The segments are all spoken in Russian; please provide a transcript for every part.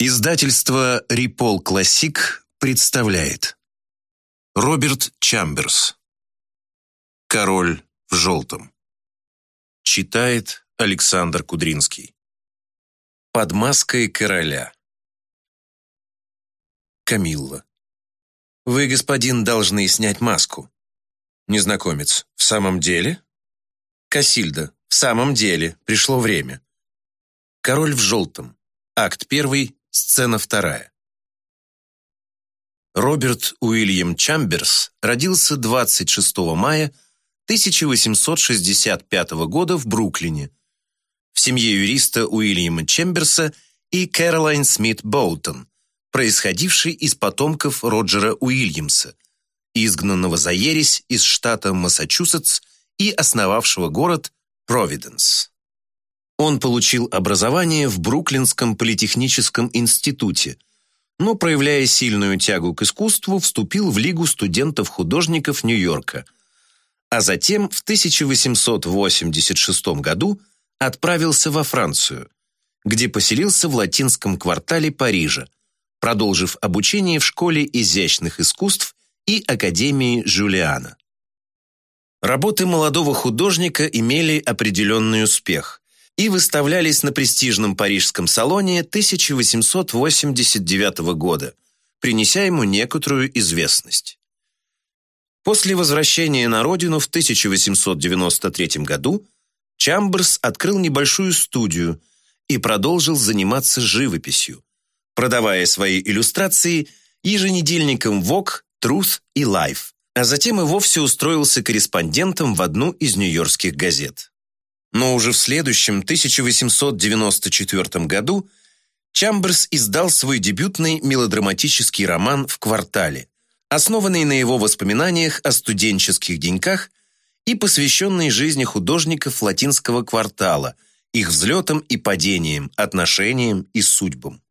Издательство «Рипол Классик» представляет. Роберт Чамберс. «Король в желтом» Читает Александр Кудринский. Под маской короля Камилла. «Вы, господин, должны снять маску». Незнакомец. «В самом деле?» Касильда. «В самом деле, пришло время». Король в желтом Акт первый Сцена вторая. Роберт Уильям Чамберс родился 26 мая 1865 года в Бруклине в семье юриста Уильяма Чемберса и Кэролайн Смит Боутон, происходившей из потомков Роджера Уильямса, изгнанного за ересь из штата Массачусетс и основавшего город Провиденс. Он получил образование в Бруклинском политехническом институте, но, проявляя сильную тягу к искусству, вступил в Лигу студентов-художников Нью-Йорка, а затем в 1886 году отправился во Францию, где поселился в латинском квартале Парижа, продолжив обучение в Школе изящных искусств и Академии Жюлиана. Работы молодого художника имели определенный успех – и выставлялись на престижном парижском салоне 1889 года, принеся ему некоторую известность. После возвращения на родину в 1893 году Чамберс открыл небольшую студию и продолжил заниматься живописью, продавая свои иллюстрации еженедельникам Vogue, Truth и Life, а затем и вовсе устроился корреспондентом в одну из нью-йоркских газет. Но уже в следующем, 1894 году, Чамберс издал свой дебютный мелодраматический роман «В квартале», основанный на его воспоминаниях о студенческих деньках и посвященный жизни художников латинского квартала, их взлетам и падениям, отношениям и судьбам.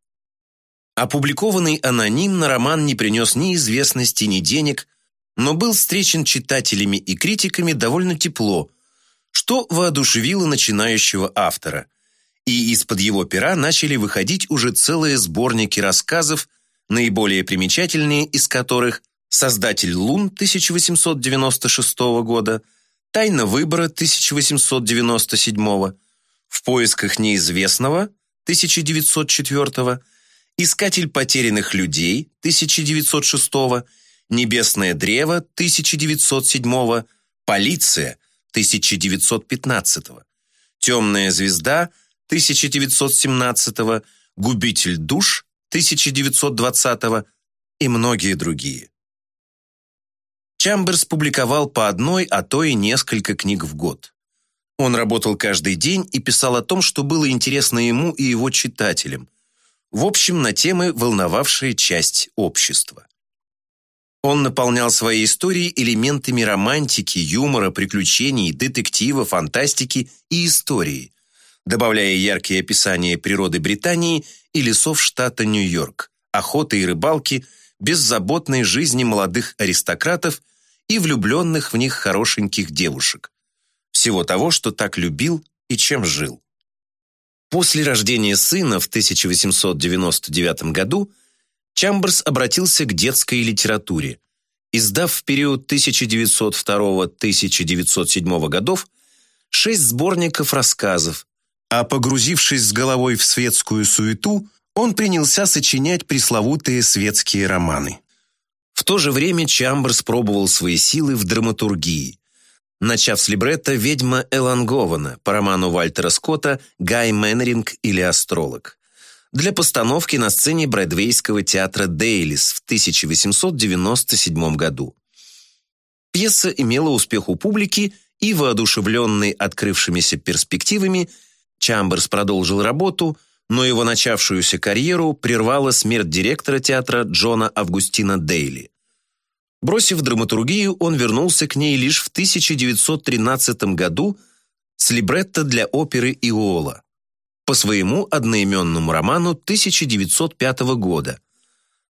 Опубликованный анонимно роман не принес ни известности, ни денег, но был встречен читателями и критиками довольно тепло – что воодушевило начинающего автора. И из-под его пера начали выходить уже целые сборники рассказов, наиболее примечательные из которых «Создатель лун» 1896 года, «Тайна выбора» 1897, «В поисках неизвестного» 1904, «Искатель потерянных людей» 1906, «Небесное древо» 1907, «Полиция» 1915, «Темная звезда» 1917, «Губитель душ» 1920 и многие другие. Чамберс публиковал по одной, а то и несколько книг в год. Он работал каждый день и писал о том, что было интересно ему и его читателям, в общем, на темы, волновавшие часть общества. Он наполнял свои истории элементами романтики, юмора, приключений, детектива, фантастики и истории, добавляя яркие описания природы Британии и лесов штата Нью-Йорк, охоты и рыбалки, беззаботной жизни молодых аристократов и влюбленных в них хорошеньких девушек. Всего того, что так любил и чем жил. После рождения сына в 1899 году Чамберс обратился к детской литературе, издав в период 1902-1907 годов шесть сборников рассказов, а погрузившись с головой в светскую суету, он принялся сочинять пресловутые светские романы. В то же время Чамберс пробовал свои силы в драматургии, начав с либретто «Ведьма Элангована» по роману Вальтера Скотта «Гай Мэннеринг или астролог» для постановки на сцене Бродвейского театра «Дейлис» в 1897 году. Пьеса имела успех у публики, и, воодушевленный открывшимися перспективами, Чамберс продолжил работу, но его начавшуюся карьеру прервала смерть директора театра Джона Августина Дейли. Бросив драматургию, он вернулся к ней лишь в 1913 году с либретто для оперы «Иола» по своему одноименному роману 1905 года,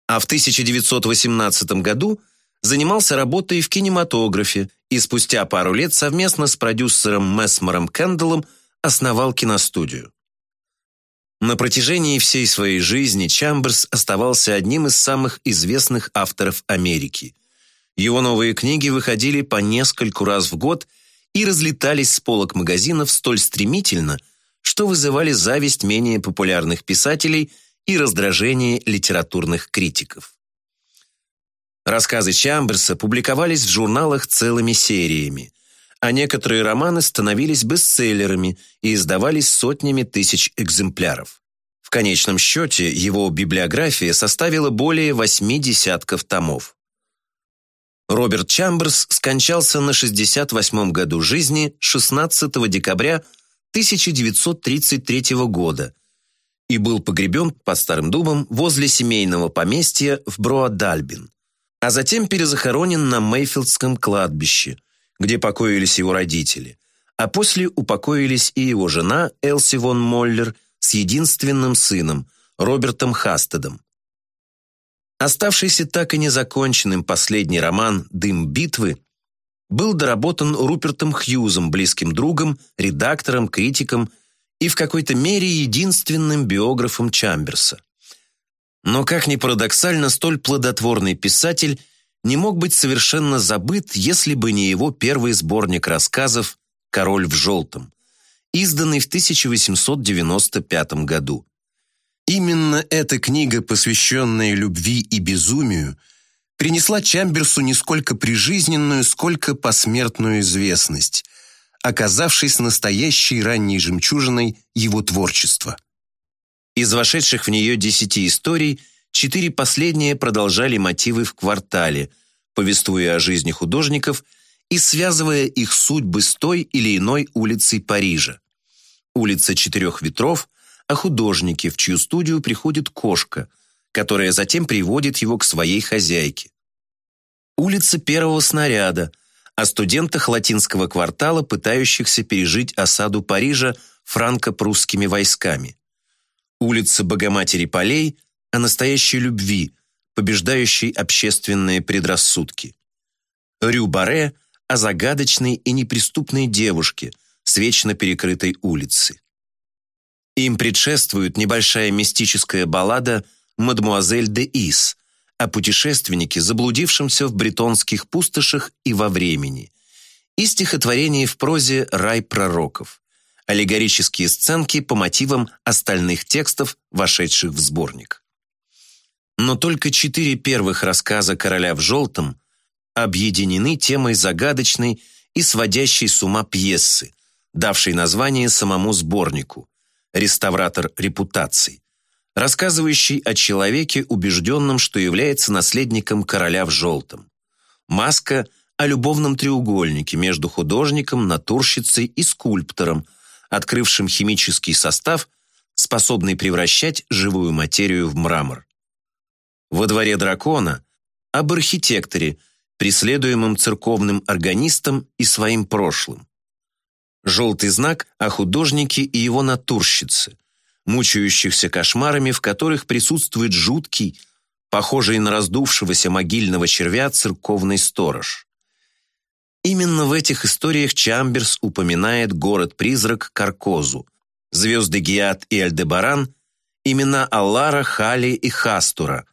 а в 1918 году занимался работой в кинематографе и спустя пару лет совместно с продюсером Месмором Кэндаллом основал киностудию. На протяжении всей своей жизни Чамберс оставался одним из самых известных авторов Америки. Его новые книги выходили по нескольку раз в год и разлетались с полок магазинов столь стремительно, что вызывали зависть менее популярных писателей и раздражение литературных критиков. Рассказы Чамберса публиковались в журналах целыми сериями, а некоторые романы становились бестселлерами и издавались сотнями тысяч экземпляров. В конечном счете его библиография составила более восьми десятков томов. Роберт Чамберс скончался на 68-м году жизни 16 декабря 1933 года и был погребен под Старым Дубом возле семейного поместья в Броадальбин а затем перезахоронен на Мейфилдском кладбище, где покоились его родители, а после упокоились и его жена Элси вон Моллер с единственным сыном, Робертом Хастедом. Оставшийся так и незаконченным последний роман «Дым битвы» был доработан Рупертом Хьюзом, близким другом, редактором, критиком и в какой-то мере единственным биографом Чамберса. Но, как ни парадоксально, столь плодотворный писатель не мог быть совершенно забыт, если бы не его первый сборник рассказов «Король в желтом», изданный в 1895 году. Именно эта книга, посвященная любви и безумию, принесла Чамберсу не сколько прижизненную, сколько посмертную известность, оказавшись настоящей ранней жемчужиной его творчества. Из вошедших в нее десяти историй, четыре последние продолжали мотивы в квартале, повествуя о жизни художников и связывая их судьбы с той или иной улицей Парижа. Улица Четырех Ветров, а художники, в чью студию приходит кошка, которая затем приводит его к своей хозяйке. Улица Первого Снаряда, о студентах латинского квартала, пытающихся пережить осаду Парижа франко-прусскими войсками улица Богоматери Полей о настоящей любви, побеждающей общественные предрассудки. Рю-Баре о загадочной и неприступной девушке с вечно перекрытой улицы. Им предшествует небольшая мистическая баллада «Мадмуазель де Ис» о путешественнике, заблудившемся в бретонских пустошах и во времени, и стихотворение в прозе «Рай пророков», аллегорические сценки по мотивам остальных текстов, вошедших в сборник. Но только четыре первых рассказа «Короля в желтом» объединены темой загадочной и сводящей с ума пьесы, давшей название самому сборнику «Реставратор репутаций», рассказывающий о человеке, убежденном, что является наследником короля в желтом. Маска о любовном треугольнике между художником, натурщицей и скульптором – открывшим химический состав, способный превращать живую материю в мрамор. Во дворе дракона об архитекторе, преследуемом церковным органистом и своим прошлым. Желтый знак о художнике и его натурщице, мучающихся кошмарами, в которых присутствует жуткий, похожий на раздувшегося могильного червя церковный сторож. Именно в этих историях Чамберс упоминает город-призрак Каркозу, звезды Гиат и Альдебаран, имена Аллара, Хали и Хастура.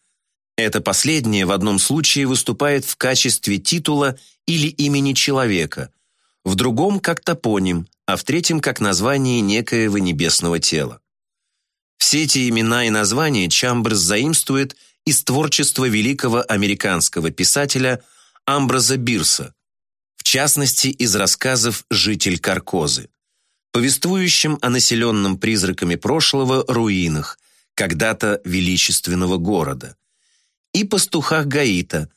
Это последнее в одном случае выступает в качестве титула или имени человека, в другом как топоним, а в третьем как название некоего небесного тела. Все эти имена и названия Чамберс заимствует из творчества великого американского писателя Амбраза Бирса, частности из рассказов «Житель Каркозы», повествующим о населенном призраками прошлого руинах, когда-то величественного города, и пастухах Гаита,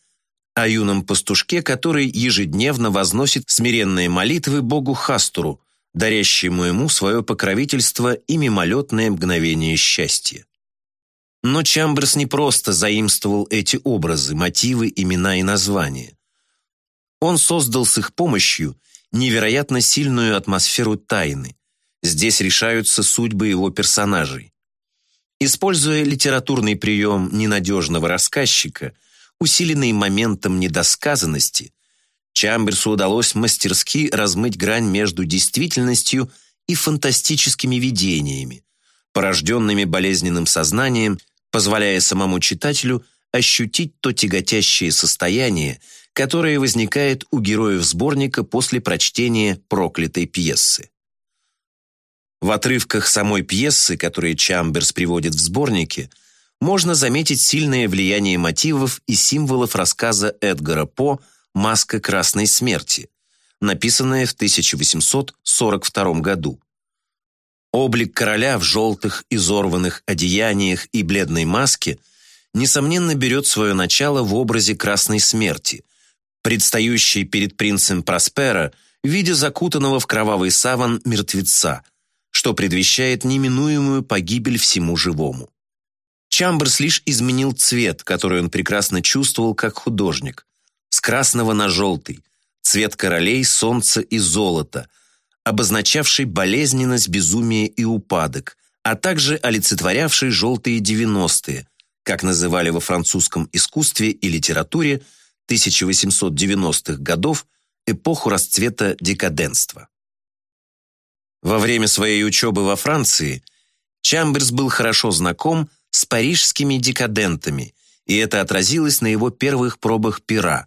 о юном пастушке, который ежедневно возносит смиренные молитвы богу Хастуру, дарящему ему свое покровительство и мимолетное мгновение счастья. Но Чамберс не просто заимствовал эти образы, мотивы, имена и названия. Он создал с их помощью невероятно сильную атмосферу тайны. Здесь решаются судьбы его персонажей. Используя литературный прием ненадежного рассказчика, усиленный моментом недосказанности, Чамберсу удалось мастерски размыть грань между действительностью и фантастическими видениями, порожденными болезненным сознанием, позволяя самому читателю ощутить то тяготящее состояние, которое возникает у героев сборника после прочтения проклятой пьесы. В отрывках самой пьесы, которые Чамберс приводит в сборнике, можно заметить сильное влияние мотивов и символов рассказа Эдгара По «Маска красной смерти», написанное в 1842 году. Облик короля в желтых изорванных одеяниях и бледной маске несомненно берет свое начало в образе красной смерти, предстающей перед принцем Проспера в виде закутанного в кровавый саван мертвеца, что предвещает неминуемую погибель всему живому. Чамберс лишь изменил цвет, который он прекрасно чувствовал как художник, с красного на желтый, цвет королей, солнца и золота, обозначавший болезненность, безумие и упадок, а также олицетворявший желтые девяностые, как называли во французском искусстве и литературе 1890-х годов эпоху расцвета декаденства. Во время своей учебы во Франции Чамберс был хорошо знаком с парижскими декадентами, и это отразилось на его первых пробах пера,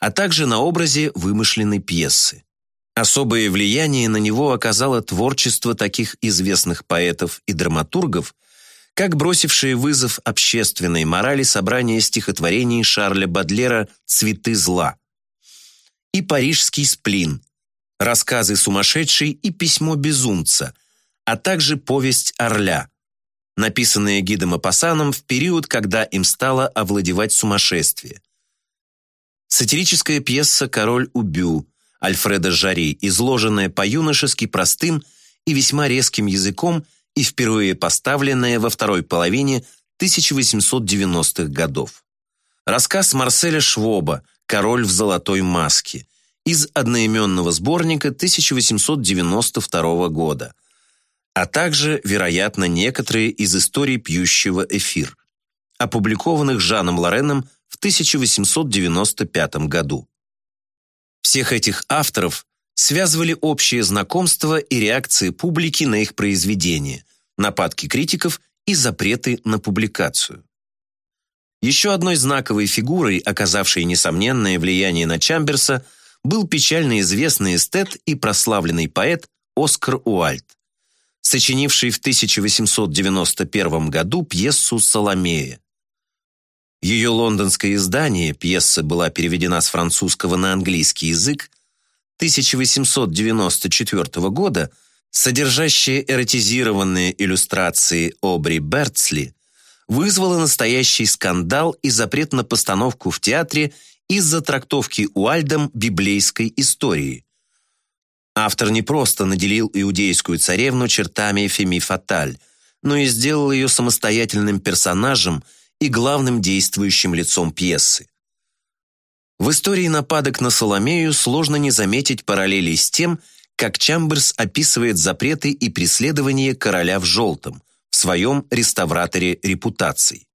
а также на образе вымышленной пьесы. Особое влияние на него оказало творчество таких известных поэтов и драматургов, как бросившие вызов общественной морали собрание стихотворений Шарля Бадлера «Цветы зла» и «Парижский сплин», рассказы «Сумасшедший» и «Письмо безумца», а также повесть «Орля», написанные Гидом Апасаном в период, когда им стало овладевать сумасшествие. Сатирическая пьеса «Король Убю» Альфреда Жари, изложенная по-юношески простым и весьма резким языком и впервые поставленная во второй половине 1890-х годов. Рассказ Марселя Швоба «Король в золотой маске» из одноименного сборника 1892 года, а также, вероятно, некоторые из историй пьющего эфир, опубликованных Жаном Лореном 1895 году. Всех этих авторов связывали общее знакомство и реакции публики на их произведения, нападки критиков и запреты на публикацию. Еще одной знаковой фигурой, оказавшей несомненное влияние на Чамберса, был печально известный эстет и прославленный поэт Оскар Уальд, сочинивший в 1891 году пьесу «Соломея». Ее лондонское издание, пьеса была переведена с французского на английский язык, 1894 года, содержащее эротизированные иллюстрации Обри Бертсли, вызвала настоящий скандал и запрет на постановку в театре из-за трактовки Уальдом библейской истории. Автор не просто наделил иудейскую царевну чертами Феми Фаталь, но и сделал ее самостоятельным персонажем и главным действующим лицом пьесы. В истории нападок на Соломею сложно не заметить параллелей с тем, как Чамберс описывает запреты и преследования короля в желтом в своем реставраторе репутаций.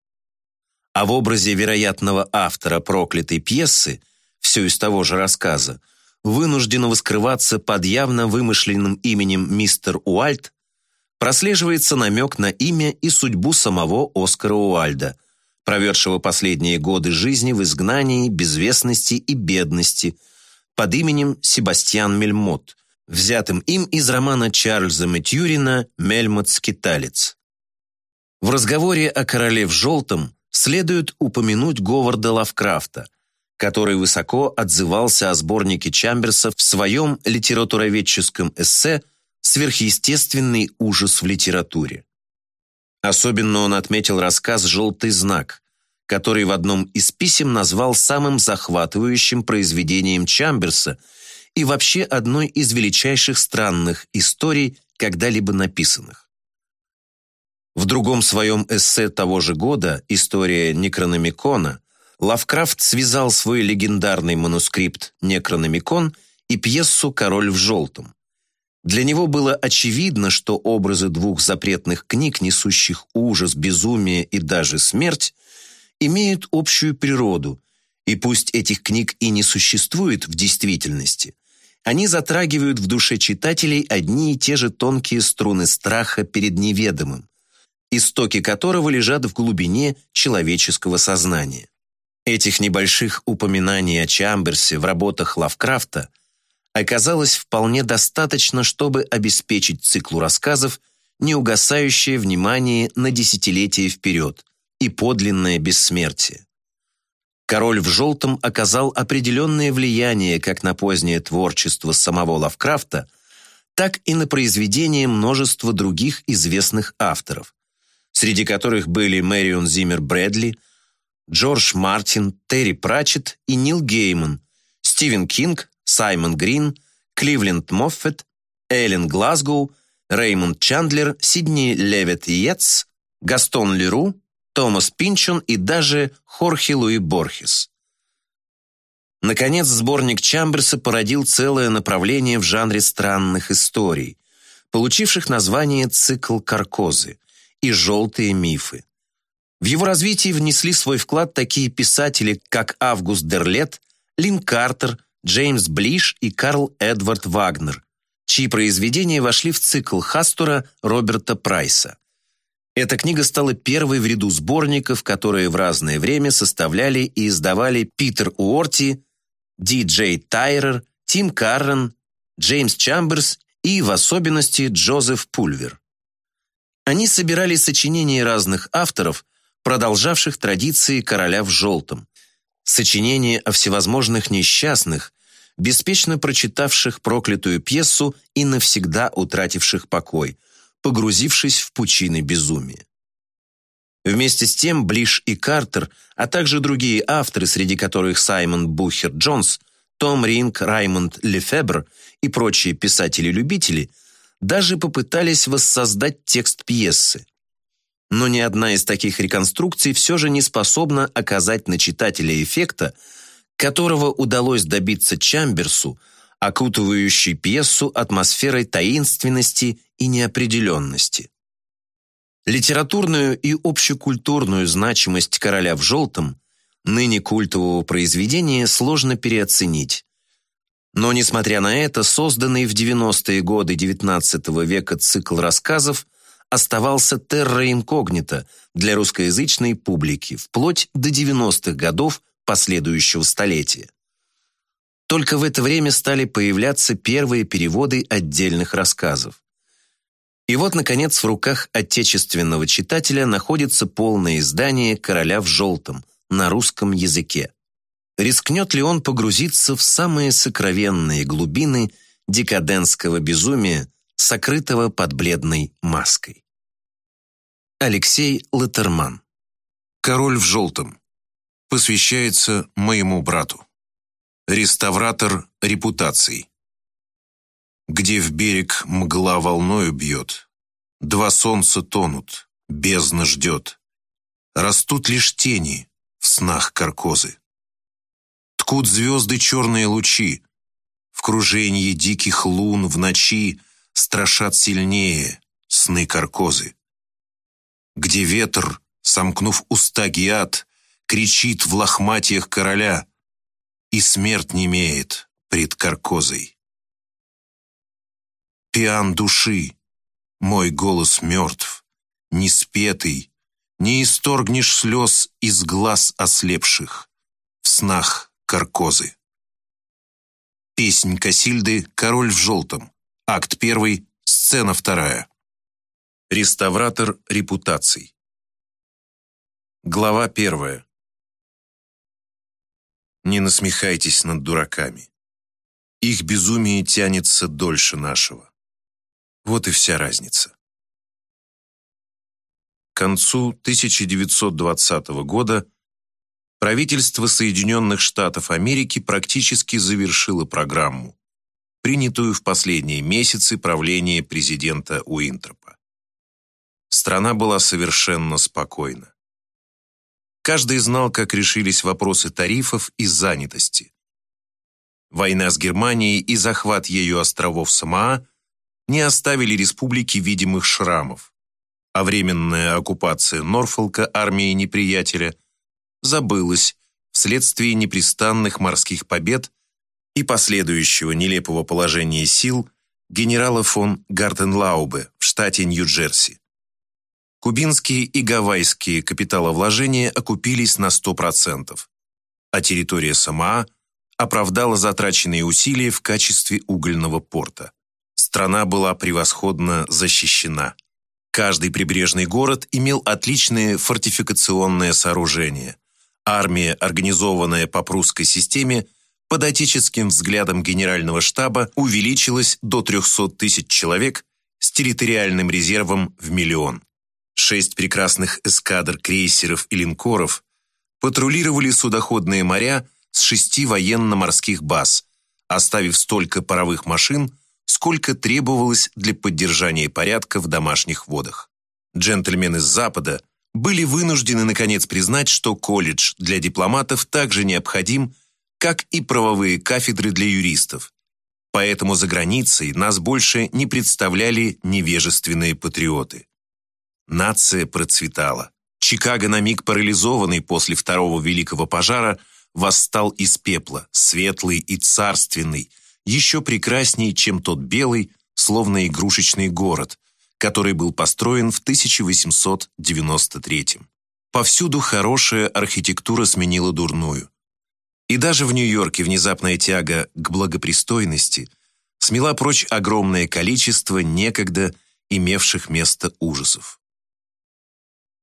А в образе вероятного автора проклятой пьесы, все из того же рассказа, вынужденного скрываться под явно вымышленным именем мистер Уальд, прослеживается намек на имя и судьбу самого Оскара Уальда, проведшего последние годы жизни в изгнании, безвестности и бедности, под именем Себастьян Мельмот, взятым им из романа Чарльза Мэтьюрина «Мельмот-скиталец». В разговоре о «Короле в желтом» следует упомянуть Говарда Лавкрафта, который высоко отзывался о сборнике Чамберса в своем литературоведческом эссе «Сверхъестественный ужас в литературе». Особенно он отметил рассказ «Желтый знак», который в одном из писем назвал самым захватывающим произведением Чамберса и вообще одной из величайших странных историй, когда-либо написанных. В другом своем эссе того же года «История Некрономикона» Лавкрафт связал свой легендарный манускрипт «Некрономикон» и пьесу «Король в желтом». Для него было очевидно, что образы двух запретных книг, несущих ужас, безумие и даже смерть, имеют общую природу, и пусть этих книг и не существует в действительности, они затрагивают в душе читателей одни и те же тонкие струны страха перед неведомым, истоки которого лежат в глубине человеческого сознания. Этих небольших упоминаний о Чамберсе в работах Лавкрафта оказалось вполне достаточно, чтобы обеспечить циклу рассказов неугасающее внимание на десятилетия вперед и подлинное бессмертие. «Король в желтом» оказал определенное влияние как на позднее творчество самого Лавкрафта, так и на произведения множества других известных авторов, среди которых были Мэрион Зиммер Брэдли, Джордж Мартин, Терри Пратчетт и Нил Гейман, Стивен Кинг, Саймон Грин, Кливленд Моффет, Эллен Глазгоу, Реймонд Чандлер, Сидни Левет Йетс, Гастон Леру, Томас Пинчон и даже Хорхе Луи Борхес. Наконец, сборник Чамберса породил целое направление в жанре странных историй, получивших название «Цикл Каркозы» и «Желтые мифы». В его развитии внесли свой вклад такие писатели, как Август Дерлет, Лин Картер, Джеймс Блиш и Карл Эдвард Вагнер, чьи произведения вошли в цикл Хастура Роберта Прайса. Эта книга стала первой в ряду сборников, которые в разное время составляли и издавали Питер Уорти, Ди Джей Тайрер, Тим Каррен, Джеймс Чамберс и, в особенности, Джозеф Пульвер. Они собирали сочинения разных авторов, продолжавших традиции «Короля в желтом», сочинения о всевозможных несчастных, беспечно прочитавших проклятую пьесу и навсегда утративших покой, погрузившись в пучины безумия. Вместе с тем Блиш и Картер, а также другие авторы, среди которых Саймон Бухер Джонс, том Ринг, Раймонд Лефебр и прочие писатели-любители, даже попытались воссоздать текст пьесы, но ни одна из таких реконструкций все же не способна оказать на читателя эффекта, которого удалось добиться Чамберсу, окутывающей пьесу атмосферой таинственности и неопределенности. Литературную и общекультурную значимость «Короля в желтом» ныне культового произведения сложно переоценить. Но, несмотря на это, созданный в 90-е годы XIX века цикл рассказов оставался терра инкогнито для русскоязычной публики вплоть до 90-х годов последующего столетия. Только в это время стали появляться первые переводы отдельных рассказов. И вот, наконец, в руках отечественного читателя находится полное издание «Короля в желтом» на русском языке. Рискнет ли он погрузиться в самые сокровенные глубины декадентского безумия, сокрытого под бледной маской. Алексей Латерман. «Король в желтом» посвящается моему брату. Реставратор репутаций. Где в берег мгла волною бьет, Два солнца тонут, бездна ждет. Растут лишь тени в снах каркозы. Ткут звезды черные лучи, В кружении диких лун в ночи страшат сильнее сны каркозы. Где ветер, сомкнув уста гиат, кричит в лохматиях короля, и смерть не имеет пред каркозой. Пиан души, мой голос мертв, не спетый, не исторгнешь слез из глаз ослепших в снах каркозы. Песнь Касильды «Король в желтом», акт первый, сцена вторая. Реставратор репутаций. Глава первая. Не насмехайтесь над дураками. Их безумие тянется дольше нашего. Вот и вся разница. К концу 1920 года правительство Соединенных Штатов Америки практически завершило программу, принятую в последние месяцы правления президента Уинтропа. Страна была совершенно спокойна. Каждый знал, как решились вопросы тарифов и занятости. Война с Германией и захват ее островов Самоа не оставили республики видимых шрамов, а временная оккупация Норфолка армией неприятеля забылась вследствие непрестанных морских побед и последующего нелепого положения сил генерала фон Гартенлаубе в штате Нью-Джерси. Кубинские и гавайские капиталовложения окупились на 100%, а территория Самоа оправдала затраченные усилия в качестве угольного порта. Страна была превосходно защищена. Каждый прибрежный город имел отличные фортификационные сооружения. Армия, организованная по прусской системе, под отеческим взглядом генерального штаба увеличилась до 300 тысяч человек с территориальным резервом в миллион. Шесть прекрасных эскадр крейсеров и линкоров патрулировали судоходные моря с шести военно-морских баз, оставив столько паровых машин, сколько требовалось для поддержания порядка в домашних водах. Джентльмены с Запада были вынуждены наконец признать, что колледж для дипломатов также необходим, как и правовые кафедры для юристов. Поэтому за границей нас больше не представляли невежественные патриоты. Нация процветала. Чикаго на миг парализованный после второго великого пожара восстал из пепла, светлый и царственный, еще прекраснее, чем тот белый, словно игрушечный город, который был построен в 1893 Повсюду хорошая архитектура сменила дурную. И даже в Нью-Йорке внезапная тяга к благопристойности смела прочь огромное количество некогда имевших место ужасов.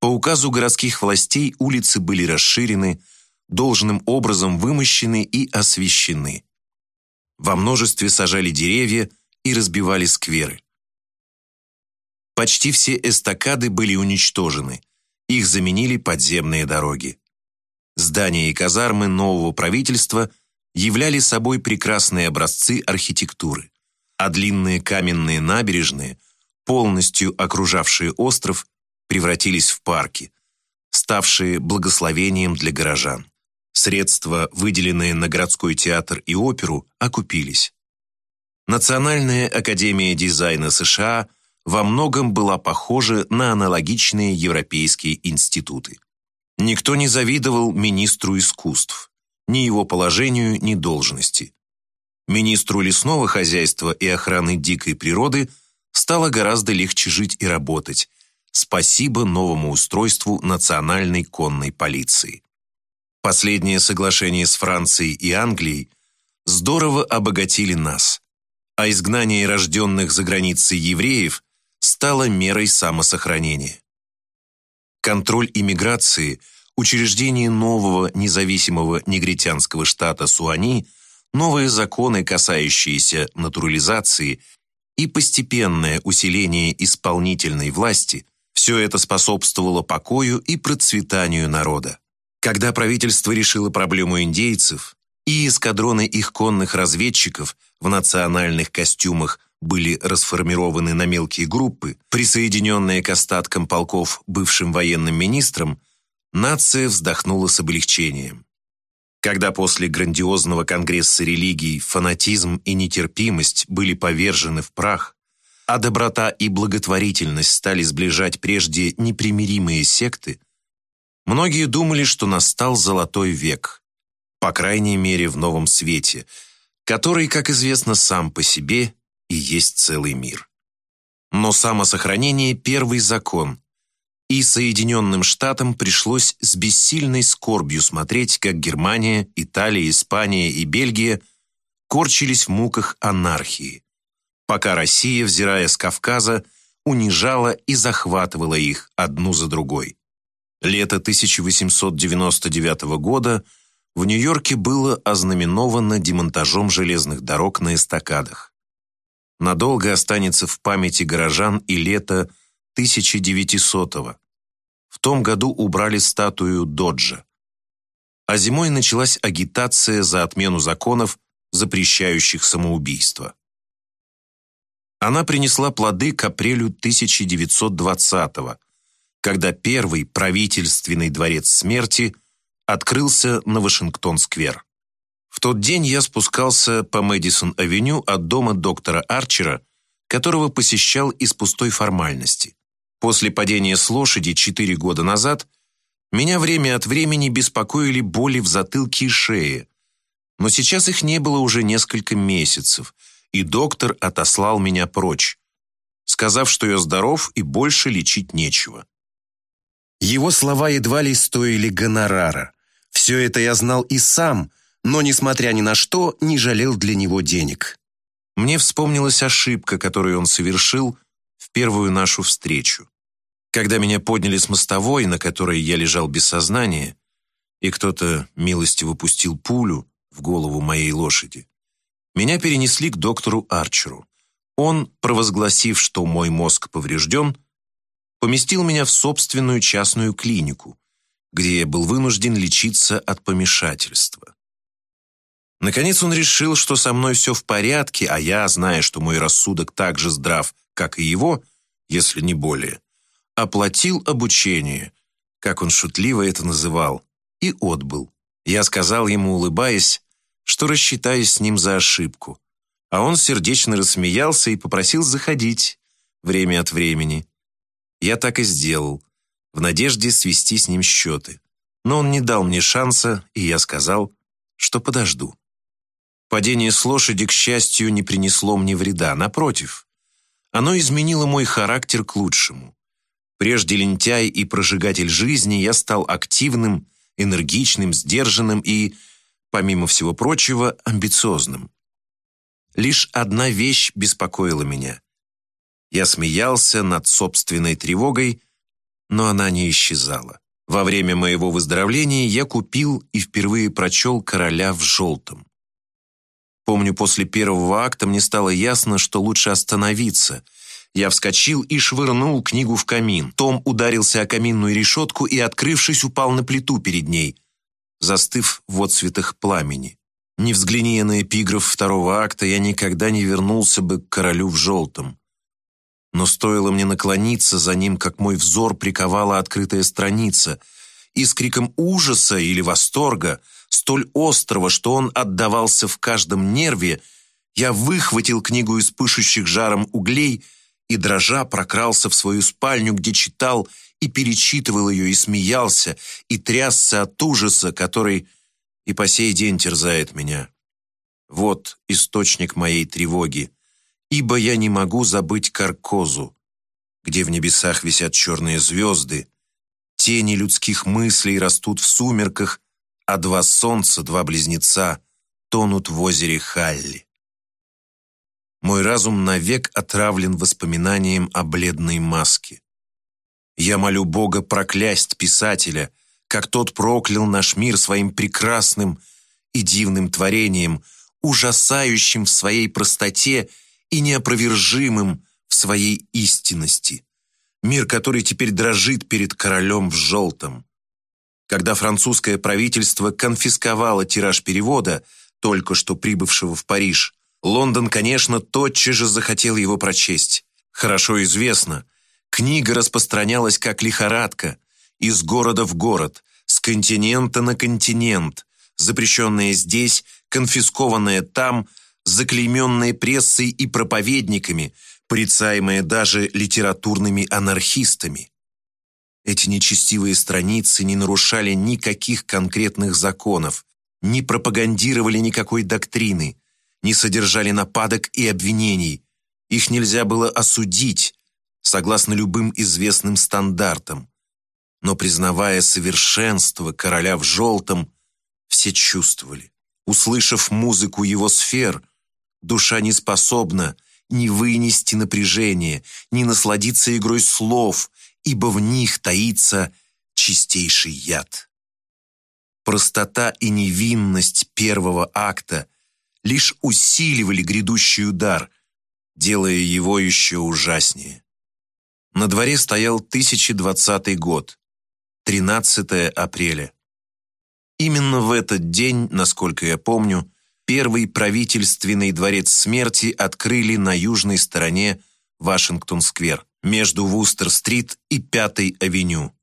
По указу городских властей улицы были расширены, должным образом вымощены и освещены. Во множестве сажали деревья и разбивали скверы. Почти все эстакады были уничтожены, их заменили подземные дороги. Здания и казармы нового правительства являли собой прекрасные образцы архитектуры, а длинные каменные набережные, полностью окружавшие остров, превратились в парки, ставшие благословением для горожан. Средства, выделенные на городской театр и оперу, окупились. Национальная академия дизайна США во многом была похожа на аналогичные европейские институты. Никто не завидовал министру искусств, ни его положению, ни должности. Министру лесного хозяйства и охраны дикой природы стало гораздо легче жить и работать, Спасибо новому устройству национальной конной полиции. Последнее соглашение с Францией и Англией здорово обогатили нас, а изгнание рожденных за границей евреев стало мерой самосохранения. Контроль иммиграции, учреждение нового независимого негритянского штата Суани, новые законы, касающиеся натурализации и постепенное усиление исполнительной власти – все это способствовало покою и процветанию народа. Когда правительство решило проблему индейцев, и эскадроны их конных разведчиков в национальных костюмах были расформированы на мелкие группы, присоединенные к остаткам полков бывшим военным министрам, нация вздохнула с облегчением. Когда после грандиозного конгресса религий фанатизм и нетерпимость были повержены в прах, а доброта и благотворительность стали сближать прежде непримиримые секты, многие думали, что настал золотой век, по крайней мере в новом свете, который, как известно, сам по себе и есть целый мир. Но самосохранение – первый закон, и Соединенным Штатам пришлось с бессильной скорбью смотреть, как Германия, Италия, Испания и Бельгия корчились в муках анархии пока Россия, взирая с Кавказа, унижала и захватывала их одну за другой. Лето 1899 года в Нью-Йорке было ознаменовано демонтажом железных дорог на эстакадах. Надолго останется в памяти горожан и лето 1900-го. В том году убрали статую Доджа. А зимой началась агитация за отмену законов, запрещающих самоубийство. Она принесла плоды к апрелю 1920-го, когда первый правительственный дворец смерти открылся на Вашингтон-сквер. В тот день я спускался по Мэдисон-авеню от дома доктора Арчера, которого посещал из пустой формальности. После падения с лошади четыре года назад меня время от времени беспокоили боли в затылке и шее, но сейчас их не было уже несколько месяцев – и доктор отослал меня прочь, сказав, что я здоров и больше лечить нечего. Его слова едва ли стоили гонорара. Все это я знал и сам, но, несмотря ни на что, не жалел для него денег. Мне вспомнилась ошибка, которую он совершил в первую нашу встречу. Когда меня подняли с мостовой, на которой я лежал без сознания, и кто-то милостиво пустил пулю в голову моей лошади, меня перенесли к доктору Арчеру. Он, провозгласив, что мой мозг поврежден, поместил меня в собственную частную клинику, где я был вынужден лечиться от помешательства. Наконец он решил, что со мной все в порядке, а я, зная, что мой рассудок так же здрав, как и его, если не более, оплатил обучение, как он шутливо это называл, и отбыл. Я сказал ему, улыбаясь, что рассчитаюсь с ним за ошибку, а он сердечно рассмеялся и попросил заходить время от времени. Я так и сделал, в надежде свести с ним счеты. Но он не дал мне шанса, и я сказал, что подожду. Падение с лошади, к счастью, не принесло мне вреда, напротив. Оно изменило мой характер к лучшему. Прежде лентяй и прожигатель жизни, я стал активным, энергичным, сдержанным и, помимо всего прочего, амбициозным. Лишь одна вещь беспокоила меня. Я смеялся над собственной тревогой, но она не исчезала. Во время моего выздоровления я купил и впервые прочел «Короля в желтом». Помню, после первого акта мне стало ясно, что лучше остановиться – я вскочил и швырнул книгу в камин. Том ударился о каминную решетку и, открывшись, упал на плиту перед ней, застыв в отцветах пламени. Не взгляни я на эпиграф второго акта, я никогда не вернулся бы к королю в желтом. Но стоило мне наклониться за ним, как мой взор приковала открытая страница, и с криком ужаса или восторга, столь острого, что он отдавался в каждом нерве, я выхватил книгу из пышущих жаром углей и, дрожа, прокрался в свою спальню, где читал и перечитывал ее, и смеялся, и трясся от ужаса, который и по сей день терзает меня. Вот источник моей тревоги, ибо я не могу забыть Каркозу, где в небесах висят черные звезды, тени людских мыслей растут в сумерках, а два солнца, два близнеца тонут в озере Халли. Мой разум навек отравлен воспоминанием о бледной маске. Я молю Бога проклясть писателя, как тот проклял наш мир своим прекрасным и дивным творением, ужасающим в своей простоте и неопровержимым в своей истинности. Мир, который теперь дрожит перед королем в желтом. Когда французское правительство конфисковало тираж перевода, только что прибывшего в Париж, Лондон, конечно, тотчас же захотел его прочесть. Хорошо известно, книга распространялась как лихорадка, из города в город, с континента на континент, запрещенная здесь, конфискованная там, заклейменная прессой и проповедниками, порицаемая даже литературными анархистами. Эти нечестивые страницы не нарушали никаких конкретных законов, не пропагандировали никакой доктрины, не содержали нападок и обвинений. Их нельзя было осудить, согласно любым известным стандартам. Но признавая совершенство короля в желтом, все чувствовали. Услышав музыку его сфер, душа не способна ни вынести напряжение, ни насладиться игрой слов, ибо в них таится чистейший яд. Простота и невинность первого акта лишь усиливали грядущий удар, делая его еще ужаснее. На дворе стоял 1020 год, 13 апреля. Именно в этот день, насколько я помню, первый правительственный дворец смерти открыли на южной стороне Вашингтон-сквер, между Вустер-стрит и Пятой авеню.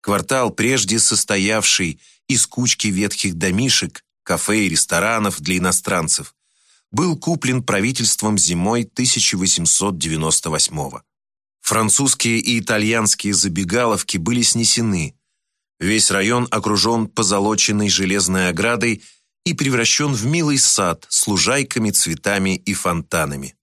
Квартал, прежде состоявший из кучки ветхих домишек, кафе и ресторанов для иностранцев, был куплен правительством зимой 1898 -го. Французские и итальянские забегаловки были снесены. Весь район окружен позолоченной железной оградой и превращен в милый сад с лужайками, цветами и фонтанами.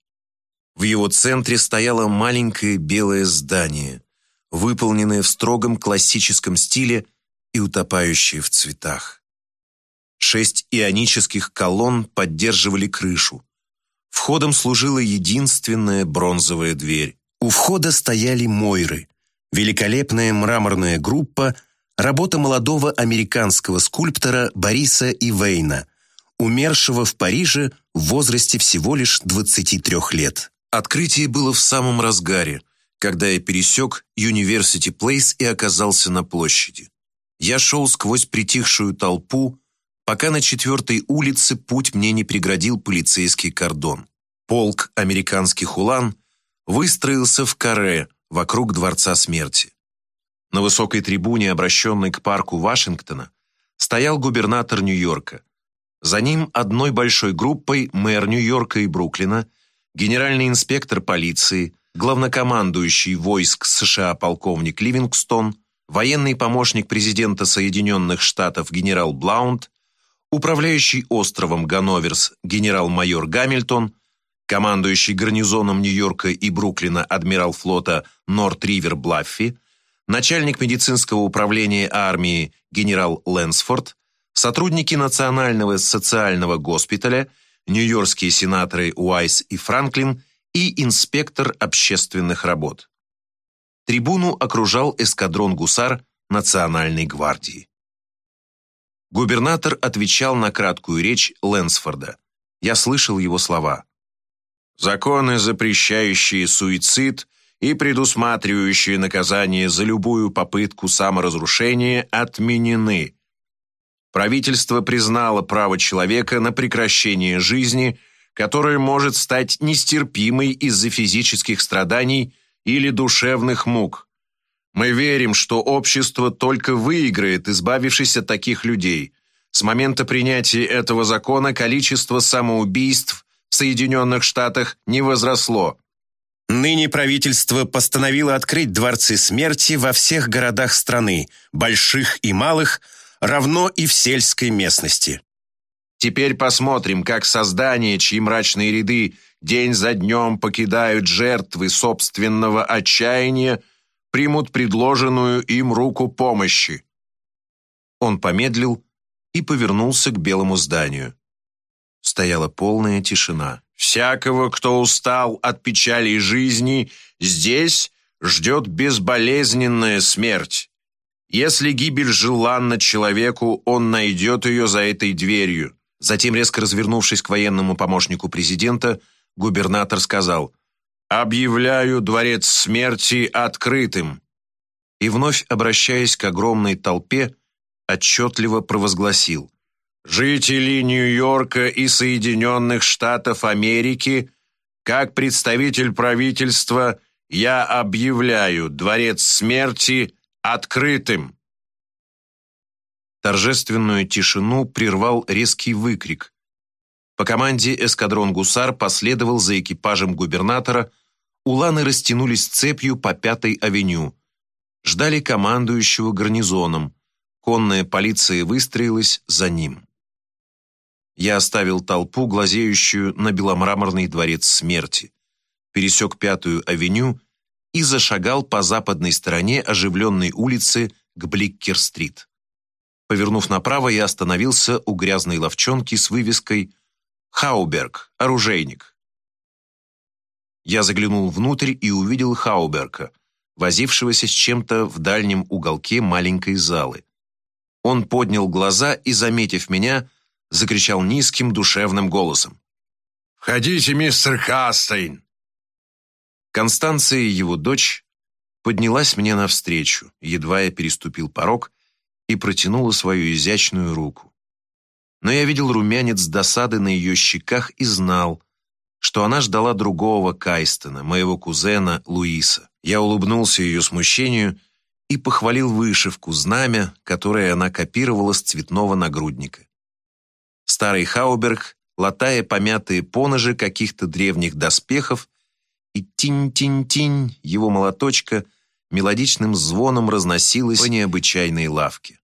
В его центре стояло маленькое белое здание. выполненные в строгом классическом стиле и утопающие в цветах. Шесть ионических колонн поддерживали крышу. Входом служила единственная бронзовая дверь. У входа стояли мойры, великолепная мраморная группа, работа молодого американского скульптора Бориса Ивейна, умершего в Париже в возрасте всего лишь 23 лет. Открытие было в самом разгаре, когда я пересек University Place и оказался на площади. Я шел сквозь притихшую толпу, пока на четвертой улице путь мне не преградил полицейский кордон. Полк американских улан выстроился в каре вокруг Дворца смерти. На высокой трибуне, обращенной к парку Вашингтона, стоял губернатор Нью-Йорка. За ним одной большой группой мэр Нью-Йорка и Бруклина, генеральный инспектор полиции, главнокомандующий войск США полковник Ливингстон, военный помощник президента Соединенных Штатов генерал Блаунд, управляющий островом Ганноверс генерал-майор Гамильтон, командующий гарнизоном Нью-Йорка и Бруклина адмирал флота Норт-Ривер Блаффи, начальник медицинского управления армии генерал Лэнсфорд, сотрудники Национального социального госпиталя, нью-йоркские сенаторы Уайс и Франклин и инспектор общественных работ. Трибуну окружал эскадрон гусар Национальной гвардии. Губернатор отвечал на краткую речь Лэнсфорда. Я слышал его слова. «Законы, запрещающие суицид и предусматривающие наказание за любую попытку саморазрушения, отменены. Правительство признало право человека на прекращение жизни – которая может стать нестерпимой из-за физических страданий или душевных мук. Мы верим, что общество только выиграет, избавившись от таких людей. С момента принятия этого закона количество самоубийств Соединенных Штатах не возросло. Ныне правительство постановило открыть дворцы смерти во всех городах страны, больших и малых, равно и в сельской местности. Теперь посмотрим, как создания, чьи мрачные ряды день за днем покидают жертвы собственного отчаяния, примут предложенную им руку помощи. Он помедлил и повернулся к белому зданию. Стояла полная тишина. «Всякого, кто устал от печали жизни, здесь ждет безболезненная смерть. Если гибель желанна человеку, он найдет ее за этой дверью. Затем, резко развернувшись к военному помощнику президента, губернатор сказал «Объявляю дворец смерти открытым». И вновь, обращаясь к огромной толпе, отчетливо провозгласил «Жители Нью-Йорка и Соединенных Штатов Америки, как представитель правительства, я объявляю дворец смерти открытым». Торжественную тишину прервал резкий выкрик. По команде эскадрон «Гусар» последовал за экипажем губернатора, уланы растянулись цепью по Пятой авеню. Ждали командующего гарнизоном. Конная полиция выстроилась за ним. Я оставил толпу, глазеющую на беломраморный дворец смерти, пересек Пятую авеню и зашагал по западной стороне оживленной улицы к Бликкер-стрит. Повернув направо, я остановился у грязной ловчонки с вывеской «Хауберг, оружейник». Я заглянул внутрь и увидел Хауберга, возившегося с чем-то в дальнем уголке маленькой залы. Он поднял глаза и, заметив меня, закричал низким душевным голосом. «Входите, мистер Хастейн!» Констанция, его дочь, поднялась мне навстречу, едва я переступил порог и протянула свою изящную руку. Но я видел румянец досады на ее щеках и знал, что она ждала другого Кайстона, моего кузена Луиса. Я улыбнулся ее смущению и похвалил вышивку знамя, которое она копировала с цветного нагрудника. Старый Хауберг, латая помятые поножи каких-то древних доспехов, и тинь-тинь-тинь его молоточка – мелодичным звоном разносилось по необычайной лавке.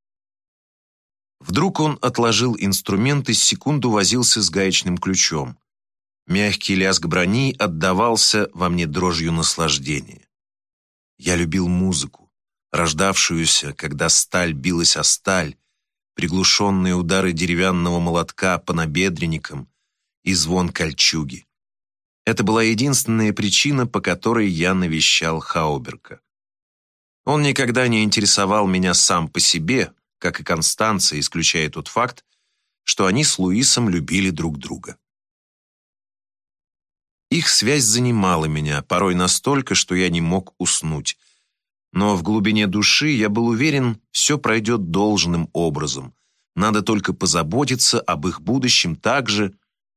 Вдруг он отложил инструмент и секунду возился с гаечным ключом. Мягкий лязг брони отдавался во мне дрожью наслаждения. Я любил музыку. рождавшуюся, когда сталь билась о сталь, приглушенные удары деревянного молотка по набедренникам и звон кольчуги. Это была единственная причина, по которой я навещал Хауберка. Он никогда не интересовал меня сам по себе, как и Констанция, исключая тот факт, что они с Луисом любили друг друга. Их связь занимала меня, порой настолько, что я не мог уснуть. Но в глубине души я был уверен, все пройдет должным образом. Надо только позаботиться об их будущем так же,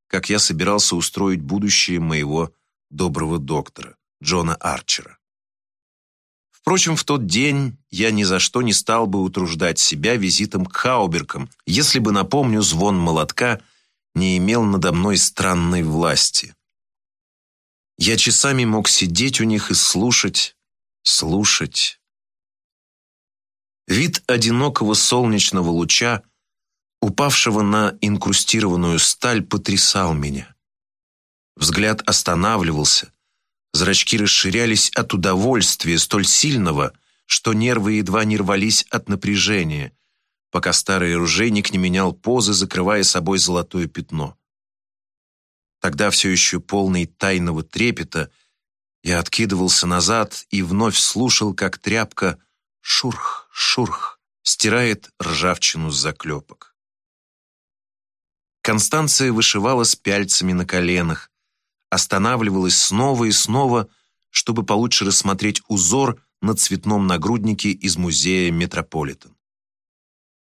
как я собирался устроить будущее моего доброго доктора, Джона Арчера. Впрочем, в тот день я ни за что не стал бы утруждать себя визитом к Хауберкам, если бы, напомню, звон молотка не имел надо мной странной власти. Я часами мог сидеть у них и слушать, слушать. Вид одинокого солнечного луча, упавшего на инкрустированную сталь, потрясал меня. Взгляд останавливался, Зрачки расширялись от удовольствия столь сильного, что нервы едва не рвались от напряжения, пока старый оружейник не менял позы, закрывая собой золотое пятно. Тогда все еще полный тайного трепета я откидывался назад и вновь слушал, как тряпка шурх, шурх стирает ржавчину с заклепок. Констанция вышивала с пяльцами на коленах, останавливалась снова и снова, чтобы получше рассмотреть узор на цветном нагруднике из музея Метрополитен.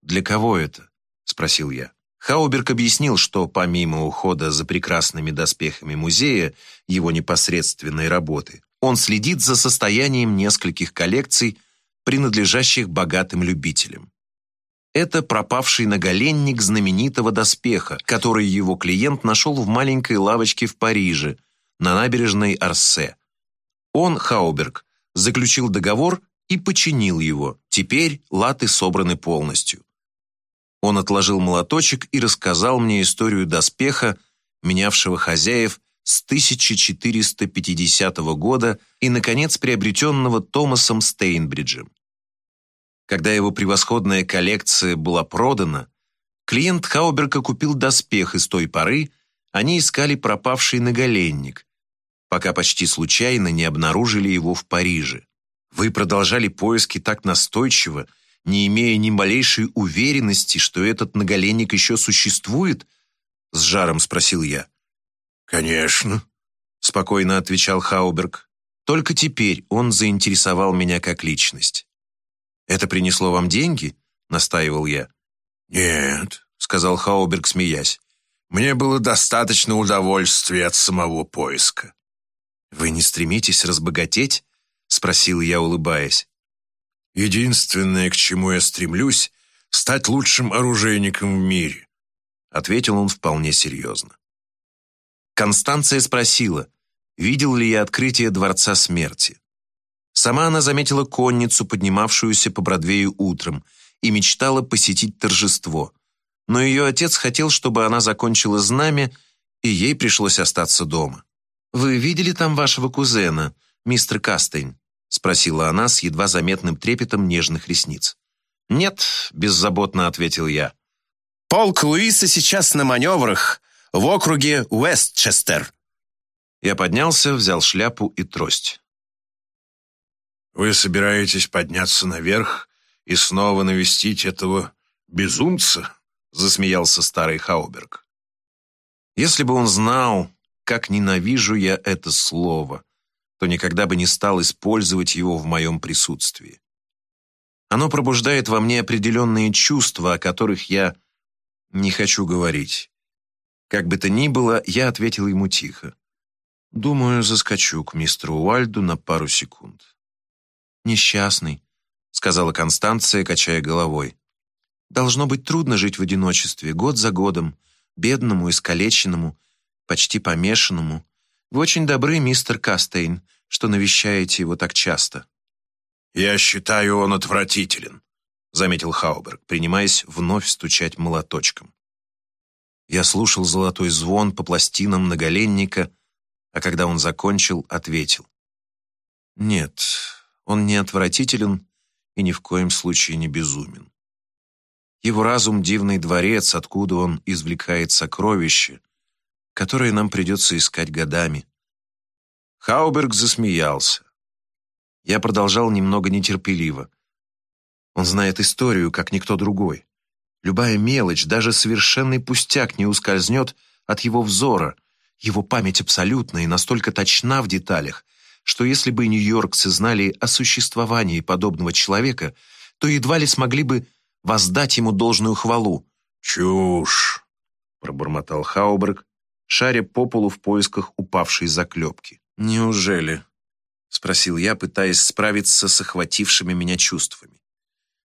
«Для кого это?» – спросил я. Хауберг объяснил, что помимо ухода за прекрасными доспехами музея, его непосредственной работы, он следит за состоянием нескольких коллекций, принадлежащих богатым любителям. Это пропавший наголенник знаменитого доспеха, который его клиент нашел в маленькой лавочке в Париже, на набережной Арсе. Он, Хауберг, заключил договор и починил его. Теперь латы собраны полностью. Он отложил молоточек и рассказал мне историю доспеха, менявшего хозяев с 1450 года и, наконец, приобретенного Томасом Стейнбриджем. Когда его превосходная коллекция была продана, клиент Хауберка купил доспех, и с той поры они искали пропавший наголенник, пока почти случайно не обнаружили его в Париже. Вы продолжали поиски так настойчиво, не имея ни малейшей уверенности, что этот наголенник еще существует? С жаром спросил я. Конечно, спокойно отвечал Хауберг. Только теперь он заинтересовал меня как личность. «Это принесло вам деньги?» — настаивал я. «Нет», — сказал Хауберг, смеясь. «Мне было достаточно удовольствия от самого поиска». «Вы не стремитесь разбогатеть?» — спросил я, улыбаясь. «Единственное, к чему я стремлюсь, стать лучшим оружейником в мире», — ответил он вполне серьезно. Констанция спросила, видел ли я открытие Дворца Смерти. Сама она заметила конницу, поднимавшуюся по Бродвею утром, и мечтала посетить торжество. Но ее отец хотел, чтобы она закончила знамя, и ей пришлось остаться дома. «Вы видели там вашего кузена, мистер Кастейн?» Спросила она с едва заметным трепетом нежных ресниц. «Нет», — беззаботно ответил я. «Полк Луиса сейчас на маневрах в округе Уэстчестер». Я поднялся, взял шляпу и трость. Вы собираетесь подняться наверх и снова навестить этого безумца?» засмеялся старый Хауберг. «Если бы он знал, как ненавижу я это слово, то никогда бы не стал использовать его в моем присутствии. Оно пробуждает во мне определенные чувства, о которых я не хочу говорить. Как бы то ни было, я ответил ему тихо. Думаю, заскочу к мистеру Уальду на пару секунд несчастный», сказала Констанция, качая головой. «Должно быть трудно жить в одиночестве, год за годом, бедному, искалеченному, почти помешанному. Вы очень добры, мистер Кастейн, что навещаете его так часто». «Я считаю, он отвратителен», заметил Хауберг, принимаясь вновь стучать молоточком. Я слушал золотой звон по пластинам наголенника, а когда он закончил, ответил. «Нет, он не отвратителен и ни в коем случае не безумен. Его разум — дивный дворец, откуда он извлекает сокровища, которые нам придется искать годами. Хауберг засмеялся. Я продолжал немного нетерпеливо. Он знает историю, как никто другой. Любая мелочь, даже совершенный пустяк не ускользнет от его взора. Его память абсолютна и настолько точна в деталях, что если бы нью-йоркцы знали о существовании подобного человека, то едва ли смогли бы воздать ему должную хвалу. «Чушь!» — пробормотал Хауберг, шаря по полу в поисках упавшей заклепки. «Неужели?» — спросил я, пытаясь справиться с охватившими меня чувствами.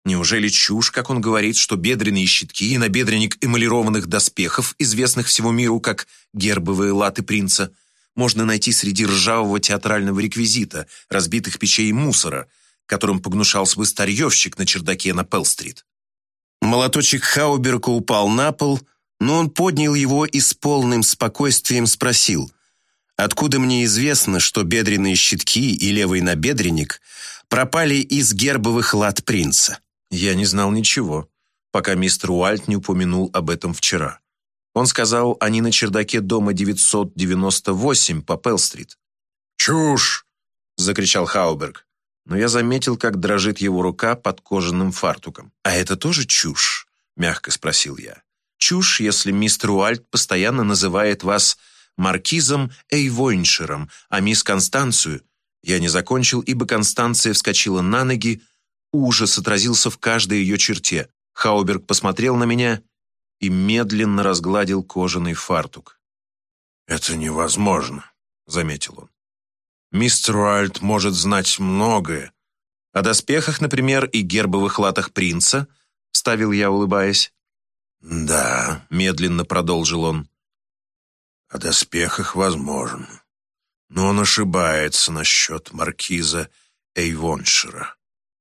Неужели чушь, как он говорит, что бедренные щитки и набедренник эмалированных доспехов, известных всему миру как гербовые латы принца, можно найти среди ржавого театрального реквизита, разбитых печей и мусора, которым погнушался бы старьевщик на чердаке на Пелл-стрит? Молоточек Хауберка упал на пол, но он поднял его и с полным спокойствием спросил, «Откуда мне известно, что бедренные щитки и левый набедренник пропали из гербовых лад принца?» Я не знал ничего, пока мистер Уальт не упомянул об этом вчера. Он сказал, они на чердаке дома 998 по Пелл-стрит. «Чушь!» — закричал Хауберг. Но я заметил, как дрожит его рука под кожаным фартуком. «А это тоже чушь?» — мягко спросил я. «Чушь, если мистер Уальт постоянно называет вас маркизом Эйвойншером, а мисс Констанцию...» Я не закончил, ибо Констанция вскочила на ноги, Ужас отразился в каждой ее черте. Хауберг посмотрел на меня и медленно разгладил кожаный фартук. «Это невозможно», — заметил он. «Мистер Уайльд может знать многое. О доспехах, например, и гербовых латах принца», — ставил я, улыбаясь. «Да», — медленно продолжил он. «О доспехах возможно. Но он ошибается насчет маркиза Эйвоншира.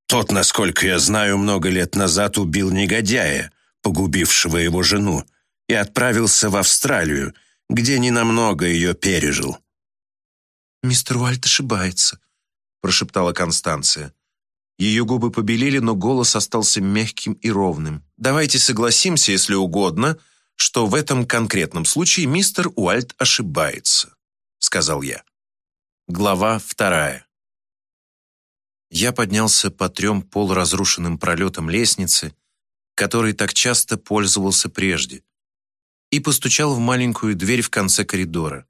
Тот, насколько я знаю, много лет назад убил негодяя, погубившего его жену, и отправился в Австралию, где ненамного ее пережил. «Мистер Уальт ошибается», — прошептала Констанция. Ее губы побелели, но голос остался мягким и ровным. «Давайте согласимся, если угодно, что в этом конкретном случае мистер Уальт ошибается», — сказал я. Глава вторая. Я поднялся по трем полуразрушенным пролетам лестницы, которой так часто пользовался прежде, и постучал в маленькую дверь в конце коридора.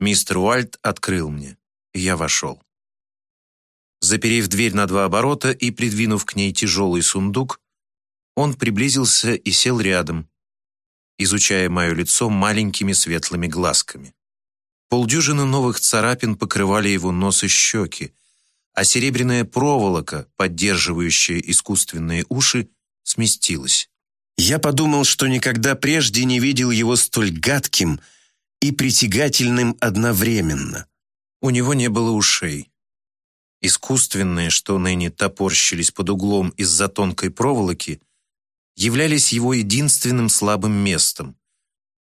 Мистер Уальт открыл мне, и я вошел. Заперев дверь на два оборота и придвинув к ней тяжелый сундук, он приблизился и сел рядом, изучая мое лицо маленькими светлыми глазками. Полдюжины новых царапин покрывали его нос и щеки, а серебряная проволока, поддерживающая искусственные уши, сместилась. Я подумал, что никогда прежде не видел его столь гадким и притягательным одновременно. У него не было ушей. Искусственные, что ныне топорщились под углом из-за тонкой проволоки, являлись его единственным слабым местом.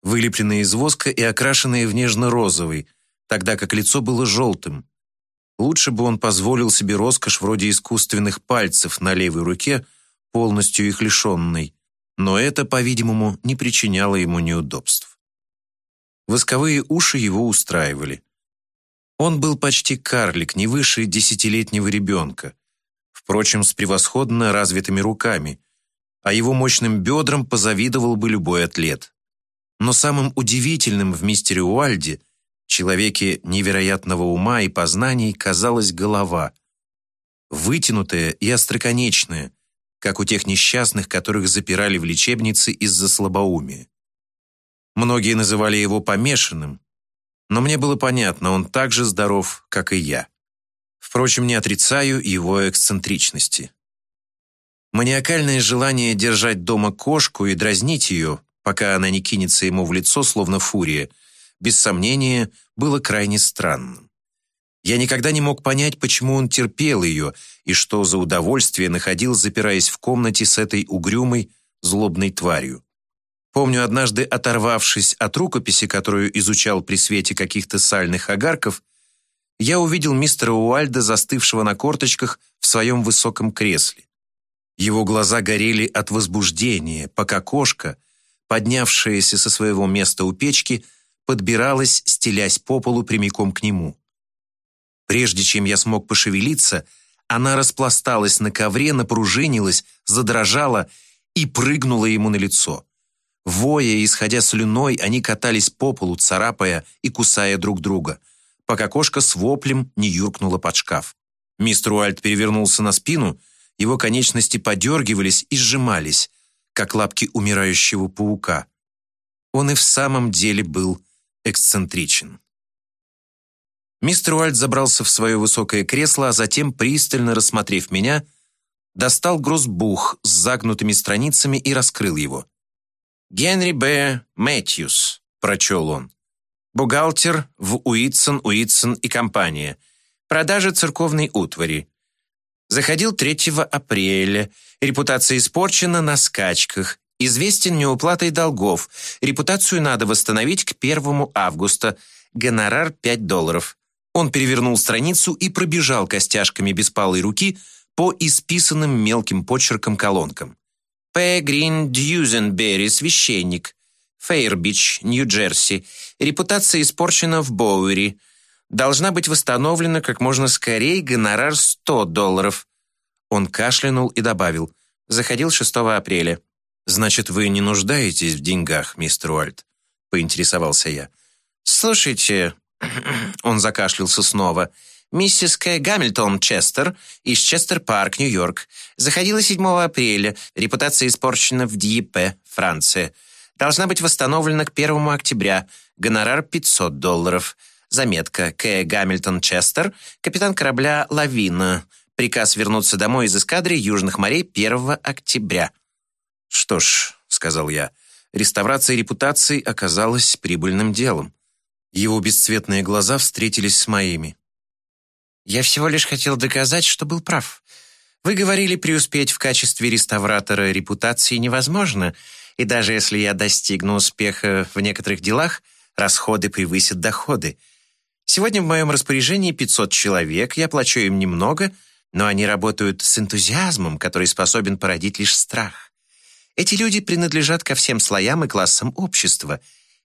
Вылепленные из воска и окрашенные в нежно-розовый, тогда как лицо было желтым, Лучше бы он позволил себе роскошь вроде искусственных пальцев на левой руке, полностью их лишенной, но это, по-видимому, не причиняло ему неудобств. Восковые уши его устраивали. Он был почти карлик, не выше десятилетнего ребенка, впрочем, с превосходно развитыми руками, а его мощным бедрам позавидовал бы любой атлет. Но самым удивительным в мистере Уальде человеке невероятного ума и познаний казалась голова, вытянутая и остроконечная, как у тех несчастных, которых запирали в лечебнице из-за слабоумия. Многие называли его помешанным, но мне было понятно, он так же здоров, как и я. Впрочем, не отрицаю его эксцентричности. Маниакальное желание держать дома кошку и дразнить ее, пока она не кинется ему в лицо, словно фурия – без сомнения, было крайне странным. Я никогда не мог понять, почему он терпел ее и что за удовольствие находил, запираясь в комнате с этой угрюмой, злобной тварью. Помню, однажды оторвавшись от рукописи, которую изучал при свете каких-то сальных огарков, я увидел мистера Уальда, застывшего на корточках в своем высоком кресле. Его глаза горели от возбуждения, пока кошка, поднявшаяся со своего места у печки, подбиралась, стелясь по полу прямиком к нему. Прежде чем я смог пошевелиться, она распласталась на ковре, напружинилась, задрожала и прыгнула ему на лицо. Воя, исходя слюной, они катались по полу, царапая и кусая друг друга, пока кошка с воплем не юркнула под шкаф. Мистер Уальд перевернулся на спину, его конечности подергивались и сжимались, как лапки умирающего паука. Он и в самом деле был эксцентричен. Мистер Уальд забрался в свое высокое кресло, а затем, пристально рассмотрев меня, достал грозбух с загнутыми страницами и раскрыл его. «Генри Б. Мэтьюс», — прочел он. «Бухгалтер в Уитсон, Уитсон и компания. Продажа церковной утвари. Заходил 3 апреля. Репутация испорчена на скачках. Известен неуплатой долгов. Репутацию надо восстановить к 1 августа. Гонорар 5 долларов». Он перевернул страницу и пробежал костяшками беспалой руки по исписанным мелким почерком колонкам. П. Грин Дьюзенбери, священник. Фейрбич, Нью-Джерси. Репутация испорчена в Боуэри. Должна быть восстановлена как можно скорее гонорар 100 долларов. Он кашлянул и добавил. Заходил 6 апреля. «Значит, вы не нуждаетесь в деньгах, мистер Уальт?» — поинтересовался я. «Слушайте...» — он закашлялся снова — Миссис К. Гамильтон Честер из Честер-Парк, Нью-Йорк. Заходила 7 апреля. Репутация испорчена в Дьепе, Франция. Должна быть восстановлена к 1 октября. Гонорар 500 долларов. Заметка. К. Гамильтон Честер, капитан корабля «Лавина». Приказ вернуться домой из эскадры Южных морей 1 октября. «Что ж», — сказал я, — реставрация репутации оказалась прибыльным делом. Его бесцветные глаза встретились с моими. Я всего лишь хотел доказать, что был прав. Вы говорили, преуспеть в качестве реставратора репутации невозможно, и даже если я достигну успеха в некоторых делах, расходы превысят доходы. Сегодня в моем распоряжении 500 человек, я плачу им немного, но они работают с энтузиазмом, который способен породить лишь страх. Эти люди принадлежат ко всем слоям и классам общества.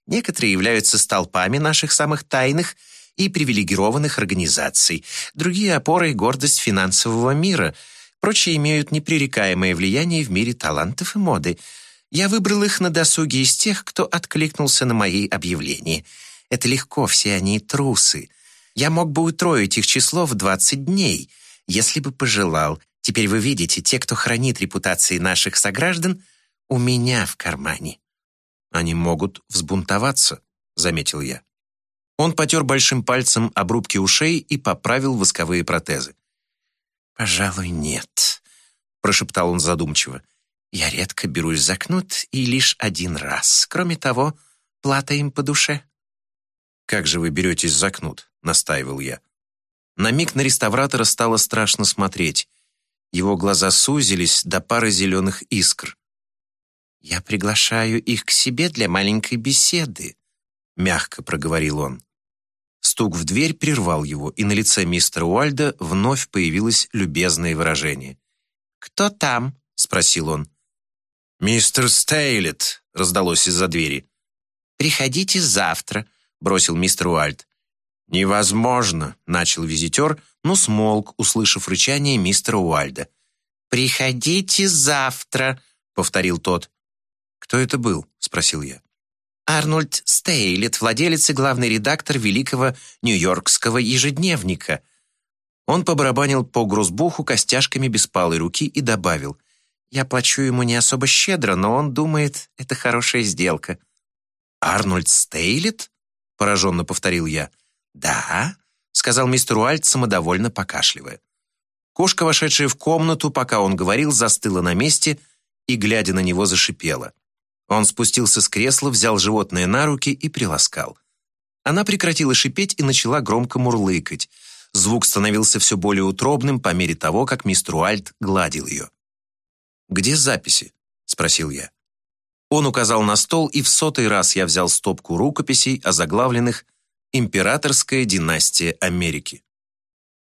Некоторые являются столпами наших самых тайных – и привилегированных организаций, другие опоры и гордость финансового мира, прочие имеют непререкаемое влияние в мире талантов и моды. Я выбрал их на досуге из тех, кто откликнулся на мои объявления. Это легко, все они трусы. Я мог бы утроить их число в 20 дней, если бы пожелал. Теперь вы видите, те, кто хранит репутации наших сограждан, у меня в кармане. Они могут взбунтоваться, заметил я. Он потер большим пальцем обрубки ушей и поправил восковые протезы. «Пожалуй, нет», — прошептал он задумчиво. «Я редко берусь за кнут и лишь один раз. Кроме того, плата им по душе». «Как же вы беретесь за кнут?» — настаивал я. На миг на реставратора стало страшно смотреть. Его глаза сузились до пары зеленых искр. «Я приглашаю их к себе для маленькой беседы», — мягко проговорил он. Стук в дверь прервал его, и на лице мистера Уальда вновь появилось любезное выражение. «Кто там?» — спросил он. «Мистер Стейлет», — раздалось из-за двери. «Приходите завтра», — бросил мистер Уальд. «Невозможно», — начал визитер, но смолк, услышав рычание мистера Уальда. «Приходите завтра», — повторил тот. «Кто это был?» — спросил я. Арнольд Стейлет, владелец и главный редактор великого нью-йоркского ежедневника. Он побарабанил по грузбуху костяшками беспалой руки и добавил, «Я плачу ему не особо щедро, но он думает, это хорошая сделка». «Арнольд Стейлет?» — пораженно повторил я. «Да», — сказал мистер Уальт, самодовольно покашливая. Кошка, вошедшая в комнату, пока он говорил, застыла на месте и, глядя на него, зашипела. Он спустился с кресла, взял животное на руки и приласкал. Она прекратила шипеть и начала громко мурлыкать. Звук становился все более утробным по мере того, как мистер Уальд гладил ее. «Где записи?» — спросил я. Он указал на стол, и в сотый раз я взял стопку рукописей, озаглавленных Императорская династия Америки.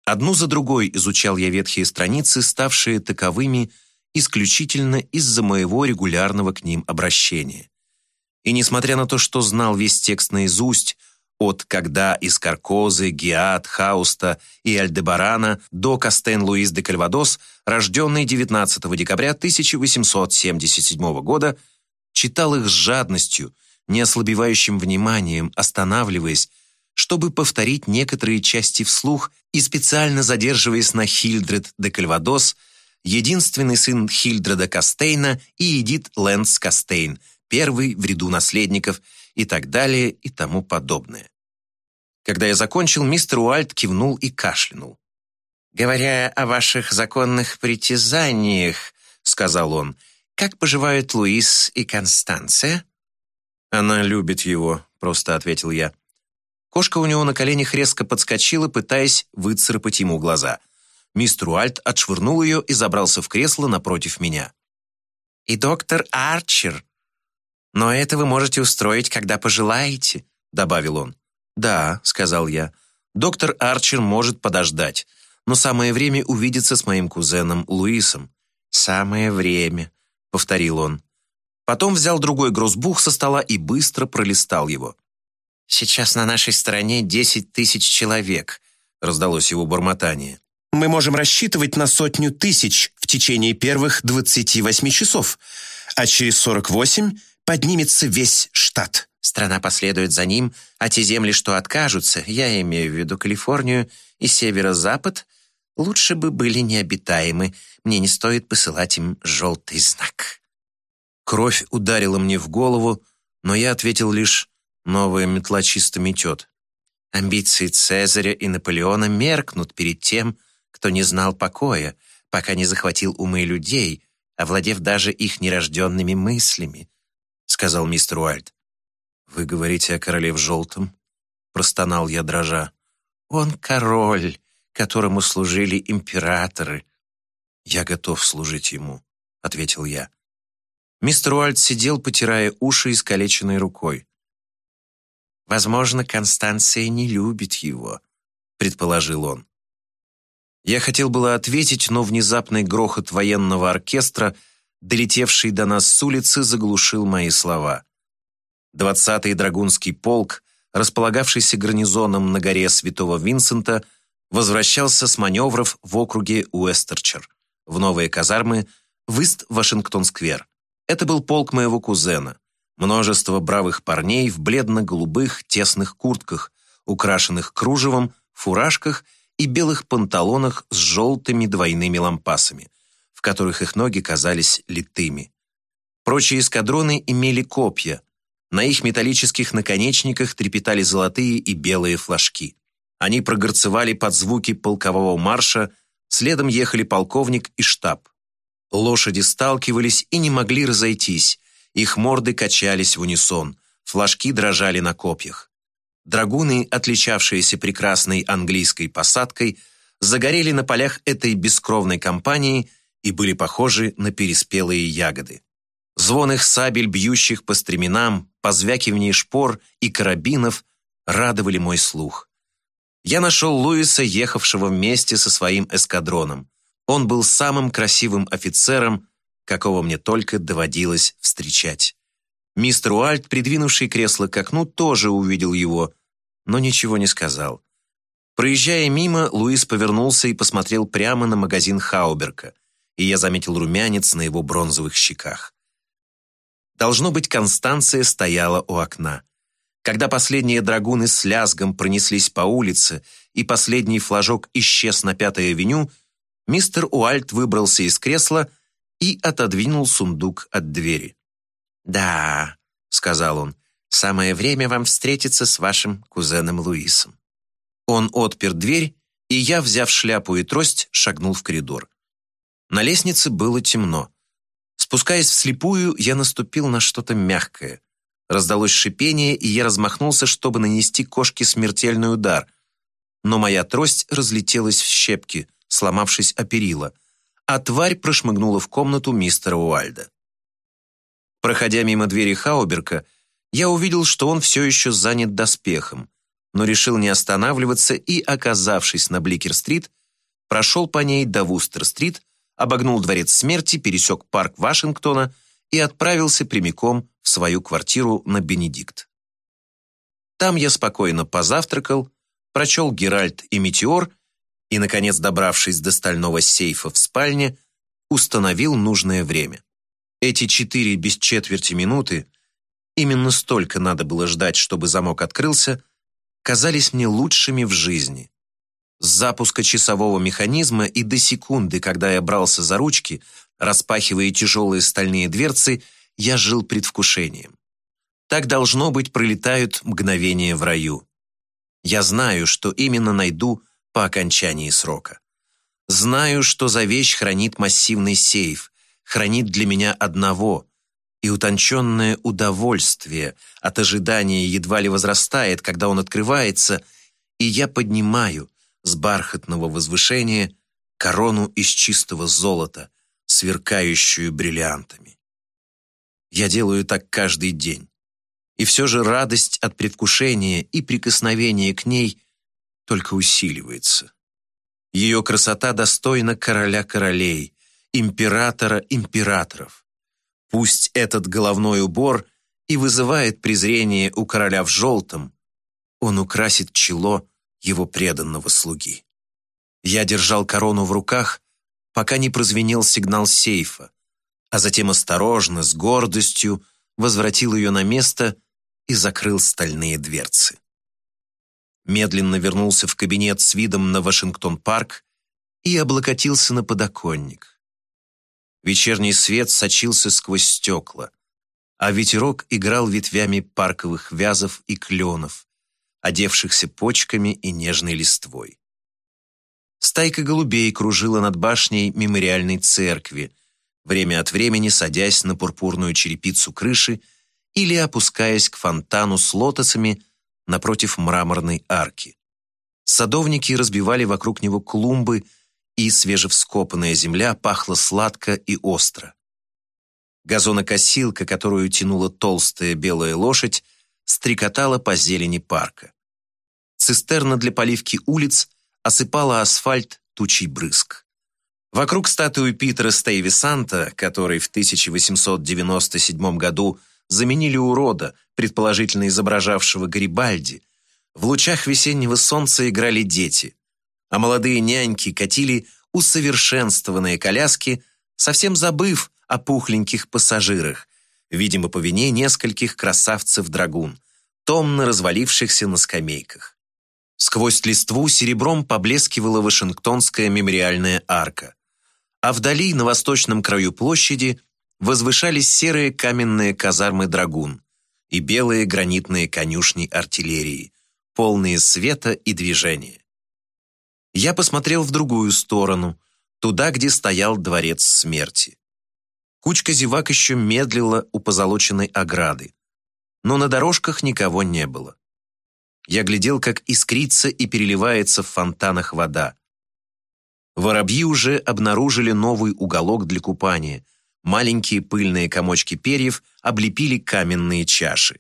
Одну за другой изучал я ветхие страницы, ставшие таковыми исключительно из-за моего регулярного к ним обращения. И несмотря на то, что знал весь текст наизусть, от «Когда» из Каркозы, Гиат, Хауста и Альдебарана до Кастен-Луис де Кальвадос, рожденный 19 декабря 1877 года, читал их с жадностью, неослабевающим вниманием, останавливаясь, чтобы повторить некоторые части вслух и специально задерживаясь на Хильдред де Кальвадос, единственный сын Хильдреда Кастейна и Эдит Лэнс Кастейн, первый в ряду наследников и так далее и тому подобное. Когда я закончил, мистер Уальт кивнул и кашлянул. «Говоря о ваших законных притязаниях», — сказал он, «как поживают Луис и Констанция?» «Она любит его», — просто ответил я. Кошка у него на коленях резко подскочила, пытаясь выцарапать ему глаза. Мистер Уальт отшвырнул ее и забрался в кресло напротив меня. «И доктор Арчер. Но это вы можете устроить, когда пожелаете», — добавил он. «Да», — сказал я, — «доктор Арчер может подождать, но самое время увидеться с моим кузеном Луисом». «Самое время», — повторил он. Потом взял другой грозбух со стола и быстро пролистал его. «Сейчас на нашей стороне десять тысяч человек», — раздалось его бормотание. «Мы можем рассчитывать на сотню тысяч в течение первых 28 часов, а через 48 поднимется весь штат». Страна последует за ним, а те земли, что откажутся, я имею в виду Калифорнию и северо-запад, лучше бы были необитаемы. Мне не стоит посылать им желтый знак. Кровь ударила мне в голову, но я ответил лишь «новая метла чисто метет». Амбиции Цезаря и Наполеона меркнут перед тем, кто не знал покоя, пока не захватил умы людей, овладев даже их нерожденными мыслями, сказал мистер Уальд. «Вы говорите о короле в желтом?» Простонал я, дрожа. «Он король, которому служили императоры». «Я готов служить ему», — ответил я. Мистер Уальд сидел, потирая уши искалеченной рукой. «Возможно, Констанция не любит его», — предположил он. Я хотел было ответить, но внезапный грохот военного оркестра, долетевший до нас с улицы, заглушил мои слова. 20-й Драгунский полк, располагавшийся гарнизоном на горе Святого Винсента, возвращался с маневров в округе Уэстерчер, в новые казармы в Ист-Вашингтон-сквер. Это был полк моего кузена. Множество бравых парней в бледно-голубых тесных куртках, украшенных кружевом, фуражках и белых панталонах с желтыми двойными лампасами, в которых их ноги казались литыми. Прочие эскадроны имели копья, на их металлических наконечниках трепетали золотые и белые флажки. Они прогорцевали под звуки полкового марша, следом ехали полковник и штаб. Лошади сталкивались и не могли разойтись, их морды качались в унисон, флажки дрожали на копьях. Драгуны, отличавшиеся прекрасной английской посадкой, загорели на полях этой бескровной компании и были похожи на переспелые ягоды. Звон их сабель, бьющих по стременам, позвякивание шпор и карабинов радовали мой слух. Я нашел Луиса, ехавшего вместе со своим эскадроном. Он был самым красивым офицером, какого мне только доводилось встречать. Мистер Уальт, придвинувший кресло к окну, тоже увидел его, но ничего не сказал. Проезжая мимо, Луис повернулся и посмотрел прямо на магазин Хауберка, и я заметил румянец на его бронзовых щеках. Должно быть, Констанция стояла у окна. Когда последние драгуны с лязгом пронеслись по улице и последний флажок исчез на Пятой авеню, мистер Уальт выбрался из кресла и отодвинул сундук от двери. «Да», — сказал он, — «самое время вам встретиться с вашим кузеном Луисом». Он отпер дверь, и я, взяв шляпу и трость, шагнул в коридор. На лестнице было темно. Спускаясь вслепую, я наступил на что-то мягкое. Раздалось шипение, и я размахнулся, чтобы нанести кошке смертельный удар. Но моя трость разлетелась в щепки, сломавшись о перила, а тварь прошмыгнула в комнату мистера Уальда. Проходя мимо двери Хауберка, я увидел, что он все еще занят доспехом. но решил не останавливаться и, оказавшись на Бликер-стрит, прошел по ней до Вустер-стрит, обогнул дворец смерти, пересек парк Вашингтона и отправился прямиком в свою квартиру на Бенедикт. Там я спокойно позавтракал, прочел «Геральт» и «Метеор» и, наконец, добравшись до стального сейфа в спальне, установил нужное время. Эти четыре без четверти минуты, именно столько надо было ждать, чтобы замок открылся, казались мне лучшими в жизни. С запуска часового механизма и до секунды, когда я брался за ручки, распахивая тяжелые стальные дверцы, я жил предвкушением. Так, должно быть, пролетают мгновения в раю. Я знаю, что именно найду по окончании срока. Знаю, что за вещь хранит массивный сейф, хранит для меня одного, и утонченное удовольствие от ожидания едва ли возрастает, когда он открывается, и я поднимаю с бархатного возвышения корону из чистого золота, сверкающую бриллиантами. Я делаю так каждый день. И все же радость от предвкушения и прикосновения к ней только усиливается. Ее красота достойна короля королей, императора императоров. Пусть этот головной убор и вызывает презрение у короля в желтом, он украсит чело его преданного слуги. Я держал корону в руках, пока не прозвенел сигнал сейфа, а затем осторожно, с гордостью, возвратил ее на место и закрыл стальные дверцы. Медленно вернулся в кабинет с видом на Вашингтон-парк и облокотился на подоконник. Вечерний свет сочился сквозь стекла, а ветерок играл ветвями парковых вязов и кленов, одевшихся почками и нежной листвой. Стайка голубей кружила над башней мемориальной церкви, время от времени садясь на пурпурную черепицу крыши или опускаясь к фонтану с лотосами напротив мраморной арки. Садовники разбивали вокруг него клумбы, и свежевскопанная земля пахла сладко и остро. Газонокосилка, которую тянула толстая белая лошадь, стрекотала по зелени парка. Цистерна для поливки улиц осыпала асфальт тучей брызг. Вокруг статуи Питера Стейвисанта, который в 1897 году заменили урода, предположительно изображавшего Гарибальди, в лучах весеннего солнца играли дети, а молодые няньки катили усовершенствованные коляски, совсем забыв о пухленьких пассажирах, видимо, по вине нескольких красавцев-драгун, томно развалившихся на скамейках. Сквозь листву серебром поблескивала Вашингтонская мемориальная арка, а вдали, на восточном краю площади, возвышались серые каменные казармы «Драгун» и белые гранитные конюшни артиллерии, полные света и движения. Я посмотрел в другую сторону, туда, где стоял дворец смерти. Кучка зевак еще медлила у позолоченной ограды, но на дорожках никого не было. Я глядел, как искрится и переливается в фонтанах вода. Воробьи уже обнаружили новый уголок для купания – Маленькие пыльные комочки перьев облепили каменные чаши.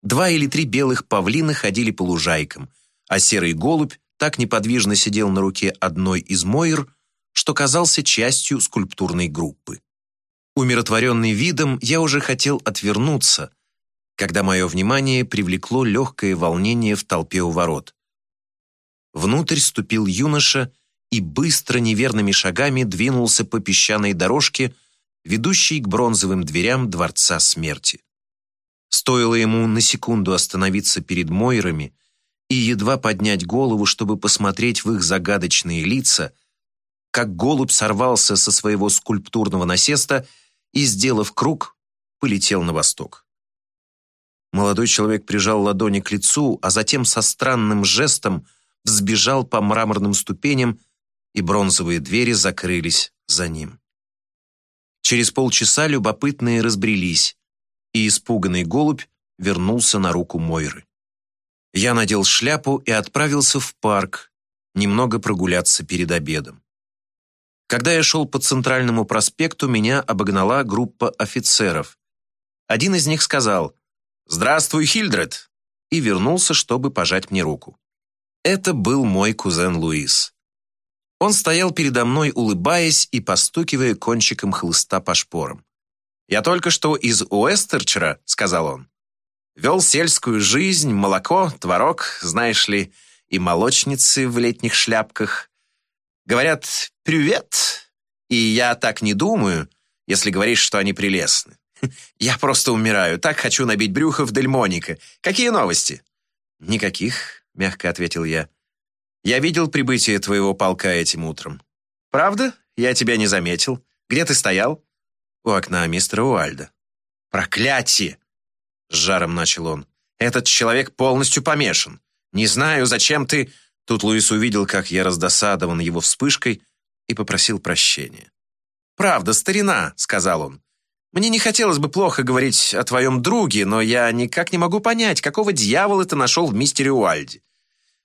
Два или три белых павлина ходили по лужайкам, а серый голубь так неподвижно сидел на руке одной из мойр, что казался частью скульптурной группы. Умиротворенный видом, я уже хотел отвернуться, когда мое внимание привлекло легкое волнение в толпе у ворот. Внутрь ступил юноша и быстро неверными шагами двинулся по песчаной дорожке, ведущий к бронзовым дверям Дворца Смерти. Стоило ему на секунду остановиться перед Мойрами и едва поднять голову, чтобы посмотреть в их загадочные лица, как голубь сорвался со своего скульптурного насеста и, сделав круг, полетел на восток. Молодой человек прижал ладони к лицу, а затем со странным жестом взбежал по мраморным ступеням, и бронзовые двери закрылись за ним. Через полчаса любопытные разбрелись, и испуганный голубь вернулся на руку Мойры. Я надел шляпу и отправился в парк, немного прогуляться перед обедом. Когда я шел по центральному проспекту, меня обогнала группа офицеров. Один из них сказал «Здравствуй, Хильдред!» и вернулся, чтобы пожать мне руку. Это был мой кузен Луис. Он стоял передо мной, улыбаясь и постукивая кончиком хлыста по шпорам. «Я только что из Уэстерчера», — сказал он. «Вел сельскую жизнь, молоко, творог, знаешь ли, и молочницы в летних шляпках. Говорят «привет», и я так не думаю, если говоришь, что они прелестны. Я просто умираю, так хочу набить брюхо в Дельмоника. Какие новости?» «Никаких», — мягко ответил я. Я видел прибытие твоего полка этим утром. Правда? Я тебя не заметил. Где ты стоял? У окна мистера Уальда. Проклятие! С жаром начал он. Этот человек полностью помешан. Не знаю, зачем ты... Тут Луис увидел, как я раздосадован его вспышкой, и попросил прощения. «Правда, старина», — сказал он. «Мне не хотелось бы плохо говорить о твоем друге, но я никак не могу понять, какого дьявола ты нашел в мистере Уальде.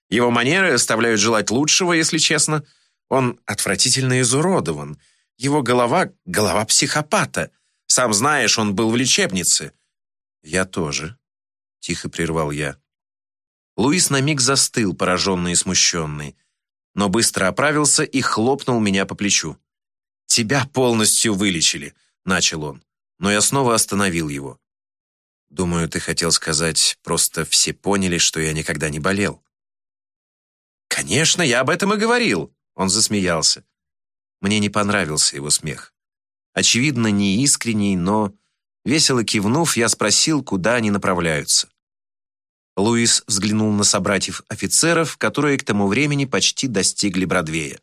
Его манеры оставляют желать лучшего, если честно. Он отвратительно изуродован. Его голова — голова психопата. Сам знаешь, он был в лечебнице». «Я тоже», — тихо прервал я. Луис на миг застыл, пораженный и смущенный, но быстро оправился и хлопнул меня по плечу. «Тебя полностью вылечили», — начал он, но я снова остановил его. «Думаю, ты хотел сказать, просто все поняли, что я никогда не болел». «Конечно, я об этом и говорил!» Он засмеялся. Мне не понравился его смех. Очевидно, не искренний, но, весело кивнув, я спросил, куда они направляются. Луис взглянул на собратьев-офицеров, которые к тому времени почти достигли Бродвея.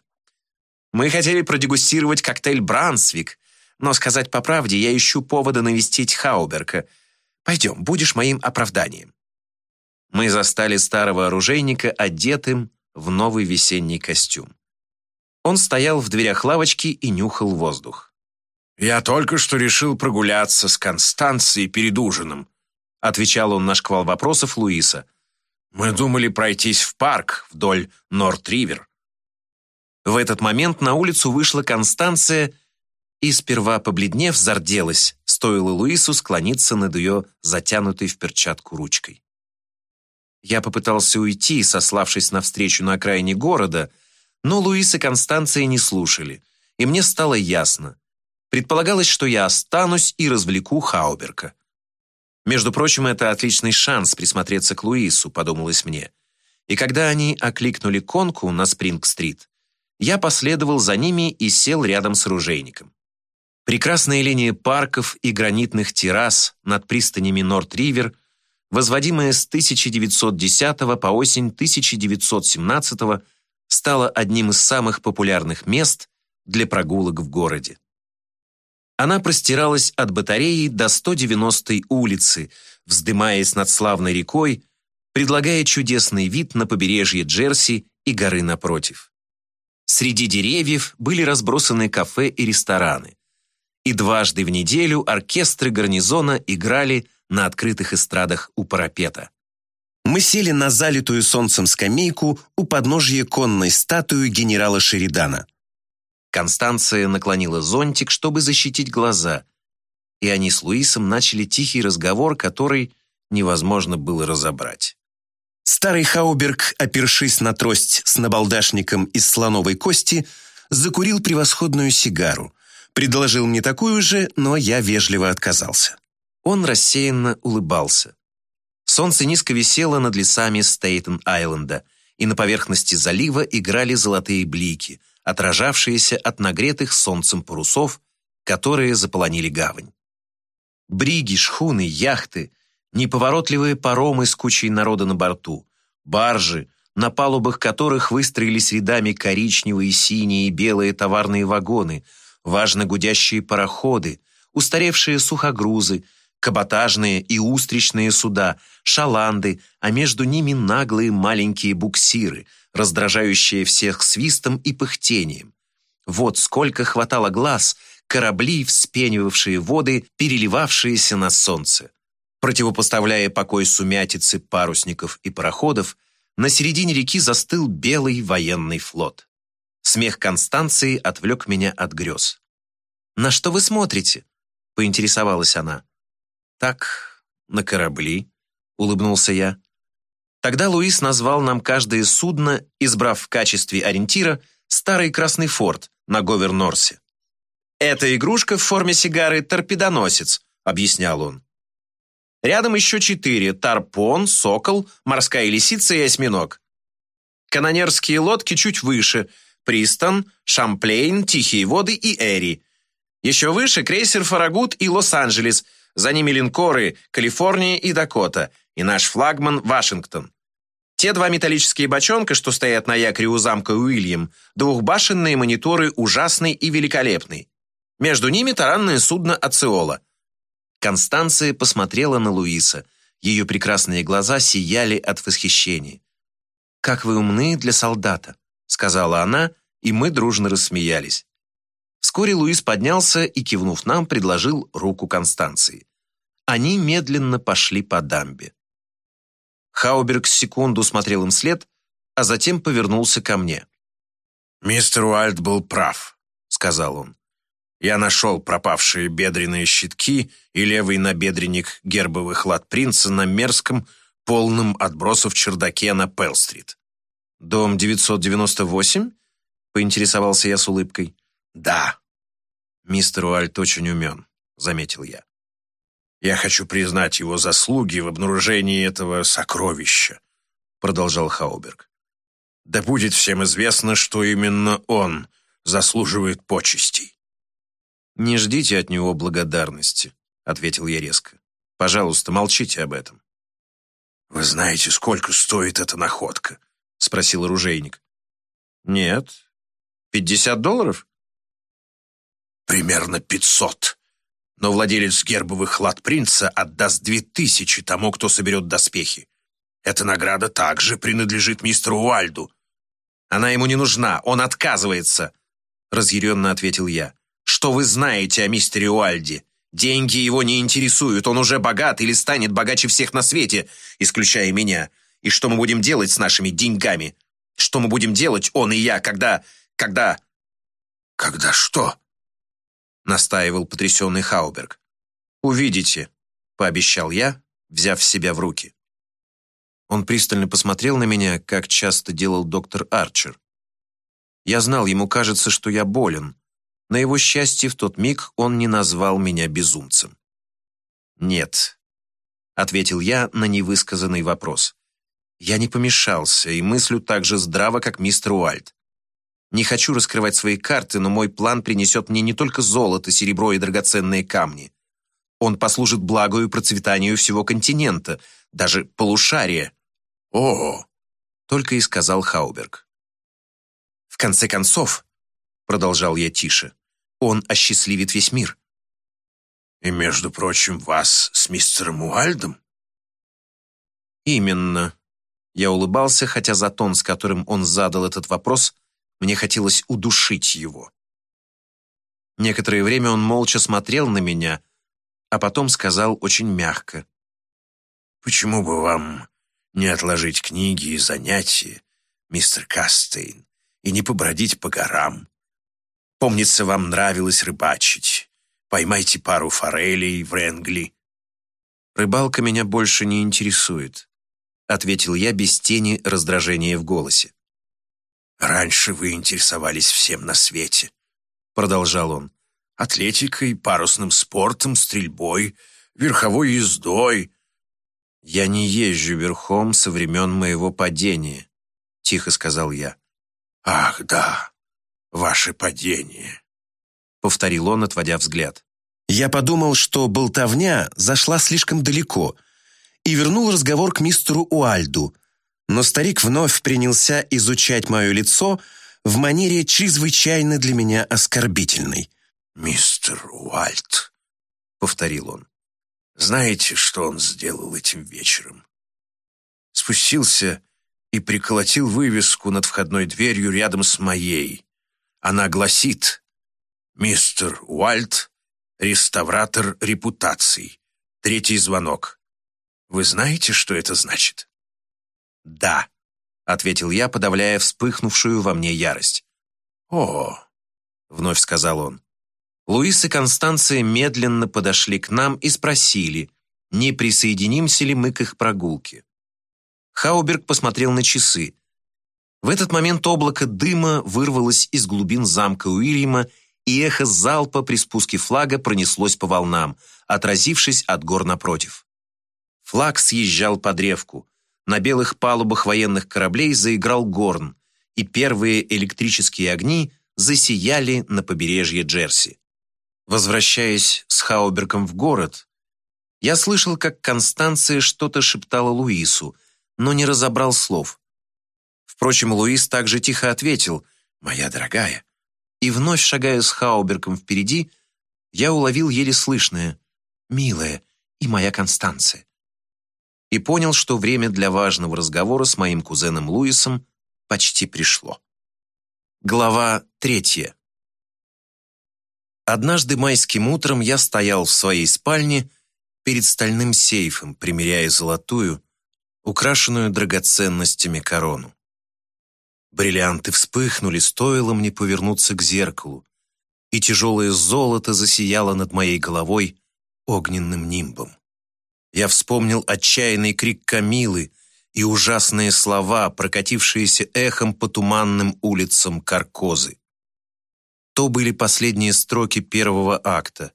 «Мы хотели продегустировать коктейль «Брансвик», но, сказать по правде, я ищу повода навестить Хауберка. Пойдем, будешь моим оправданием». Мы застали старого оружейника одетым, в новый весенний костюм. Он стоял в дверях лавочки и нюхал воздух. «Я только что решил прогуляться с Констанцией перед ужином», отвечал он на шквал вопросов Луиса. «Мы думали пройтись в парк вдоль Норт-Ривер». В этот момент на улицу вышла Констанция и, сперва побледнев, зарделась, стоило Луису склониться над ее затянутой в перчатку ручкой. Я попытался уйти, сославшись на встречу на окраине города, но Луис и Констанция не слушали, и мне стало ясно. Предполагалось, что я останусь и развлеку Хауберка. Между прочим, это отличный шанс присмотреться к Луису, подумалось мне. И когда они окликнули конку на Спринг-стрит, я последовал за ними и сел рядом с оружейником. Прекрасная линия парков и гранитных террас над пристанями Норт-Ривер возводимая с 1910 по осень 1917 стала одним из самых популярных мест для прогулок в городе. Она простиралась от батареи до 190-й улицы, вздымаясь над славной рекой, предлагая чудесный вид на побережье Джерси и горы напротив. Среди деревьев были разбросаны кафе и рестораны. И дважды в неделю оркестры гарнизона играли на открытых эстрадах у парапета. Мы сели на залитую солнцем скамейку у подножья конной статуи генерала Шеридана. Констанция наклонила зонтик, чтобы защитить глаза, и они с Луисом начали тихий разговор, который невозможно было разобрать. Старый Хауберг, опершись на трость с набалдашником из слоновой кости, закурил превосходную сигару, предложил мне такую же, но я вежливо отказался. Он рассеянно улыбался. Солнце низко висело над лесами Стейтен-Айленда, и на поверхности залива играли золотые блики, отражавшиеся от нагретых солнцем парусов, которые заполонили гавань. Бриги, шхуны, яхты, неповоротливые паромы с кучей народа на борту, баржи, на палубах которых выстроились рядами коричневые, синие и белые товарные вагоны, важно гудящие пароходы, устаревшие сухогрузы, каботажные и устричные суда, шаланды, а между ними наглые маленькие буксиры, раздражающие всех свистом и пыхтением. Вот сколько хватало глаз, корабли, вспенивавшие воды, переливавшиеся на солнце. Противопоставляя покой сумятицы парусников и пароходов, на середине реки застыл белый военный флот. Смех Констанции отвлек меня от грез. «На что вы смотрите?» — поинтересовалась она. «Так, на корабли», — улыбнулся я. Тогда Луис назвал нам каждое судно, избрав в качестве ориентира старый красный форт на Говер-Норсе. «Эта игрушка в форме сигары – торпедоносец», – объяснял он. Рядом еще четыре – тарпон, сокол, морская лисица и осьминог. Канонерские лодки чуть выше – Пристон, Шамплейн, Тихие воды и Эри. Еще выше – крейсер Фарагут и Лос-Анджелес, за ними линкоры Калифорния и Дакота, и наш флагман Вашингтон. Те два металлические бочонка, что стоят на якоре у замка Уильям, двухбашенные мониторы ужасный и великолепный. Между ними таранное судно «Ациола». Констанция посмотрела на Луиса. Ее прекрасные глаза сияли от восхищения. «Как вы умны для солдата», — сказала она, и мы дружно рассмеялись. Вскоре Луис поднялся и, кивнув нам, предложил руку Констанции. Они медленно пошли по дамбе. Хауберг секунду смотрел им след, а затем повернулся ко мне. «Мистер Уальд был прав», — сказал он. «Я нашел пропавшие бедренные щитки и левый набедренник гербовых лад принца на мерзком, полном отбросов чердаке на Пелл-стрит». «Дом 998?» — поинтересовался я с улыбкой. «Да». «Мистер Уальд очень умен», — заметил я. Я хочу признать его заслуги в обнаружении этого сокровища», продолжал Хауберг. «Да будет всем известно, что именно он заслуживает почестей». «Не ждите от него благодарности», — ответил я резко. «Пожалуйста, молчите об этом». «Вы знаете, сколько стоит эта находка?» — спросил оружейник. «Нет. Пятьдесят долларов?» «Примерно пятьсот», но владелец гербовых лад принца отдаст две тысячи тому, кто соберет доспехи. Эта награда также принадлежит мистеру Уальду». «Она ему не нужна, он отказывается», — разъяренно ответил я. «Что вы знаете о мистере Уальде? Деньги его не интересуют, он уже богат или станет богаче всех на свете, исключая меня. И что мы будем делать с нашими деньгами? Что мы будем делать, он и я, когда... когда...» «Когда что?» Настаивал потрясенный Хауберг. «Увидите», — пообещал я, взяв себя в руки. Он пристально посмотрел на меня, как часто делал доктор Арчер. Я знал, ему кажется, что я болен. На его счастье, в тот миг он не назвал меня безумцем. «Нет», — ответил я на невысказанный вопрос. Я не помешался и мыслю так же здраво, как мистер Уальд. Не хочу раскрывать свои карты, но мой план принесет мне не только золото, серебро и драгоценные камни. Он послужит благу и процветанию всего континента, даже полушария. О, только и сказал Хауберг. В конце концов, продолжал я тише, он осчастливит весь мир. И, между прочим, вас с мистером Уальдом? Именно. Я улыбался, хотя за тон, с которым он задал этот вопрос, мне хотелось удушить его. Некоторое время он молча смотрел на меня, а потом сказал очень мягко. «Почему бы вам не отложить книги и занятия, мистер Кастейн, и не побродить по горам? Помнится, вам нравилось рыбачить. Поймайте пару форелей в Ренгли». «Рыбалка меня больше не интересует», — ответил я без тени раздражения в голосе. «Раньше вы интересовались всем на свете», — продолжал он. «Атлетикой, парусным спортом, стрельбой, верховой ездой». «Я не езжу верхом со времен моего падения», — тихо сказал я. «Ах, да, ваше падение», — повторил он, отводя взгляд. Я подумал, что болтовня зашла слишком далеко, и вернул разговор к мистеру Уальду, но старик вновь принялся изучать мое лицо в манере чрезвычайно для меня оскорбительной. «Мистер Уальт», — повторил он, — «знаете, что он сделал этим вечером?» Спустился и приколотил вывеску над входной дверью рядом с моей. Она гласит «Мистер Уальт, реставратор репутаций. Третий звонок». Вы знаете, что это значит? «Да», — ответил я, подавляя вспыхнувшую во мне ярость. «О», — вновь сказал он. Луис и Констанция медленно подошли к нам и спросили, не присоединимся ли мы к их прогулке. Хауберг посмотрел на часы. В этот момент облако дыма вырвалось из глубин замка Уильяма, и эхо залпа при спуске флага пронеслось по волнам, отразившись от гор напротив. Флаг съезжал по древку. На белых палубах военных кораблей заиграл горн, и первые электрические огни засияли на побережье Джерси. Возвращаясь с Хауберком в город, я слышал, как Констанция что-то шептала Луису, но не разобрал слов. Впрочем, Луис также тихо ответил «Моя дорогая». И вновь шагая с Хауберком впереди, я уловил еле слышное «Милая и моя Констанция». И понял, что время для важного разговора с моим кузеном Луисом почти пришло. Глава третья. Однажды майским утром я стоял в своей спальне перед стальным сейфом, примеряя золотую, украшенную драгоценностями корону. Бриллианты вспыхнули, стоило мне повернуться к зеркалу, и тяжелое золото засияло над моей головой огненным нимбом. Я вспомнил отчаянный крик Камилы и ужасные слова, прокатившиеся эхом по туманным улицам Каркозы. То были последние строки первого акта,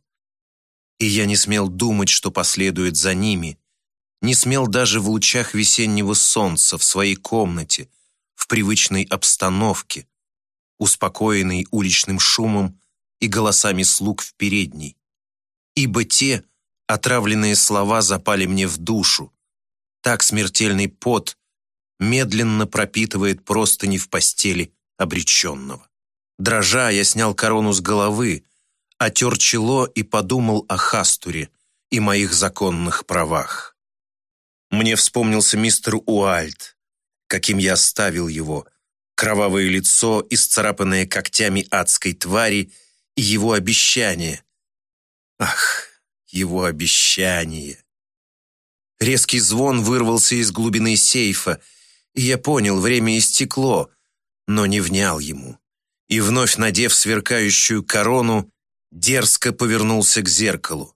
и я не смел думать, что последует за ними, не смел даже в лучах весеннего солнца в своей комнате, в привычной обстановке, успокоенной уличным шумом и голосами слуг в передней. Ибо те, отравленные слова запали мне в душу. Так смертельный пот медленно пропитывает простыни в постели обреченного. Дрожа, я снял корону с головы, отер чело и подумал о Хастуре и моих законных правах. Мне вспомнился мистер Уальд, каким я оставил его, кровавое лицо, исцарапанное когтями адской твари, и его обещание. Ах, его обещание. Резкий звон вырвался из глубины сейфа, и я понял, время истекло, но не внял ему. И вновь надев сверкающую корону, дерзко повернулся к зеркалу.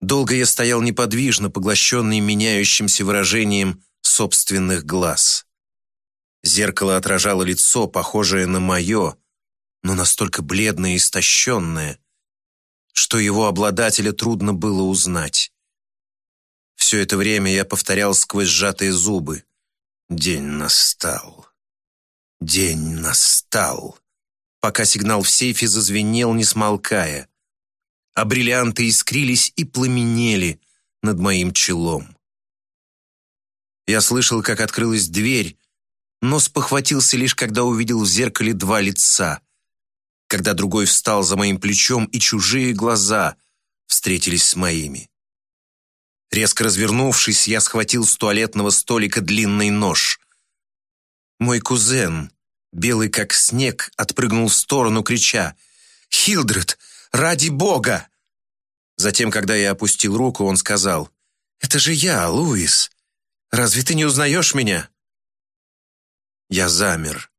Долго я стоял неподвижно, поглощенный меняющимся выражением собственных глаз. Зеркало отражало лицо, похожее на мое, но настолько бледное и истощенное, что его обладателя трудно было узнать. Все это время я повторял сквозь сжатые зубы. День настал. День настал пока сигнал в сейфе зазвенел, не смолкая, а бриллианты искрились и пламенели над моим челом. Я слышал, как открылась дверь, но спохватился лишь, когда увидел в зеркале два лица, когда другой встал за моим плечом, и чужие глаза встретились с моими. Резко развернувшись, я схватил с туалетного столика длинный нож. Мой кузен, белый как снег, отпрыгнул в сторону, крича «Хилдред, ради бога!» Затем, когда я опустил руку, он сказал «Это же я, Луис. Разве ты не узнаешь меня?» Я замер.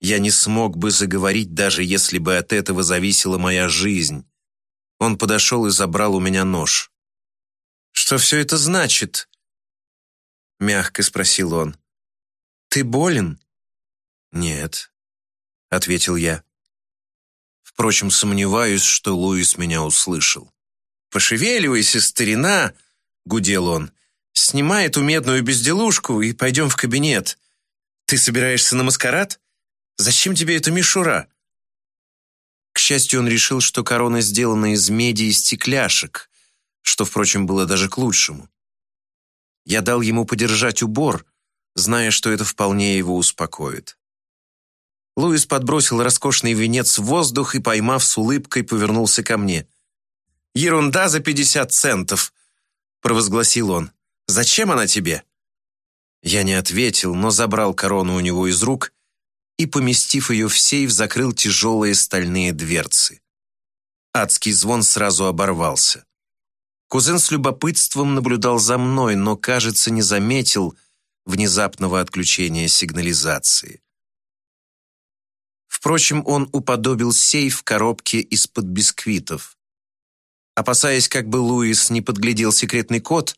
Я не смог бы заговорить, даже если бы от этого зависела моя жизнь. Он подошел и забрал у меня нож. «Что все это значит?» Мягко спросил он. «Ты болен?» «Нет», — ответил я. Впрочем, сомневаюсь, что Луис меня услышал. «Пошевеливайся, старина!» — гудел он. «Снимай эту медную безделушку и пойдем в кабинет. Ты собираешься на маскарад? Зачем тебе эта мишура?» К счастью, он решил, что корона сделана из меди и стекляшек, что, впрочем, было даже к лучшему. Я дал ему подержать убор, зная, что это вполне его успокоит. Луис подбросил роскошный венец в воздух и, поймав с улыбкой, повернулся ко мне. «Ерунда за пятьдесят центов!» – провозгласил он. «Зачем она тебе?» Я не ответил, но забрал корону у него из рук и, поместив ее в сейф, закрыл тяжелые стальные дверцы. Адский звон сразу оборвался. Кузен с любопытством наблюдал за мной, но, кажется, не заметил внезапного отключения сигнализации. Впрочем, он уподобил сейф коробке из-под бисквитов. Опасаясь, как бы Луис не подглядел секретный код,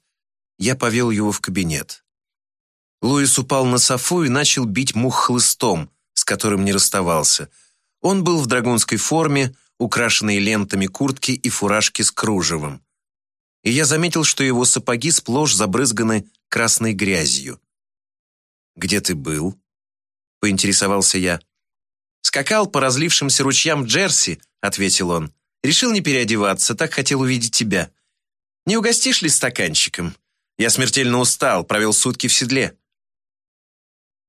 я повел его в кабинет. Луис упал на софу и начал бить мух хлыстом, которым не расставался. Он был в драгунской форме, украшенной лентами куртки и фуражки с кружевом. И я заметил, что его сапоги сплошь забрызганы красной грязью. «Где ты был?» — поинтересовался я. «Скакал по разлившимся ручьям Джерси», — ответил он. «Решил не переодеваться, так хотел увидеть тебя. Не угостишь ли стаканчиком? Я смертельно устал, провел сутки в седле».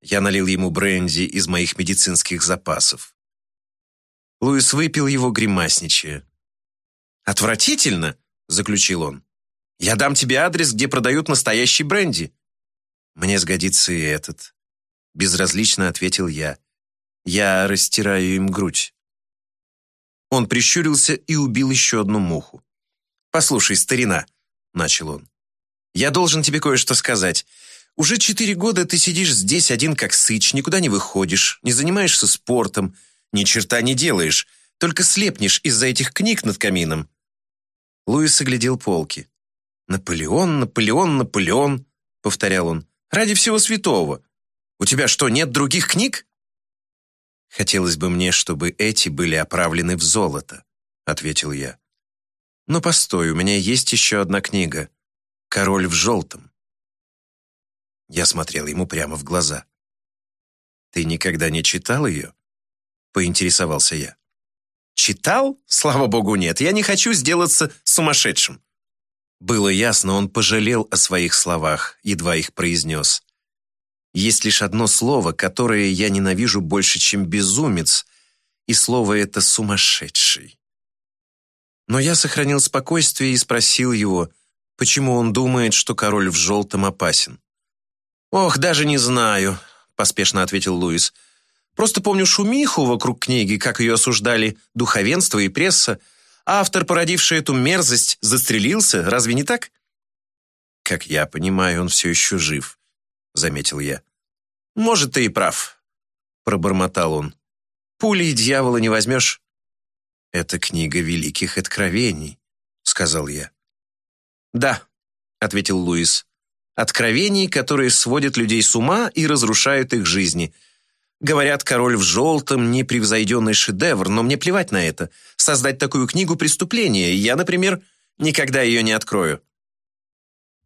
Я налил ему бренди из моих медицинских запасов. Луис выпил его, гримасничая. «Отвратительно!» — заключил он. «Я дам тебе адрес, где продают настоящий бренди». «Мне сгодится и этот», — безразлично ответил я. «Я растираю им грудь». Он прищурился и убил еще одну муху. «Послушай, старина», — начал он, — «я должен тебе кое-что сказать. Уже четыре года ты сидишь здесь один как сыч, никуда не выходишь, не занимаешься спортом, ни черта не делаешь, только слепнешь из-за этих книг над камином». Луис оглядел полки. «Наполеон, Наполеон, Наполеон», — повторял он. «Ради всего святого. У тебя что, нет других книг?» «Хотелось бы мне, чтобы эти были оправлены в золото», — ответил я. «Но постой, у меня есть еще одна книга. «Король в желтом». Я смотрел ему прямо в глаза. «Ты никогда не читал ее?» — поинтересовался я. «Читал? Слава богу, нет. Я не хочу сделаться сумасшедшим». Было ясно, он пожалел о своих словах, едва их произнес. Есть лишь одно слово, которое я ненавижу больше, чем безумец, и слово это «сумасшедший». Но я сохранил спокойствие и спросил его, почему он думает, что король в желтом опасен. «Ох, даже не знаю», — поспешно ответил Луис. «Просто помню шумиху вокруг книги, как ее осуждали духовенство и пресса. Автор, породивший эту мерзость, застрелился, разве не так?» «Как я понимаю, он все еще жив», — заметил я. «Может, ты и прав», — пробормотал он. «Пули и дьявола не возьмешь». «Это книга великих откровений», — сказал я. «Да», — ответил Луис откровений, которые сводят людей с ума и разрушают их жизни. Говорят, «Король в желтом» — непревзойденный шедевр, но мне плевать на это. Создать такую книгу — преступление, и я, например, никогда ее не открою.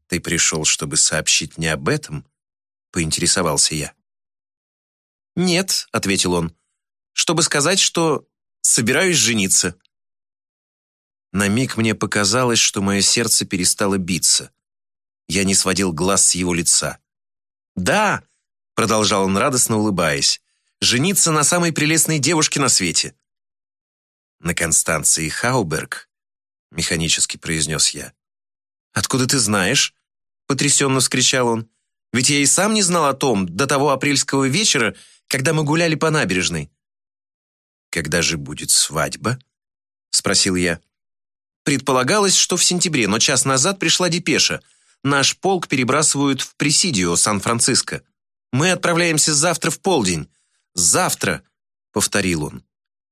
«Ты пришел, чтобы сообщить мне об этом?» — поинтересовался я. «Нет», — ответил он, — «чтобы сказать, что собираюсь жениться». На миг мне показалось, что мое сердце перестало биться. Я не сводил глаз с его лица. «Да!» — продолжал он радостно улыбаясь. «Жениться на самой прелестной девушке на свете!» «На Констанции Хауберг», — механически произнес я. «Откуда ты знаешь?» — потрясенно вскричал он. «Ведь я и сам не знал о том до того апрельского вечера, когда мы гуляли по набережной». «Когда же будет свадьба?» — спросил я. Предполагалось, что в сентябре, но час назад пришла депеша — Наш полк перебрасывают в Пресидио, Сан-Франциско. Мы отправляемся завтра в полдень. Завтра, повторил он.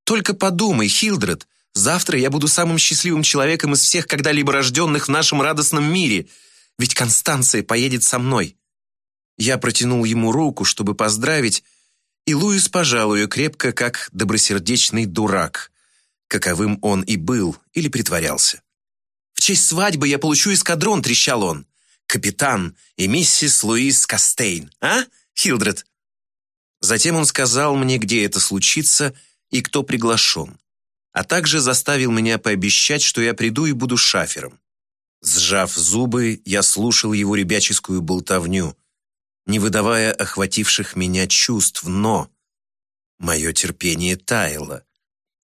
Только подумай, Хилдред, завтра я буду самым счастливым человеком из всех когда-либо рожденных в нашем радостном мире, ведь Констанция поедет со мной. Я протянул ему руку, чтобы поздравить, и Луис пожал ее крепко, как добросердечный дурак, каковым он и был или притворялся. «В честь свадьбы я получу эскадрон», — трещал он капитан и миссис Луис Кастейн, а, Хилдред?» Затем он сказал мне, где это случится и кто приглашен, а также заставил меня пообещать, что я приду и буду шафером. Сжав зубы, я слушал его ребяческую болтовню, не выдавая охвативших меня чувств, но мое терпение таяло.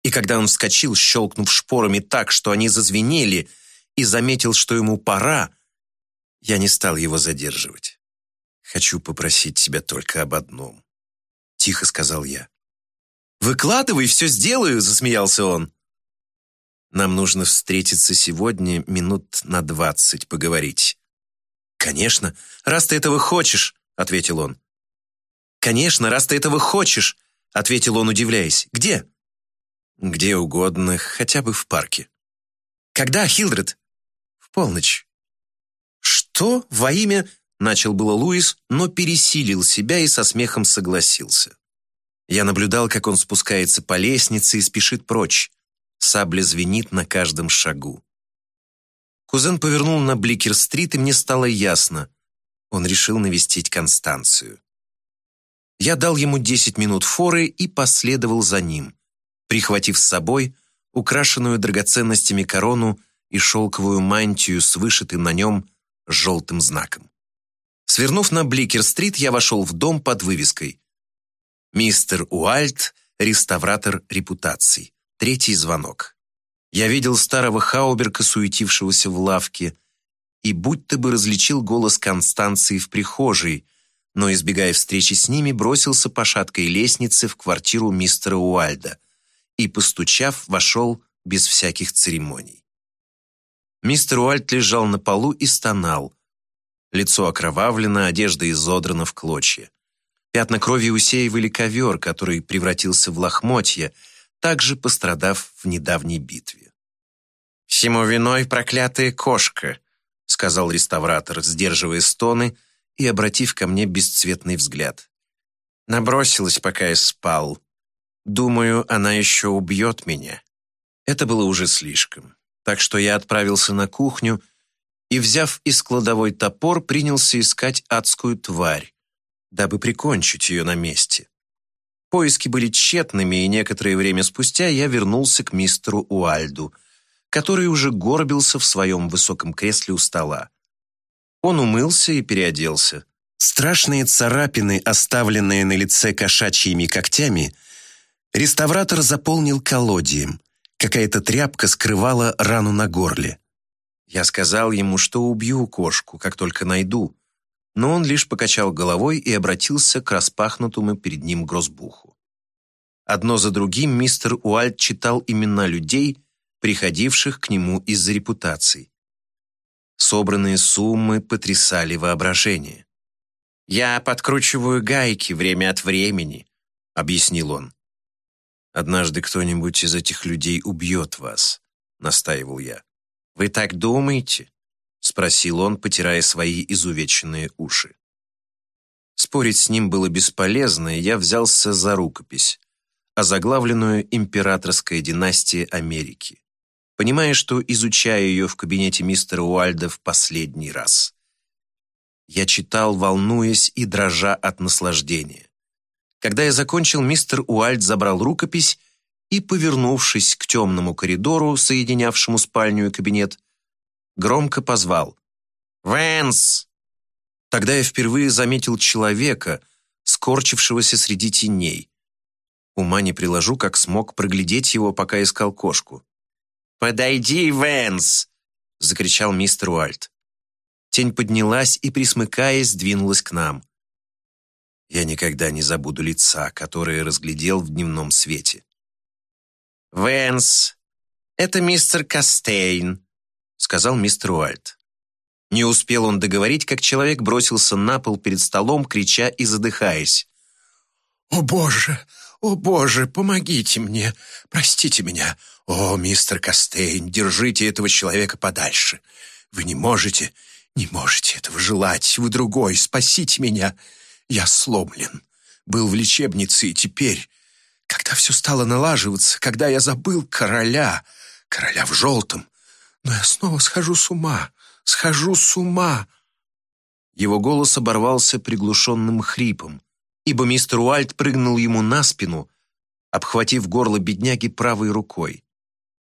И когда он вскочил, щелкнув шпорами так, что они зазвенели, и заметил, что ему пора, я не стал его задерживать. «Хочу попросить тебя только об одном», — тихо сказал я. «Выкладывай, все сделаю», — засмеялся он. «Нам нужно встретиться сегодня минут на двадцать поговорить». «Конечно, раз ты этого хочешь», — ответил он. «Конечно, раз ты этого хочешь», — ответил он, удивляясь. «Где?» «Где угодно, хотя бы в парке». «Когда, Хилдред?» «В полночь». «Что? Во имя...» Начал было Луис, но пересилил себя и со смехом согласился. Я наблюдал, как он спускается по лестнице и спешит прочь. Сабля звенит на каждом шагу. Кузен повернул на Бликер-стрит, и мне стало ясно. Он решил навестить Констанцию. Я дал ему 10 минут форы и последовал за ним, прихватив с собой украшенную драгоценностями корону и шелковую мантию с вышитым на нем желтым знаком. Свернув на Бликер-стрит, я вошел в дом под вывеской «Мистер Уальт, реставратор репутаций. Третий звонок». Я видел старого Хауберка, суетившегося в лавке, и будто бы различил голос Констанции в прихожей, но, избегая встречи с ними, бросился по шаткой лестнице в квартиру мистера Уальда и, постучав, вошел без всяких церемоний. Мистер Уальд лежал на полу и стонал. Лицо окровавлено, одежда изодрана в клочья. Пятна крови усеивали ковер, который превратился в лохмотья, также пострадав в недавней битве. «Всему виной проклятая кошка», — сказал реставратор, сдерживая стоны и обратив ко мне бесцветный взгляд. Набросилась, пока я спал. Думаю, она еще убьет меня. Это было уже слишком, так что я отправился на кухню и, взяв из кладовой топор, принялся искать адскую тварь, дабы прикончить ее на месте. Поиски были тщетными, и некоторое время спустя я вернулся к мистеру Уальду, который уже горбился в своем высоком кресле у стола. Он умылся и переоделся. Страшные царапины, оставленные на лице кошачьими когтями, реставратор заполнил колодием. Какая-то тряпка скрывала рану на горле. Я сказал ему, что убью кошку, как только найду, но он лишь покачал головой и обратился к распахнутому перед ним грозбуху. Одно за другим мистер Уальд читал имена людей, приходивших к нему из-за репутаций. Собранные суммы потрясали воображение. «Я подкручиваю гайки время от времени», — объяснил он. «Однажды кто-нибудь из этих людей убьет вас», — настаивал я. «Вы так думаете?» — спросил он, потирая свои изувеченные уши. Спорить с ним было бесполезно, и я взялся за рукопись, озаглавленную «Императорская династия Америки», понимая, что изучаю ее в кабинете мистера Уальда в последний раз. Я читал, волнуясь и дрожа от наслаждения. Когда я закончил, мистер Уальд забрал рукопись и, повернувшись к темному коридору, соединявшему спальню и кабинет, громко позвал «Вэнс!». Тогда я впервые заметил человека, скорчившегося среди теней. Ума не приложу, как смог проглядеть его, пока искал кошку. «Подойди, Вэнс!» — закричал мистер Уальт. Тень поднялась и, присмыкаясь, двинулась к нам. Я никогда не забуду лица, которое разглядел в дневном свете. «Вэнс, это мистер Кастейн», сказал мистер Уальт. Не успел он договорить, как человек бросился на пол перед столом, крича и задыхаясь. «О, Боже! О, Боже! Помогите мне! Простите меня! О, мистер Кастейн, держите этого человека подальше! Вы не можете, не можете этого желать! Вы другой! Спасите меня! Я сломлен! Был в лечебнице, и теперь, когда все стало налаживаться, когда я забыл короля, короля в желтом, но я снова схожу с ума, схожу с ума!» Его голос оборвался приглушенным хрипом, ибо мистер Уальт прыгнул ему на спину, обхватив горло бедняги правой рукой.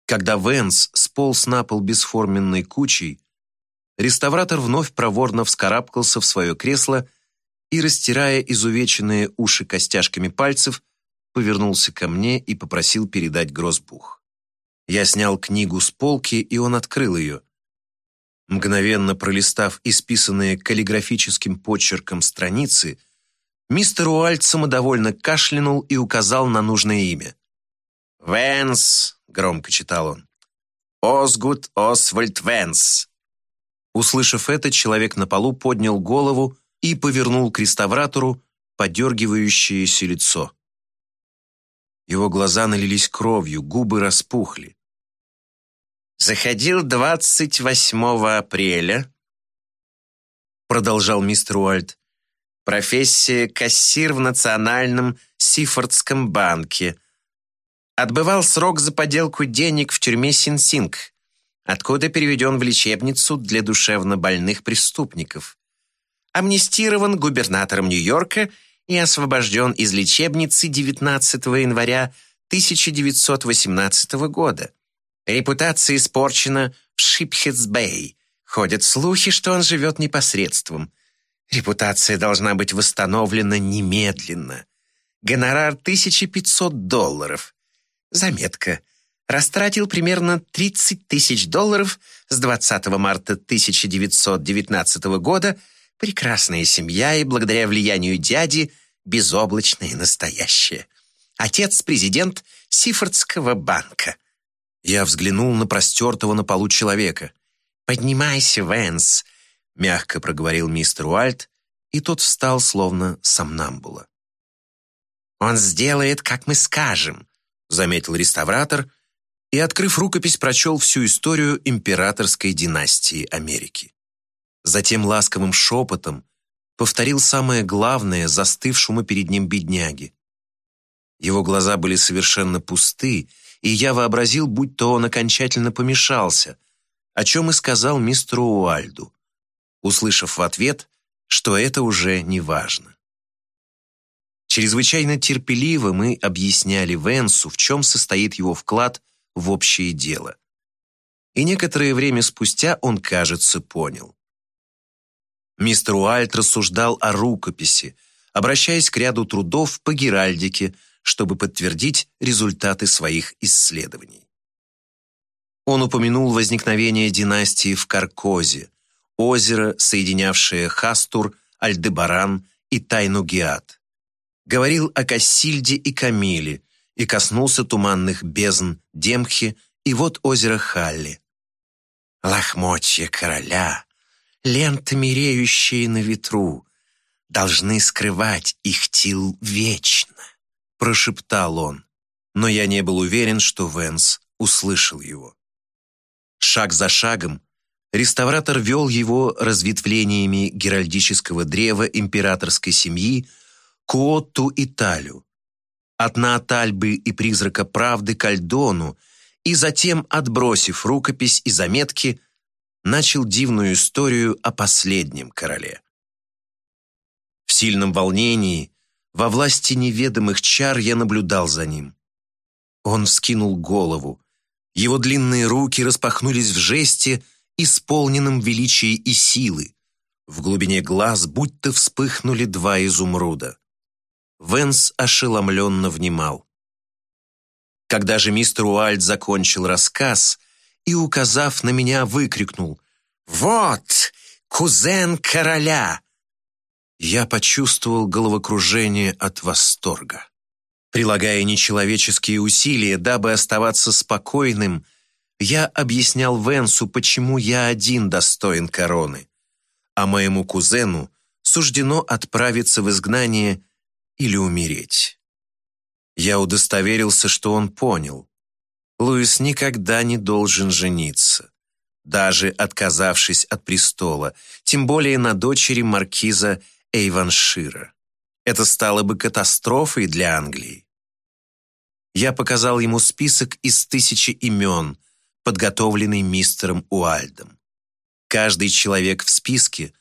Когда Венс сполз на пол бесформенной кучей, реставратор вновь проворно вскарабкался в свое кресло и, растирая изувеченные уши костяшками пальцев, повернулся ко мне и попросил передать грозбух. Я снял книгу с полки, и он открыл ее. Мгновенно пролистав исписанные каллиграфическим почерком страницы, мистер Уальт самодовольно кашлянул и указал на нужное имя. «Венс», — громко читал он, — «Осгуд Освальд Венс». Услышав это, человек на полу поднял голову и повернул к реставратору подергивающееся лицо. Его глаза налились кровью, губы распухли. Заходил 28 апреля продолжал мистер Уальд. «Профессия кассир в Национальном Сифордском банке. Отбывал срок за подделку денег в тюрьме Синсинг, откуда переведен в лечебницу для душевнобольных преступников. Амнистирован губернатором Нью-Йорка и освобожден из лечебницы 19 января 1918 года. Репутация испорчена в Шипсхед-Бэй. Ходят слухи, что он живет не по средствам. Репутация должна быть восстановлена немедленно. Гонорар 1500 долларов. Заметка. Растратил примерно 30 тысяч долларов с 20 марта 1919 года прекрасная семья и благодаря влиянию дяди безоблачное настоящее. Отец – президент Сифордского банка. Я взглянул на простертого на полу человека. «Поднимайся, Вэнс», — мягко проговорил мистер Уальт, и тот встал, словно сомнамбула. «Он сделает, как мы скажем», — заметил реставратор и, открыв рукопись, прочел всю историю императорской династии Америки. Затем ласковым шепотом повторил самое главное застывшему перед ним бедняге. Его глаза были совершенно пусты, и я вообразил, будь то он окончательно помешался, о чем и сказал мистеру Уальду, услышав в ответ, что это уже не важно. Чрезвычайно терпеливо мы объясняли Венсу, в чем состоит его вклад в общее дело. И некоторое время спустя он, кажется, понял. Мистер Уальд рассуждал о рукописи, обращаясь к ряду трудов по геральдике, чтобы подтвердить результаты своих исследований. Он упомянул возникновение династии в Каркозе, озеро, соединявшее Хастур, Альдебаран и Тайну-Геат. Говорил о Кассильде и Камиле и коснулся туманных бездн Демхи и вот озеро Халли. Лохмотья короля, ленты, мереющие на ветру, должны скрывать их тил вечно прошептал он, но я не был уверен, что Венс услышал его. Шаг за шагом реставратор вел его разветвлениями геральдического древа императорской семьи к Отту и Талю, от Наатальбы и призрака правды к Альдону, и затем, отбросив рукопись и заметки, начал дивную историю о последнем короле. В сильном волнении во власти неведомых чар я наблюдал за ним. Он вскинул голову. Его длинные руки распахнулись в жесте, исполненном величия и силы. В глубине глаз будто вспыхнули два изумруда. Венс ошеломленно внимал. Когда же мистер Уальд закончил рассказ и, указав на меня, выкрикнул «Вот, кузен короля!» я почувствовал головокружение от восторга. Прилагая нечеловеческие усилия, дабы оставаться спокойным, я объяснял Венсу, почему я один достоин короны, а моему кузену суждено отправиться в изгнание или умереть. Я удостоверился, что он понял. Луис никогда не должен жениться, даже отказавшись от престола, тем более на дочери маркиза Эйваншира. Это стало бы катастрофой для Англии. Я показал ему список из тысячи имен, подготовленный мистером Уальдом. Каждый человек в списке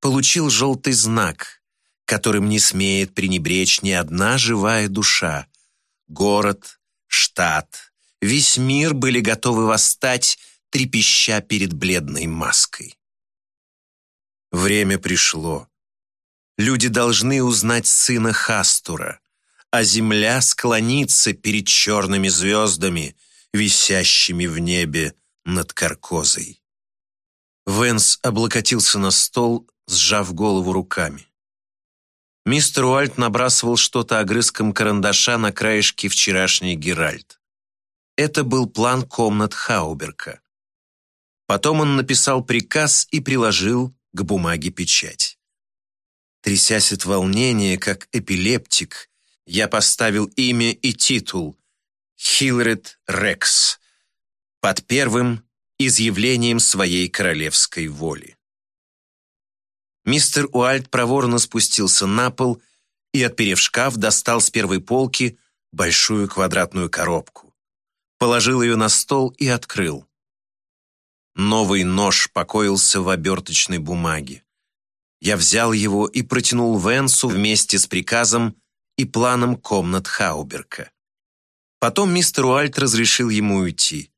получил желтый знак, которым не смеет пренебречь ни одна живая душа. Город, штат, весь мир были готовы восстать, трепеща перед бледной маской. Время пришло. Люди должны узнать сына Хастура, а земля склонится перед черными звездами, висящими в небе над Каркозой. Венс облокотился на стол, сжав голову руками. Мистер Уальт набрасывал что-то огрызком карандаша на краешке вчерашний Геральт. Это был план комнат Хауберка. Потом он написал приказ и приложил к бумаге печать. Трясясь от волнения, как эпилептик, я поставил имя и титул «Хилред Рекс» под первым изъявлением своей королевской воли. Мистер Уальд проворно спустился на пол и, отперев шкаф, достал с первой полки большую квадратную коробку. Положил ее на стол и открыл. Новый нож покоился в оберточной бумаге. Я взял его и протянул Венсу вместе с приказом и планом комнат Хауберка. Потом мистер Уальт разрешил ему уйти.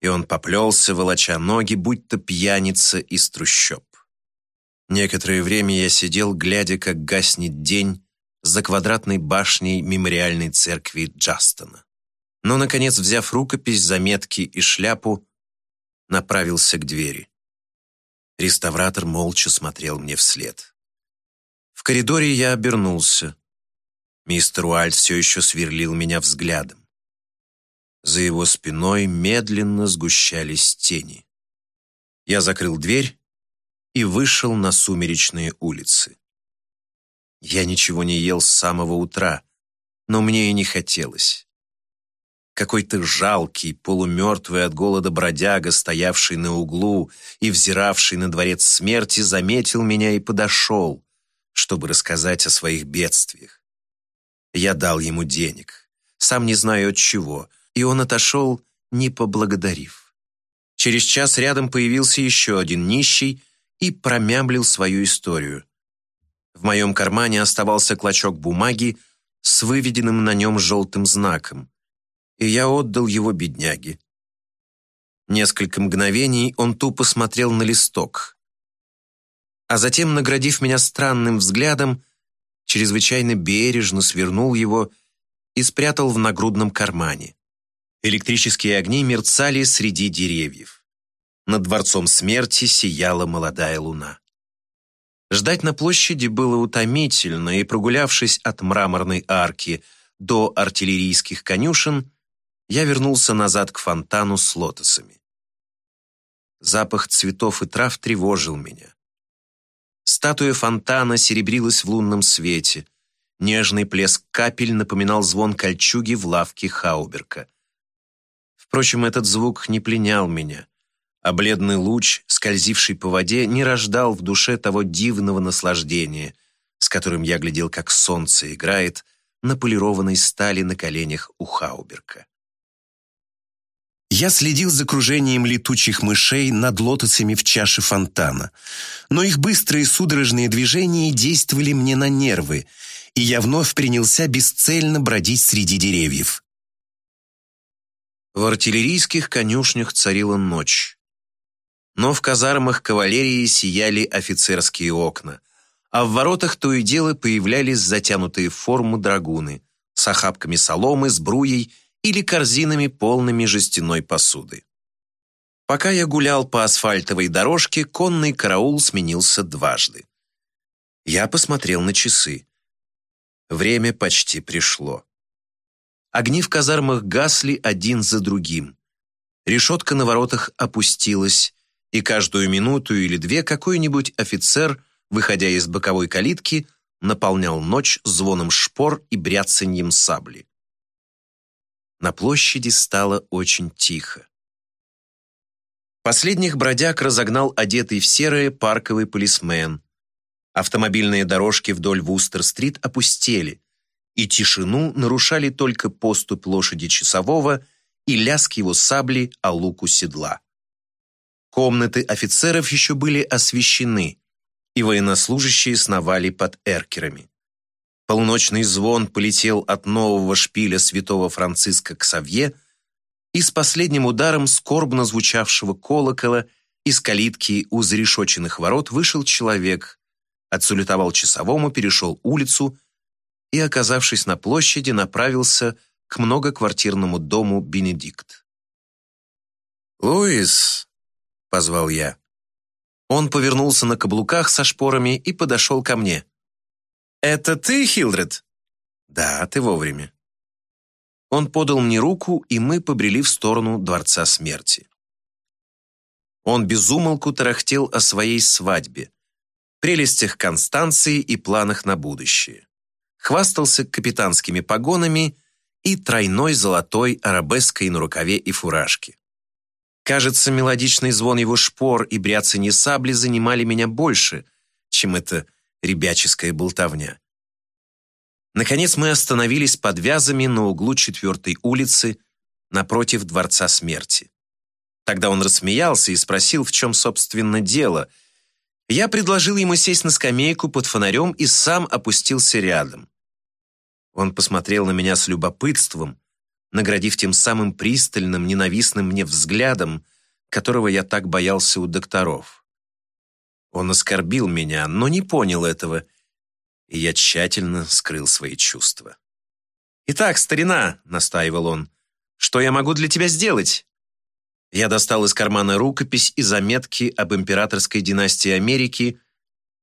И он поплелся, волоча ноги, будто пьяница из трущоб. Некоторое время я сидел, глядя, как гаснет день за квадратной башней мемориальной церкви Джастона. Но, наконец, взяв рукопись, заметки и шляпу, направился к двери. Реставратор молча смотрел мне вслед. В коридоре я обернулся. Мистер Уальд все еще сверлил меня взглядом. За его спиной медленно сгущались тени. Я закрыл дверь и вышел на сумеречные улицы. Я ничего не ел с самого утра, но мне и не хотелось. Какой-то жалкий, полумертвый от голода бродяга, стоявший на углу и взиравший на дворец смерти, заметил меня и подошел, чтобы рассказать о своих бедствиях. Я дал ему денег, сам не знаю от чего, и он отошел, не поблагодарив. Через час рядом появился еще один нищий и промямлил свою историю. В моем кармане оставался клочок бумаги с выведенным на нем желтым знаком и я отдал его бедняге. Несколько мгновений он тупо смотрел на листок, а затем, наградив меня странным взглядом, чрезвычайно бережно свернул его и спрятал в нагрудном кармане. Электрические огни мерцали среди деревьев. Над дворцом смерти сияла молодая луна. Ждать на площади было утомительно, и, прогулявшись от мраморной арки до артиллерийских конюшен, я вернулся назад к фонтану с лотосами. Запах цветов и трав тревожил меня. Статуя фонтана серебрилась в лунном свете. Нежный плеск капель напоминал звон кольчуги в лавке Хауберка. Впрочем, этот звук не пленял меня, а бледный луч, скользивший по воде, не рождал в душе того дивного наслаждения, с которым я глядел, как солнце играет на полированной стали на коленях у Хауберка. Я следил за кружением летучих мышей над лотосами в чаше фонтана, но их быстрые судорожные движения действовали мне на нервы, и я вновь принялся бесцельно бродить среди деревьев. В артиллерийских конюшнях царила ночь. Но в казармах кавалерии сияли офицерские окна, а в воротах то и дело появлялись затянутые в форму драгуны с охапками соломы, с бруей или корзинами, полными жестяной посуды. Пока я гулял по асфальтовой дорожке, конный караул сменился дважды. Я посмотрел на часы. Время почти пришло. Огни в казармах гасли один за другим. Решетка на воротах опустилась, и каждую минуту или две какой-нибудь офицер, выходя из боковой калитки, наполнял ночь звоном шпор и бряцаньем сабли. На площади стало очень тихо. Последних бродяг разогнал одетый в серое парковый полисмен. Автомобильные дорожки вдоль Вустер-стрит опустели, и тишину нарушали только поступь лошади часового и лязг его сабли о луку седла. Комнаты офицеров еще были освещены, и военнослужащие сновали под эркерами. Полночный звон полетел от нового шпиля святого Франциска к Савье, и с последним ударом скорбно звучавшего колокола из калитки у зарешоченных ворот вышел человек, отсулетовал часовому, перешел улицу и, оказавшись на площади, направился к многоквартирному дому Бенедикт. «Луис!» — позвал я. Он повернулся на каблуках со шпорами и подошел ко мне. «Это ты, Хилдред?» «Да, ты вовремя». Он подал мне руку, и мы побрели в сторону Дворца Смерти. Он безумолку тарахтел о своей свадьбе, прелестях Констанции и планах на будущее. Хвастался капитанскими погонами и тройной золотой арабеской на рукаве и фуражке. Кажется, мелодичный звон его шпор и бряцанье сабли занимали меня больше – чем эта ребяческая болтовня. Наконец мы остановились под вязами на углу четвертой улицы напротив Дворца Смерти. Тогда он рассмеялся и спросил, в чем, собственно, дело. Я предложил ему сесть на скамейку под фонарем и сам опустился рядом. Он посмотрел на меня с любопытством, наградив тем самым пристальным, ненавистным мне взглядом, которого я так боялся у докторов. Он оскорбил меня, но не понял этого, и я тщательно скрыл свои чувства. «Итак, старина», — настаивал он, — «что я могу для тебя сделать?» Я достал из кармана рукопись и заметки об императорской династии Америки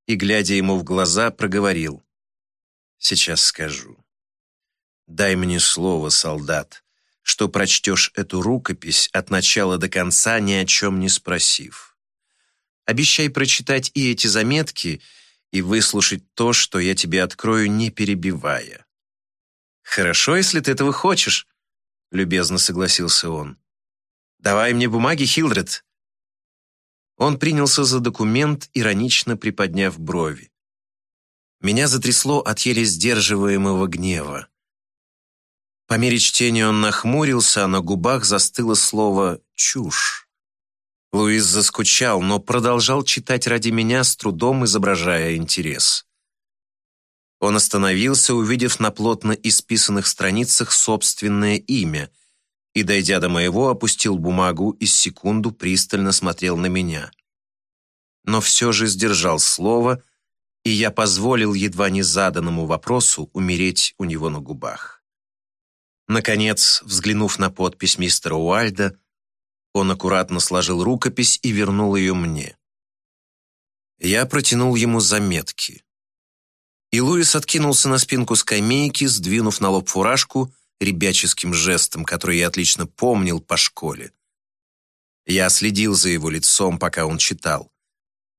и, глядя ему в глаза, проговорил. «Сейчас скажу. Дай мне слово, солдат, что прочтешь эту рукопись от начала до конца, ни о чем не спросив. Обещай прочитать и эти заметки, и выслушать то, что я тебе открою, не перебивая. «Хорошо, если ты этого хочешь», — любезно согласился он. «Давай мне бумаги, Хилдред». Он принялся за документ, иронично приподняв брови. Меня затрясло от еле сдерживаемого гнева. По мере чтения он нахмурился, а на губах застыло слово «чушь». Луис заскучал, но продолжал читать ради меня, с трудом изображая интерес. Он остановился, увидев на плотно исписанных страницах собственное имя, и, дойдя до моего, опустил бумагу и секунду пристально смотрел на меня. Но все же сдержал слово, и я позволил едва не заданному вопросу умереть у него на губах. Наконец, взглянув на подпись мистера Уальда, он аккуратно сложил рукопись и вернул ее мне. Я протянул ему заметки. И Луис откинулся на спинку скамейки, сдвинув на лоб фуражку ребяческим жестом, который я отлично помнил по школе. Я следил за его лицом, пока он читал.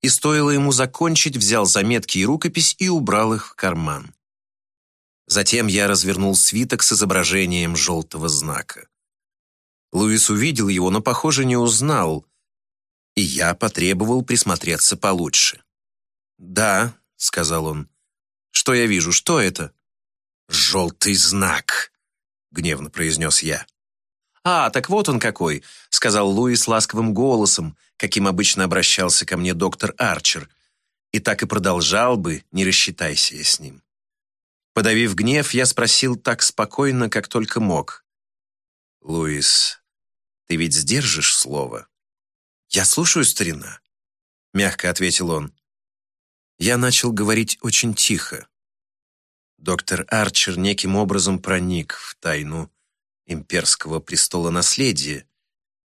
И стоило ему закончить, взял заметки и рукопись и убрал их в карман. Затем я развернул свиток с изображением желтого знака. Луис увидел его, но, похоже, не узнал, и я потребовал присмотреться получше. «Да», — сказал он. «Что я вижу? Что это?» «Желтый знак», — гневно произнес я. «А, так вот он какой», — сказал Луис ласковым голосом, каким обычно обращался ко мне доктор Арчер, и так и продолжал бы, не рассчитайся я с ним. Подавив гнев, я спросил так спокойно, как только мог. «Луис, ты ведь сдержишь слово?» «Я слушаю, старина», — мягко ответил он. Я начал говорить очень тихо. Доктор Арчер неким образом проник в тайну имперского престола наследия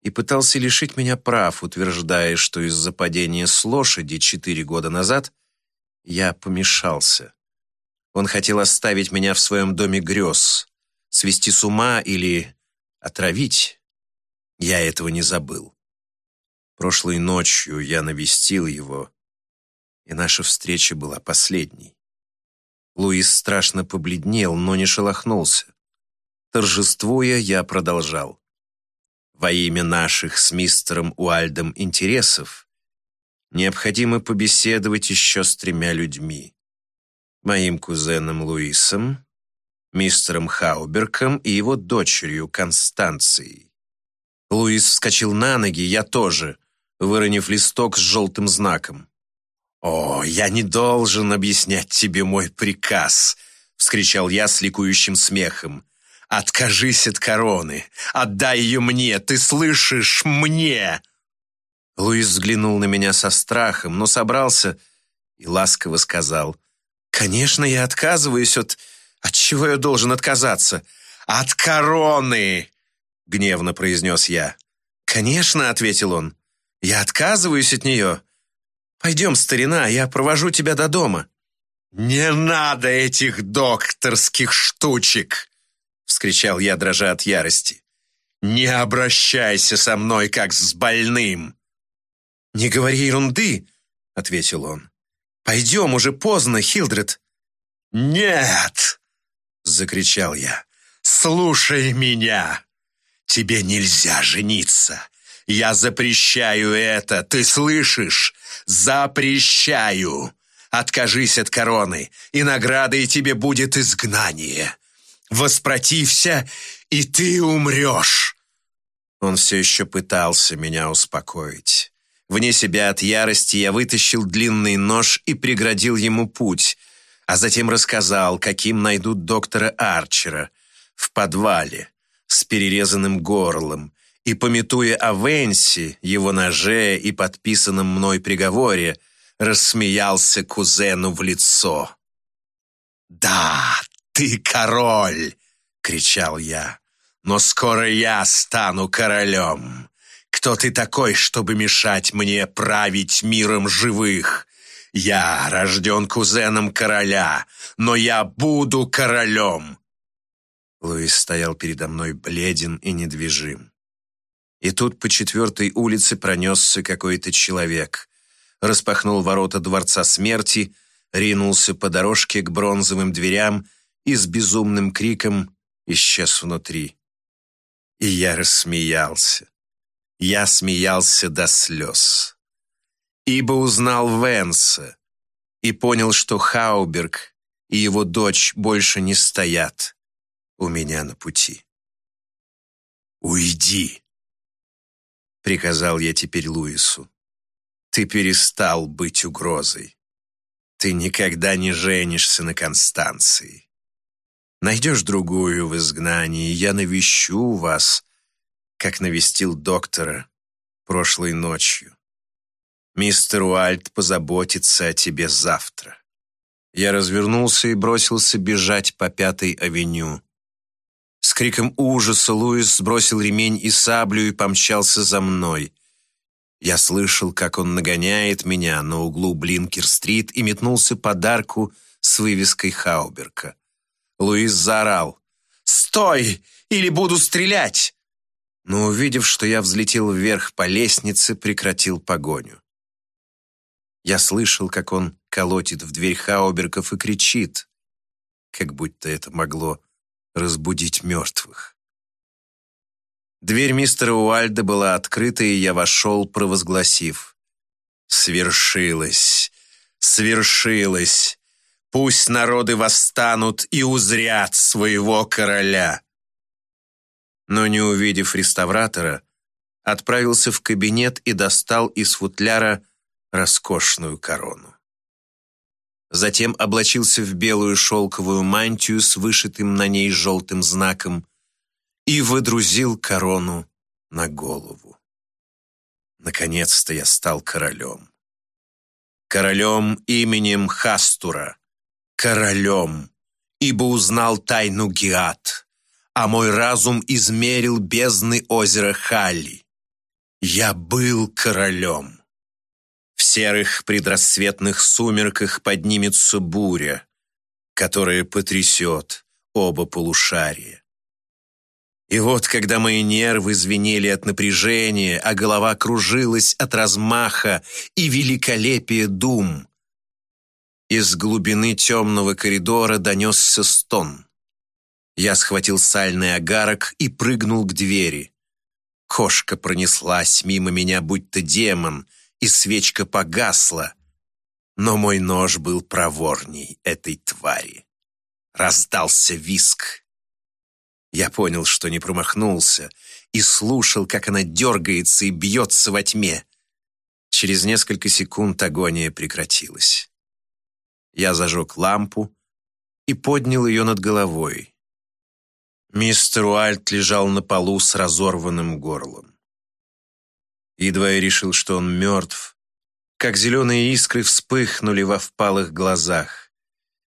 и пытался лишить меня прав, утверждая, что из-за падения с лошади четыре года назад я помешался. Он хотел оставить меня в своем доме грез, свести с ума или отравить. Я этого не забыл. Прошлой ночью я навестил его, и наша встреча была последней. Луис страшно побледнел, но не шелохнулся. Торжествуя, я продолжал. Во имя наших с мистером Уальдом интересов необходимо побеседовать еще с тремя людьми моим кузеном Луисом, мистером Хауберком и его дочерью Констанцией. Луис вскочил на ноги, я тоже, выронив листок с желтым знаком. «О, я не должен объяснять тебе мой приказ!» — вскричал я с ликующим смехом. «Откажись от короны! Отдай ее мне! Ты слышишь? Мне!» Луис взглянул на меня со страхом, но собрался и ласково сказал — «Конечно, я отказываюсь от... От чего я должен отказаться?» «От короны!» — гневно произнес я. «Конечно», — ответил он. «Я отказываюсь от нее. Пойдем, старина, я провожу тебя до дома». «Не надо этих докторских штучек!» — вскричал я, дрожа от ярости. «Не обращайся со мной, как с больным!» «Не говори ерунды!» — ответил он. Пойдем, уже поздно, Хилдред». «Нет!» — закричал я. «Слушай меня! Тебе нельзя жениться. Я запрещаю это, ты слышишь? Запрещаю! Откажись от короны, и наградой тебе будет изгнание. Воспротився, и ты умрешь!» Он все еще пытался меня успокоить. Вне себя от ярости я вытащил длинный нож и преградил ему путь, а затем рассказал, каким найдут доктора Арчера в подвале с перерезанным горлом, и, пометуя о Венси, его ноже и подписанном мной приговоре, рассмеялся кузену в лицо. «Да, ты король!» — кричал я. «Но скоро я стану королем. Кто ты такой, чтобы мешать мне править миром живых? Я рожден кузеном короля, но я буду королем!» Луис стоял передо мной бледен и недвижим. И тут по четвертой улице пронесся какой-то человек. Распахнул ворота Дворца Смерти, ринулся по дорожке к бронзовым дверям и с безумным криком исчез внутри. И я рассмеялся. Я смеялся до слез. Ибо узнал Венса и понял, что Хауберг и его дочь больше не стоят у меня на пути. «Уйди!» — приказал я теперь Луису. «Ты перестал быть угрозой. Ты никогда не женишься на Констанции. Найдешь другую в изгнании, я навещу вас, как навестил доктора прошлой ночью. Мистер Уальт позаботится о тебе завтра». Я развернулся и бросился бежать по Пятой авеню. С криком ужаса Луис сбросил ремень и саблю и помчался за мной. Я слышал, как он нагоняет меня на углу Блинкер-стрит и метнулся подарку с вывеской Хауберка. Луис заорал «Стой, или буду стрелять!» Но, увидев, что я взлетел вверх по лестнице, прекратил погоню. Я слышал, как он колотит в дверь Хауберков и кричит, как будто это могло разбудить мертвых. Дверь мистера Уальда была открыта, и я вошел, провозгласив. «Свершилось! Свершилось! Пусть народы восстанут и узрят своего короля!» Но не увидев реставратора, отправился в кабинет и достал из футляра роскошную корону. Затем облачился в белую шелковую мантию с вышитым на ней желтым знаком и выдрузил корону на голову. Наконец-то я стал королем. Королем именем Хастура. Королем, ибо узнал тайну Гиат, а мой разум измерил бездны озера Халли. Я был королем. Серых предрассветных сумерках поднимется буря, которая потрясет оба полушария. И вот, когда мои нервы звенели от напряжения, а голова кружилась от размаха и великолепия дум, из глубины темного коридора донесся стон. Я схватил сальный агарок и прыгнул к двери. Кошка пронеслась мимо меня, будто демон — и свечка погасла, но мой нож был проворней этой твари. Раздался виск. Я понял, что не промахнулся, и слушал, как она дергается и бьется во тьме. Через несколько секунд агония прекратилась. Я зажег лампу и поднял ее над головой. Мистер Уальт лежал на полу с разорванным горлом. Едва я решил, что он мертв, как зеленые искры вспыхнули во впалых глазах.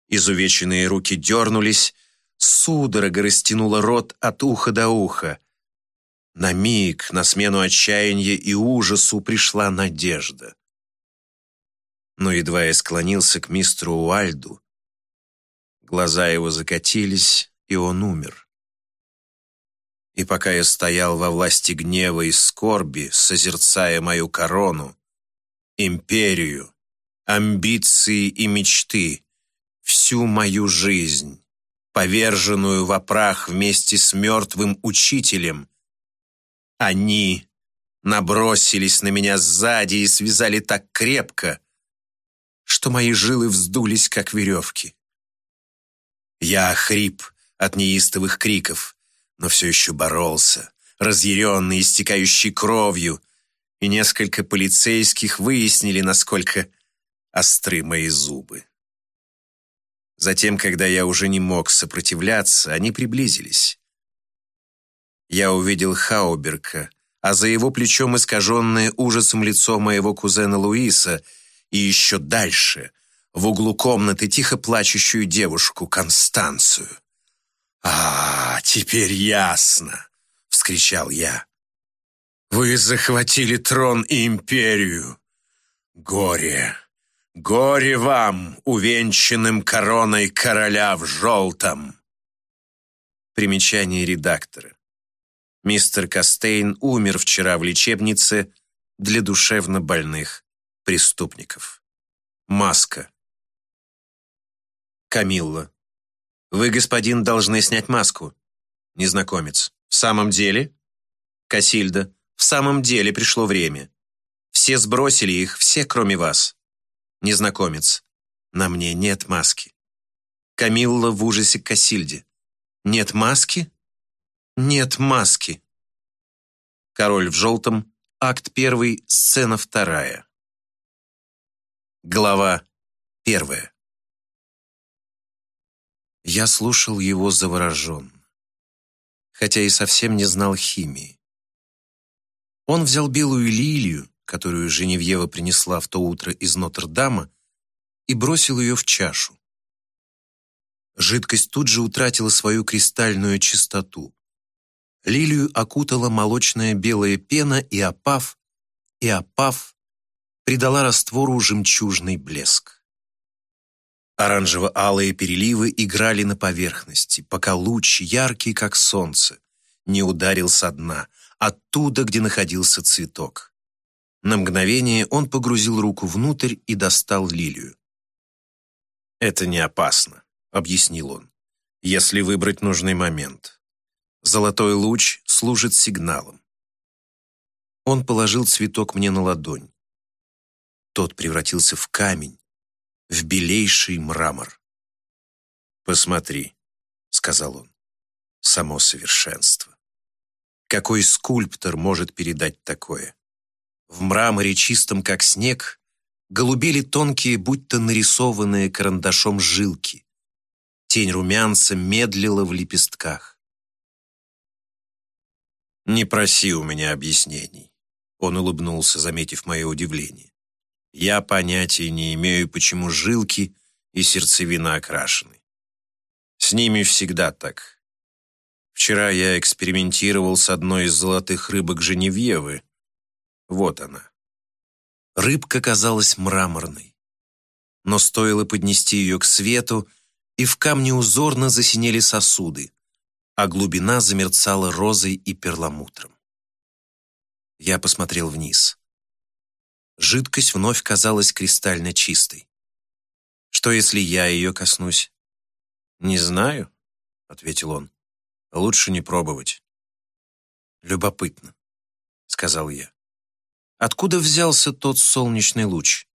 Изувеченные руки дернулись, судорога растянула рот от уха до уха. На миг на смену отчаяния и ужасу пришла надежда. Но едва я склонился к мистеру Уальду, глаза его закатились, и он умер. И пока я стоял во власти гнева и скорби, созерцая мою корону, империю, амбиции и мечты, всю мою жизнь, поверженную в прах вместе с мертвым учителем, они набросились на меня сзади и связали так крепко, что мои жилы вздулись, как веревки. Я хрип от неистовых криков, но все еще боролся, разъяренный, истекающий кровью, и несколько полицейских выяснили, насколько остры мои зубы. Затем, когда я уже не мог сопротивляться, они приблизились. Я увидел Хауберка, а за его плечом искаженное ужасом лицо моего кузена Луиса и еще дальше, в углу комнаты, тихо плачущую девушку Констанцию. «А, теперь ясно!» — вскричал я. «Вы захватили трон и империю. Горе! Горе вам, увенчанным короной короля в желтом!» Примечание редактора. Мистер Кастейн умер вчера в лечебнице для душевно больных преступников. Маска. Камилла. Вы, господин, должны снять маску. Незнакомец. В самом деле? Касильда. В самом деле пришло время. Все сбросили их, все, кроме вас. Незнакомец. На мне нет маски. Камилла в ужасе к Касильде. Нет маски? Нет маски. Король в желтом. Акт первый, сцена вторая. Глава первая. Я слушал его завороженно, хотя и совсем не знал химии. Он взял белую лилию, которую Женевьева принесла в то утро из Нотр-Дама, и бросил ее в чашу. Жидкость тут же утратила свою кристальную чистоту. Лилию окутала молочная белая пена и опав, и опав придала раствору жемчужный блеск. Оранжево-алые переливы играли на поверхности, пока луч, яркий как солнце, не ударил со дна, оттуда, где находился цветок. На мгновение он погрузил руку внутрь и достал лилию. «Это не опасно», — объяснил он, — «если выбрать нужный момент». Золотой луч служит сигналом. Он положил цветок мне на ладонь. Тот превратился в камень, в белейший мрамор. «Посмотри», — сказал он, — «само совершенство. Какой скульптор может передать такое? В мраморе, чистом как снег, голубели тонкие, будто нарисованные карандашом жилки. Тень румянца медлила в лепестках. «Не проси у меня объяснений», — он улыбнулся, заметив мое удивление. «Я понятия не имею, почему жилки и сердцевина окрашены. С ними всегда так. Вчера я экспериментировал с одной из золотых рыбок Женевьевы. Вот она». Рыбка казалась мраморной. Но стоило поднести ее к свету, и в камне узорно засинели сосуды, а глубина замерцала розой и перламутром. Я посмотрел вниз. Жидкость вновь казалась кристально чистой. Что, если я ее коснусь? «Не знаю», — ответил он. «Лучше не пробовать». «Любопытно», — сказал я. «Откуда взялся тот солнечный луч?»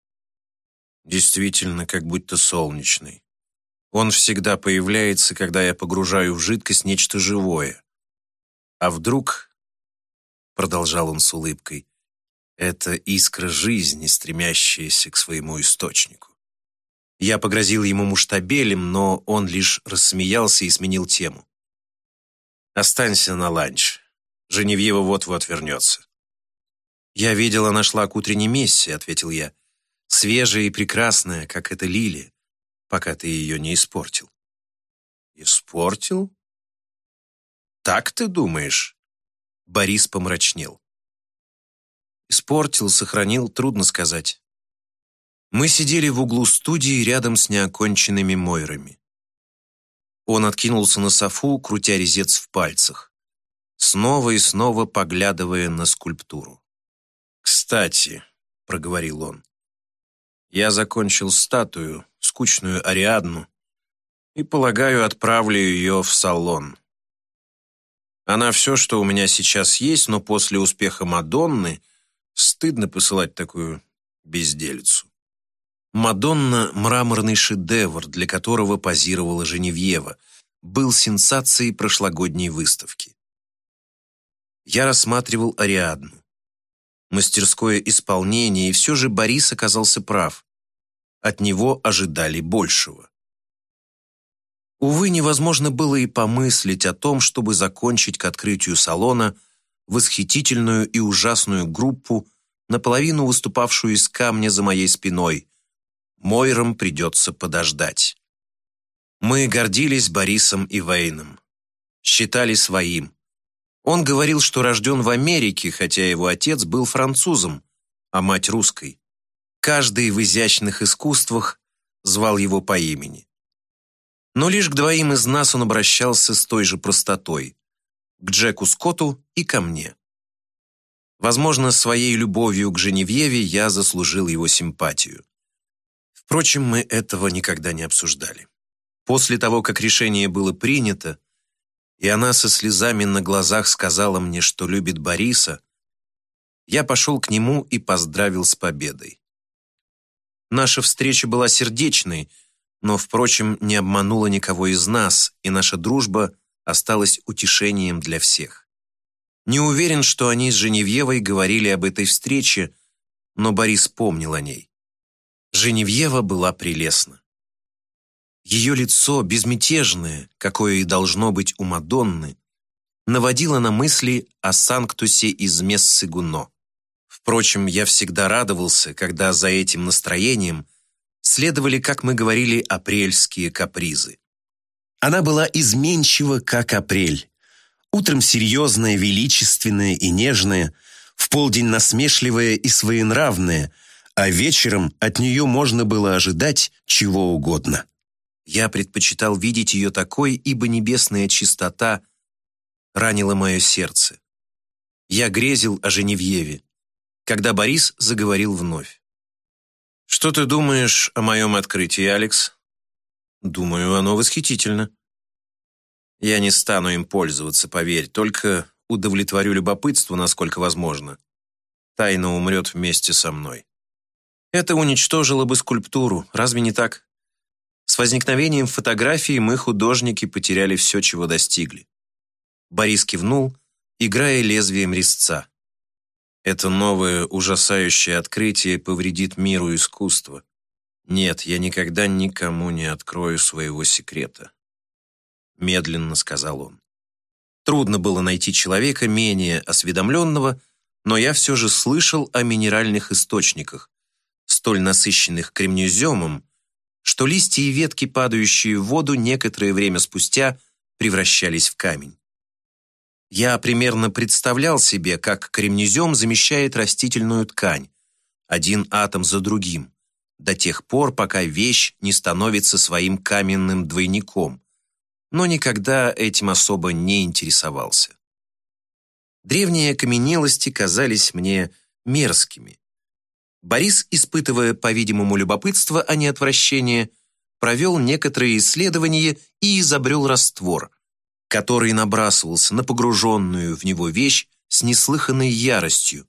«Действительно, как будто солнечный. Он всегда появляется, когда я погружаю в жидкость нечто живое. А вдруг, продолжал он с улыбкой, это искра жизни, стремящаяся к своему источнику. Я погрозил ему муштабелем, но он лишь рассмеялся и сменил тему. «Останься на ланч. Женевьева вот-вот вернется». «Я видела, она шла к утренней мессе», — ответил я. «Свежая и прекрасная, как эта лилия пока ты ее не испортил». «Испортил? Так ты думаешь?» Борис помрачнел. Испортил, сохранил, трудно сказать. Мы сидели в углу студии рядом с неоконченными Мойрами. Он откинулся на софу, крутя резец в пальцах, снова и снова поглядывая на скульптуру. «Кстати», — проговорил он, — «я закончил статую, скучную Ариадну и, полагаю, отправлю ее в салон. Она все, что у меня сейчас есть, но после успеха Мадонны стыдно посылать такую безделицу. Мадонна – мраморный шедевр, для которого позировала Женевьева, был сенсацией прошлогодней выставки. Я рассматривал Ариадну. Мастерское исполнение, и все же Борис оказался прав. От него ожидали большего. Увы, невозможно было и помыслить о том, чтобы закончить к открытию салона восхитительную и ужасную группу, наполовину выступавшую из камня за моей спиной. Мойрам придется подождать. Мы гордились Борисом и Вейном. Считали своим. Он говорил, что рожден в Америке, хотя его отец был французом, а мать русской. Каждый в изящных искусствах звал его по имени. Но лишь к двоим из нас он обращался с той же простотой. К Джеку Скотту и ко мне. Возможно, своей любовью к Женевьеве я заслужил его симпатию. Впрочем, мы этого никогда не обсуждали. После того, как решение было принято, и она со слезами на глазах сказала мне, что любит Бориса, я пошел к нему и поздравил с победой. Наша встреча была сердечной, но, впрочем, не обманула никого из нас, и наша дружба осталась утешением для всех. Не уверен, что они с Женевьевой говорили об этой встрече, но Борис помнил о ней. Женевьева была прелестна. Ее лицо, безмятежное, какое и должно быть у Мадонны, наводило на мысли о Санктусе из Мессы Гуно. Впрочем, я всегда радовался, когда за этим настроением следовали, как мы говорили, апрельские капризы. Она была изменчива, как апрель. Утром серьезная, величественная и нежная, в полдень насмешливая и своенравная, а вечером от нее можно было ожидать чего угодно. Я предпочитал видеть ее такой, ибо небесная чистота ранила мое сердце. Я грезил о Женевьеве, когда Борис заговорил вновь. «Что ты думаешь о моем открытии, Алекс?» «Думаю, оно восхитительно». «Я не стану им пользоваться, поверь, только удовлетворю любопытство, насколько возможно. Тайна умрет вместе со мной». Это уничтожило бы скульптуру, разве не так? С возникновением фотографии мы, художники, потеряли все, чего достигли. Борис кивнул, играя лезвием резца. Это новое ужасающее открытие повредит миру искусства. Нет, я никогда никому не открою своего секрета. Медленно сказал он. Трудно было найти человека менее осведомленного, но я все же слышал о минеральных источниках, столь насыщенных кремнеземом, что листья и ветки, падающие в воду, некоторое время спустя превращались в камень. Я примерно представлял себе, как кремнезем замещает растительную ткань, один атом за другим, до тех пор, пока вещь не становится своим каменным двойником, но никогда этим особо не интересовался. Древние окаменелости казались мне мерзкими, Борис, испытывая, по-видимому, любопытство, а не отвращение, провел некоторые исследования и изобрел раствор, который набрасывался на погруженную в него вещь с неслыханной яростью,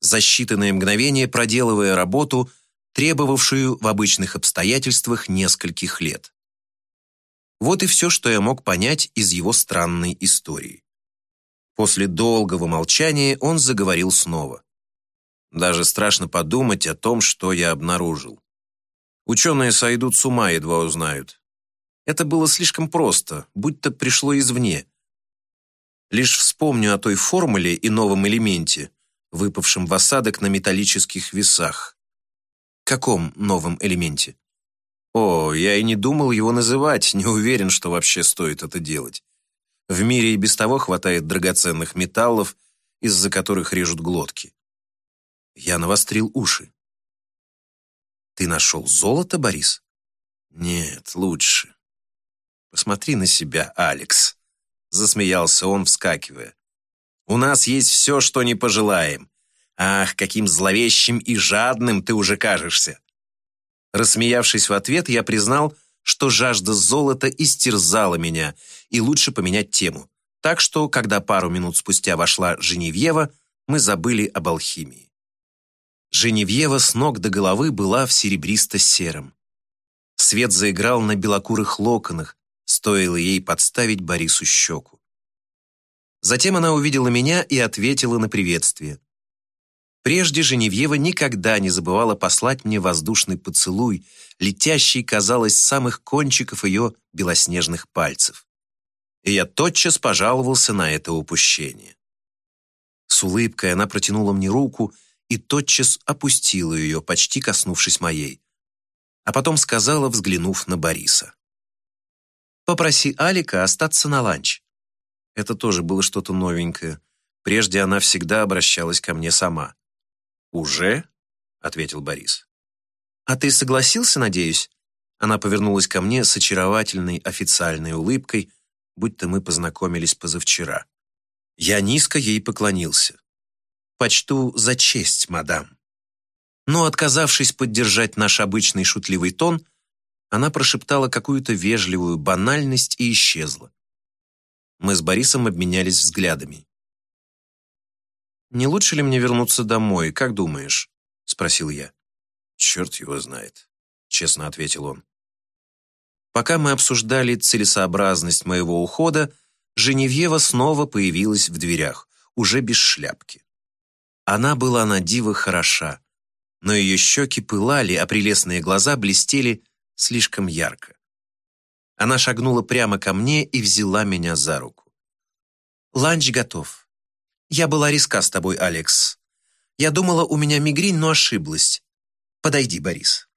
за считанные мгновения проделывая работу, требовавшую в обычных обстоятельствах нескольких лет. Вот и все, что я мог понять из его странной истории. После долгого молчания он заговорил снова. Даже страшно подумать о том, что я обнаружил. Ученые сойдут с ума, едва узнают. Это было слишком просто, будто пришло извне. Лишь вспомню о той формуле и новом элементе, выпавшем в осадок на металлических весах. Каком новом элементе? О, я и не думал его называть, не уверен, что вообще стоит это делать. В мире и без того хватает драгоценных металлов, из-за которых режут глотки. Я навострил уши. «Ты нашел золото, Борис?» «Нет, лучше». «Посмотри на себя, Алекс», — засмеялся он, вскакивая. «У нас есть все, что не пожелаем. Ах, каким зловещим и жадным ты уже кажешься!» Рассмеявшись в ответ, я признал, что жажда золота истерзала меня, и лучше поменять тему. Так что, когда пару минут спустя вошла Женевьева, мы забыли об алхимии. Женевьева с ног до головы была в серебристо-сером. Свет заиграл на белокурых локонах, стоило ей подставить Борису щеку. Затем она увидела меня и ответила на приветствие. Прежде Женевьева никогда не забывала послать мне воздушный поцелуй, летящий, казалось, с самых кончиков ее белоснежных пальцев. И я тотчас пожаловался на это упущение. С улыбкой она протянула мне руку и тотчас опустила ее, почти коснувшись моей. А потом сказала, взглянув на Бориса. «Попроси Алика остаться на ланч». Это тоже было что-то новенькое. Прежде она всегда обращалась ко мне сама. «Уже?» — ответил Борис. «А ты согласился, надеюсь?» Она повернулась ко мне с очаровательной официальной улыбкой, будто мы познакомились позавчера. Я низко ей поклонился. «Почту за честь, мадам». Но, отказавшись поддержать наш обычный шутливый тон, она прошептала какую-то вежливую банальность и исчезла. Мы с Борисом обменялись взглядами. «Не лучше ли мне вернуться домой, как думаешь?» — спросил я. «Черт его знает», — честно ответил он. Пока мы обсуждали целесообразность моего ухода, Женевьева снова появилась в дверях, уже без шляпки. Она была на диво хороша, но ее щеки пылали, а прелестные глаза блестели слишком ярко. Она шагнула прямо ко мне и взяла меня за руку. «Ланч готов. Я была риска с тобой, Алекс. Я думала, у меня мигрень, но ошиблась. Подойди, Борис».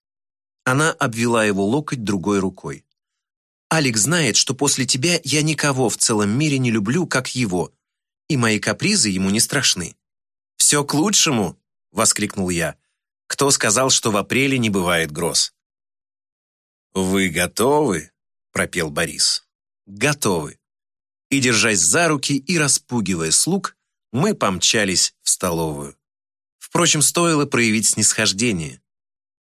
Она обвела его локоть другой рукой. Алекс знает, что после тебя я никого в целом мире не люблю, как его, и мои капризы ему не страшны». «Все к лучшему!» — воскликнул я. «Кто сказал, что в апреле не бывает гроз?» «Вы готовы?» — пропел Борис. «Готовы». И, держась за руки и распугивая слуг, мы помчались в столовую. Впрочем, стоило проявить снисхождение.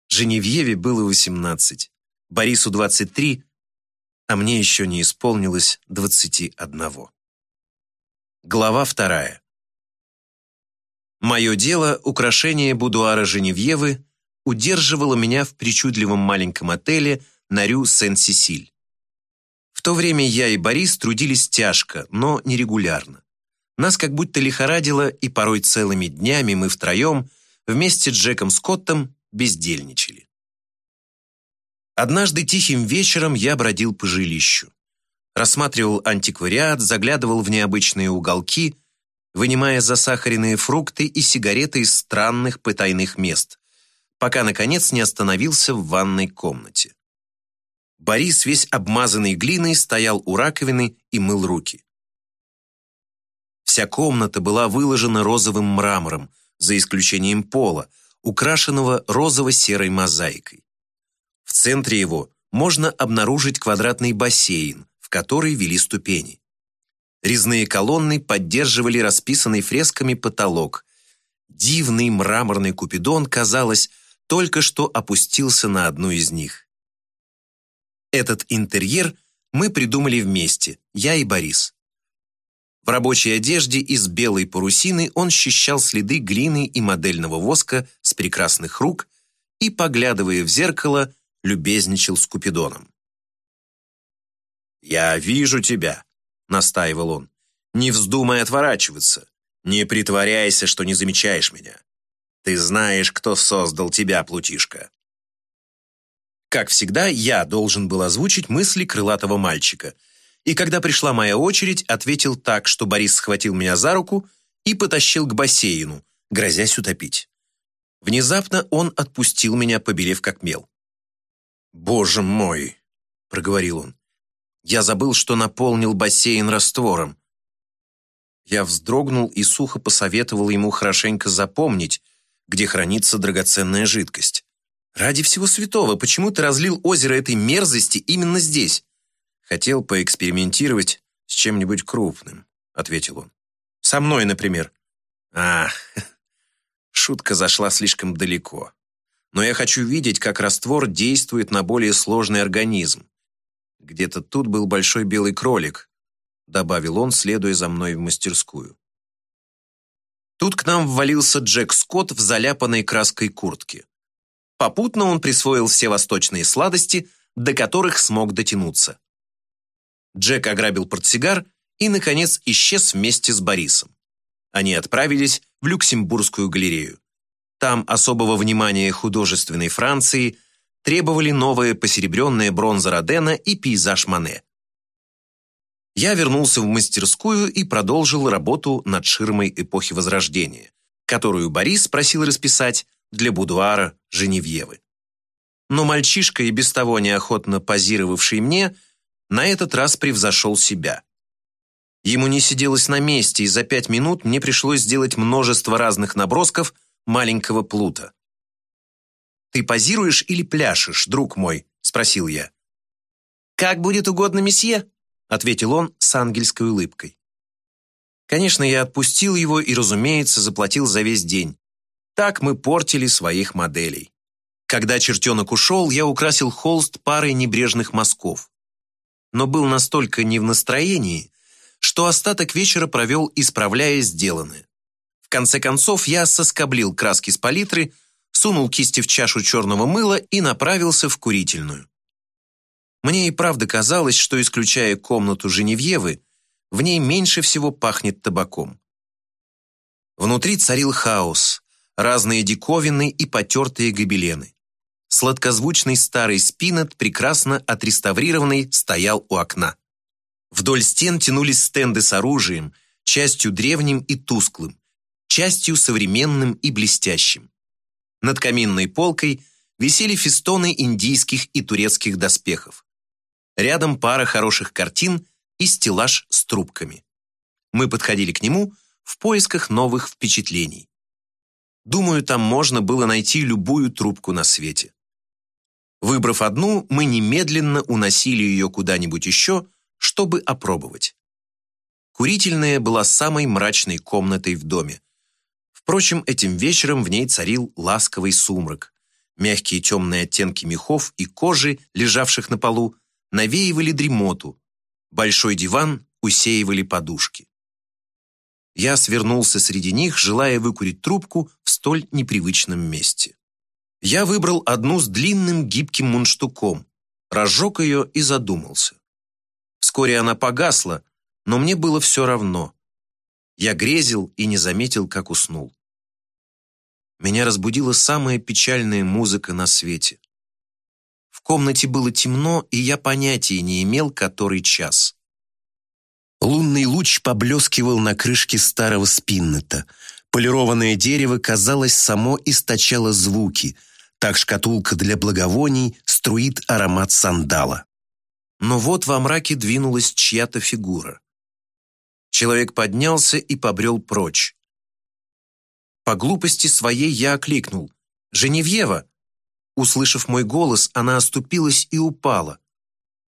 Женевьеве было восемнадцать, Борису двадцать три, а мне еще не исполнилось двадцати одного. Глава вторая. Мое дело, украшение будуара Женевьевы, удерживало меня в причудливом маленьком отеле на Рю Сен-Сесиль. В то время я и Борис трудились тяжко, но нерегулярно. Нас как будто лихорадило, и порой целыми днями мы втроем вместе с Джеком Скоттом бездельничали. Однажды тихим вечером я бродил по жилищу. Рассматривал антиквариат, заглядывал в необычные уголки, вынимая засахаренные фрукты и сигареты из странных потайных мест, пока, наконец, не остановился в ванной комнате. Борис, весь обмазанный глиной, стоял у раковины и мыл руки. Вся комната была выложена розовым мрамором, за исключением пола, украшенного розово-серой мозаикой. В центре его можно обнаружить квадратный бассейн, в который вели ступени. Резные колонны поддерживали расписанный фресками потолок. Дивный мраморный купидон, казалось, только что опустился на одну из них. Этот интерьер мы придумали вместе, я и Борис. В рабочей одежде из белой парусины он счищал следы глины и модельного воска с прекрасных рук и, поглядывая в зеркало, любезничал с Купидоном. «Я вижу тебя», — настаивал он. «Не вздумай отворачиваться. Не притворяйся, что не замечаешь меня. Ты знаешь, кто создал тебя, Плутишка». Как всегда, я должен был озвучить мысли крылатого мальчика. И когда пришла моя очередь, ответил так, что Борис схватил меня за руку и потащил к бассейну, грозясь утопить. Внезапно он отпустил меня, побелев как мел. «Боже мой!» — проговорил он. «Я забыл, что наполнил бассейн раствором». Я вздрогнул и сухо посоветовал ему хорошенько запомнить, где хранится драгоценная жидкость. «Ради всего святого, почему ты разлил озеро этой мерзости именно здесь?» «Хотел поэкспериментировать с чем-нибудь крупным», — ответил он. «Со мной, например». «А, шутка зашла слишком далеко но я хочу видеть, как раствор действует на более сложный организм. Где-то тут был большой белый кролик, добавил он, следуя за мной в мастерскую. Тут к нам ввалился Джек Скотт в заляпанной краской куртке. Попутно он присвоил все восточные сладости, до которых смог дотянуться. Джек ограбил портсигар и, наконец, исчез вместе с Борисом. Они отправились в Люксембургскую галерею. Там особого внимания художественной Франции требовали новая посеребренная бронза Родена и пейзаж Мане. Я вернулся в мастерскую и продолжил работу над ширмой эпохи Возрождения, которую Борис просил расписать для будуара Женевьевы. Но мальчишка, и без того неохотно позировавший мне, на этот раз превзошел себя. Ему не сиделось на месте, и за пять минут мне пришлось сделать множество разных набросков маленького плута. «Ты позируешь или пляшешь, друг мой?» – спросил я. «Как будет угодно месье», – ответил он с ангельской улыбкой. Конечно, я отпустил его и, разумеется, заплатил за весь день. Так мы портили своих моделей. Когда чертенок ушел, я украсил холст парой небрежных мазков. Но был настолько не в настроении, что остаток вечера провел, исправляя сделанное. В конце концов, я соскоблил краски с палитры, сунул кисти в чашу черного мыла и направился в курительную. Мне и правда казалось, что, исключая комнату Женевьевы, в ней меньше всего пахнет табаком. Внутри царил хаос, разные диковины и потертые гобелены. Сладкозвучный старый спинет, прекрасно отреставрированный, стоял у окна. Вдоль стен тянулись стенды с оружием, частью древним и тусклым, частью современным и блестящим. Над каминной полкой висели фестоны индийских и турецких доспехов. Рядом пара хороших картин и стеллаж с трубками. Мы подходили к нему в поисках новых впечатлений. Думаю, там можно было найти любую трубку на свете. Выбрав одну, мы немедленно уносили ее куда-нибудь еще, чтобы опробовать. Курительная была самой мрачной комнатой в доме. Впрочем, этим вечером в ней царил ласковый сумрак. Мягкие темные оттенки мехов и кожи, лежавших на полу, навеивали дремоту. Большой диван усеивали подушки. Я свернулся среди них, желая выкурить трубку столь непривычном месте. Я выбрал одну с длинным гибким мундштуком, разжег ее и задумался. Вскоре она погасла, но мне было все равно. Я грезил и не заметил, как уснул. Меня разбудила самая печальная музыка на свете. В комнате было темно, и я понятия не имел, который час. Лунный луч поблескивал на крышке старого спиннета. Полированное дерево, казалось, само источало звуки. Так шкатулка для благовоний струит аромат сандала. Но вот во мраке двинулась чья-то фигура. Человек поднялся и побрел прочь. По глупости своей я окликнул. «Женевьева!» Услышав мой голос, она оступилась и упала.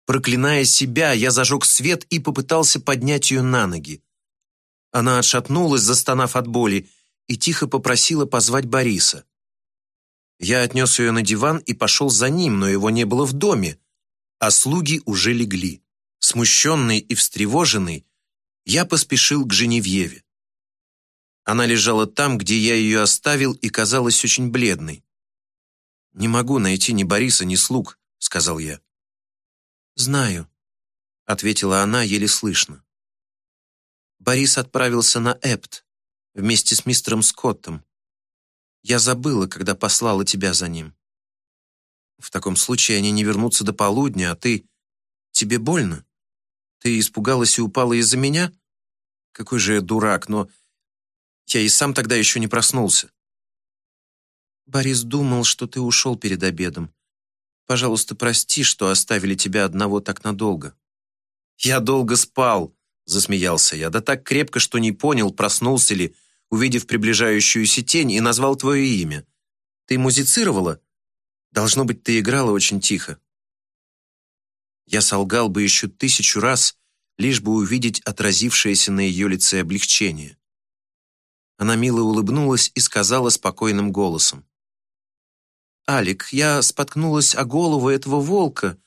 Проклиная себя, я зажег свет и попытался поднять ее на ноги. Она отшатнулась, застонав от боли, и тихо попросила позвать Бориса. Я отнес ее на диван и пошел за ним, но его не было в доме, а слуги уже легли. Смущенный и встревоженный, я поспешил к Женевьеве. Она лежала там, где я ее оставил, и казалась очень бледной. «Не могу найти ни Бориса, ни слуг», — сказал я. «Знаю», — ответила она еле слышно. Борис отправился на Эпт вместе с мистером Скоттом. Я забыла, когда послала тебя за ним. В таком случае они не вернутся до полудня, а ты... Тебе больно? Ты испугалась и упала из-за меня? Какой же я дурак, но... Я и сам тогда еще не проснулся. Борис думал, что ты ушел перед обедом. Пожалуйста, прости, что оставили тебя одного так надолго». «Я долго спал», — засмеялся я, да так крепко, что не понял, проснулся ли, увидев приближающуюся тень, и назвал твое имя. «Ты музицировала?» «Должно быть, ты играла очень тихо». Я солгал бы еще тысячу раз, лишь бы увидеть отразившееся на ее лице облегчение. Она мило улыбнулась и сказала спокойным голосом. «Алик, я споткнулась о голову этого волка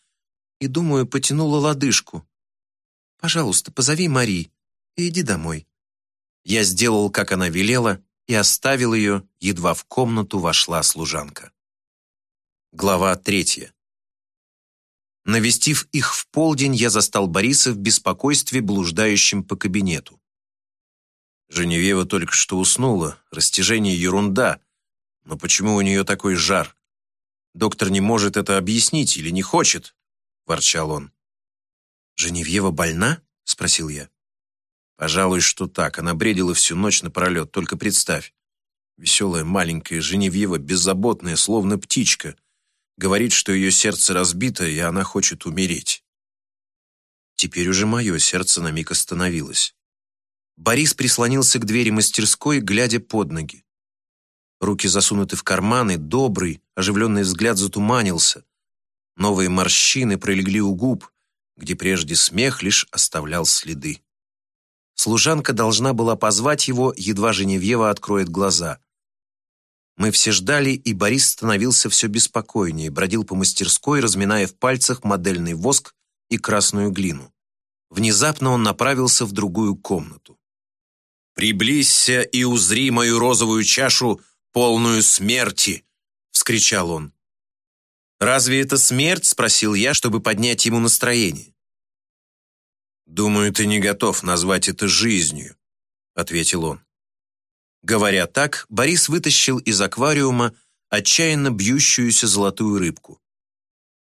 и, думаю, потянула лодыжку. Пожалуйста, позови Мари и иди домой». Я сделал, как она велела, и оставил ее, едва в комнату вошла служанка. Глава третья. Навестив их в полдень, я застал Бориса в беспокойстве, блуждающем по кабинету. Женевьева только что уснула, растяжение ерунда, но почему у нее такой жар? Доктор не может это объяснить или не хочет, ворчал он. «Женевьева больна?» — спросил я. Пожалуй, что так. Она бредила всю ночь напролет, только представь. Веселая маленькая Женевьева, беззаботная, словно птичка. Говорит, что ее сердце разбито, и она хочет умереть. Теперь уже мое сердце на миг остановилось. Борис прислонился к двери мастерской, глядя под ноги. Руки засунуты в карманы, добрый, оживленный взгляд затуманился. Новые морщины пролегли у губ, где прежде смех лишь оставлял следы. Служанка должна была позвать его, едва Женевьева откроет глаза. Мы все ждали, и Борис становился все беспокойнее, бродил по мастерской, разминая в пальцах модельный воск и красную глину. Внезапно он направился в другую комнату. «Приблизься и узри мою розовую чашу, полную смерти!» — вскричал он. «Разве это смерть?» — спросил я, чтобы поднять ему настроение. «Думаю, ты не готов назвать это жизнью», — ответил он. Говоря так, Борис вытащил из аквариума отчаянно бьющуюся золотую рыбку.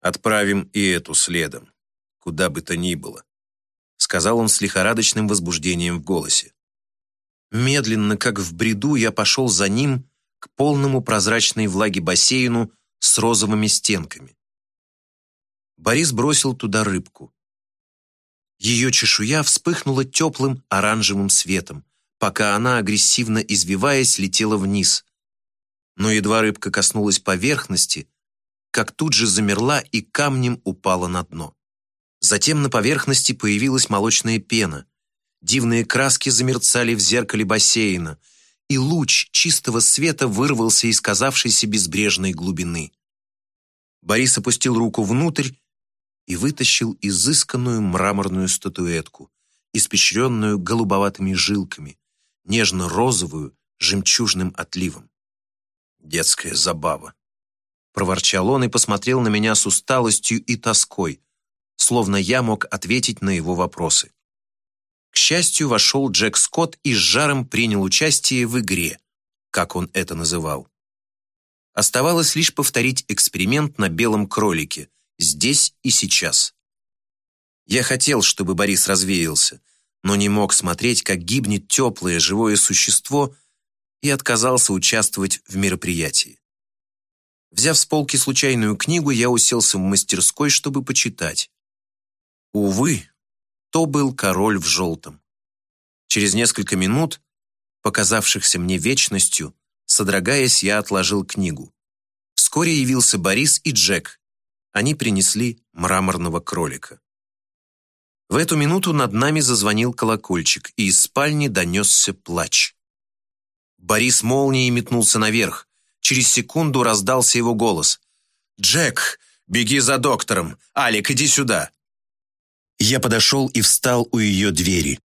«Отправим и эту следом, куда бы то ни было», — сказал он с лихорадочным возбуждением в голосе. Медленно, как в бреду, я пошел за ним к полному прозрачной влаги бассейну с розовыми стенками. Борис бросил туда рыбку. Ее чешуя вспыхнула теплым оранжевым светом, пока она, агрессивно извиваясь, летела вниз. Но едва рыбка коснулась поверхности, как тут же замерла и камнем упала на дно. Затем на поверхности появилась молочная пена. Дивные краски замерцали в зеркале бассейна, и луч чистого света вырвался из казавшейся безбрежной глубины. Борис опустил руку внутрь и вытащил изысканную мраморную статуэтку, испещренную голубоватыми жилками, нежно-розовую, жемчужным отливом. «Детская забава», — проворчал он и посмотрел на меня с усталостью и тоской, словно я мог ответить на его вопросы. К счастью, вошел Джек Скотт и с жаром принял участие в игре, как он это называл. Оставалось лишь повторить эксперимент на белом кролике, здесь и сейчас. Я хотел, чтобы Борис развеялся, но не мог смотреть, как гибнет теплое живое существо, и отказался участвовать в мероприятии. Взяв с полки случайную книгу, я уселся в мастерской, чтобы почитать. Увы, то был король в желтом. Через несколько минут, показавшихся мне вечностью, содрогаясь, я отложил книгу. Вскоре явился Борис и Джек, они принесли мраморного кролика. В эту минуту над нами зазвонил колокольчик, и из спальни донесся плач. Борис молнией метнулся наверх. Через секунду раздался его голос. «Джек, беги за доктором! Алик, иди сюда!» Я подошел и встал у ее двери.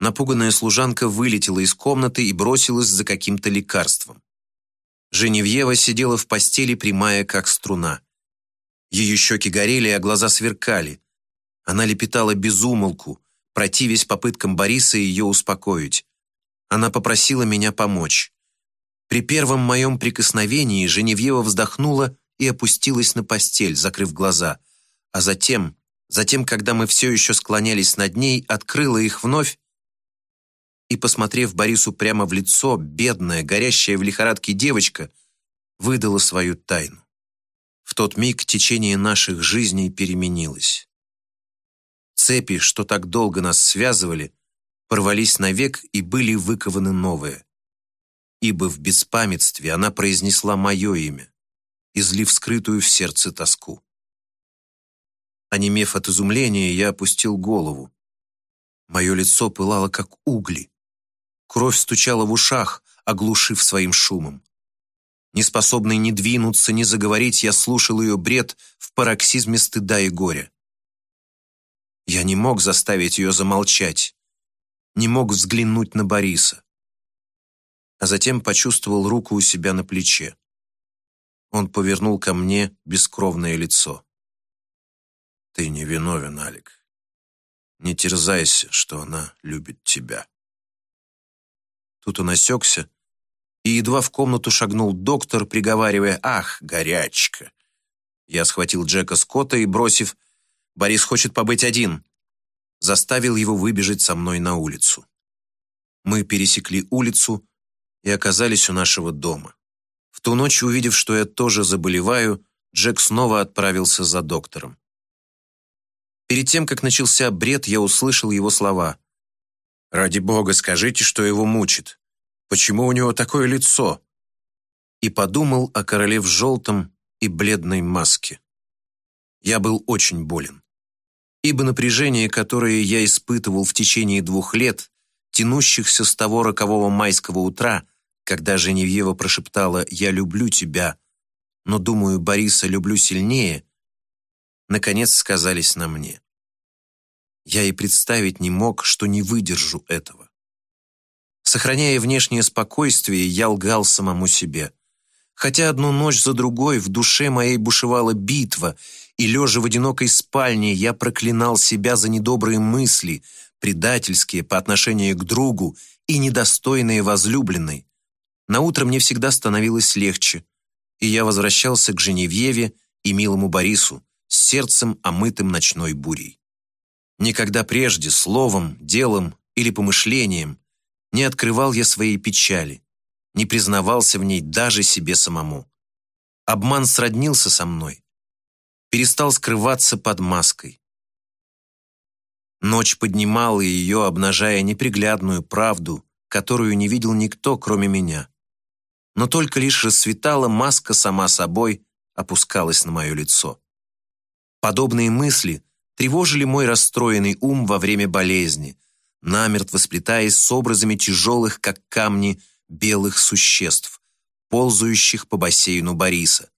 Напуганная служанка вылетела из комнаты и бросилась за каким-то лекарством. Женевьева сидела в постели, прямая как струна. Ее щеки горели, а глаза сверкали. Она лепетала безумолку, противясь попыткам Бориса ее успокоить. Она попросила меня помочь. При первом моем прикосновении Женевьева вздохнула и опустилась на постель, закрыв глаза. А затем, затем, когда мы все еще склонялись над ней, открыла их вновь и, посмотрев Борису прямо в лицо, бедная, горящая в лихорадке девочка, выдала свою тайну. В тот миг течение наших жизней переменилось. Цепи, что так долго нас связывали, порвались навек и были выкованы новые. Ибо в беспамятстве она произнесла мое имя, излив скрытую в сердце тоску. Онемев от изумления, я опустил голову. Мое лицо пылало, как угли. Кровь стучала в ушах, оглушив своим шумом. Неспособный ни двинуться, ни заговорить, я слушал ее бред в пароксизме стыда и горя. Я не мог заставить ее замолчать, не мог взглянуть на Бориса. а затем почувствовал руку у себя на плече. Он повернул ко мне бескровное лицо. «Ты не виновен, Алик. Не терзайся, что она любит тебя». Тут он осекся, и едва в комнату шагнул доктор, приговаривая «Ах, горячка!». Я схватил Джека Скотта и, бросив «Борис хочет побыть один», заставил его выбежать со мной на улицу. Мы пересекли улицу и оказались у нашего дома. В ту ночь, увидев, что я тоже заболеваю, Джек снова отправился за доктором. Перед тем, как начался бред, я услышал его слова. «Ради бога, скажите, что его мучит. Почему у него такое лицо?» И подумал о короле в желтом и бледной маске. Я был очень болен. Ибо напряжение, которое я испытывал в течение двух лет, тянущихся с того рокового майского утра, когда Женевьева прошептала «Я люблю тебя», но, думаю, Бориса люблю сильнее, наконец сказались на мне. Я и представить не мог, что не выдержу этого. Сохраняя внешнее спокойствие, я лгал самому себе. Хотя одну ночь за другой в душе моей бушевала битва, и, лежа в одинокой спальне, я проклинал себя за недобрые мысли, предательские по отношению к другу и недостойные возлюбленной. Наутро мне всегда становилось легче, и я возвращался к Женевьеве и милому Борису с сердцем, омытым ночной бурей. Никогда прежде словом, делом или помышлением не открывал я своей печали, не признавался в ней даже себе самому. Обман сроднился со мной, перестал скрываться под маской. Ночь поднимала ее, обнажая неприглядную правду, которую не видел никто, кроме меня. Но только лишь расцветала маска сама собой, опускалась на мое лицо. Подобные мысли тревожили мой расстроенный ум во время болезни, намертво сплетаясь с образами тяжелых, как камни, белых существ, ползающих по бассейну Бориса.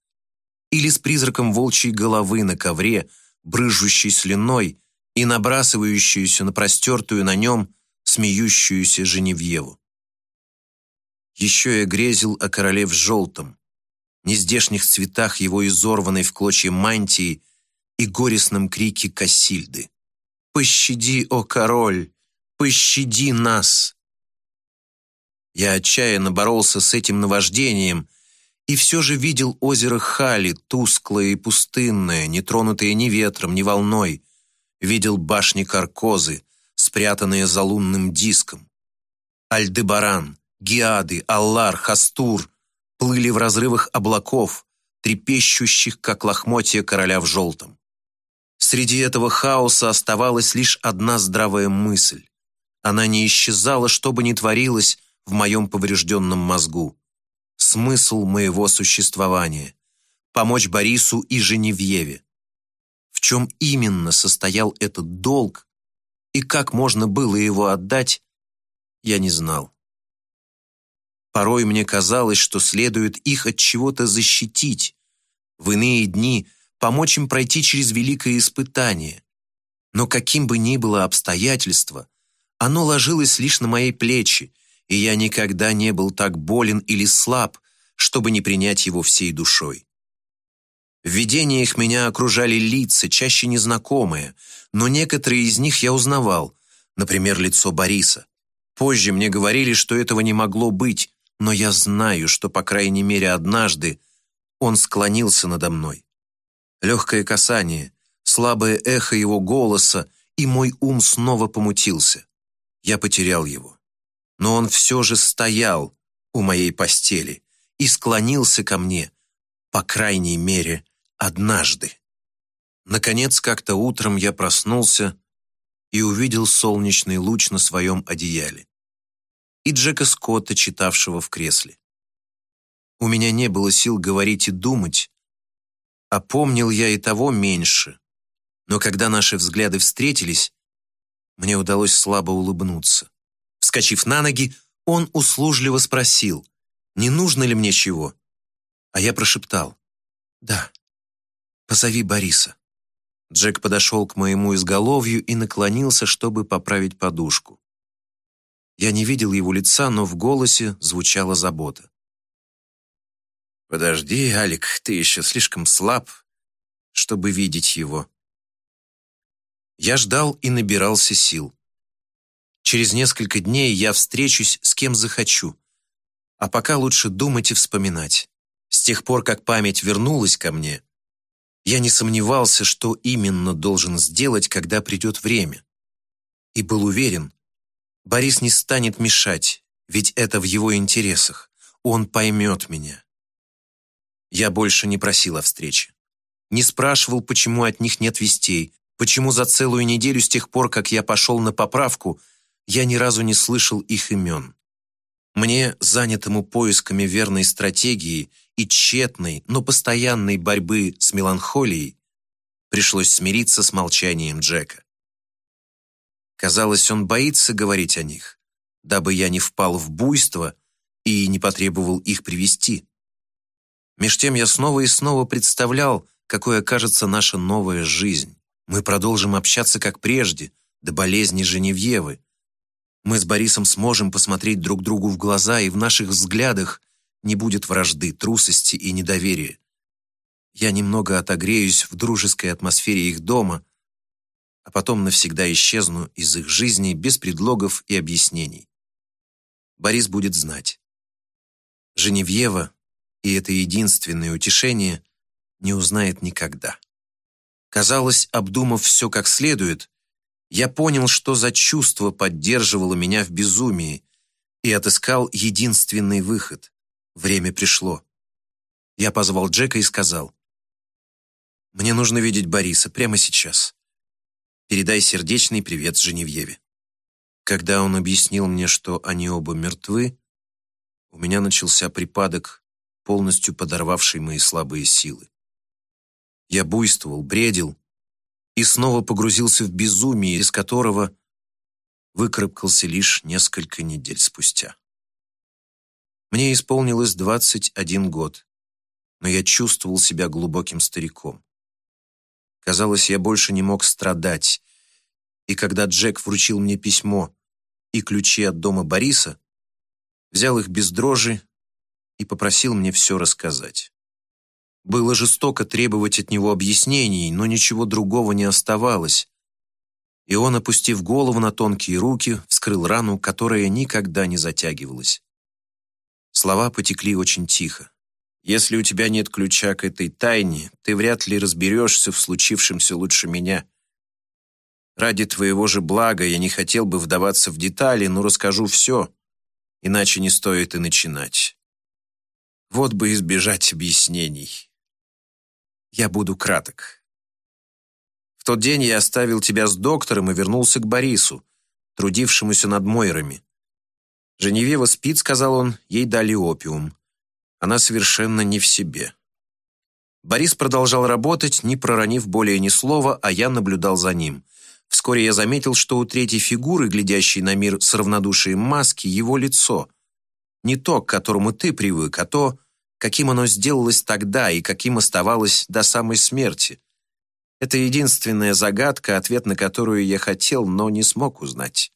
Или с призраком волчьей головы на ковре, брыжущей слюной, и набрасывающуюся на простертую на нем смеющуюся Женевьеву. Еще я грезил о короле в желтом, нездешних цветах его изорванной в клочья мантии и горестном крике Кассильды. «Пощади, о король! Пощади нас!» Я отчаянно боролся с этим наваждением и все же видел озеро Хали, тусклое и пустынное, не тронутое ни ветром, ни волной, видел башни Каркозы, спрятанные за лунным диском. Альдебаран, Гиады, Аллар, Хастур плыли в разрывах облаков, трепещущих, как лохмотья короля в желтом. Среди этого хаоса оставалась лишь одна здравая мысль. Она не исчезала, что бы ни творилось в моем поврежденном мозгу. Смысл моего существования — помочь Борису и Женевьеве. В чем именно состоял этот долг и как можно было его отдать, я не знал. Порой мне казалось, что следует их от чего-то защитить, в иные дни помочь им пройти через великое испытание. Но каким бы ни было обстоятельство, оно ложилось лишь на мои плечи, и я никогда не был так болен или слаб, чтобы не принять его всей душой. В видениях меня окружали лица, чаще незнакомые, но некоторые из них я узнавал, например, лицо Бориса. Позже мне говорили, что этого не могло быть, но я знаю, что, по крайней мере, однажды он склонился надо мной. Легкое касание, слабое эхо его голоса, и мой ум снова помутился. Я потерял его. Но он все же стоял у моей постели и склонился ко мне, по крайней мере, однажды. Наконец, как-то утром я проснулся и увидел солнечный луч на своем одеяле и Джека Скотта, читавшего в кресле. У меня не было сил говорить и думать, а помнил я и того меньше, но когда наши взгляды встретились, мне удалось слабо улыбнуться. Вскочив на ноги, он услужливо спросил, не нужно ли мне чего, а я прошептал «Да». Позови Бориса». Джек подошел к моему изголовью и наклонился, чтобы поправить подушку. Я не видел его лица, но в голосе звучала забота. «Подожди, Алик, ты еще слишком слаб, чтобы видеть его». Я ждал и набирался сил. Через несколько дней я встречусь с кем захочу. А пока лучше думать и вспоминать. С тех пор, как память вернулась ко мне, я не сомневался, что именно должен сделать, когда придет время. И был уверен, Борис не станет мешать, ведь это в его интересах. Он поймет меня. Я больше не просил о встрече. Не спрашивал, почему от них нет вестей, почему за целую неделю с тех пор, как я пошел на поправку, я ни разу не слышал их имен. Мне, занятому поисками верной стратегии и тщетной, но постоянной борьбы с меланхолией, пришлось смириться с молчанием Джека. Казалось, он боится говорить о них, дабы я не впал в буйство и не потребовал их привести. Меж тем я снова и снова представлял, какой окажется наша новая жизнь. Мы продолжим общаться как прежде, до болезни Женевьевы, мы с Борисом сможем посмотреть друг другу в глаза, и в наших взглядах не будет вражды, трусости и недоверия. Я немного отогреюсь в дружеской атмосфере их дома, а потом навсегда исчезну из их жизни без предлогов и объяснений. Борис будет знать. Женевьева, и это единственное утешение, не узнает никогда. Казалось, обдумав все как следует, я понял, что за чувство поддерживало меня в безумии, и отыскал единственный выход. Время пришло. Я позвал Джека и сказал, «Мне нужно видеть Бориса прямо сейчас. Передай сердечный привет Женевьеве». Когда он объяснил мне, что они оба мертвы, у меня начался припадок, полностью подорвавший мои слабые силы. Я буйствовал, бредил, и снова погрузился в безумие, из которого выкарабкался лишь несколько недель спустя. Мне исполнилось 21 год, но я чувствовал себя глубоким стариком. Казалось, я больше не мог страдать, и когда Джек вручил мне письмо и ключи от дома Бориса, взял их без дрожи и попросил мне все рассказать. Было жестоко требовать от него объяснений, но ничего другого не оставалось. И он, опустив голову на тонкие руки, вскрыл рану, которая никогда не затягивалась. Слова потекли очень тихо. «Если у тебя нет ключа к этой тайне, ты вряд ли разберешься в случившемся лучше меня. Ради твоего же блага я не хотел бы вдаваться в детали, но расскажу все, иначе не стоит и начинать. Вот бы избежать объяснений». Я буду краток. В тот день я оставил тебя с доктором и вернулся к Борису, трудившемуся над Мойрами. Женевьева спит, сказал он, ей дали опиум. Она совершенно не в себе. Борис продолжал работать, не проронив более ни слова, а я наблюдал за ним. Вскоре я заметил, что у третьей фигуры, глядящей на мир с равнодушием маски, его лицо. Не то, к которому ты привык, а то, каким оно сделалось тогда и каким оставалось до самой смерти. Это единственная загадка, ответ на которую я хотел, но не смог узнать.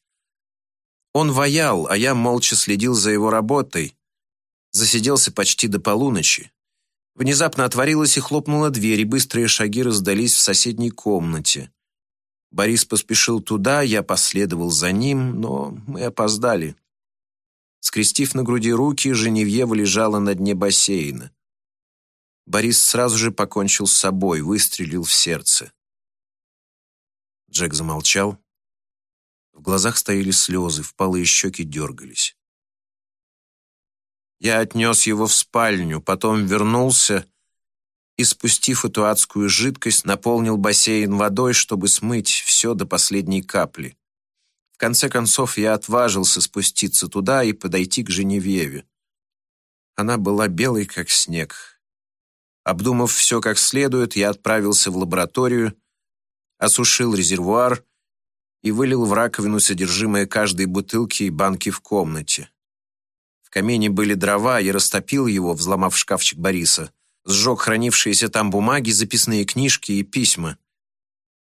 Он ваял, а я молча следил за его работой. Засиделся почти до полуночи. Внезапно отворилась и хлопнула дверь, и быстрые шаги раздались в соседней комнате. Борис поспешил туда, я последовал за ним, но мы опоздали. Скрестив на груди руки, Женевьева лежала на дне бассейна. Борис сразу же покончил с собой, выстрелил в сердце. Джек замолчал. В глазах стояли слезы, впалые щеки дергались. Я отнес его в спальню, потом вернулся и, спустив эту адскую жидкость, наполнил бассейн водой, чтобы смыть все до последней капли. В конце концов, я отважился спуститься туда и подойти к Женевьеве. Она была белой, как снег. Обдумав все как следует, я отправился в лабораторию, осушил резервуар и вылил в раковину содержимое каждой бутылки и банки в комнате. В камине были дрова, я растопил его, взломав шкафчик Бориса, сжег хранившиеся там бумаги, записные книжки и письма.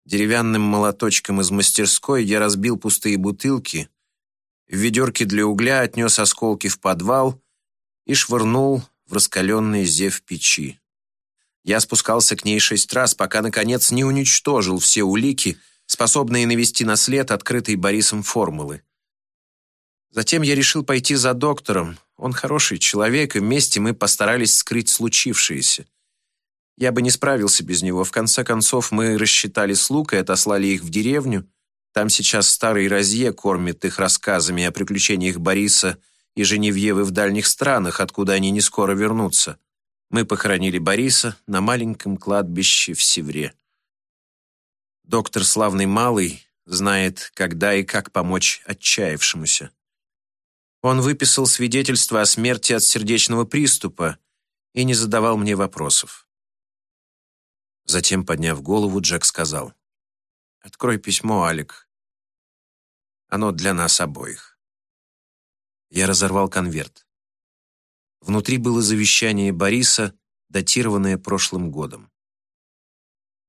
Деревянным молоточком из мастерской я разбил пустые бутылки в ведерке для угля отнес осколки в подвал и швырнул в раскаленный зев печи. Я спускался к ней шесть раз, пока, наконец, не уничтожил все улики, способные навести на след открытой Борисом формулы. Затем я решил пойти за доктором. Он хороший человек, и вместе мы постарались скрыть случившееся. Я бы не справился без него. В конце концов, мы рассчитали слуг и отослали их в деревню. Там сейчас старый Розье кормит их рассказами о приключениях Бориса и Женевьевы в дальних странах, откуда они не скоро вернутся. Мы похоронили Бориса на маленьком кладбище в Севре. Доктор Славный Малый знает, когда и как помочь отчаявшемуся. Он выписал свидетельство о смерти от сердечного приступа и не задавал мне вопросов. Затем, подняв голову, Джек сказал, «Открой письмо, Алик. Оно для нас обоих». Я разорвал конверт. Внутри было завещание Бориса, датированное прошлым годом.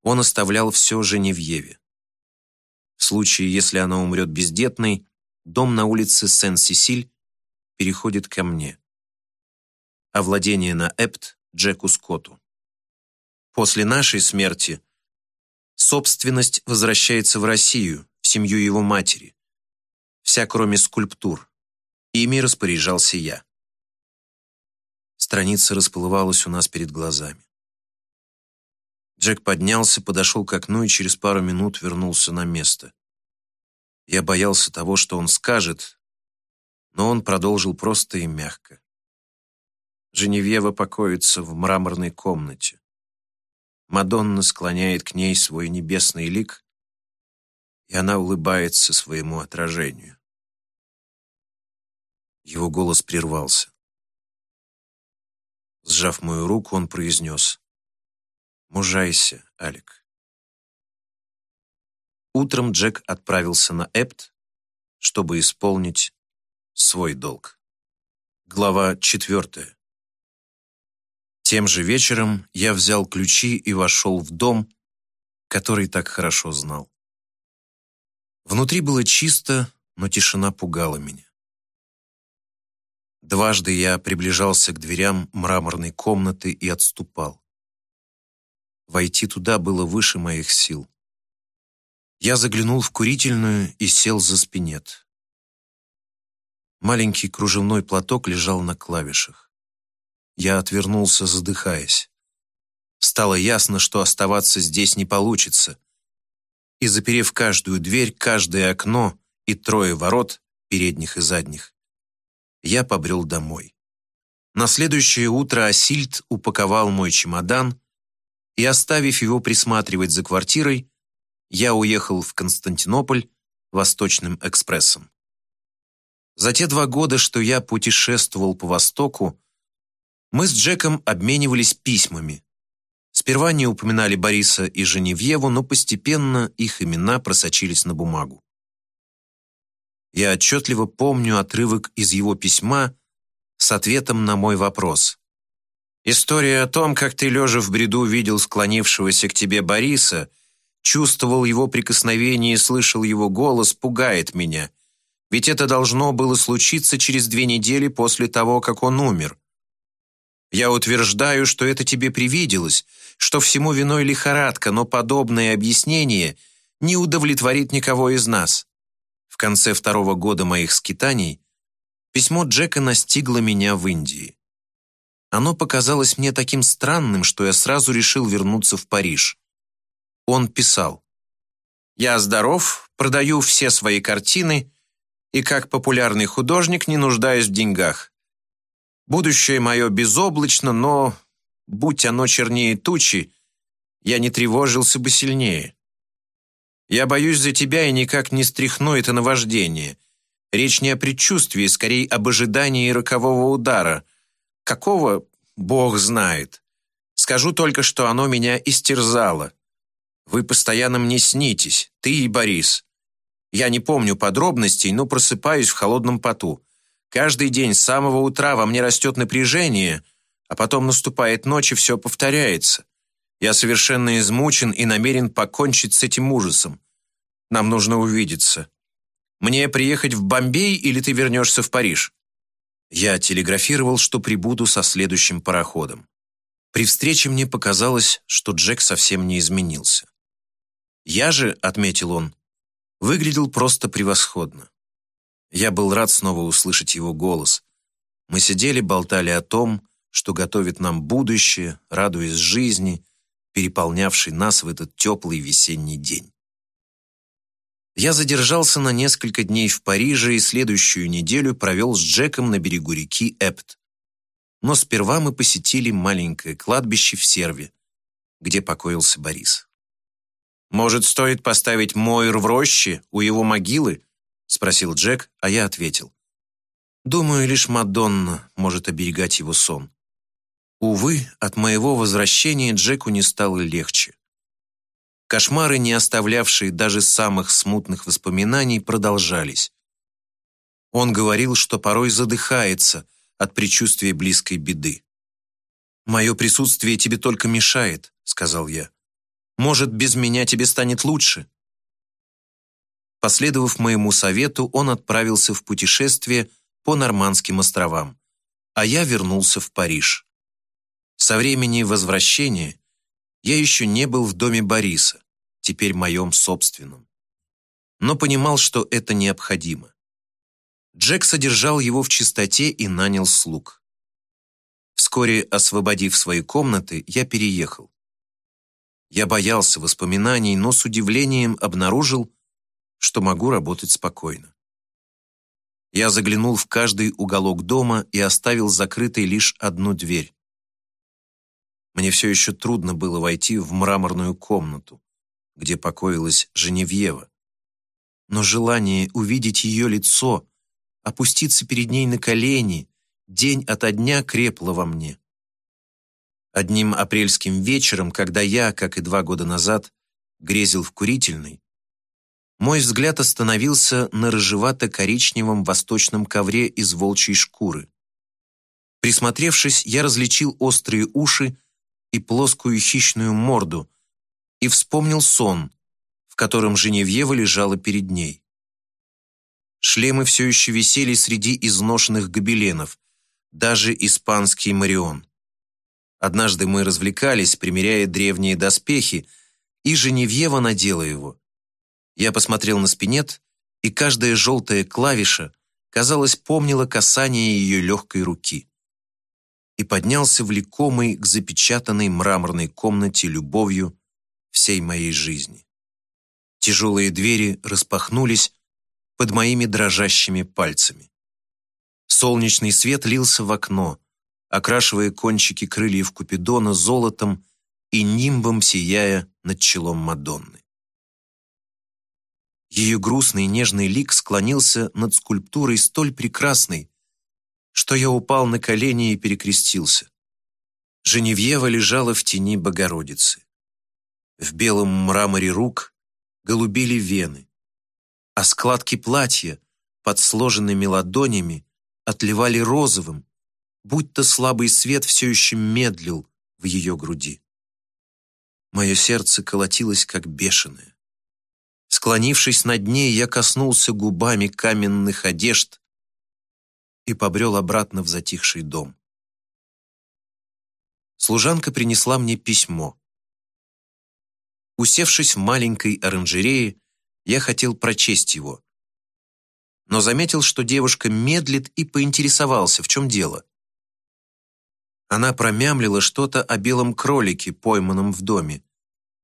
Он оставлял все Женевьеве. В случае, если она умрет бездетной, дом на улице Сен-Сесиль переходит ко мне. А владение на Эпт – Джеку Скотту. После нашей смерти собственность возвращается в Россию, в семью его матери. Вся, кроме скульптур. Ими распоряжался я. Страница расплывалась у нас перед глазами. Джек поднялся, подошел к окну и через пару минут вернулся на место. Я боялся того, что он скажет, но он продолжил просто и мягко. Женевьева покоится в мраморной комнате. Мадонна склоняет к ней свой небесный лик, и она улыбается своему отражению. Его голос прервался. Сжав мою руку, он произнес «Мужайся, Алик». Утром Джек отправился на Эпт, чтобы исполнить свой долг. Глава четвертая. Тем же вечером я взял ключи и вошел в дом, который так хорошо знал. Внутри было чисто, но тишина пугала меня. Дважды я приближался к дверям мраморной комнаты и отступал. Войти туда было выше моих сил. Я заглянул в курительную и сел за спинет. Маленький кружевной платок лежал на клавишах. Я отвернулся, задыхаясь. Стало ясно, что оставаться здесь не получится. И заперев каждую дверь, каждое окно и трое ворот, передних и задних, я побрел домой. На следующее утро Асильд упаковал мой чемодан, и, оставив его присматривать за квартирой, я уехал в Константинополь Восточным экспрессом. За те два года, что я путешествовал по Востоку, мы с Джеком обменивались письмами. Сперва не упоминали Бориса и Женевьеву, но постепенно их имена просочились на бумагу. Я отчетливо помню отрывок из его письма с ответом на мой вопрос. «История о том, как ты, лежа в бреду, видел склонившегося к тебе Бориса, чувствовал его прикосновение и слышал его голос, пугает меня. Ведь это должно было случиться через две недели после того, как он умер. Я утверждаю, что это тебе привиделось, что всему виной лихорадка, но подобное объяснение не удовлетворит никого из нас. В конце второго года моих скитаний письмо Джека настигло меня в Индии. Оно показалось мне таким странным, что я сразу решил вернуться в Париж. Он писал, «Я здоров, продаю все свои картины и как популярный художник не нуждаюсь в деньгах. Будущее мое безоблачно, но, будь оно чернее тучи, я не тревожился бы сильнее. Я боюсь за тебя и никак не стряхну это наваждение. Речь не о предчувствии, скорее об ожидании рокового удара. Какого, Бог знает. Скажу только, что оно меня истерзало. Вы постоянно мне снитесь, ты и Борис. Я не помню подробностей, но просыпаюсь в холодном поту. Каждый день с самого утра во мне растет напряжение, а потом наступает ночь и все повторяется. Я совершенно измучен и намерен покончить с этим ужасом. Нам нужно увидеться. Мне приехать в Бомбей или ты вернешься в Париж?» Я телеграфировал, что прибуду со следующим пароходом. При встрече мне показалось, что Джек совсем не изменился. Я же, отметил он, выглядел просто превосходно. Я был рад снова услышать его голос. Мы сидели, болтали о том, что готовит нам будущее, радуясь жизни, переполнявшей нас в этот теплый весенний день. Я задержался на несколько дней в Париже и следующую неделю провел с Джеком на берегу реки Эпт. Но сперва мы посетили маленькое кладбище в Серве, где покоился Борис. «Может, стоит поставить Мойр в роще у его могилы?» — спросил Джек, а я ответил. «Думаю, лишь Мадонна может оберегать его сон». Увы, от моего возвращения Джеку не стало легче. Кошмары, не оставлявшие даже самых смутных воспоминаний, продолжались. Он говорил, что порой задыхается от предчувствия близкой беды. «Мое присутствие тебе только мешает», — сказал я. «Может, без меня тебе станет лучше?» Последовав моему совету, он отправился в путешествие по Нормандским островам, а я вернулся в Париж. Со времени возвращения я еще не был в доме Бориса, теперь моем собственном. Но понимал, что это необходимо. Джек содержал его в чистоте и нанял слуг. Вскоре, освободив свои комнаты, я переехал. Я боялся воспоминаний, но с удивлением обнаружил, что могу работать спокойно. Я заглянул в каждый уголок дома и оставил закрытой лишь одну дверь. Мне все еще трудно было войти в мраморную комнату, где покоилась Женевьева. Но желание увидеть ее лицо, опуститься перед ней на колени, день ото дня крепло во мне. Одним апрельским вечером, когда я, как и два года назад, грезил в курительной, мой взгляд остановился на рыжевато-коричневом восточном ковре из волчьей шкуры. Присмотревшись, я различил острые уши и плоскую хищную морду и вспомнил сон, в котором Женевьева лежала перед ней. Шлемы все еще висели среди изношенных гобеленов, даже испанский Марион. Однажды мы развлекались, примеряя древние доспехи, и Женевьева надела его. Я посмотрел на спинет, и каждая желтая клавиша, казалось, помнила касание ее легкой руки и поднялся влекомый к запечатанной мраморной комнате любовью всей моей жизни. Тяжелые двери распахнулись под моими дрожащими пальцами. Солнечный свет лился в окно, окрашивая кончики крыльев Купидона золотом и нимбом сияя над челом Мадонны. Ее грустный нежный лик склонился над скульптурой столь прекрасной, что я упал на колени и перекрестился. Женевьева лежала в тени Богородицы. В белом мраморе рук голубели вены, а складки платья под сложенными ладонями отливали розовым, будто слабый свет все еще медлил в ее груди. Мое сердце колотилось, как бешеное. Склонившись над ней, я коснулся губами каменных одежд, и побрел обратно в затихший дом. Служанка принесла мне письмо. Усевшись в маленькой оранжерее, я хотел прочесть его. Но заметил, что девушка медлит и поинтересовался, в чем дело. Она промямлила что-то о белом кролике, пойманном в доме,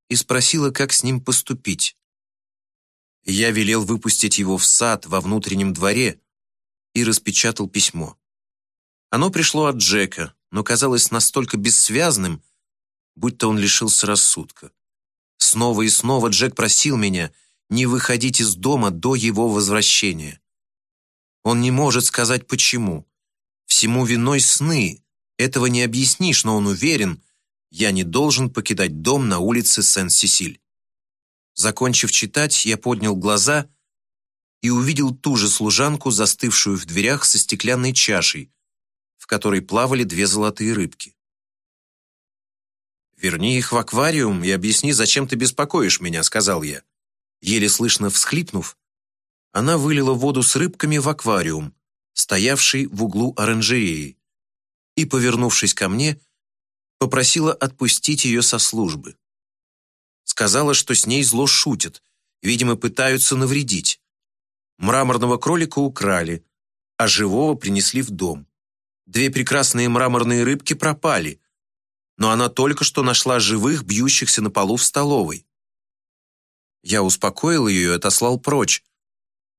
и спросила, как с ним поступить. Я велел выпустить его в сад во внутреннем дворе, и распечатал письмо. Оно пришло от Джека, но казалось настолько бессвязным, будто он лишился рассудка. Снова и снова Джек просил меня не выходить из дома до его возвращения. Он не может сказать почему. Всему виной сны. Этого не объяснишь, но он уверен, я не должен покидать дом на улице Сен-Сесиль. Закончив читать, я поднял глаза — и увидел ту же служанку, застывшую в дверях со стеклянной чашей, в которой плавали две золотые рыбки. «Верни их в аквариум и объясни, зачем ты беспокоишь меня», — сказал я. Еле слышно всхлипнув, Она вылила воду с рыбками в аквариум, стоявший в углу оранжереи, и, повернувшись ко мне, попросила отпустить ее со службы. Сказала, что с ней зло шутят, видимо, пытаются навредить. Мраморного кролика украли, а живого принесли в дом. Две прекрасные мраморные рыбки пропали, но она только что нашла живых, бьющихся на полу в столовой. Я успокоил ее и отослал прочь,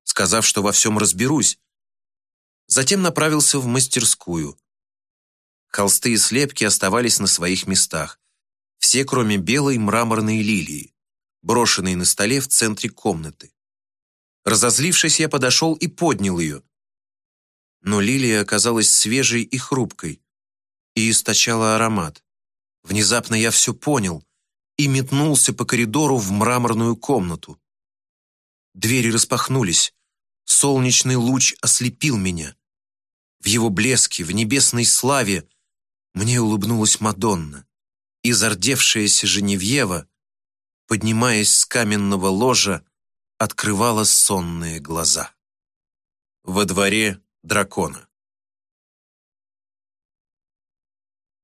сказав, что во всем разберусь. Затем направился в мастерскую. Холсты и слепки оставались на своих местах, все, кроме белой мраморной лилии, брошенной на столе в центре комнаты. Разозлившись, я подошел и поднял ее. Но лилия оказалась свежей и хрупкой и источала аромат. Внезапно я все понял и метнулся по коридору в мраморную комнату. Двери распахнулись. Солнечный луч ослепил меня. В его блеске, в небесной славе мне улыбнулась Мадонна. И зардевшаяся Женевьева, поднимаясь с каменного ложа, открывала сонные глаза. Во дворе дракона.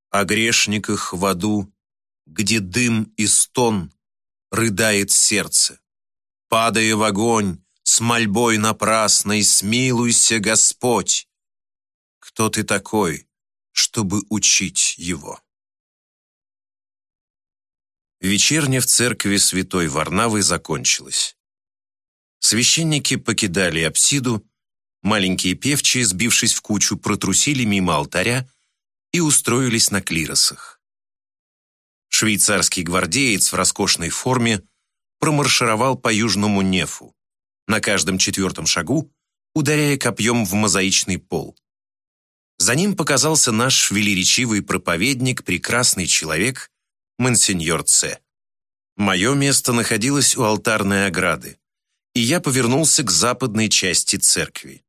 О грешниках в аду, где дым и стон, рыдает сердце. Падая в огонь, с мольбой напрасной, смилуйся, Господь. Кто ты такой, чтобы учить его? Вечерня в церкви святой Варнавы закончилась. Священники покидали апсиду, маленькие певчие, сбившись в кучу, протрусили мимо алтаря и устроились на клиросах. Швейцарский гвардеец в роскошной форме промаршировал по южному нефу, на каждом четвертом шагу ударяя копьем в мозаичный пол. За ним показался наш велеречивый проповедник, прекрасный человек, монсеньор Ц. Мое место находилось у алтарной ограды, и я повернулся к западной части церкви.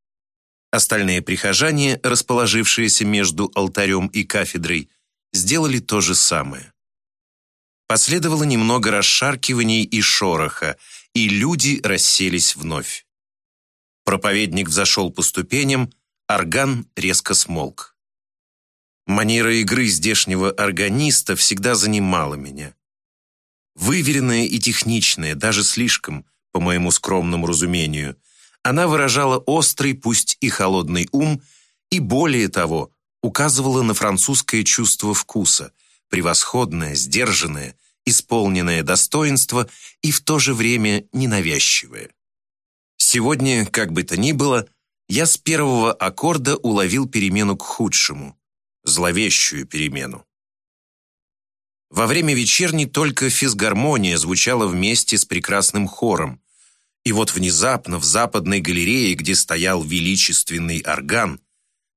Остальные прихожане, расположившиеся между алтарем и кафедрой, сделали то же самое. Последовало немного расшаркиваний и шороха, и люди расселись вновь. Проповедник взошел по ступеням, орган резко смолк. Манера игры здешнего органиста всегда занимала меня. Выверенная и техничная, даже слишком, по моему скромному разумению – она выражала острый, пусть и холодный ум, и более того, указывала на французское чувство вкуса, превосходное, сдержанное, исполненное достоинство и в то же время ненавязчивое. Сегодня, как бы то ни было, я с первого аккорда уловил перемену к худшему, зловещую перемену. Во время вечерней только физгармония звучала вместе с прекрасным хором, и вот внезапно в западной галерее, где стоял величественный орган,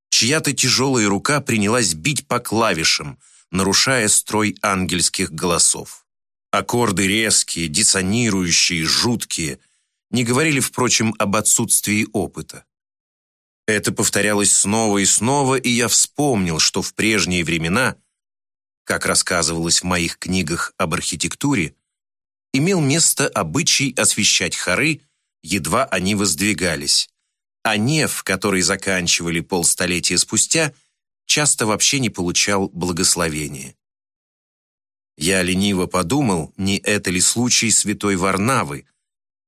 чья-то тяжелая рука принялась бить по клавишам, нарушая строй ангельских голосов. Аккорды резкие, диссонирующие, жуткие, не говорили, впрочем, об отсутствии опыта. Это повторялось снова и снова, и я вспомнил, что в прежние времена, как рассказывалось в моих книгах об архитектуре, имел место обычай освещать хоры, едва они воздвигались. А неф, который заканчивали полстолетия спустя, часто вообще не получал благословения. Я лениво подумал, не это ли случай святой Варнавы,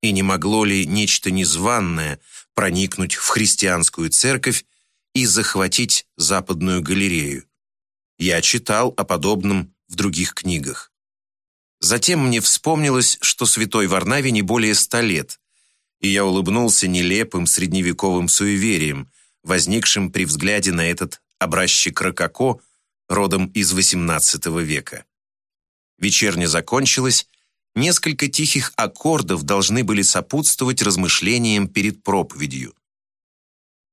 и не могло ли нечто незваное проникнуть в христианскую церковь и захватить западную галерею. Я читал о подобном в других книгах. Затем мне вспомнилось, что святой Варнаве не более ста лет, и я улыбнулся нелепым средневековым суеверием, возникшим при взгляде на этот образчик рококо, родом из XVIII века. Вечерня закончилась, несколько тихих аккордов должны были сопутствовать размышлениям перед проповедью.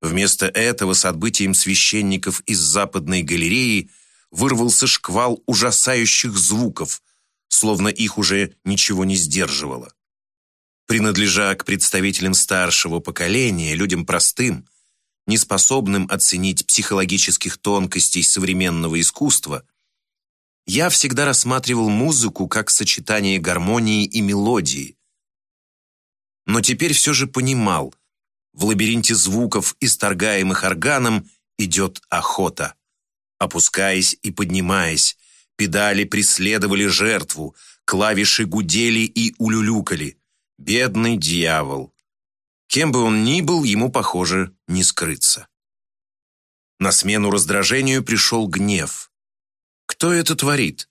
Вместо этого с отбытием священников из западной галереи вырвался шквал ужасающих звуков – словно их уже ничего не сдерживало. Принадлежа к представителям старшего поколения, людям простым, неспособным оценить психологических тонкостей современного искусства, я всегда рассматривал музыку как сочетание гармонии и мелодии. Но теперь все же понимал, В лабиринте звуков, исторгаемых органом, идет охота. Опускаясь и поднимаясь, педали преследовали жертву, клавиши гудели и улюлюкали. Бедный дьявол. Кем бы он ни был, ему, похоже, не скрыться. На смену раздражению пришел гнев. Кто это творит?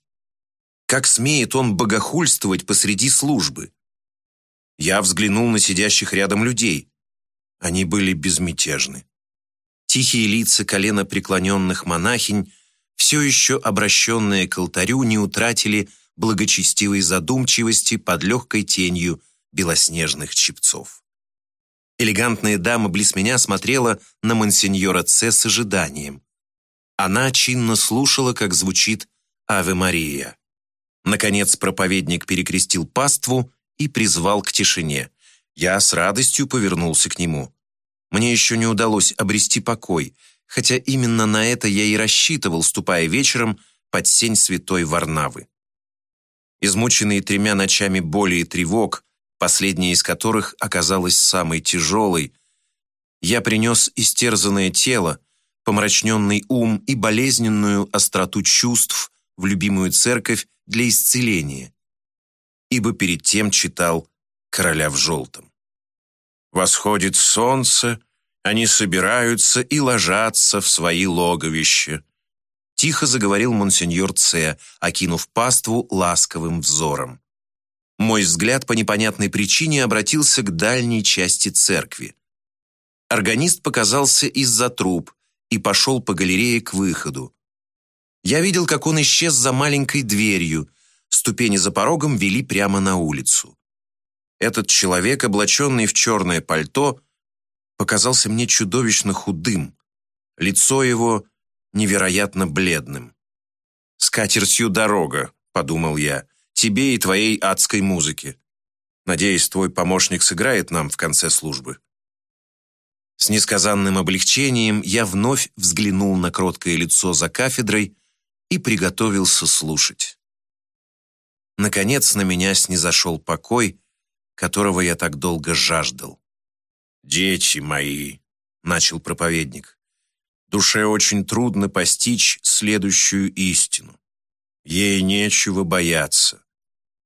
Как смеет он богохульствовать посреди службы? Я взглянул на сидящих рядом людей. Они были безмятежны. Тихие лица колено преклоненных монахинь, все еще обращенные к алтарю, не утратили благочестивой задумчивости под легкой тенью белоснежных чепцов. Элегантная дама близ меня смотрела на мансиньора Ц с ожиданием. Она чинно слушала, как звучит «Аве Мария». Наконец проповедник перекрестил паству и призвал к тишине. Я с радостью повернулся к нему. Мне еще не удалось обрести покой, хотя именно на это я и рассчитывал, ступая вечером под сень святой Варнавы. Измученные тремя ночами боли и тревог, последняя из которых оказалась самой тяжелой, я принес истерзанное тело, помрачненный ум и болезненную остроту чувств в любимую церковь для исцеления, ибо перед тем читал «Короля в желтом». Восходит солнце, они собираются и ложатся в свои логовища. Тихо заговорил монсеньор Ц, окинув паству ласковым взором. Мой взгляд по непонятной причине обратился к дальней части церкви. Органист показался из-за труб и пошел по галерее к выходу. Я видел, как он исчез за маленькой дверью. Ступени за порогом вели прямо на улицу. Этот человек, облаченный в черное пальто, показался мне чудовищно худым. Лицо его невероятно бледным. «С катертью дорога», — подумал я, — «тебе и твоей адской музыке. Надеюсь, твой помощник сыграет нам в конце службы». С несказанным облегчением я вновь взглянул на кроткое лицо за кафедрой, и приготовился слушать. Наконец на меня снизошел покой, которого я так долго жаждал. «Дети мои», — начал проповедник, «душе очень трудно постичь следующую истину. Ей нечего бояться.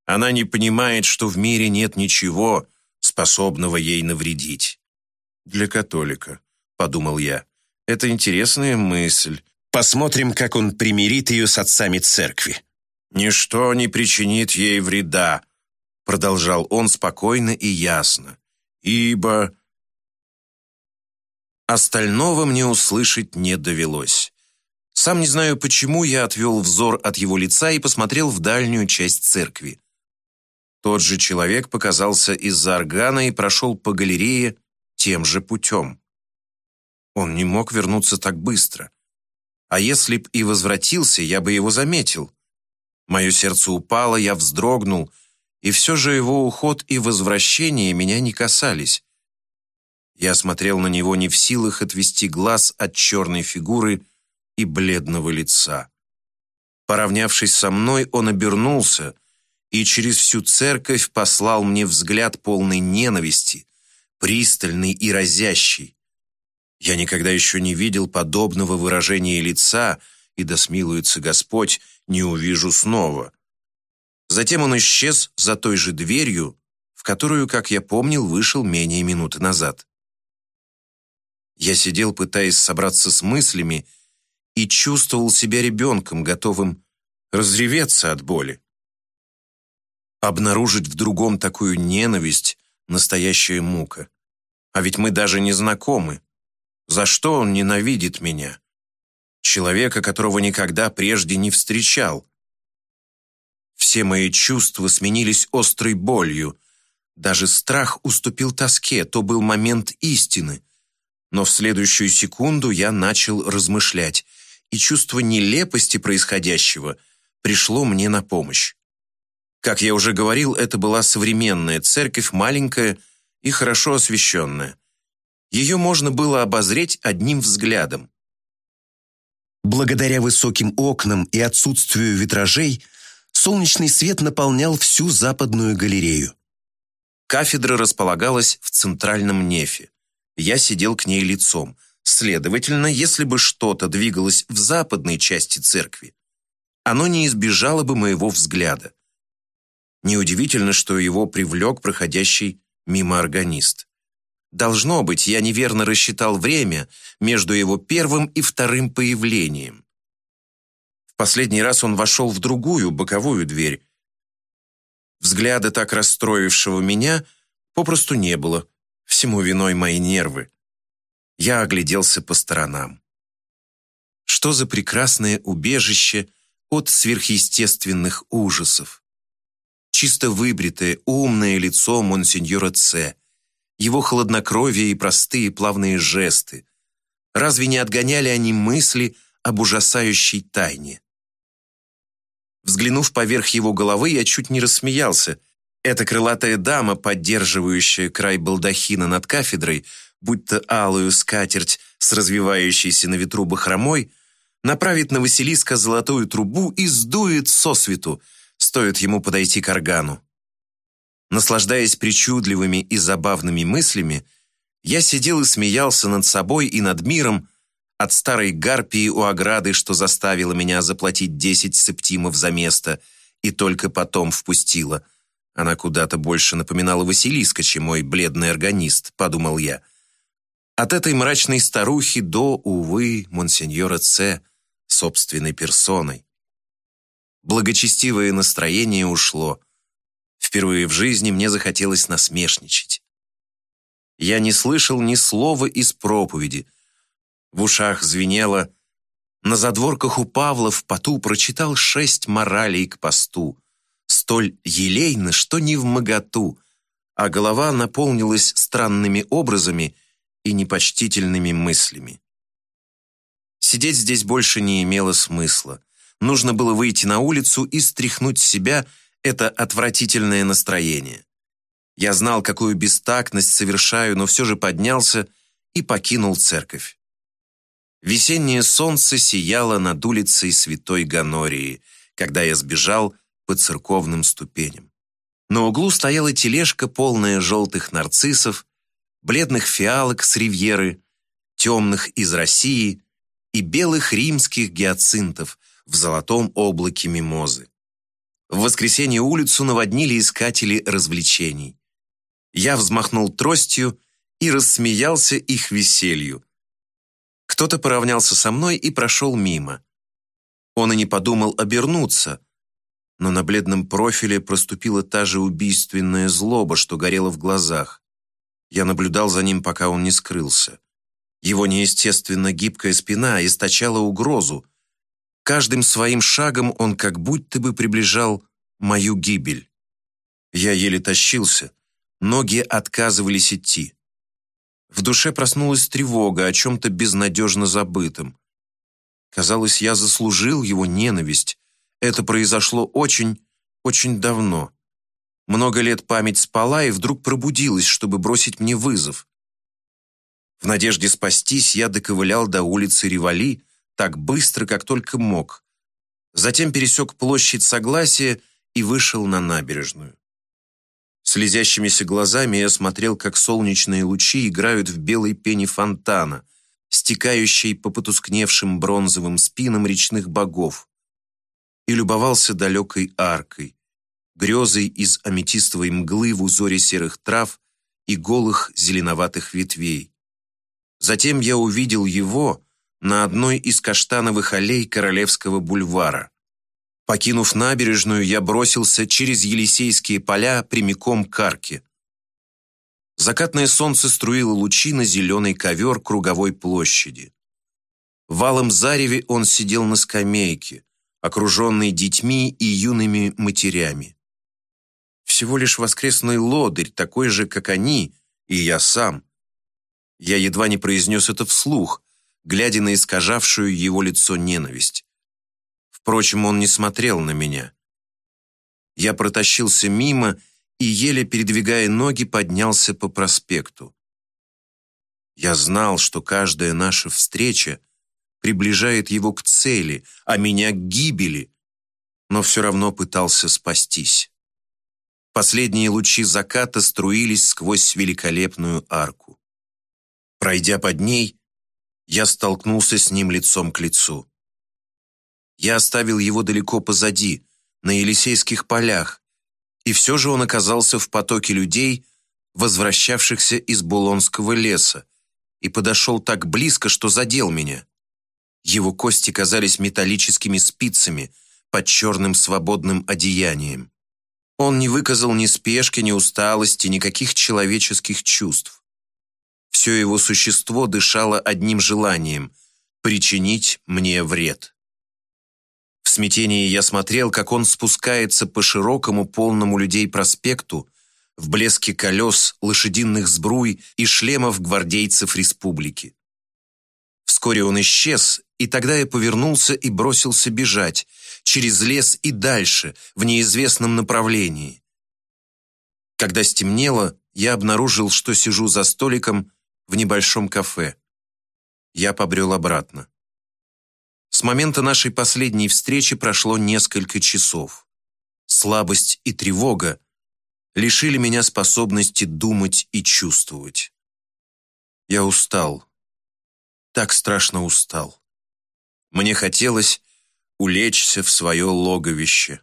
Она не понимает, что в мире нет ничего, способного ей навредить. Для католика, подумал я, это интересная мысль, Посмотрим, как он примирит ее с отцами церкви. «Ничто не причинит ей вреда», — продолжал он спокойно и ясно, «ибо...» Остального мне услышать не довелось. Сам не знаю почему, я отвел взор от его лица и посмотрел в дальнюю часть церкви. Тот же человек показался из-за органа и прошел по галерее тем же путем. Он не мог вернуться так быстро. А если б и возвратился, я бы его заметил. Мое сердце упало, я вздрогнул, и все же его уход и возвращение меня не касались. Я смотрел на него не в силах отвести глаз от черной фигуры и бледного лица. Поравнявшись со мной, он обернулся и через всю церковь послал мне взгляд полный ненависти, пристальный и разящий. Я никогда еще не видел подобного выражения лица, и да смилуется Господь, не увижу снова. Затем он исчез за той же дверью, в которую, как я помнил, вышел менее минуты назад. Я сидел, пытаясь собраться с мыслями, и чувствовал себя ребенком, готовым разреветься от боли. Обнаружить в другом такую ненависть — настоящая мука. А ведь мы даже не знакомы. За что он ненавидит меня? Человека, которого никогда прежде не встречал. Все мои чувства сменились острой болью. Даже страх уступил тоске, то был момент истины. Но в следующую секунду я начал размышлять, и чувство нелепости происходящего пришло мне на помощь. Как я уже говорил, это была современная церковь, маленькая и хорошо освещенная. Ее можно было обозреть одним взглядом. Благодаря высоким окнам и отсутствию витражей, солнечный свет наполнял всю западную галерею. Кафедра располагалась в центральном нефе. Я сидел к ней лицом. Следовательно, если бы что-то двигалось в западной части церкви, оно не избежало бы моего взгляда. Неудивительно, что его привлек проходящий мимо органист. Должно быть, я неверно рассчитал время между его первым и вторым появлением. В последний раз он вошел в другую, боковую дверь. Взгляда, так расстроившего меня, попросту не было. Всему виной мои нервы. Я огляделся по сторонам. Что за прекрасное убежище от сверхъестественных ужасов. Чисто выбритое, умное лицо монсеньора Ц, его хладнокровие и простые плавные жесты. Разве не отгоняли они мысли об ужасающей тайне? Взглянув поверх его головы, я чуть не рассмеялся. Эта крылатая дама, поддерживающая край балдахина над кафедрой, будто алую скатерть с развивающейся на ветру бахромой, направит на Василиска золотую трубу и сдует сосвету, стоит ему подойти к органу. Наслаждаясь причудливыми и забавными мыслями, я сидел и смеялся над собой и над миром, от старой гарпии у ограды, что заставила меня заплатить десять септимов за место, и только потом впустила. Она куда-то больше напоминала Василиска, чем мой бледный органист, подумал я. От этой мрачной старухи до, увы, монсеньора Ц., собственной персоной. Благочестивое настроение ушло. Впервые в жизни мне захотелось насмешничать. Я не слышал ни слова из проповеди. В ушах звенело. На задворках у Павла в поту прочитал шесть моралей к посту. Столь елейно, что не в моготу, а голова наполнилась странными образами и непочтительными мыслями. Сидеть здесь больше не имело смысла. Нужно было выйти на улицу и стряхнуть с себя это отвратительное настроение. Я знал, какую бестактность совершаю, но все же поднялся и покинул церковь. Весеннее солнце сияло над улицей Святой Ганории, когда я сбежал по церковным ступеням. На углу стояла тележка, полная желтых нарциссов, бледных фиалок с ривьеры, темных из России и белых римских гиацинтов в золотом облаке мимозы. В воскресенье улицу наводнили искатели развлечений. Я взмахнул тростью и рассмеялся их веселью. Кто-то поравнялся со мной и прошел мимо. Он и не подумал обернуться, но на бледном профиле проступила та же убийственная злоба, что горела в глазах. Я наблюдал за ним, пока он не скрылся. Его неестественно гибкая спина источала угрозу. Каждым своим шагом он как будто бы приближал мою гибель. Я еле тащился, ноги отказывались идти. В душе проснулась тревога о чем-то безнадежно забытом. Казалось, я заслужил его ненависть. Это произошло очень, очень давно. Много лет память спала и вдруг пробудилась, чтобы бросить мне вызов. В надежде спастись я доковылял до улицы Ривали так быстро, как только мог. Затем пересек площадь Согласия и вышел на набережную. Слезящимися глазами я смотрел, как солнечные лучи играют в белой пене фонтана, стекающей по потускневшим бронзовым спинам речных богов, и любовался далекой аркой, грезой из аметистовой мглы в узоре серых трав и голых зеленоватых ветвей. Затем я увидел его на одной из каштановых аллей Королевского бульвара. Покинув набережную, я бросился через Елисейские поля прямиком к арке. Закатное солнце струило лучи на зеленый ковер круговой площади. В алом зареве он сидел на скамейке, окруженный детьми и юными матерями. Всего лишь воскресный лодырь, такой же, как они, и я сам. Я едва не произнес это вслух, глядя на искажавшую его лицо ненависть. Впрочем, он не смотрел на меня. Я протащился мимо и, еле передвигая ноги, поднялся по проспекту. Я знал, что каждая наша встреча приближает его к цели, а меня к гибели, но все равно пытался спастись. Последние лучи заката струились сквозь великолепную арку. Пройдя под ней, я столкнулся с ним лицом к лицу. Я оставил его далеко позади, на Елисейских полях, и все же он оказался в потоке людей, возвращавшихся из Булонского леса, и подошел так близко, что задел меня. Его кости казались металлическими спицами под черным свободным одеянием. Он не выказал ни спешки, ни усталости, никаких человеческих чувств. Все его существо дышало одним желанием – причинить мне вред. В смятении я смотрел, как он спускается по широкому, полному людей проспекту, в блеске колес, лошадиных сбруй и шлемов гвардейцев республики. Вскоре он исчез, и тогда я повернулся и бросился бежать, через лес и дальше, в неизвестном направлении. Когда стемнело, я обнаружил, что сижу за столиком в небольшом кафе. Я побрел обратно. С момента нашей последней встречи прошло несколько часов. Слабость и тревога лишили меня способности думать и чувствовать. Я устал. Так страшно устал. Мне хотелось улечься в свое логовище.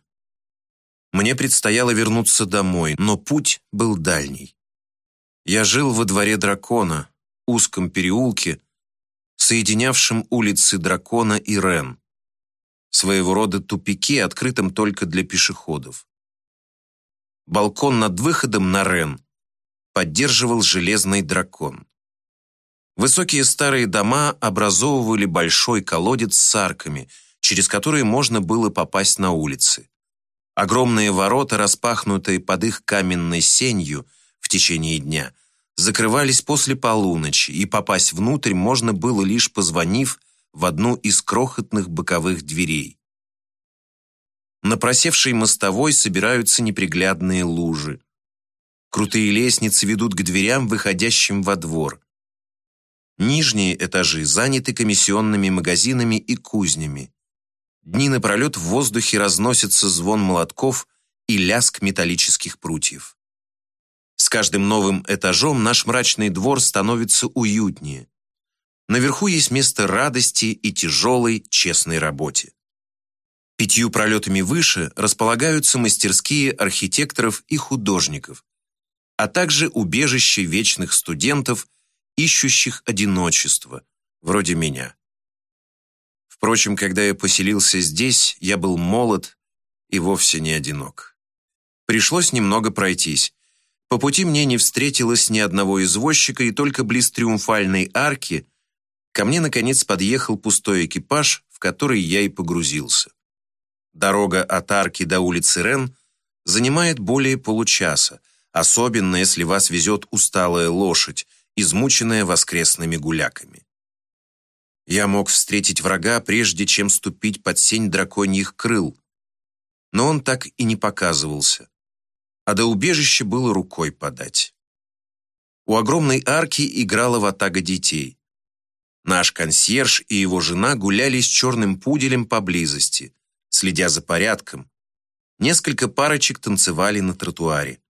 Мне предстояло вернуться домой, но путь был дальний. Я жил во дворе дракона, узком переулке, соединявшем улицы Дракона и Рен. Своего рода тупике, открытом только для пешеходов. Балкон над выходом на Рен поддерживал железный дракон. Высокие старые дома образовывали большой колодец с арками, через которые можно было попасть на улицы. Огромные ворота, распахнутые под их каменной сенью в течение дня, закрывались после полуночи, и попасть внутрь можно было лишь позвонив в одну из крохотных боковых дверей. На просевшей мостовой собираются неприглядные лужи. Крутые лестницы ведут к дверям, выходящим во двор. Нижние этажи заняты комиссионными магазинами и кузнями. Дни напролет в воздухе разносится звон молотков и лязг металлических прутьев. Каждым новым этажом наш мрачный двор становится уютнее. Наверху есть место радости и тяжелой, честной работе. Пятью пролетами выше располагаются мастерские архитекторов и художников, а также убежище вечных студентов, ищущих одиночество, вроде меня. Впрочем, когда я поселился здесь, я был молод и вовсе не одинок. Пришлось немного пройтись. По пути мне не встретилось ни одного извозчика, и только близ Триумфальной арки ко мне, наконец, подъехал пустой экипаж, в который я и погрузился. Дорога от арки до улицы Рен занимает более получаса, особенно если вас везет усталая лошадь, измученная воскресными гуляками. Я мог встретить врага, прежде чем ступить под сень драконьих крыл, но он так и не показывался, а до убежища было рукой подать. У огромной арки играла ватага детей. Наш консьерж и его жена гуляли с черным пуделем поблизости, следя за порядком. Несколько парочек танцевали на тротуаре.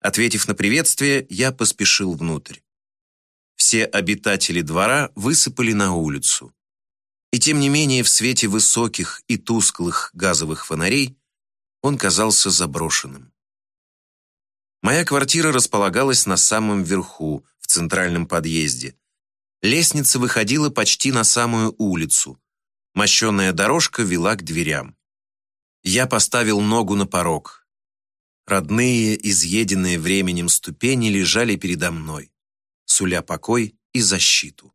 Ответив на приветствие, я поспешил внутрь. Все обитатели двора высыпали на улицу. И тем не менее в свете высоких и тусклых газовых фонарей он казался заброшенным. Моя квартира располагалась на самом верху, в центральном подъезде. Лестница выходила почти на самую улицу, Мощенная дорожка вела к дверям. Я поставил ногу на порог. Родные, изъеденные временем ступени лежали передо мной, суля покой и защиту.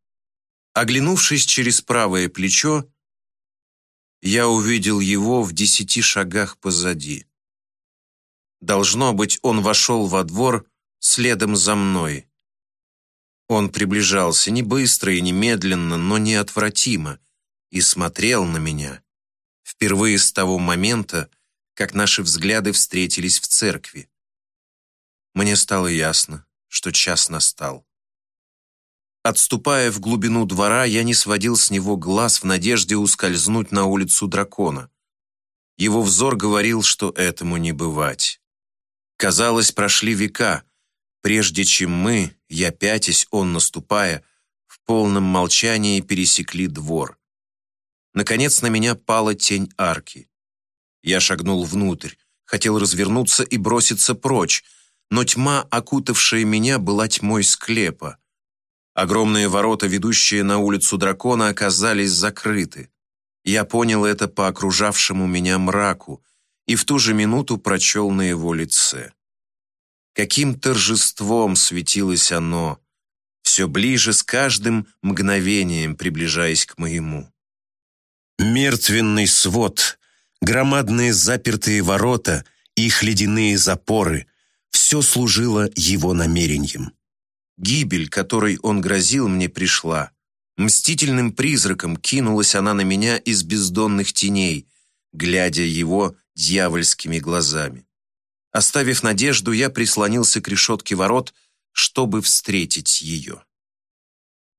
Оглянувшись через правое плечо, я увидел его в десяти шагах позади. Должно быть, он вошел во двор следом за мной. Он приближался не быстро и не медленно, но неотвратимо, и смотрел на меня. Впервые с того момента, как наши взгляды встретились в церкви. Мне стало ясно, что час настал. Отступая в глубину двора, я не сводил с него глаз в надежде ускользнуть на улицу дракона. Его взор говорил, что этому не бывать. Казалось, прошли века, прежде чем мы, я пятясь, он наступая, в полном молчании пересекли двор. Наконец на меня пала тень арки. Я шагнул внутрь, хотел развернуться и броситься прочь, но тьма, окутавшая меня, была тьмой склепа. Огромные ворота, ведущие на улицу дракона, оказались закрыты. Я понял это по окружавшему меня мраку и в ту же минуту прочел на его лице. Каким торжеством светилось оно, все ближе с каждым мгновением приближаясь к моему. Мертвенный свод, громадные запертые ворота, их ледяные запоры — все служило его намерением. Гибель, которой он грозил мне, пришла. Мстительным призраком кинулась она на меня из бездонных теней, глядя его дьявольскими глазами. Оставив надежду, я прислонился к решетке ворот, чтобы встретить ее.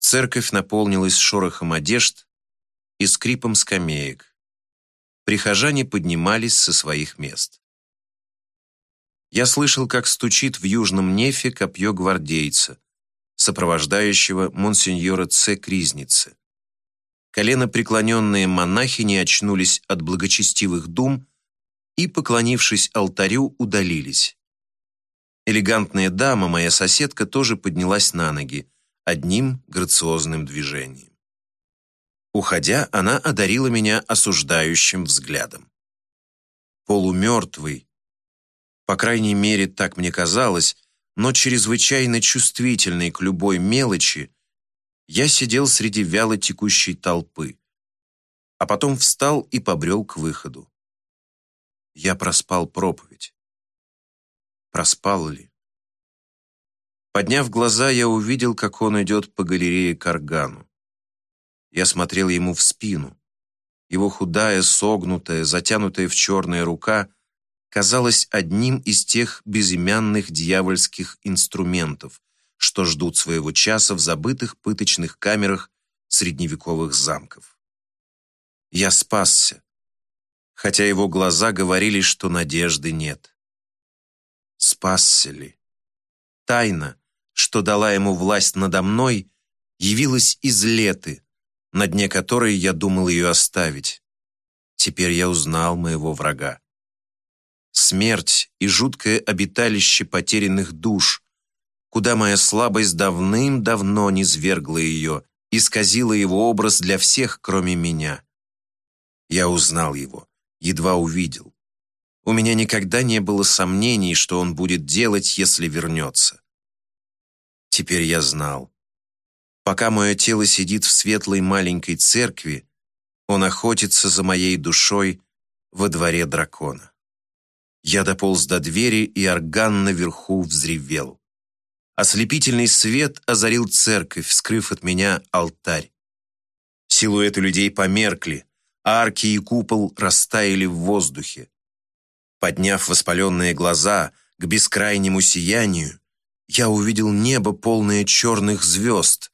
Церковь наполнилась шорохом одежд и скрипом скамеек. Прихожане поднимались со своих мест. Я слышал, как стучит в южном нефе копье гвардейца, сопровождающего монсеньора Ц. Кризницы. Колено преклоненные монахини очнулись от благочестивых дум и, поклонившись алтарю, удалились. Элегантная дама, моя соседка, тоже поднялась на ноги, одним грациозным движением. Уходя, она одарила меня осуждающим взглядом. Полумертвый, по крайней мере, так мне казалось, но чрезвычайно чувствительный к любой мелочи, я сидел среди вяло текущей толпы, а потом встал и побрел к выходу. Я проспал проповедь. Проспал ли? Подняв глаза, я увидел, как он идет по галерее к органу. Я смотрел ему в спину. Его худая, согнутая, затянутая в черная рука казалась одним из тех безымянных дьявольских инструментов, что ждут своего часа в забытых пыточных камерах средневековых замков. Я спасся, хотя его глаза говорили, что надежды нет. Спасся ли? Тайна, что дала ему власть надо мной, явилась из леты, на дне которой я думал ее оставить. Теперь я узнал моего врага смерть и жуткое обиталище потерянных душ, куда моя слабость давным-давно не свергла ее, исказила его образ для всех, кроме меня. Я узнал его, едва увидел. У меня никогда не было сомнений, что он будет делать, если вернется. Теперь я знал. Пока мое тело сидит в светлой маленькой церкви, он охотится за моей душой во дворе дракона. Я дополз до двери, и орган наверху взревел. Ослепительный свет озарил церковь, скрыв от меня алтарь. Силуэты людей померкли, арки и купол растаяли в воздухе. Подняв воспаленные глаза к бескрайнему сиянию, я увидел небо, полное черных звезд,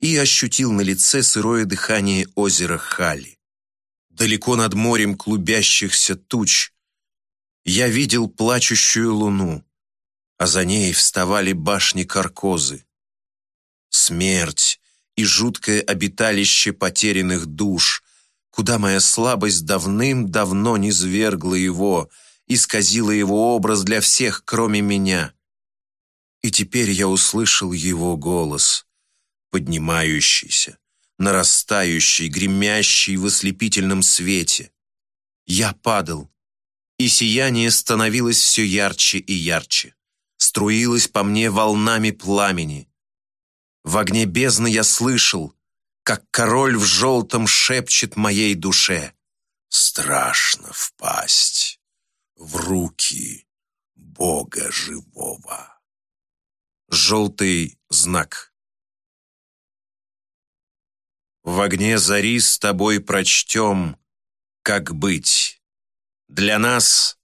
и ощутил на лице сырое дыхание озера Хали. Далеко над морем клубящихся туч я видел плачущую луну, а за ней вставали башни Каркозы. Смерть и жуткое обиталище потерянных душ, куда моя слабость давным-давно не свергла его, исказила его образ для всех, кроме меня. И теперь я услышал его голос, поднимающийся, нарастающий, гремящий в ослепительном свете. Я падал, и сияние становилось все ярче и ярче, струилось по мне волнами пламени. В огне бездны я слышал, как король в желтом шепчет моей душе. Страшно впасть в руки Бога живого. Желтый знак. В огне зари с тобой прочтем, как быть. Для нас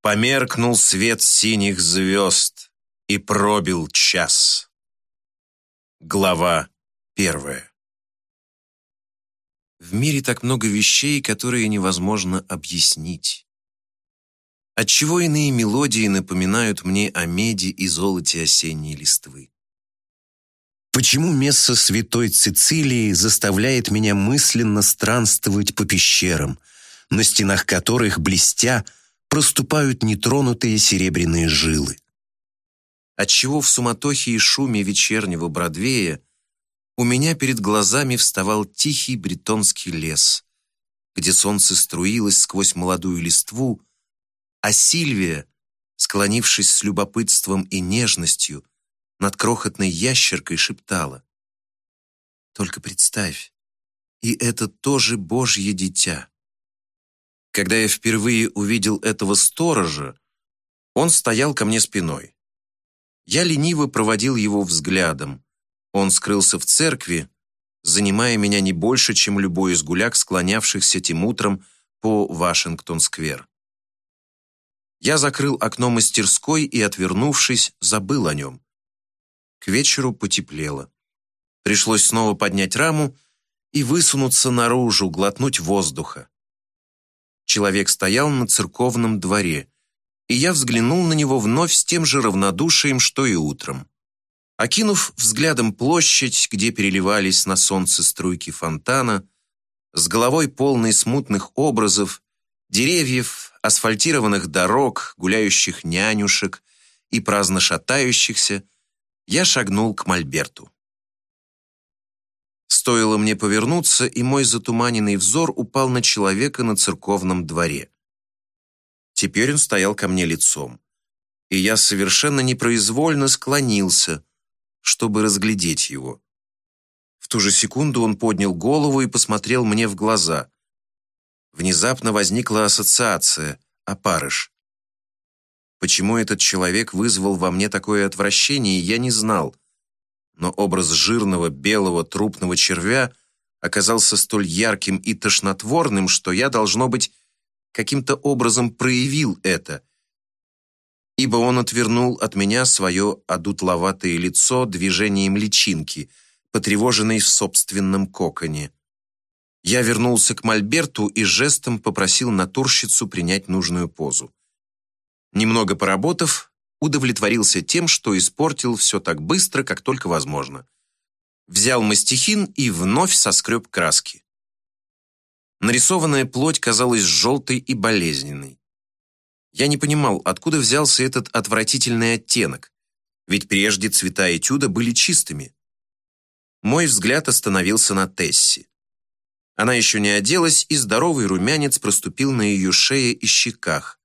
померкнул свет синих звезд и пробил час. Глава первая. В мире так много вещей, которые невозможно объяснить. Отчего иные мелодии напоминают мне о меди и золоте осенней листвы? Почему место святой Цицилии заставляет меня мысленно странствовать по пещерам, на стенах которых, блестя, проступают нетронутые серебряные жилы? Отчего в суматохе и шуме вечернего Бродвея у меня перед глазами вставал тихий бретонский лес, где солнце струилось сквозь молодую листву, а Сильвия, склонившись с любопытством и нежностью, над крохотной ящеркой шептала. «Только представь, и это тоже Божье дитя». Когда я впервые увидел этого сторожа, он стоял ко мне спиной. Я лениво проводил его взглядом. Он скрылся в церкви, занимая меня не больше, чем любой из гуляк, склонявшихся тем утром по Вашингтон-сквер. Я закрыл окно мастерской и, отвернувшись, забыл о нем. К вечеру потеплело. Пришлось снова поднять раму и высунуться наружу, глотнуть воздуха. Человек стоял на церковном дворе, и я взглянул на него вновь с тем же равнодушием, что и утром. Окинув взглядом площадь, где переливались на солнце струйки фонтана, с головой полной смутных образов, деревьев, асфальтированных дорог, гуляющих нянюшек и праздно шатающихся, я шагнул к Мольберту. Стоило мне повернуться, и мой затуманенный взор упал на человека на церковном дворе. Теперь он стоял ко мне лицом, и я совершенно непроизвольно склонился, чтобы разглядеть его. В ту же секунду он поднял голову и посмотрел мне в глаза. Внезапно возникла ассоциация «опарыш». Почему этот человек вызвал во мне такое отвращение, я не знал. Но образ жирного, белого, трупного червя оказался столь ярким и тошнотворным, что я, должно быть, каким-то образом проявил это, ибо он отвернул от меня свое одутловатое лицо движением личинки, потревоженной в собственном коконе. Я вернулся к Мольберту и жестом попросил натурщицу принять нужную позу. Немного поработав, удовлетворился тем, что испортил все так быстро, как только возможно. Взял мастихин и вновь соскреб краски. Нарисованная плоть казалась желтой и болезненной. Я не понимал, откуда взялся этот отвратительный оттенок, ведь прежде цвета этюда были чистыми. Мой взгляд остановился на Тесси. Она еще не оделась, и здоровый румянец проступил на ее шее и щеках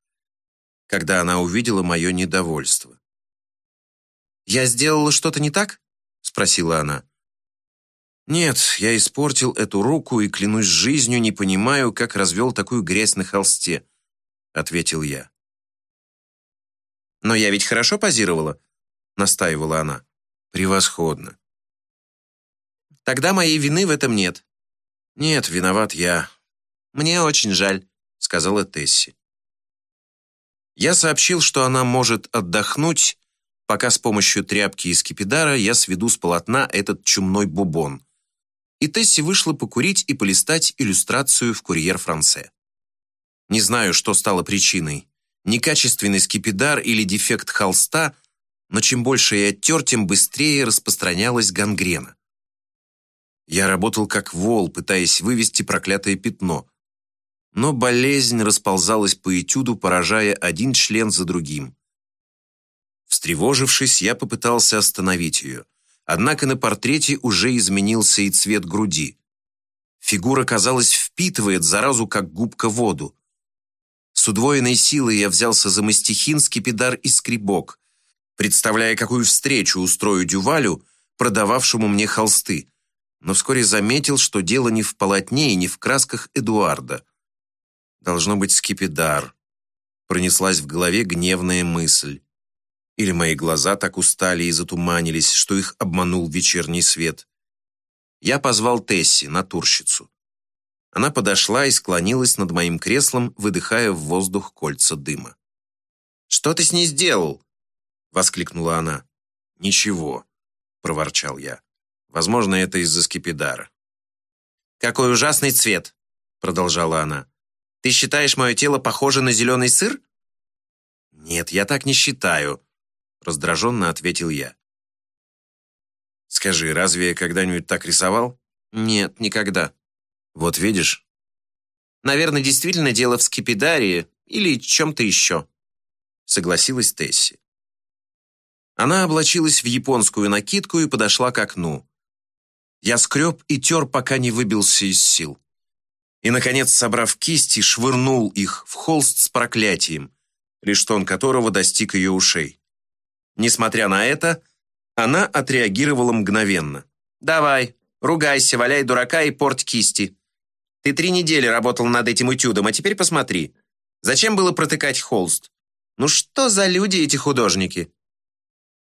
когда она увидела мое недовольство. «Я сделала что-то не так?» — спросила она. «Нет, я испортил эту руку и, клянусь жизнью, не понимаю, как развел такую грязь на холсте», — ответил я. «Но я ведь хорошо позировала», — настаивала она. «Превосходно». «Тогда моей вины в этом нет». «Нет, виноват я». «Мне очень жаль», — сказала Тесси. Я сообщил, что она может отдохнуть, пока с помощью тряпки и скипидара я сведу с полотна этот чумной бубон. И Тесси вышла покурить и полистать иллюстрацию в «Курьер Франце». Не знаю, что стало причиной. Некачественный скипидар или дефект холста, но чем больше я оттер, тем быстрее распространялась гангрена. Я работал как вол, пытаясь вывести проклятое пятно, но болезнь расползалась по этюду, поражая один член за другим. Встревожившись, я попытался остановить ее. Однако на портрете уже изменился и цвет груди. Фигура, казалось, впитывает заразу, как губка воду. С удвоенной силой я взялся за мастихин, скипидар и скребок, представляя, какую встречу устрою Дювалю, продававшему мне холсты, но вскоре заметил, что дело не в полотне и не в красках Эдуарда. Должно быть скипидар. Пронеслась в голове гневная мысль. Или мои глаза так устали и затуманились, что их обманул вечерний свет. Я позвал Тесси, натурщицу. Она подошла и склонилась над моим креслом, выдыхая в воздух кольца дыма. «Что ты с ней сделал?» — воскликнула она. «Ничего», — проворчал я. «Возможно, это из-за скипидара». «Какой ужасный цвет!» — продолжала она. Ты считаешь мое тело похоже на зеленый сыр? «Нет, я так не считаю», — раздраженно ответил я. «Скажи, разве я когда-нибудь так рисовал?» «Нет, никогда». «Вот видишь?» «Наверное, действительно дело в скипидарии или чем-то еще», — согласилась Тесси. Она облачилась в японскую накидку и подошла к окну. Я скреб и тер, пока не выбился из сил. И, наконец, собрав кисти, швырнул их в холст с проклятием, лишь тон которого достиг ее ушей. Несмотря на это, она отреагировала мгновенно. «Давай, ругайся, валяй дурака и порть кисти. Ты три недели работал над этим этюдом, а теперь посмотри. Зачем было протыкать холст? Ну что за люди эти художники?»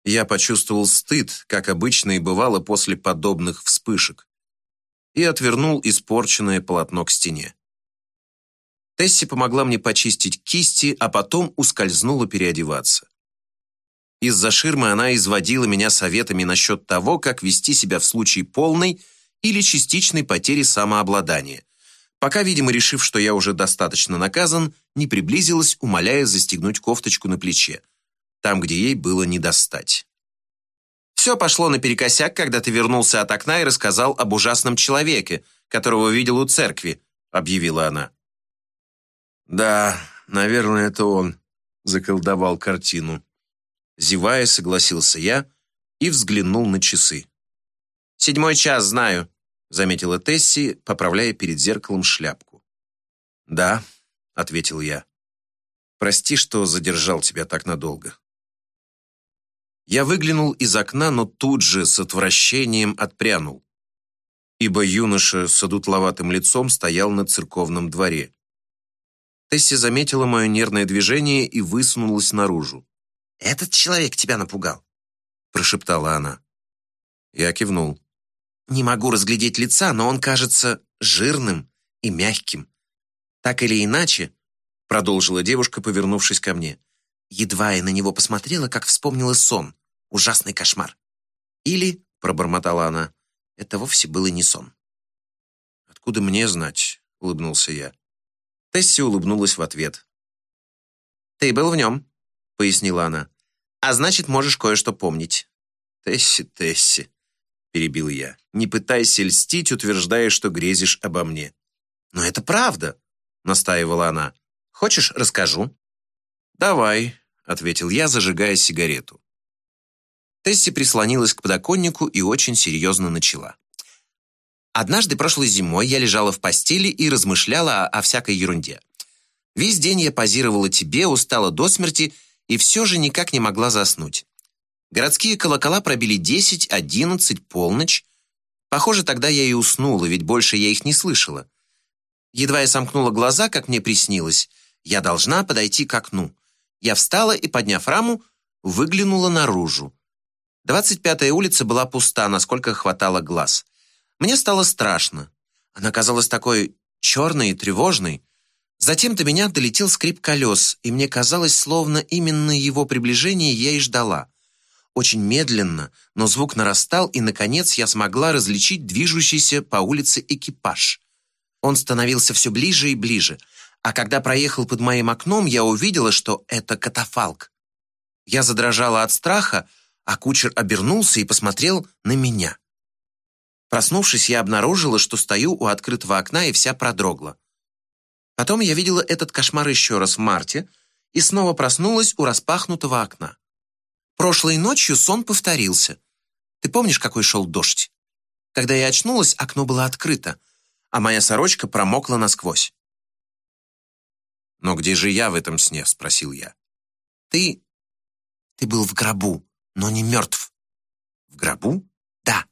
Я почувствовал стыд, как обычно и бывало после подобных вспышек, и отвернул испорченное полотно к стене. Тесси помогла мне почистить кисти, а потом ускользнула переодеваться. Из-за ширмы она изводила меня советами насчет того, как вести себя в случае полной или частичной потери самообладания, пока, видимо, решив, что я уже достаточно наказан, не приблизилась, умоляя застегнуть кофточку на плече там, где ей было не достать. Все пошло наперекосяк, когда ты вернулся от окна и рассказал об ужасном человеке, которого видел у церкви, объявила она. Да, наверное, это он заколдовал картину. Зевая, согласился я и взглянул на часы. «Седьмой час, знаю», — заметила Тесси, поправляя перед зеркалом шляпку. «Да», — ответил я. «Прости, что задержал тебя так надолго». Я выглянул из окна, но тут же с отвращением отпрянул, ибо юноша с одутловатым лицом стоял на церковном дворе. Тесси заметила мое нервное движение и высунулась наружу. «Этот человек тебя напугал?» прошептала она. Я кивнул. «Не могу разглядеть лица, но он кажется жирным и мягким. Так или иначе, продолжила девушка, повернувшись ко мне, едва я на него посмотрела, как вспомнила сон. Ужасный кошмар. Или, пробормотала она, это вовсе был и не сон. «Откуда мне знать?» — улыбнулся я. Тесси улыбнулась в ответ. «Ты был в нем», — пояснила она. «А значит, можешь кое-что помнить». «Тесси, Тесси», — перебил я. «Не пытайся льстить, утверждая, что грезишь обо мне». «Но это правда», — настаивала она. «Хочешь, расскажу?» «Давай», — ответил я, зажигая сигарету. Тесси прислонилась к подоконнику и очень серьезно начала. Однажды прошлой зимой я лежала в постели и размышляла о, о всякой ерунде. Весь день я позировала тебе, устала до смерти и все же никак не могла заснуть. Городские колокола пробили 10, 11, полночь. Похоже, тогда я и уснула, ведь больше я их не слышала. Едва я сомкнула глаза, как мне приснилось, я должна подойти к окну. Я встала и, подняв раму, выглянула наружу. 25-я улица была пуста, насколько хватало глаз. Мне стало страшно. Она казалась такой черной и тревожной. Затем до меня долетел скрип колес, и мне казалось, словно именно его приближение я и ждала. Очень медленно, но звук нарастал, и, наконец, я смогла различить движущийся по улице экипаж. Он становился все ближе и ближе, а когда проехал под моим окном, я увидела, что это катафалк. Я задрожала от страха, а кучер обернулся и посмотрел на меня. Проснувшись, я обнаружила, что стою у открытого окна и вся продрогла. Потом я видела этот кошмар еще раз в марте и снова проснулась у распахнутого окна. Прошлой ночью сон повторился. Ты помнишь, какой шел дождь? Когда я очнулась, окно было открыто, а моя сорочка промокла насквозь. «Но где же я в этом сне?» — спросил я. «Ты... ты был в гробу», но не мертв. В гробу? Да.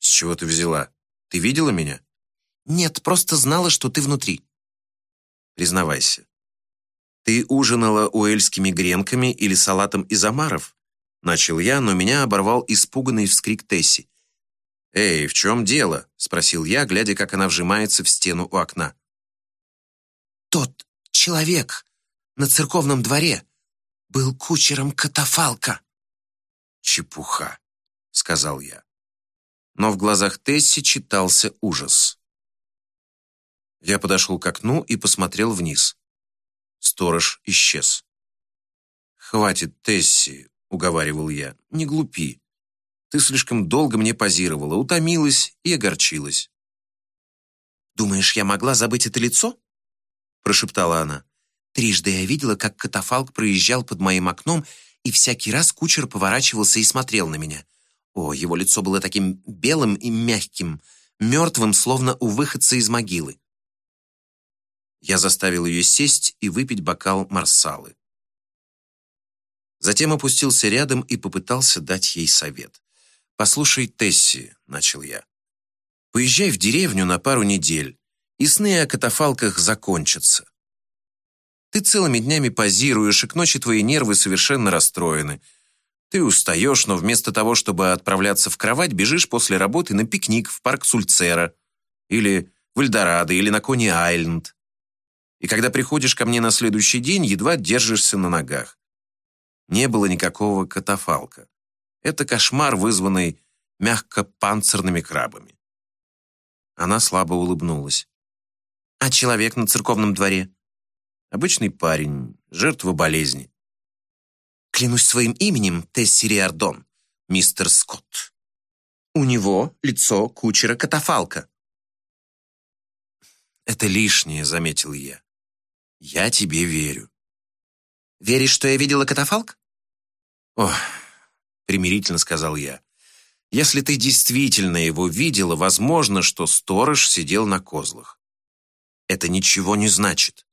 С чего ты взяла? Ты видела меня? Нет, просто знала, что ты внутри. Признавайся. Ты ужинала уэльскими гренками или салатом из омаров? Начал я, но меня оборвал испуганный вскрик Тесси. «Эй, в чем дело?» — спросил я, глядя, как она вжимается в стену у окна. «Тот человек на церковном дворе был кучером катафалка». «Чепуха», — сказал я. Но в глазах Тесси читался ужас. Я подошел к окну и посмотрел вниз. Сторож исчез. «Хватит, Тесси», — уговаривал я, — «не глупи. Ты слишком долго мне позировала, утомилась и огорчилась». «Думаешь, я могла забыть это лицо?» — прошептала она. «Трижды я видела, как катафалк проезжал под моим окном, и всякий раз кучер поворачивался и смотрел на меня. О, его лицо было таким белым и мягким, мертвым, словно у выходца из могилы. Я заставил ее сесть и выпить бокал марсалы. Затем опустился рядом и попытался дать ей совет. «Послушай, Тесси», — начал я, — «поезжай в деревню на пару недель, и сны о катафалках закончатся. Ты целыми днями позируешь, и к ночи твои нервы совершенно расстроены. Ты устаешь, но вместо того, чтобы отправляться в кровать, бежишь после работы на пикник в парк Сульцера, или в Эльдорадо, или на Кони-Айленд. И когда приходишь ко мне на следующий день, едва держишься на ногах. Не было никакого катафалка. Это кошмар, вызванный мягкопанцирными крабами. Она слабо улыбнулась. «А человек на церковном дворе?» «Обычный парень, жертва болезни». «Клянусь своим именем, Тесси Риардон, мистер Скотт. У него лицо кучера катафалка». «Это лишнее», — заметил я. «Я тебе верю». «Веришь, что я видела катафалк?» «Ох», — примирительно сказал я. «Если ты действительно его видела, возможно, что сторож сидел на козлах. Это ничего не значит».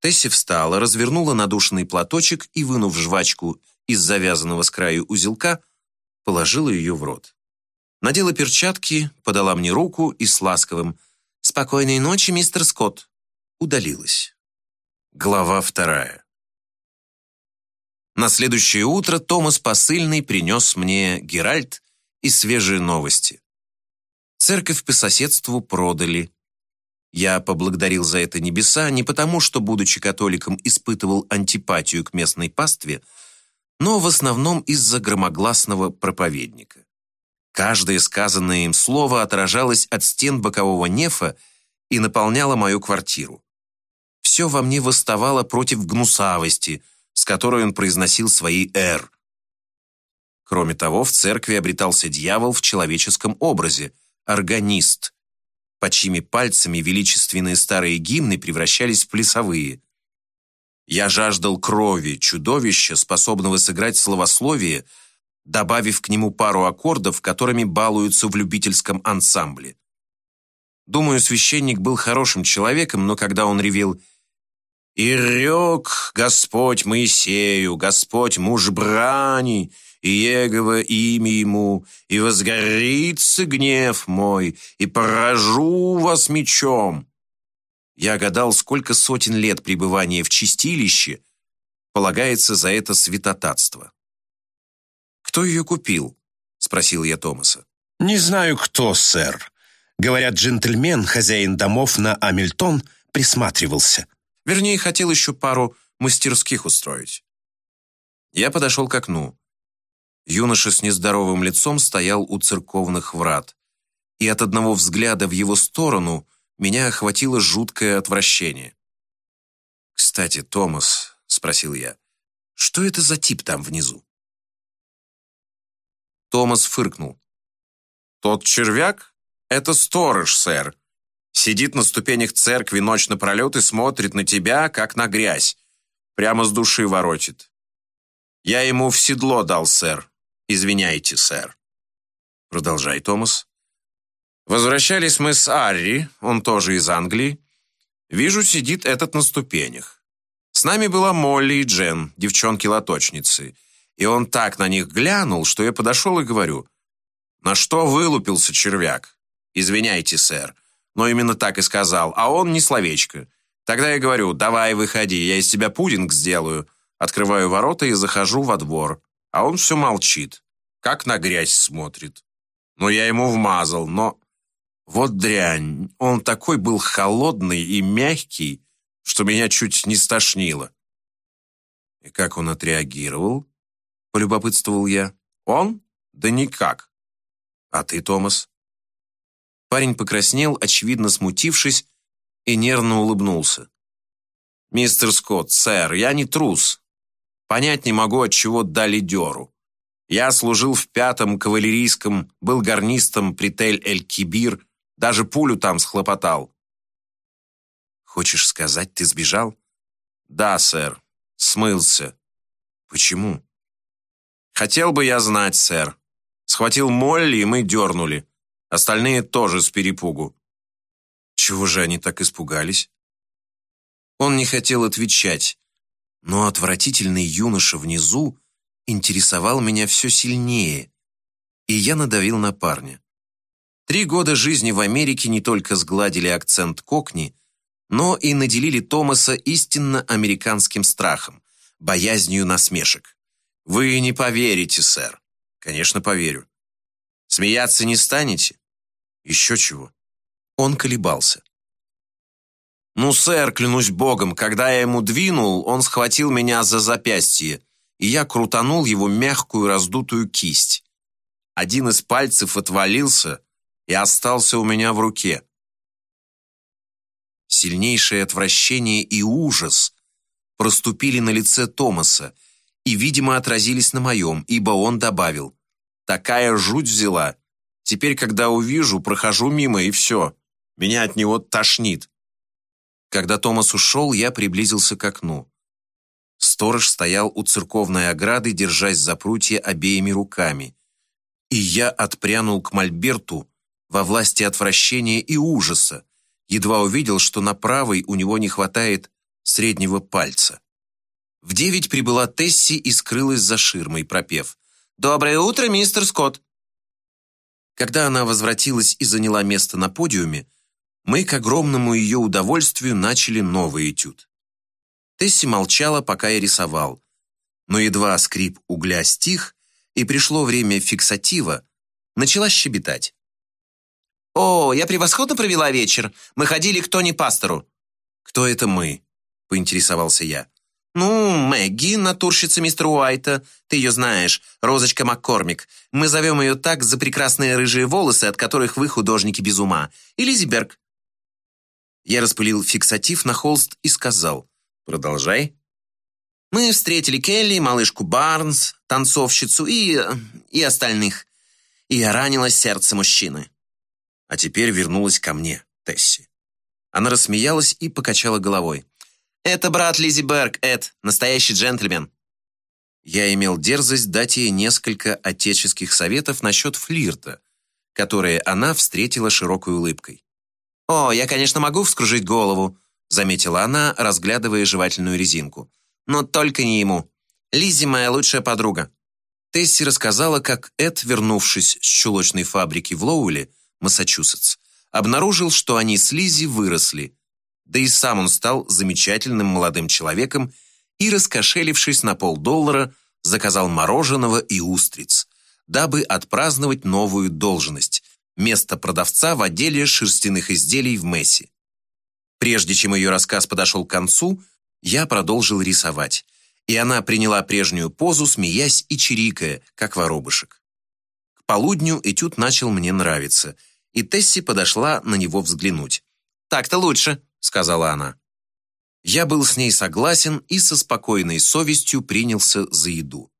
Тесси встала, развернула надушенный платочек и, вынув жвачку из завязанного с краю узелка, положила ее в рот. Надела перчатки, подала мне руку и с ласковым «Спокойной ночи, мистер Скотт!» Удалилась. Глава вторая. На следующее утро Томас Посыльный принес мне Геральт и свежие новости. Церковь по соседству продали. Я поблагодарил за это небеса не потому, что, будучи католиком, испытывал антипатию к местной пастве, но в основном из-за громогласного проповедника. Каждое сказанное им слово отражалось от стен бокового нефа и наполняло мою квартиру все во мне восставало против гнусавости, с которой он произносил свои «р». Кроме того, в церкви обретался дьявол в человеческом образе, органист, под чьими пальцами величественные старые гимны превращались в плясовые. Я жаждал крови, чудовища, способного сыграть словословие, добавив к нему пару аккордов, которыми балуются в любительском ансамбле. Думаю, священник был хорошим человеком, но когда он ревел и рек Господь Моисею, Господь муж брани, и Егово имя ему, и возгорится гнев мой, и поражу вас мечом. Я гадал, сколько сотен лет пребывания в чистилище полагается за это святотатство. «Кто ее купил?» — спросил я Томаса. «Не знаю, кто, сэр. Говорят, джентльмен, хозяин домов на Амильтон, присматривался». Вернее, хотел еще пару мастерских устроить. Я подошел к окну. Юноша с нездоровым лицом стоял у церковных врат, и от одного взгляда в его сторону меня охватило жуткое отвращение. «Кстати, Томас», — спросил я, — «что это за тип там внизу?» Томас фыркнул. «Тот червяк? Это сторож, сэр. Сидит на ступенях церкви ночь напролет и смотрит на тебя, как на грязь. Прямо с души воротит. Я ему в седло дал, сэр. Извиняйте, сэр. Продолжай, Томас. Возвращались мы с Арри, он тоже из Англии. Вижу, сидит этот на ступенях. С нами была Молли и Джен, девчонки-лоточницы. И он так на них глянул, что я подошел и говорю, «На что вылупился червяк? Извиняйте, сэр, но именно так и сказал, а он не словечко. Тогда я говорю, давай выходи, я из тебя пудинг сделаю. Открываю ворота и захожу во двор. А он все молчит, как на грязь смотрит. Но я ему вмазал, но... Вот дрянь, он такой был холодный и мягкий, что меня чуть не стошнило. И как он отреагировал? Полюбопытствовал я. Он? Да никак. А ты, Томас? Парень покраснел, очевидно смутившись, и нервно улыбнулся. «Мистер Скотт, сэр, я не трус. Понять не могу, от чего дали дёру. Я служил в пятом кавалерийском, был гарнистом при Тель-эль-Кибир, даже пулю там схлопотал. Хочешь сказать, ты сбежал? Да, сэр, смылся. Почему? Хотел бы я знать, сэр. Схватил Молли, и мы дернули. Остальные тоже с перепугу. Чего же они так испугались? Он не хотел отвечать, но отвратительный юноша внизу интересовал меня все сильнее, и я надавил на парня. Три года жизни в Америке не только сгладили акцент кокни, но и наделили Томаса истинно американским страхом, боязнью насмешек. «Вы не поверите, сэр». «Конечно, поверю». «Смеяться не станете?» «Еще чего». Он колебался. «Ну, сэр, клянусь богом, когда я ему двинул, он схватил меня за запястье, и я крутанул его мягкую раздутую кисть. Один из пальцев отвалился и остался у меня в руке. Сильнейшее отвращение и ужас проступили на лице Томаса и, видимо, отразились на моем, ибо он добавил, «Такая жуть взяла. Теперь, когда увижу, прохожу мимо, и все. Меня от него тошнит». Когда Томас ушел, я приблизился к окну. Сторож стоял у церковной ограды, держась за прутья обеими руками. И я отпрянул к Мольберту во власти отвращения и ужаса, едва увидел, что на правой у него не хватает среднего пальца. В девять прибыла Тесси и скрылась за ширмой, пропев «Доброе утро, мистер Скотт!». Когда она возвратилась и заняла место на подиуме, мы, к огромному ее удовольствию, начали новый этюд. Тесси молчала, пока я рисовал. Но едва скрип угля стих, и пришло время фиксатива, начала щебетать. «О, я превосходно провела вечер. Мы ходили к Тони Пастору». «Кто это мы?» – поинтересовался я. «Ну, Мэгги, натурщица мистера Уайта. Ты ее знаешь, Розочка Маккормик. Мы зовем ее так за прекрасные рыжие волосы, от которых вы, художники, без ума. И. Я распылил фиксатив на холст и сказал «Продолжай». Мы встретили Келли, малышку Барнс, танцовщицу и... и остальных. И я ранила сердце мужчины. А теперь вернулась ко мне, Тесси. Она рассмеялась и покачала головой. «Это брат Лизи Берг, Эд, настоящий джентльмен». Я имел дерзость дать ей несколько отеческих советов насчет флирта, которые она встретила широкой улыбкой. «О, я, конечно, могу вскружить голову», заметила она, разглядывая жевательную резинку. «Но только не ему. Лиззи моя лучшая подруга». Тесси рассказала, как Эд, вернувшись с чулочной фабрики в Лоуэле, Массачусетс, обнаружил, что они с Лиззи выросли. Да и сам он стал замечательным молодым человеком и, раскошелившись на полдоллара, заказал мороженого и устриц, дабы отпраздновать новую должность, место продавца в отделе шерстяных изделий в Месси. Прежде чем ее рассказ подошел к концу, я продолжил рисовать, и она приняла прежнюю позу, смеясь и чирикая, как воробышек. К полудню этюд начал мне нравиться, и Тесси подошла на него взглянуть. «Так-то лучше», — сказала она. Я был с ней согласен и со спокойной совестью принялся за еду.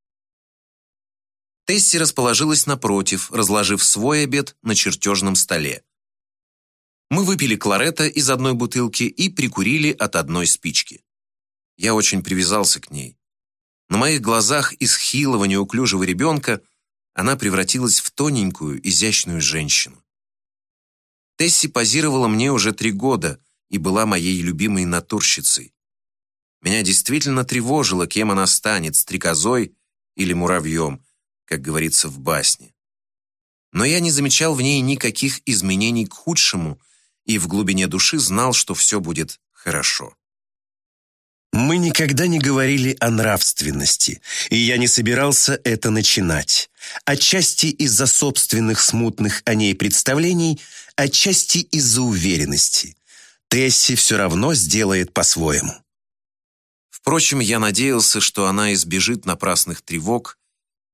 Тесси расположилась напротив, разложив свой обед на чертежном столе. Мы выпили кларета из одной бутылки и прикурили от одной спички. Я очень привязался к ней. На моих глазах из хилого, неуклюжего ребенка она превратилась в тоненькую, изящную женщину. Тесси позировала мне уже три года и была моей любимой натурщицей. Меня действительно тревожило, кем она станет, стрекозой или муравьем, как говорится в басне. Но я не замечал в ней никаких изменений к худшему и в глубине души знал, что все будет хорошо. Мы никогда не говорили о нравственности, и я не собирался это начинать. Отчасти из-за собственных смутных о ней представлений, отчасти из-за уверенности. Тесси все равно сделает по-своему. Впрочем, я надеялся, что она избежит напрасных тревог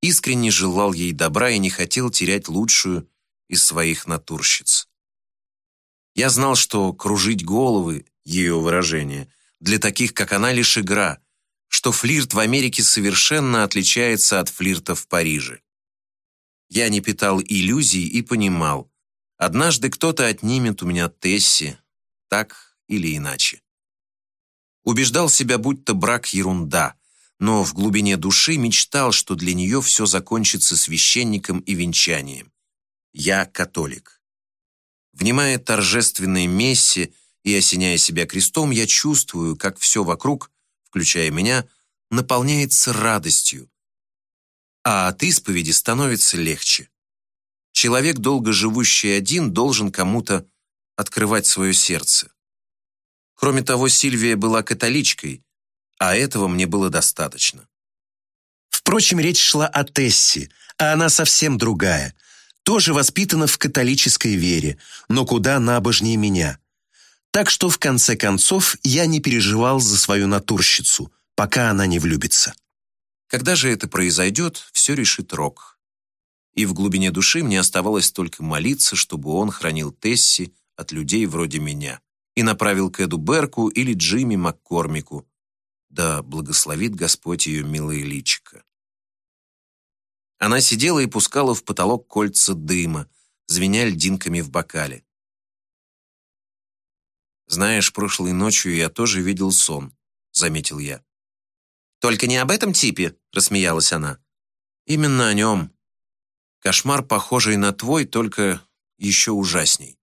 искренне желал ей добра и не хотел терять лучшую из своих натурщиц. Я знал, что кружить головы, ее выражение, для таких, как она, лишь игра, что флирт в Америке совершенно отличается от флирта в Париже. Я не питал иллюзий и понимал, однажды кто-то отнимет у меня Тесси, так или иначе. Убеждал себя, будто брак ерунда, но в глубине души мечтал, что для нее все закончится священником и венчанием. Я католик. Внимая торжественной мессе и осеняя себя крестом, я чувствую, как все вокруг, включая меня, наполняется радостью. А от исповеди становится легче. Человек, долго живущий один, должен кому-то открывать свое сердце. Кроме того, Сильвия была католичкой, а этого мне было достаточно. Впрочем, речь шла о Тессе, а она совсем другая. Тоже воспитана в католической вере, но куда набожнее меня. Так что, в конце концов, я не переживал за свою натурщицу, пока она не влюбится. Когда же это произойдет, все решит Рок. И в глубине души мне оставалось только молиться, чтобы он хранил Тесси от людей вроде меня и направил к Эду Берку или Джимми Маккормику. Да благословит Господь ее милое личико. Она сидела и пускала в потолок кольца дыма, звеня льдинками в бокале. «Знаешь, прошлой ночью я тоже видел сон», — заметил я. «Только не об этом типе», — рассмеялась она. «Именно о нем. Кошмар, похожий на твой, только еще ужасней.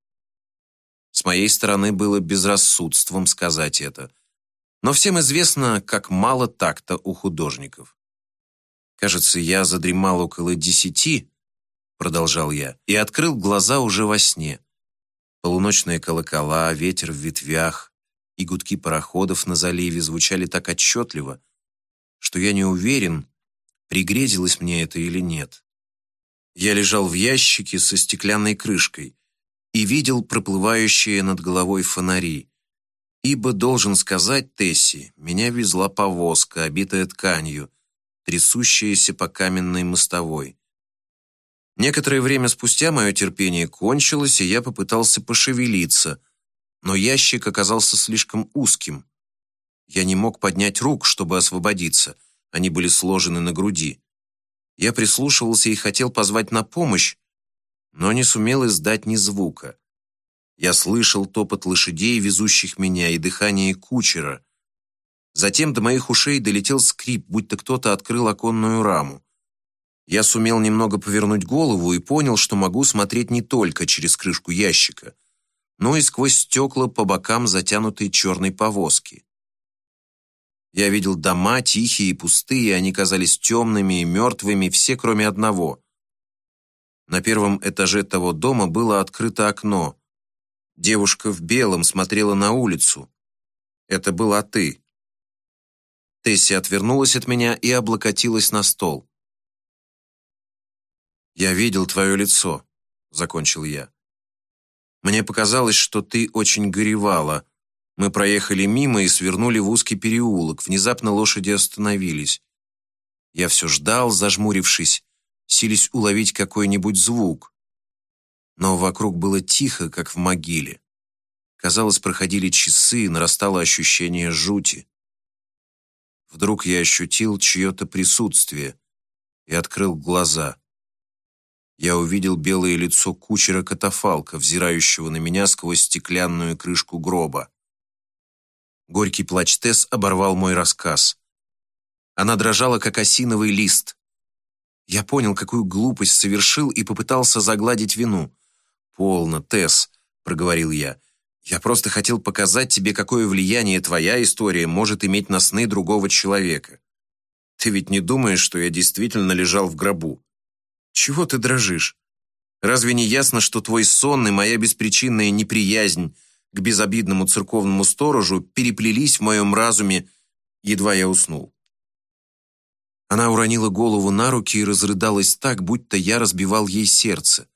С моей стороны было безрассудством сказать это. Но всем известно, как мало такта у художников. Кажется, я задремал около десяти, продолжал я, и открыл глаза уже во сне. Полуночные колокола, ветер в ветвях и гудки пароходов на заливе звучали так отчетливо, что я не уверен, пригрезилось мне это или нет. Я лежал в ящике со стеклянной крышкой и видел проплывающие над головой фонари. Ибо, должен сказать Тесси, меня везла повозка, обитая тканью, трясущаяся по каменной мостовой. Некоторое время спустя мое терпение кончилось, и я попытался пошевелиться, но ящик оказался слишком узким. Я не мог поднять рук, чтобы освободиться, они были сложены на груди. Я прислушивался и хотел позвать на помощь, но не сумел издать ни звука. Я слышал топот лошадей, везущих меня, и дыхание кучера. Затем до моих ушей долетел скрип, будто кто-то открыл оконную раму. Я сумел немного повернуть голову и понял, что могу смотреть не только через крышку ящика, но и сквозь стекла по бокам затянутой черной повозки. Я видел дома, тихие и пустые, они казались темными и мертвыми, все кроме одного. На первом этаже того дома было открыто окно. Девушка в белом смотрела на улицу. Это была ты. Тесси отвернулась от меня и облокотилась на стол. «Я видел твое лицо», — закончил я. «Мне показалось, что ты очень горевала. Мы проехали мимо и свернули в узкий переулок. Внезапно лошади остановились. Я все ждал, зажмурившись, сились уловить какой-нибудь звук. Но вокруг было тихо, как в могиле. Казалось, проходили часы, нарастало ощущение жути. Вдруг я ощутил чье-то присутствие и открыл глаза. Я увидел белое лицо кучера катафалка, взирающего на меня сквозь стеклянную крышку гроба. Горький плач Тесс оборвал мой рассказ. Она дрожала, как осиновый лист. Я понял, какую глупость совершил и попытался загладить вину. «Полно, Тесс», — проговорил я. «Я просто хотел показать тебе, какое влияние твоя история может иметь на сны другого человека. Ты ведь не думаешь, что я действительно лежал в гробу? Чего ты дрожишь? Разве не ясно, что твой сон и моя беспричинная неприязнь к безобидному церковному сторожу переплелись в моем разуме, едва я уснул?» Она уронила голову на руки и разрыдалась так, будто я разбивал ей сердце.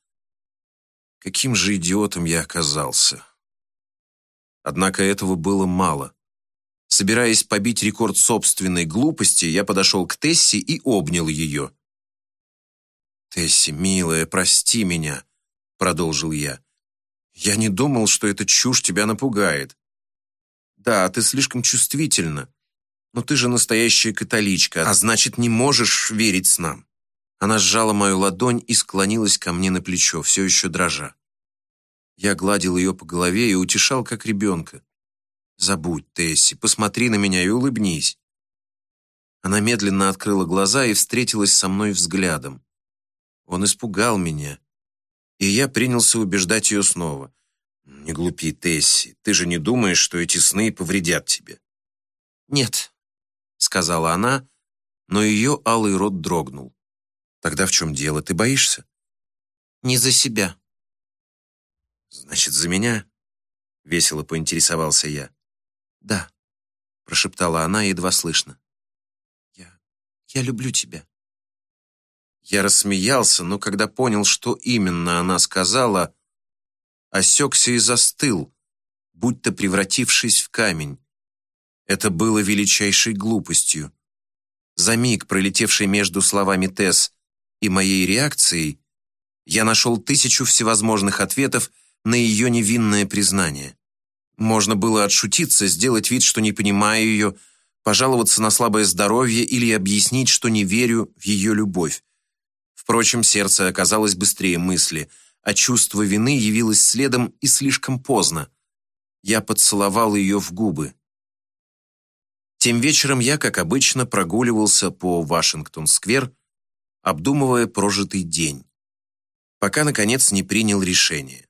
Каким же идиотом я оказался. Однако этого было мало. Собираясь побить рекорд собственной глупости, я подошел к Тесси и обнял ее. «Тесси, милая, прости меня», — продолжил я. «Я не думал, что эта чушь тебя напугает. Да, ты слишком чувствительна, «Но ты же настоящая католичка, а значит, не можешь верить с нам». Она сжала мою ладонь и склонилась ко мне на плечо, все еще дрожа. Я гладил ее по голове и утешал, как ребенка. «Забудь, Тесси, посмотри на меня и улыбнись». Она медленно открыла глаза и встретилась со мной взглядом. Он испугал меня, и я принялся убеждать ее снова. «Не глупи, Тесси, ты же не думаешь, что эти сны повредят тебе?» «Нет», — сказала она, но ее алый рот дрогнул. «Тогда в чем дело? Ты боишься?» «Не за себя». «Значит, за меня?» — весело поинтересовался я. «Да», — прошептала она едва слышно. «Я... я люблю тебя». Я рассмеялся, но когда понял, что именно она сказала, осекся и застыл, будто превратившись в камень. Это было величайшей глупостью. За миг, пролетевший между словами Тесс и моей реакцией, я нашел тысячу всевозможных ответов на ее невинное признание. Можно было отшутиться, сделать вид, что не понимаю ее, пожаловаться на слабое здоровье или объяснить, что не верю в ее любовь. Впрочем, сердце оказалось быстрее мысли, а чувство вины явилось следом и слишком поздно. Я поцеловал ее в губы. Тем вечером я, как обычно, прогуливался по Вашингтон-сквер, обдумывая прожитый день, пока, наконец, не принял решение.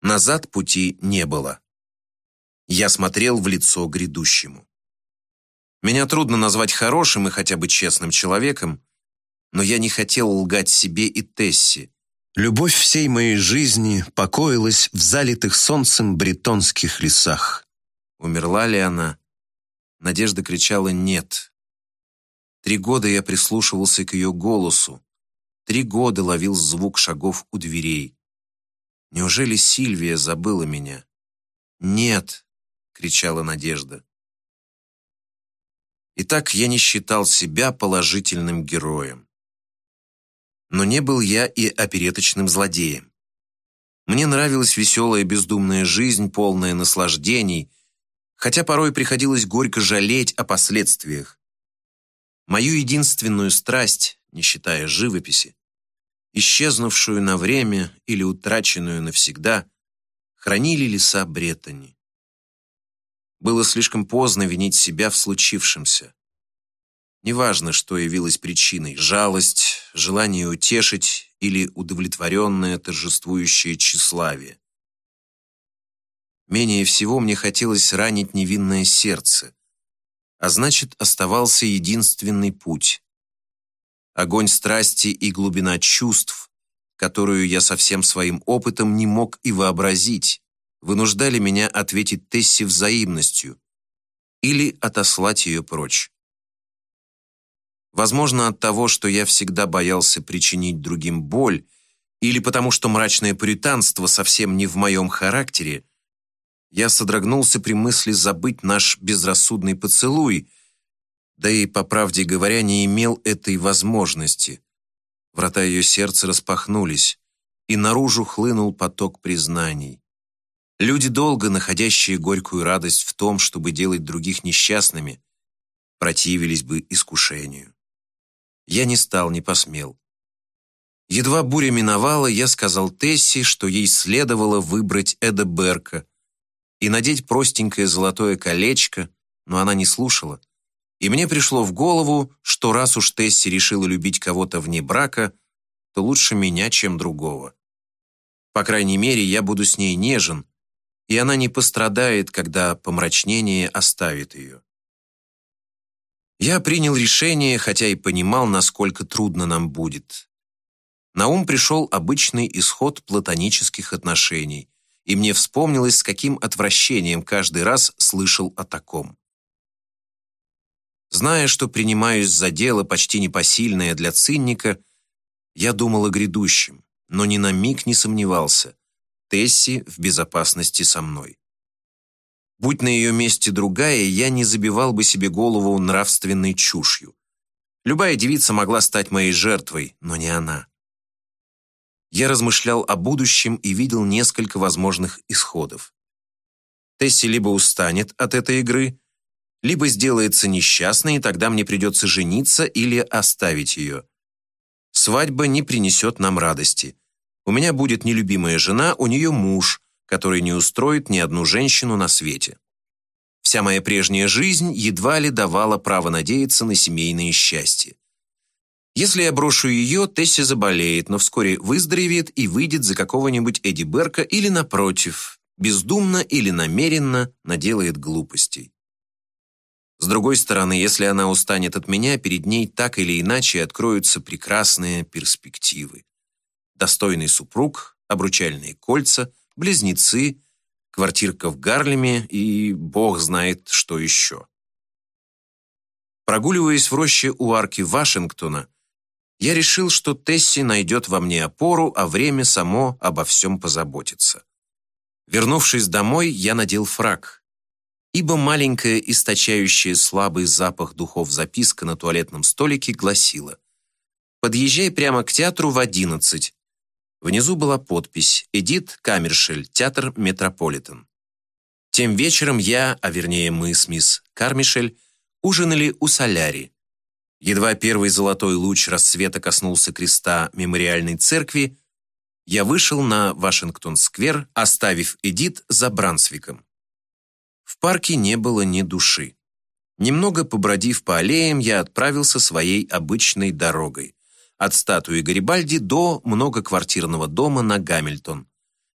Назад пути не было. Я смотрел в лицо грядущему. Меня трудно назвать хорошим и хотя бы честным человеком, но я не хотел лгать себе и Тесси. Любовь всей моей жизни покоилась в залитых солнцем бретонских лесах. Умерла ли она? Надежда кричала «нет». Три года я прислушивался к ее голосу. Три года ловил звук шагов у дверей. Неужели Сильвия забыла меня? «Нет!» — кричала Надежда. Итак, я не считал себя положительным героем но не был я и опереточным злодеем. Мне нравилась веселая бездумная жизнь, полная наслаждений, хотя порой приходилось горько жалеть о последствиях. Мою единственную страсть, не считая живописи, исчезнувшую на время или утраченную навсегда, хранили леса Бреттани. Было слишком поздно винить себя в случившемся. Неважно, что явилось причиной – жалость, желание утешить или удовлетворенное торжествующее тщеславие. Менее всего мне хотелось ранить невинное сердце, а значит, оставался единственный путь. Огонь страсти и глубина чувств, которую я со всем своим опытом не мог и вообразить, вынуждали меня ответить Тессе взаимностью или отослать ее прочь. Возможно, от того, что я всегда боялся причинить другим боль, или потому что мрачное пуританство совсем не в моем характере, я содрогнулся при мысли забыть наш безрассудный поцелуй, да и, по правде говоря, не имел этой возможности. Врата ее сердца распахнулись, и наружу хлынул поток признаний. Люди, долго находящие горькую радость в том, чтобы делать других несчастными, противились бы искушению. Я не стал, не посмел. Едва буря миновала, я сказал Тесси, что ей следовало выбрать Эда Берка и надеть простенькое золотое колечко, но она не слушала. И мне пришло в голову, что раз уж Тесси решила любить кого-то вне брака, то лучше меня, чем другого. По крайней мере, я буду с ней нежен, и она не пострадает, когда помрачнение оставит ее. Я принял решение, хотя и понимал, насколько трудно нам будет. На ум пришел обычный исход платонических отношений, и мне вспомнилось, с каким отвращением каждый раз слышал о таком. Зная, что принимаюсь за дело почти непосильное для цинника, я думал о грядущем, но ни на миг не сомневался. Тесси в безопасности со мной. Будь на ее месте другая, я не забивал бы себе голову нравственной чушью. Любая девица могла стать моей жертвой, но не она. Я размышлял о будущем и видел несколько возможных исходов. Тесси либо устанет от этой игры, либо сделается несчастной, и тогда мне придется жениться или оставить ее. Свадьба не принесет нам радости. У меня будет нелюбимая жена, у нее муж, который не устроит ни одну женщину на свете. Вся моя прежняя жизнь едва ли давала право надеяться на семейное счастье. Если я брошу ее, Тесси заболеет, но вскоре выздоровеет и выйдет за какого-нибудь Эдди Берка или, напротив, бездумно или намеренно наделает глупостей. С другой стороны, если она устанет от меня, перед ней так или иначе откроются прекрасные перспективы. Достойный супруг, обручальные кольца, близнецы, квартирка в Гарлеме и бог знает, что еще. Прогуливаясь в роще у арки Вашингтона, я решил, что Тесси найдет во мне опору, а время само обо всем позаботится. Вернувшись домой, я надел фраг, ибо маленькая, источающая слабый запах духов записка на туалетном столике гласила «Подъезжай прямо к театру в одиннадцать. Внизу была подпись «Эдит Камершель, театр Метрополитен». Тем вечером я, а вернее мы с мисс Кармишель, ужинали у соляри. Едва первый золотой луч рассвета коснулся креста мемориальной церкви, я вышел на Вашингтон-сквер, оставив Эдит за Брансвиком. В парке не было ни души. Немного побродив по аллеям, я отправился своей обычной дорогой, от статуи Гарибальди до многоквартирного дома на Гамильтон,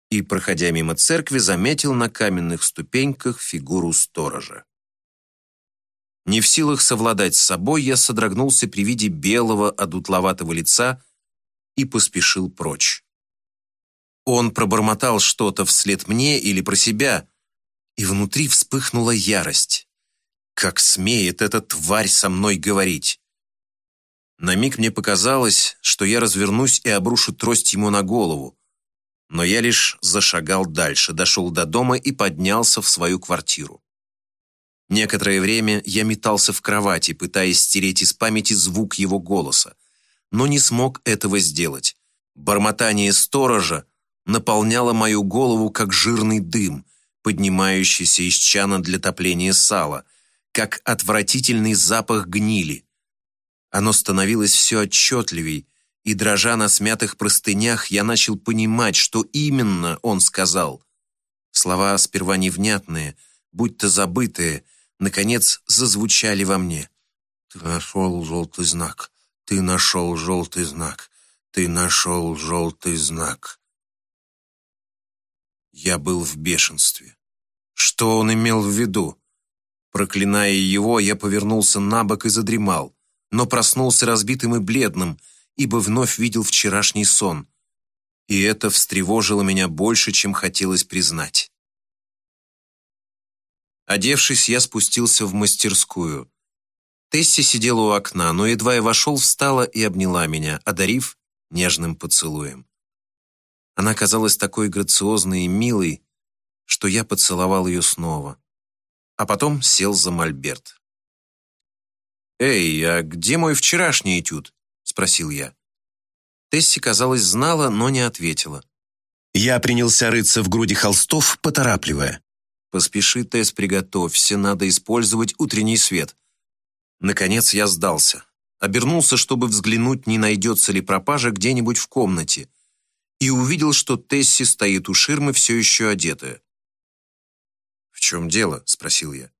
и, проходя мимо церкви, заметил на каменных ступеньках фигуру сторожа. Не в силах совладать с собой, я содрогнулся при виде белого, одутловатого лица и поспешил прочь. Он пробормотал что-то вслед мне или про себя, и внутри вспыхнула ярость. Как смеет эта тварь со мной говорить? На миг мне показалось, что я развернусь и обрушу трость ему на голову. Но я лишь зашагал дальше, дошел до дома и поднялся в свою квартиру. Некоторое время я метался в кровати, пытаясь стереть из памяти звук его голоса, но не смог этого сделать. Бормотание сторожа наполняла мою голову, как жирный дым, поднимающийся из чана для топления сала, как отвратительный запах гнили. Оно становилось все отчетливей, и, дрожа на смятых простынях, я начал понимать, что именно он сказал. Слова сперва невнятные, будто забытые, наконец зазвучали во мне. «Ты нашел желтый знак, ты нашел желтый знак, ты нашел желтый знак». Я был в бешенстве. Что он имел в виду? Проклиная его, я повернулся на бок и задремал, но проснулся разбитым и бледным, ибо вновь видел вчерашний сон. И это встревожило меня больше, чем хотелось признать. Одевшись, я спустился в мастерскую. Тесси сидела у окна, но едва я вошел, встала и обняла меня, одарив нежным поцелуем. Она казалась такой грациозной и милой, что я поцеловал ее снова. А потом сел за мольберт. «Эй, а где мой вчерашний этюд?» — спросил я. Тесси, казалось, знала, но не ответила. Я принялся рыться в груди холстов, поторапливая. «Поспеши, Тесс, приготовься, надо использовать утренний свет». Наконец я сдался. Обернулся, чтобы взглянуть, не найдется ли пропажа где-нибудь в комнате и увидел, что Тесси стоит у ширмы, все еще одетая. «В чем дело?» — спросил я.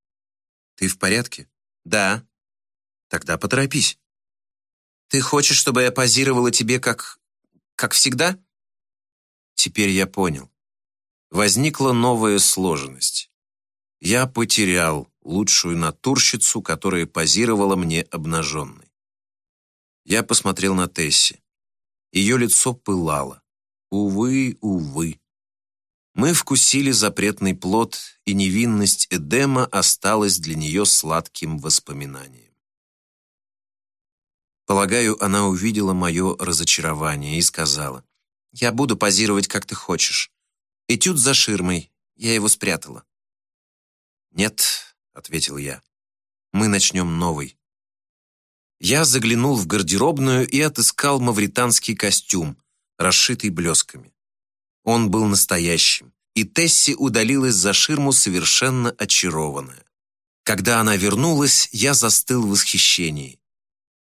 «Ты в порядке?» «Да». «Тогда поторопись». «Ты хочешь, чтобы я позировала тебе как... как всегда?» Теперь я понял. Возникла новая сложность. Я потерял лучшую натурщицу, которая позировала мне обнаженной. Я посмотрел на Тесси. Ее лицо пылало. Увы, увы. Мы вкусили запретный плод, и невинность Эдема осталась для нее сладким воспоминанием. Полагаю, она увидела мое разочарование и сказала, «Я буду позировать, как ты хочешь. Этюд за ширмой, я его спрятала». «Нет», — ответил я, — «мы начнем новый». Я заглянул в гардеробную и отыскал мавританский костюм, расшитый блесками. Он был настоящим, и Тесси удалилась за ширму совершенно очарованная. Когда она вернулась, я застыл в восхищении.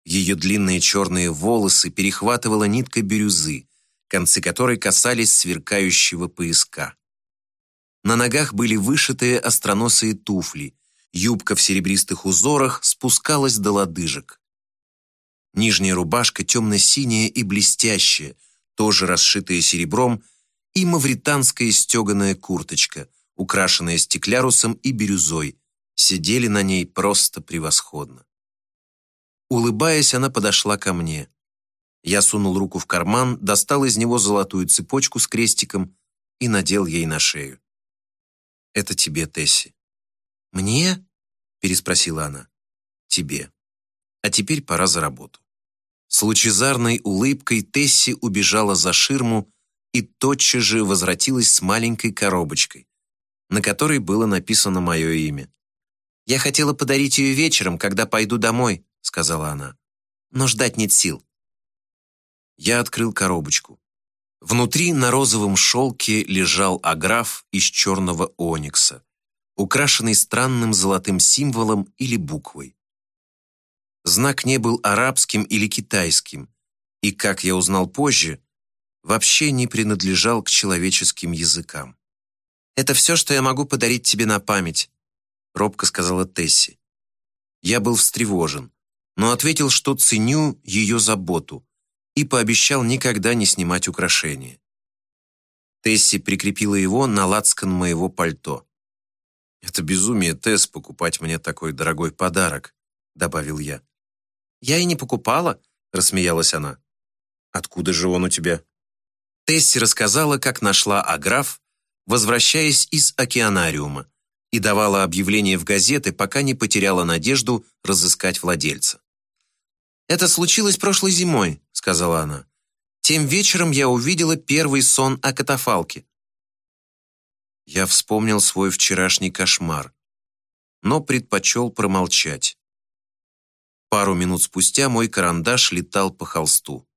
Ее длинные черные волосы перехватывала нитка бирюзы, концы которой касались сверкающего пояска. На ногах были вышитые остроносые туфли, юбка в серебристых узорах спускалась до лодыжек. Нижняя рубашка темно-синяя и блестящая, тоже расшитая серебром, и мавританская стеганая курточка, украшенная стеклярусом и бирюзой, сидели на ней просто превосходно. Улыбаясь, она подошла ко мне. Я сунул руку в карман, достал из него золотую цепочку с крестиком и надел ей на шею. «Это тебе, Тесси». «Мне?» — переспросила она. «Тебе. А теперь пора за работу». С лучезарной улыбкой Тесси убежала за ширму и тотчас же возвратилась с маленькой коробочкой, на которой было написано мое имя. «Я хотела подарить ее вечером, когда пойду домой», — сказала она. «Но ждать нет сил». Я открыл коробочку. Внутри на розовом шелке лежал аграф из черного оникса, украшенный странным золотым символом или буквой. Знак не был арабским или китайским, и, как я узнал позже, вообще не принадлежал к человеческим языкам. «Это все, что я могу подарить тебе на память», — робко сказала Тесси. Я был встревожен, но ответил, что ценю ее заботу, и пообещал никогда не снимать украшения. Тесси прикрепила его на лацкан моего пальто. «Это безумие, Тесс, покупать мне такой дорогой подарок», — добавил я. «Я и не покупала», — рассмеялась она. «Откуда же он у тебя?» Тесси рассказала, как нашла аграф, возвращаясь из океанариума, и давала объявление в газеты, пока не потеряла надежду разыскать владельца. «Это случилось прошлой зимой», — сказала она. «Тем вечером я увидела первый сон о катафалке». Я вспомнил свой вчерашний кошмар, но предпочел промолчать. Пару минут спустя мой карандаш летал по холсту.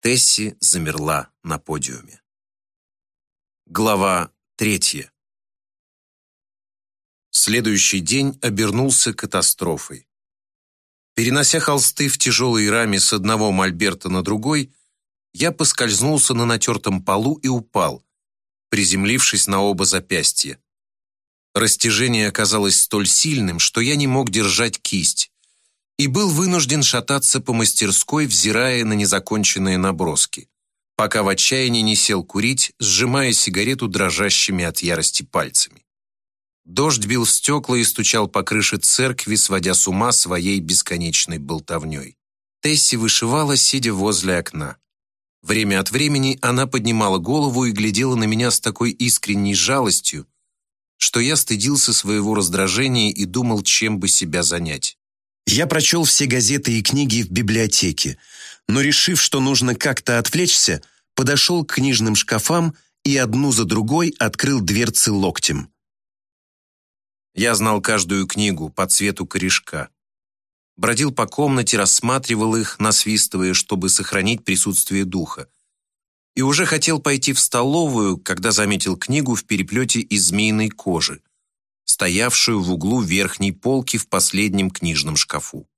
Тесси замерла на подиуме. Глава третья. Следующий день обернулся катастрофой. Перенося холсты в тяжелой раме с одного мольберта на другой, я поскользнулся на натертом полу и упал, приземлившись на оба запястья. Растяжение оказалось столь сильным, что я не мог держать кисть, и был вынужден шататься по мастерской, взирая на незаконченные наброски, пока в отчаянии не сел курить, сжимая сигарету дрожащими от ярости пальцами. Дождь бил в стекла и стучал по крыше церкви, сводя с ума своей бесконечной болтовней. Тесси вышивала, сидя возле окна. Время от времени она поднимала голову и глядела на меня с такой искренней жалостью, что я стыдился своего раздражения и думал, чем бы себя занять. Я прочел все газеты и книги в библиотеке, но, решив, что нужно как-то отвлечься, подошел к книжным шкафам и одну за другой открыл дверцы локтем. Я знал каждую книгу по цвету корешка. Бродил по комнате, рассматривал их, насвистывая, чтобы сохранить присутствие духа. И уже хотел пойти в столовую, когда заметил книгу в переплете из змеиной кожи, стоявшую в углу верхней полки в последнем книжном шкафу.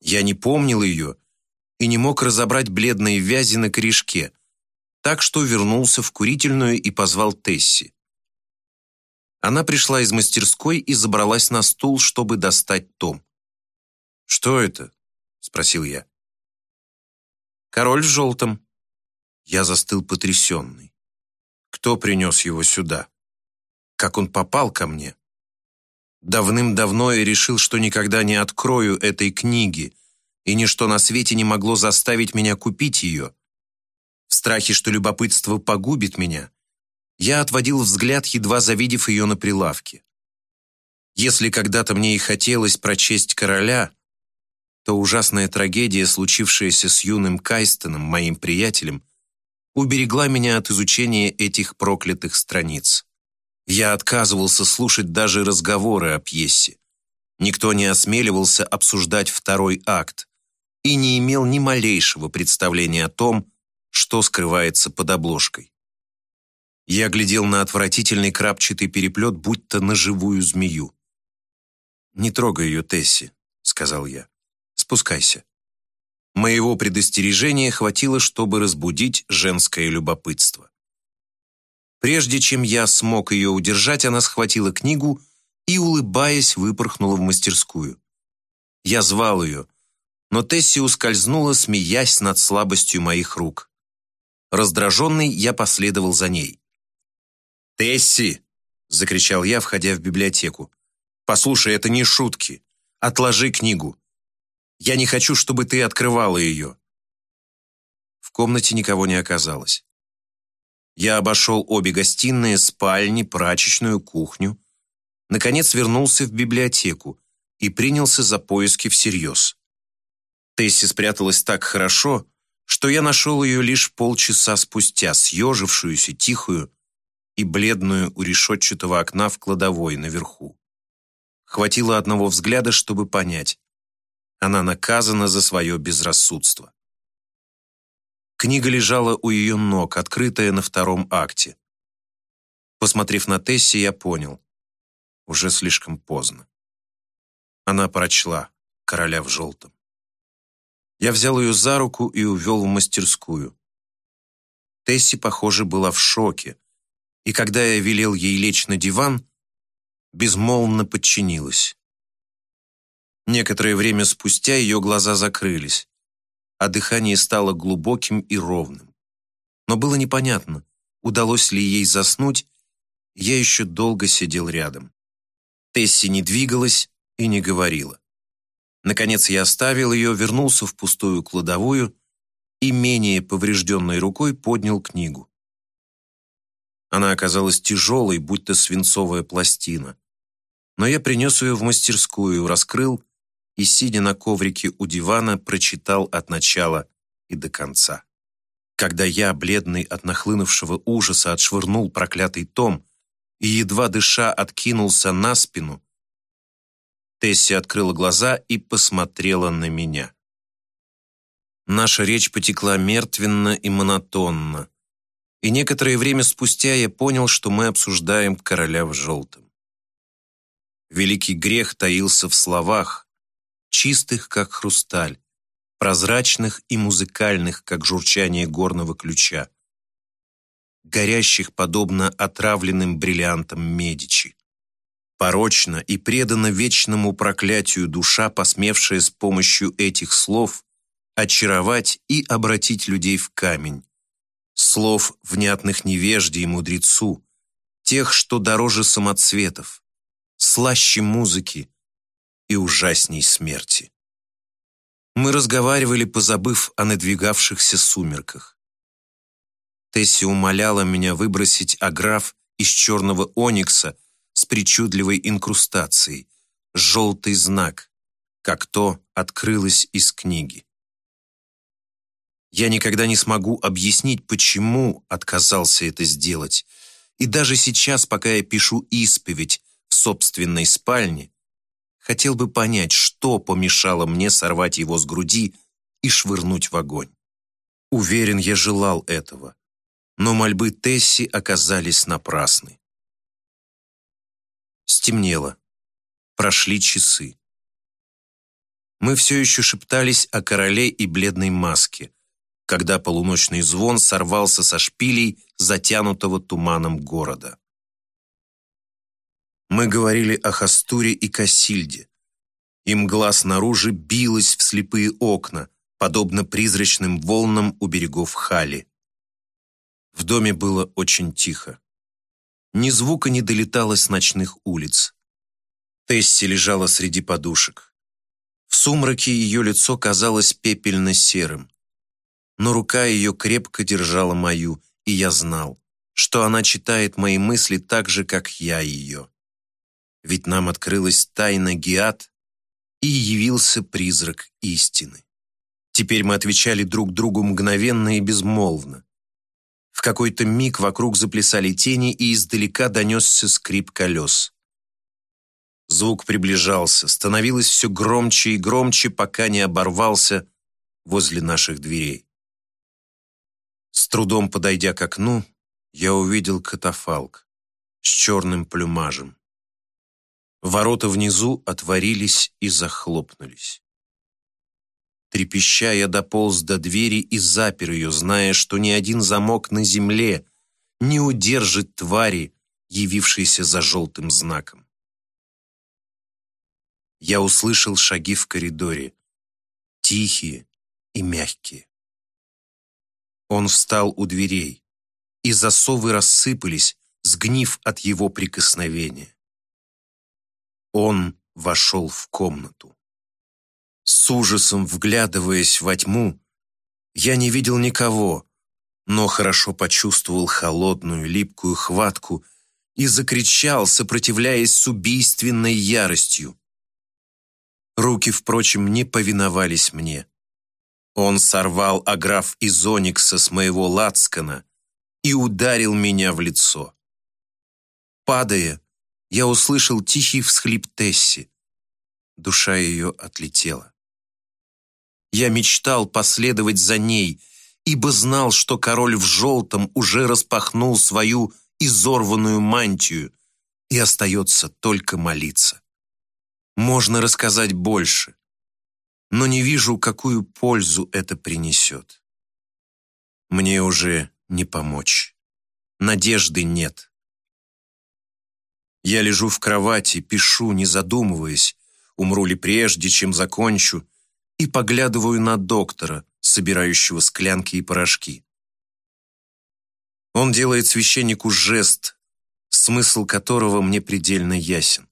Я не помнил ее и не мог разобрать бледные вязи на корешке, так что вернулся в курительную и позвал Тесси. Она пришла из мастерской и забралась на стул, чтобы достать том. «Что это?» — спросил я. «Король в желтом». Я застыл потрясенный. Кто принес его сюда? Как он попал ко мне? Давным-давно я решил, что никогда не открою этой книги, и ничто на свете не могло заставить меня купить ее. В страхе, что любопытство погубит меня, я отводил взгляд, едва завидев ее на прилавке. Если когда-то мне и хотелось прочесть короля, то ужасная трагедия, случившаяся с юным Кайстоном, моим приятелем, уберегла меня от изучения этих проклятых страниц. Я отказывался слушать даже разговоры о пьесе. Никто не осмеливался обсуждать второй акт и не имел ни малейшего представления о том, что скрывается под обложкой. Я глядел на отвратительный крапчатый переплет, будто на живую змею. «Не трогай ее, Тесси», — сказал я. «Спускайся». Моего предостережения хватило, чтобы разбудить женское любопытство. Прежде чем я смог ее удержать, она схватила книгу и, улыбаясь, выпорхнула в мастерскую. Я звал ее, но Тесси ускользнула, смеясь над слабостью моих рук. Раздраженный, я последовал за ней. «Тесси!» — закричал я, входя в библиотеку. «Послушай, это не шутки. Отложи книгу. Я не хочу, чтобы ты открывала ее». В комнате никого не оказалось. Я обошел обе гостиные, спальни, прачечную, кухню. Наконец вернулся в библиотеку и принялся за поиски всерьез. Тесси спряталась так хорошо, что я нашел ее лишь полчаса спустя, съежившуюся, тихую и бледную у решетчатого окна в кладовой наверху. Хватило одного взгляда, чтобы понять. Она наказана за свое безрассудство. Книга лежала у ее ног, открытая на втором акте. Посмотрев на Тесси, я понял. Уже слишком поздно. Она прочла «Короля в желтом». Я взял ее за руку и увел в мастерскую. Тесси, похоже, была в шоке, и когда я велел ей лечь на диван, безмолвно подчинилась. Некоторое время спустя ее глаза закрылись, а дыхание стало глубоким и ровным. Но было непонятно, удалось ли ей заснуть, я еще долго сидел рядом. Тесси не двигалась и не говорила. Наконец я оставил ее, вернулся в пустую кладовую и менее поврежденной рукой поднял книгу. Она оказалась тяжелой, будто свинцовая пластина. Но я принес ее в мастерскую, раскрыл и, сидя на коврике у дивана, прочитал от начала и до конца. Когда я, бледный от нахлынувшего ужаса, отшвырнул проклятый том и, едва дыша, откинулся на спину, Тесси открыла глаза и посмотрела на меня. Наша речь потекла мертвенно и монотонно, и некоторое время спустя я понял, что мы обсуждаем короля в желтом. Великий грех таился в словах, чистых, как хрусталь, прозрачных и музыкальных, как журчание горного ключа, горящих, подобно отравленным бриллиантам Медичи. Порочно и предана вечному проклятию душа, посмевшая с помощью этих слов очаровать и обратить людей в камень. Слов, внятных невежде и мудрецу, тех, что дороже самоцветов, слаще музыки и ужасней смерти. Мы разговаривали, позабыв о надвигавшихся сумерках. Тесси умоляла меня выбросить аграф из черного оникса с причудливой инкрустацией, желтый знак, как то открылось из книги. Я никогда не смогу объяснить, почему отказался это сделать, и даже сейчас, пока я пишу исповедь в собственной спальне, хотел бы понять, что помешало мне сорвать его с груди и швырнуть в огонь. Уверен, я желал этого, но мольбы Тесси оказались напрасны. Стемнело. Прошли часы. Мы все еще шептались о короле и бледной маске, когда полуночный звон сорвался со шпилей, затянутого туманом города. Мы говорили о Хастуре и Кассильде, и мгла снаружи билась в слепые окна, подобно призрачным волнам у берегов Хали. В доме было очень тихо. Ни звука не долетало с ночных улиц. Тесси лежала среди подушек. В сумраке ее лицо казалось пепельно-серым. Но рука ее крепко держала мою, и я знал, что она читает мои мысли так же, как я ее. Ведь нам открылась тайна Гиат, и явился призрак истины. Теперь мы отвечали друг другу мгновенно и безмолвно. В какой-то миг вокруг заплясали тени, и издалека донесся скрип колес. Звук приближался, становилось все громче и громче, пока не оборвался возле наших дверей. С трудом подойдя к окну, я увидел катафалк с черным плюмажем. Ворота внизу отворились и захлопнулись. Трепеща, я дополз до двери и запер ее, зная, что ни один замок на земле не удержит твари, явившейся за желтым знаком. Я услышал шаги в коридоре, тихие и мягкие. Он встал у дверей, и засовы рассыпались, сгнив от его прикосновения. Он вошел в комнату. С ужасом вглядываясь во тьму, я не видел никого, но хорошо почувствовал холодную, липкую хватку и закричал, сопротивляясь с убийственной яростью. Руки, впрочем, не повиновались мне. Он сорвал аграф из оникса с моего лацкана и ударил меня в лицо. Падая, я услышал тихий всхлип Тесси. Душа ее отлетела. Я мечтал последовать за ней, ибо знал, что король в желтом уже распахнул свою изорванную мантию, и остается только молиться. Можно рассказать больше, но не вижу, какую пользу это принесет. Мне уже не помочь. Надежды нет. Я лежу в кровати, пишу, не задумываясь, умру ли прежде, чем закончу, и поглядываю на доктора, собирающего склянки и порошки. Он делает священнику жест, смысл которого мне предельно ясен.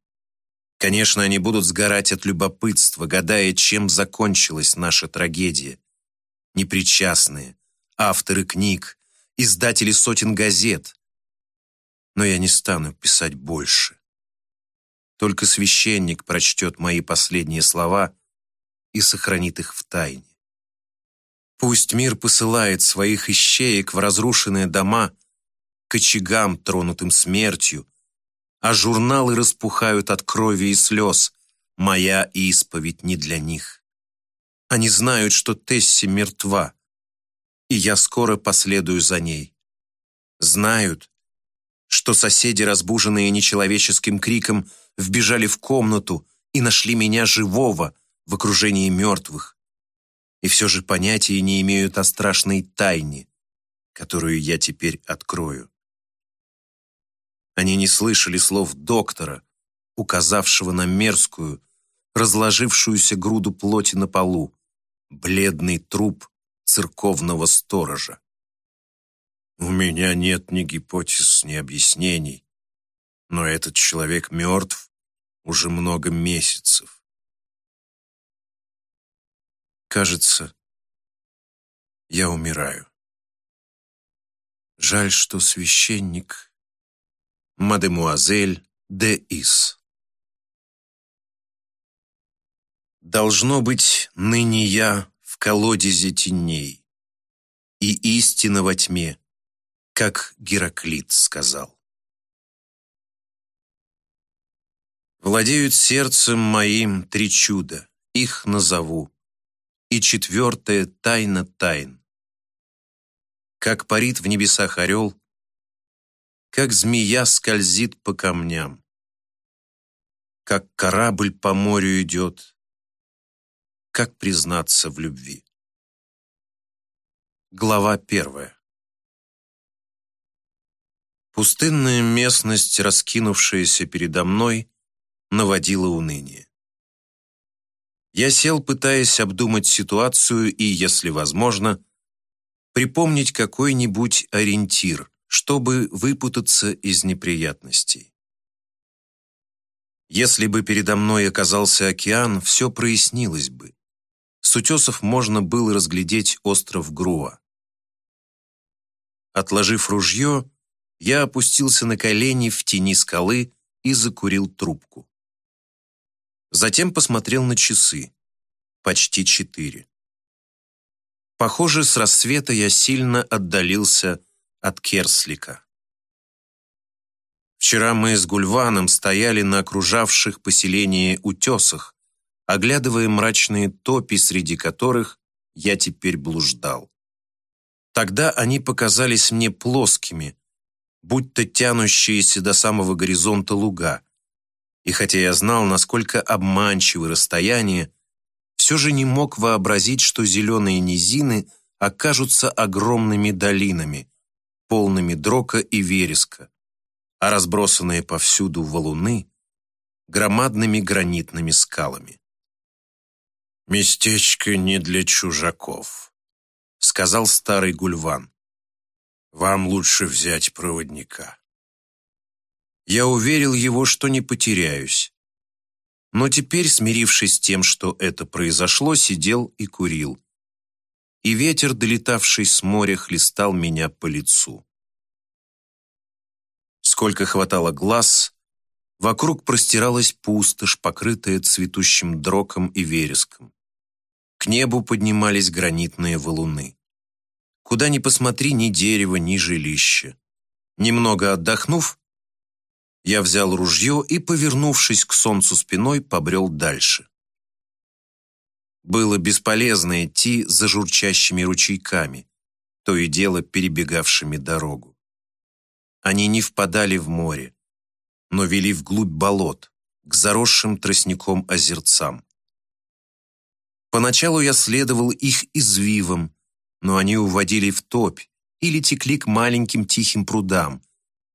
Конечно, они будут сгорать от любопытства, гадая, чем закончилась наша трагедия. Непричастные, авторы книг, издатели сотен газет. Но я не стану писать больше. Только священник прочтет мои последние слова и сохранит их в тайне. Пусть мир посылает своих ищеек в разрушенные дома, к очагам, тронутым смертью, а журналы распухают от крови и слез. Моя исповедь не для них. Они знают, что Тесси мертва, и я скоро последую за ней. Знают, что соседи, разбуженные нечеловеческим криком, вбежали в комнату и нашли меня живого, в окружении мертвых, и все же понятия не имеют о страшной тайне, которую я теперь открою. Они не слышали слов доктора, указавшего на мерзкую, разложившуюся груду плоти на полу, бледный труп церковного сторожа. У меня нет ни гипотез, ни объяснений, но этот человек мертв уже много месяцев. Кажется, я умираю. Жаль, что священник мадемуазель де Ис. Должно быть, ныне я в колодезе теней, и истина во тьме, как Гераклит сказал. Владеют сердцем моим три чуда, их назову. И четвертое — тайна тайн. Как парит в небесах орел, как змея скользит по камням, как корабль по морю идет, как признаться в любви. Глава первая. Пустынная местность, раскинувшаяся передо мной, наводила уныние. Я сел, пытаясь обдумать ситуацию и, если возможно, припомнить какой-нибудь ориентир, чтобы выпутаться из неприятностей. Если бы передо мной оказался океан, все прояснилось бы. С утесов можно было разглядеть остров Груа. Отложив ружье, я опустился на колени в тени скалы и закурил трубку. Затем посмотрел на часы. Почти четыре. Похоже, с рассвета я сильно отдалился от Керслика. Вчера мы с Гульваном стояли на окружавших поселение утесах, оглядывая мрачные топи, среди которых я теперь блуждал. Тогда они показались мне плоскими, будто тянущиеся до самого горизонта луга, И хотя я знал, насколько обманчивы расстояния, все же не мог вообразить, что зеленые низины окажутся огромными долинами, полными дрока и вереска, а разбросанные повсюду валуны — громадными гранитными скалами. «Местечко не для чужаков», — сказал старый Гульван. «Вам лучше взять проводника». Я уверил его, что не потеряюсь. Но теперь, смирившись с тем, что это произошло, сидел и курил. И ветер, долетавший с моря, хлестал меня по лицу. Сколько хватало глаз, вокруг простиралась пустошь, покрытая цветущим дроком и вереском. К небу поднимались гранитные валуны. Куда ни посмотри, ни дерева, ни жилища. Немного отдохнув, я взял ружье и, повернувшись к солнцу спиной, побрел дальше. Было бесполезно идти за журчащими ручейками, то и дело перебегавшими дорогу. Они не впадали в море, но вели вглубь болот, к заросшим тростником озерцам. Поначалу я следовал их извивам, но они уводили в топь или текли к маленьким тихим прудам,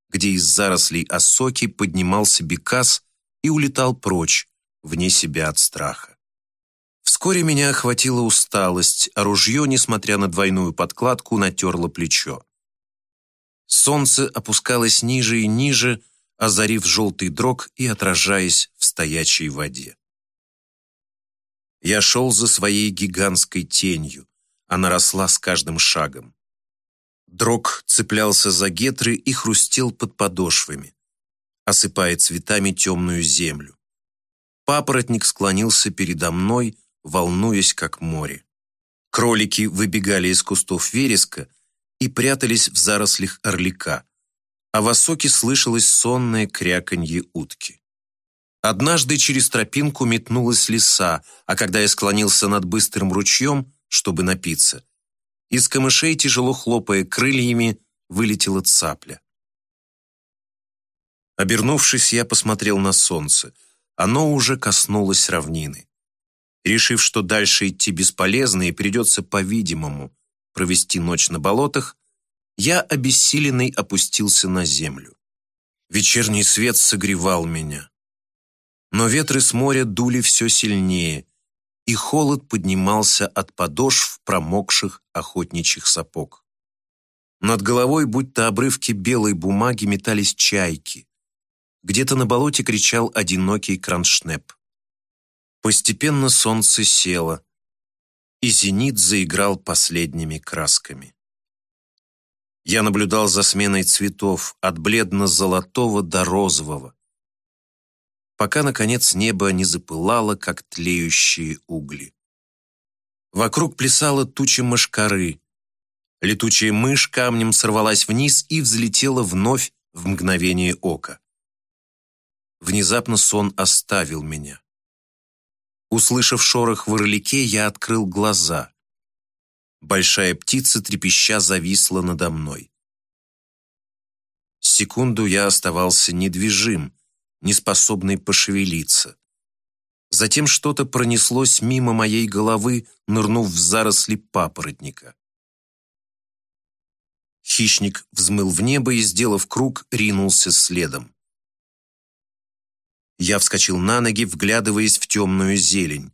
где из зарослей осоки поднимался бекас и улетал прочь, вне себя от страха. Вскоре меня охватила усталость, а ружье, несмотря на двойную подкладку, натерло плечо. Солнце опускалось ниже и ниже, озарив желтый дрог и отражаясь в стоячей воде. Я шел за своей гигантской тенью, она росла с каждым шагом. Дрог цеплялся за гетры и хрустел под подошвами, осыпая цветами темную землю. Папоротник склонился передо мной, волнуясь, как море. Кролики выбегали из кустов вереска и прятались в зарослях орлика, а в осоке слышалось сонное кряканье утки. Однажды через тропинку метнулась лиса, а когда я склонился над быстрым ручьем, чтобы напиться, из камышей, тяжело хлопая крыльями, вылетела цапля. Обернувшись, я посмотрел на солнце. Оно уже коснулось равнины. Решив, что дальше идти бесполезно и придется, по-видимому, провести ночь на болотах, я, обессиленный, опустился на землю. Вечерний свет согревал меня. Но ветры с моря дули все сильнее, и холод поднимался от подошв промокших охотничьих сапог. Над головой, будто обрывки белой бумаги, метались чайки. Где-то на болоте кричал одинокий кроншнеп. Постепенно солнце село, и зенит заиграл последними красками. Я наблюдал за сменой цветов от бледно-золотого до розового, пока, наконец, небо не запылало, как тлеющие угли. Вокруг плясала туча мышкары. Летучая мышь камнем сорвалась вниз и взлетела вновь в мгновение ока. Внезапно сон оставил меня. Услышав шорох в орлике, я открыл глаза. Большая птица трепеща зависла надо мной. Секунду я оставался недвижим, неспособный пошевелиться. Затем что-то пронеслось мимо моей головы, нырнув в заросли папоротника. Хищник взмыл в небо и, сделав круг, ринулся следом. Я вскочил на ноги, вглядываясь в темную зелень.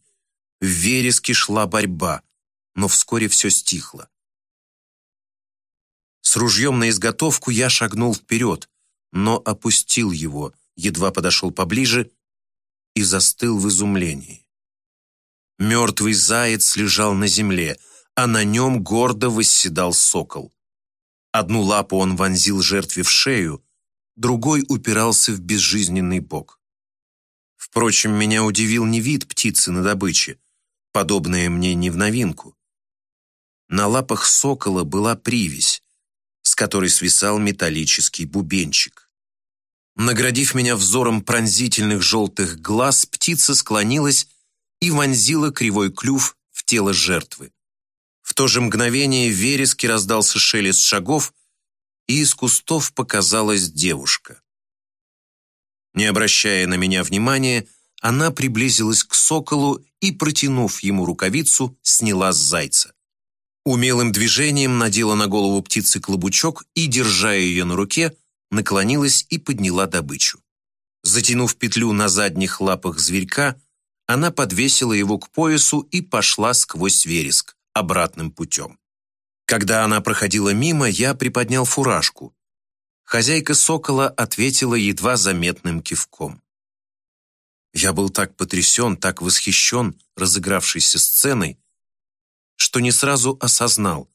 В вереске шла борьба, но вскоре все стихло. С ружьем на изготовку я шагнул вперед, но опустил его, едва подошел поближе и застыл в изумлении. Мертвый заяц лежал на земле, а на нем гордо восседал сокол. Одну лапу он вонзил жертве в шею, другой упирался в безжизненный бок. Впрочем, меня удивил не вид птицы на добыче, подобное мне не в новинку. На лапах сокола была привязь, с которой свисал металлический бубенчик. Наградив меня взором пронзительных желтых глаз, птица склонилась и вонзила кривой клюв в тело жертвы. В то же мгновение в вереске раздался шелест шагов, и из кустов показалась девушка. Не обращая на меня внимания, она приблизилась к соколу и, протянув ему рукавицу, сняла с зайца. Умелым движением надела на голову птицы клобучок и, держа ее на руке, наклонилась и подняла добычу. Затянув петлю на задних лапах зверька, она подвесила его к поясу и пошла сквозь вереск, обратным путем. Когда она проходила мимо, я приподнял фуражку. Хозяйка сокола ответила едва заметным кивком. Я был так потрясен, так восхищен разыгравшейся сценой, что не сразу осознал,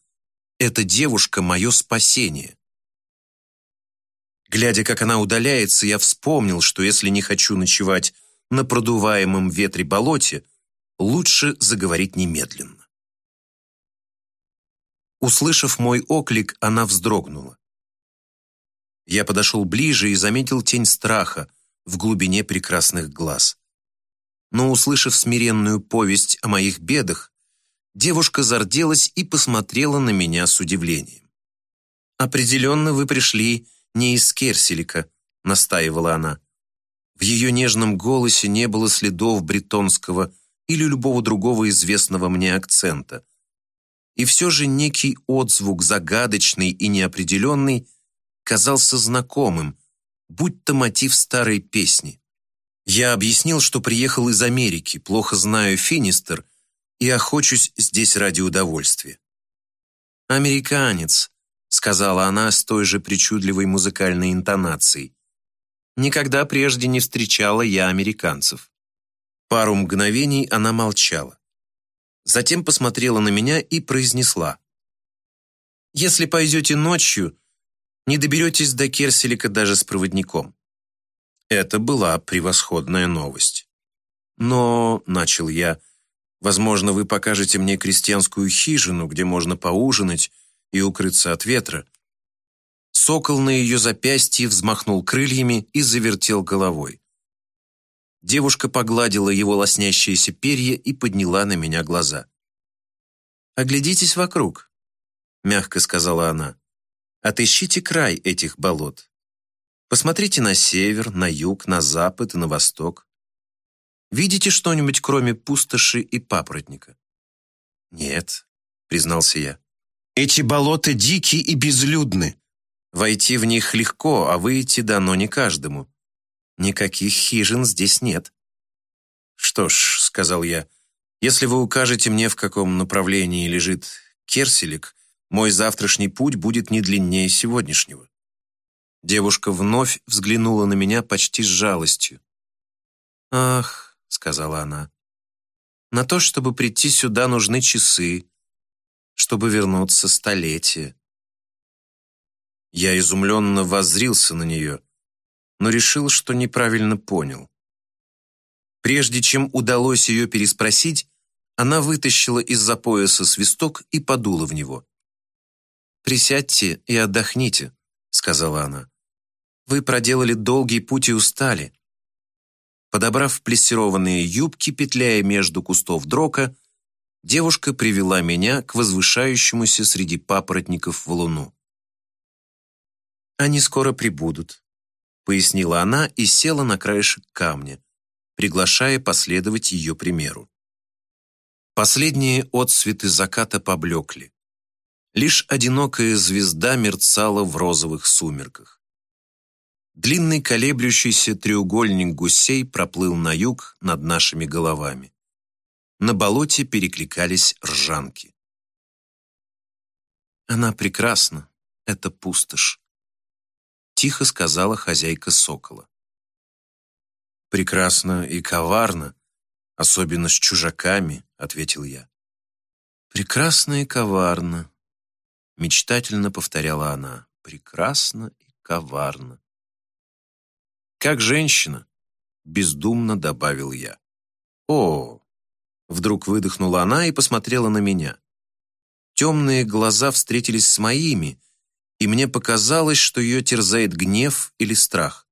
эта девушка — мое спасение. Глядя, как она удаляется, я вспомнил, что если не хочу ночевать на продуваемом ветре болоте, лучше заговорить немедленно. Услышав мой оклик, она вздрогнула. Я подошел ближе и заметил тень страха в глубине прекрасных глаз. Но, услышав смиренную повесть о моих бедах, девушка зарделась и посмотрела на меня с удивлением. «Определенно вы пришли не из Керселика», — настаивала она. В ее нежном голосе не было следов бретонского или любого другого известного мне акцента. И все же некий отзвук, загадочный и неопределенный, казался знакомым, будто мотив старой песни. Я объяснил, что приехал из Америки, плохо знаю Финистер и охочусь здесь ради удовольствия. «Американец», — сказала она с той же причудливой музыкальной интонацией. Никогда прежде не встречала я американцев. Пару мгновений она молчала. Затем посмотрела на меня и произнесла. «Если пойдете ночью, не доберетесь до Керселика даже с проводником». Это была превосходная новость. «Но», — начал я, — «возможно, вы покажете мне крестьянскую хижину, где можно поужинать и укрыться от ветра. Сокол на ее запястье взмахнул крыльями и завертел головой. Девушка погладила его лоснящиеся перья и подняла на меня глаза. «Оглядитесь вокруг», — мягко сказала она. «Отыщите край этих болот. Посмотрите на север, на юг, на запад и на восток. Видите что-нибудь, кроме пустоши и папоротника?» «Нет», — признался я. «Эти болота дикие и безлюдны», Войти в них легко, а выйти дано не каждому. Никаких хижин здесь нет. «Что ж», — сказал я, — «если вы укажете мне, в каком направлении лежит Керселик, мой завтрашний путь будет не длиннее сегодняшнего». Девушка вновь взглянула на меня почти с жалостью. «Ах», — сказала она, — «на то, чтобы прийти сюда, нужны часы, чтобы вернуться столетия. Я изумленно воззрился на нее, но решил, что неправильно понял. Прежде чем удалось ее переспросить, она вытащила из-за пояса свисток и подула в него. «Присядьте и отдохните», — сказала она. «Вы проделали долгий путь и устали». Подобрав плессированные юбки, петляя между кустов дрока, девушка привела меня к возвышающемуся среди папоротников валуну. «Они скоро прибудут», — пояснила она и села на краешек камня, приглашая последовать ее примеру. Последние отсветы заката поблекли. Лишь одинокая звезда мерцала в розовых сумерках. Длинный колеблющийся треугольник гусей проплыл на юг над нашими головами. На болоте перекликались ржанки. Она прекрасна, эта пустошь тихо сказала хозяйка сокола. «Прекрасно и коварно, особенно с чужаками», — ответил я. «Прекрасно и коварно», — мечтательно повторяла она. «Прекрасно и коварно». «Как женщина», — бездумно добавил я. «О!» — вдруг выдохнула она и посмотрела на меня. Темные глаза встретились с моими, и мне показалось, что ее терзает гнев или страх.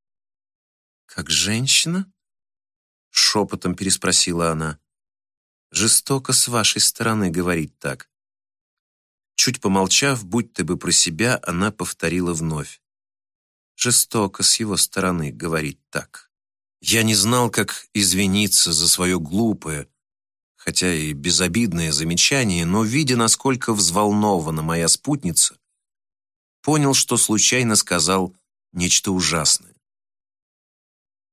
«Как женщина?» — шепотом переспросила она. «Жестоко с вашей стороны говорить так». Чуть помолчав, будь ты бы про себя, она повторила вновь. «Жестоко с его стороны говорить так». Я не знал, как извиниться за свое глупое, хотя и безобидное замечание, но, видя, насколько взволнована моя спутница, понял, что случайно сказал нечто ужасное.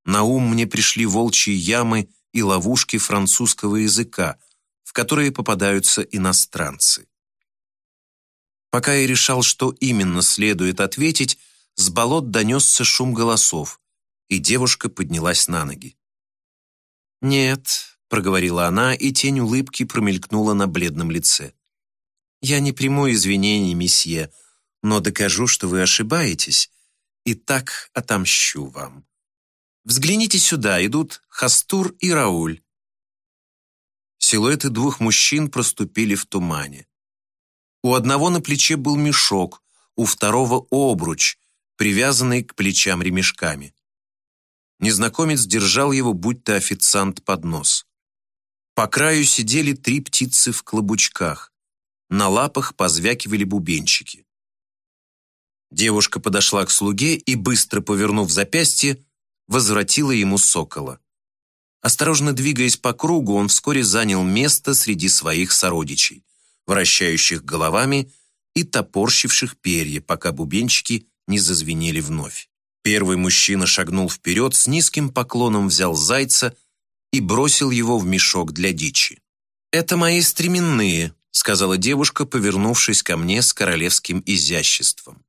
На ум мне пришли волчьи ямы и ловушки французского языка, в которые попадаются иностранцы. Пока я решал, что именно следует ответить, с болот донесся шум голосов, и девушка поднялась на ноги. «Нет», — проговорила она, и тень улыбки промелькнула на бледном лице. «Я не приму извинений, месье, но докажу, что вы ошибаетесь, и так отомщу вам. Взгляните сюда, идут Хастур и Рауль». Силуэты двух мужчин проступили в тумане. У одного на плече был мешок, у второго обруч, привязанный к плечам ремешками. Незнакомец держал его, будто официант под нос. По краю сидели три птицы в клобучках. На лапах позвякивали бубенчики. Девушка подошла к слуге и, быстро повернув запястье, возвратила ему сокола. Осторожно двигаясь по кругу, он вскоре занял место среди своих сородичей, вращающих головами и топорщивших перья, пока бубенчики не зазвенели вновь. Первый мужчина шагнул вперед, с низким поклоном взял зайца и бросил его в мешок для дичи. «Это мои стременные», — сказала девушка, повернувшись ко мне с королевским изяществом.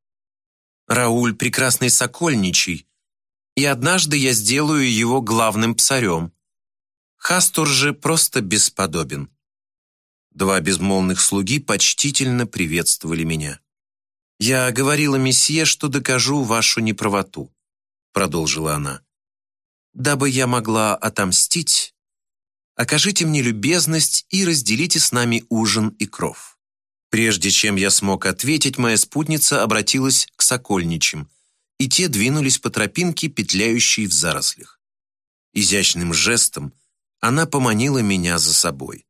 «Рауль — прекрасный сокольничий, и однажды я сделаю его главным псарем. Хастур же просто бесподобен». Два безмолвных слуги почтительно приветствовали меня. «Я говорила месье, что докажу вашу неправоту», продолжила она. «Дабы я могла отомстить, окажите мне любезность и разделите с нами ужин и кров». Прежде чем я смог ответить, моя спутница обратилась к сокольничим, и те двинулись по тропинке, петляющей в зарослях. Изящным жестом она поманила меня за собой.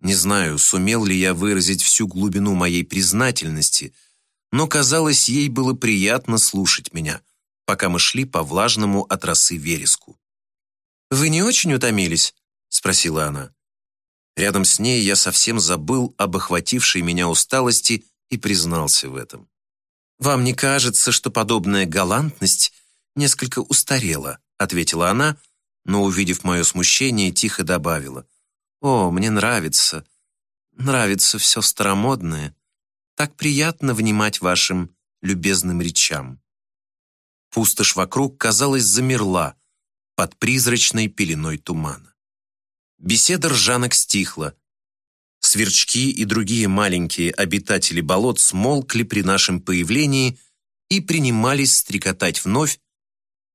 Не знаю, сумел ли я выразить всю глубину моей признательности – но, казалось, ей было приятно слушать меня, пока мы шли по влажному от росы вереску. «Вы не очень утомились?» — спросила она. Рядом с ней я совсем забыл об охватившей меня усталости и признался в этом. «Вам не кажется, что подобная галантность несколько устарела?» — ответила она, но, увидев мое смущение, тихо добавила. «О, мне нравится, нравится все старомодное. Так приятно внимать вашим любезным речам. Пустошь вокруг, казалось, замерла под призрачной пеленой тумана. Беседа ржанок стихла. Сверчки и другие маленькие обитатели болот смолкли при нашем появлении и принимались стрекотать вновь,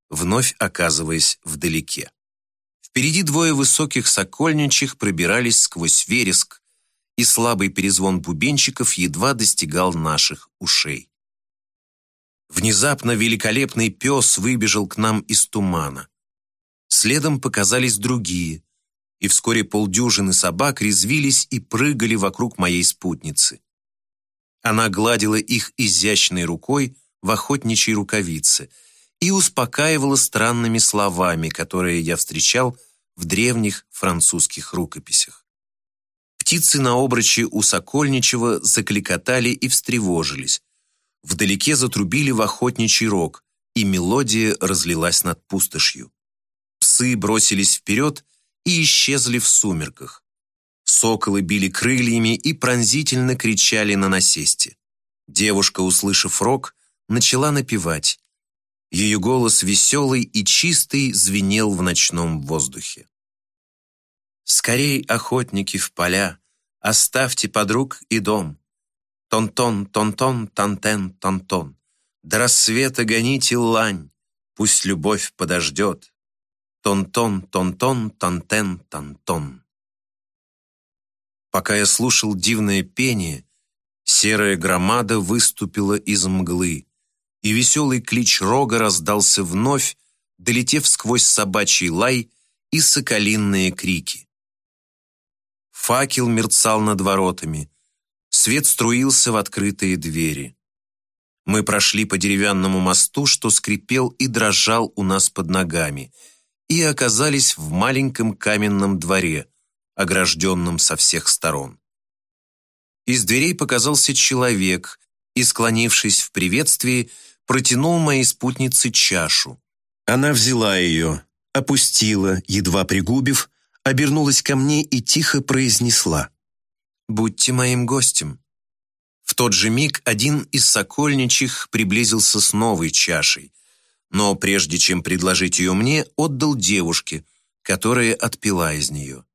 вновь оказываясь вдалеке. Впереди двое высоких сокольничьих пробирались сквозь вереск, и слабый перезвон бубенчиков едва достигал наших ушей. Внезапно великолепный пес выбежал к нам из тумана. Следом показались другие, и вскоре полдюжины собак резвились и прыгали вокруг моей спутницы. Она гладила их изящной рукой в охотничьей рукавице и успокаивала странными словами, которые я встречал в древних французских рукописях. Птицы на обруче у Сокольничего закликотали и встревожились. Вдалеке затрубили в охотничий рог, и мелодия разлилась над пустошью. Псы бросились вперед и исчезли в сумерках. Соколы били крыльями и пронзительно кричали на насесте. Девушка, услышав рог, начала напевать. Ее голос веселый и чистый звенел в ночном воздухе. Скорей, охотники, в поля, оставьте подруг и дом. Тон-тон, тон-тон, тантен, тон-тон. До рассвета гоните лань, пусть любовь подождет. Тон-тон, тон-тон, тантен, тантон. Пока я слушал дивное пение, серая громада выступила из мглы, и веселый клич рога раздался вновь, долетев сквозь собачий лай и соколинные крики. Факел мерцал над воротами. Свет струился в открытые двери. Мы прошли по деревянному мосту, что скрипел и дрожал у нас под ногами, и оказались в маленьком каменном дворе, огражденном со всех сторон. Из дверей показался человек и, склонившись в приветствии, протянул моей спутнице чашу. Она взяла ее, опустила, едва пригубив, обернулась ко мне и тихо произнесла. «Будьте моим гостем». В тот же миг один из сокольничьих приблизился с новой чашей, но прежде чем предложить ее мне, отдал девушке, которая отпила из нее.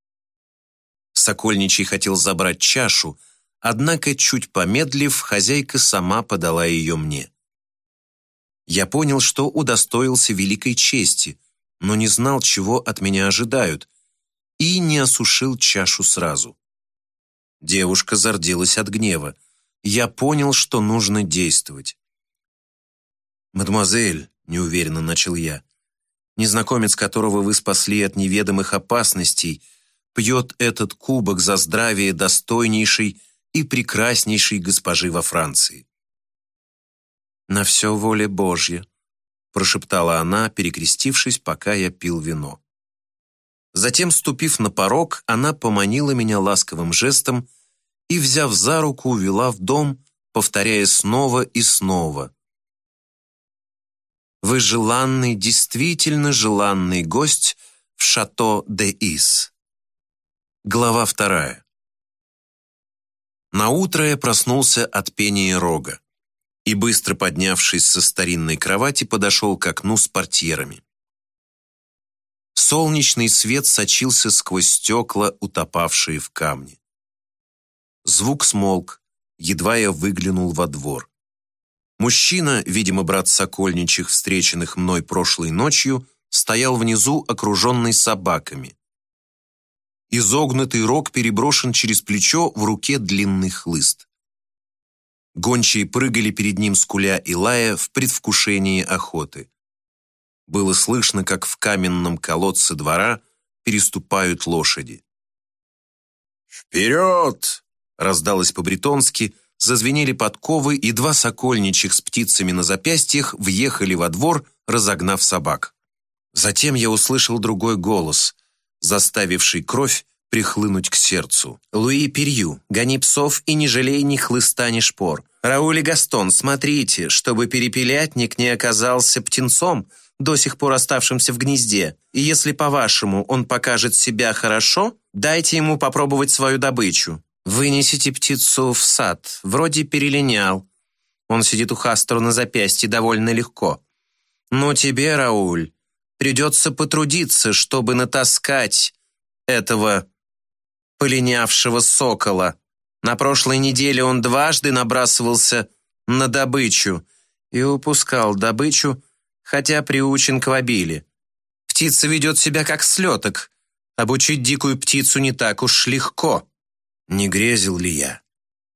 Сокольничий хотел забрать чашу, однако, чуть помедлив, хозяйка сама подала ее мне. Я понял, что удостоился великой чести, но не знал, чего от меня ожидают, и не осушил чашу сразу. Девушка зарделась от гнева. Я понял, что нужно действовать. «Мадемуазель», — неуверенно начал я, «незнакомец, которого вы спасли от неведомых опасностей, пьет этот кубок за здравие достойнейшей и прекраснейшей госпожи во Франции». «На все воле Божья», — прошептала она, перекрестившись, пока я пил вино. Затем, ступив на порог, она поманила меня ласковым жестом и, взяв за руку, увела в дом, повторяя снова и снова. «Вы желанный, действительно желанный гость в шато де Ис». Глава вторая. Наутро я проснулся от пения рога и, быстро поднявшись со старинной кровати, подошел к окну с портьерами. Солнечный свет сочился сквозь стекла, утопавшие в камне. Звук смолк, едва я выглянул во двор. Мужчина, видимо, брат Сокольничих, встреченных мной прошлой ночью, стоял внизу, окруженный собаками. Изогнутый рог переброшен через плечо, в руке длинный хлыст. Гончие прыгали перед ним скуля и лая в предвкушении охоты. Было слышно, как в каменном колодце двора переступают лошади. «Вперед!» — раздалось по-бретонски, зазвенели подковы, и два сокольничьих с птицами на запястьях въехали во двор, разогнав собак. Затем я услышал другой голос, заставивший кровь прихлынуть к сердцу. «Луи Перью, гони псов и не жалей ни хлыста, ни шпор. Рауль и Гастон, смотрите, чтобы перепелятник не оказался птенцом, до сих пор оставшимся в гнезде, и если, по-вашему, он покажет себя хорошо, дайте ему попробовать свою добычу. Вынесите птицу в сад, вроде перелинял. Он сидит у Хастеру на запястье довольно легко. Но тебе, Рауль, придется потрудиться, чтобы натаскать этого полинявшего сокола. На прошлой неделе он дважды набрасывался на добычу и упускал добычу, хотя приучен к вобиле. Птица ведет себя как слеток. Обучить дикую птицу не так уж легко. Не грезил ли я?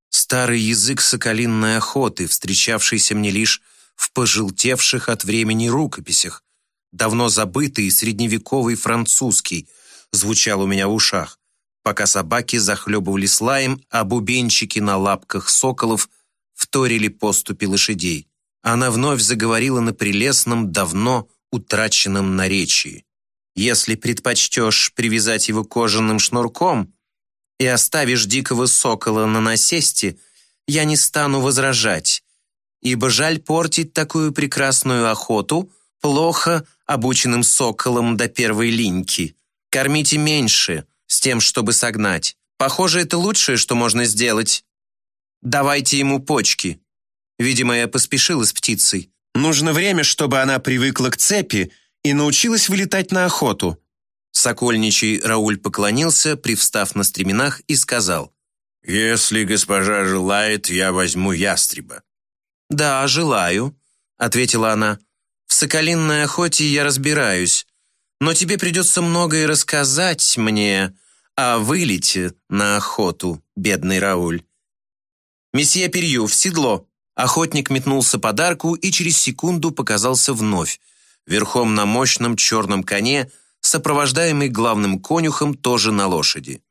Старый язык соколинной охоты, встречавшийся мне лишь в пожелтевших от времени рукописях, давно забытый средневековый французский, звучал у меня в ушах, пока собаки захлебывали слаем, а бубенчики на лапках соколов вторили поступи лошадей она вновь заговорила на прелестном, давно утраченном наречии. «Если предпочтешь привязать его кожаным шнурком и оставишь дикого сокола на насесте, я не стану возражать, ибо жаль портить такую прекрасную охоту плохо обученным соколом до первой линьки. Кормите меньше, с тем, чтобы согнать. Похоже, это лучшее, что можно сделать. Давайте ему почки». Видимо, я поспешила с птицей. Нужно время, чтобы она привыкла к цепи и научилась вылетать на охоту. Сокольничий Рауль поклонился, привстав на стременах, и сказал. «Если госпожа желает, я возьму ястреба». «Да, желаю», — ответила она. «В соколинной охоте я разбираюсь, но тебе придется многое рассказать мне о вылете на охоту, бедный Рауль». «Месье Перью, в седло!» Охотник метнулся подарку и через секунду показался вновь, верхом на мощном черном коне, сопровождаемый главным конюхом тоже на лошади.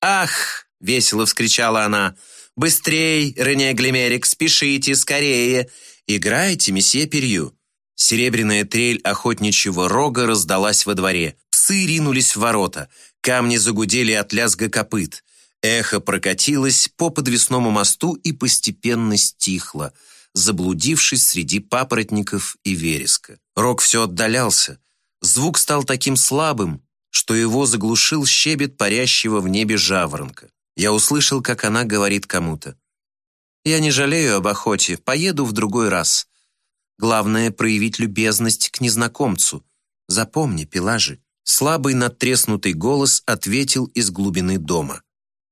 «Ах!» — весело вскричала она. «Быстрей, Рене Глимерик, спешите, скорее! Играйте, месье Перью! Серебряная трель охотничьего рога раздалась во дворе. Псы ринулись в ворота. Камни загудели от лязга копыт. Эхо прокатилось по подвесному мосту и постепенно стихло, заблудившись среди папоротников и вереска. Рог все отдалялся. Звук стал таким слабым, что его заглушил щебет парящего в небе жаворонка. Я услышал, как она говорит кому-то. «Я не жалею об охоте, поеду в другой раз. Главное — проявить любезность к незнакомцу. Запомни, Пелажи». Слабый надтреснутый голос ответил из глубины дома.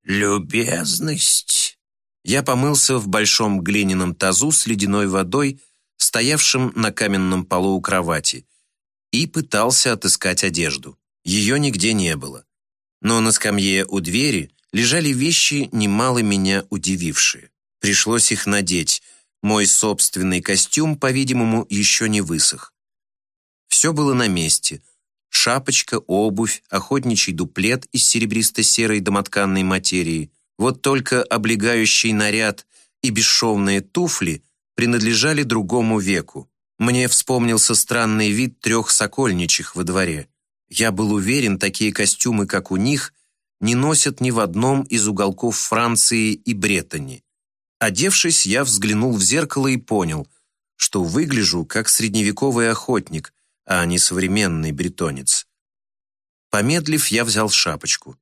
«Любезность?» Я помылся в большом глиняном тазу с ледяной водой, стоявшем на каменном полу у кровати, и пытался отыскать одежду. Ее нигде не было. Но на скамье у двери лежали вещи, немало меня удивившие. Пришлось их надеть. Мой собственный костюм, по-видимому, еще не высох. Все было на месте. Шапочка, обувь, охотничий дуплет из серебристо-серой домотканной материи. Вот только облегающий наряд и бесшовные туфли принадлежали другому веку. Мне вспомнился странный вид трех сокольничих во дворе. Я был уверен, такие костюмы, как у них, не носят ни в одном из уголков Франции и Бреттани. Одевшись, я взглянул в зеркало и понял, что выгляжу как средневековый охотник, а не современный бретонец. Помедлив, я взял шапочку.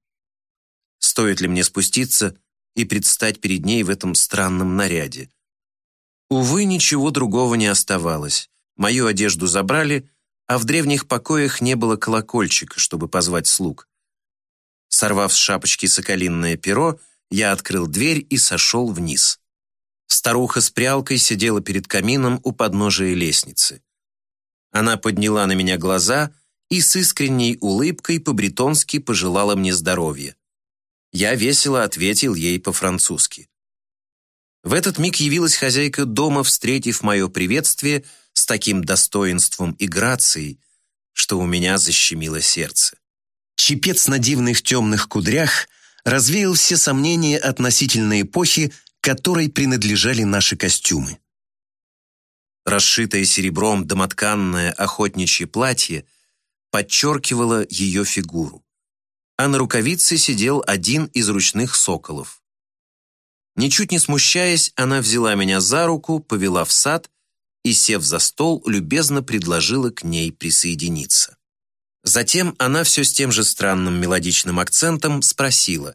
Стоит ли мне спуститься и предстать перед ней в этом странном наряде? Увы, ничего другого не оставалось. Мою одежду забрали, а в древних покоях не было колокольчика, чтобы позвать слуг. Сорвав с шапочки соколинное перо, я открыл дверь и сошел вниз. Старуха с прялкой сидела перед камином у подножия лестницы. Она подняла на меня глаза и с искренней улыбкой по-бретонски пожелала мне здоровья. Я весело ответил ей по-французски. В этот миг явилась хозяйка дома, встретив мое приветствие с таким достоинством и грацией, что у меня защемило сердце. Чепец на дивных темных кудрях развеял все сомнения относительно эпохи, которой принадлежали наши костюмы. Расшитое серебром домотканное охотничье платье подчеркивало ее фигуру а на рукавице сидел один из ручных соколов. Ничуть не смущаясь, она взяла меня за руку, повела в сад и, сев за стол, любезно предложила к ней присоединиться. Затем она все с тем же странным мелодичным акцентом спросила,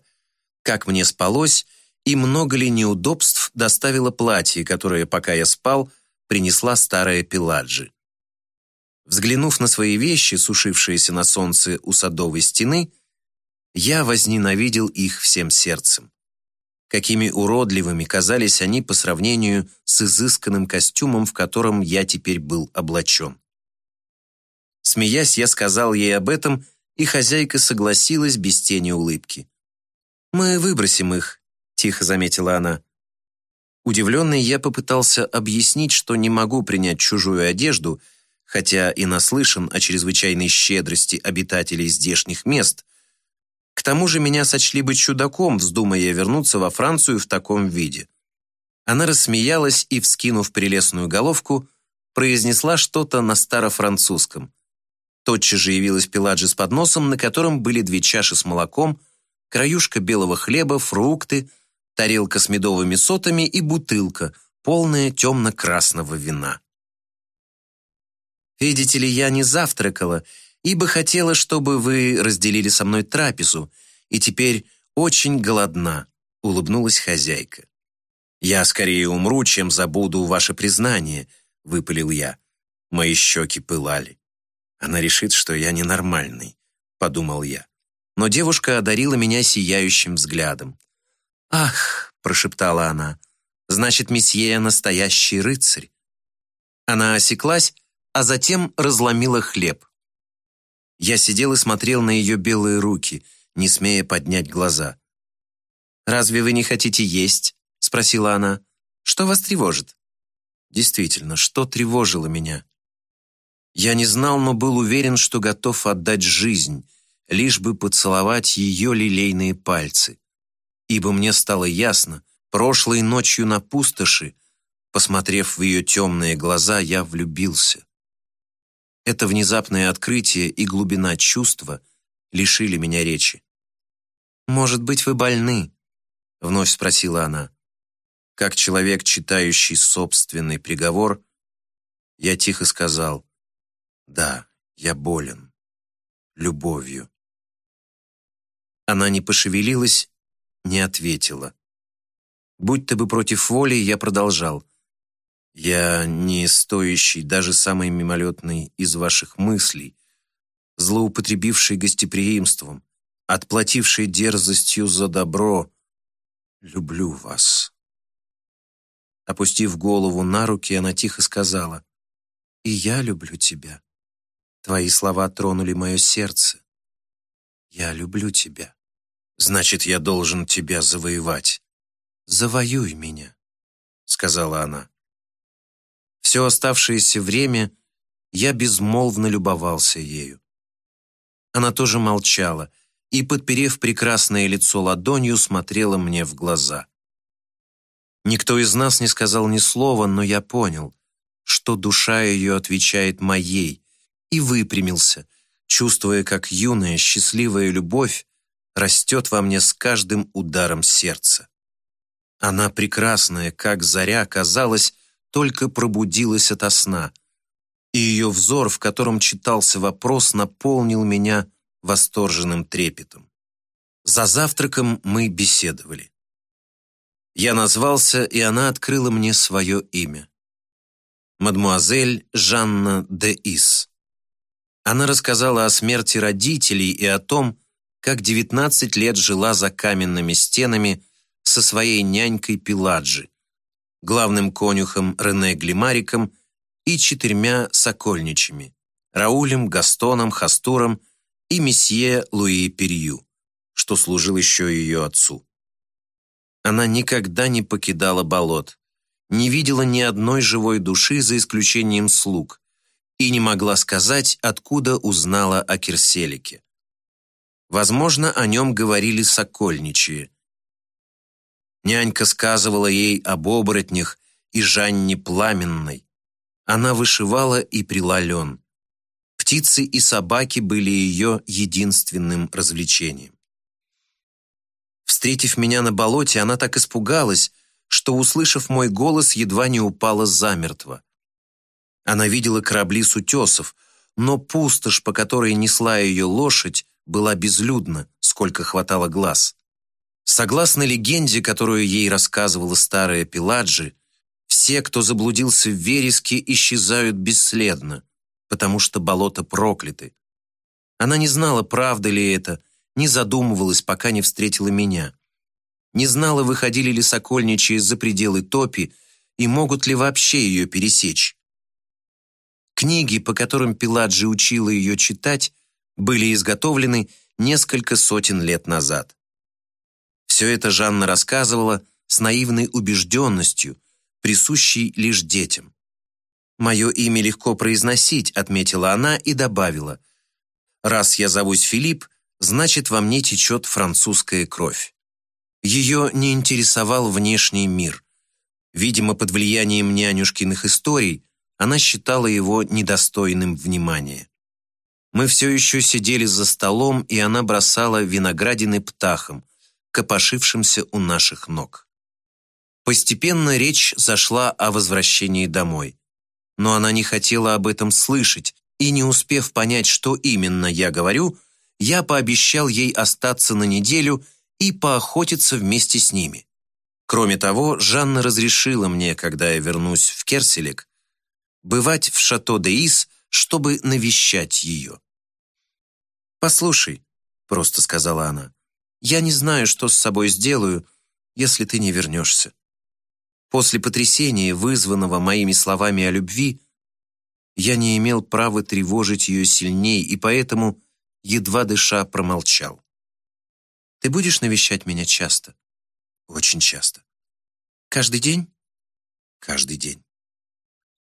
как мне спалось и много ли неудобств доставило платье, которое, пока я спал, принесла старая Пеладжи. Взглянув на свои вещи, сушившиеся на солнце у садовой стены, я возненавидел их всем сердцем. Какими уродливыми казались они по сравнению с изысканным костюмом, в котором я теперь был облачен. Смеясь, я сказал ей об этом, и хозяйка согласилась без тени улыбки. «Мы выбросим их», — тихо заметила она. Удивленный, я попытался объяснить, что не могу принять чужую одежду, хотя и наслышан о чрезвычайной щедрости обитателей здешних мест, к тому же меня сочли бы чудаком, вздумая вернуться во Францию в таком виде. Она рассмеялась и, вскинув прелестную головку, произнесла что-то на старофранцузском. Тотчас же явилась Пеладжи с подносом, на котором были две чаши с молоком, краюшка белого хлеба, фрукты, тарелка с медовыми сотами и бутылка, полная темно-красного вина. «Видите ли, я не завтракала ибо хотела, чтобы вы разделили со мной трапезу, и теперь очень голодна», — улыбнулась хозяйка. «Я скорее умру, чем забуду ваше признание», — выпалил я. Мои щеки пылали. «Она решит, что я ненормальный», — подумал я. Но девушка одарила меня сияющим взглядом. «Ах», — прошептала она, — «значит, месье настоящий рыцарь». Она осеклась, а затем разломила хлеб. Я сидел и смотрел на ее белые руки, не смея поднять глаза. «Разве вы не хотите есть?» — спросила она. «Что вас тревожит?» Действительно, что тревожило меня? Я не знал, но был уверен, что готов отдать жизнь, лишь бы поцеловать ее лилейные пальцы. Ибо мне стало ясно, прошлой ночью на пустоши, посмотрев в ее темные глаза, я влюбился. Это внезапное открытие и глубина чувства лишили меня речи. «Может быть, вы больны?» — вновь спросила она. Как человек, читающий собственный приговор, я тихо сказал, «Да, я болен. Любовью». Она не пошевелилась, не ответила. Будь ты бы против воли, я продолжал. Я не стоящий даже самой мимолетной из ваших мыслей, злоупотребивший гостеприимством, отплативший дерзостью за добро. Люблю вас. Опустив голову на руки, она тихо сказала, «И я люблю тебя. Твои слова тронули мое сердце. Я люблю тебя. Значит, я должен тебя завоевать. Завоюй меня», — сказала она. Все оставшееся время я безмолвно любовался ею. Она тоже молчала и, подперев прекрасное лицо ладонью, смотрела мне в глаза. Никто из нас не сказал ни слова, но я понял, что душа ее отвечает моей, и выпрямился, чувствуя, как юная, счастливая любовь растет во мне с каждым ударом сердца. Она прекрасная, как заря, казалось, только пробудилась ото сна, и ее взор, в котором читался вопрос, наполнил меня восторженным трепетом. За завтраком мы беседовали. Я назвался, и она открыла мне свое имя. Мадмуазель Жанна де Ис. Она рассказала о смерти родителей и о том, как 19 лет жила за каменными стенами со своей нянькой Пиладжи, главным конюхом Рене Глимариком и четырьмя сокольничами – Раулем, Гастоном, Хастуром и месье Луи Перью, что служил еще ее отцу. Она никогда не покидала болот, не видела ни одной живой души за исключением слуг и не могла сказать, откуда узнала о Кирселике. Возможно, о нем говорили сокольничьи, Нянька сказывала ей об оборотнях и Жанне Пламенной. Она вышивала и прила лен. Птицы и собаки были ее единственным развлечением. Встретив меня на болоте, она так испугалась, что, услышав мой голос, едва не упала замертво. Она видела корабли с утесов, но пустошь, по которой несла ее лошадь, была безлюдна, сколько хватало глаз. Согласно легенде, которую ей рассказывала старая Пиладжи, все, кто заблудился в вереске, исчезают бесследно, потому что болота прокляты. Она не знала, правда ли это, не задумывалась, пока не встретила меня. Не знала, выходили ли сокольничьи за пределы топи и могут ли вообще ее пересечь. Книги, по которым Пиладжи учила ее читать, были изготовлены несколько сотен лет назад. Все это Жанна рассказывала с наивной убежденностью, присущей лишь детям. «Мое имя легко произносить», — отметила она и добавила. «Раз я зовусь Филипп, значит, во мне течет французская кровь». Ее не интересовал внешний мир. Видимо, под влиянием нянюшкиных историй она считала его недостойным внимания. Мы все еще сидели за столом, и она бросала виноградины птахам, копошившимся у наших ног. Постепенно речь зашла о возвращении домой. Но она не хотела об этом слышать, и не успев понять, что именно я говорю, я пообещал ей остаться на неделю и поохотиться вместе с ними. Кроме того, Жанна разрешила мне, когда я вернусь в Керселек, бывать в Шато-де-Ис, чтобы навещать ее. «Послушай», — просто сказала она, я не знаю, что с собой сделаю, если ты не вернешься. После потрясения, вызванного моими словами о любви, я не имел права тревожить ее сильней и поэтому, едва дыша, промолчал. Ты будешь навещать меня часто? Очень часто. Каждый день? Каждый день.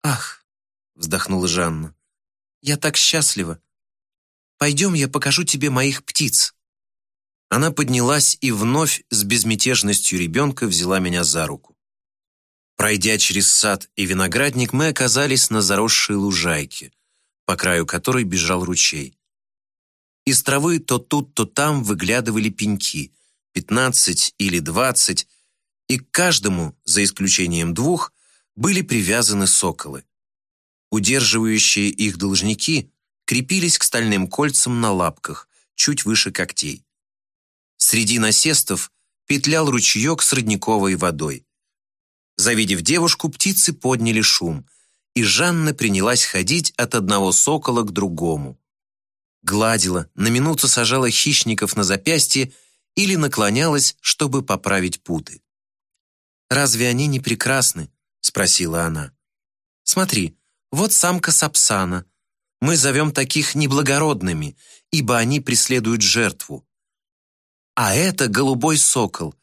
Ах, вздохнула Жанна, я так счастлива. Пойдем, я покажу тебе моих птиц. Она поднялась и вновь с безмятежностью ребенка взяла меня за руку. Пройдя через сад и виноградник, мы оказались на заросшей лужайке, по краю которой бежал ручей. Из травы то тут, то там выглядывали пеньки, пятнадцать или двадцать, и к каждому, за исключением двух, были привязаны соколы. Удерживающие их должники крепились к стальным кольцам на лапках, чуть выше когтей. Среди насестов петлял ручеек с родниковой водой. Завидев девушку, птицы подняли шум, и Жанна принялась ходить от одного сокола к другому. Гладила, на минуту сажала хищников на запястье или наклонялась, чтобы поправить путы. «Разве они не прекрасны?» — спросила она. «Смотри, вот самка Сапсана. Мы зовем таких неблагородными, ибо они преследуют жертву. А это голубой сокол.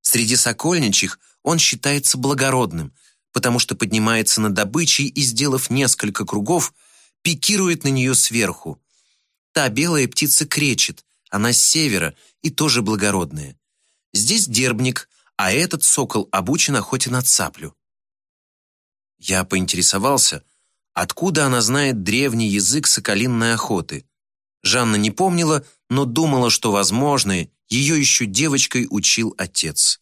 Среди сокольничьих он считается благородным, потому что поднимается над добычей и, сделав несколько кругов, пикирует на нее сверху. Та белая птица кречет, она с севера и тоже благородная. Здесь дербник, а этот сокол обучен охоте на цаплю. Я поинтересовался, откуда она знает древний язык соколинной охоты. Жанна не помнила, но думала, что, возможно, ее еще девочкой учил отец.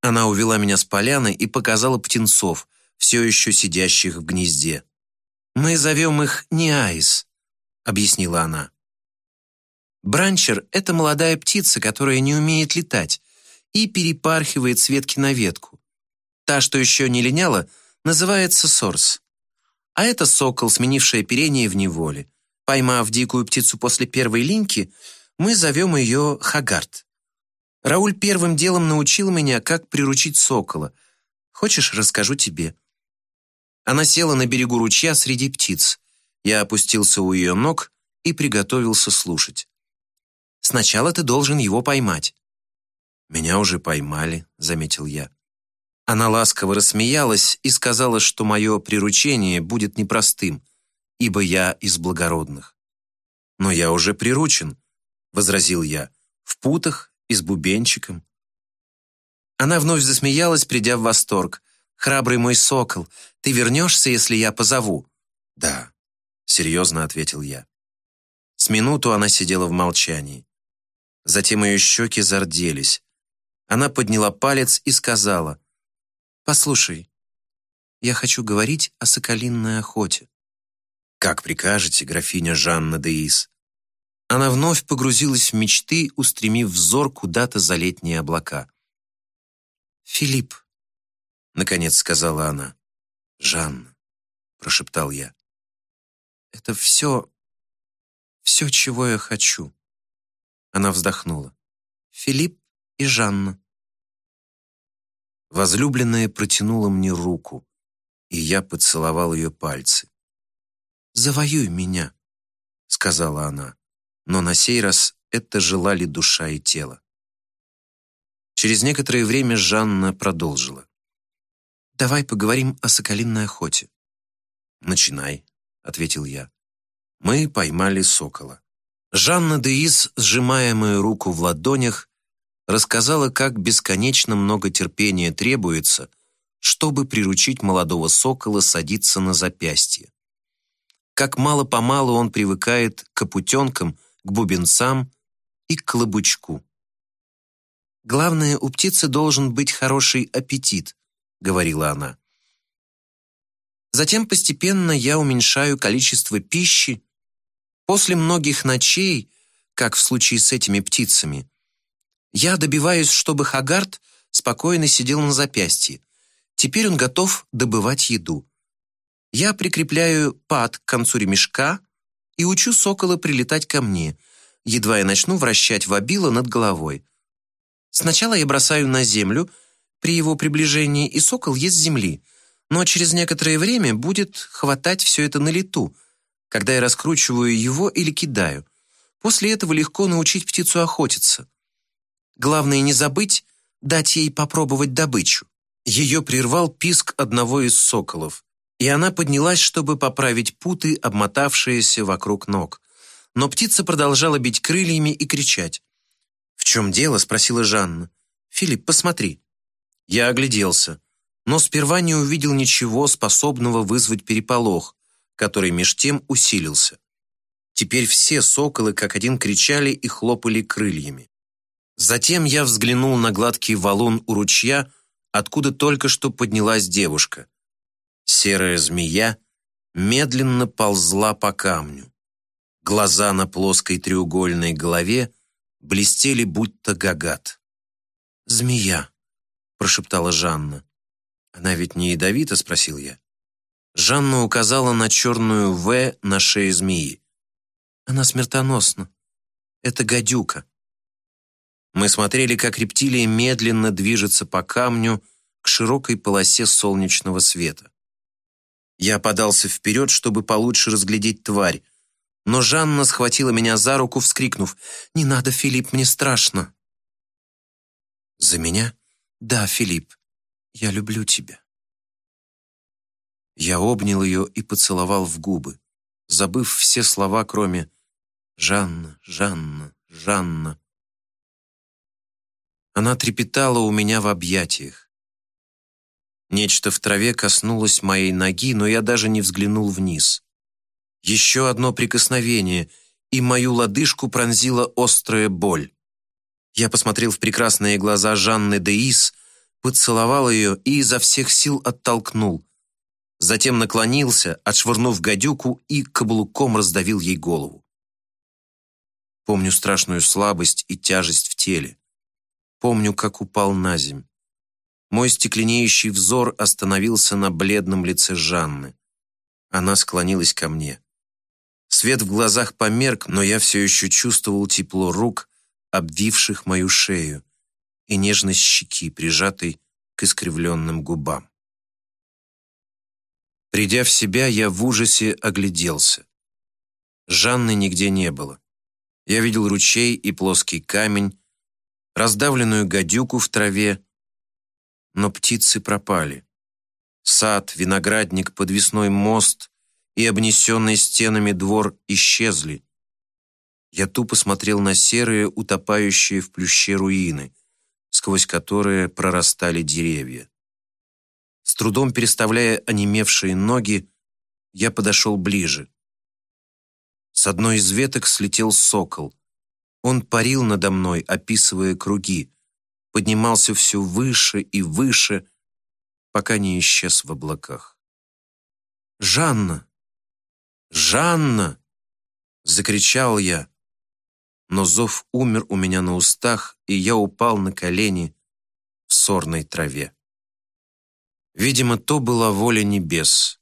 Она увела меня с поляны и показала птенцов, все еще сидящих в гнезде. «Мы зовем их Неаис», — объяснила она. Бранчер — это молодая птица, которая не умеет летать и перепархивает с ветки на ветку. Та, что еще не линяла, называется сорс. А это сокол, сменивший оперение в неволе. Поймав дикую птицу после первой линьки, мы зовем ее Хагард. Рауль первым делом научил меня, как приручить сокола. Хочешь, расскажу тебе?» Она села на берегу ручья среди птиц. Я опустился у ее ног и приготовился слушать. «Сначала ты должен его поймать». «Меня уже поймали», — заметил я. Она ласково рассмеялась и сказала, что мое приручение будет непростым, ибо я из благородных. «Но я уже приручен», — возразил я, — «в путах и с бубенчиком. Она вновь засмеялась, придя в восторг. «Храбрый мой сокол, ты вернешься, если я позову?» «Да», — серьезно ответил я. С минуту она сидела в молчании. Затем ее щеки зарделись. Она подняла палец и сказала, «Послушай, я хочу говорить о соколинной охоте». «Как прикажете, графиня Жанна де Ис?» Она вновь погрузилась в мечты, устремив взор куда-то за летние облака. «Филипп», — наконец сказала она. «Жанна», — прошептал я. «Это все, все, чего я хочу». Она вздохнула. «Филипп и Жанна». Возлюбленная протянула мне руку, и я поцеловал ее пальцы. «Завоюй меня», — сказала она но на сей раз это желали душа и тело. Через некоторое время Жанна продолжила. «Давай поговорим о соколиной охоте». «Начинай», — ответил я. Мы поймали сокола. Жанна Деис, сжимая мою руку в ладонях, рассказала, как бесконечно много терпения требуется, чтобы приручить молодого сокола садиться на запястье. Как мало-помалу он привыкает к опутенкам, к бубенцам и к клобучку. «Главное, у птицы должен быть хороший аппетит», — говорила она. Затем постепенно я уменьшаю количество пищи. После многих ночей, как в случае с этими птицами, я добиваюсь, чтобы Хагард спокойно сидел на запястье. Теперь он готов добывать еду. Я прикрепляю пад к концу ремешка, и учу сокола прилетать ко мне, едва я начну вращать вобило над головой. Сначала я бросаю на землю, при его приближении и сокол ест земли, но через некоторое время будет хватать все это на лету, когда я раскручиваю его или кидаю. После этого легко научить птицу охотиться. Главное не забыть дать ей попробовать добычу. Ее прервал писк одного из соколов и она поднялась, чтобы поправить путы, обмотавшиеся вокруг ног. Но птица продолжала бить крыльями и кричать. «В чем дело?» — спросила Жанна. «Филипп, посмотри». Я огляделся, но сперва не увидел ничего, способного вызвать переполох, который меж тем усилился. Теперь все соколы как один кричали и хлопали крыльями. Затем я взглянул на гладкий валун у ручья, откуда только что поднялась девушка. Серая змея медленно ползла по камню. Глаза на плоской треугольной голове блестели, будто гагат. «Змея», — прошептала Жанна. «Она ведь не ядовита?» — спросил я. Жанна указала на черную «В» на шее змеи. «Она смертоносна. Это гадюка». Мы смотрели, как рептилия медленно движется по камню к широкой полосе солнечного света. Я подался вперед, чтобы получше разглядеть тварь, но Жанна схватила меня за руку, вскрикнув «Не надо, Филипп, мне страшно». «За меня?» «Да, Филипп, я люблю тебя». Я обнял ее и поцеловал в губы, забыв все слова, кроме «Жанна, Жанна, Жанна». Она трепетала у меня в объятиях. Нечто в траве коснулось моей ноги, но я даже не взглянул вниз. Еще одно прикосновение, и мою лодыжку пронзила острая боль. Я посмотрел в прекрасные глаза Жанны Деис, поцеловал ее и изо всех сил оттолкнул. Затем наклонился, отшвырнув гадюку и каблуком раздавил ей голову. Помню страшную слабость и тяжесть в теле. Помню, как упал на земь. Мой стекленеющий взор остановился на бледном лице Жанны. Она склонилась ко мне. Свет в глазах померк, но я все еще чувствовал тепло рук, обвивших мою шею, и нежность щеки, прижатой к искривленным губам. Придя в себя, я в ужасе огляделся. Жанны нигде не было. Я видел ручей и плоский камень, раздавленную гадюку в траве, но птицы пропали. Сад, виноградник, подвесной мост и обнесенный стенами двор исчезли. Я тупо смотрел на серые, утопающие в плюще руины, сквозь которые прорастали деревья. С трудом переставляя онемевшие ноги, я подошел ближе. С одной из веток слетел сокол. Он парил надо мной, описывая круги, поднимался все выше и выше, пока не исчез в облаках. «Жанна! Жанна!» — закричал я, но зов умер у меня на устах, и я упал на колени в сорной траве. Видимо, то была воля небес,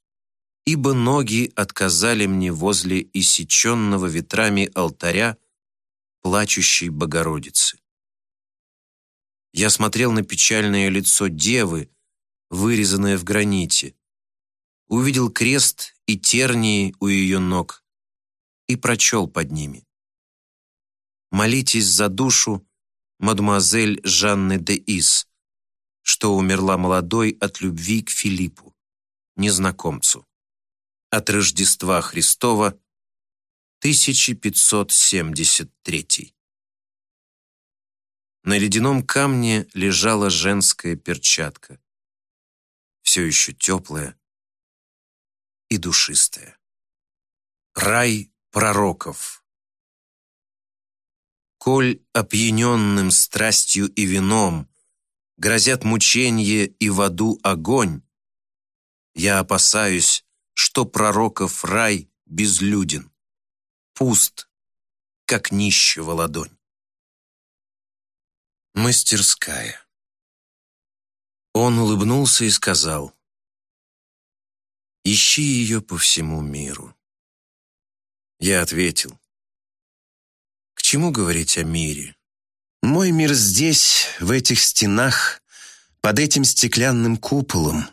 ибо ноги отказали мне возле иссеченного ветрами алтаря плачущей Богородицы. Я смотрел на печальное лицо девы, вырезанное в граните, увидел крест и тернии у ее ног и прочел под ними. «Молитесь за душу мадемуазель Жанны де Ис, что умерла молодой от любви к Филиппу, незнакомцу. От Рождества Христова 1573. На ледяном камне лежала женская перчатка, все еще теплая и душистая. Рай пророков. Коль опьяненным страстью и вином грозят мученье и в аду огонь, я опасаюсь, что пророков рай безлюден пуст, как нищего ладонь. Мастерская. Он улыбнулся и сказал, «Ищи ее по всему миру». Я ответил, «К чему говорить о мире? Мой мир здесь, в этих стенах, под этим стеклянным куполом,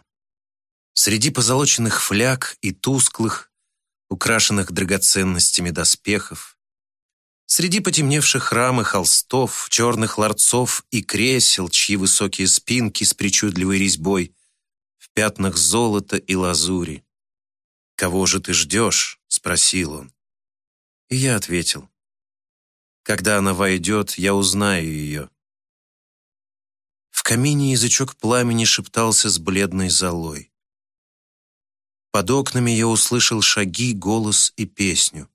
среди позолоченных фляг и тусклых, украшенных драгоценностями доспехов. Среди потемневших рам и холстов, черных ларцов и кресел, чьи высокие спинки с причудливой резьбой, в пятнах золота и лазури. «Кого же ты ждешь?» — спросил он. И я ответил. «Когда она войдет, я узнаю ее». В камине язычок пламени шептался с бледной золой. Под окнами я услышал шаги, голос и песню.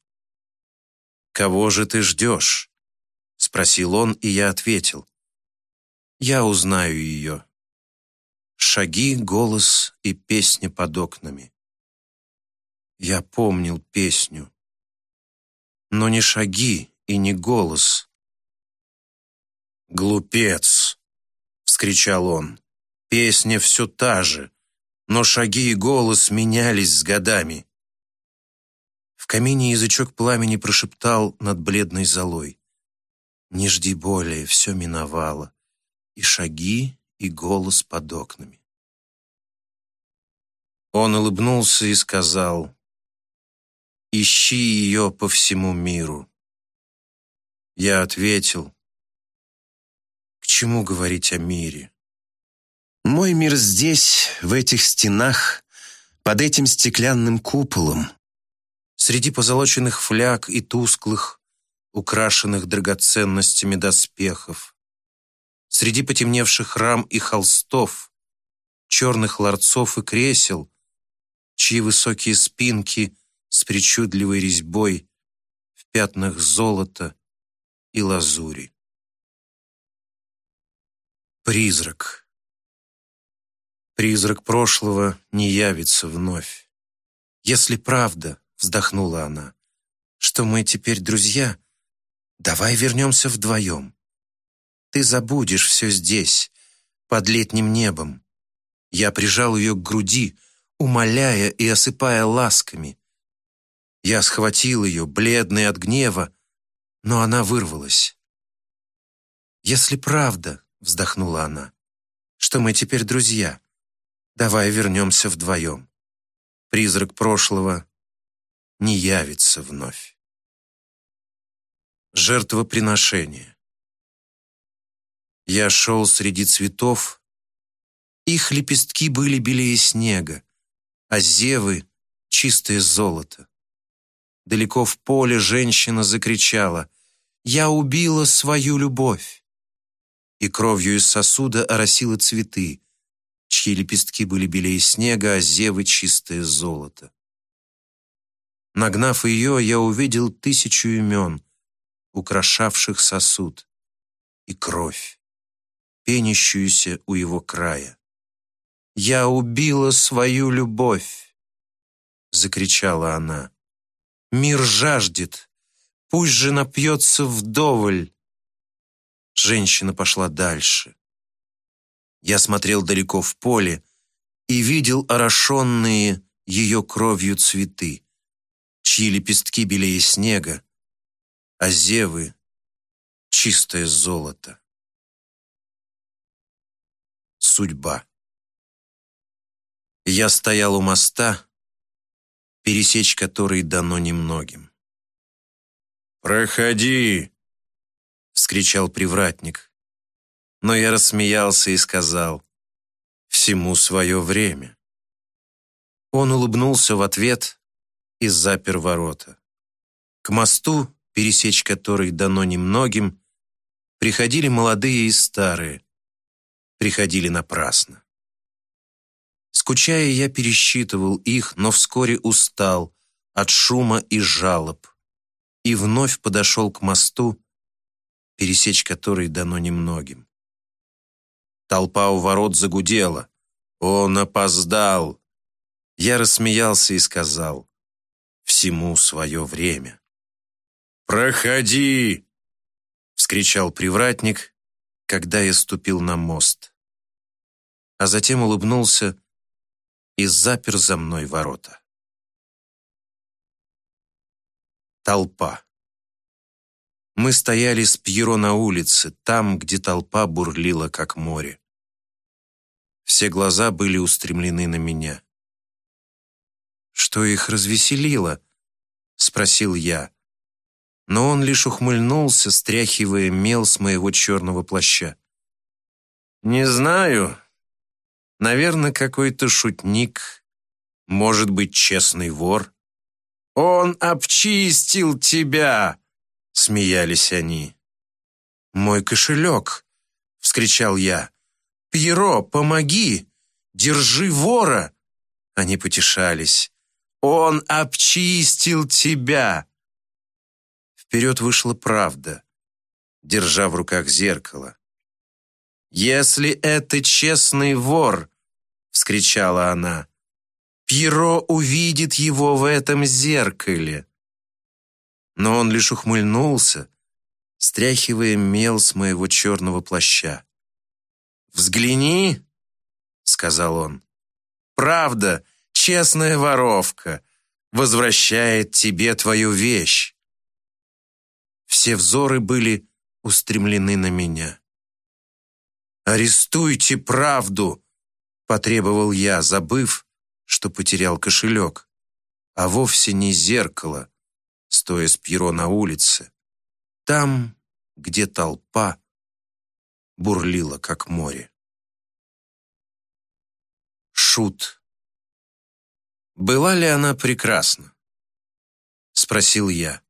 «Кого же ты ждешь?» — спросил он, и я ответил. «Я узнаю ее». Шаги, голос и песня под окнами. Я помнил песню. Но не шаги и не голос. «Глупец!» — вскричал он. «Песня все та же, но шаги и голос менялись с годами». В камине язычок пламени прошептал над бледной золой. «Не жди более, все миновало, и шаги, и голос под окнами». Он улыбнулся и сказал, «Ищи ее по всему миру». Я ответил, «К чему говорить о мире?» Мой мир здесь, в этих стенах, под этим стеклянным куполом. Среди позолоченных фляг и тусклых, украшенных драгоценностями доспехов. Среди потемневших рам и холстов, черных ларцов и кресел, чьи высокие спинки с причудливой резьбой в пятнах золота и лазури. Призрак. Призрак прошлого не явится вновь. Если правда, вздохнула она, что мы теперь друзья, давай вернемся вдвоем. Ты забудешь все здесь, под летним небом. Я прижал ее к груди, умоляя и осыпая ласками. Я схватил ее, бледный от гнева, но она вырвалась. «Если правда», — вздохнула она, — «что мы теперь друзья, Давай вернемся вдвоем. Призрак прошлого не явится вновь. Жертвоприношение. Я шел среди цветов. Их лепестки были белее снега, а зевы — чистое золото. Далеко в поле женщина закричала «Я убила свою любовь!» И кровью из сосуда оросила цветы, чьи лепестки были белее снега, а зевы — чистое золото. Нагнав ее, я увидел тысячу имен, украшавших сосуд, и кровь, пенящуюся у его края. «Я убила свою любовь!» — закричала она. «Мир жаждет, пусть же напьется вдоволь!» Женщина пошла дальше. Я смотрел далеко в поле и видел орошенные ее кровью цветы, чьи лепестки белее снега, а зевы — чистое золото. Судьба. Я стоял у моста, пересечь который дано немногим. «Проходи!» — вскричал привратник но я рассмеялся и сказал «Всему свое время». Он улыбнулся в ответ и запер ворота. К мосту, пересечь который дано немногим, приходили молодые и старые, приходили напрасно. Скучая, я пересчитывал их, но вскоре устал от шума и жалоб и вновь подошел к мосту, пересечь который дано немногим. Толпа у ворот загудела. Он опоздал. Я рассмеялся и сказал, всему свое время. «Проходи!» — вскричал привратник, когда я ступил на мост. А затем улыбнулся и запер за мной ворота. Толпа. Мы стояли с Пьеро на улице, там, где толпа бурлила, как море. Все глаза были устремлены на меня. «Что их развеселило?» — спросил я. Но он лишь ухмыльнулся, стряхивая мел с моего черного плаща. «Не знаю. Наверное, какой-то шутник. Может быть, честный вор. Он обчистил тебя!» — смеялись они. «Мой кошелек!» — вскричал я. «Пьеро, помоги! Держи вора!» Они потешались. «Он обчистил тебя!» Вперед вышла правда, держа в руках зеркало. «Если это честный вор!» — вскричала она. «Пьеро увидит его в этом зеркале!» Но он лишь ухмыльнулся, стряхивая мел с моего черного плаща. «Взгляни!» — сказал он. «Правда, честная воровка, возвращает тебе твою вещь». Все взоры были устремлены на меня. «Арестуйте правду!» — потребовал я, забыв, что потерял кошелек, а вовсе не зеркало, стоя с Пьеро на улице. Там, где толпа бурлила, как море. Шут. Была ли она прекрасна? Спросил я.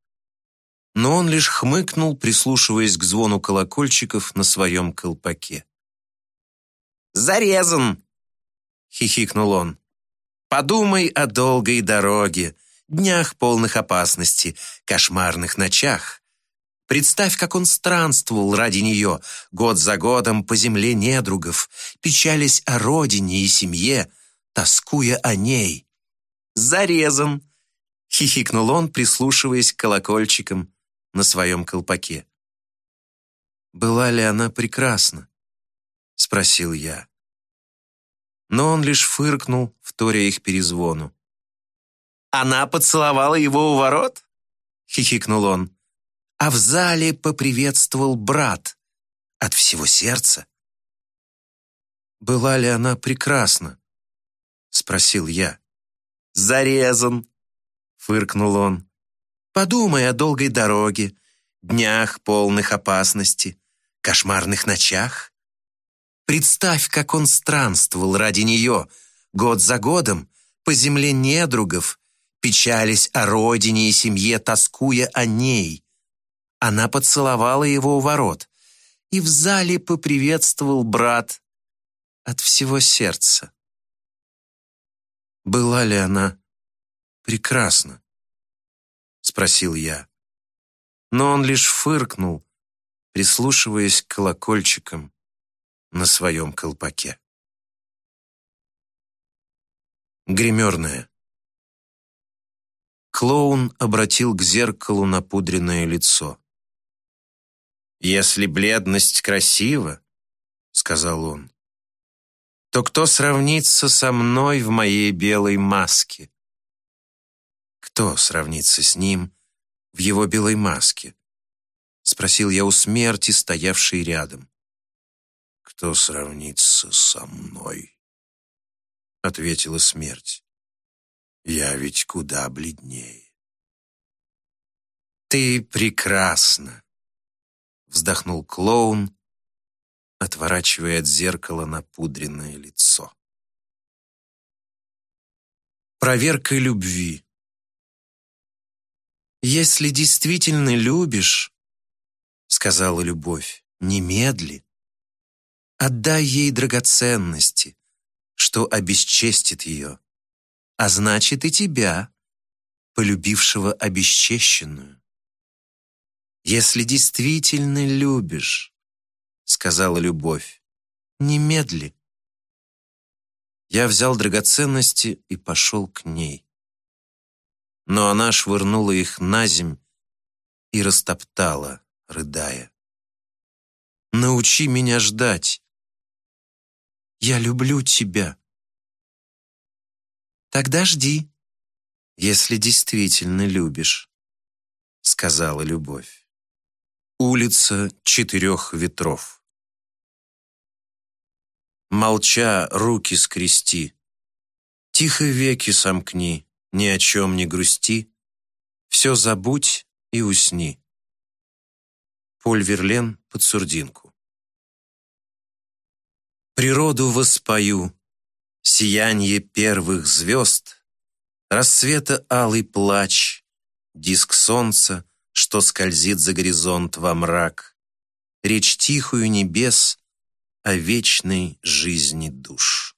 Но он лишь хмыкнул, прислушиваясь к звону колокольчиков на своем колпаке. «Зарезан!» — хихикнул он. «Подумай о долгой дороге, днях полных опасности, кошмарных ночах. Представь, как он странствовал ради нее, год за годом по земле недругов, печались о родине и семье, тоскуя о ней. «Зарезан!» — хихикнул он, прислушиваясь к колокольчикам на своем колпаке. «Была ли она прекрасна?» — спросил я. Но он лишь фыркнул, вторя их перезвону. «Она поцеловала его у ворот?» — хихикнул он. А в зале поприветствовал брат от всего сердца. «Была ли она прекрасна?» — спросил я. «Зарезан!» — фыркнул он. «Подумай о долгой дороге, днях полных опасности, кошмарных ночах. Представь, как он странствовал ради нее, год за годом, по земле недругов, печались о родине и семье, тоскуя о ней. Она поцеловала его у ворот, и в зале поприветствовал брат от всего сердца. «Была ли она прекрасна?» — спросил я. Но он лишь фыркнул, прислушиваясь к колокольчикам на своем колпаке. Гримерная. Клоун обратил к зеркалу напудренное лицо. «Если бледность красива, — сказал он, — то кто сравнится со мной в моей белой маске? Кто сравнится с ним в его белой маске? Спросил я у смерти, стоявшей рядом. Кто сравнится со мной? Ответила смерть. Я ведь куда бледнее. Ты прекрасна, вздохнул клоун, отворачивая от зеркала напудренное лицо. Проверка любви. «Если действительно любишь, — сказала любовь, — немедли. Отдай ей драгоценности, что обесчестит ее, а значит и тебя, полюбившего обесчещенную. «Если действительно любишь», — сказала любовь, — «немедли». Я взял драгоценности и пошел к ней. Но она швырнула их на земь и растоптала, рыдая. «Научи меня ждать. Я люблю тебя». «Тогда жди, если действительно любишь», — сказала любовь. Улица четырех ветров. Молча руки скрести, Тихо веки сомкни, ни о чем не грусти, Все забудь и усни. Поль Верлен под сурдинку. Природу воспою, Сиянье первых звезд, Рассвета алый плач, Диск солнца — что скользит за горизонт во мрак, речь тихую небес о вечной жизни душ.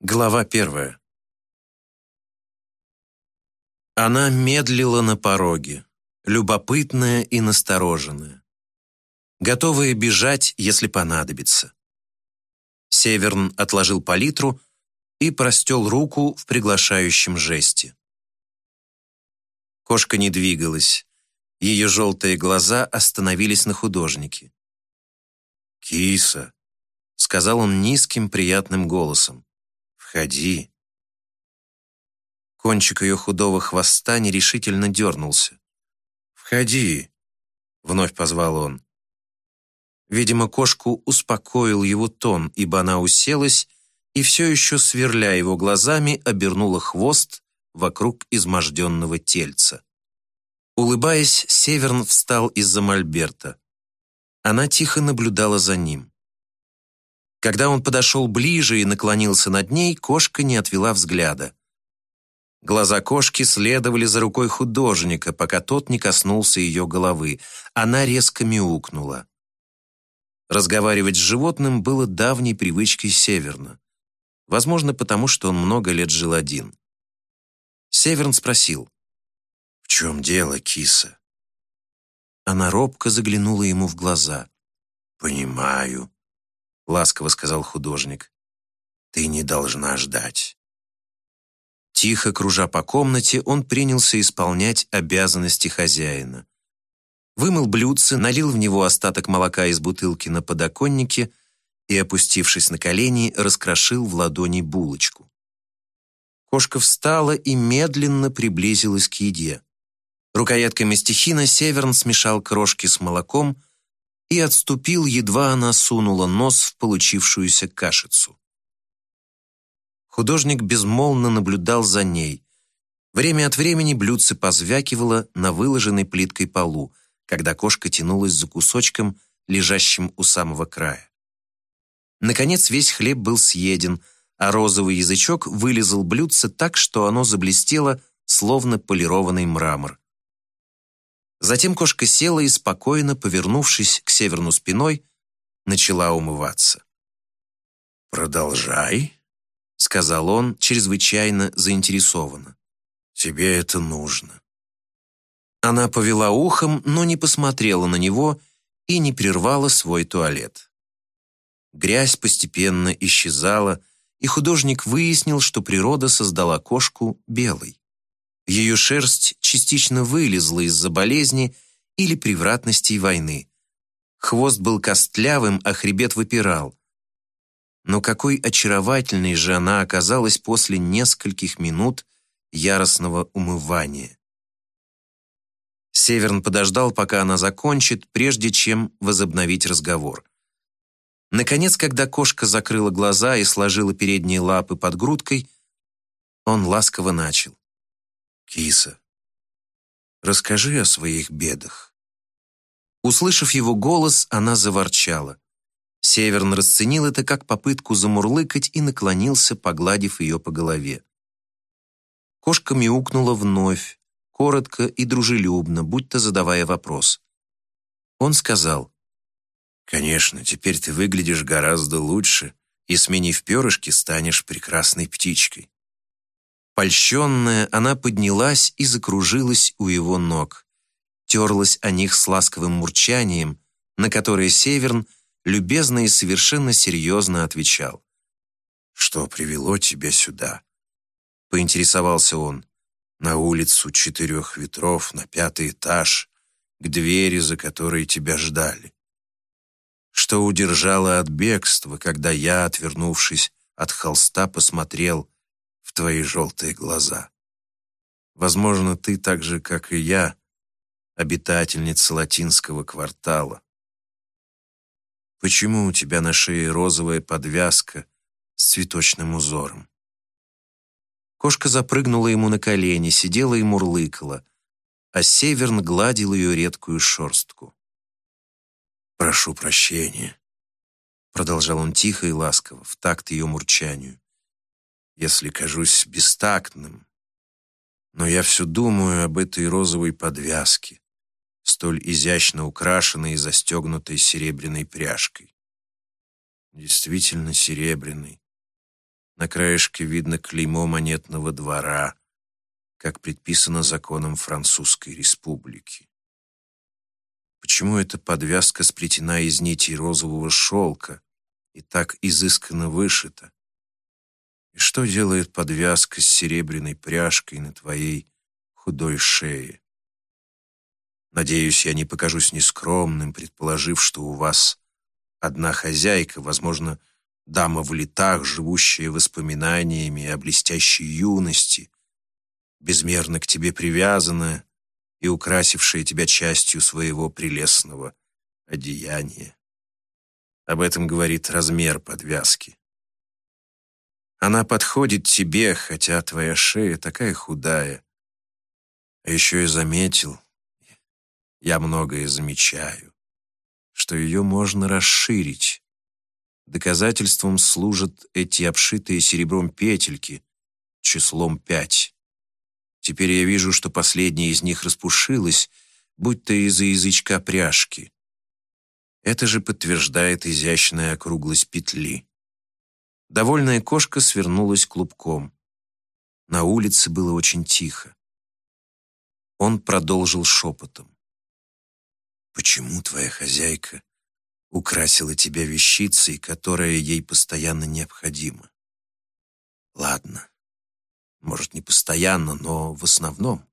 Глава первая. Она медлила на пороге, любопытная и настороженная, готовая бежать, если понадобится. Северн отложил палитру и простел руку в приглашающем жесте. Кошка не двигалась, ее желтые глаза остановились на художнике. «Киса», — сказал он низким приятным голосом. Входи». Кончик ее худого хвоста нерешительно дернулся. «Входи», — вновь позвал он. Видимо, кошку успокоил его тон, ибо она уселась и все еще, сверля его глазами, обернула хвост вокруг изможденного тельца. Улыбаясь, Северн встал из-за мольберта. Она тихо наблюдала за ним. Когда он подошел ближе и наклонился над ней, кошка не отвела взгляда. Глаза кошки следовали за рукой художника, пока тот не коснулся ее головы. Она резко мяукнула. Разговаривать с животным было давней привычкой Северна. Возможно, потому что он много лет жил один. Северн спросил. «В чем дело, киса?» Она робко заглянула ему в глаза. «Понимаю», — ласково сказал художник. «Ты не должна ждать». Тихо кружа по комнате, он принялся исполнять обязанности хозяина. Вымыл блюдце, налил в него остаток молока из бутылки на подоконнике и, опустившись на колени, раскрошил в ладони булочку. Кошка встала и медленно приблизилась к еде. Рукояткой мастихина Северн смешал крошки с молоком, и отступил, едва она сунула нос в получившуюся кашицу. Художник безмолвно наблюдал за ней. Время от времени блюдце позвякивало на выложенной плиткой полу, когда кошка тянулась за кусочком, лежащим у самого края. Наконец весь хлеб был съеден, а розовый язычок вылезал блюдце так, что оно заблестело, словно полированный мрамор. Затем кошка села и, спокойно повернувшись к северну спиной, начала умываться. «Продолжай», — сказал он, чрезвычайно заинтересованно. «Тебе это нужно». Она повела ухом, но не посмотрела на него и не прервала свой туалет. Грязь постепенно исчезала, и художник выяснил, что природа создала кошку белой. Ее шерсть частично вылезла из-за болезни или превратностей войны. Хвост был костлявым, а хребет выпирал. Но какой очаровательной же она оказалась после нескольких минут яростного умывания. Северн подождал, пока она закончит, прежде чем возобновить разговор. Наконец, когда кошка закрыла глаза и сложила передние лапы под грудкой, он ласково начал. Киса, расскажи о своих бедах». Услышав его голос, она заворчала. Северн расценил это как попытку замурлыкать и наклонился, погладив ее по голове. Кошка мяукнула вновь, коротко и дружелюбно, будто задавая вопрос. Он сказал, «Конечно, теперь ты выглядишь гораздо лучше, и, сменив перышки, станешь прекрасной птичкой. Польщенная, она поднялась и закружилась у его ног. Терлась о них с ласковым мурчанием, на которое Северн любезно и совершенно серьезно отвечал. «Что привело тебя сюда?» — поинтересовался он. «На улицу четырех ветров, на пятый этаж, к двери, за которой тебя ждали. Что удержало от бегства, когда я, отвернувшись от холста, посмотрел в твои желтые глаза. Возможно, ты так же, как и я, обитательница латинского квартала. Почему у тебя на шее розовая подвязка с цветочным узором? Кошка запрыгнула ему на колени, сидела и мурлыкала, а Северн гладил ее редкую шерстку. «Прошу прощения», — продолжал он тихо и ласково, в такт ее мурчанию если кажусь бестактным. Но я все думаю об этой розовой подвязке, столь изящно украшенной и застегнутой серебряной пряжкой. Действительно серебряной. На краешке видно клеймо монетного двора, как предписано законом Французской Республики. Почему эта подвязка сплетена из нитей розового шелка и так изысканно вышита? И что делает подвязка с серебряной пряжкой на твоей худой шее? Надеюсь, я не покажусь нескромным, предположив, что у вас одна хозяйка, возможно, дама в летах, живущая воспоминаниями о блестящей юности, безмерно к тебе привязанная и украсившая тебя частью своего прелестного одеяния. Об этом говорит размер подвязки. Она подходит тебе, хотя твоя шея такая худая. А еще и заметил, я многое замечаю, что ее можно расширить. Доказательством служат эти обшитые серебром петельки числом пять. Теперь я вижу, что последняя из них распушилась, будто из-за язычка пряжки. Это же подтверждает изящная округлость петли. Довольная кошка свернулась клубком. На улице было очень тихо. Он продолжил шепотом. «Почему твоя хозяйка украсила тебя вещицей, которая ей постоянно необходима? Ладно, может, не постоянно, но в основном.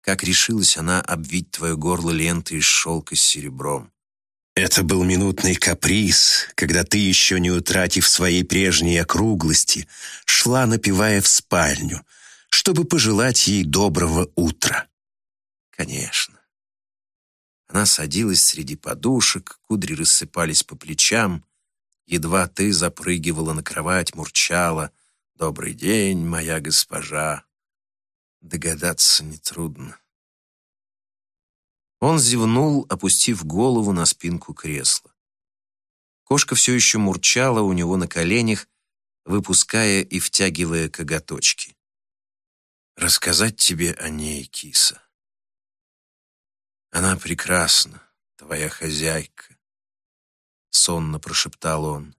Как решилась она обвить твое горло лентой из шелка с серебром? Это был минутный каприз, когда ты, еще не утратив своей прежней округлости, шла, напевая в спальню, чтобы пожелать ей доброго утра. Конечно. Она садилась среди подушек, кудри рассыпались по плечам. Едва ты запрыгивала на кровать, мурчала. «Добрый день, моя госпожа». Догадаться нетрудно. Он зевнул, опустив голову на спинку кресла. Кошка все еще мурчала у него на коленях, выпуская и втягивая коготочки. «Рассказать тебе о ней, киса?» «Она прекрасна, твоя хозяйка», — сонно прошептал он.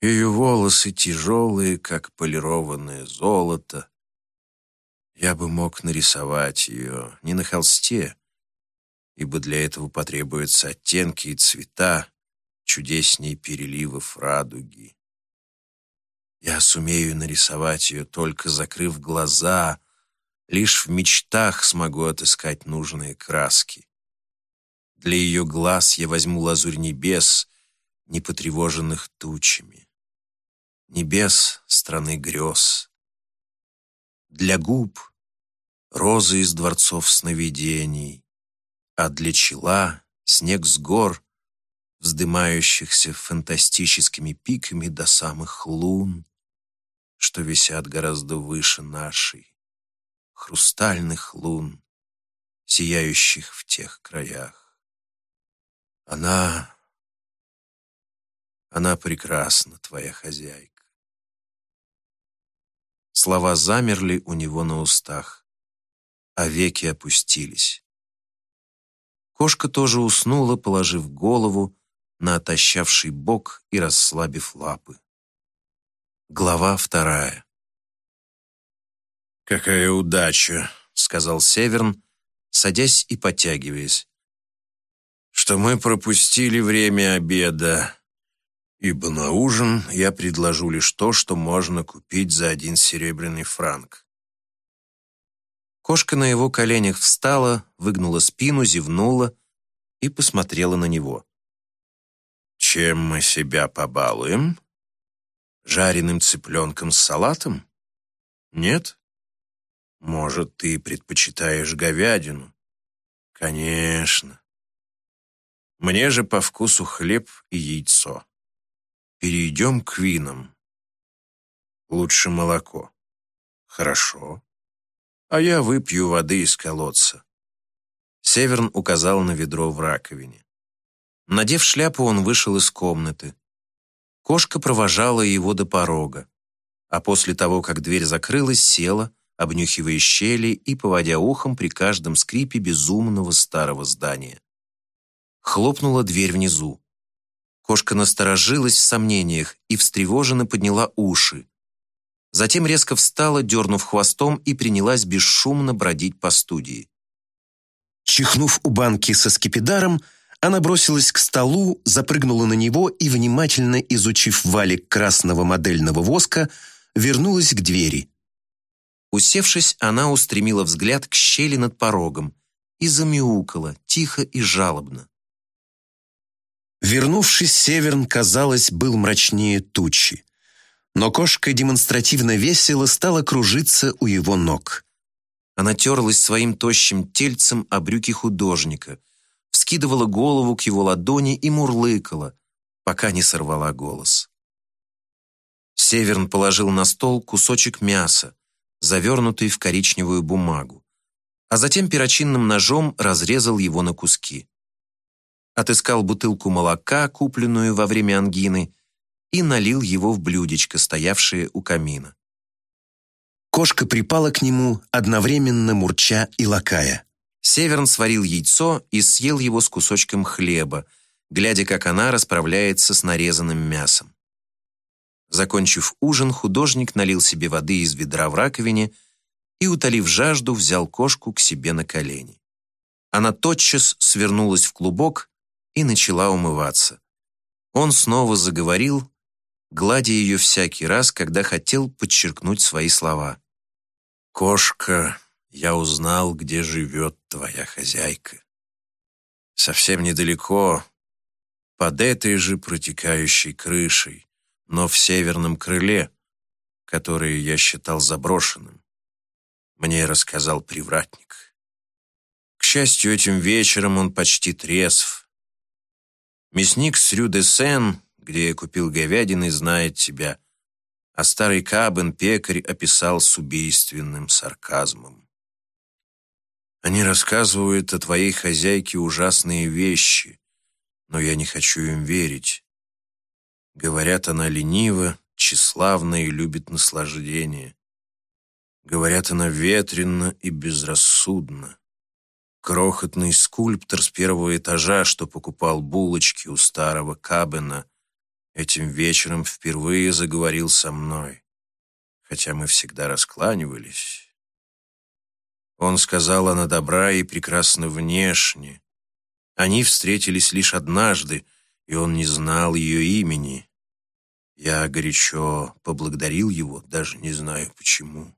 Ее волосы тяжелые, как полированное золото. Я бы мог нарисовать ее не на холсте, ибо для этого потребуются оттенки и цвета, чудесней переливов радуги. Я сумею нарисовать ее, только закрыв глаза, лишь в мечтах смогу отыскать нужные краски. Для ее глаз я возьму лазурь небес, не потревоженных тучами. Небес страны грез. Для губ — розы из дворцов сновидений, а для чела — снег с гор, вздымающихся фантастическими пиками до самых лун, что висят гораздо выше нашей, хрустальных лун, сияющих в тех краях. Она... Она прекрасна, твоя хозяйка. Слова замерли у него на устах, а веки опустились. Кошка тоже уснула, положив голову на отощавший бок и расслабив лапы. Глава вторая. «Какая удача!» — сказал Северн, садясь и потягиваясь. «Что мы пропустили время обеда, ибо на ужин я предложу лишь то, что можно купить за один серебряный франк. Кошка на его коленях встала, выгнула спину, зевнула и посмотрела на него. «Чем мы себя побалуем? Жареным цыпленком с салатом? Нет? Может, ты предпочитаешь говядину? Конечно. Мне же по вкусу хлеб и яйцо. Перейдем к винам. Лучше молоко. Хорошо а я выпью воды из колодца». Северн указал на ведро в раковине. Надев шляпу, он вышел из комнаты. Кошка провожала его до порога, а после того, как дверь закрылась, села, обнюхивая щели и поводя ухом при каждом скрипе безумного старого здания. Хлопнула дверь внизу. Кошка насторожилась в сомнениях и встревоженно подняла уши. Затем резко встала, дернув хвостом, и принялась бесшумно бродить по студии. Чихнув у банки со скипидаром, она бросилась к столу, запрыгнула на него и, внимательно изучив валик красного модельного воска, вернулась к двери. Усевшись, она устремила взгляд к щели над порогом и замяукала, тихо и жалобно. Вернувшись, Северн, казалось, был мрачнее тучи. Но кошка демонстративно весело стала кружиться у его ног. Она терлась своим тощим тельцем о брюки художника, вскидывала голову к его ладони и мурлыкала, пока не сорвала голос. Северн положил на стол кусочек мяса, завернутый в коричневую бумагу, а затем перочинным ножом разрезал его на куски. Отыскал бутылку молока, купленную во время ангины, и налил его в блюдечко, стоявшее у камина. Кошка припала к нему, одновременно мурча и лакая. Северн сварил яйцо и съел его с кусочком хлеба, глядя, как она расправляется с нарезанным мясом. Закончив ужин, художник налил себе воды из ведра в раковине и, утолив жажду, взял кошку к себе на колени. Она тотчас свернулась в клубок и начала умываться. Он снова заговорил, гладя ее всякий раз, когда хотел подчеркнуть свои слова. «Кошка, я узнал, где живет твоя хозяйка. Совсем недалеко, под этой же протекающей крышей, но в северном крыле, которое я считал заброшенным. Мне рассказал привратник. К счастью, этим вечером он почти трезв. Мясник с Рю-де-Сен где я купил говядины, знает тебя, а старый Кабен пекарь описал с убийственным сарказмом. Они рассказывают о твоей хозяйке ужасные вещи, но я не хочу им верить. Говорят, она ленива, тщеславна и любит наслаждение. Говорят, она ветрена и безрассудна. Крохотный скульптор с первого этажа, что покупал булочки у старого Кабена, этим вечером впервые заговорил со мной, хотя мы всегда раскланивались. Он сказал, она добра и прекрасна внешне. Они встретились лишь однажды, и он не знал ее имени. Я горячо поблагодарил его, даже не знаю почему.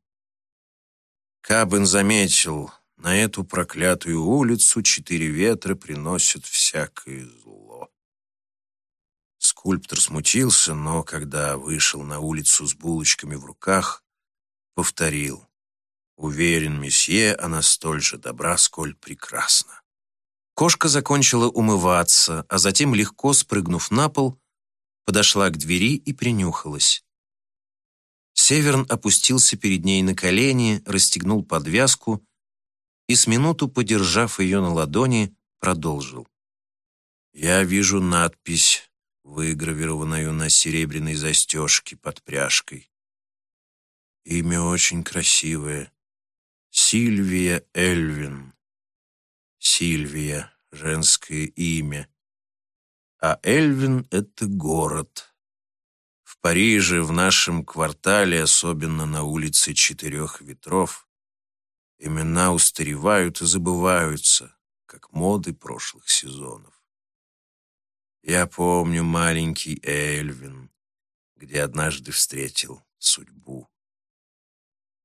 Кабен заметил, на эту проклятую улицу четыре ветра приносят всякое зло. Скульптор смутился, но когда вышел на улицу с булочками в руках, повторил. Уверен, месье, она столь же добра, сколь прекрасна. Кошка закончила умываться, а затем, легко спрыгнув на пол, подошла к двери и принюхалась. Северн опустился перед ней на колени, расстегнул подвязку и, с минуту подержав ее на ладони, продолжил. «Я вижу надпись выгравированную на серебряной застежке под пряжкой. Имя очень красивое. Сильвия Эльвин. Сильвия — женское имя. А Эльвин — это город. В Париже, в нашем квартале, особенно на улице Четырех Ветров, имена устаревают и забываются, как моды прошлых сезонов. Я помню маленький Эльвин, где однажды встретил судьбу.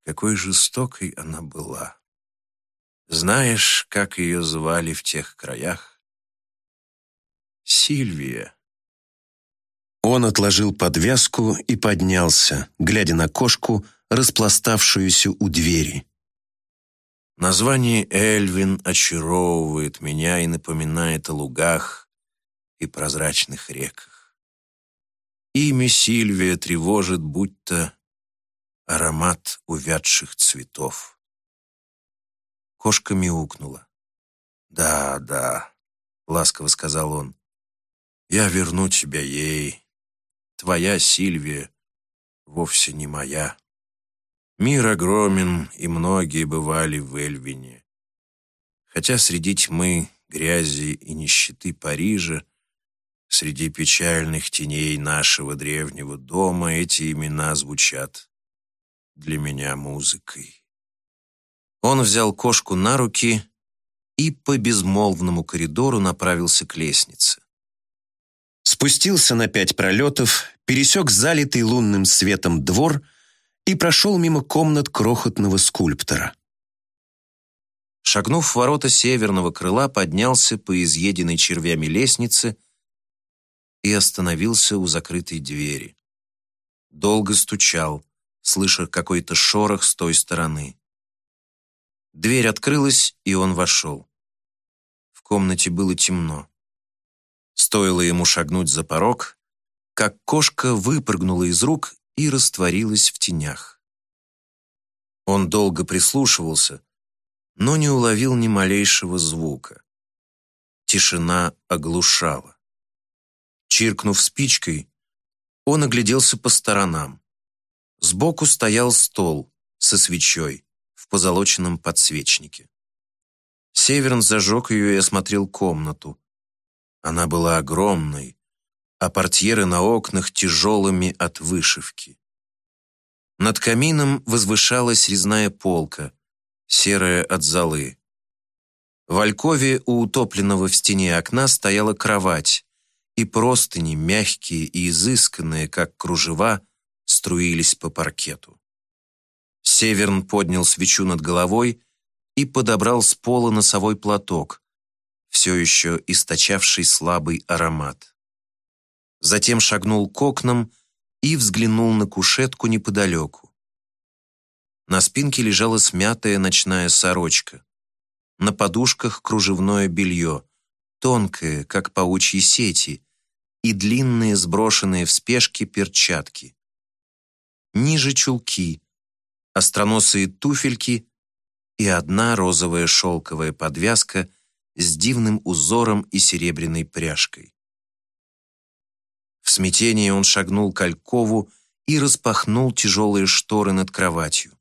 Какой жестокой она была. Знаешь, как ее звали в тех краях? Сильвия. Он отложил подвязку и поднялся, глядя на кошку, распластавшуюся у двери. Название Эльвин очаровывает меня и напоминает о лугах, и прозрачных реках. Имя Сильвия тревожит, будто аромат увядших цветов. Кошка мяукнула. «Да, да», — ласково сказал он, — «я верну тебя ей. Твоя Сильвия вовсе не моя. Мир огромен, и многие бывали в Эльвине. Хотя среди тьмы, грязи и нищеты Парижа Среди печальных теней нашего древнего дома эти имена звучат для меня музыкой. Он взял кошку на руки и по безмолвному коридору направился к лестнице. Спустился на пять пролетов, пересек залитый лунным светом двор и прошел мимо комнат крохотного скульптора. Шагнув в ворота северного крыла, поднялся по изъеденной червями лестнице и остановился у закрытой двери. Долго стучал, слыша какой-то шорох с той стороны. Дверь открылась, и он вошел. В комнате было темно. Стоило ему шагнуть за порог, как кошка выпрыгнула из рук и растворилась в тенях. Он долго прислушивался, но не уловил ни малейшего звука. Тишина оглушала. Чиркнув спичкой, он огляделся по сторонам. Сбоку стоял стол со свечой в позолоченном подсвечнике. Северн зажег ее и осмотрел комнату. Она была огромной, а портьеры на окнах тяжелыми от вышивки. Над камином возвышалась резная полка, серая от золы. В алькове у утопленного в стене окна стояла кровать, и простыни, мягкие и изысканные, как кружева, струились по паркету. Северн поднял свечу над головой и подобрал с пола носовой платок, все еще источавший слабый аромат. Затем шагнул к окнам и взглянул на кушетку неподалеку. На спинке лежала смятая ночная сорочка. На подушках кружевное белье, тонкое, как паучьи сети, и длинные сброшенные в спешке перчатки. Ниже чулки, остроносые туфельки и одна розовая шелковая подвязка с дивным узором и серебряной пряжкой. В смятении он шагнул к Алькову и распахнул тяжелые шторы над кроватью.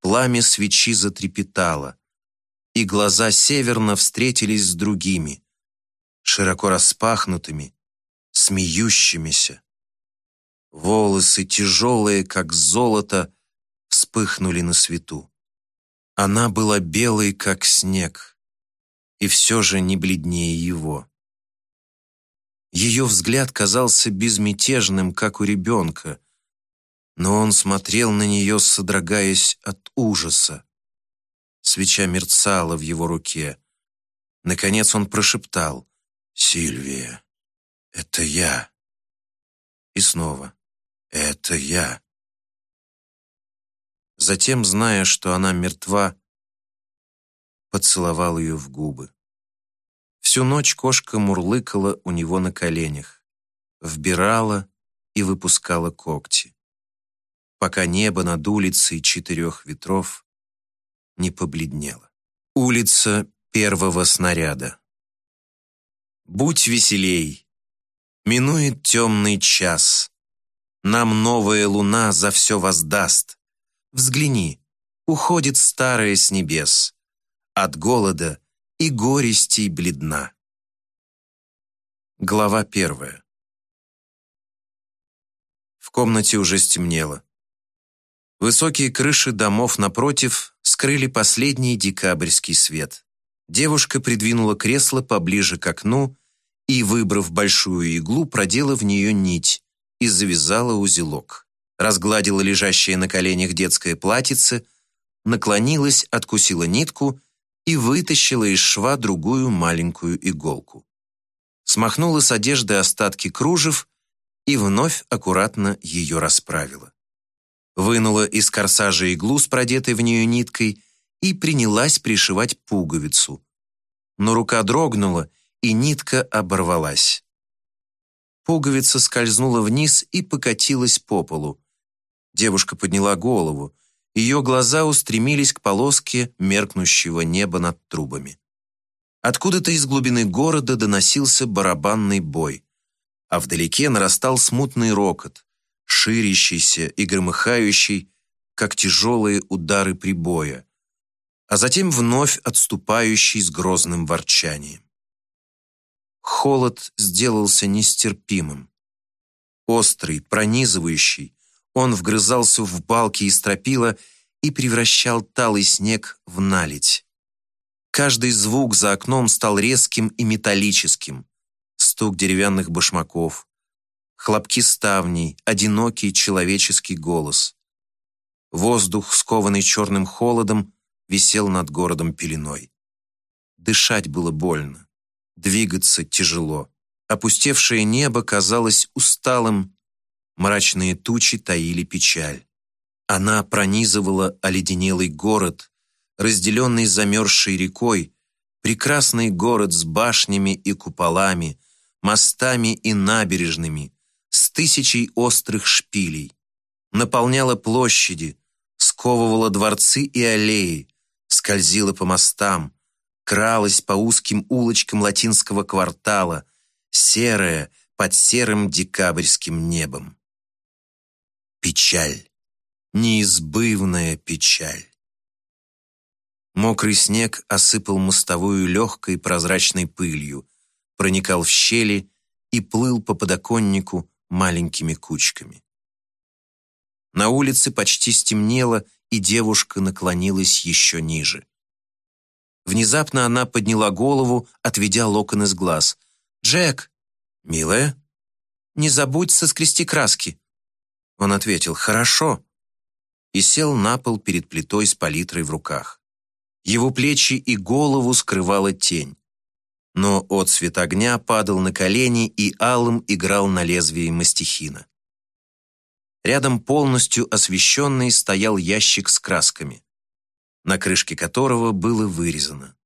Пламя свечи затрепетало, и глаза северно встретились с другими, широко распахнутыми, смеющимися. Волосы, тяжелые, как золото, вспыхнули на свету. Она была белой, как снег, и все же не бледнее его. Ее взгляд казался безмятежным, как у ребенка, но он смотрел на нее, содрогаясь от ужаса. Свеча мерцала в его руке. Наконец он прошептал «Сильвия, это я». И снова «Это я». Затем, зная, что она мертва, поцеловал ее в губы. Всю ночь кошка мурлыкала у него на коленях, вбирала и выпускала когти, пока небо над улицей четырех ветров не побледнело. Улица первого снаряда. Будь веселей, минует темный час, нам новая луна за все воздаст. Взгляни, уходит старая с небес. От голода и горестей бледна. Глава первая. В комнате уже стемнело. Высокие крыши домов напротив скрыли последний декабрьский свет. Девушка придвинула кресло поближе к окну и, выбрав большую иглу, продела в нее нить, и завязала узелок. Разгладила лежащее на коленях детское платьице, наклонилась, откусила нитку и вытащила из шва другую маленькую иголку. Смахнула с одежды остатки кружев и вновь аккуратно ее расправила. Вынула из корсажа иглу с продетой в нее ниткой и принялась пришивать пуговицу. Но рука дрогнула, и нитка оборвалась. Пуговица скользнула вниз и покатилась по полу. Девушка подняла голову. Ее глаза устремились к полоске меркнущего неба над трубами. Откуда-то из глубины города доносился барабанный бой, а вдалеке нарастал смутный рокот, ширящийся и громыхающий, как тяжелые удары прибоя, а затем вновь отступающий с грозным ворчанием. холод сделался нестерпимым. Острый, пронизывающий, он вгрызался в балки и стропила и превращал талый снег в наледь. Каждый звук за окном стал резким и металлическим. Стук деревянных башмаков, хлопки ставней, одинокий человеческий голос. Воздух, скованный черным холодом, висел над городом пеленой. Дышать было больно, двигаться тяжело. Опустевшее небо казалось усталым, мрачные тучи таили печаль. Она пронизывала оледенелый город, разделенный замерзшей рекой, прекрасный город с башнями и куполами, мостами и набережными, с тысячей острых шпилей. Наполняла площади, сковывала дворцы и аллеи, скользила по мостам, кралась по узким улочкам латинского квартала, серая под серым декабрьским небом. Печаль, неизбывная печаль. Мокрый снег осыпал мостовую легкой прозрачной пылью, проникал в щели и плыл по подоконнику маленькими кучками. На улице почти стемнело, и девушка наклонилась еще ниже. Внезапно она подняла голову, отведя локон из глаз. «Джек!» «Милая?» «Не забудь соскрести краски!» Он ответил «Хорошо!» и сел на пол перед плитой с палитрой в руках. Его плечи и голову скрывала тень. Но отцвет огня падал на колени и алым играл на лезвии мастихина. Рядом полностью освещенный стоял ящик с красками на крышке которого было вырезано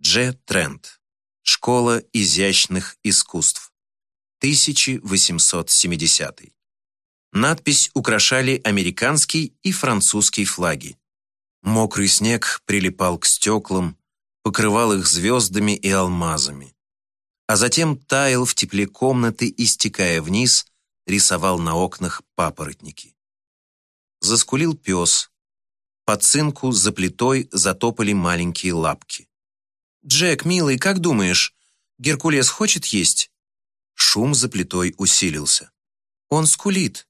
«Дже Трент. Школа изящных искусств. 1870». Надпись украшали американский и французский флаги. Мокрый снег прилипал к стеклам, покрывал их звездами и алмазами. А затем таял в тепле комнаты и, стекая вниз, рисовал на окнах папоротники. Заскулил пес, по цинку за плитой затопали маленькие лапки. «Джек, милый, как думаешь, Геркулес хочет есть?» Шум за плитой усилился. «Он скулит», —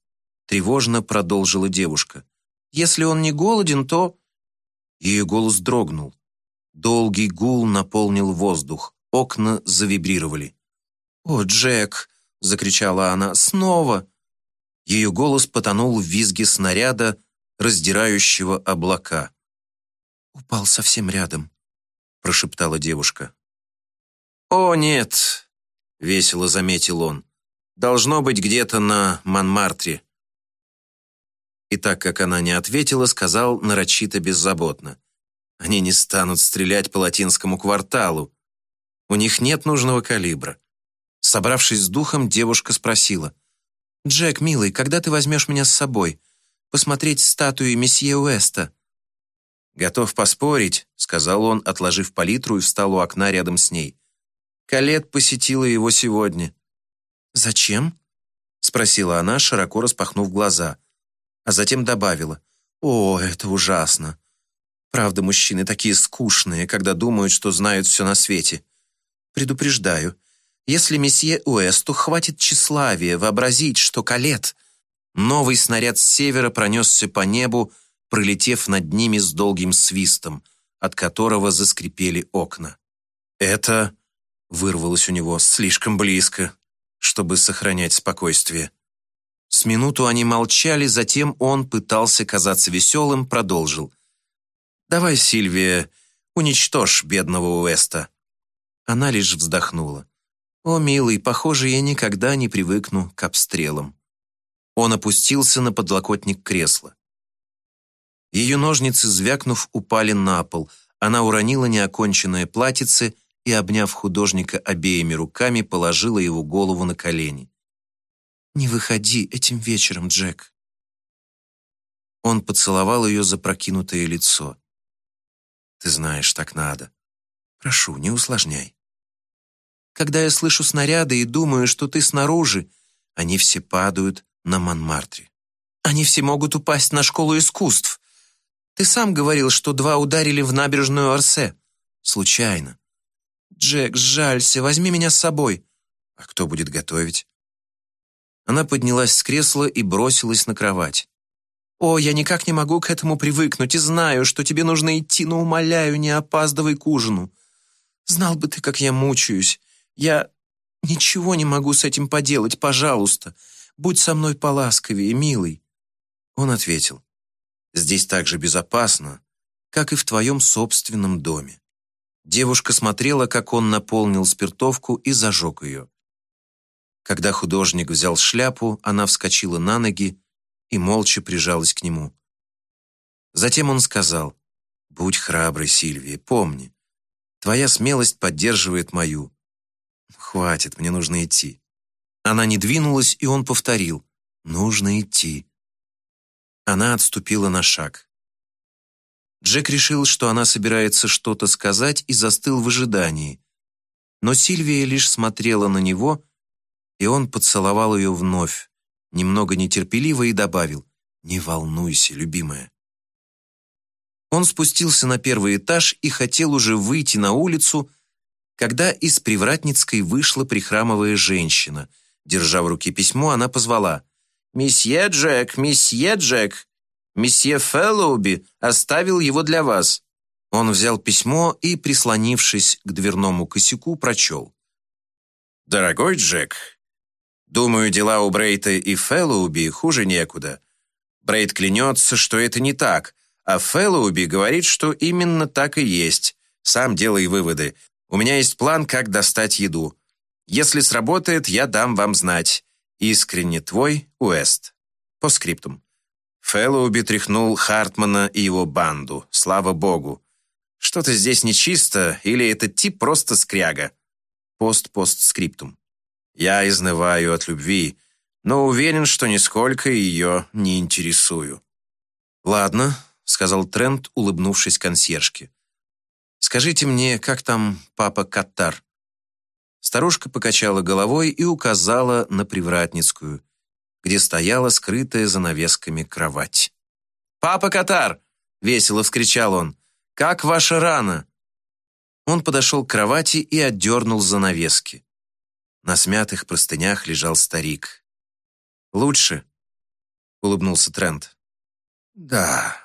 тревожно продолжила девушка. «Если он не голоден, то...» Ее голос дрогнул. Долгий гул наполнил воздух, окна завибрировали. «О, Джек!» — закричала она. «Снова!» Ее голос потонул в визге снаряда, раздирающего облака. «Упал совсем рядом», — прошептала девушка. «О, нет», — весело заметил он. «Должно быть где-то на Монмартре». И так как она не ответила, сказал нарочито беззаботно. «Они не станут стрелять по латинскому кварталу. У них нет нужного калибра». Собравшись с духом, девушка спросила. «Джек, милый, когда ты возьмешь меня с собой? посмотреть статуи месье Уэста». «Готов поспорить», — сказал он, отложив палитру и встал у окна рядом с ней. «Калет посетила его сегодня». «Зачем?» — спросила она, широко распахнув глаза, а затем добавила. «О, это ужасно. Правда, мужчины такие скучные, когда думают, что знают все на свете. Предупреждаю, если месье Уэсту хватит тщеславия вообразить, что Калет Новый снаряд с севера пронесся по небу, пролетев над ними с долгим свистом, от которого заскрипели окна. «Это...» — вырвалось у него слишком близко, чтобы сохранять спокойствие. С минуту они молчали, затем он пытался казаться веселым, продолжил. «Давай, Сильвия, уничтожь бедного Уэста». Она лишь вздохнула. «О, милый, похоже, я никогда не привыкну к обстрелам». Он опустился на подлокотник кресла. Ее ножницы, звякнув, упали на пол. Она уронила неоконченное платьице и, обняв художника обеими руками, положила его голову на колени. «Не выходи этим вечером, Джек». Он поцеловал ее запрокинутое лицо. «Ты знаешь, так надо. Прошу, не усложняй. Когда я слышу снаряды и думаю, что ты снаружи, они все падают на Монмартре. Они все могут упасть на школу искусств. Ты сам говорил, что два ударили в набережную Орсе. Случайно. Джек, жалься, возьми меня с собой». «А кто будет готовить?» Она поднялась с кресла и бросилась на кровать. «О, я никак не могу к этому привыкнуть и знаю, что тебе нужно идти, но умоляю, не опаздывай к ужину. Знал бы ты, как я мучаюсь. Я ничего не могу с этим поделать, пожалуйста. Будь со мной поласковее, милый». Он ответил, «Здесь так же безопасно, как и в твоем собственном доме». Девушка смотрела, как он наполнил спиртовку и зажег ее. Когда художник взял шляпу, она вскочила на ноги и молча прижалась к нему. Затем он сказал, «Будь храброй, Сильвия, помни, твоя смелость поддерживает мою. Хватит, мне нужно идти». Она не двинулась, и он повторил, «Нужно идти». Она отступила на шаг. Джек решил, что она собирается что-то сказать и застыл в ожидании. Но Сильвия лишь смотрела на него, и он поцеловал ее вновь, немного нетерпеливо и добавил «Не волнуйся, любимая». Он спустился на первый этаж и хотел уже выйти на улицу, когда из Привратницкой вышла прихрамывая женщина. Держа в руке письмо, она позвала «Месье Джек, месье Джек, месье Фэллоуби оставил его для вас». Он взял письмо и, прислонившись к дверному косяку, прочел. «Дорогой Джек, Думаю, дела у Брейта и Фэллоуби хуже некуда. Брейт клянется, что это не так, а Фэллоуби говорит, что именно так и есть. Сам делай выводы. У меня есть план, как достать еду. Если сработает, я дам вам знать. Искренне твой, Уэст. По скриптум. Фэллоуби тряхнул Хартмана и его банду. Слава богу. Что-то здесь нечисто, или этот тип просто скряга. Пост-пост-скриптум. Я изнываю от любви, но уверен, что нисколько ее не интересую». «Ладно», — сказал Трент, улыбнувшись консьержке. «Скажите мне, как там папа Катар?» Старушка покачала головой и указала на Привратницкую, где стояла скрытая занавесками кровать. «Папа Катар!» — весело вскричал он. «Как ваша рана?» Он подошел к кровати и отдернул занавески. На смятых простынях лежал старик. «Лучше?» — улыбнулся Трент. «Да».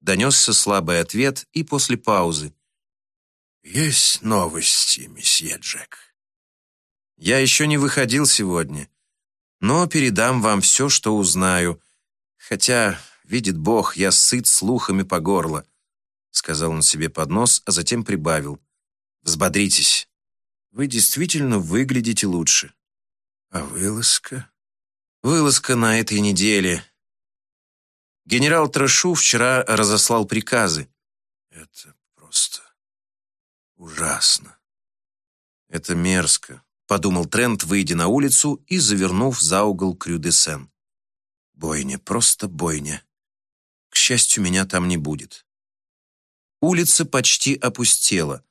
Донесся слабый ответ и после паузы. «Есть новости, месье Джек?» «Я еще не выходил сегодня, но передам вам все, что узнаю. Хотя, видит Бог, я сыт слухами по горло», — сказал он себе под нос, а затем прибавил. «Взбодритесь, вы действительно выглядите лучше. А вылазка? Вылазка на этой неделе. Генерал Трашу вчера разослал приказы. Это просто ужасно. Это мерзко, подумал Трент, выйдя на улицу и завернув за угол Крю-де-Сен. Бойня, просто бойня. К счастью, меня там не будет. Улица почти опустела.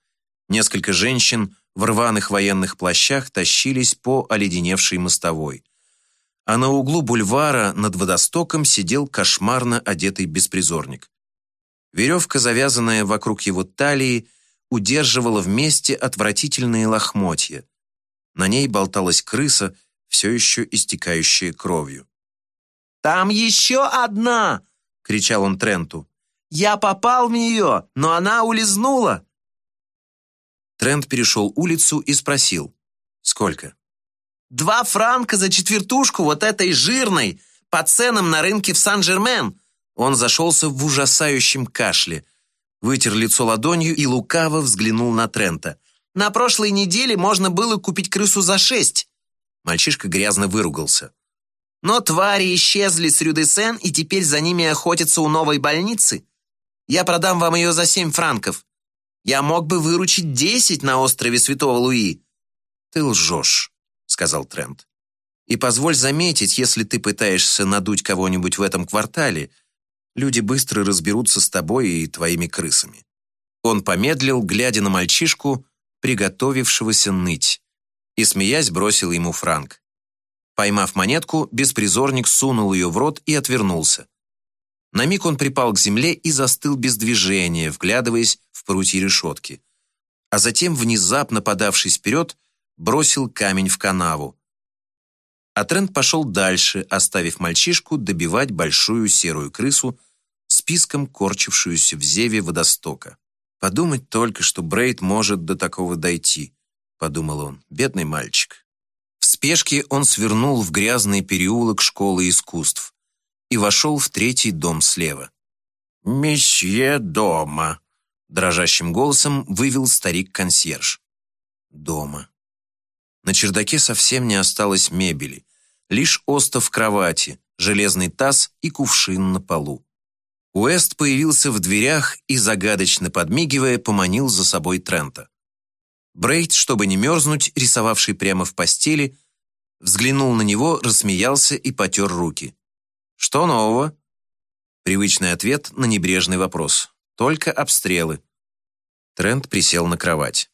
Несколько женщин в рваных военных плащах тащились по оледеневшей мостовой. А на углу бульвара над водостоком сидел кошмарно одетый беспризорник. Веревка, завязанная вокруг его талии, удерживала вместе отвратительные лохмотья. На ней болталась крыса, все еще истекающая кровью. «Там еще одна!» — кричал он Тренту. «Я попал в нее, но она улизнула!» Трент перешел улицу и спросил. «Сколько?» «Два франка за четвертушку вот этой жирной, по ценам на рынке в Сан-Жермен!» Он зашелся в ужасающем кашле, вытер лицо ладонью и лукаво взглянул на Трента. «На прошлой неделе можно было купить крысу за шесть!» Мальчишка грязно выругался. «Но твари исчезли с Рюдесен и теперь за ними охотятся у новой больницы. Я продам вам ее за семь франков. Я мог бы выручить десять на острове Святого Луи». «Ты лжешь», — сказал Трент. «И позволь заметить, если ты пытаешься надуть кого-нибудь в этом квартале, люди быстро разберутся с тобой и твоими крысами». Он помедлил, глядя на мальчишку, приготовившегося ныть, и, смеясь, бросил ему франк. Поймав монетку, беспризорник сунул ее в рот и отвернулся. На миг он припал к земле и застыл без движения, вглядываясь в прутья решетки. а затем, внезапно подавшись вперед, бросил камень в канаву. А Трент пошел дальше, оставив мальчишку добивать большую серую крысу, списком корчившуюся в зеве водостока. «Подумать только, что Брейд может до такого дойти», — подумал он, — «бедный мальчик». В спешке он свернул в грязный переулок школы искусств и вошел в третий дом слева. «Месье дома», — дрожащим голосом вывел старик-консьерж. «Дома». На чердаке совсем не осталось мебели, лишь остов кровати, железный таз и кувшин на полу. Уэст появился в дверях и, загадочно подмигивая, поманил за собой Трента. Брейд, чтобы не мерзнуть, рисовавший прямо в постели, взглянул на него, рассмеялся и потер руки. «Что нового?» Привычный ответ на небрежный вопрос. «Только обстрелы». Трент присел на кровать.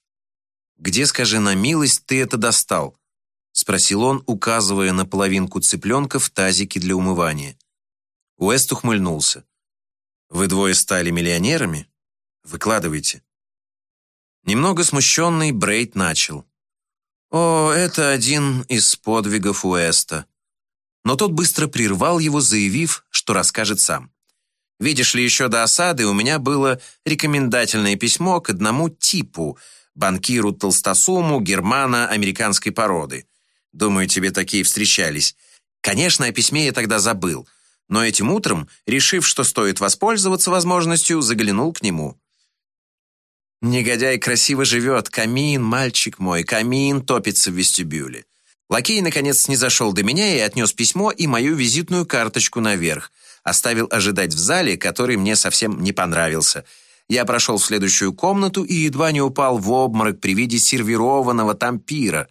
«Где, скажи на милость, ты это достал?» спросил он, указывая на половинку цыпленка в тазике для умывания. Уэст ухмыльнулся. «Вы двое стали миллионерами? Выкладывайте». Немного смущенный, Брейд начал. «О, это один из подвигов Уэста». Но тот быстро прервал его, заявив, что расскажет сам. «Видишь ли, еще до осады у меня было рекомендательное письмо к одному типу, банкиру толстосуму германо-американской породы. Думаю, тебе такие встречались. Конечно, о письме я тогда забыл, но этим утром, решив, что стоит воспользоваться возможностью, заглянул к нему. Негодяй красиво живет. Камин, мальчик мой, камин топится в вестибюле. Лакей, наконец, не зашел до меня и отнес письмо и мою визитную карточку наверх. Оставил ожидать в зале, который мне совсем не понравился. Я прошел в следующую комнату и едва не упал в обморок при виде сервированного там пира.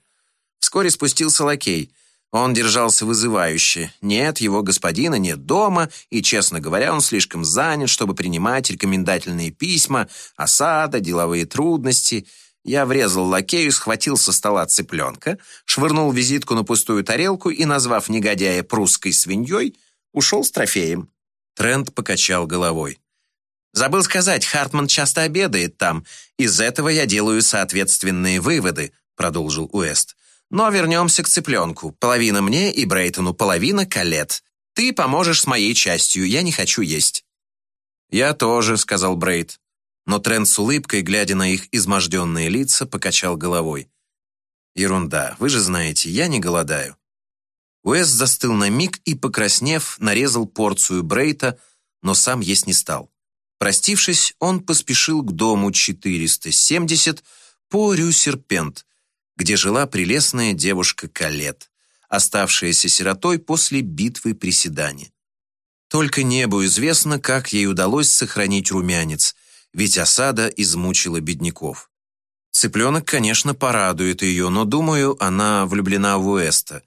Вскоре спустился лакей. Он держался вызывающе. Нет, его господина нет дома, и, честно говоря, он слишком занят, чтобы принимать рекомендательные письма, осада, деловые трудности. Я врезал лакею, схватил со стола цыпленка, швырнул визитку на пустую тарелку и, назвав негодяя прусской свиньей, ушел с трофеем. Трент покачал головой. «Забыл сказать, Хартман часто обедает там. Из этого я делаю соответственные выводы», — продолжил Уэст. Но вернемся к цыпленку. Половина мне и Брейтону, половина Калет. Ты поможешь с моей частью, я не хочу есть». «Я тоже», — сказал Брейт. Но Трент с улыбкой, глядя на их изможденные лица, покачал головой. «Ерунда, вы же знаете, я не голодаю». Уэс застыл на миг и, покраснев, нарезал порцию Брейта, но сам есть не стал. Простившись, он поспешил к дому 470 по Рю-Серпент, где жила прелестная девушка Калет, оставшаяся сиротой после битвы при Седане. Только небу известно, как ей удалось сохранить румянец, ведь осада измучила бедняков. Цыпленок, конечно, порадует ее, но, думаю, она влюблена в Уэста,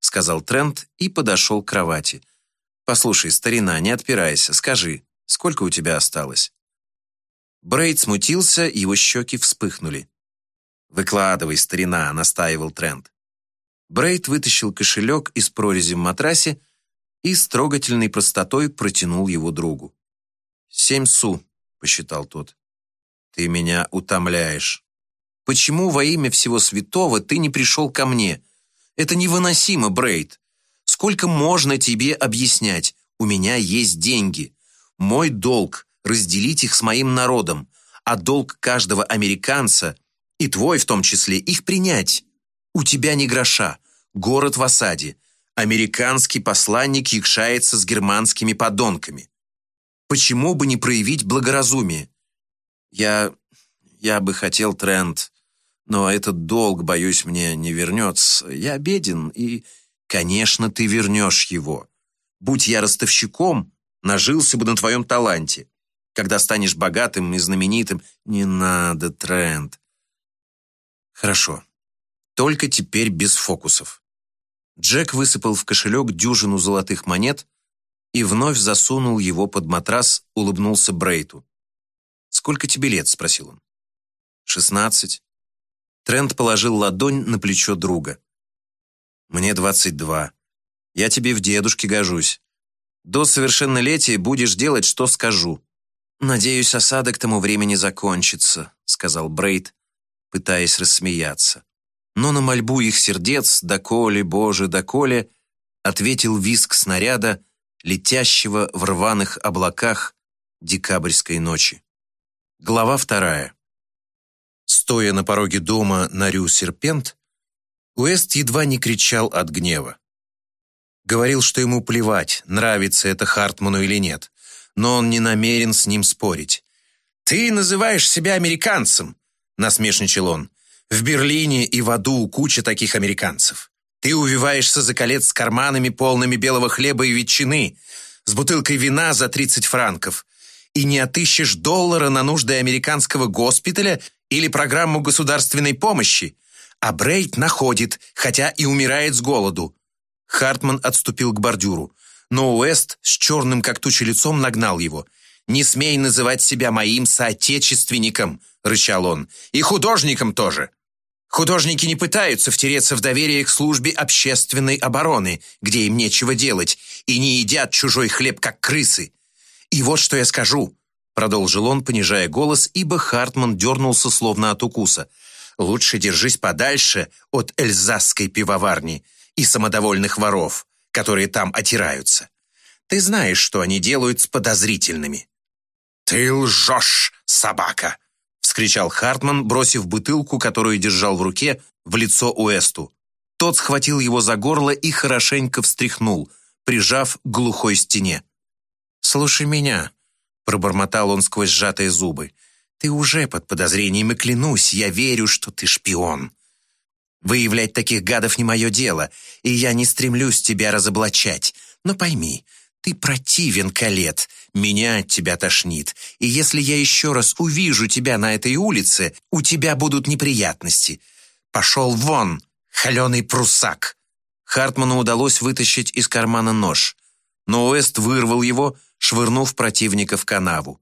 сказал Трент и подошел к кровати. «Послушай, старина, не отпирайся, скажи, сколько у тебя осталось?» Брейд смутился, его щеки вспыхнули. «Выкладывай, старина», — настаивал Трент. Брейд вытащил кошелек из прорези в матрасе и с трогательной простотой протянул его другу. «Семь су», — посчитал тот. «Ты меня утомляешь. Почему во имя всего святого ты не пришел ко мне? Это невыносимо, Брейд. Сколько можно тебе объяснять? У меня есть деньги. Мой долг — разделить их с моим народом, а долг каждого американца — и твой в том числе, их принять. У тебя не гроша, город в осаде, американский посланник якшается с германскими подонками. Почему бы не проявить благоразумие? Я... я бы хотел, Трент, но этот долг, боюсь, мне не вернется. Я беден, и, конечно, ты вернешь его. Будь я ростовщиком, нажился бы на твоем таланте. Когда станешь богатым и знаменитым, не надо, Трент. Хорошо. Только теперь без фокусов. Джек высыпал в кошелек дюжину золотых монет и вновь засунул его под матрас, улыбнулся Брейту. «Сколько тебе лет?» — спросил он. «Шестнадцать». Трент положил ладонь на плечо друга. «Мне двадцать два. Я тебе в дедушке гожусь. До совершеннолетия будешь делать, что скажу». «Надеюсь, осада к тому времени закончится», — сказал Брейт, пытаясь рассмеяться. Но на мольбу их сердец «Доколе, Боже, доколе» ответил визг снаряда, летящего в рваных облаках декабрьской ночи. Глава вторая. Стоя на пороге дома на Рю-Серпент, Уэст едва не кричал от гнева. Говорил, что ему плевать, нравится это Хартману или нет, но он не намерен с ним спорить. «Ты называешь себя американцем», — насмешничал он. «В Берлине и в аду куча таких американцев. Ты увиваешься за колец с карманами, полными белого хлеба и ветчины, с бутылкой вина за 30 франков, и не отыщешь доллара на нужды американского госпиталя или программу государственной помощи. А Брейт находит, хотя и умирает с голоду. Хартман отступил к бордюру, но Уэст с черным как туча лицом нагнал его. «Не смей называть себя моим соотечественником!» — рычал он. «И художником тоже!» Художники не пытаются втереться в доверие к службе общественной обороны, где им нечего делать, и не едят чужой хлеб, как крысы. И вот что я скажу, продолжил он, понижая голос, ибо Хартман дернулся словно от укуса. Лучше держись подальше от эльзасской пивоварни и самодовольных воров, которые там отираются. Ты знаешь, что они делают с подозрительными». «Ты лжешь, собака!» — вскричал Хартман, бросив бутылку, которую держал в руке, в лицо Уэсту. Тот схватил его за горло и хорошенько встряхнул, прижав к глухой стене. «Слушай меня», — пробормотал он сквозь сжатые зубы. «Ты уже под подозрением, и клянусь, я верю, что ты шпион. Выявлять таких гадов не мое дело, и я не стремлюсь тебя разоблачать. Но пойми, ты противен, Калет, меня от тебя тошнит, и если я еще раз увижу тебя на этой улице, у тебя будут неприятности. Пошел вон, холеный прусак!» Хартману удалось вытащить из кармана нож, но Уэст вырвал его, швырнув противника в канаву.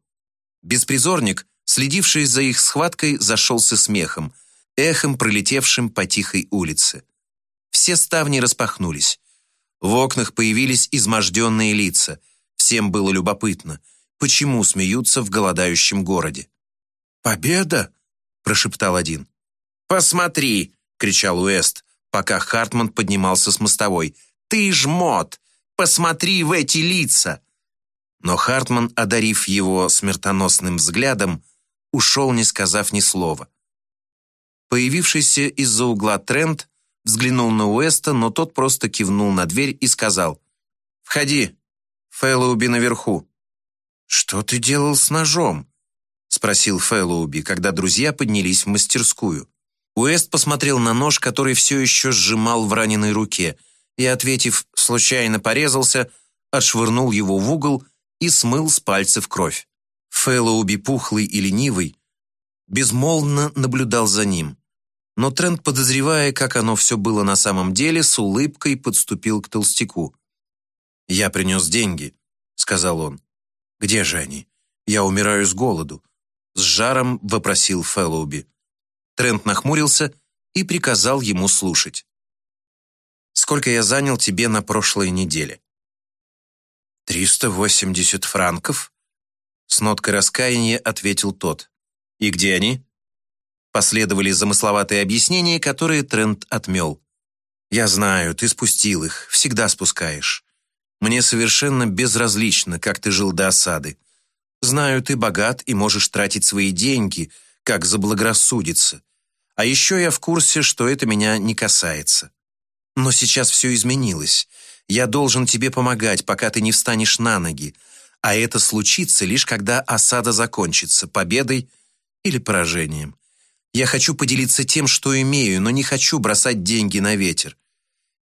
Беспризорник, следивший за их схваткой, зашелся смехом – эхом пролетевшим по тихой улице. Все ставни распахнулись. В окнах появились изможденные лица. Всем было любопытно, почему смеются в голодающем городе. «Победа!» – прошептал один. «Посмотри!» – кричал Уэст, пока Хартман поднимался с мостовой. «Ты жмот! Посмотри в эти лица!» Но Хартман, одарив его смертоносным взглядом, ушел, не сказав ни слова. Появившийся из-за угла Трент взглянул на Уэста, но тот просто кивнул на дверь и сказал «Входи, Фэллоуби наверху». «Что ты делал с ножом?» спросил Фэллоуби, когда друзья поднялись в мастерскую. Уэст посмотрел на нож, который все еще сжимал в раненой руке, и, ответив «случайно порезался», отшвырнул его в угол и смыл с пальцев кровь. Фэллоуби, пухлый и ленивый, безмолвно наблюдал за ним. Но Трент, подозревая, как оно все было на самом деле, с улыбкой подступил к толстяку. «Я принес деньги», — сказал он. «Где же они? Я умираю с голоду», — с жаром вопросил Фэллоуби. Трент нахмурился и приказал ему слушать. «Сколько я занял тебе на прошлой неделе?» «Триста восемьдесят франков?» С ноткой раскаяния ответил тот. «И где они?» Последовали замысловатые объяснения, которые Трент отмел. «Я знаю, ты спустил их, всегда спускаешь. Мне совершенно безразлично, как ты жил до осады. Знаю, ты богат и можешь тратить свои деньги, как заблагорассудится. А еще я в курсе, что это меня не касается. Но сейчас все изменилось. Я должен тебе помогать, пока ты не встанешь на ноги. А это случится лишь когда осада закончится, победой или поражением. Я хочу поделиться тем, что имею, но не хочу бросать деньги на ветер.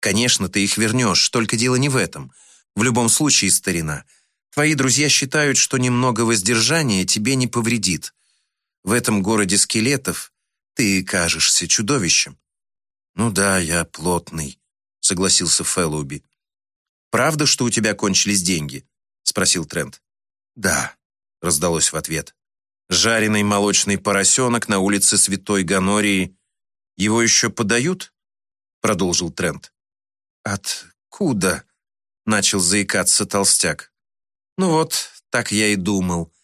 Конечно, ты их вернешь, только дело не в этом. В любом случае, старина, твои друзья считают, что немного воздержания тебе не повредит. В этом городе скелетов ты кажешься чудовищем. Ну да, я плотный, согласился Фэллоуби. Правда, что у тебя кончились деньги? спросил Трент. Да, раздалось в ответ. Жареный молочный поросенок на улице Святой Ганории. Его еще подают? Продолжил Трент. Откуда? Начал заикаться толстяк. Ну вот, так я и думал.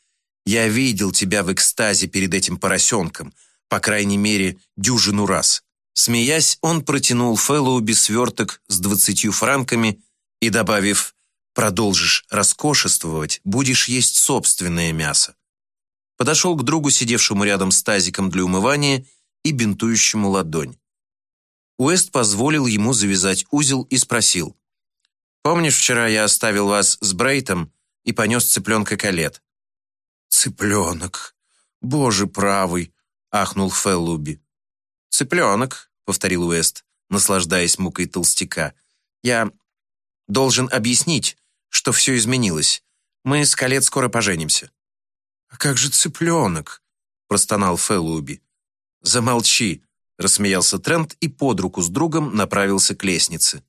Я видел тебя в экстазе перед этим поросенком, по крайней мере, дюжину раз. Смеясь, он протянул Фэллоуби сверток с двадцатью франками и, добавив «продолжишь роскошествовать, будешь есть собственное мясо», подошел к другу, сидевшему рядом с тазиком для умывания и бинтующему ладонь. Уэст позволил ему завязать узел и спросил. «Помнишь, вчера я оставил вас с Брейтом и понес цыпленка Калет?» «Цыпленок! Боже правый!» — ахнул Феллуби. «Цыпленок», — повторил Уэст, наслаждаясь мукой толстяка. «Я должен объяснить, что все изменилось. Мы с Калет скоро поженимся». «А как же цыпленок?» — простонал Феллуби. «Замолчи», — рассмеялся Трент и под руку с другом направился к лестнице.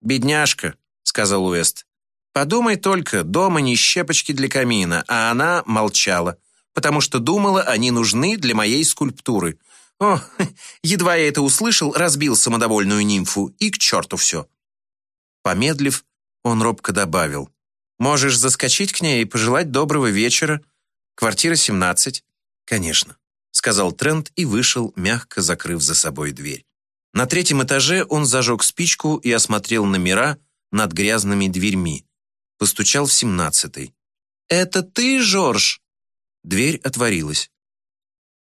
«Бедняжка», — сказал Уэст. «Подумай только, дома не щепочки для камина, а она молчала, потому что думала, они нужны для моей скульптуры. О, едва я это услышал, разбил самодовольную нимфу, и к черту все». Помедлив, он робко добавил. «Можешь заскочить к ней и пожелать доброго вечера. Квартира 17». «Конечно» сказал Трент и вышел, мягко закрыв за собой дверь. На третьем этаже он зажег спичку и осмотрел номера над грязными дверьми. Постучал в семнадцатый. «Это ты, Жорж?» Дверь отворилась.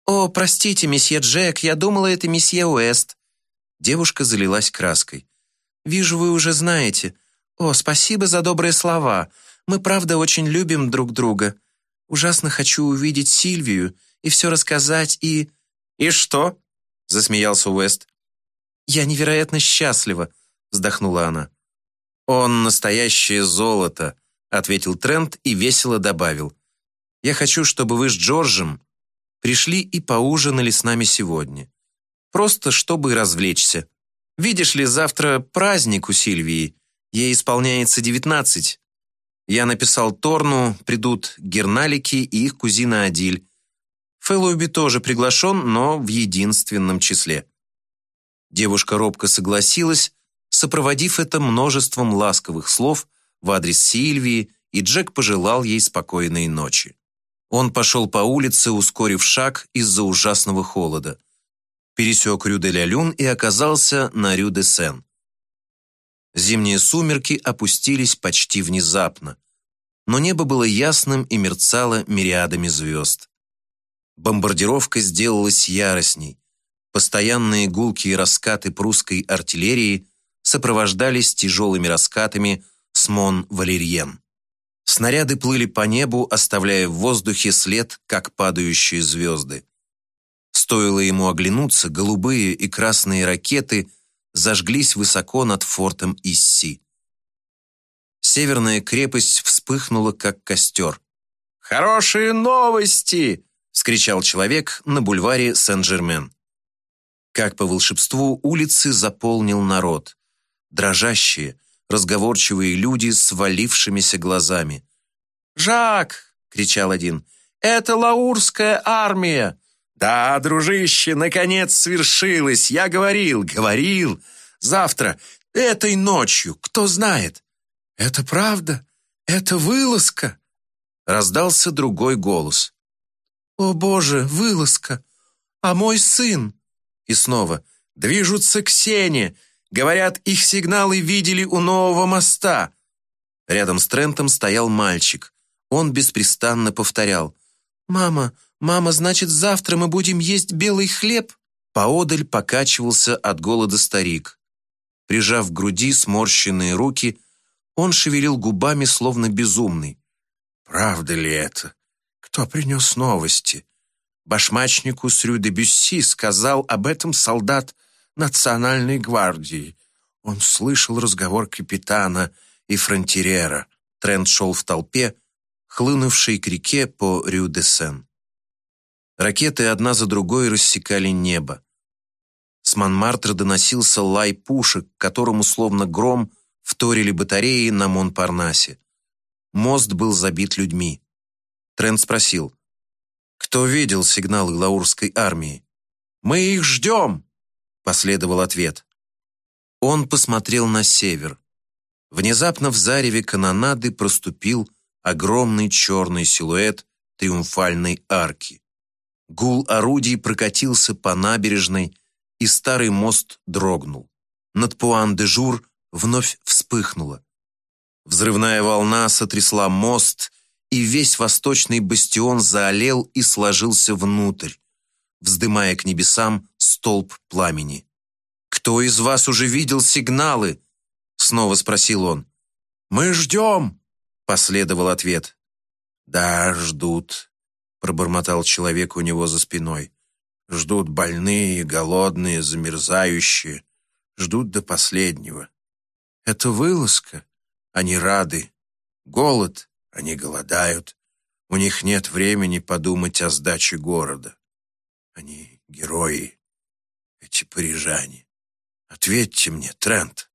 «О, простите, месье Джек, я думала, это месье Уэст». Девушка залилась краской. «Вижу, вы уже знаете. О, спасибо за добрые слова. Мы, правда, очень любим друг друга. Ужасно хочу увидеть Сильвию и все рассказать, и...» «И что?» — засмеялся Уэст. «Я невероятно счастлива», — вздохнула она. «Он настоящее золото», — ответил Трент и весело добавил. «Я хочу, чтобы вы с Джорджем пришли и поужинали с нами сегодня. Просто чтобы развлечься. Видишь ли, завтра праздник у Сильвии. Ей исполняется девятнадцать. Я написал Торну, придут Герналики и их кузина Адиль. Фэллоуби тоже приглашен, но в единственном числе. Девушка робко согласилась, сопроводив это множеством ласковых слов в адрес Сильвии, и Джек пожелал ей спокойной ночи. Он пошел по улице, ускорив шаг из-за ужасного холода. Пересек Рю-де-Ля-Люн и оказался на Рю-де-Сен. Зимние сумерки опустились почти внезапно, но небо было ясным и мерцало мириадами звезд. Бомбардировка сделалась яростней. Постоянные гулкие раскаты прусской артиллерии сопровождались тяжелыми раскатами с Мон-Валерьен. Снаряды плыли по небу, оставляя в воздухе след, как падающие звезды. Стоило ему оглянуться, голубые и красные ракеты зажглись высоко над фортом Исси. Северная крепость вспыхнула, как костер. «Хорошие новости!» скричал человек на бульваре Сен-Жермен. Как по волшебству улицы заполнил народ. Дрожащие, разговорчивые люди с валившимися глазами. «Жак!» — кричал один. «Это Лаурская армия!» «Да, дружище, наконец свершилось! Я говорил, говорил! Завтра, этой ночью, кто знает!» «Это правда? Это вылазка!» Раздался другой голос. «О боже, вылазка! А мой сын?» И снова «Движутся к сене! Говорят, их сигналы видели у нового моста!» Рядом с Трентом стоял мальчик. Он беспрестанно повторял «Мама, мама, значит, завтра мы будем есть белый хлеб?» Поодаль покачивался от голода старик. Прижав к груди сморщенные руки, он шевелил губами, словно безумный. «Правда ли это? Кто принес новости? Башмачнику с Рю-де-Бюсси сказал об этом солдат Национальной гвардии. Он слышал разговор капитана и фронтирера. Трент шел в толпе, хлынувшей к реке по Рю-де-Сен. Ракеты одна за другой рассекали небо. С Монмартра доносился лай пушек, которому словно гром вторили батареи на Монпарнасе. Мост был забит людьми. Трент спросил, кто видел сигналы Лаурской армии? «Мы их ждем!» — последовал ответ. Он посмотрел на север. Внезапно в зареве канонады проступил огромный черный силуэт триумфальной арки. Гул орудий прокатился по набережной, и старый мост дрогнул. Над Пуан-де-Жур вновь вспыхнуло. Взрывная волна сотрясла мост, и весь восточный бастион заолел и сложился внутрь, вздымая к небесам столб пламени. «Кто из вас уже видел сигналы?» — снова спросил он. «Мы ждем!» — последовал ответ. «Да, ждут», — пробормотал человек у него за спиной. «Ждут больные, голодные, замерзающие. Ждут до последнего. Это вылазка. Они рады. Голод. Они голодают. У них нет времени подумать о сдаче города. Они герои, эти парижане. Ответьте мне, Трент.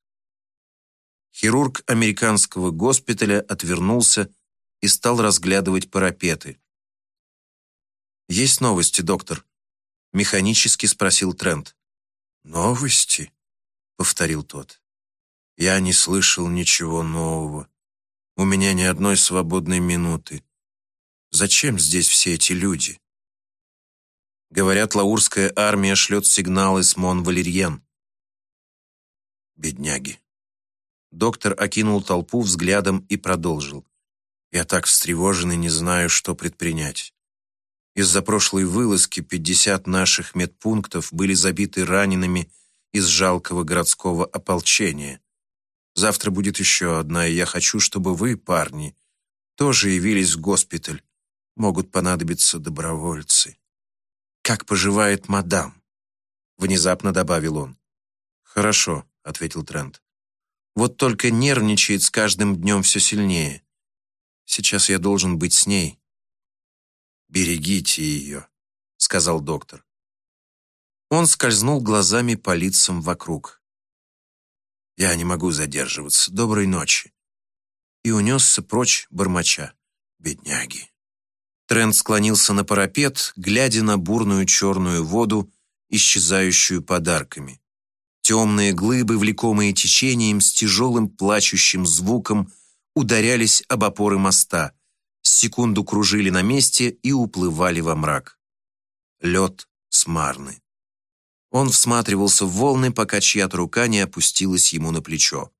Хирург американского госпиталя отвернулся и стал разглядывать парапеты. «Есть новости, доктор?» — механически спросил Трент. «Новости?» — повторил тот. «Я не слышал ничего нового. У меня ни одной свободной минуты. Зачем здесь все эти люди?» Говорят, лаурская армия шлет сигналы с Мон-Валерьен. Бедняги. Доктор окинул толпу взглядом и продолжил. Я так встревожен и не знаю, что предпринять. Из-за прошлой вылазки 50 наших медпунктов были забиты ранеными из жалкого городского ополчения. Завтра будет еще одна, и я хочу, чтобы вы, парни, тоже явились в госпиталь. Могут понадобиться добровольцы. «Как поживает мадам?» Внезапно добавил он. «Хорошо», — ответил Трент. «Вот только нервничает с каждым днем все сильнее. Сейчас я должен быть с ней». «Берегите ее», — сказал доктор. Он скользнул глазами по лицам вокруг. «Я не могу задерживаться. Доброй ночи». И унесся прочь бормоча. «Бедняги». Трент склонился на парапет, глядя на бурную черную воду, исчезающую подарками. Темные глыбы, влекомые течением с тяжелым плачущим звуком, ударялись об опоры моста, секунду кружили на месте и уплывали во мрак. Лед смарны. Он всматривался в волны, пока чья-то рука не опустилась ему на плечо.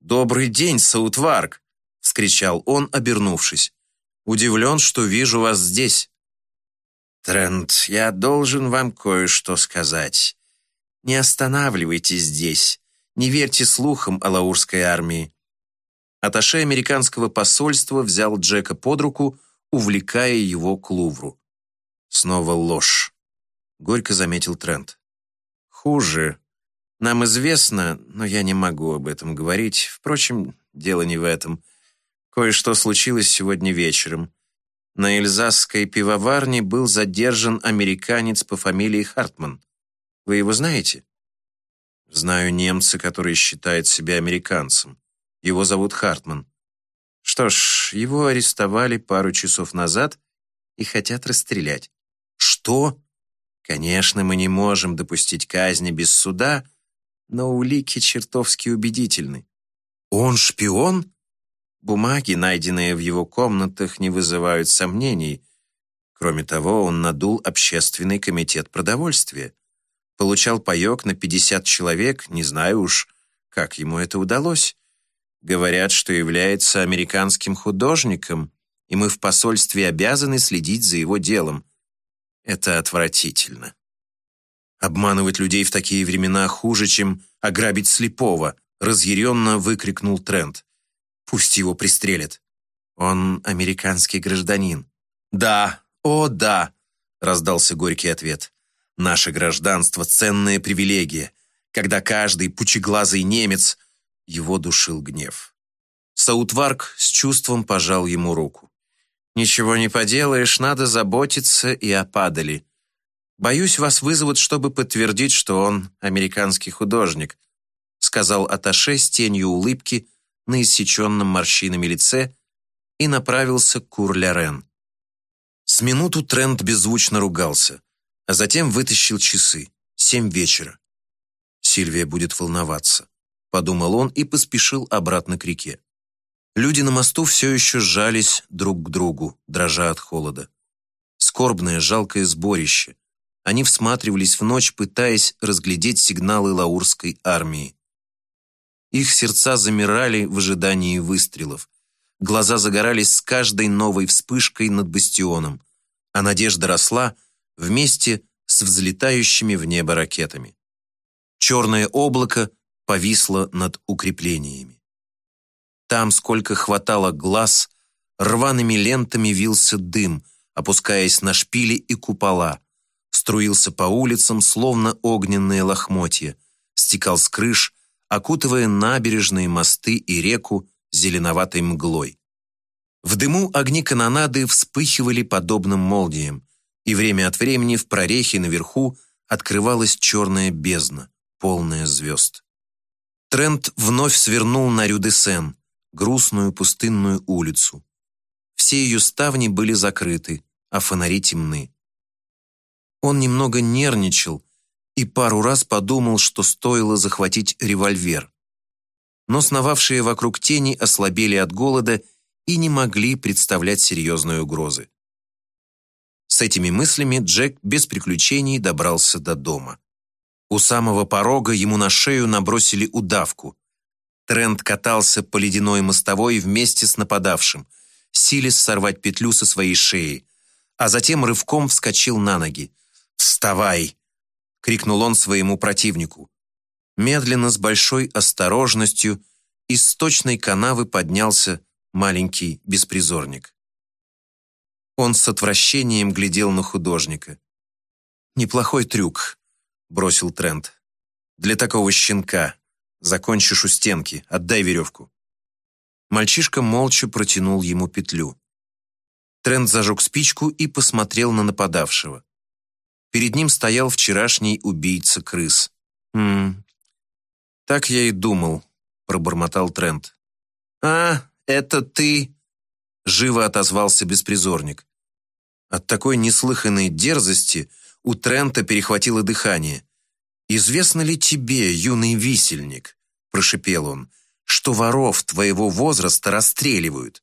«Добрый день, Саутварк!» — вскричал он, обернувшись. Удивлен, что вижу вас здесь». «Трент, я должен вам кое-что сказать. Не останавливайтесь здесь. Не верьте слухам о лаурской армии». Аташе американского посольства взял Джека под руку, увлекая его к Лувру. «Снова ложь», — горько заметил Трент. «Хуже. Нам известно, но я не могу об этом говорить. Впрочем, дело не в этом. Кое-что случилось сегодня вечером. На Эльзасской пивоварне был задержан американец по фамилии Хартман. Вы его знаете? Знаю немца, который считает себя американцем. Его зовут Хартман. Что ж, его арестовали пару часов назад и хотят расстрелять. Что? Конечно, мы не можем допустить казни без суда, но улики чертовски убедительны. Он шпион? Бумаги, найденные в его комнатах, не вызывают сомнений. Кроме того, он надул общественный комитет продовольствия. Получал паёк на 50 человек, не знаю уж, как ему это удалось. Говорят, что является американским художником, и мы в посольстве обязаны следить за его делом. Это отвратительно. Обманывать людей в такие времена хуже, чем ограбить слепого, разъяренно выкрикнул Трент. Пусть его пристрелят. Он американский гражданин. Да, о да, раздался горький ответ. Наше гражданство — ценная привилегия, когда каждый пучеглазый немец его душил гнев. Саутварк с чувством пожал ему руку. «Ничего не поделаешь, надо заботиться и о падали. Боюсь, вас вызовут, чтобы подтвердить, что он американский художник», сказал Аташе с тенью улыбки, на иссеченном морщинами лице и направился к Кур-Лярен. С минуту Трент беззвучно ругался, а затем вытащил часы. Семь вечера. Сильвия будет волноваться, подумал он и поспешил обратно к реке. Люди на мосту все еще сжались друг к другу, дрожа от холода. скорбное, жалкое сборище. Они всматривались в ночь, пытаясь разглядеть сигналы лаурской армии. Их сердца замирали в ожидании выстрелов. Глаза загорались с каждой новой вспышкой над бастионом, а надежда росла вместе с взлетающими в небо ракетами. Черное облако повисло над укреплениями. Там, сколько хватало глаз, рваными лентами вился дым, опускаясь на шпили и купола, струился по улицам, словно огненные лохмотья, стекал с крыш, окутывая набережные, мосты и реку зеленоватой мглой. В дыму огни канонады вспыхивали подобным молниям, и время от времени в прорехе наверху открывалась черная бездна, полная звезд. Трент вновь свернул на Рю-де-Сен, грустную пустынную улицу. Все ее ставни были закрыты, а фонари темны. Он немного нервничал и пару раз подумал, что стоило захватить револьвер. Но сновавшие вокруг тени ослабели от голода и не могли представлять серьезной угрозы. С этими мыслями Джек без приключений добрался до дома. У самого порога ему на шею набросили удавку. Трент катался по ледяной мостовой вместе с нападавшим, силясь сорвать петлю со своей шеи, а затем рывком вскочил на ноги. «Вставай!» — крикнул он своему противнику. Медленно, с большой осторожностью, из сточной канавы поднялся маленький беспризорник. Он с отвращением глядел на художника. «Неплохой трюк», — бросил Трент. «Для такого щенка. Закончишь у стенки, отдай веревку». Мальчишка молча протянул ему петлю. Трент зажег спичку и посмотрел на нападавшего. Перед ним стоял вчерашний убийца крыс. «Хм, так я и думал», — пробормотал Трент. «А, это ты?» — живо отозвался беспризорник. От такой неслыханной дерзости у Трента перехватило дыхание. «Известно ли тебе, юный висельник?» — прошипел он что воров твоего возраста расстреливают.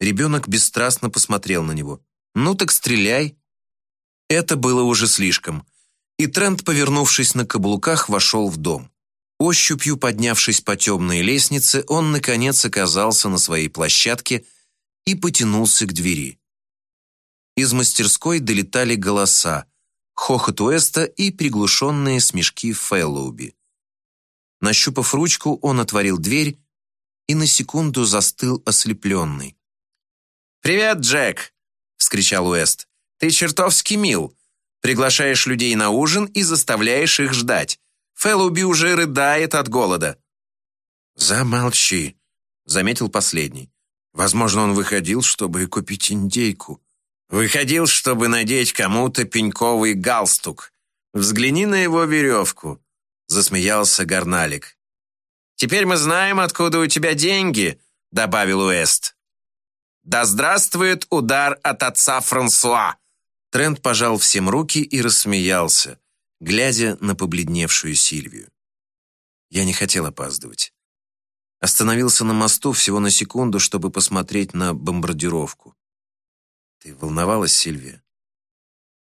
Ребенок бесстрастно посмотрел на него. «Ну так стреляй». Это было уже слишком. И Трент, повернувшись на каблуках, вошел в дом. Ощупью поднявшись по темной лестнице, он, наконец, оказался на своей площадке и потянулся к двери. Из мастерской долетали голоса, хохот Уэста и приглушенные смешки Фэллоуби. Нащупав ручку, он отворил дверь и на секунду застыл ослепленный. «Привет, Джек!» — вскричал Уэст. «Ты чертовски мил. Приглашаешь людей на ужин и заставляешь их ждать. Фэллоуби уже рыдает от голода». «Замолчи», — заметил последний. «Возможно, он выходил, чтобы купить индейку». «Выходил, чтобы надеть кому-то пеньковый галстук. Взгляни на его веревку засмеялся Гарналик. «Теперь мы знаем, откуда у тебя деньги», добавил Уэст. «Да здравствует удар от отца Франсуа!» Трент пожал всем руки и рассмеялся, глядя на побледневшую Сильвию. Я не хотел опаздывать. Остановился на мосту всего на секунду, чтобы посмотреть на бомбардировку. «Ты волновалась, Сильвия?»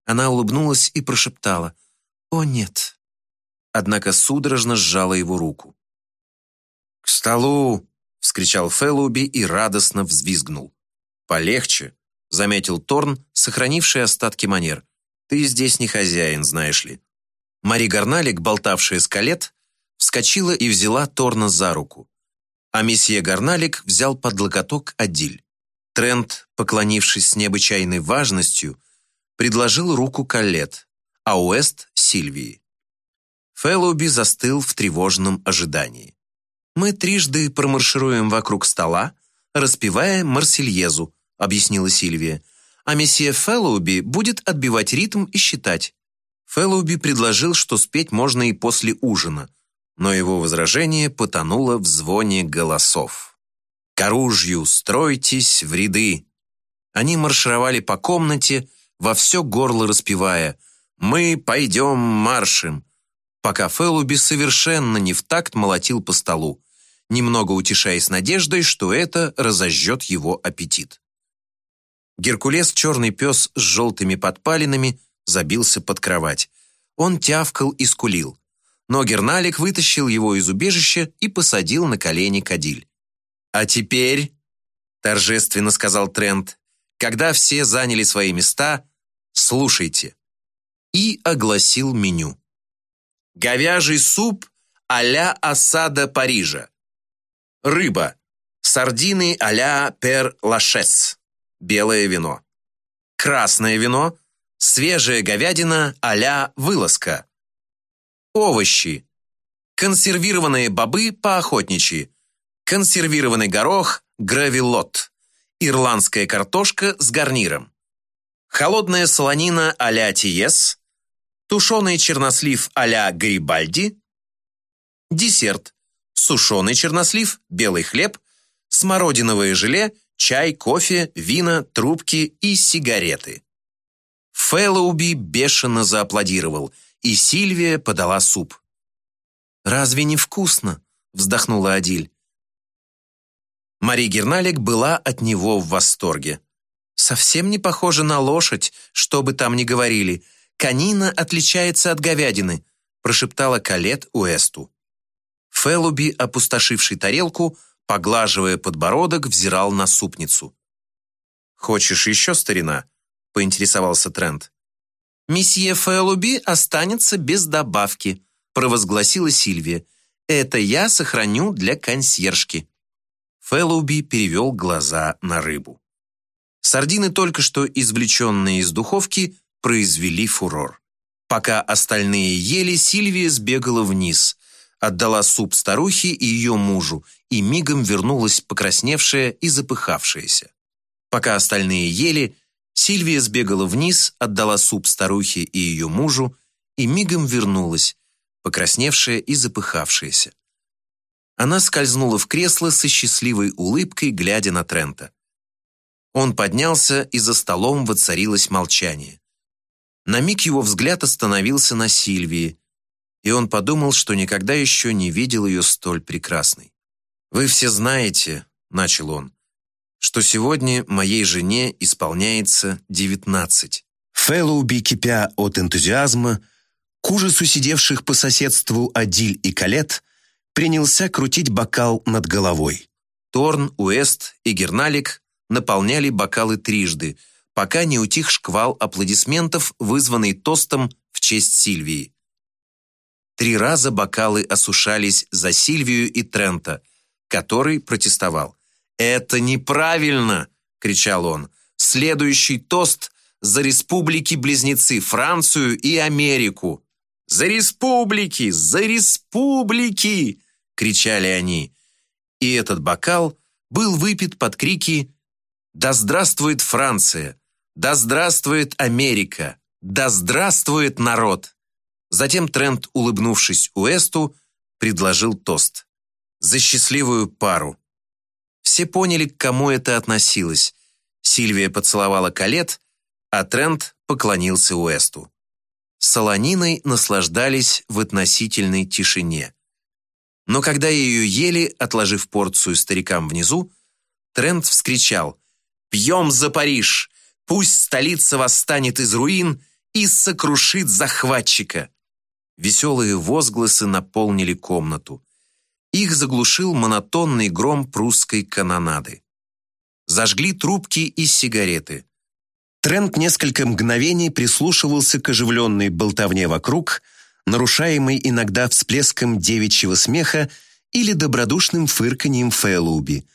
Она улыбнулась и прошептала. «О, нет, однако судорожно сжала его руку. «К столу!» — вскричал Фэллоуби и радостно взвизгнул. «Полегче», — заметил Торн, сохранивший остатки манер. «Ты здесь не хозяин, знаешь ли». Мари Гарналик, болтавшая скалет, вскочила и взяла Торна за руку. А месье Гарналик взял под локоток Адиль. Трент, поклонившись с необычайной важностью, предложил руку Каллет, а Уэст — Сильвии. Фэллоуби застыл в тревожном ожидании. «Мы трижды промаршируем вокруг стола, распевая Марсельезу», объяснила Сильвия. «А месье Фэллоуби будет отбивать ритм и считать». Фэллоуби предложил, что спеть можно и после ужина, но его возражение потонуло в звоне голосов. «К оружию стройтесь в ряды!» Они маршировали по комнате, во все горло распевая «Мы пойдем маршем!» пока Феллуби совершенно не в такт молотил по столу, немного утешаясь надеждой, что это разожжет его аппетит. Геркулес, черный пес с желтыми подпалинами, забился под кровать. Он тявкал и скулил. Но Герналик вытащил его из убежища и посадил на колени кадиль. «А теперь», — торжественно сказал Трент, «когда все заняли свои места, слушайте». И огласил меню. Говяжий суп а-ля осада Парижа. Рыба. Сардины а-ля пер лашес. Белое вино. Красное вино. Свежая говядина а-ля вылазка. Овощи. Консервированные бобы по-охотничьи. Консервированный горох гравилот. Ирландская картошка с гарниром. Холодная солонина а-ля тиес. Тушеный чернослив а-ля гарибальди. Десерт. Сушеный чернослив, белый хлеб, смородиновое желе, чай, кофе, вина, трубки и сигареты. Фэллоуби бешено зааплодировал, и Сильвия подала суп. «Разве не вкусно?» – вздохнула Адиль. Мари Герналик была от него в восторге. «Совсем не похоже на лошадь, что бы там ни говорили. Канина отличается от говядины», – прошептала Калет Уэсту. Фэллоуби, опустошивший тарелку, поглаживая подбородок, взирал на супницу. «Хочешь еще, старина?» – поинтересовался Трент. «Месье Фэллоуби останется без добавки», – провозгласила Сильвия. «Это я сохраню для консьержки». Фэллоуби перевел глаза на рыбу. Сардины, только что извлеченные из духовки, произвели фурор. Пока остальные ели, Сильвия сбегала вниз, отдала суп старухе и ее мужу и мигом вернулась покрасневшая и запыхавшаяся. Пока остальные ели, Сильвия сбегала вниз, отдала суп старухе и ее мужу и мигом вернулась, покрасневшая и запыхавшаяся. Она скользнула в кресло со счастливой улыбкой, глядя на Трента. Он поднялся, и за столом воцарилось молчание. На миг его взгляд остановился на Сильвии, и он подумал, что никогда еще не видел ее столь прекрасной. «Вы все знаете», — начал он, «что сегодня моей жене исполняется девятнадцать». Фэллоуби, кипя от энтузиазма, к ужасу сидевших по соседству Адиль и Калет, принялся крутить бокал над головой. Торн, Уэст и Герналик наполняли бокалы трижды, пока не утих шквал аплодисментов, вызванный тостом в честь Сильвии. Три раза бокалы осушались за Сильвию и Трента, который протестовал. «Это неправильно!» – кричал он. «Следующий тост за республики-близнецы Францию и Америку!» «За республики! За республики!» – кричали они. И этот бокал был выпит под крики «Да здравствует Франция! Да здравствует Америка! Да здравствует народ!» Затем Трент, улыбнувшись Уэсту, предложил тост. «За счастливую пару». Все поняли, к кому это относилось. Сильвия поцеловала Калет, а Трент поклонился Уэсту. Солониной наслаждались в относительной тишине. Но когда ее ели, отложив порцию старикам внизу, Трент вскричал «Пьем за Париж! Пусть столица восстанет из руин и сокрушит захватчика!» Веселые возгласы наполнили комнату. Их заглушил монотонный гром прусской канонады. Зажгли трубки и сигареты. Трент несколько мгновений прислушивался к оживленной болтовне вокруг, нарушаемой иногда всплеском девичьего смеха или добродушным фырканьем Фэллоуби,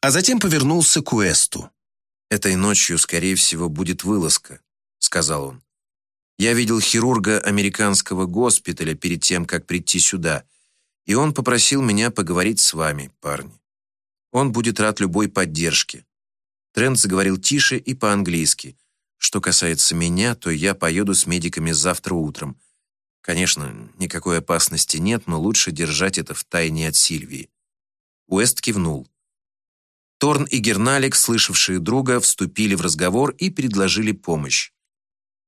а затем повернулся к Уэсту. «Этой ночью, скорее всего, будет вылазка», — сказал он. Я видел хирурга американского госпиталя перед тем, как прийти сюда, и он попросил меня поговорить с вами, парни. Он будет рад любой поддержке. Трент заговорил тише и по-английски. Что касается меня, то я поеду с медиками завтра утром. Конечно, никакой опасности нет, но лучше держать это в тайне от Сильвии. Уэст кивнул. Торн и Герналик, слышавшие друга, вступили в разговор и предложили помощь.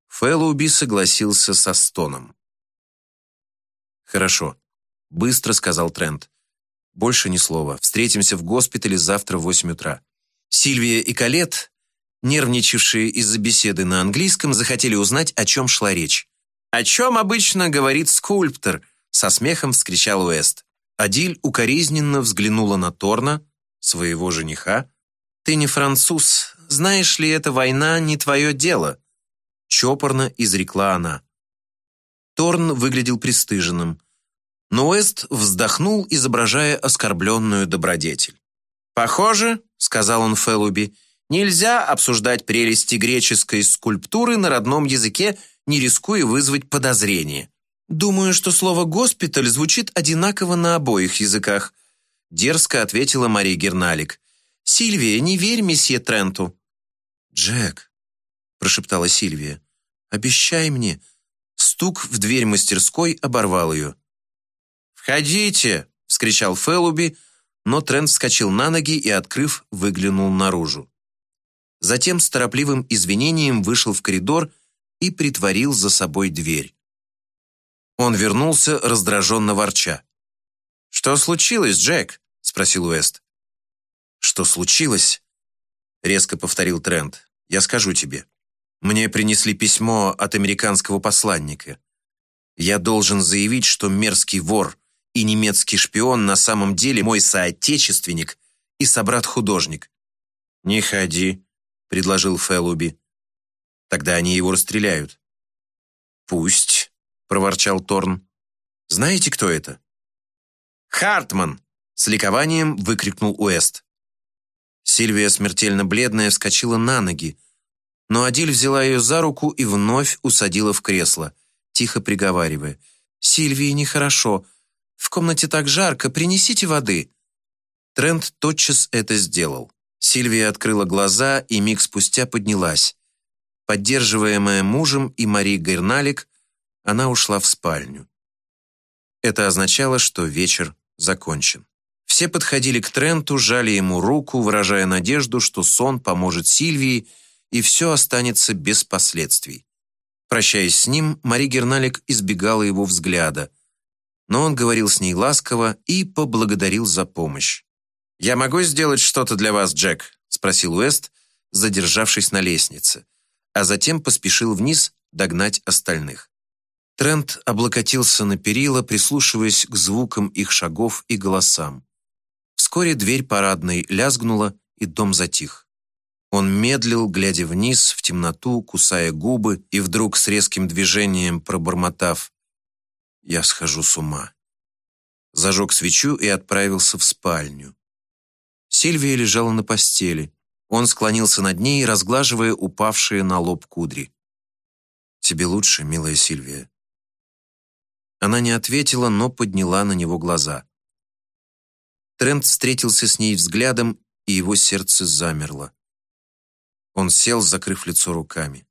Фэллоуби согласился со стоном. «Хорошо», — быстро сказал Трент. «Больше ни слова. Встретимся в госпитале завтра в восемь утра. Сильвия и Калет, Нервничавшие из-за беседы на английском захотели узнать, о чем шла речь. «О чем обычно говорит скульптор?» со смехом вскричал Уэст. Адиль укоризненно взглянула на Торна, своего жениха. «Ты не француз. Знаешь ли, эта война не твое дело?» Чопорно изрекла она. Торн выглядел пристыженным, но Уэст вздохнул, изображая оскорбленную добродетель. «Похоже, — сказал он Фелуби, — нельзя обсуждать прелести греческой скульптуры на родном языке, не рискуя вызвать подозрение. Думаю, что слово «госпиталь» звучит одинаково на обоих языках, дерзко ответила Мария Герналик. «Сильвия, не верь месье Тренту». «Джек», — прошептала Сильвия, — «обещай мне». Стук в дверь мастерской оборвал ее. «Входите!» — вскричал Фелуби, но Трент вскочил на ноги и, открыв, выглянул наружу. Затем с торопливым извинением вышел в коридор и притворил за собой дверь. Он вернулся, раздраженно ворча. «Что случилось, Джек?» — спросил Уэст. «Что случилось?» — резко повторил Трент. «Я скажу тебе. Мне принесли письмо от американского посланника. Я должен заявить, что мерзкий вор и немецкий шпион на самом деле мой соотечественник и собрат-художник». «Не ходи», — предложил Феллуби. «Тогда они его расстреляют». «Пусть», — проворчал Торн. «Знаете, кто это?» «Хартман!» — с ликованием выкрикнул Уэст. Сильвия, смертельно бледная, вскочила на ноги, но Адиль взяла ее за руку и вновь усадила в кресло, тихо приговаривая. «Сильвии нехорошо. В комнате так жарко, принесите воды». Трент тотчас это сделал. Сильвия открыла глаза и миг спустя поднялась. Поддерживаемая мужем и Мари Герналик, она ушла в спальню. Это означало, что вечер закончен. Все подходили к Тренту, жали ему руку, выражая надежду, что сон поможет Сильвии, и все останется без последствий. Прощаясь с ним, Мари Герналик избегала его взгляда, но он говорил с ней ласково и поблагодарил за помощь. «Я могу сделать что-то для вас, Джек?» — спросил Уэст, задержавшись на лестнице, а затем поспешил вниз догнать остальных. Трент облокотился на перила, прислушиваясь к звукам их шагов и голосам. Вскоре дверь парадной лязгнула, и дом затих. Он медлил, глядя вниз, в темноту, кусая губы, и вдруг с резким движением пробормотав «Я схожу с ума». Зажег свечу и отправился в спальню. Сильвия лежала на постели. Он склонился над ней, разглаживая упавшие на лоб кудри. «Тебе лучше, милая Сильвия?» Она не ответила, но подняла на него глаза. Трент встретился с ней взглядом, и его сердце замерло. Он сел, закрыв лицо руками.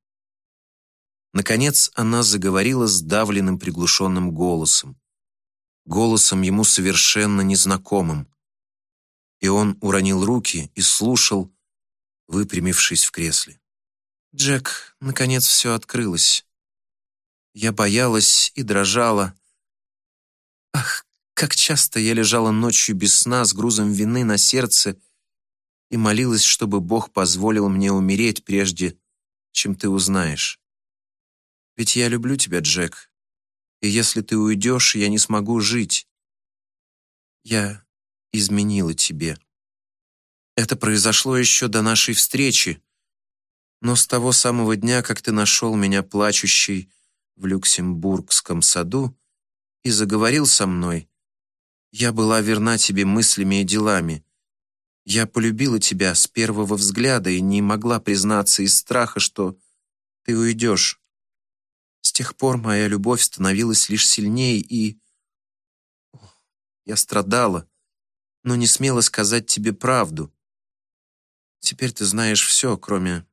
Наконец она заговорила сдавленным приглушенным голосом. Голосом ему совершенно незнакомым. И он уронил руки и слушал, выпрямившись в кресле. «Джек, наконец все открылось. Я боялась и дрожала, Ах, как часто я лежала ночью без сна с грузом вины на сердце и молилась, чтобы Бог позволил мне умереть прежде, чем ты узнаешь. Ведь я люблю тебя, Джек, и если ты уйдешь, я не смогу жить. Я изменила тебе. Это произошло еще до нашей встречи, но с того самого дня, как ты нашел меня плачущей в Люксембургском саду, и заговорил со мной. Я была верна тебе мыслями и делами. Я полюбила тебя с первого взгляда и не могла признаться из страха, что ты уйдешь. С тех пор моя любовь становилась лишь сильнее, и... Я страдала, но не смела сказать тебе правду. Теперь ты знаешь все, кроме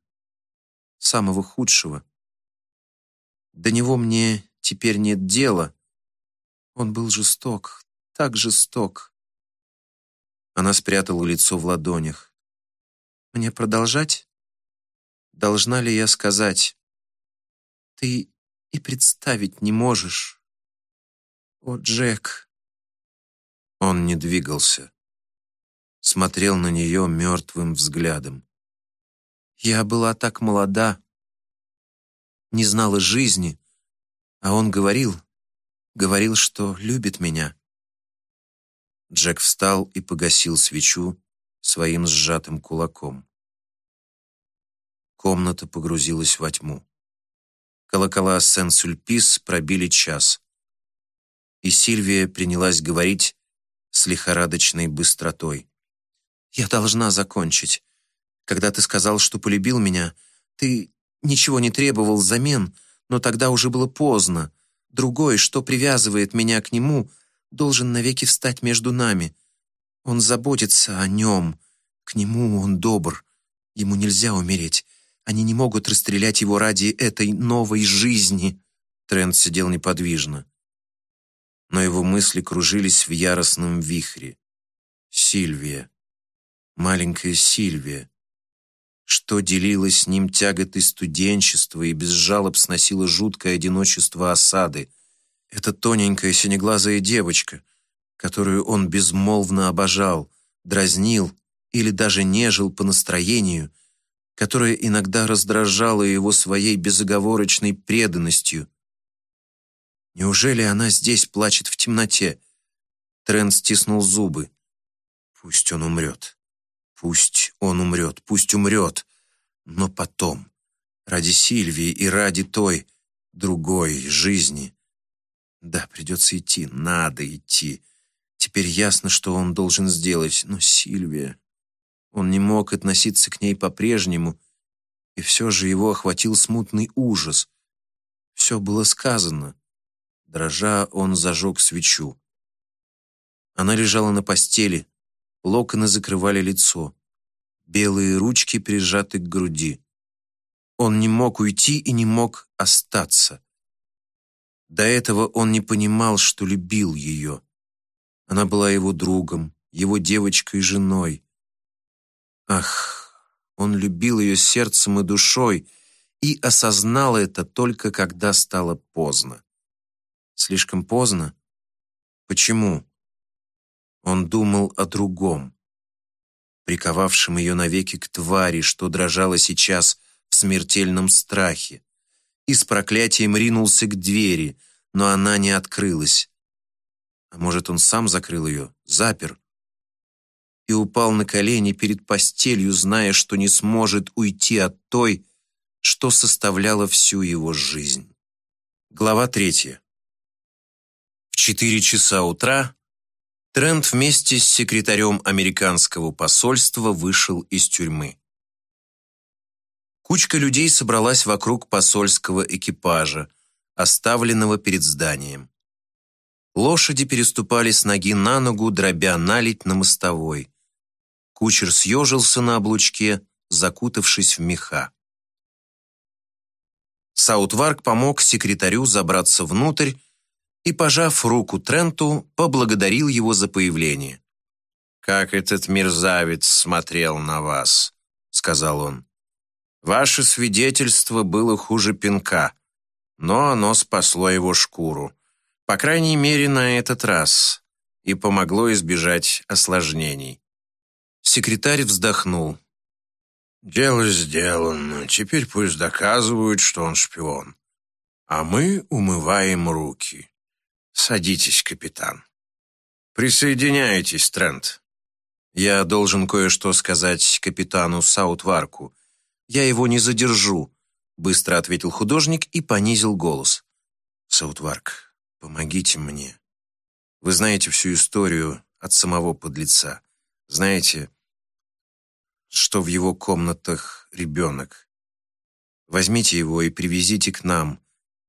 самого худшего. До него мне теперь нет дела, он был жесток, так жесток. Она спрятала лицо в ладонях. Мне продолжать? Должна ли я сказать? Ты и представить не можешь. О, Джек. Он не двигался. Смотрел на нее мертвым взглядом. Я была так молода, не знала жизни, а он говорил, говорил, что любит меня. Джек встал и погасил свечу своим сжатым кулаком. Комната погрузилась во тьму. Колокола Сен-Сюльпис пробили час, и Сильвия принялась говорить с лихорадочной быстротой. «Я должна закончить. Когда ты сказал, что полюбил меня, ты ничего не требовал взамен, но тогда уже было поздно. Другой, что привязывает меня к нему, должен навеки встать между нами. Он заботится о нем. К нему он добр. Ему нельзя умереть. Они не могут расстрелять его ради этой новой жизни». Трент сидел неподвижно. Но его мысли кружились в яростном вихре. Сильвия. Маленькая Сильвия что делило с ним тяготы студенчества и без жалоб сносило жуткое одиночество осады. Эта тоненькая синеглазая девочка, которую он безмолвно обожал, дразнил или даже нежил по настроению, которая иногда раздражала его своей безоговорочной преданностью. Неужели она здесь плачет в темноте? Трент стиснул зубы. Пусть он умрет. Пусть он умрет, пусть умрет, но потом, ради Сильвии и ради той, другой жизни. Да, придется идти, надо идти. Теперь ясно, что он должен сделать, но Сильвия... Он не мог относиться к ней по-прежнему, и все же его охватил смутный ужас. Все было сказано. Дрожа, он зажег свечу. Она лежала на постели, локоны закрывали лицо. Белые ручки прижаты к груди. Он не мог уйти и не мог остаться. До этого он не понимал, что любил ее. Она была его другом, его девочкой и женой. Ах, он любил ее сердцем и душой и осознал это только когда стало поздно. Слишком поздно? Почему? Он думал о другом, приковавшем ее навеки к твари, что дрожала сейчас в смертельном страхе, и с проклятием ринулся к двери, но она не открылась. А может, он сам закрыл ее, запер? И упал на колени перед постелью, зная, что не сможет уйти от той, что составляла всю его жизнь. Глава третья. В четыре часа утра Трент вместе с секретарем американского посольства вышел из тюрьмы. Кучка людей собралась вокруг посольского экипажа, оставленного перед зданием. Лошади переступали с ноги на ногу, дробя налить на мостовой. Кучер съежился на облучке, закутавшись в меха. Саутварк помог секретарю забраться внутрь и, пожав руку Тренту, поблагодарил его за появление. «Как этот мерзавец смотрел на вас», — сказал он. «Ваше свидетельство было хуже пинка, но оно спасло его шкуру, по крайней мере, на этот раз, и помогло избежать осложнений». Секретарь вздохнул. «Дело сделано. Теперь пусть доказывают, что он шпион. А мы умываем руки. «Садитесь, капитан». «Присоединяйтесь, Трент». «Я должен кое-что сказать капитану Саутварку. Я его не задержу», — быстро ответил художник и понизил голос. «Саутварк, помогите мне. Вы знаете всю историю от самого подлеца. Знаете, что в его комнатах ребенок. Возьмите его и привезите к нам,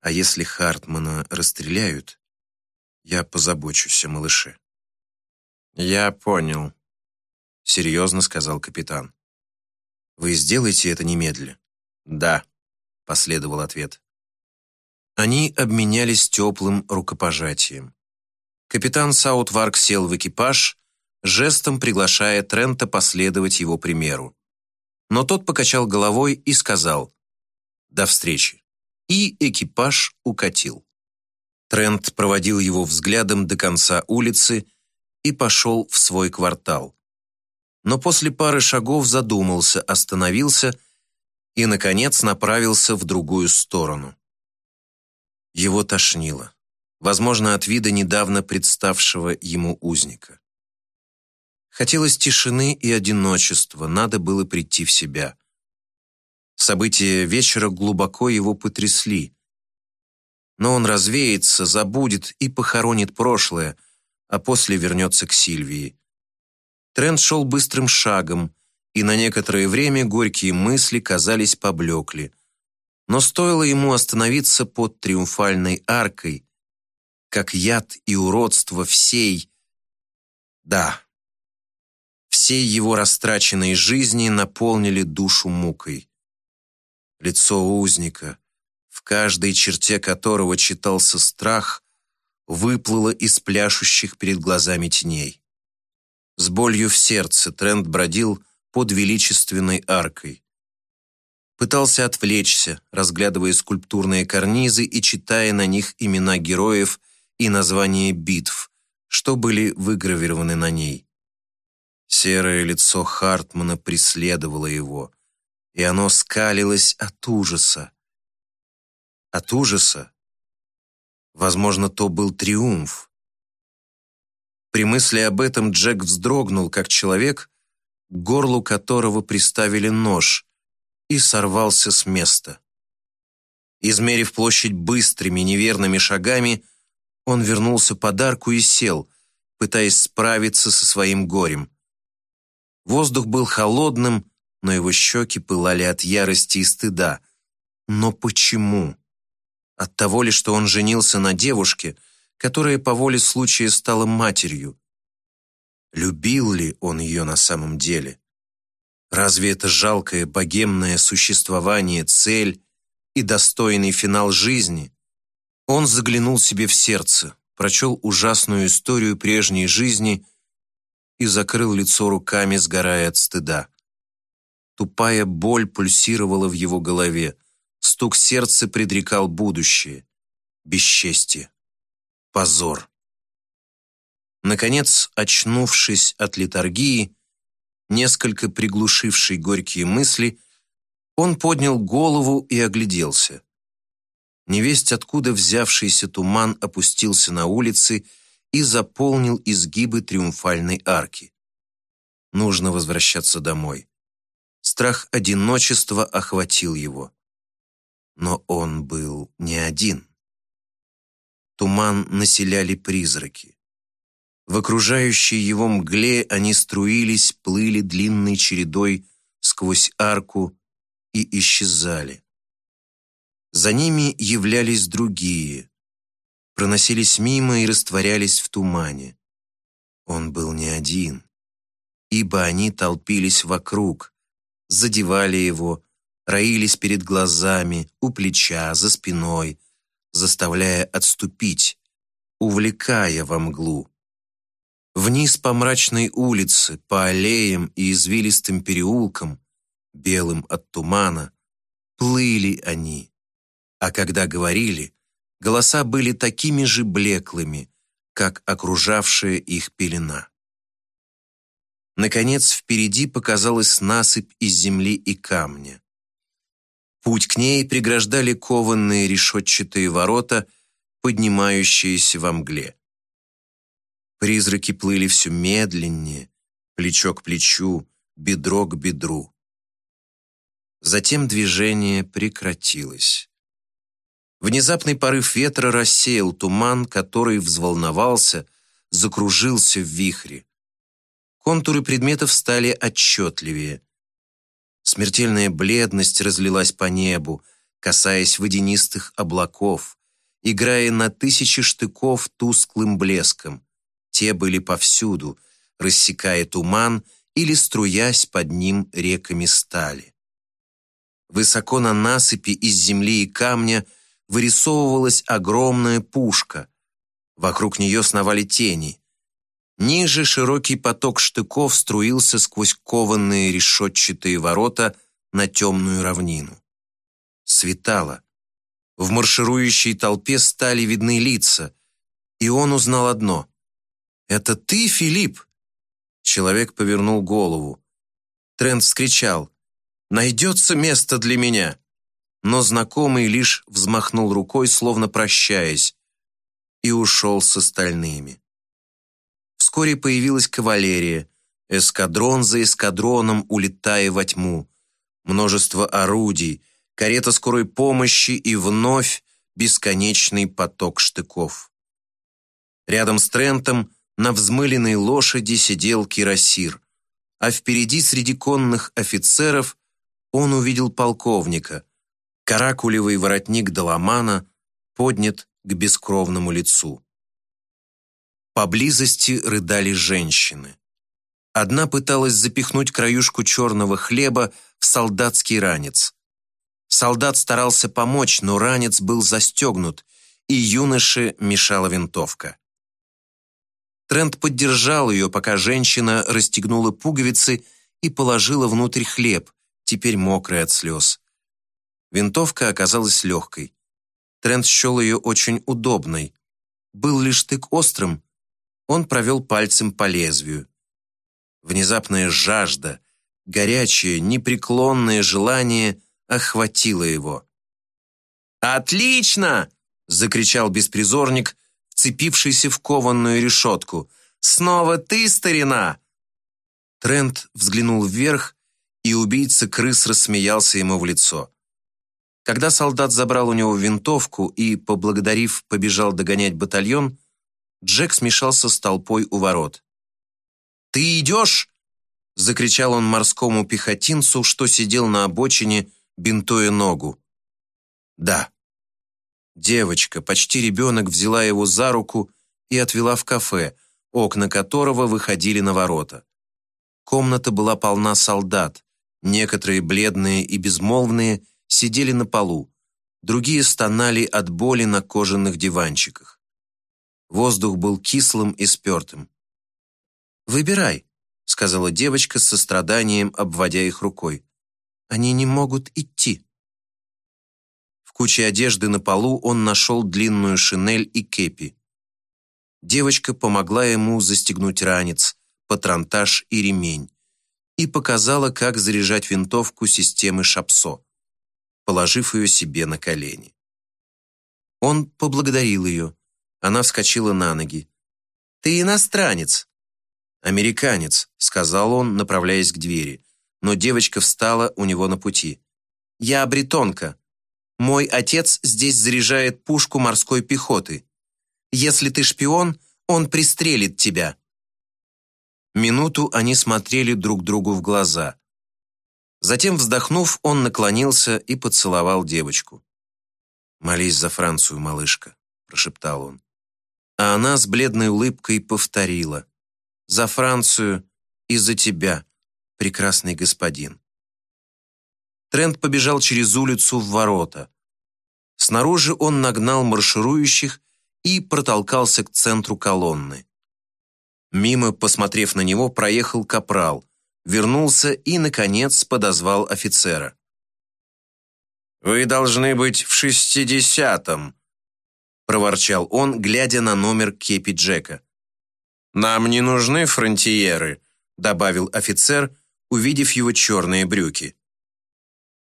а если Хартмана расстреляют, я позабочусь о малыше». «Я понял», — серьезно сказал капитан. «Вы сделаете это немедля?» «Да», — последовал ответ. Они обменялись теплым рукопожатием. Капитан Саутварк сел в экипаж, жестом приглашая Трента последовать его примеру. Но тот покачал головой и сказал «До встречи». И экипаж укатил. Трент проводил его взглядом до конца улицы и пошел в свой квартал. Но после пары шагов задумался, остановился и, наконец, направился в другую сторону. Его тошнило, возможно, от вида недавно представшего ему узника. Хотелось тишины и одиночества, надо было прийти в себя. События вечера глубоко его потрясли. Но он развеется, забудет и похоронит прошлое, а после вернется к Сильвии. Трент шел быстрым шагом, и на некоторое время горькие мысли казались поблекли. Но стоило ему остановиться под триумфальной аркой, как яд и уродство всей... Да, всей его растраченной жизни наполнили душу мукой. Лицо узника, в каждой черте которого читался страх, выплыло из пляшущих перед глазами теней. С болью в сердце Трент бродил под величественной аркой. Пытался отвлечься, разглядывая скульптурные карнизы и читая на них имена героев и названия битв, что были выгравированы на ней. Серое лицо Хартмана преследовало его, и оно скалилось от ужаса. От ужаса? Возможно, то был триумф. При мысли об этом Джек вздрогнул, как человек, к горлу которого приставили нож, и сорвался с места. Измерив площадь быстрыми, неверными шагами, он вернулся под арку и сел, пытаясь справиться со своим горем. Воздух был холодным, но его щеки пылали от ярости и стыда. Но почему? От того ли, что он женился на девушке, которая по воле случая стала матерью? Любил ли он ее на самом деле? Разве это жалкое богемное существование цель и достойный финал жизни? Он заглянул себе в сердце, прочел ужасную историю прежней жизни и закрыл лицо руками, сгорая от стыда. Тупая боль пульсировала в его голове, стук сердца предрекал будущее, бесчестье, позор. Наконец, очнувшись от литургии, несколько приглушивший горькие мысли, он поднял голову и огляделся. Невесть, откуда взявшийся туман опустился на улицы и заполнил изгибы триумфальной арки. Нужно возвращаться домой. Страх одиночества охватил его. Но он был не один. Туман населяли призраки. В окружающей его мгле они струились, плыли длинной чередой сквозь арку и исчезали. За ними являлись другие, проносились мимо и растворялись в тумане. Он был не один, ибо они толпились вокруг, задевали его, роились перед глазами, у плеча, за спиной, заставляя отступить, увлекая во мглу. Вниз по мрачной улице, по аллеям и извилистым переулкам, белым от тумана, плыли они. А когда говорили, Голоса были такими же блеклыми, как окружавшая их пелена. Наконец, впереди показалась насыпь из земли и камня. Путь к ней преграждали кованные решетчатые ворота, поднимающиеся во мгле. Призраки плыли все медленнее, плечо к плечу, бедро к бедру. Затем движение прекратилось. Внезапный порыв ветра рассеял туман, который взволновался, закружился в вихре. Контуры предметов стали отчетливее. Смертельная бледность разлилась по небу, касаясь водянистых облаков, играя на тысячи штыков тусклым блеском. Те были повсюду, рассекая туман или струясь под ним реками стали. Высоко на насыпи из земли и камня – вырисовывалась огромная пушка. Вокруг нее сновали тени. Ниже широкий поток штыков струился сквозь кованные решетчатые ворота на темную равнину. Светало. В марширующей толпе стали видны лица, и он узнал одно. «Это ты, Филипп?» Человек повернул голову. Трент вскричал. найдется место для меня?» Но знакомый лишь взмахнул рукой, словно прощаясь, и ушел с остальными. Вскоре появилась кавалерия, эскадрон за эскадроном, улетая во тьму. Множество орудий, карета скорой помощи и вновь бесконечный поток штыков. Рядом с Трентом на взмыленной лошади сидел кирасир, а впереди среди конных офицеров он увидел полковника. Каракулевый воротник Доломана поднят к бескровному лицу. Поблизости рыдали женщины. Одна пыталась запихнуть краюшку черного хлеба в солдатский ранец. Солдат старался помочь, но ранец был застегнут, и юноше мешала винтовка. Трент поддержал ее, пока женщина расстегнула пуговицы и положила внутрь хлеб, теперь мокрый от слез. Винтовка оказалась легкой. Трент счел ее очень удобной. Был лишь тык острым, он провел пальцем по лезвию. Внезапная жажда, горячее, непреклонное желание охватило его. «Отлично!» — закричал беспризорник, вцепившийся в кованную решетку. «Снова ты, старина!» Трент взглянул вверх, и убийца крыс рассмеялся ему в лицо. Когда солдат забрал у него винтовку и, поблагодарив, побежал догонять батальон, Джек смешался с толпой у ворот. «Ты идешь?» — закричал он морскому пехотинцу, что сидел на обочине, бинтуя ногу. «Да». Девочка, почти ребенок, взяла его за руку и отвела в кафе, окна которого выходили на ворота. Комната была полна солдат, некоторые бледные и безмолвные сидели на полу, другие стонали от боли на кожаных диванчиках. Воздух был кислым и спертым. «Выбирай», — сказала девочка с состраданием, обводя их рукой. «Они не могут идти» куче одежды на полу он нашел длинную шинель и кепи. Девочка помогла ему застегнуть ранец, патронтаж и ремень и показала, как заряжать винтовку системы Шапсо, положив ее себе на колени. Он поблагодарил ее. Она вскочила на ноги. «Ты иностранец!» «Американец», — сказал он, направляясь к двери, но девочка встала у него на пути. «Я бретонка», мой отец здесь заряжает пушку морской пехоты. Если ты шпион, он пристрелит тебя». Минуту они смотрели друг другу в глаза. Затем, вздохнув, он наклонился и поцеловал девочку. «Молись за Францию, малышка», — прошептал он. А она с бледной улыбкой повторила. «За Францию и за тебя, прекрасный господин». Трент побежал через улицу в ворота. Снаружи он нагнал марширующих и протолкался к центру колонны. Мимо, посмотрев на него, проехал капрал, вернулся и, наконец, подозвал офицера. «Вы должны быть в шестидесятом», — проворчал он, глядя на номер кепи Джека. «Нам не нужны фронтиеры», — добавил офицер, увидев его черные брюки.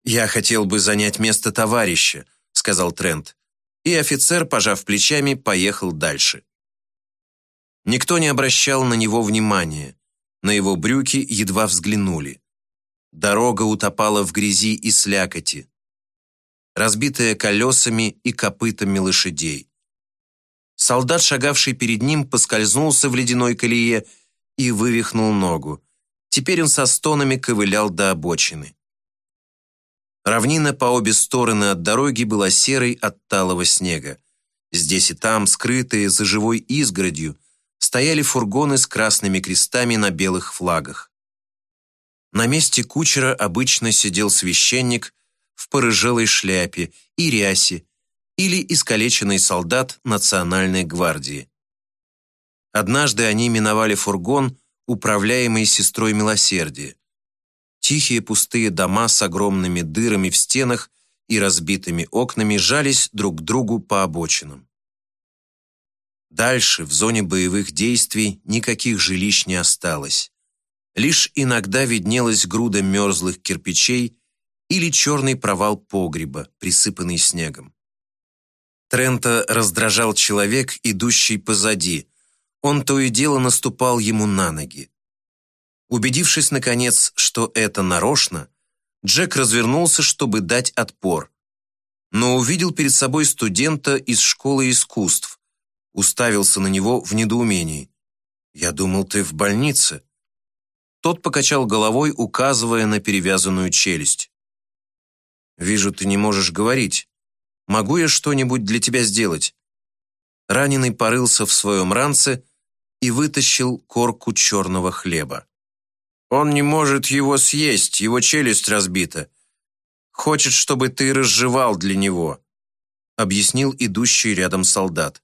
«Я хотел бы занять место товарища», — сказал Трент. И офицер, пожав плечами, поехал дальше. Никто не обращал на него внимания. На его брюки едва взглянули. Дорога утопала в грязи и слякоти, разбитая колесами и копытами лошадей. Солдат, шагавший перед ним, поскользнулся в ледяной колее и вывихнул ногу. Теперь он со стонами ковылял до обочины. Равнина по обе стороны от дороги была серой от талого снега. Здесь и там, скрытые за живой изгородью, стояли фургоны с красными крестами на белых флагах. На месте кучера обычно сидел священник в порыжелой шляпе и рясе или искалеченный солдат национальной гвардии. Однажды они миновали фургон, управляемый сестрой милосердия. Тихие пустые дома с огромными дырами в стенах и разбитыми окнами жались друг к другу по обочинам. Дальше, в зоне боевых действий, никаких жилищ не осталось. Лишь иногда виднелась груда мерзлых кирпичей или черный провал погреба, присыпанный снегом. Трента раздражал человек, идущий позади. Он то и дело наступал ему на ноги. Убедившись, наконец, что это нарочно, Джек развернулся, чтобы дать отпор. Но увидел перед собой студента из школы искусств. Уставился на него в недоумении. «Я думал, ты в больнице». Тот покачал головой, указывая на перевязанную челюсть. «Вижу, ты не можешь говорить. Могу я что-нибудь для тебя сделать?» Раненый порылся в своем ранце и вытащил корку черного хлеба. Он не может его съесть, его челюсть разбита. Хочет, чтобы ты разжевал для него», — объяснил идущий рядом солдат.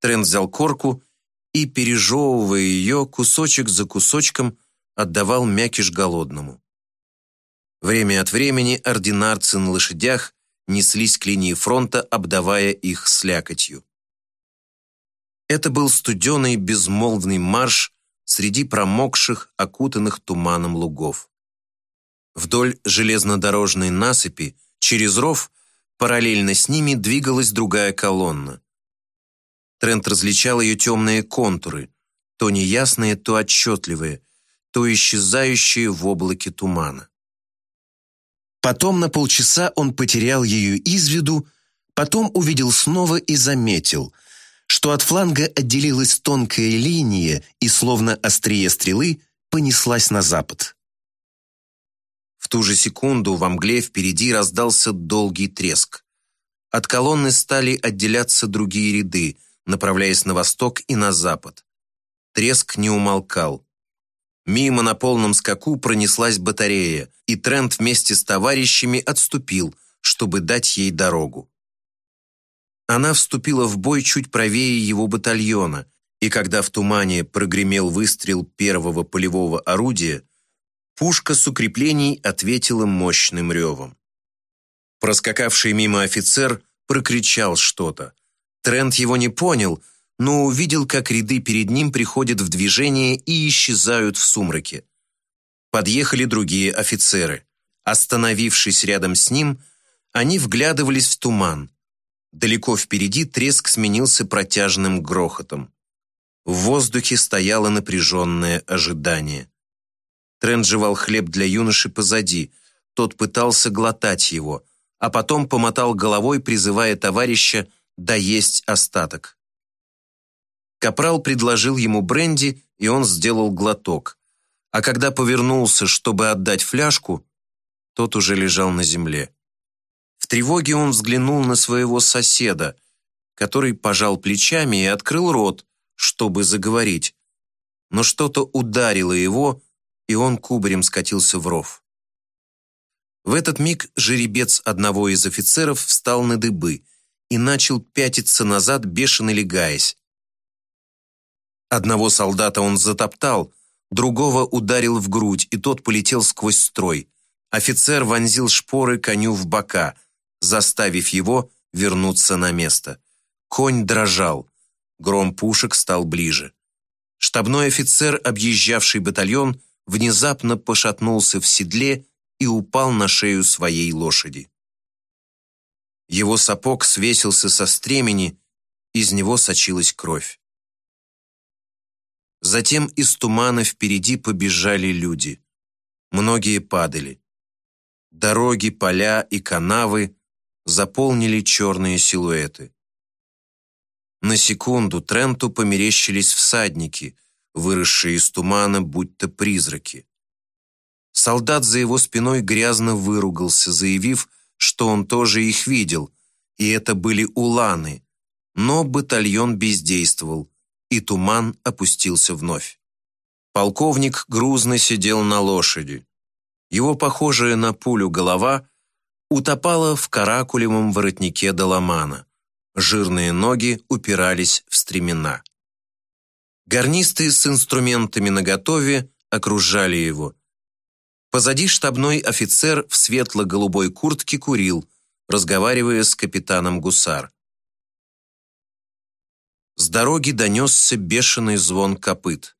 Трент взял корку и, пережевывая ее, кусочек за кусочком отдавал мякиш голодному. Время от времени ординарцы на лошадях неслись к линии фронта, обдавая их слякотью. Это был студеный безмолвный марш среди промокших, окутанных туманом лугов. Вдоль железнодорожной насыпи, через ров, параллельно с ними двигалась другая колонна. Трент различал ее темные контуры, то неясные, то отчетливые, то исчезающие в облаке тумана. Потом на полчаса он потерял ее из виду, потом увидел снова и заметил – что от фланга отделилась тонкая линия и, словно острие стрелы, понеслась на запад. В ту же секунду во мгле впереди раздался долгий треск. От колонны стали отделяться другие ряды, направляясь на восток и на запад. Треск не умолкал. Мимо на полном скаку пронеслась батарея, и Трент вместе с товарищами отступил, чтобы дать ей дорогу. Она вступила в бой чуть правее его батальона, и когда в тумане прогремел выстрел первого полевого орудия, пушка с укреплений ответила мощным ревом. Проскакавший мимо офицер прокричал что-то. Трент его не понял, но увидел, как ряды перед ним приходят в движение и исчезают в сумраке. Подъехали другие офицеры. Остановившись рядом с ним, они вглядывались в туман. Далеко впереди треск сменился протяжным грохотом. В воздухе стояло напряженное ожидание. Трент жевал хлеб для юноши позади, тот пытался глотать его, а потом помотал головой, призывая товарища доесть остаток. Капрал предложил ему бренди, и он сделал глоток. А когда повернулся, чтобы отдать фляжку, тот уже лежал на земле. В тревоге он взглянул на своего соседа, который пожал плечами и открыл рот, чтобы заговорить. Но что-то ударило его, и он кубарем скатился в ров. В этот миг жеребец одного из офицеров встал на дыбы и начал пятиться назад, бешено легаясь. Одного солдата он затоптал, другого ударил в грудь, и тот полетел сквозь строй. Офицер вонзил шпоры коню в бока, заставив его вернуться на место. Конь дрожал. Гром пушек стал ближе. Штабной офицер, объезжавший батальон, внезапно пошатнулся в седле и упал на шею своей лошади. Его сапог свесился со стремени, из него сочилась кровь. Затем из тумана впереди побежали люди. Многие падали. Дороги, поля и канавы заполнили черные силуэты. На секунду Тренту померещились всадники, выросшие из тумана, будто призраки. Солдат за его спиной грязно выругался, заявив, что он тоже их видел, и это были уланы, но батальон бездействовал, и туман опустился вновь. Полковник грузно сидел на лошади. Его похожая на пулю голова утопала в каракулевом воротнике доломана. Жирные ноги упирались в стремена. Гарнисты с инструментами наготове окружали его. Позади штабной офицер в светло-голубой куртке курил, разговаривая с капитаном гусар. С дороги донесся бешеный звон копыт.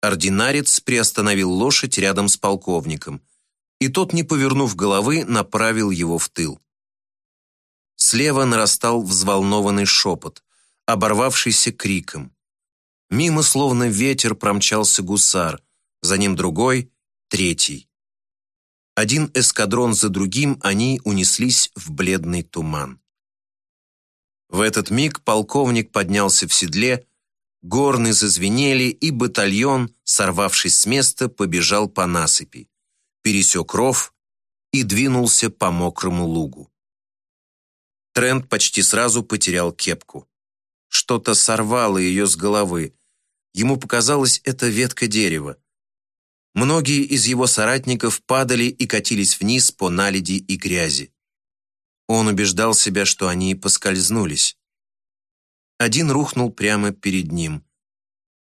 Ординарец приостановил лошадь рядом с полковником и тот, не повернув головы, направил его в тыл. Слева нарастал взволнованный шепот, оборвавшийся криком. Мимо, словно ветер, промчался гусар, за ним другой, третий. Один эскадрон за другим они унеслись в бледный туман. В этот миг полковник поднялся в седле, горны зазвенели, и батальон, сорвавшись с места, побежал по насыпи, пересек ров и двинулся по мокрому лугу. Трент почти сразу потерял кепку. Что-то сорвало ее с головы. Ему показалось, это ветка дерева. Многие из его соратников падали и катились вниз по наледи и грязи. Он убеждал себя, что они поскользнулись. Один рухнул прямо перед ним.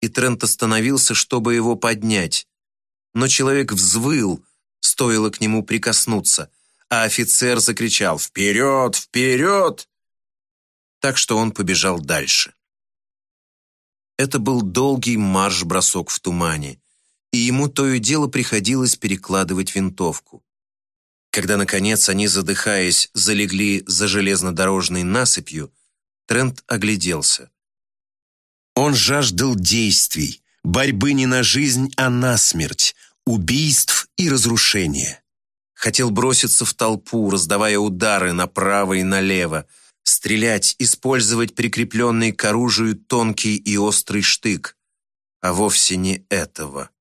И Трент остановился, чтобы его поднять. Но человек взвыл, стоило к нему прикоснуться, а офицер закричал «Вперед! Вперед!» Так что он побежал дальше. Это был долгий марш-бросок в тумане, и ему то и дело приходилось перекладывать винтовку. Когда, наконец, они, задыхаясь, залегли за железнодорожной насыпью, Трент огляделся. Он жаждал действий, борьбы не на жизнь, а на смерть, убийств и разрушения. Хотел броситься в толпу, раздавая удары направо и налево, стрелять, использовать прикрепленный к оружию тонкий и острый штык, а вовсе не этого.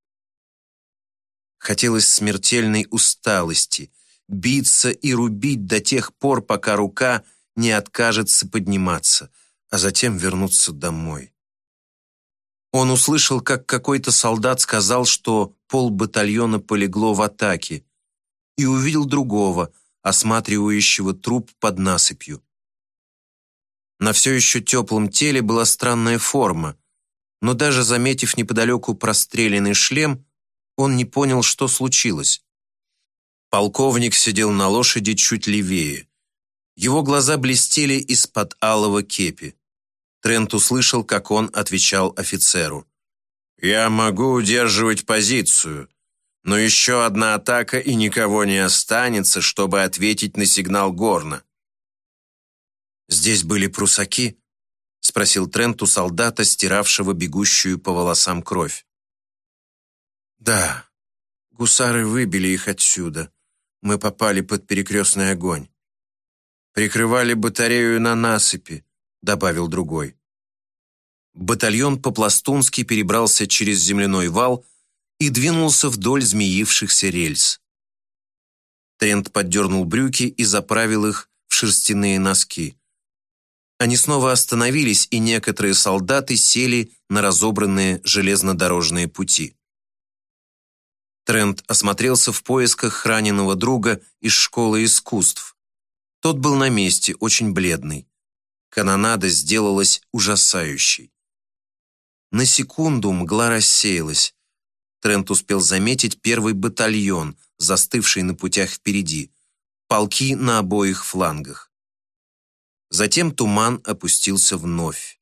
Хотелось смертельной усталости – биться и рубить до тех пор, пока рука не откажется подниматься, а затем вернуться домой. Он услышал, как какой-то солдат сказал, что пол батальона полегло в атаке, и увидел другого, осматривающего труп под насыпью. На все еще теплом теле была странная форма, но даже заметив неподалеку простреленный шлем, он не понял, что случилось. Полковник сидел на лошади чуть левее. Его глаза блестели из-под алого кепи. Трент услышал, как он отвечал офицеру. «Я могу удерживать позицию, но еще одна атака и никого не останется, чтобы ответить на сигнал горна». «Здесь были прусаки?» — спросил Трент у солдата, стиравшего бегущую по волосам кровь. «Да, гусары выбили их отсюда», мы попали под перекрестный огонь. «Прикрывали батарею на насыпи», — добавил другой. Батальон по-пластунски перебрался через земляной вал и двинулся вдоль змеившихся рельс. Трент поддернул брюки и заправил их в шерстяные носки. Они снова остановились, и некоторые солдаты сели на разобранные железнодорожные пути. Трент осмотрелся в поисках раненого друга из школы искусств. Тот был на месте, очень бледный. Канонада сделалась ужасающей. На секунду мгла рассеялась. Трент успел заметить первый батальон, застывший на путях впереди, полки на обоих флангах. Затем туман опустился вновь.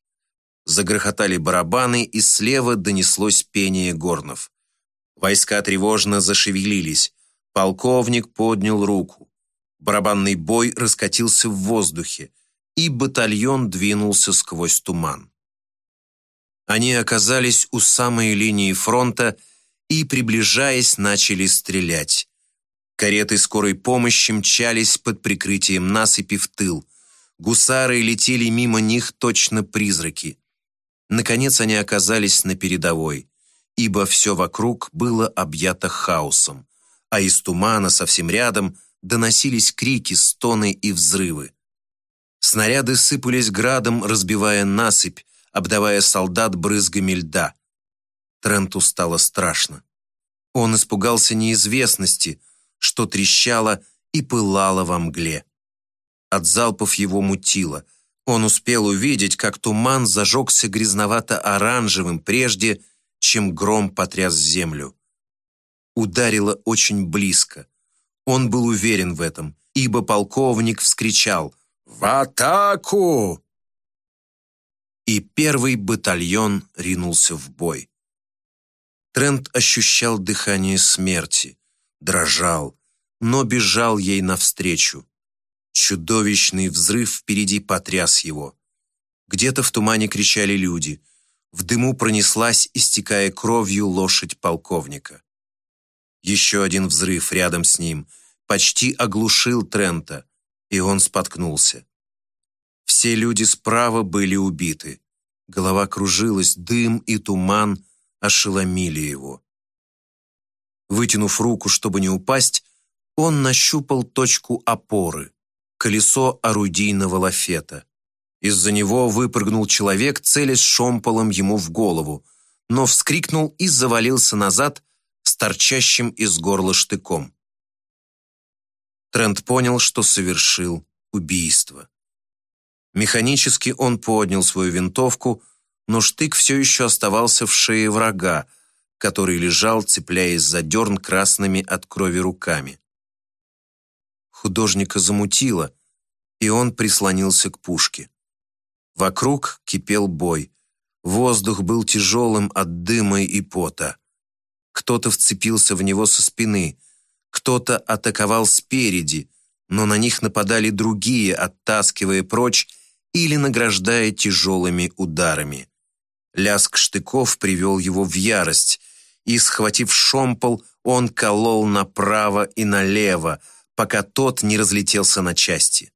Загрохотали барабаны, и слева донеслось пение горнов. Войска тревожно зашевелились. Полковник поднял руку. Барабанный бой раскатился в воздухе, и батальон двинулся сквозь туман. Они оказались у самой линии фронта и, приближаясь, начали стрелять. Кареты скорой помощи мчались под прикрытием насыпи в тыл. Гусары летели мимо них точно призраки. Наконец они оказались на передовой ибо все вокруг было объято хаосом, а из тумана совсем рядом доносились крики, стоны и взрывы. Снаряды сыпались градом, разбивая насыпь, обдавая солдат брызгами льда. Тренту стало страшно. Он испугался неизвестности, что трещало и пылало во мгле. От залпов его мутило. Он успел увидеть, как туман зажегся грязновато-оранжевым прежде, чем гром потряс землю. Ударило очень близко. Он был уверен в этом, ибо полковник вскричал «В атаку!» И первый батальон ринулся в бой. Трент ощущал дыхание смерти, дрожал, но бежал ей навстречу. Чудовищный взрыв впереди потряс его. Где-то в тумане кричали люди. В дыму пронеслась, истекая кровью, лошадь полковника. Еще один взрыв рядом с ним почти оглушил Трента, и он споткнулся. Все люди справа были убиты. Голова кружилась, дым и туман ошеломили его. Вытянув руку, чтобы не упасть, он нащупал точку опоры, колесо орудийного лафета. Из-за него выпрыгнул человек, целясь шомполом ему в голову, но вскрикнул и завалился назад с торчащим из горла штыком. Трент понял, что совершил убийство. Механически он поднял свою винтовку, но штык все еще оставался в шее врага, который лежал, цепляясь за дерн красными от крови руками. Художника замутило, и он прислонился к пушке. Вокруг кипел бой. Воздух был тяжелым от дыма и пота. Кто-то вцепился в него со спины, кто-то атаковал спереди, но на них нападали другие, оттаскивая прочь или награждая тяжелыми ударами. Лязг штыков привел его в ярость, и, схватив шомпол, он колол направо и налево, пока тот не разлетелся на части.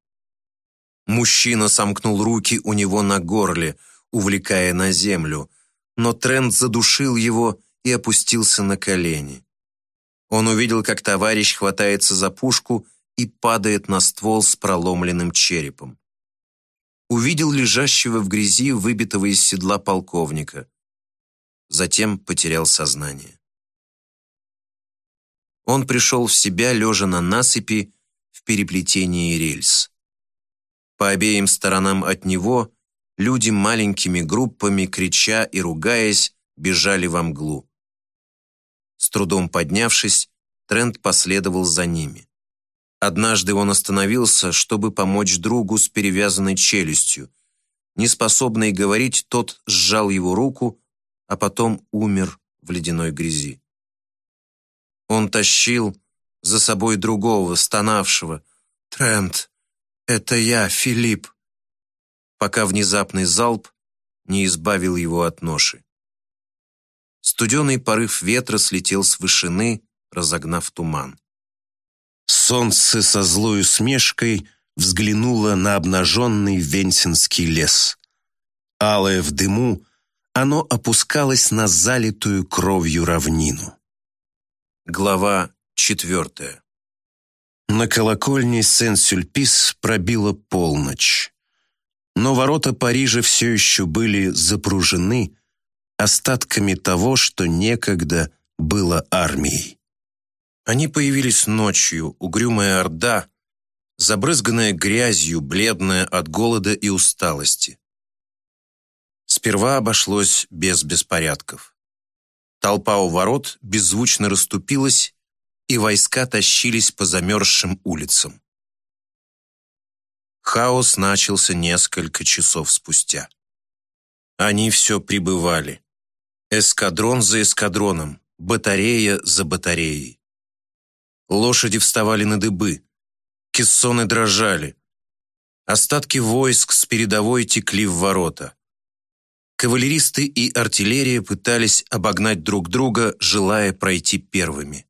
Мужчина сомкнул руки у него на горле, увлекая на землю, но Трент задушил его и опустился на колени. Он увидел, как товарищ хватается за пушку и падает на ствол с проломленным черепом. Увидел лежащего в грязи выбитого из седла полковника. Затем потерял сознание. Он пришел в себя, лежа на насыпи в переплетении рельс. По обеим сторонам от него люди маленькими группами, крича и ругаясь, бежали во мглу. С трудом поднявшись, Трент последовал за ними. Однажды он остановился, чтобы помочь другу с перевязанной челюстью. Неспособный говорить, тот сжал его руку, а потом умер в ледяной грязи. Он тащил за собой другого, стонавшего. «Трент, это я, Филипп!» пока внезапный залп не избавил его от ноши. Студеный порыв ветра слетел с вышины, разогнав туман. Солнце со злой усмешкой взглянуло на обнаженный Венсинский лес. Алое в дыму, оно опускалось на залитую кровью равнину. Глава четвертая. На колокольне Сен-Сюльпис пробила полночь. Но ворота Парижа все еще были запружены остатками того, что некогда было армией. Они появились ночью, угрюмая орда, забрызганная грязью, бледная от голода и усталости. Сперва обошлось без беспорядков. Толпа у ворот беззвучно расступилась, и войска тащились по замерзшим улицам. Хаос начался несколько часов спустя. Они все прибывали. Эскадрон за эскадроном, батарея за батареей. Лошади вставали на дыбы, кессоны дрожали. Остатки войск с передовой текли в ворота. Кавалеристы и артиллерия пытались обогнать друг друга, желая пройти первыми.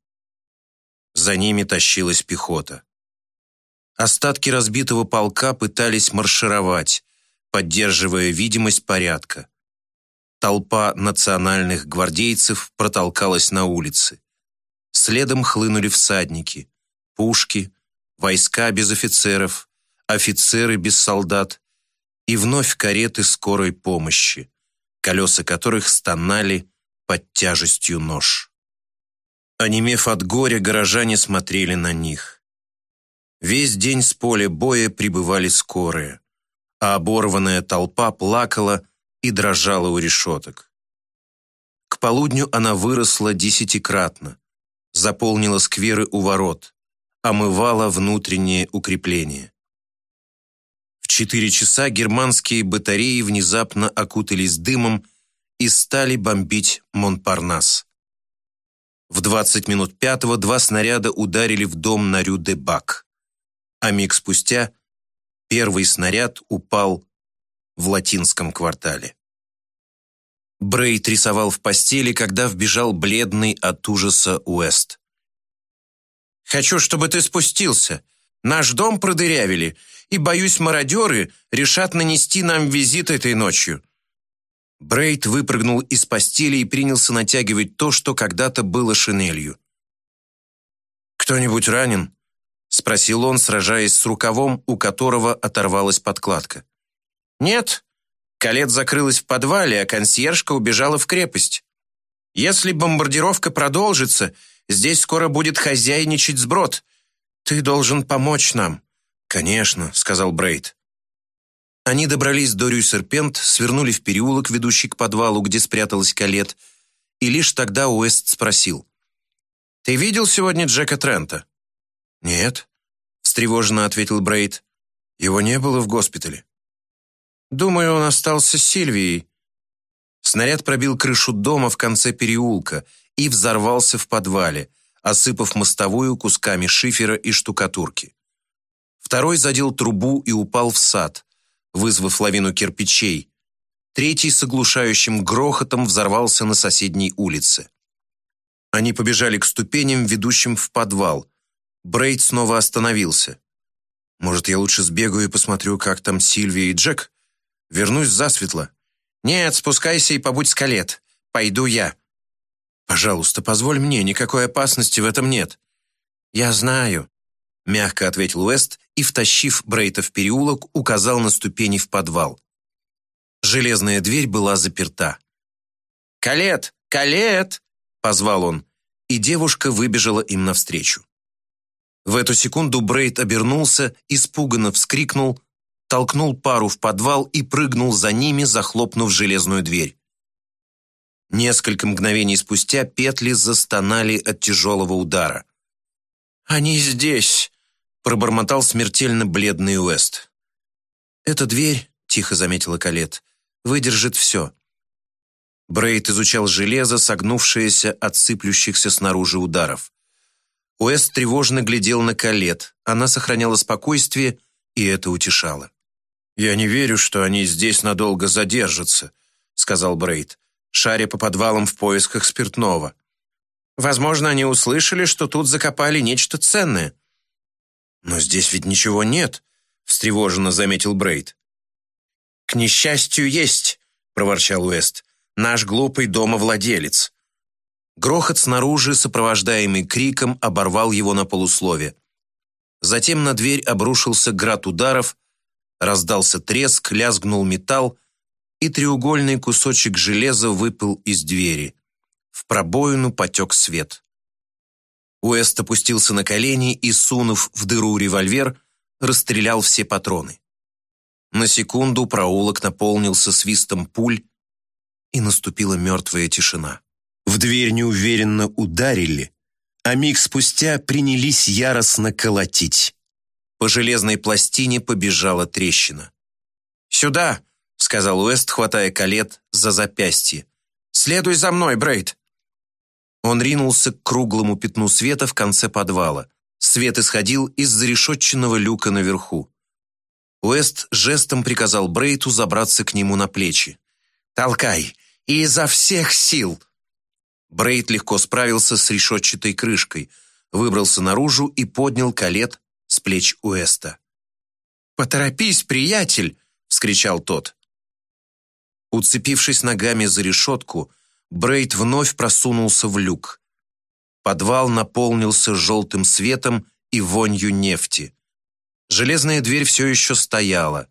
За ними тащилась пехота. Остатки разбитого полка пытались маршировать, поддерживая видимость порядка. Толпа национальных гвардейцев протолкалась на улицы. Следом хлынули всадники, пушки, войска без офицеров, офицеры без солдат и вновь кареты скорой помощи, колеса которых стонали под тяжестью нож. Онемев от горя, горожане смотрели на них. Весь день с поля боя прибывали скорые, а оборванная толпа плакала и дрожала у решеток. К полудню она выросла десятикратно, заполнила скверы у ворот, омывала внутренние укрепления. В четыре часа германские батареи внезапно окутались дымом и стали бомбить Монпарнас. В 20 минут пятого два снаряда ударили в дом на Рю-де-Бак. А миг спустя первый снаряд упал в латинском квартале. Брейт рисовал в постели, когда вбежал бледный от ужаса Уэст. «Хочу, чтобы ты спустился. Наш дом продырявили, и, боюсь, мародеры решат нанести нам визит этой ночью». Брейт выпрыгнул из постели и принялся натягивать то, что когда-то было шинелью. «Кто-нибудь ранен?» — спросил он, сражаясь с рукавом, у которого оторвалась подкладка. «Нет, Калет закрылась в подвале, а консьержка убежала в крепость. Если бомбардировка продолжится, здесь скоро будет хозяйничать сброд. Ты должен помочь нам». «Конечно», — сказал Брейд. Они добрались до Рю-Серпент, свернули в переулок, ведущий к подвалу, где спряталась Калет, и лишь тогда Уэст спросил. «Ты видел сегодня Джека Трента?» «Нет», — встревоженно ответил Брейд. «Его не было в госпитале». Думаю, он остался с Сильвией». Снаряд пробил крышу дома в конце переулка и взорвался в подвале, осыпав мостовую кусками шифера и штукатурки. Второй задел трубу и упал в сад, вызвав лавину кирпичей. Третий с оглушающим грохотом взорвался на соседней улице. Они побежали к ступеням, ведущим в подвал. Брейд снова остановился. «Может, я лучше сбегаю и посмотрю, как там Сильвия и Джек?» Вернусь засветло. Нет, спускайся и побудь с колет. Пойду я. Пожалуйста, позволь мне, никакой опасности в этом нет. Я знаю, мягко ответил Уэст и, втащив Брейта в переулок, указал на ступени в подвал. Железная дверь была заперта. «Калет! Калет!» — позвал он, и девушка выбежала им навстречу. В эту секунду Брейд обернулся, испуганно вскрикнул, толкнул пару в подвал и прыгнул за ними, захлопнув железную дверь. Несколько мгновений спустя петли застонали от тяжелого удара. «Они здесь!» — пробормотал смертельно бледный Уэст. «Эта дверь», — тихо заметила Калет, — «выдержит все». Брейд изучал железо, согнувшееся от сыплющихся снаружи ударов. Уэст тревожно глядел на Калет. Она сохраняла спокойствие, и это утешало. «Я не верю, что они здесь надолго задержатся», — сказал Брейд, шаря по подвалам в поисках спиртного. «Возможно, они услышали, что тут закопали нечто ценное». «Но здесь ведь ничего нет», — встревоженно заметил Брейд. «К несчастью, есть», — проворчал Уэст. «Наш глупый домовладелец». Грохот снаружи, сопровождаемый криком, оборвал его на полуслове. Затем на дверь обрушился град ударов, Раздался треск, лязгнул металл, и треугольный кусочек железа выпал из двери. В пробоину потек свет. Уэст опустился на колени и, сунув в дыру револьвер, расстрелял все патроны. На секунду проулок наполнился свистом пуль, и наступила мертвая тишина. В дверь неуверенно ударили, а миг спустя принялись яростно колотить. По железной пластине побежала трещина. «Сюда!» — сказал Уэст, хватая колет за запястье. «Следуй за мной, Брейд!» Он ринулся к круглому пятну света в конце подвала. Свет исходил из зарешетченного люка наверху. Уэст жестом приказал Брейту забраться к нему на плечи. «Толкай! И изо всех сил!» Брейт легко справился с решетчатой крышкой, выбрался наружу и поднял калет с плеч Уэста. «Поторопись, приятель!» — вскричал тот. Уцепившись ногами за решетку, Брейд вновь просунулся в люк. Подвал наполнился желтым светом и вонью нефти. Железная дверь все еще стояла,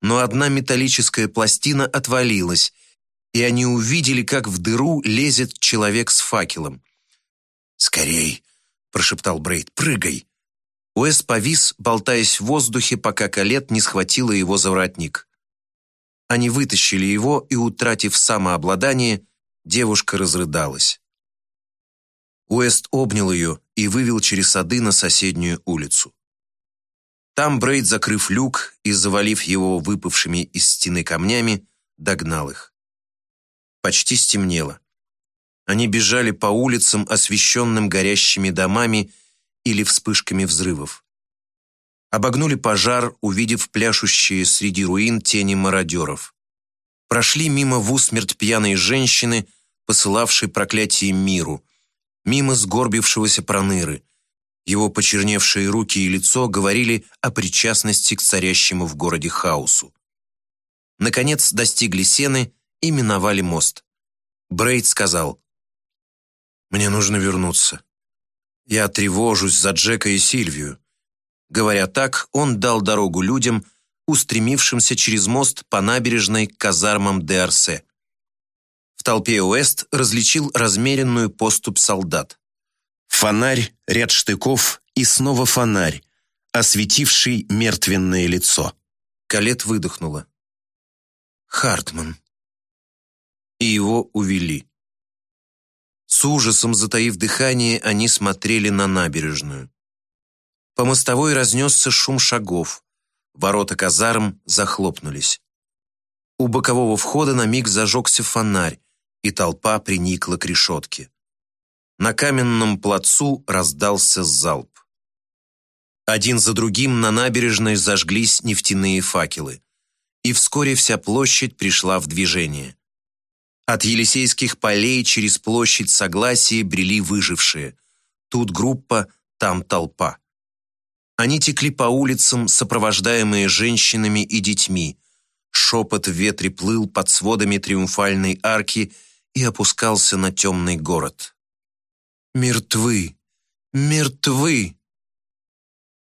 но одна металлическая пластина отвалилась, и они увидели, как в дыру лезет человек с факелом. «Скорей!» — прошептал Брейд. «Прыгай!» Уэс повис, болтаясь в воздухе, пока Калет не схватила его за воротник. Они вытащили его, и, утратив самообладание, девушка разрыдалась. Уэст обнял ее и вывел через сады на соседнюю улицу. Там Брейд, закрыв люк и завалив его выпавшими из стены камнями, догнал их. Почти стемнело. Они бежали по улицам, освещенным горящими домами или вспышками взрывов. Обогнули пожар, увидев пляшущие среди руин тени мародеров. Прошли мимо в усмерть пьяной женщины, посылавшей проклятие миру, мимо сгорбившегося проныры. Его почерневшие руки и лицо говорили о причастности к царящему в городе хаосу. Наконец достигли сены и миновали мост. Брейд сказал, «Мне нужно вернуться. Я тревожусь за Джека и Сильвию». Говоря так, он дал дорогу людям, устремившимся через мост по набережной к казармам де Арсе. В толпе Уэст различил размеренную поступь солдат. Фонарь, ряд штыков и снова фонарь, осветивший мертвенное лицо. Калет выдохнула. Хартман. И его увели. С ужасом затаив дыхание, они смотрели на набережную. По мостовой разнесся шум шагов. Ворота казарм захлопнулись. У бокового входа на миг зажегся фонарь, и толпа приникла к решетке. На каменном плацу раздался залп. Один за другим на набережной зажглись нефтяные факелы и вскоре вся площадь пришла в движение. От Елисейских полей через площадь Согласия брели выжившие. Тут группа, там толпа. Они текли по улицам, сопровождаемые женщинами и детьми. Шепот в ветре плыл под сводами триумфальной арки и опускался на темный город. «Мертвы! Мертвы!»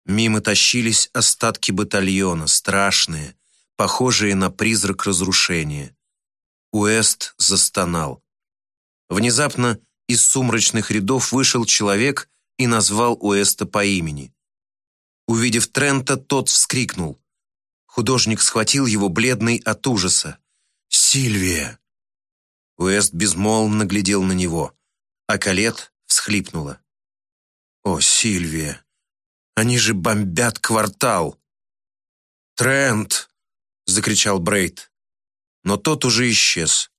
Мимо тащились остатки батальона, страшные, похожие на призрак разрушения. Уэст застонал. Внезапно из сумрачных рядов вышел человек и назвал Уэста по имени. Увидев Трента, тот вскрикнул. Художник схватил его бледный от ужаса. «Сильвия!» Уэст безмолвно глядел на него, а Калет всхлипнула. «О, Сильвия! Они же бомбят квартал!» «Трент!» закричал Брейд. Но тот уже исчез.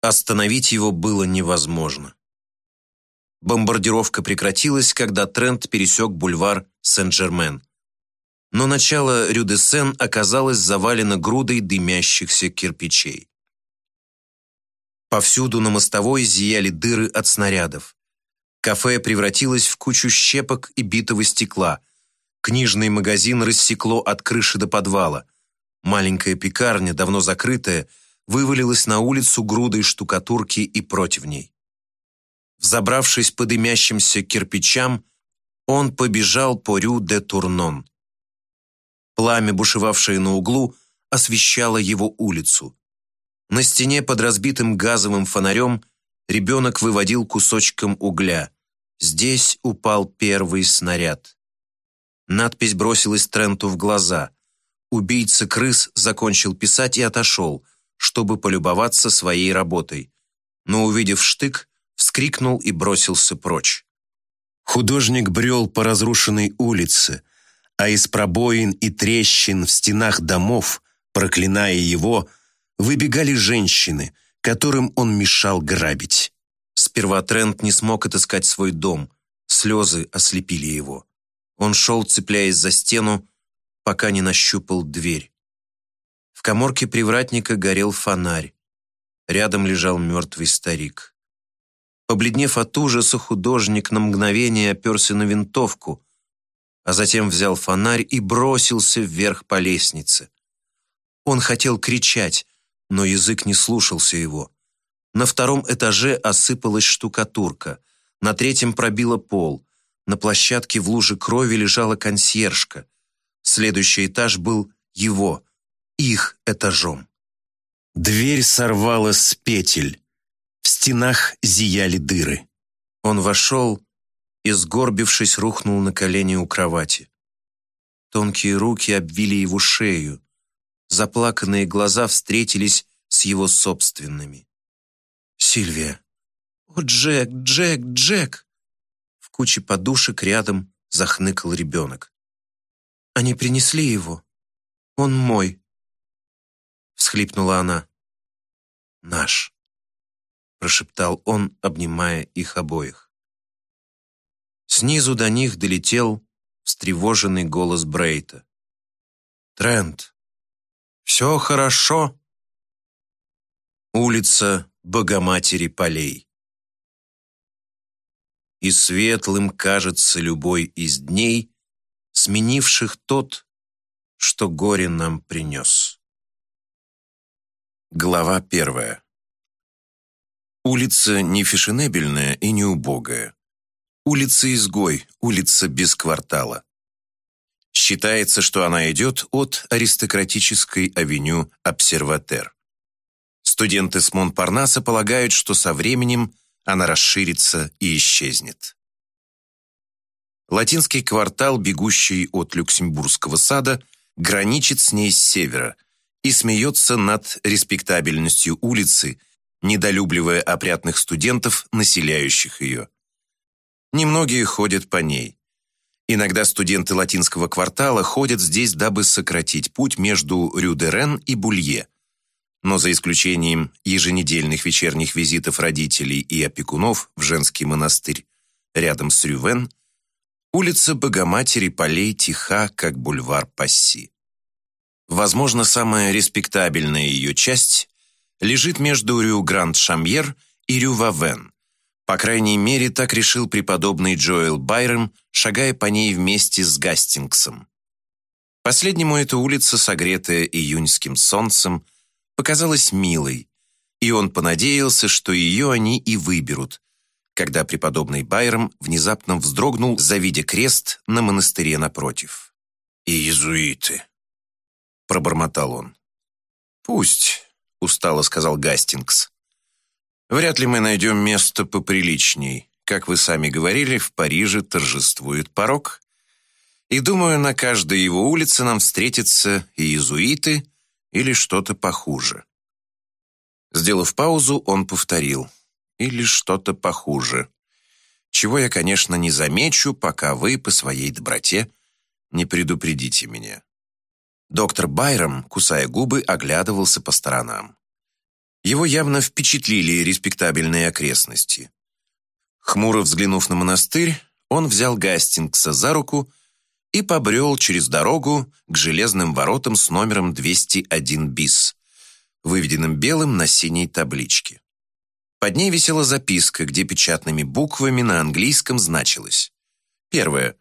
Остановить его было невозможно. Бомбардировка прекратилась, когда Трент пересек бульвар Сен-Жермен. Но начало Рю-де-Сен оказалось завалено грудой дымящихся кирпичей. Повсюду на мостовой зияли дыры от снарядов. Кафе превратилось в кучу щепок и битого стекла. Книжный магазин рассекло от крыши до подвала. Маленькая пекарня, давно закрытая, вывалилась на улицу грудой штукатурки и противней. Взобравшись по дымящимся кирпичам, он побежал по Рю-де-Турнон. Пламя, бушевавшее на углу, освещало его улицу. На стене под разбитым газовым фонарем ребенок выводил кусочком угля. Здесь упал первый снаряд. Надпись бросилась Тренту в глаза. Убийца крыс закончил писать и отошел, чтобы полюбоваться своей работой. Но, увидев штык, вскрикнул и бросился прочь. Художник брел по разрушенной улице, а из пробоин и трещин в стенах домов, проклиная его, выбегали женщины, которым он мешал грабить. Сперва Трент не смог отыскать свой дом, слезы ослепили его. Он шел, цепляясь за стену, пока не нащупал дверь. В коморке привратника горел фонарь. Рядом лежал мертвый старик. Побледнев от ужаса, художник на мгновение оперся на винтовку, а затем взял фонарь и бросился вверх по лестнице. Он хотел кричать, но язык не слушался его. На втором этаже осыпалась штукатурка, на третьем пробило пол, на площадке в луже крови лежала консьержка, Следующий этаж был его, их этажом. Дверь сорвала с петель. В стенах зияли дыры. Он вошел и, сгорбившись, рухнул на колени у кровати. Тонкие руки обвили его шею. Заплаканные глаза встретились с его собственными. «Сильвия!» «О, Джек, Джек, Джек!» В куче подушек рядом захныкал ребенок. Они принесли его. Он мой. Всхлипнула она. Наш. прошептал он, обнимая их обоих. Снизу до них долетел встревоженный голос Брейта. «Трент, все хорошо?» Улица Богоматери полей. И светлым кажется любой из дней, сменивших тот, что горе нам принес. Глава первая. Улица не фешенебельная и не убогая. Улица-изгой, улица без квартала. Считается, что она идет от аристократической авеню Обсерватер. Студенты с Монпарнаса полагают, что со временем она расширится и исчезнет. Латинский квартал, бегущий от Люксембургского сада, граничит с ней с севера и смеется над респектабельностью улицы, недолюбливая опрятных студентов, населяющих ее. Немногие ходят по ней. Иногда студенты латинского квартала ходят здесь, дабы сократить путь между Рю-де-Рен и Булье. Но за исключением еженедельных вечерних визитов родителей и опекунов в женский монастырь рядом с Рювен, улица Богоматери полей тиха, как бульвар Пасси. Возможно, самая респектабельная ее часть лежит между Рю-Гранд-Шамьер и Рю-Вавен. По крайней мере, так решил преподобный Джоэл Байром, шагая по ней вместе с Гастингсом. Последнему эта улица, согретая июньским солнцем, показалась милой, и он понадеялся, что ее они и выберут, когда преподобный Байром внезапно вздрогнул, завидя крест на монастыре напротив. «Иезуиты», — пробормотал он. «Пусть», устало сказал Гастингс. Вряд ли мы найдем место поприличней. Как вы сами говорили, в Париже торжествует порог. И думаю, на каждой его улице нам встретятся и иезуиты, или что-то похуже. Сделав паузу, он повторил. Или что-то похуже. Чего я, конечно, не замечу, пока вы по своей доброте не предупредите меня. Доктор Байром, кусая губы, оглядывался по сторонам. Его явно впечатлили респектабельные окрестности. Хмуро взглянув на монастырь, он взял Гастингса за руку и побрел через дорогу к железным воротам с номером 201 БИС, выведенным белым на синей табличке. Под ней висела записка, где печатными буквами на английском значилось. Первое.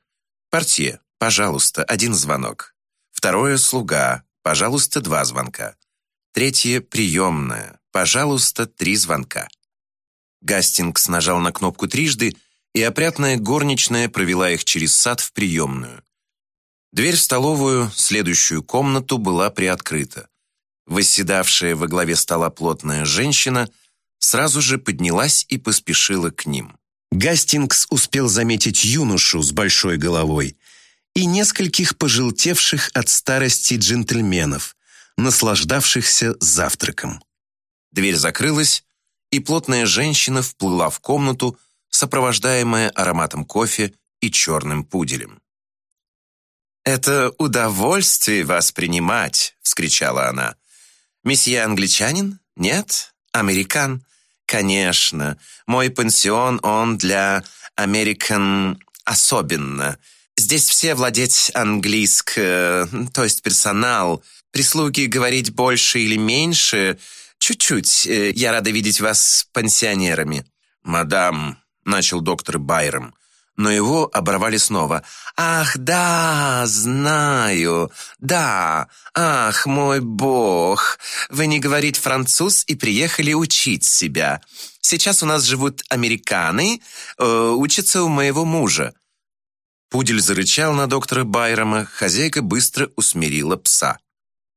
Портье, пожалуйста, один звонок. Второе – слуга, пожалуйста, два звонка. Третье – приемная, пожалуйста, три звонка. Гастингс нажал на кнопку трижды, и опрятная горничная провела их через сад в приемную. Дверь в столовую, следующую комнату, была приоткрыта. Восседавшая во главе стола плотная женщина сразу же поднялась и поспешила к ним. Гастингс успел заметить юношу с большой головой, и нескольких пожелтевших от старости джентльменов, наслаждавшихся завтраком. Дверь закрылась, и плотная женщина вплыла в комнату, сопровождаемая ароматом кофе и черным пуделем. «Это удовольствие вас принимать!» — вскричала она. «Месье англичанин? Нет? Американ? Конечно. Мой пансион, он для американ особенно. Здесь все владеть английск, то есть персонал. Прислуги говорить больше или меньше. Чуть-чуть. Э, я рада видеть вас пансионерами». «Мадам», — начал доктор Байром, но его оборвали снова. «Ах, да, знаю. Да. Ах, мой бог. Вы не говорите француз и приехали учить себя. Сейчас у нас живут американы, э, учатся у моего мужа. Пудель зарычал на доктора Байрома, хозяйка быстро усмирила пса.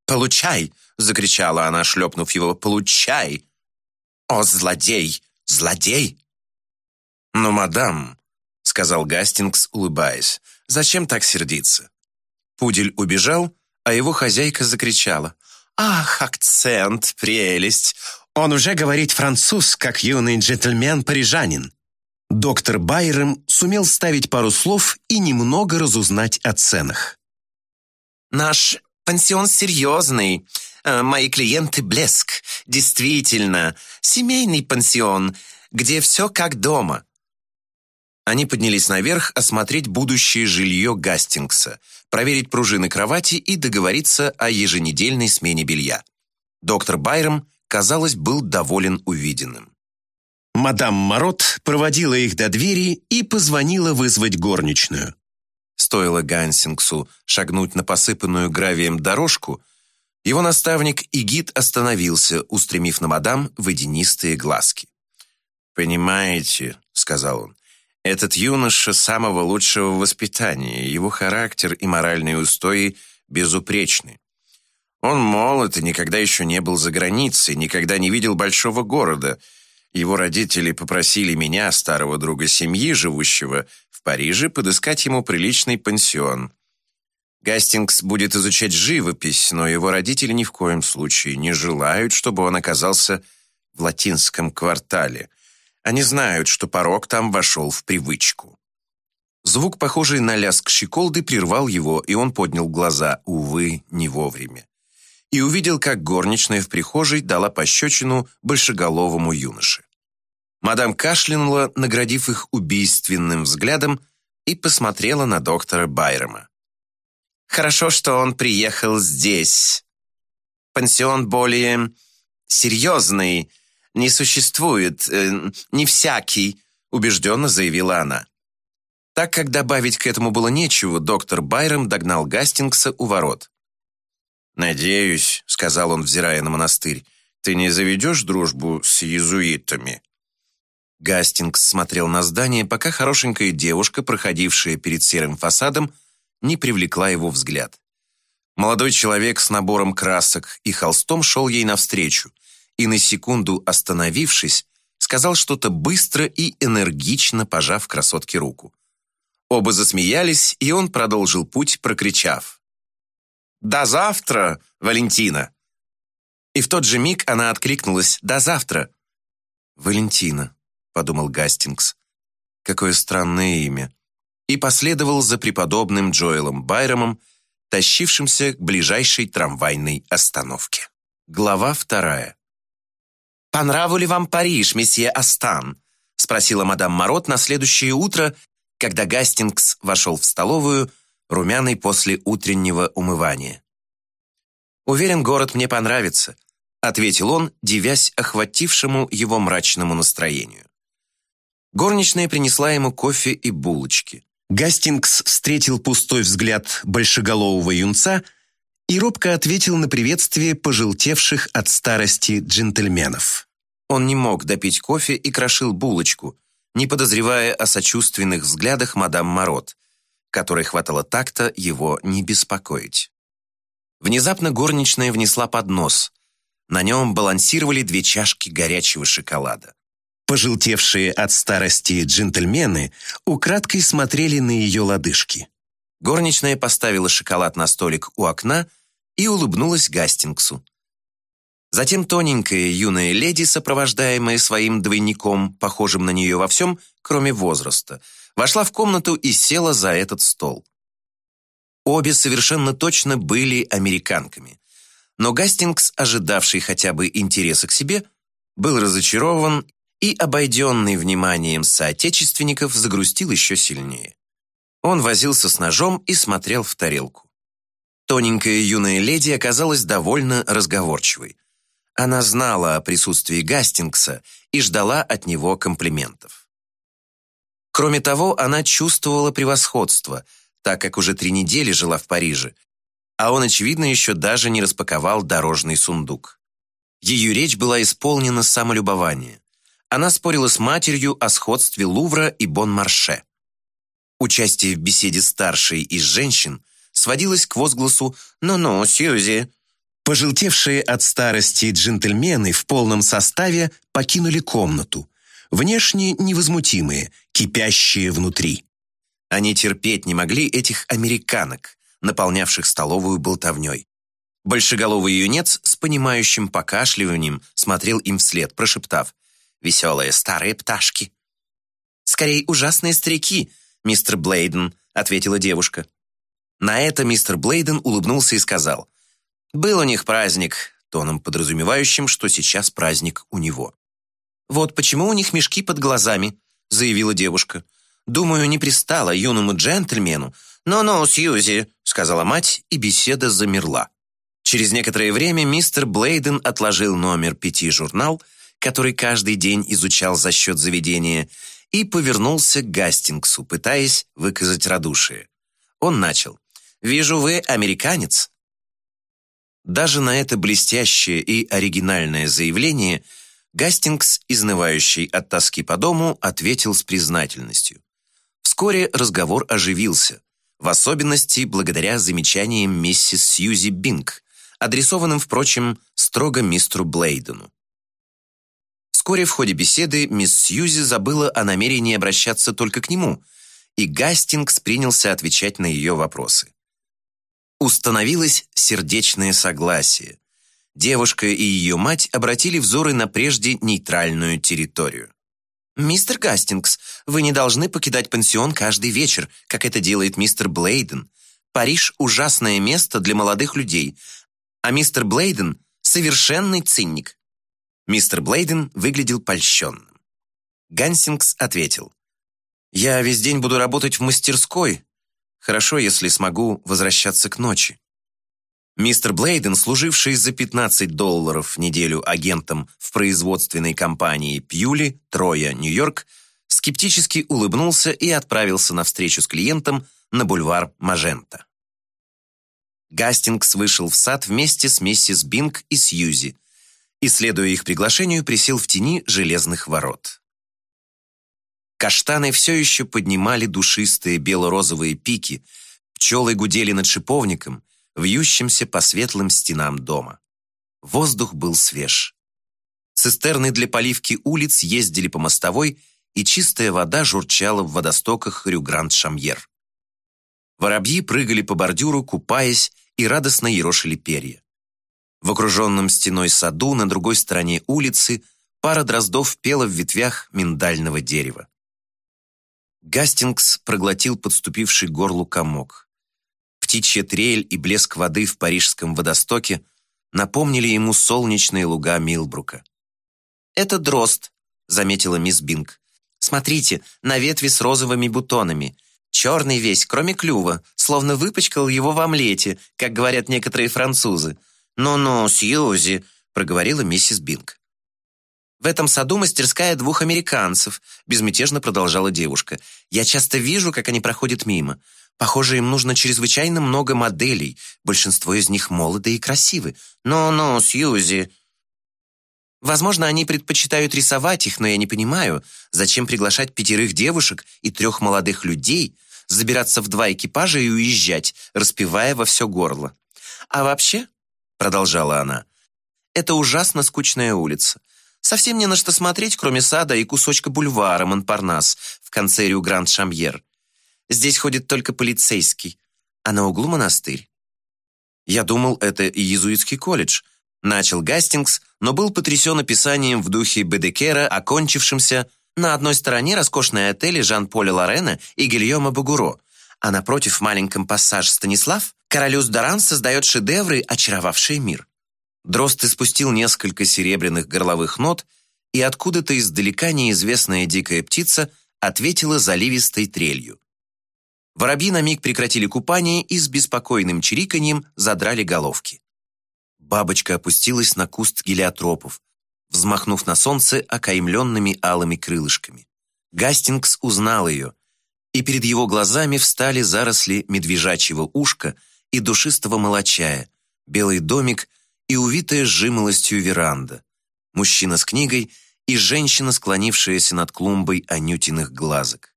«Получай!» — закричала она, шлепнув его. «Получай!» «О, злодей! Злодей!» «Но, мадам», — сказал Гастингс, улыбаясь, — «зачем так сердиться?» Пудель убежал, а его хозяйка закричала. «Ах, акцент, прелесть! Он уже говорит француз, как юный джентльмен-парижанин. Доктор Байрем сумел ставить пару слов и немного разузнать о ценах. «Наш пансион серьезный. Э, мои клиенты — блеск. Действительно, семейный пансион, где все как дома». Они поднялись наверх осмотреть будущее жилье Гастингса, проверить пружины кровати и договориться о еженедельной смене белья. Доктор Байром, казалось, был доволен увиденным. Мадам Марот проводила их до двери и позвонила вызвать горничную. Стоило Гансингсу шагнуть на посыпанную гравием дорожку, его наставник и гид остановился, устремив на мадам водянистые глазки. «Понимаете», — сказал он, этот юноша самого лучшего воспитания, его характер и моральные устои безупречны. Он молод и никогда еще не был за границей, никогда не видел большого города. Его родители попросили меня, старого друга семьи, живущего в Париже, подыскать ему приличный пансион. Гастингс будет изучать живопись, но его родители ни в коем случае не желают, чтобы он оказался в латинском квартале. Они знают, что порог там вошел в привычку. Звук, похожий на лязг щеколды, прервал его, и он поднял глаза, увы, не вовремя. И увидел, как горничная в прихожей дала пощечину большеголовому юноше. Мадам кашлянула, наградив их убийственным взглядом, и посмотрела на доктора Байрема. «Хорошо, что он приехал здесь. Пансион более серьезный, не существует, э, не всякий», убежденно заявила она. Так как добавить к этому было нечего, доктор Байром догнал Гастингса у ворот. «Надеюсь», — сказал он, взирая на монастырь, «ты не заведешь дружбу с иезуитами?» Гастингс смотрел на здание, пока хорошенькая девушка, проходившая перед серым фасадом, не привлекла его взгляд. Молодой человек с набором красок и холстом шел ей навстречу, и на секунду остановившись, сказал что-то быстро и энергично, пожав красотке руку. Оба засмеялись, и он продолжил путь, прокричав. «До завтра, Валентина!» И в тот же миг она откликнулась «До завтра!» «Валентина», — подумал Гастингс. «Какое странное имя!» И последовал за преподобным Джоэлом Байромом, тащившимся к ближайшей трамвайной остановке. Глава вторая. «По нраву ли вам Париж, месье Астан?» спросила мадам Марот на следующее утро, когда Гастингс вошел в столовую, румяный после утреннего умывания. «Уверен, город мне понравится», ответил он, дивясь охватившему его мрачному настроению. Горничная принесла ему кофе и булочки. Гастингс встретил пустой взгляд большеголового юнца и робко ответил на приветствие пожелтевших от старости джентльменов. Он не мог допить кофе и крошил булочку, не подозревая о сочувственных взглядах мадам Марот, которой хватало такта его не беспокоить. Внезапно горничная внесла поднос. На нем балансировали две чашки горячего шоколада. Пожелтевшие от старости джентльмены украдкой смотрели на ее лодыжки. Горничная поставила шоколад на столик у окна и улыбнулась Гастингсу. Затем тоненькая юная леди, сопровождаемая своим двойником, похожим на нее во всем, кроме возраста, вошла в комнату и села за этот стол. Обе совершенно точно были американками. Но Гастингс, ожидавший хотя бы интереса к себе, был разочарован и, обойденный вниманием соотечественников, загрустил еще сильнее. Он возился с ножом и смотрел в тарелку. Тоненькая юная леди оказалась довольно разговорчивой. Она знала о присутствии Гастингса и ждала от него комплиментов. Кроме того, она чувствовала превосходство, так как уже три недели жила в Париже, а он, очевидно, еще даже не распаковал дорожный сундук. Ее речь была исполнена самолюбования. Она спорила с матерью о сходстве Лувра и Бон-Марше. Участие в беседе старшей из женщин сводилось к возгласу «Ну-ну, Сьюзи, Пожелтевшие от старости джентльмены в полном составе покинули комнату, внешне невозмутимые, кипящие внутри. Они терпеть не могли этих американок, наполнявших столовую болтовней. Большеголовый юнец с понимающим покашливанием смотрел им вслед, прошептав «Веселые старые пташки». «Скорее, ужасные старики, мистер Блейден», — ответила девушка. На это мистер Блейден улыбнулся и сказал был у них праздник, тоном подразумевающим, что сейчас праздник у него. «Вот почему у них мешки под глазами», — заявила девушка. «Думаю, не пристало юному джентльмену». «Ну-ну, Сьюзи», — сказала мать, и беседа замерла. Через некоторое время мистер Блейден отложил номер пяти журнал, который каждый день изучал за счет заведения, и повернулся к Гастингсу, пытаясь выказать радушие. Он начал. «Вижу, вы американец». Даже на это блестящее и оригинальное заявление Гастингс, изнывающий от тоски по дому, ответил с признательностью. Вскоре разговор оживился, в особенности благодаря замечаниям миссис Сьюзи Бинг, адресованным, впрочем, строго мистеру Блейдену. Вскоре в ходе беседы мисс Сьюзи забыла о намерении обращаться только к нему, и Гастингс принялся отвечать на ее вопросы. Установилось сердечное согласие. Девушка и ее мать обратили взоры на прежде нейтральную территорию. «Мистер Гастингс, вы не должны покидать пансион каждый вечер, как это делает мистер Блейден. Париж – ужасное место для молодых людей, а мистер Блейден – совершенный циник». Мистер Блейден выглядел польщенным. Гансингс ответил. «Я весь день буду работать в мастерской, Хорошо, если смогу возвращаться к ночи. Мистер Блейден, служивший за 15 долларов в неделю агентом в производственной компании Пьюли, Троя, Нью-Йорк, скептически улыбнулся и отправился на встречу с клиентом на бульвар Мажента. Гастингс вышел в сад вместе с миссис Бинг и Сьюзи и, следуя их приглашению, присел в тени железных ворот. Каштаны все еще поднимали душистые бело-розовые пики, пчелы гудели над шиповником, вьющимся по светлым стенам дома. Воздух был свеж. Цистерны для поливки улиц ездили по мостовой, и чистая вода журчала в водостоках Рю-Гранд-Шамьер. Воробьи прыгали по бордюру, купаясь, и радостно ерошили перья. В окруженном стеной саду на другой стороне улицы пара дроздов пела в ветвях миндального дерева. Гастингс проглотил подступивший горлу комок. Птичья трель и блеск воды в парижском водостоке напомнили ему солнечные луга Милбрука. «Это дрозд», — заметила мисс Бинг. «Смотрите, на ветви с розовыми бутонами. Черный весь, кроме клюва, словно выпачкал его в омлете, как говорят некоторые французы. «Ну-ну, Сьюзи», — проговорила миссис Бинг. В этом саду мастерская двух американцев», безмятежно продолжала девушка. «Я часто вижу, как они проходят мимо. Похоже, им нужно чрезвычайно много моделей. Большинство из них молоды и красивы. Ну-ну, Сьюзи...» Возможно, они предпочитают рисовать их, но я не понимаю, зачем приглашать пятерых девушек и трех молодых людей, забираться в два экипажа и уезжать, распевая во все горло. «А вообще», — продолжала она, — «это ужасно скучная улица. Совсем не на что смотреть, кроме сада и кусочка бульвара Монпарнас в конце Рю Гранд-Шамьер. Здесь ходит только полицейский, а на углу монастырь. Я думал, это иезуитский колледж. Начал Гастингс, но был потрясен описанием в духе Бедекера, окончившимся на одной стороне роскошные отели Жан-Поля Лорена и Гильома Багуро, а напротив маленьком пассаж Станислав Королюс Даран создает шедевры, очаровавшие мир. Дрозд испустил несколько серебряных горловых нот, и откуда-то издалека неизвестная дикая птица ответила заливистой трелью. Воробьи на миг прекратили купание и с беспокойным чириканьем задрали головки. Бабочка опустилась на куст гелиотропов, взмахнув на солнце окаймленными алыми крылышками. Гастингс узнал ее, и перед его глазами встали заросли медвежачьего ушка и душистого молочая, белый домик и увитая жимолостью веранда, мужчина с книгой и женщина, склонившаяся над клумбой анютиных глазок.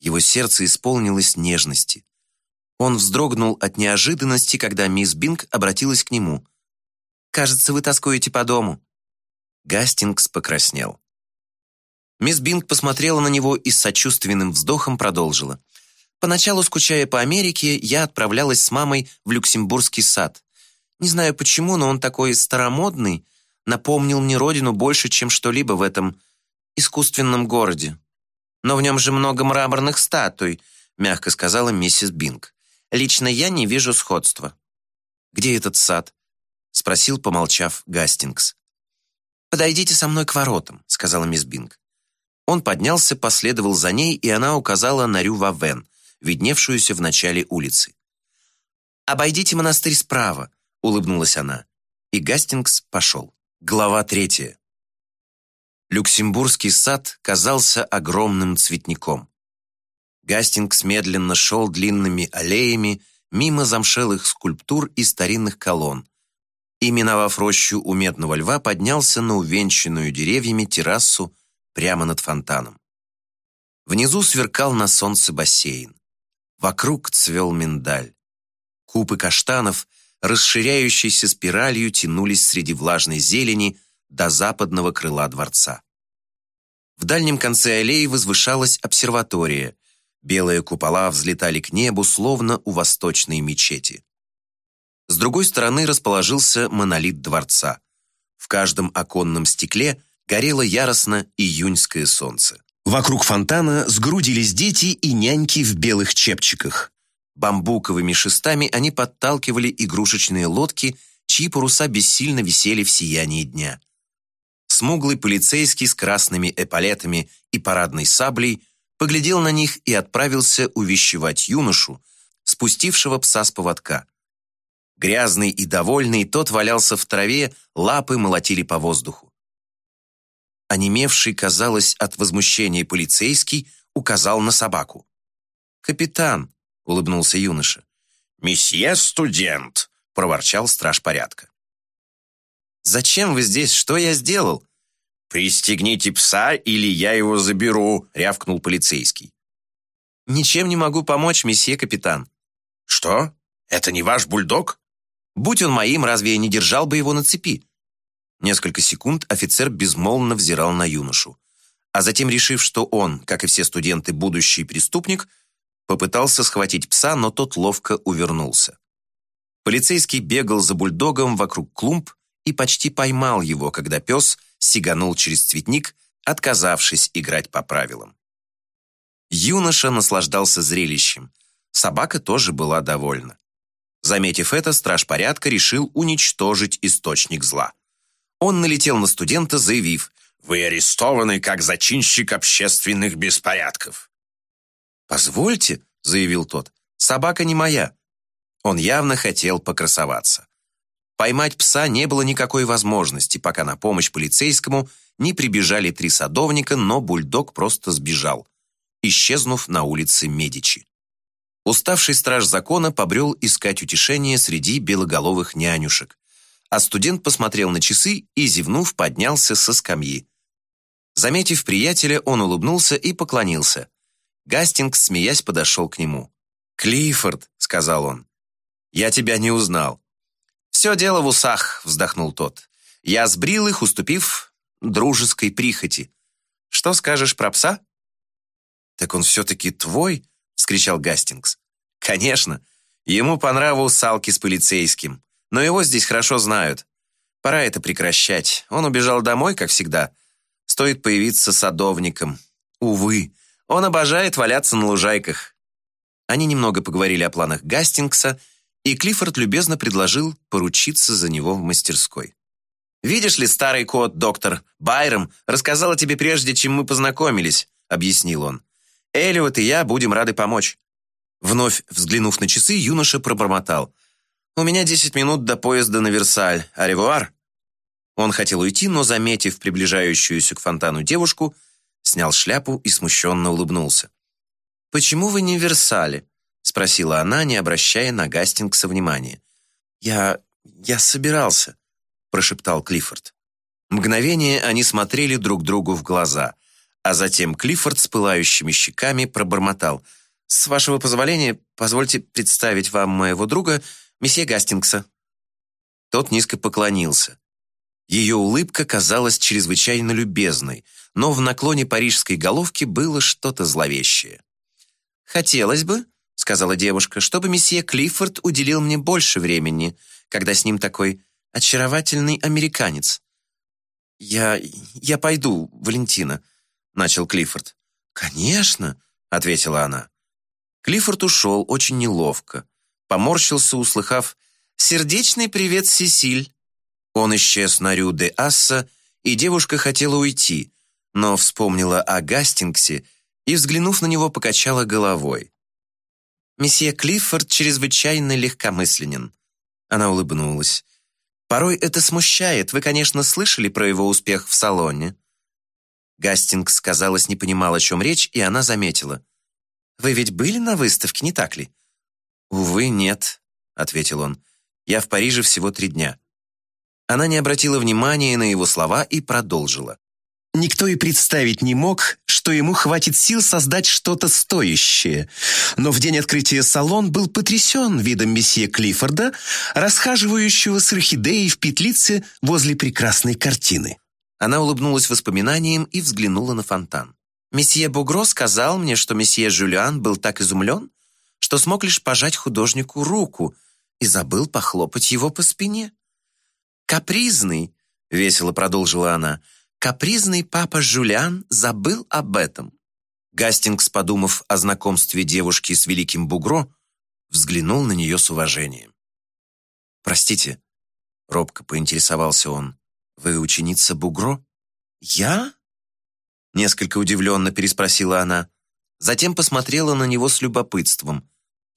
Его сердце исполнилось нежности. Он вздрогнул от неожиданности, когда мисс Бинг обратилась к нему. «Кажется, вы тоскуете по дому». Гастингс покраснел. Мисс Бинг посмотрела на него и с сочувственным вздохом продолжила. «Поначалу, скучая по Америке, я отправлялась с мамой в Люксембургский сад. Не знаю почему, но он такой старомодный, напомнил мне родину больше, чем что-либо в этом искусственном городе. Но в нем же много мраморных статуй, мягко сказала миссис Бинг. Лично я не вижу сходства. Где этот сад? спросил, помолчав, Гастингс. «Подойдите со мной к воротам», — сказала мисс Бинг. Он поднялся, последовал за ней, и она указала на Рю-Вавен, видневшуюся в начале улицы. «Обойдите монастырь справа», — улыбнулась она. И Гастингс пошел. Глава третья. Люксембургский сад казался огромным цветником. Гастингс медленно шел длинными аллеями мимо замшелых скульптур и старинных колонн, и, миновав рощу у Медного Льва, поднялся на увенчанную деревьями террасу прямо над фонтаном. Внизу сверкал на солнце бассейн. Вокруг цвел миндаль. Купы каштанов, расширяющиеся спиралью, тянулись среди влажной зелени до западного крыла дворца. В дальнем конце аллеи возвышалась обсерватория. Белые купола взлетали к небу, словно у восточной мечети. С другой стороны расположился монолит дворца. В каждом оконном стекле горело яростно июньское солнце. Вокруг фонтана сгрудились дети и няньки в белых чепчиках. Бамбуковыми шестами они подталкивали игрушечные лодки, чьи паруса бессильно висели в сиянии дня. Смуглый полицейский с красными эполетами и парадной саблей поглядел на них и отправился увещевать юношу, спустившего пса с поводка. Грязный и довольный, тот валялся в траве, лапы молотили по воздуху. Онемевший, казалось, от возмущения полицейский указал на собаку. «Капитан», — улыбнулся юноша. «Месье студент», — проворчал страж порядка. «Зачем вы здесь? Что я сделал?» «Пристегните пса, или я его заберу», — рявкнул полицейский. «Ничем не могу помочь, месье капитан». «Что? Это не ваш бульдог?» «Будь он моим, разве я не держал бы его на цепи?» Несколько секунд офицер безмолвно взирал на юношу, а затем, решив, что он, как и все студенты, будущий преступник, попытался схватить пса, но тот ловко увернулся. Полицейский бегал за бульдогом вокруг клумб и почти поймал его, когда пес сиганул через цветник, отказавшись играть по правилам. Юноша наслаждался зрелищем. Собака тоже была довольна. Заметив это, страж порядка решил уничтожить источник зла. Он налетел на студента, заявив «Вы арестованы как зачинщик общественных беспорядков». «Позвольте», — заявил тот, — «собака не моя». Он явно хотел покрасоваться. Поймать пса не было никакой возможности, пока на помощь полицейскому не прибежали три садовника, но бульдог просто сбежал, исчезнув на улице Медичи. Уставший страж закона побрел искать утешение среди белоголовых нянюшек, а студент посмотрел на часы и, зевнув, поднялся со скамьи. Заметив приятеля, он улыбнулся и поклонился. Гастингс, смеясь, подошел к нему. «Клиффорд», — сказал он, — «я тебя не узнал». «Все дело в усах», — вздохнул тот. «Я сбрил их, уступив дружеской прихоти. Что скажешь про пса?» «Так он все-таки твой?» — вскричал Гастингс. «Конечно. Ему по нраву салки с полицейским. Но его здесь хорошо знают. Пора это прекращать. Он убежал домой, как всегда. Стоит появиться садовником. Увы, он обожает валяться на лужайках. Они немного поговорили о планах Гастингса, и Клиффорд любезно предложил поручиться за него в мастерской. «Видишь ли, старый кот, доктор, Байром рассказал о тебе прежде, чем мы познакомились», — объяснил он. «Эллиот и я будем рады помочь». Вновь взглянув на часы, юноша пробормотал. «У меня десять минут до поезда на Версаль. Аревуар!» Он хотел уйти, но, заметив приближающуюся к фонтану девушку, снял шляпу и смущенно улыбнулся. «Почему вы не в Версале?» — спросила она, не обращая на Гастингса внимания. «Я... я собирался», — прошептал Клиффорд. Мгновение они смотрели друг другу в глаза, а затем Клиффорд с пылающими щеками пробормотал. «С вашего позволения, позвольте представить вам моего друга месье Гастингса». Тот низко поклонился. Ее улыбка казалась чрезвычайно любезной, но в наклоне парижской головки было что-то зловещее. «Хотелось бы», — сказала девушка, «чтобы месье Клиффорд уделил мне больше времени, когда с ним такой очаровательный американец». «Я... я пойду, Валентина», — начал Клиффорд. «Конечно», — ответила она. Клиффорд ушел очень неловко поморщился, услыхав «Сердечный привет, Сесиль». Он исчез на Рю де Асса, и девушка хотела уйти, но вспомнила о Гастингсе и, взглянув на него, покачала головой. «Месье Клиффорд чрезвычайно легкомысленен». Она улыбнулась. «Порой это смущает. Вы, конечно, слышали про его успех в салоне». Гастингс, казалось, не понимал, о чем речь, и она заметила. «Вы ведь были на выставке, не так ли?» «Увы, нет», — ответил он. «Я в Париже всего три дня». Она не обратила внимания на его слова и продолжила. Никто и представить не мог, что ему хватит сил создать что-то стоящее. Но в день открытия салон был потрясен видом месье Клиффорда, расхаживающего с орхидеей в петлице возле прекрасной картины. Она улыбнулась воспоминанием и взглянула на фонтан. «Месье Бугро сказал мне, что месье Жюлиан был так изумлен, что смог лишь пожать художнику руку и забыл похлопать его по спине. «Капризный», — весело продолжила она, «капризный папа Жюлиан забыл об этом». Гастингс, подумав о знакомстве девушки с великим Бугро, взглянул на нее с уважением. «Простите», — робко поинтересовался он, «Вы ученица Бугро?» «Я?» Несколько удивленно переспросила она. Затем посмотрела на него с любопытством.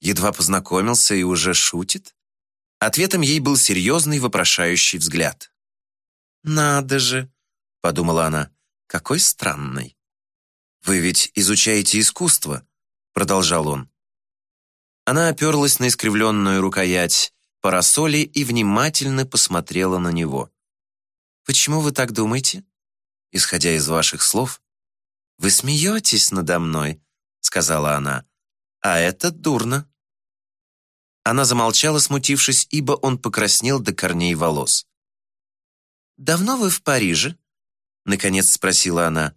Едва познакомился и уже шутит? Ответом ей был серьезный вопрошающий взгляд. «Надо же», — подумала она, — «какой странный». «Вы ведь изучаете искусство», — продолжал он. Она оперлась на искривленную рукоять парасоли и внимательно посмотрела на него. Почему вы так думаете? Исходя из ваших слов, вы смеетесь надо мной, сказала она. А это дурно. Она замолчала, смутившись, ибо он покраснел до корней волос. «Давно вы в Париже?» — наконец спросила она.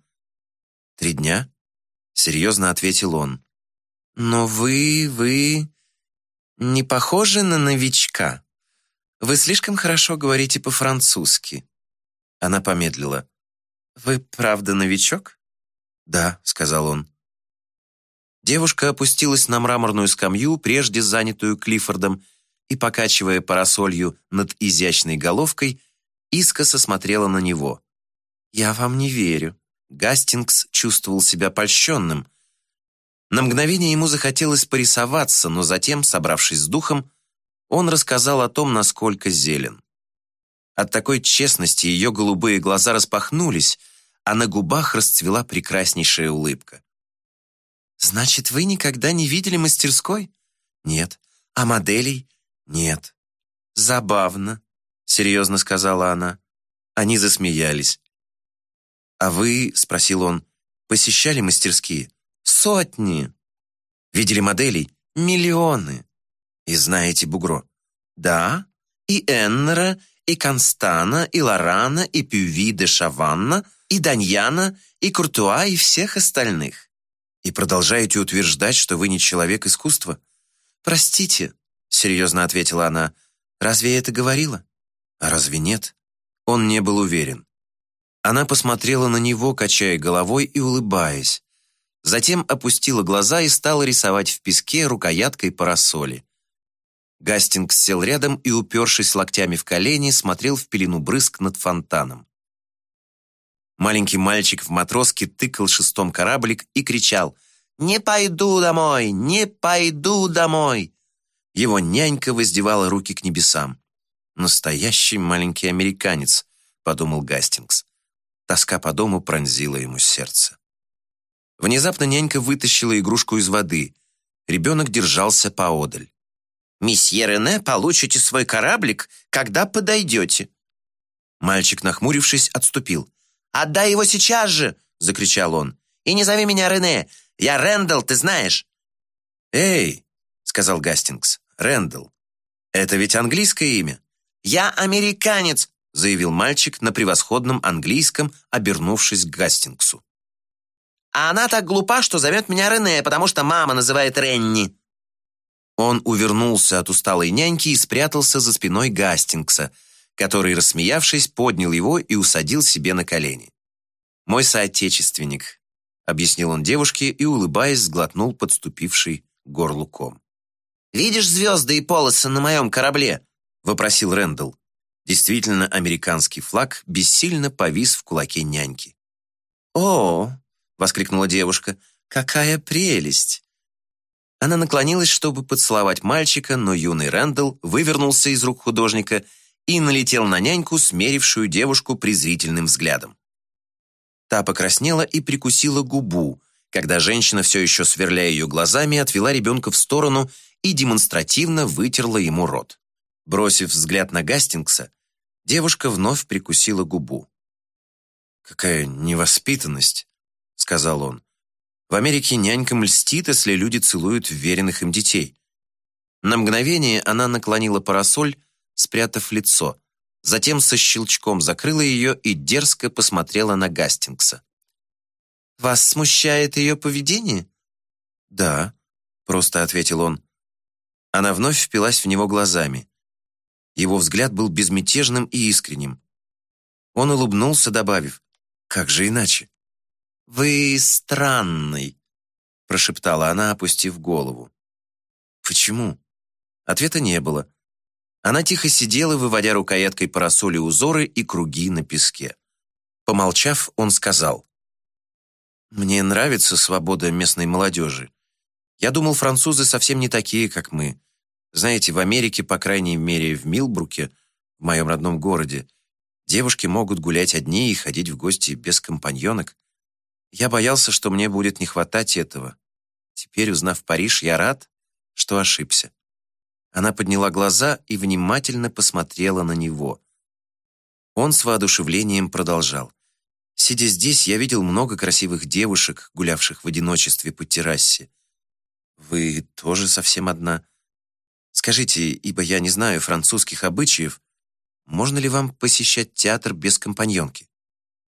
«Три дня?» — серьезно ответил он. «Но вы, вы не похожи на новичка. Вы слишком хорошо говорите по-французски. Она помедлила. «Вы правда новичок?» «Да», — сказал он. Девушка опустилась на мраморную скамью, прежде занятую Клиффордом, и, покачивая парасолью над изящной головкой, искоса смотрела на него. «Я вам не верю». Гастингс чувствовал себя польщенным. На мгновение ему захотелось порисоваться, но затем, собравшись с духом, он рассказал о том, насколько зелен. От такой честности ее голубые глаза распахнулись, а на губах расцвела прекраснейшая улыбка. «Значит, вы никогда не видели мастерской?» «Нет». «А моделей?» «Нет». «Забавно», — серьезно сказала она. Они засмеялись. «А вы, — спросил он, — посещали мастерские?» «Сотни». «Видели моделей?» «Миллионы». «И знаете Бугро?» «Да, и Эннера, и Констана, и Лорана, и Пюви де Шаванна, и Даньяна, и Куртуа, и всех остальных. И продолжаете утверждать, что вы не человек искусства? Простите, серьезно ответила она. Разве я это говорила? А разве нет? Он не был уверен. Она посмотрела на него, качая головой и улыбаясь. Затем опустила глаза и стала рисовать в песке рукояткой парасоли. Гастингс сел рядом и, упершись локтями в колени, смотрел в пелену брызг над фонтаном. Маленький мальчик в матроске тыкал шестом кораблик и кричал «Не пойду домой! Не пойду домой!» Его нянька воздевала руки к небесам. «Настоящий маленький американец», — подумал Гастингс. Тоска по дому пронзила ему сердце. Внезапно нянька вытащила игрушку из воды. Ребенок держался поодаль. Месье Рене получите свой кораблик, когда подойдете». Мальчик, нахмурившись, отступил. «Отдай его сейчас же!» — закричал он. «И не зови меня Рене! Я Рэндалл, ты знаешь!» «Эй!» — сказал Гастингс. «Рэндалл. Это ведь английское имя?» «Я американец!» — заявил мальчик на превосходном английском, обернувшись к Гастингсу. «А она так глупа, что зовет меня Рене, потому что мама называет Ренни!» Он увернулся от усталой няньки и спрятался за спиной Гастингса, который, рассмеявшись, поднял его и усадил себе на колени. «Мой соотечественник», — объяснил он девушке и, улыбаясь, сглотнул подступивший горлуком. «Видишь звезды и полосы на моем корабле?» — вопросил Рэндалл. Действительно, американский флаг бессильно повис в кулаке няньки. «О!» — воскликнула девушка. «Какая прелесть!» Она наклонилась, чтобы поцеловать мальчика, но юный Рэндалл вывернулся из рук художника и налетел на няньку, смерившую девушку презрительным взглядом. Та покраснела и прикусила губу, когда женщина, все еще сверляя ее глазами, отвела ребенка в сторону и демонстративно вытерла ему рот. Бросив взгляд на Гастингса, девушка вновь прикусила губу. «Какая невоспитанность», — сказал он. «В Америке нянькам льстит, если люди целуют веренных им детей». На мгновение она наклонила парасоль, спрятав лицо, затем со щелчком закрыла ее и дерзко посмотрела на Гастингса. «Вас смущает ее поведение?» «Да», — просто ответил он. Она вновь впилась в него глазами. Его взгляд был безмятежным и искренним. Он улыбнулся, добавив, «Как же иначе?» «Вы странный», — прошептала она, опустив голову. «Почему?» Ответа не было. Она тихо сидела, выводя рукояткой парасоли узоры и круги на песке. Помолчав, он сказал, «Мне нравится свобода местной молодежи. Я думал, французы совсем не такие, как мы. Знаете, в Америке, по крайней мере, в Милбруке, в моем родном городе, девушки могут гулять одни и ходить в гости без компаньонок. Я боялся, что мне будет не хватать этого. Теперь, узнав Париж, я рад, что ошибся. Она подняла глаза и внимательно посмотрела на него. Он с воодушевлением продолжал. Сидя здесь, я видел много красивых девушек, гулявших в одиночестве по террасе. Вы тоже совсем одна. Скажите, ибо я не знаю французских обычаев, можно ли вам посещать театр без компаньонки?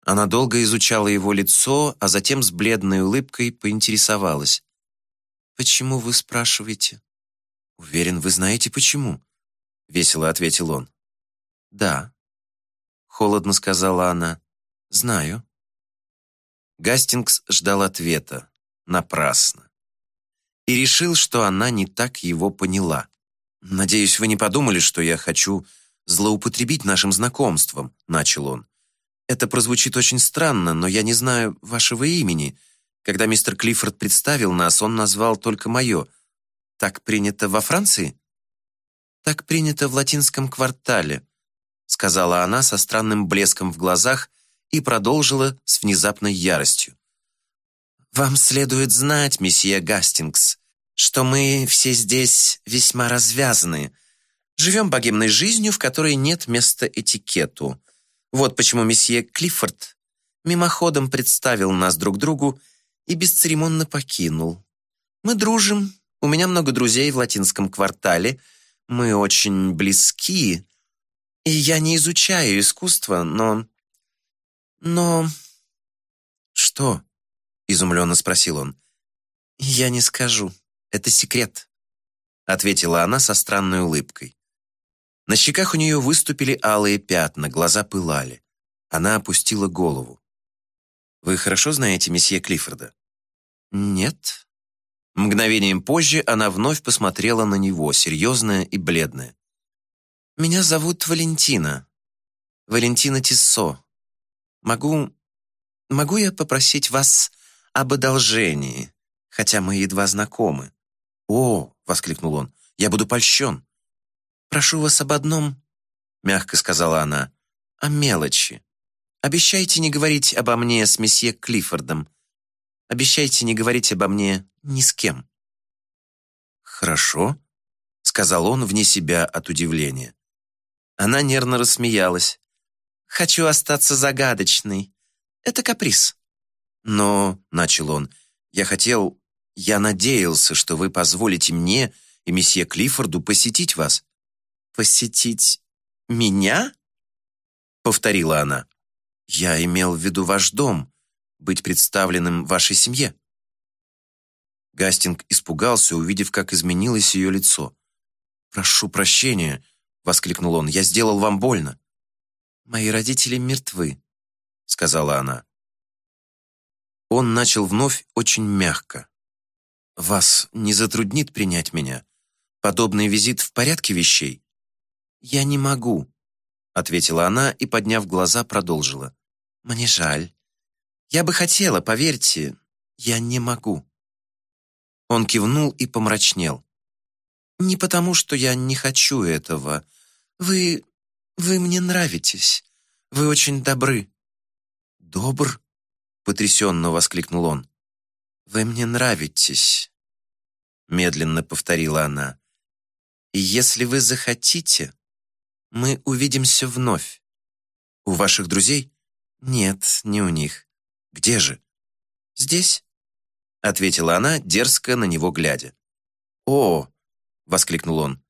Она долго изучала его лицо, а затем с бледной улыбкой поинтересовалась. «Почему вы спрашиваете?» «Уверен, вы знаете, почему», — весело ответил он. «Да», — холодно сказала она, — «знаю». Гастингс ждал ответа. Напрасно. И решил, что она не так его поняла. «Надеюсь, вы не подумали, что я хочу злоупотребить нашим знакомством», — начал он. «Это прозвучит очень странно, но я не знаю вашего имени. Когда мистер Клиффорд представил нас, он назвал только мое — так принято во Франции? Так принято в латинском квартале, сказала она со странным блеском в глазах и продолжила с внезапной яростью. Вам следует знать, месье Гастингс, что мы все здесь весьма развязаны. Живем богемной жизнью, в которой нет места этикету. Вот почему месье Клиффорд мимоходом представил нас друг другу и бесцеремонно покинул. Мы дружим, у меня много друзей в латинском квартале. Мы очень близки. И я не изучаю искусство, но... Но... Что? Изумленно спросил он. Я не скажу. Это секрет. Ответила она со странной улыбкой. На щеках у нее выступили алые пятна, глаза пылали. Она опустила голову. «Вы хорошо знаете месье Клиффорда?» «Нет», Мгновением позже она вновь посмотрела на него, серьезная и бледная. «Меня зовут Валентина. Валентина Тиссо. Могу... могу я попросить вас об одолжении, хотя мы едва знакомы?» «О!» — воскликнул он. «Я буду польщен!» «Прошу вас об одном», — мягко сказала она, — «о мелочи. Обещайте не говорить обо мне с месье Клиффордом. Обещайте не говорить обо мне ни с кем». «Хорошо», — сказал он вне себя от удивления. Она нервно рассмеялась. «Хочу остаться загадочной. Это каприз». «Но», — начал он, — «я хотел, я надеялся, что вы позволите мне и месье Клиффорду посетить вас». «Посетить меня?» — повторила она. «Я имел в виду ваш дом, быть представленным вашей семье». Гастинг испугался, увидев, как изменилось ее лицо. «Прошу прощения», — воскликнул он, — «я сделал вам больно». «Мои родители мертвы», — сказала она. Он начал вновь очень мягко. «Вас не затруднит принять меня? Подобный визит в порядке вещей?» «Я не могу». ответила она и, подняв глаза, продолжила. «Мне жаль. Я бы хотела, поверьте, я не могу». Он кивнул и помрачнел. «Не потому, что я не хочу этого. Вы... вы мне нравитесь. Вы очень добры». «Добр?» — потрясенно воскликнул он. «Вы мне нравитесь», — медленно повторила она. «И если вы захотите, мы увидимся вновь. У ваших друзей? Нет, не у них. Где же? Здесь, ответила она, дерзко на него глядя. О, воскликнул он.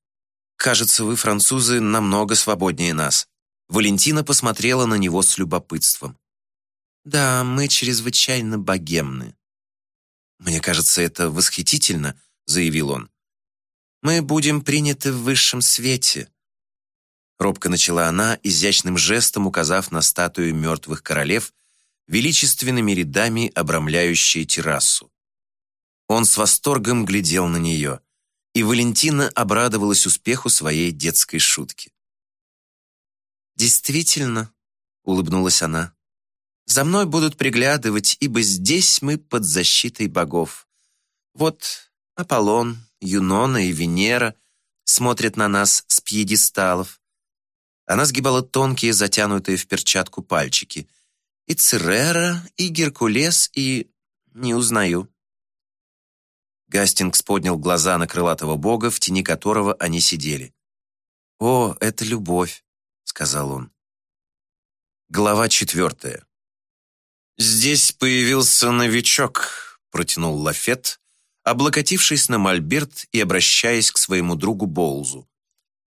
Кажется, вы, французы, намного свободнее нас. Валентина посмотрела на него с любопытством. Да, мы чрезвычайно богемны. Мне кажется, это восхитительно, заявил он. Мы будем приняты в высшем свете. Робко начала она, изящным жестом указав на статую мертвых королев, величественными рядами обрамляющие террасу. Он с восторгом глядел на нее, и Валентина обрадовалась успеху своей детской шутки. «Действительно», — улыбнулась она, — «за мной будут приглядывать, ибо здесь мы под защитой богов. Вот Аполлон, Юнона и Венера смотрят на нас с пьедесталов, она сгибала тонкие, затянутые в перчатку пальчики. И Церера, и Геркулес, и... не узнаю. Гастингс поднял глаза на крылатого бога, в тени которого они сидели. «О, это любовь», — сказал он. Глава четвертая. «Здесь появился новичок», — протянул Лафет, облокотившись на мольберт и обращаясь к своему другу Боузу.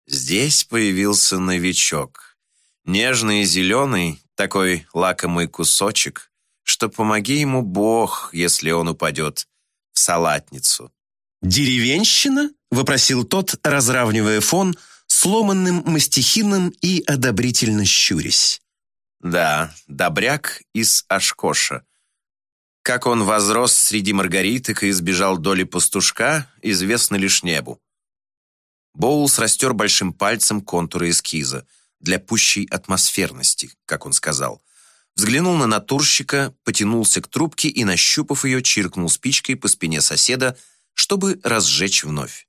Здесь появился новичок. Нежный и зеленый, такой лакомый кусочек, что помоги ему Бог, если он упадет в салатницу. «Деревенщина?» — вопросил тот, разравнивая фон, сломанным мастихином и одобрительно щурясь. «Да, добряк из Ашкоша. Как он возрос среди маргариток и избежал доли пастушка, известно лишь небу. Боулс растер большим пальцем контуры эскиза для пущей атмосферности, как он сказал. Взглянул на натурщика, потянулся к трубке и, нащупав ее, чиркнул спичкой по спине соседа, чтобы разжечь вновь.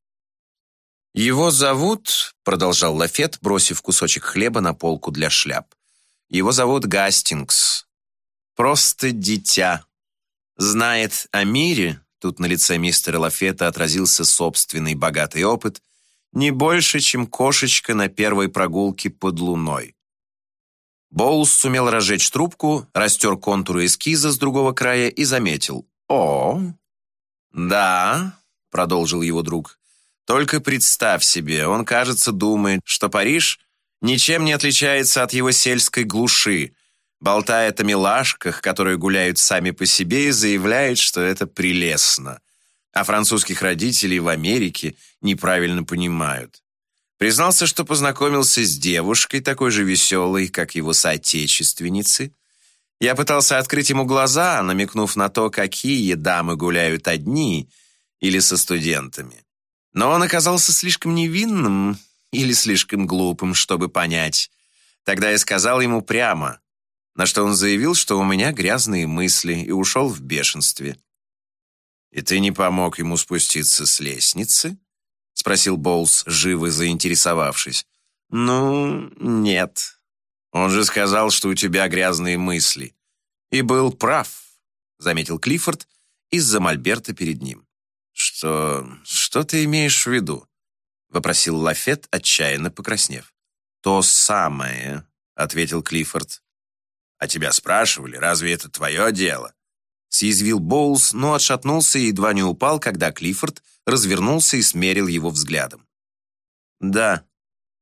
«Его зовут», — продолжал Лафет, бросив кусочек хлеба на полку для шляп, «его зовут Гастингс. Просто дитя. Знает о мире», — тут на лице мистера Лафета отразился собственный богатый опыт, не больше, чем кошечка на первой прогулке под луной. Боулс сумел разжечь трубку, растер контуры эскиза с другого края и заметил. «О, да», — продолжил его друг, — «только представь себе, он, кажется, думает, что Париж ничем не отличается от его сельской глуши, болтает о милашках, которые гуляют сами по себе и заявляет, что это прелестно а французских родителей в Америке неправильно понимают. Признался, что познакомился с девушкой, такой же веселой, как его соотечественницы. Я пытался открыть ему глаза, намекнув на то, какие дамы гуляют одни или со студентами. Но он оказался слишком невинным или слишком глупым, чтобы понять. Тогда я сказал ему прямо, на что он заявил, что у меня грязные мысли, и ушел в бешенстве. «И ты не помог ему спуститься с лестницы?» — спросил Боулс, живо заинтересовавшись. «Ну, нет. Он же сказал, что у тебя грязные мысли. И был прав», — заметил Клиффорд из-за мольберта перед ним. «Что... что ты имеешь в виду?» — вопросил Лафет, отчаянно покраснев. «То самое», — ответил Клиффорд. «А тебя спрашивали, разве это твое дело?» Съязвил Боулс, но отшатнулся и едва не упал, когда Клиффорд развернулся и смерил его взглядом. «Да»,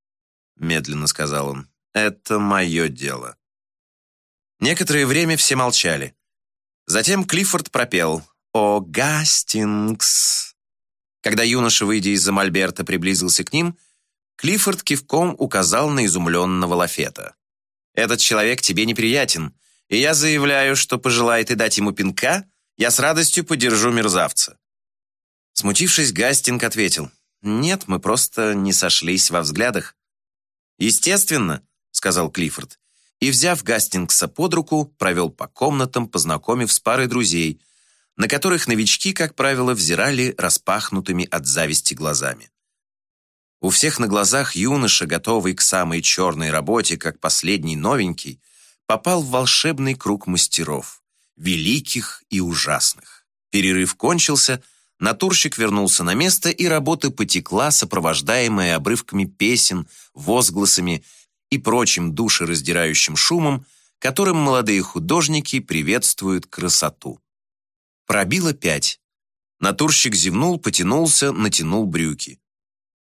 — медленно сказал он, — «это мое дело». Некоторое время все молчали. Затем Клиффорд пропел «О, Гастингс!». Когда юноша, выйдя из-за мольберта, приблизился к ним, Клиффорд кивком указал на изумленного Лафета. «Этот человек тебе неприятен и я заявляю, что пожелает и дать ему пинка, я с радостью поддержу мерзавца». Смутившись, Гастинг ответил, «Нет, мы просто не сошлись во взглядах». «Естественно», — сказал Клиффорд. И, взяв Гастингса под руку, провел по комнатам, познакомив с парой друзей, на которых новички, как правило, взирали распахнутыми от зависти глазами. У всех на глазах юноша, готовый к самой черной работе, как последний новенький, попал в волшебный круг мастеров, великих и ужасных. Перерыв кончился, натурщик вернулся на место, и работа потекла, сопровождаемая обрывками песен, возгласами и прочим душераздирающим шумом, которым молодые художники приветствуют красоту. Пробило пять. Натурщик зевнул, потянулся, натянул брюки.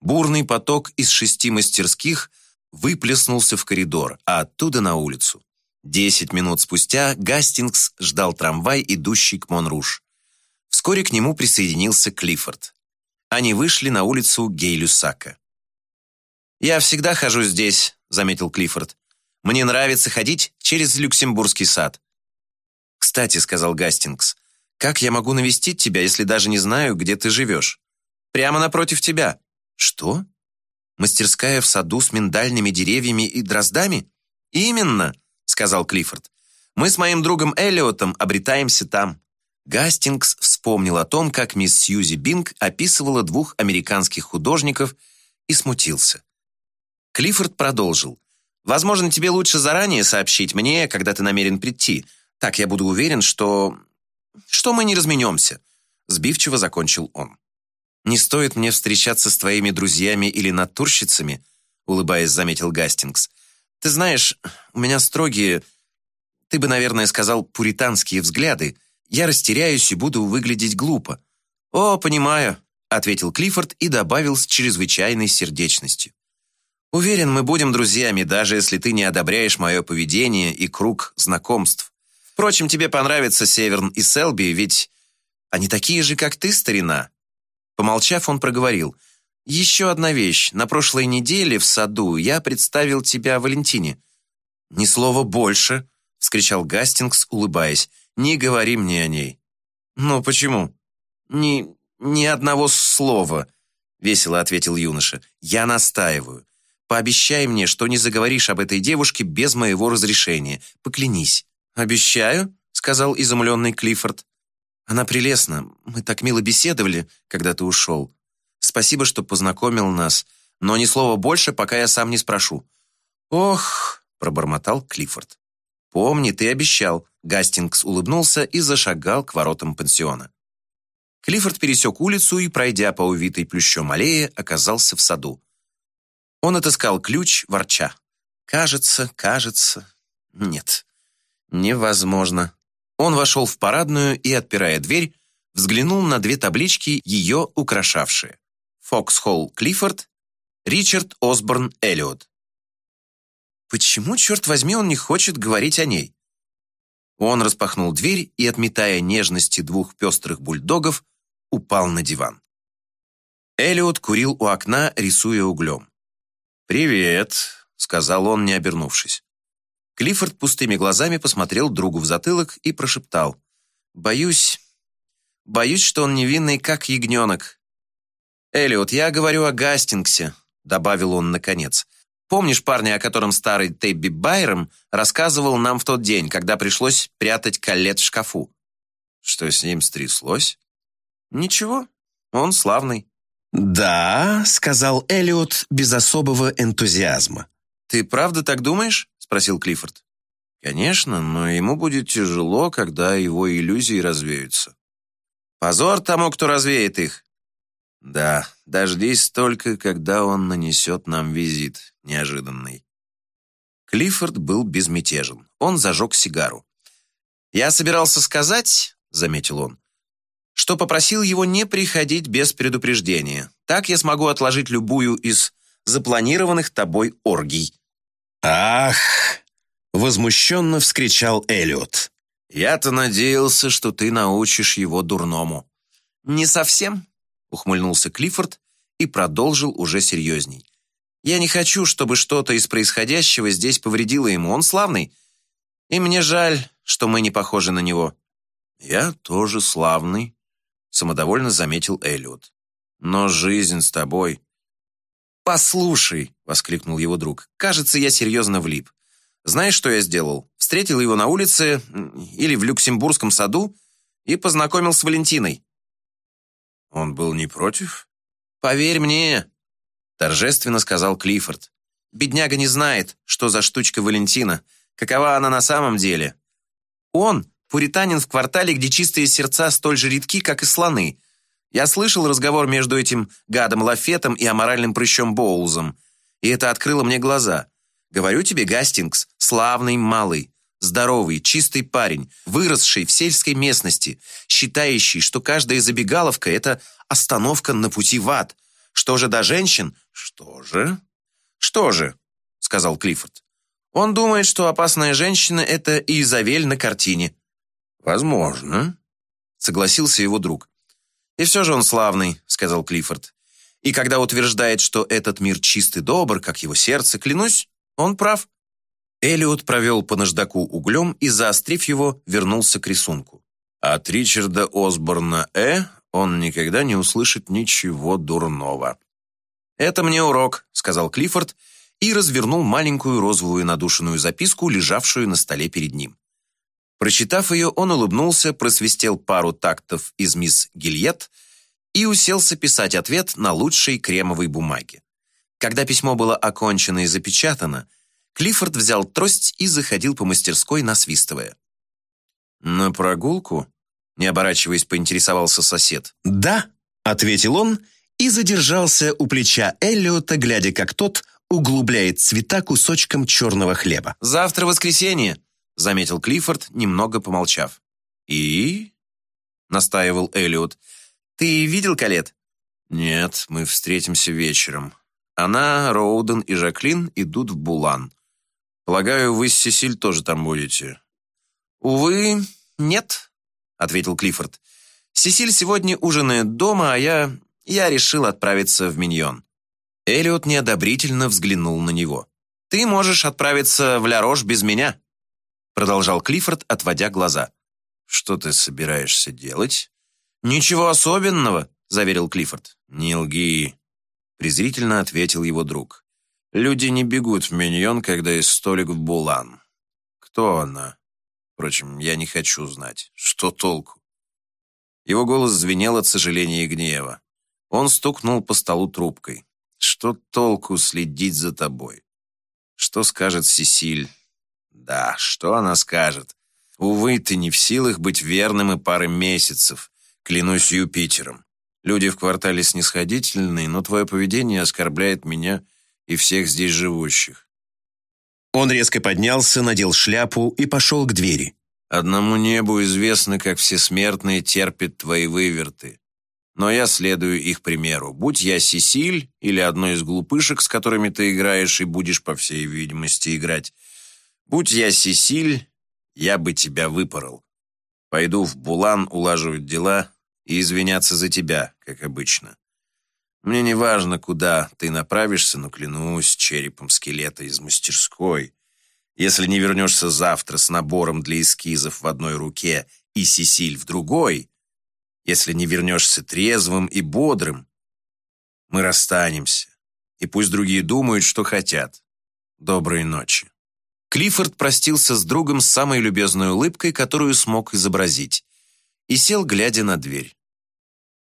Бурный поток из шести мастерских выплеснулся в коридор, а оттуда на улицу. Десять минут спустя Гастингс ждал трамвай, идущий к Монруш. Вскоре к нему присоединился Клиффорд. Они вышли на улицу Гейлюсака. «Я всегда хожу здесь», — заметил Клиффорд. «Мне нравится ходить через Люксембургский сад». «Кстати», — сказал Гастингс, «как я могу навестить тебя, если даже не знаю, где ты живешь?» «Прямо напротив тебя». «Что? Мастерская в саду с миндальными деревьями и дроздами?» «Именно», сказал Клиффорд. «Мы с моим другом Эллиотом обретаемся там». Гастингс вспомнил о том, как мисс Сьюзи Бинг описывала двух американских художников и смутился. Клиффорд продолжил. «Возможно, тебе лучше заранее сообщить мне, когда ты намерен прийти. Так я буду уверен, что... что мы не разменемся», — сбивчиво закончил он. «Не стоит мне встречаться с твоими друзьями или натурщицами», — улыбаясь, заметил Гастингс. Ты знаешь, у меня строгие, ты бы, наверное, сказал, пуританские взгляды. Я растеряюсь и буду выглядеть глупо. О, понимаю, ответил Клиффорд и добавил с чрезвычайной сердечностью. Уверен, мы будем друзьями, даже если ты не одобряешь мое поведение и круг знакомств. Впрочем, тебе понравится Северн и Селби, ведь они такие же, как ты, старина. Помолчав, он проговорил – еще одна вещь. На прошлой неделе в саду я представил тебя Валентине». «Ни слова больше», — вскричал Гастингс, улыбаясь. «Не говори мне о ней». «Ну, почему?» «Ни... ни одного слова», — весело ответил юноша. «Я настаиваю. Пообещай мне, что не заговоришь об этой девушке без моего разрешения. Поклянись». «Обещаю», — сказал изумленный Клиффорд. «Она прелестна. Мы так мило беседовали, когда ты ушел. Спасибо, что познакомил нас, но ни слова больше, пока я сам не спрошу». «Ох», — пробормотал Клиффорд. «Помни, ты обещал». Гастингс улыбнулся и зашагал к воротам пансиона. Клиффорд пересек улицу и, пройдя по увитой плющом аллее, оказался в саду. Он отыскал ключ, ворча. «Кажется, кажется... Нет, невозможно». Он вошел в парадную и, отпирая дверь, взглянул на две таблички, ее украшавшие. Фоксхолл Клиффорд, Ричард Осборн Эллиот. Почему, черт возьми, он не хочет говорить о ней? Он распахнул дверь и, отметая нежности двух пестрых бульдогов, упал на диван. Эллиот курил у окна, рисуя углем. «Привет», — сказал он, не обернувшись. Клиффорд пустыми глазами посмотрел другу в затылок и прошептал. «Боюсь, боюсь, что он невинный, как ягненок. «Эллиот, я говорю о Гастингсе», — добавил он наконец. «Помнишь парня, о котором старый Тебби Байром рассказывал нам в тот день, когда пришлось прятать колет в шкафу?» «Что с ним стряслось?» «Ничего, он славный». «Да», — сказал Эллиот без особого энтузиазма. «Ты правда так думаешь?» — спросил Клиффорд. «Конечно, но ему будет тяжело, когда его иллюзии развеются». «Позор тому, кто развеет их», да, дождись только, когда он нанесет нам визит, неожиданный. Клиффорд был безмятежен. Он зажег сигару. «Я собирался сказать», — заметил он, «что попросил его не приходить без предупреждения. Так я смогу отложить любую из запланированных тобой оргий». «Ах!» — возмущенно вскричал Эллиот. «Я-то надеялся, что ты научишь его дурному». «Не совсем», ухмыльнулся Клиффорд и продолжил уже серьезней. «Я не хочу, чтобы что-то из происходящего здесь повредило ему. Он славный. И мне жаль, что мы не похожи на него». «Я тоже славный», — самодовольно заметил Эллиот. «Но жизнь с тобой...» «Послушай», — воскликнул его друг, — «кажется, я серьезно влип. Знаешь, что я сделал? Встретил его на улице или в Люксембургском саду и познакомил с Валентиной». «Он был не против?» «Поверь мне», — торжественно сказал Клиффорд. «Бедняга не знает, что за штучка Валентина, какова она на самом деле. Он — пуританин в квартале, где чистые сердца столь же редки, как и слоны. Я слышал разговор между этим гадом Лафетом и аморальным прыщом Боулзом, и это открыло мне глаза. Говорю тебе, Гастингс, славный малый, здоровый, чистый парень, выросший в сельской местности, считающий, что каждая забегаловка — это остановка на пути в ад. Что же до женщин? Что же? Что же? — сказал Клиффорд. Он думает, что опасная женщина — это Изавель на картине. Возможно, — согласился его друг. «И все же он славный», — сказал Клиффорд. «И когда утверждает, что этот мир чист и добр, как его сердце, клянусь, он прав». Элиот провел по наждаку углем и, заострив его, вернулся к рисунку. От Ричарда Осборна Э он никогда не услышит ничего дурного. «Это мне урок», — сказал Клиффорд и развернул маленькую розовую надушенную записку, лежавшую на столе перед ним. Прочитав ее, он улыбнулся, просвистел пару тактов из мисс Гильет и уселся писать ответ на лучшей кремовой бумаге. Когда письмо было окончено и запечатано, Клиффорд взял трость и заходил по мастерской, насвистывая. «На прогулку?» — не оборачиваясь, поинтересовался сосед. «Да», — ответил он и задержался у плеча Эллиота, глядя, как тот углубляет цвета кусочком черного хлеба. «Завтра воскресенье», — заметил Клиффорд, немного помолчав. «И?» — настаивал Эллиот. «Ты видел Калет?» «Нет, мы встретимся вечером. Она, Роуден и Жаклин идут в Булан. Полагаю, вы с Сесиль тоже там будете?» «Увы, нет», — ответил Клиффорд. «Сесиль сегодня ужинает дома, а я... я решил отправиться в Миньон». Эллиот неодобрительно взглянул на него. «Ты можешь отправиться в Ля-Рош без меня», продолжал Клиффорд, отводя глаза. «Что ты собираешься делать?» «Ничего особенного», — заверил Клиффорд. «Не лги», — презрительно ответил его друг. «Люди не бегут в миньон, когда есть столик в Булан. Кто она? Впрочем, я не хочу знать. Что толку?» Его голос звенел от сожаления и гнева. Он стукнул по столу трубкой. «Что толку следить за тобой? Что скажет Сесиль? Да, что она скажет? Увы, ты не в силах быть верным и пары месяцев. Клянусь Юпитером. Люди в квартале снисходительные, но твое поведение оскорбляет меня и всех здесь живущих. Он резко поднялся, надел шляпу и пошел к двери. Одному небу известно, как все смертные терпят твои выверты. Но я следую их примеру. Будь я Сесиль или одной из глупышек, с которыми ты играешь и будешь, по всей видимости, играть, Будь я Сесиль, я бы тебя выпорол. Пойду в Булан улаживать дела и извиняться за тебя, как обычно. Мне не важно, куда ты направишься, но клянусь черепом скелета из мастерской. Если не вернешься завтра с набором для эскизов в одной руке и Сесиль в другой, если не вернешься трезвым и бодрым, мы расстанемся. И пусть другие думают, что хотят. Доброй ночи. Клиффорд простился с другом с самой любезной улыбкой, которую смог изобразить, и сел, глядя на дверь.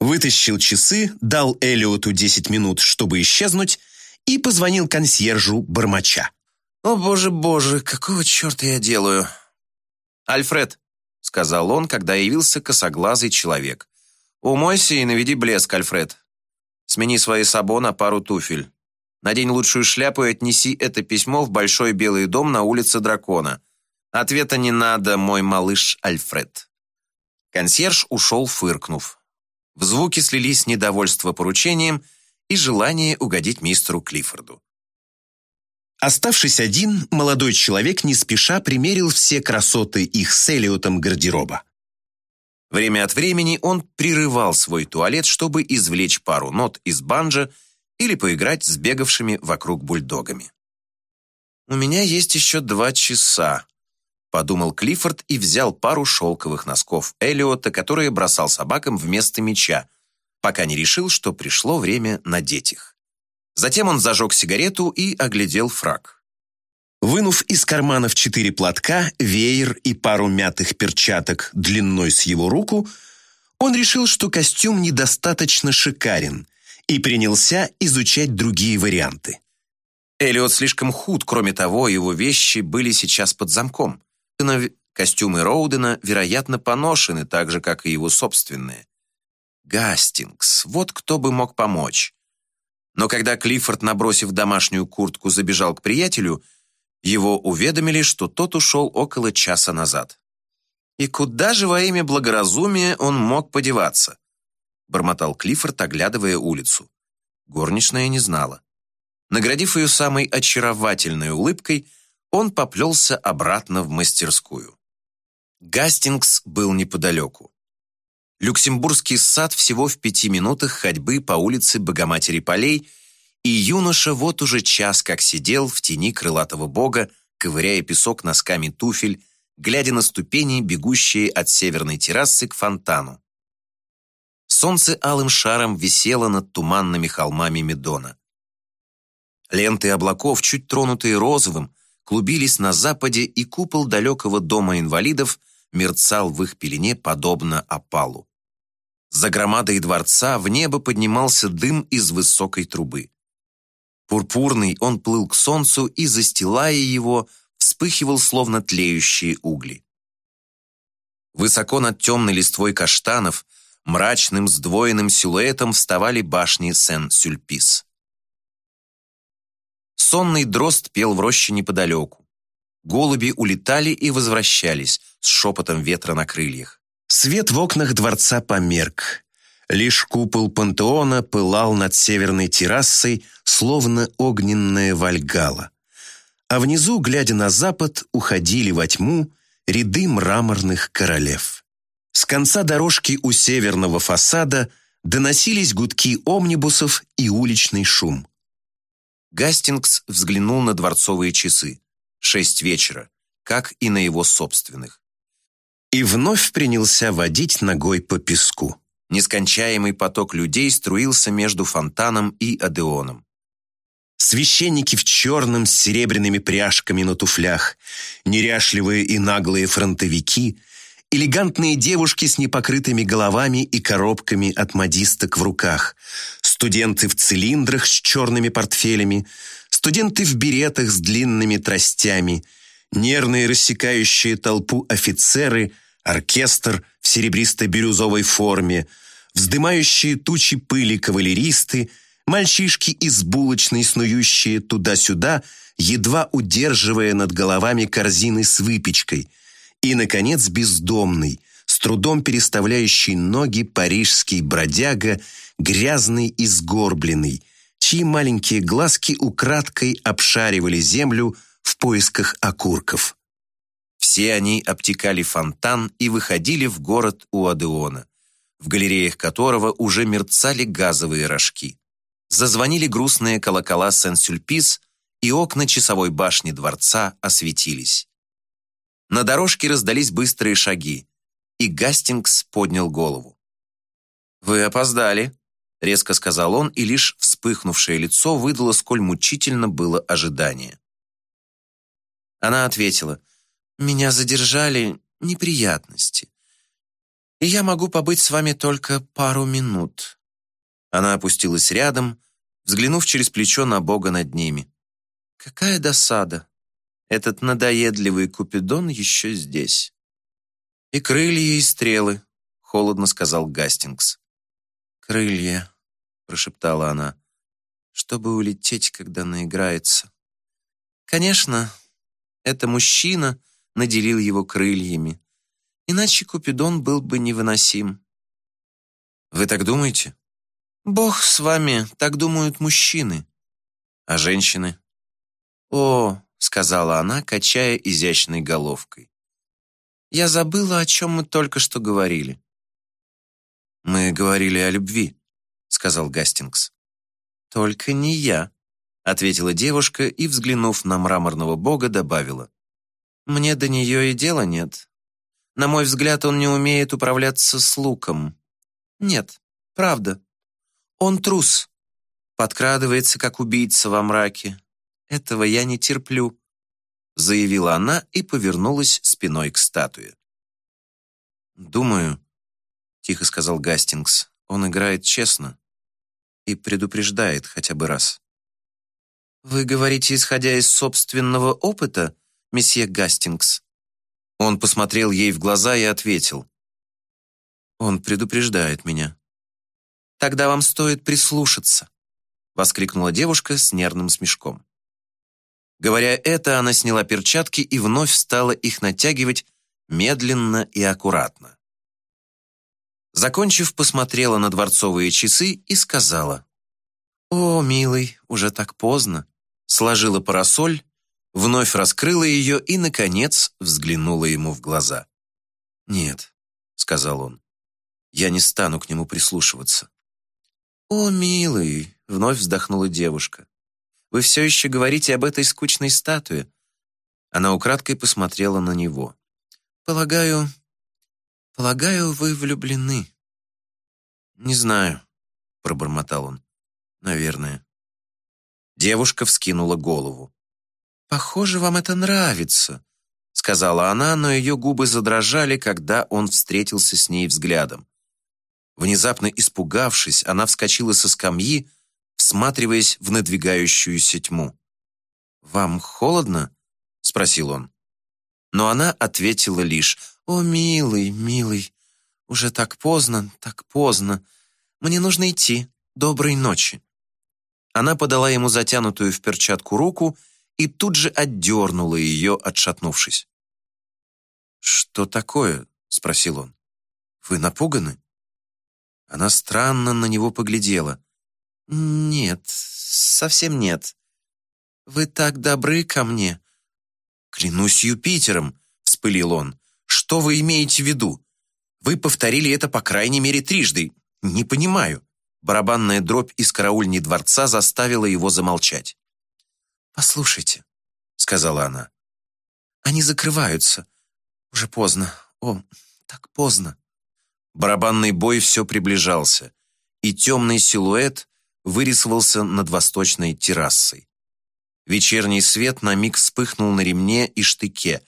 Вытащил часы, дал Элиоту 10 минут, чтобы исчезнуть, и позвонил консьержу Бормача. «О, боже-боже, какого черта я делаю?» «Альфред», — сказал он, когда явился косоглазый человек. «Умойся и наведи блеск, Альфред. Смени свои сабо на пару туфель. Надень лучшую шляпу и отнеси это письмо в Большой Белый дом на улице Дракона. Ответа не надо, мой малыш Альфред». Консьерж ушел, фыркнув. В звуке слились недовольство поручением и желание угодить мистеру Клиффорду. Оставшись один, молодой человек не спеша примерил все красоты их с Элиотом гардероба. Время от времени он прерывал свой туалет, чтобы извлечь пару нот из банджа или поиграть с бегавшими вокруг бульдогами. «У меня есть еще два часа», — подумал Клиффорд и взял пару шелковых носков Элиота, которые бросал собакам вместо меча, пока не решил, что пришло время надеть их. Затем он зажег сигарету и оглядел фраг. Вынув из карманов четыре платка, веер и пару мятых перчаток длиной с его руку, он решил, что костюм недостаточно шикарен, и принялся изучать другие варианты. Эллиот слишком худ, кроме того, его вещи были сейчас под замком. Костюмы Роудена, вероятно, поношены, так же, как и его собственные. Гастингс, вот кто бы мог помочь. Но когда Клиффорд, набросив домашнюю куртку, забежал к приятелю, его уведомили, что тот ушел около часа назад. И куда же во имя благоразумия он мог подеваться? Бормотал Клиффорд, оглядывая улицу. Горничная не знала. Наградив ее самой очаровательной улыбкой, он поплелся обратно в мастерскую. Гастингс был неподалеку. Люксембургский сад всего в пяти минутах ходьбы по улице Богоматери Полей, и юноша вот уже час как сидел в тени крылатого бога, ковыряя песок носками туфель, глядя на ступени, бегущие от северной террасы к фонтану. Солнце алым шаром висело над туманными холмами Медона. Ленты облаков, чуть тронутые розовым, клубились на западе, и купол далекого дома инвалидов мерцал в их пелене подобно опалу. За громадой дворца в небо поднимался дым из высокой трубы. Пурпурный он плыл к солнцу и, застилая его, вспыхивал словно тлеющие угли. Высоко над темной листвой каштанов мрачным сдвоенным силуэтом вставали башни Сен-Сюльпис. Сонный дрозд пел в роще неподалеку. Голуби улетали и возвращались с шепотом ветра на крыльях. Свет в окнах дворца померк. Лишь купол пантеона пылал над северной террасой, словно огненная вальгала. А внизу, глядя на запад, уходили во тьму ряды мраморных королев. С конца дорожки у северного фасада доносились гудки омнибусов и уличный шум. Гастингс взглянул на дворцовые часы. Шесть вечера, как и на его собственных. И вновь принялся водить ногой по песку. Нескончаемый поток людей струился между фонтаном и Адеоном. Священники в черном с серебряными пряжками на туфлях, неряшливые и наглые фронтовики — элегантные девушки с непокрытыми головами и коробками от модисток в руках, студенты в цилиндрах с черными портфелями, студенты в беретах с длинными тростями, нервные рассекающие толпу офицеры, оркестр в серебристо-бирюзовой форме, вздымающие тучи пыли кавалеристы, мальчишки из булочной, снующие туда-сюда, едва удерживая над головами корзины с выпечкой – и, наконец, бездомный, с трудом переставляющий ноги парижский бродяга, грязный и сгорбленный, чьи маленькие глазки украдкой обшаривали землю в поисках окурков. Все они обтекали фонтан и выходили в город у Адеона, в галереях которого уже мерцали газовые рожки. Зазвонили грустные колокола Сен-Сюльпис, и окна часовой башни дворца осветились. На дорожке раздались быстрые шаги, и Гастингс поднял голову. «Вы опоздали», — резко сказал он, и лишь вспыхнувшее лицо выдало, сколь мучительно было ожидание. Она ответила, «Меня задержали неприятности, и я могу побыть с вами только пару минут». Она опустилась рядом, взглянув через плечо на Бога над ними. «Какая досада!» Этот надоедливый Купидон еще здесь. И крылья, и стрелы, холодно сказал Гастингс. Крылья, прошептала она, чтобы улететь, когда наиграется. Конечно, это мужчина наделил его крыльями, иначе Купидон был бы невыносим. Вы так думаете? Бог с вами, так думают мужчины. А женщины? О, сказала она, качая изящной головкой. Я забыла, о чем мы только что говорили. Мы говорили о любви, сказал Гастингс. Только не я, ответила девушка и, взглянув на мраморного бога, добавила. Мне до нее и дела нет. На мой взгляд, он не умеет управляться с луком. Нет, правда. Он трус. подкрадывается, как убийца во мраке. Этого я не терплю», — заявила она и повернулась спиной к статуе. «Думаю», — тихо сказал Гастингс, — «он играет честно и предупреждает хотя бы раз». «Вы говорите, исходя из собственного опыта, месье Гастингс?» Он посмотрел ей в глаза и ответил. «Он предупреждает меня». «Тогда вам стоит прислушаться», — воскликнула девушка с нервным смешком. Говоря это, она сняла перчатки и вновь стала их натягивать медленно и аккуратно. Закончив, посмотрела на дворцовые часы и сказала. «О, милый, уже так поздно». Сложила парасоль, вновь раскрыла ее и, наконец, взглянула ему в глаза. «Нет», — сказал он, — «я не стану к нему прислушиваться». «О, милый», — вновь вздохнула девушка, — «вы все еще говорите об этой скучной статуе». Она украдкой посмотрела на него. «Полагаю, полагаю, вы влюблены». «Не знаю», — пробормотал он. «Наверное». Девушка вскинула голову. «Похоже, вам это нравится», — сказала она, но ее губы задрожали, когда он встретился с ней взглядом. Внезапно испугавшись, она вскочила со скамьи, всматриваясь в надвигающуюся тьму. «Вам холодно?» — спросил он. Но она ответила лишь «О, милый, милый, уже так поздно, так поздно. Мне нужно идти. Доброй ночи». Она подала ему затянутую в перчатку руку и тут же отдернула ее, отшатнувшись. «Что такое?» — спросил он. «Вы напуганы?» Она странно на него поглядела. «Нет, совсем нет. Вы так добры ко мне». «Клянусь Юпитером», — вспылил он. «Что вы имеете в виду? Вы повторили это по крайней мере трижды. Не понимаю». Барабанная дробь из караульни дворца заставила его замолчать. «Послушайте», — сказала она. «Они закрываются. Уже поздно. О, так поздно». Барабанный бой все приближался, и темный силуэт вырисовался над восточной террасой. Вечерний свет на миг вспыхнул на ремне и штыке,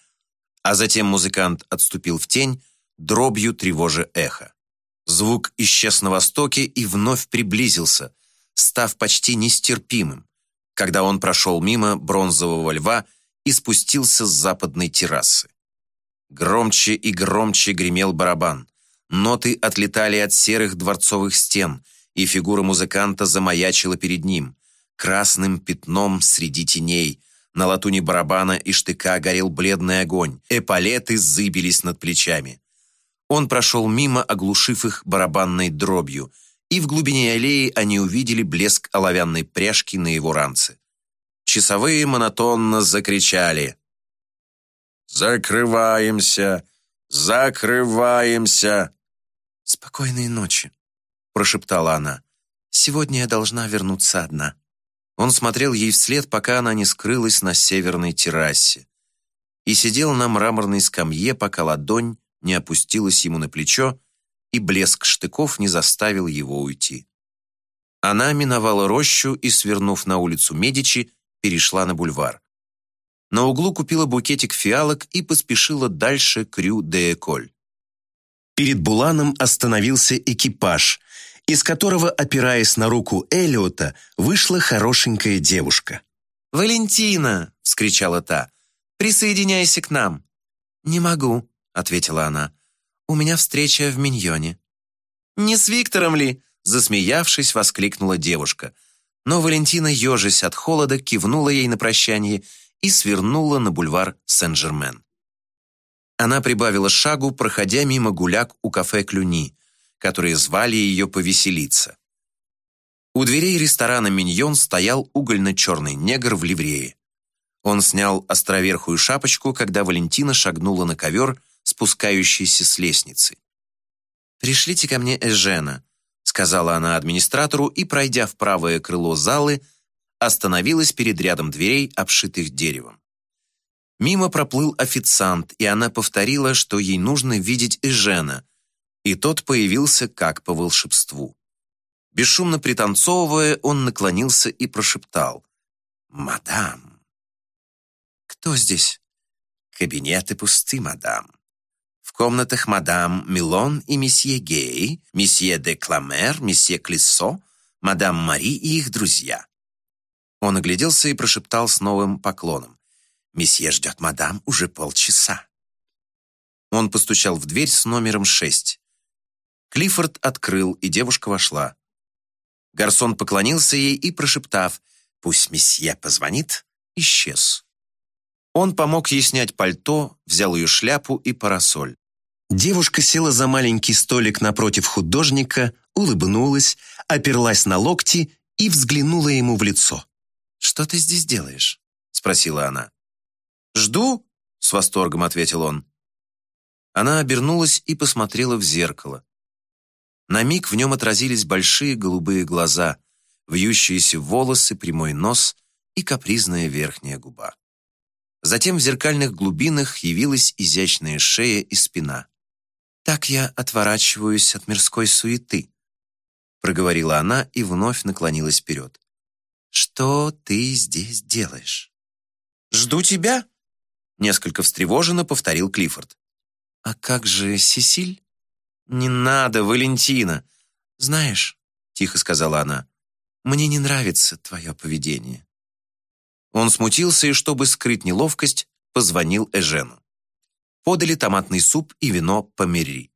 а затем музыкант отступил в тень, дробью тревожа эхо. Звук исчез на востоке и вновь приблизился, став почти нестерпимым, когда он прошел мимо бронзового льва и спустился с западной террасы. Громче и громче гремел барабан. Ноты отлетали от серых дворцовых стен, и фигура музыканта замаячила перед ним, красным пятном среди теней. На латуне барабана и штыка горел бледный огонь, эполеты зыбились над плечами. Он прошел мимо, оглушив их барабанной дробью, и в глубине аллеи они увидели блеск оловянной пряжки на его ранце. Часовые монотонно закричали. «Закрываемся! Закрываемся!» «Спокойной ночи», — прошептала она. «Сегодня я должна вернуться одна». Он смотрел ей вслед, пока она не скрылась на северной террасе, и сидел на мраморной скамье, пока ладонь не опустилась ему на плечо, и блеск штыков не заставил его уйти. Она миновала рощу и, свернув на улицу Медичи, перешла на бульвар. На углу купила букетик фиалок и поспешила дальше к Рю-де-Эколь. Перед Буланом остановился экипаж, из которого, опираясь на руку Элиота, вышла хорошенькая девушка. «Валентина!» — вскричала та. «Присоединяйся к нам!» «Не могу», — ответила она. «У меня встреча в Миньоне». «Не с Виктором ли?» — засмеявшись, воскликнула девушка. Но Валентина, ежась от холода, кивнула ей на прощание и свернула на бульвар Сен-Жермен. Она прибавила шагу, проходя мимо гуляк у кафе «Клюни», которые звали ее повеселиться. У дверей ресторана «Миньон» стоял угольно-черный негр в ливрее. Он снял островерхую шапочку, когда Валентина шагнула на ковер, спускающийся с лестницы. «Пришлите ко мне Эжена», — сказала она администратору и, пройдя в правое крыло залы, остановилась перед рядом дверей, обшитых деревом. Мимо проплыл официант, и она повторила, что ей нужно видеть Эжена, и тот появился как по волшебству. Бесшумно пританцовывая, он наклонился и прошептал. «Мадам». «Кто здесь?» «Кабинеты пусты, мадам. В комнатах мадам Милон и месье Гей, месье де Кламер, месье Клиссо, мадам Мари и их друзья». Он огляделся и прошептал с новым поклоном. «Месье ждет мадам уже полчаса». Он постучал в дверь с номером шесть. Клиффорд открыл, и девушка вошла. Гарсон поклонился ей и, прошептав «Пусть месье позвонит», исчез. Он помог ей снять пальто, взял ее шляпу и парасоль. Девушка села за маленький столик напротив художника, улыбнулась, оперлась на локти и взглянула ему в лицо. «Что ты здесь делаешь?» — спросила она. «Жду», — с восторгом ответил он. Она обернулась и посмотрела в зеркало. На миг в нем отразились большие голубые глаза, вьющиеся волосы, прямой нос и капризная верхняя губа. Затем в зеркальных глубинах явилась изящная шея и спина. «Так я отворачиваюсь от мирской суеты», проговорила она и вновь наклонилась вперед. «Что ты здесь делаешь?» «Жду тебя», несколько встревоженно повторил Клиффорд. «А как же Сесиль?» «Не надо, Валентина!» «Знаешь», — тихо сказала она, «мне не нравится твое поведение». Он смутился и, чтобы скрыть неловкость, позвонил Эжену. Подали томатный суп и вино помери.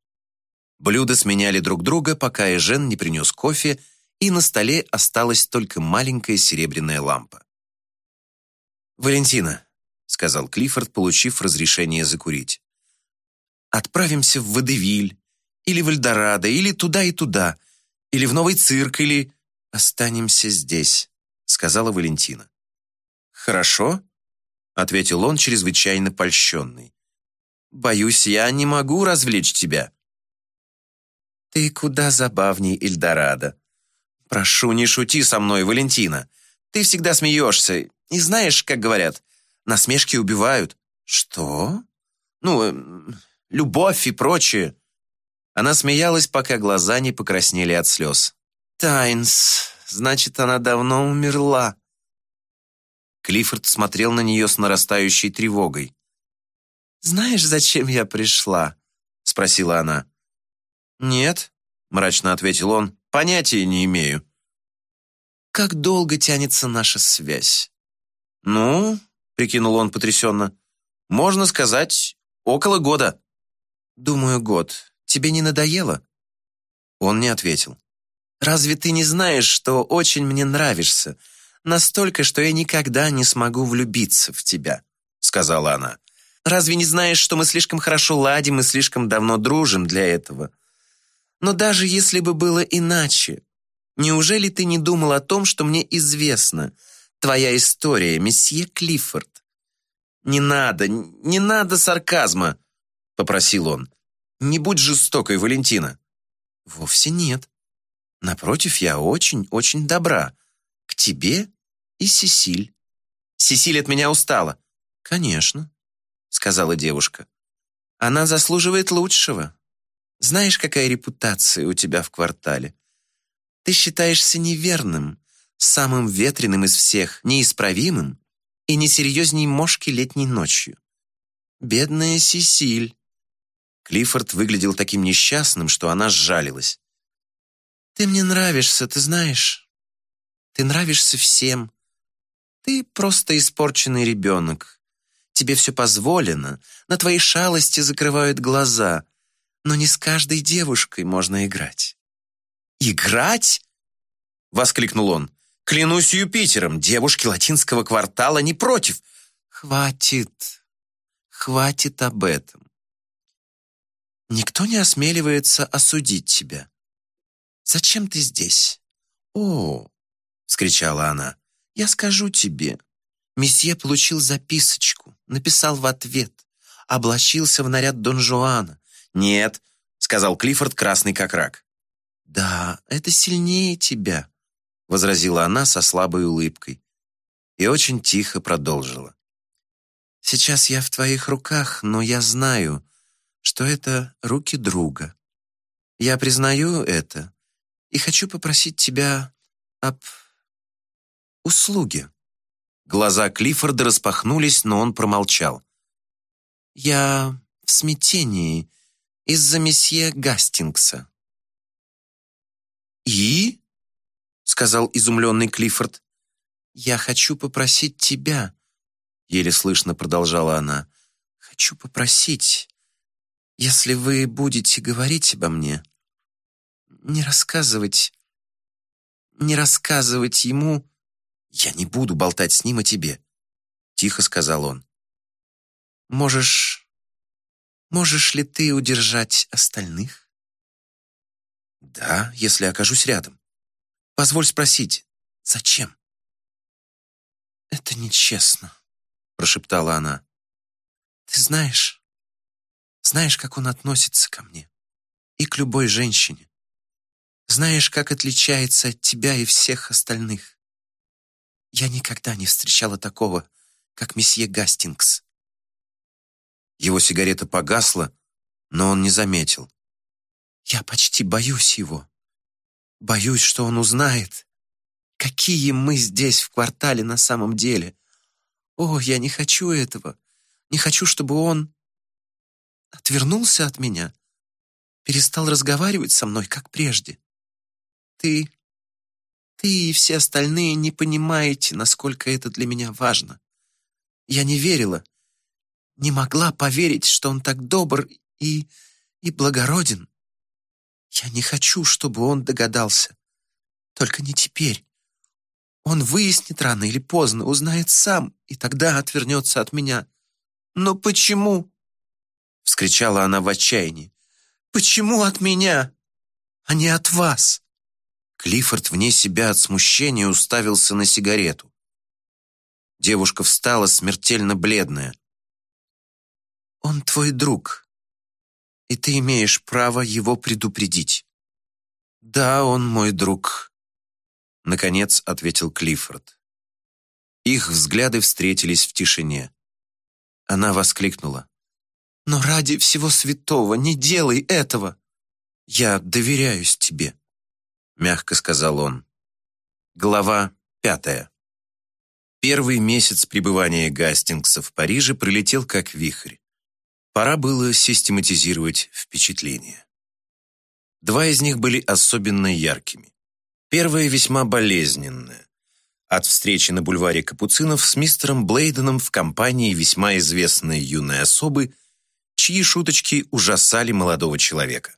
Блюда сменяли друг друга, пока Эжен не принес кофе, и на столе осталась только маленькая серебряная лампа. «Валентина», — сказал Клиффорд, получив разрешение закурить, «отправимся в Водевиль, или в Эльдорадо, или туда и туда, или в новый цирк, или останемся здесь», — сказала Валентина. «Хорошо», — ответил он, чрезвычайно польщенный. «Боюсь, я не могу развлечь тебя». «Ты куда забавней Эльдорадо. Прошу, не шути со мной, Валентина. Ты всегда смеешься. И знаешь, как говорят, насмешки убивают». «Что?» «Ну, э, любовь и прочее». Она смеялась, пока глаза не покраснели от слез. «Тайнс, значит, она давно умерла». Клиффорд смотрел на нее с нарастающей тревогой. «Знаешь, зачем я пришла?» — спросила она. «Нет», — мрачно ответил он, — «понятия не имею». «Как долго тянется наша связь?» «Ну», — прикинул он потрясенно, — «можно сказать, около года». «Думаю, год. Тебе не надоело?» Он не ответил. «Разве ты не знаешь, что очень мне нравишься? Настолько, что я никогда не смогу влюбиться в тебя», — сказала она. «Разве не знаешь, что мы слишком хорошо ладим и слишком давно дружим для этого? Но даже если бы было иначе, неужели ты не думал о том, что мне известно? Твоя история, месье Клиффорд». «Не надо, не надо сарказма», — попросил он. Не будь жестокой, Валентина». «Вовсе нет. Напротив, я очень-очень добра. К тебе и Сесиль». «Сесиль от меня устала». «Конечно», — сказала девушка. «Она заслуживает лучшего. Знаешь, какая репутация у тебя в квартале? Ты считаешься неверным, самым ветреным из всех, неисправимым и несерьезней мошки летней ночью. Бедная Сесиль. Клиффорд выглядел таким несчастным, что она сжалилась. «Ты мне нравишься, ты знаешь. Ты нравишься всем. Ты просто испорченный ребенок. Тебе все позволено, на твои шалости закрывают глаза, но не с каждой девушкой можно играть». «Играть?» — воскликнул он. «Клянусь Юпитером, девушки латинского квартала не против». «Хватит, хватит об этом. Никто не осмеливается осудить тебя. Зачем ты здесь? О, вскричала она. Я скажу тебе. Месье получил записочку, написал в ответ, облачился в наряд Дон Жуана. Нет, сказал Клиффорд, красный как рак. Да, это сильнее тебя, возразила она со слабой улыбкой и очень тихо продолжила. Сейчас я в твоих руках, но я знаю, что это руки друга. Я признаю это И хочу попросить тебя об услуге». Глаза Клиффорда распахнулись, но он промолчал. «Я в смятении из-за месье Гастингса». «И?» — сказал изумленный Клиффорд. «Я хочу попросить тебя», — еле слышно продолжала она. «Хочу попросить, если вы будете говорить обо мне, не рассказывать, не рассказывать ему...» «Я не буду болтать с ним о тебе», — тихо сказал он. «Можешь... можешь ли ты удержать остальных?» «Да, если окажусь рядом. Позволь спросить, зачем?» «Это нечестно», — прошептала она. «Ты знаешь, знаешь, как он относится ко мне и к любой женщине. Знаешь, как отличается от тебя и всех остальных. Я никогда не встречала такого, как месье Гастингс. Его сигарета погасла, но он не заметил. Я почти боюсь его. Боюсь, что он узнает, какие мы здесь в квартале на самом деле. О, я не хочу этого. Не хочу, чтобы он отвернулся от меня, перестал разговаривать со мной, как прежде. Ты ты и все остальные не понимаете, насколько это для меня важно. Я не верила, не могла поверить, что он так добр и... и благороден. Я не хочу, чтобы он догадался. Только не теперь. Он выяснит рано или поздно, узнает сам, и тогда отвернется от меня. Но почему? Вскричала она в отчаянии. Почему от меня, а не от вас? Клиффорд вне себя от смущения уставился на сигарету. Девушка встала смертельно бледная. «Он твой друг, и ты имеешь право его предупредить». «Да, он мой друг», — наконец ответил Клиффорд. Их взгляды встретились в тишине. Она воскликнула. «Но ради всего святого не делай этого! Я доверяюсь тебе!» — мягко сказал он. Глава пятая. Первый месяц пребывания Гастингса в Париже пролетел как вихрь. Пора было систематизировать впечатления. Два из них были особенно яркими. Первое весьма болезненное. От встречи на бульваре Капуцинов с мистером Блейденом в компании весьма известной юной особы, чьи шуточки ужасали молодого человека.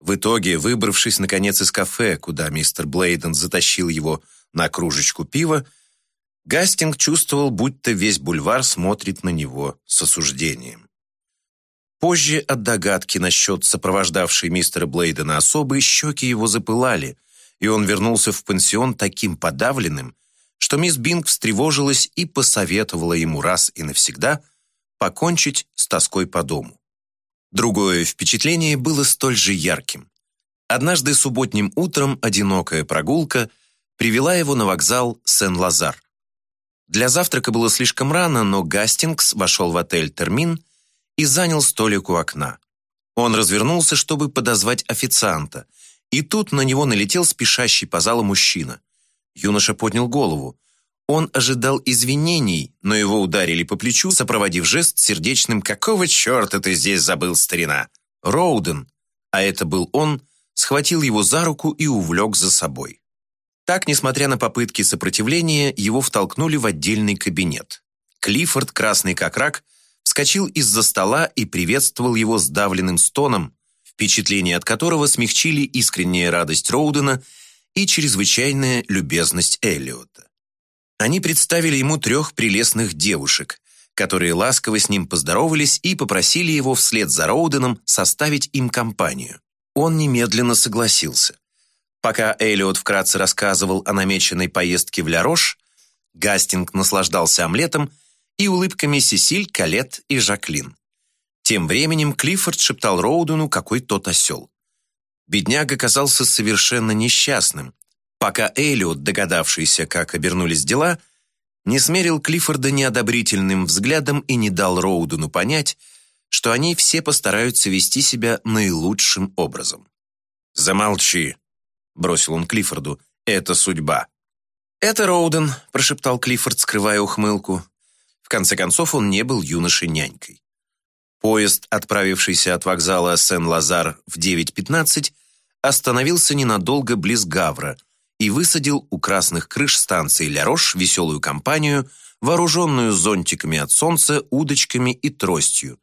В итоге, выбравшись наконец из кафе, куда мистер Блейден затащил его на кружечку пива, Гастинг чувствовал, будто весь бульвар смотрит на него с осуждением. Позже от догадки насчет сопровождавшей мистера Блейдена особы щеки его запылали, и он вернулся в пансион таким подавленным, что мисс Бинг встревожилась и посоветовала ему раз и навсегда покончить с тоской по дому. Другое впечатление было столь же ярким. Однажды субботним утром одинокая прогулка привела его на вокзал Сен-Лазар. Для завтрака было слишком рано, но Гастингс вошел в отель «Термин» и занял столик у окна. Он развернулся, чтобы подозвать официанта, и тут на него налетел спешащий по залу мужчина. Юноша поднял голову. Он ожидал извинений, но его ударили по плечу, сопроводив жест сердечным «Какого черта ты здесь забыл, старина?» Роуден, а это был он, схватил его за руку и увлек за собой. Так, несмотря на попытки сопротивления, его втолкнули в отдельный кабинет. Клиффорд, красный как рак, вскочил из-за стола и приветствовал его сдавленным стоном, впечатление от которого смягчили искренняя радость Роудена и чрезвычайная любезность Эллиота. Они представили ему трех прелестных девушек, которые ласково с ним поздоровались и попросили его вслед за Роуденом составить им компанию. Он немедленно согласился. Пока Эллиот вкратце рассказывал о намеченной поездке в Ля-Рош, Гастинг наслаждался омлетом и улыбками Сесиль, Калет и Жаклин. Тем временем Клиффорд шептал Роудену, какой тот осел. Бедняга казался совершенно несчастным, пока Эллиот, догадавшийся, как обернулись дела, не смерил Клиффорда неодобрительным взглядом и не дал Роудену понять, что они все постараются вести себя наилучшим образом. «Замолчи», бросил он Клиффорду. «Это судьба». «Это Роуден», — прошептал Клиффорд, скрывая ухмылку. В конце концов, он не был юношей-нянькой. Поезд, отправившийся от вокзала Сен-Лазар в 9.15, остановился ненадолго близ Гавра и высадил у красных крыш станции Ля-Рош веселую компанию, вооруженную зонтиками от солнца, удочками и тростью.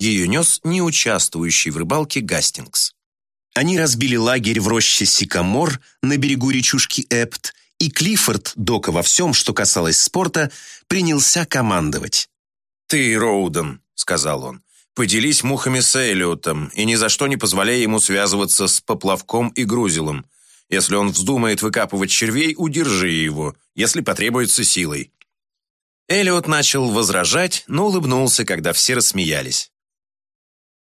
Ее нес не участвующий в рыбалке Гастингс. Они разбили лагерь в роще сикомор на берегу речушки Эпт, и Клиффорд, дока во всем, что касалось спорта, принялся командовать. «Ты, Роуден», — сказал он, — «поделись мухами с Эллиотом и ни за что не позволяй ему связываться с поплавком и грузилом. Если он вздумает выкапывать червей, удержи его, если потребуется силой». Эллиот начал возражать, но улыбнулся, когда все рассмеялись.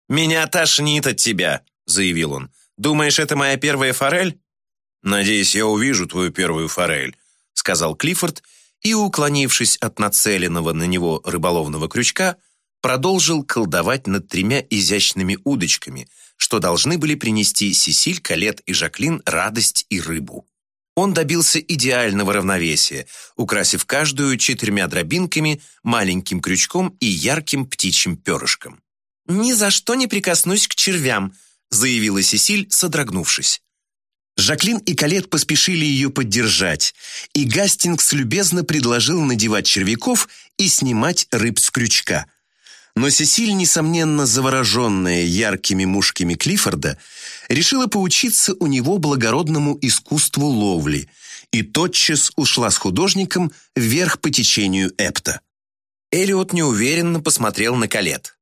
«Меня тошнит от тебя», — заявил он. «Думаешь, это моя первая форель?» «Надеюсь, я увижу твою первую форель», — сказал Клиффорд, и, уклонившись от нацеленного на него рыболовного крючка, продолжил колдовать над тремя изящными удочками, что должны были принести Сесиль, Калет и Жаклин радость и рыбу. Он добился идеального равновесия, украсив каждую четырьмя дробинками, маленьким крючком и ярким птичьим перышком. «Ни за что не прикоснусь к червям», заявила Сесиль, содрогнувшись. Жаклин и Калет поспешили ее поддержать, и Гастингс любезно предложил надевать червяков и снимать рыб с крючка. Но Сесиль, несомненно завороженная яркими мушками Клиффорда, решила поучиться у него благородному искусству ловли и тотчас ушла с художником вверх по течению Эпта. Элиот неуверенно посмотрел на Калет.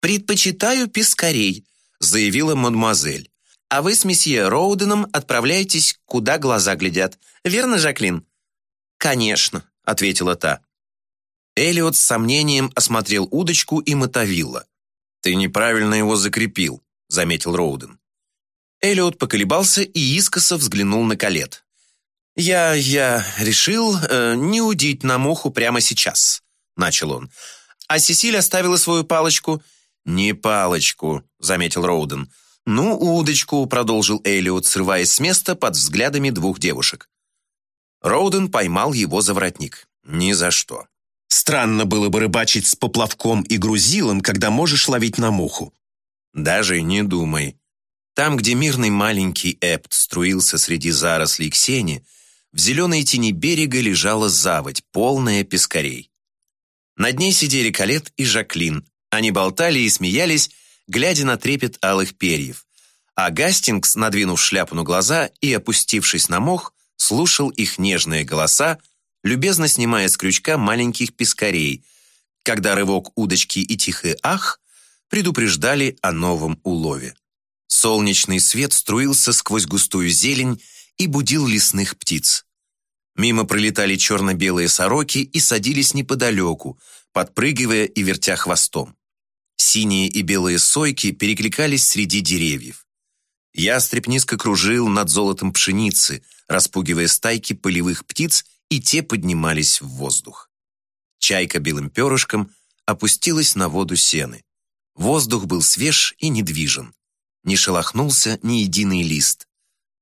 «Предпочитаю пескарей», — заявила мадемуазель. «А вы с месье Роуденом отправляетесь, куда глаза глядят. Верно, Жаклин?» «Конечно», — ответила та. Элиот с сомнением осмотрел удочку и мотовилла. «Ты неправильно его закрепил», — заметил Роуден. Элиот поколебался и искоса взглянул на колет. «Я... я решил э, не удить на муху прямо сейчас», — начал он. А Сесиль оставила свою палочку — «Не палочку», — заметил Роуден. «Ну, удочку», — продолжил Элиот, срываясь с места под взглядами двух девушек. Роуден поймал его за воротник. «Ни за что». «Странно было бы рыбачить с поплавком и грузилом, когда можешь ловить на муху». «Даже не думай». Там, где мирный маленький Эпт струился среди зарослей к сене, в зеленой тени берега лежала заводь, полная пескарей. Над ней сидели Калет и Жаклин, они болтали и смеялись, глядя на трепет алых перьев. А Гастингс, надвинув шляпу на глаза и опустившись на мох, слушал их нежные голоса, любезно снимая с крючка маленьких пескарей, когда рывок удочки и тихий ах предупреждали о новом улове. Солнечный свет струился сквозь густую зелень и будил лесных птиц. Мимо пролетали черно-белые сороки и садились неподалеку, подпрыгивая и вертя хвостом. Синие и белые сойки перекликались среди деревьев. Ястреб низко кружил над золотом пшеницы, распугивая стайки полевых птиц, и те поднимались в воздух. Чайка белым перышком опустилась на воду сены. Воздух был свеж и недвижен. Не шелохнулся ни единый лист.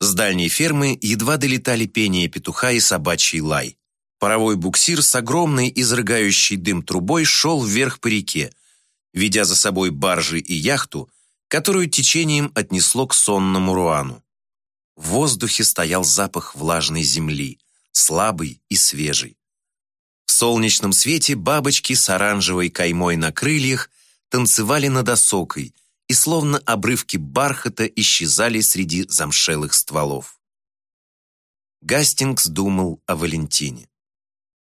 С дальней фермы едва долетали пение петуха и собачий лай. Паровой буксир с огромной изрыгающей дым трубой шел вверх по реке, ведя за собой баржи и яхту, которую течением отнесло к сонному Руану. В воздухе стоял запах влажной земли, слабый и свежий. В солнечном свете бабочки с оранжевой каймой на крыльях танцевали над осокой и словно обрывки бархата исчезали среди замшелых стволов. Гастингс думал о Валентине.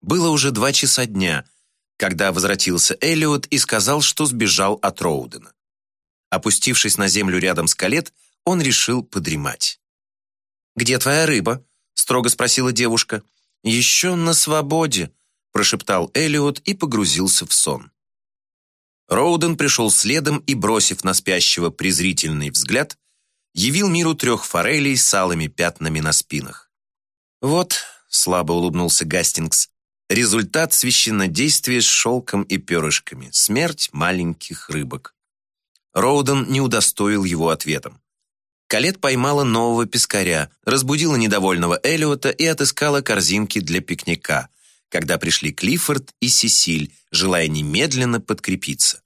Было уже два часа дня — когда возвратился Эллиот и сказал, что сбежал от Роудена. Опустившись на землю рядом с Калет, он решил подремать. «Где твоя рыба?» — строго спросила девушка. «Еще на свободе», — прошептал Эллиот и погрузился в сон. Роуден пришел следом и, бросив на спящего презрительный взгляд, явил миру трех форелей с алыми пятнами на спинах. «Вот», — слабо улыбнулся Гастингс, Результат священнодействия с шелком и перышками. Смерть маленьких рыбок. Роуден не удостоил его ответом. Калет поймала нового пескаря, разбудила недовольного Элиота и отыскала корзинки для пикника, когда пришли Клиффорд и Сесиль, желая немедленно подкрепиться.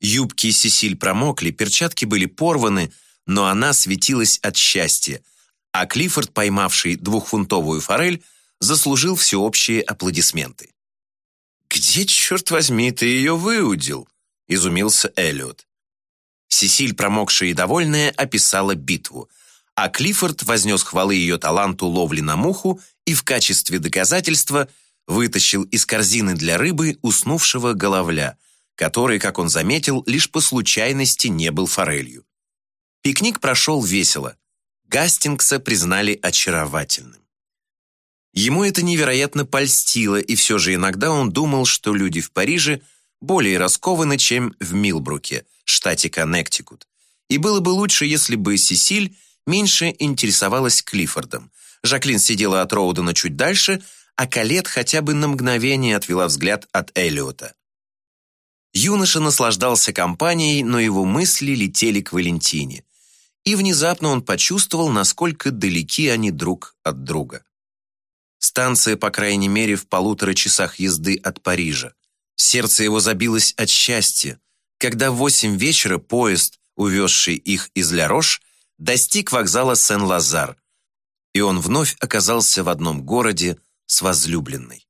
Юбки Сесиль промокли, перчатки были порваны, но она светилась от счастья, а Клиффорд, поймавший двухфунтовую форель, заслужил всеобщие аплодисменты. «Где, черт возьми, ты ее выудил?» – изумился Эллиот. Сесиль, промокшая и довольная, описала битву, а Клиффорд вознес хвалы ее таланту ловли на муху и в качестве доказательства вытащил из корзины для рыбы уснувшего головля, который, как он заметил, лишь по случайности не был форелью. Пикник прошел весело. Гастингса признали очаровательным. Ему это невероятно польстило, и все же иногда он думал, что люди в Париже более раскованы, чем в Милбруке, штате Коннектикут. И было бы лучше, если бы Сесиль меньше интересовалась Клиффордом. Жаклин сидела от Роудена чуть дальше, а Калет хотя бы на мгновение отвела взгляд от Эллиота. Юноша наслаждался компанией, но его мысли летели к Валентине и внезапно он почувствовал, насколько далеки они друг от друга. Станция, по крайней мере, в полутора часах езды от Парижа. Сердце его забилось от счастья, когда в восемь вечера поезд, увезший их из Ля-Рош, достиг вокзала Сен-Лазар, и он вновь оказался в одном городе с возлюбленной.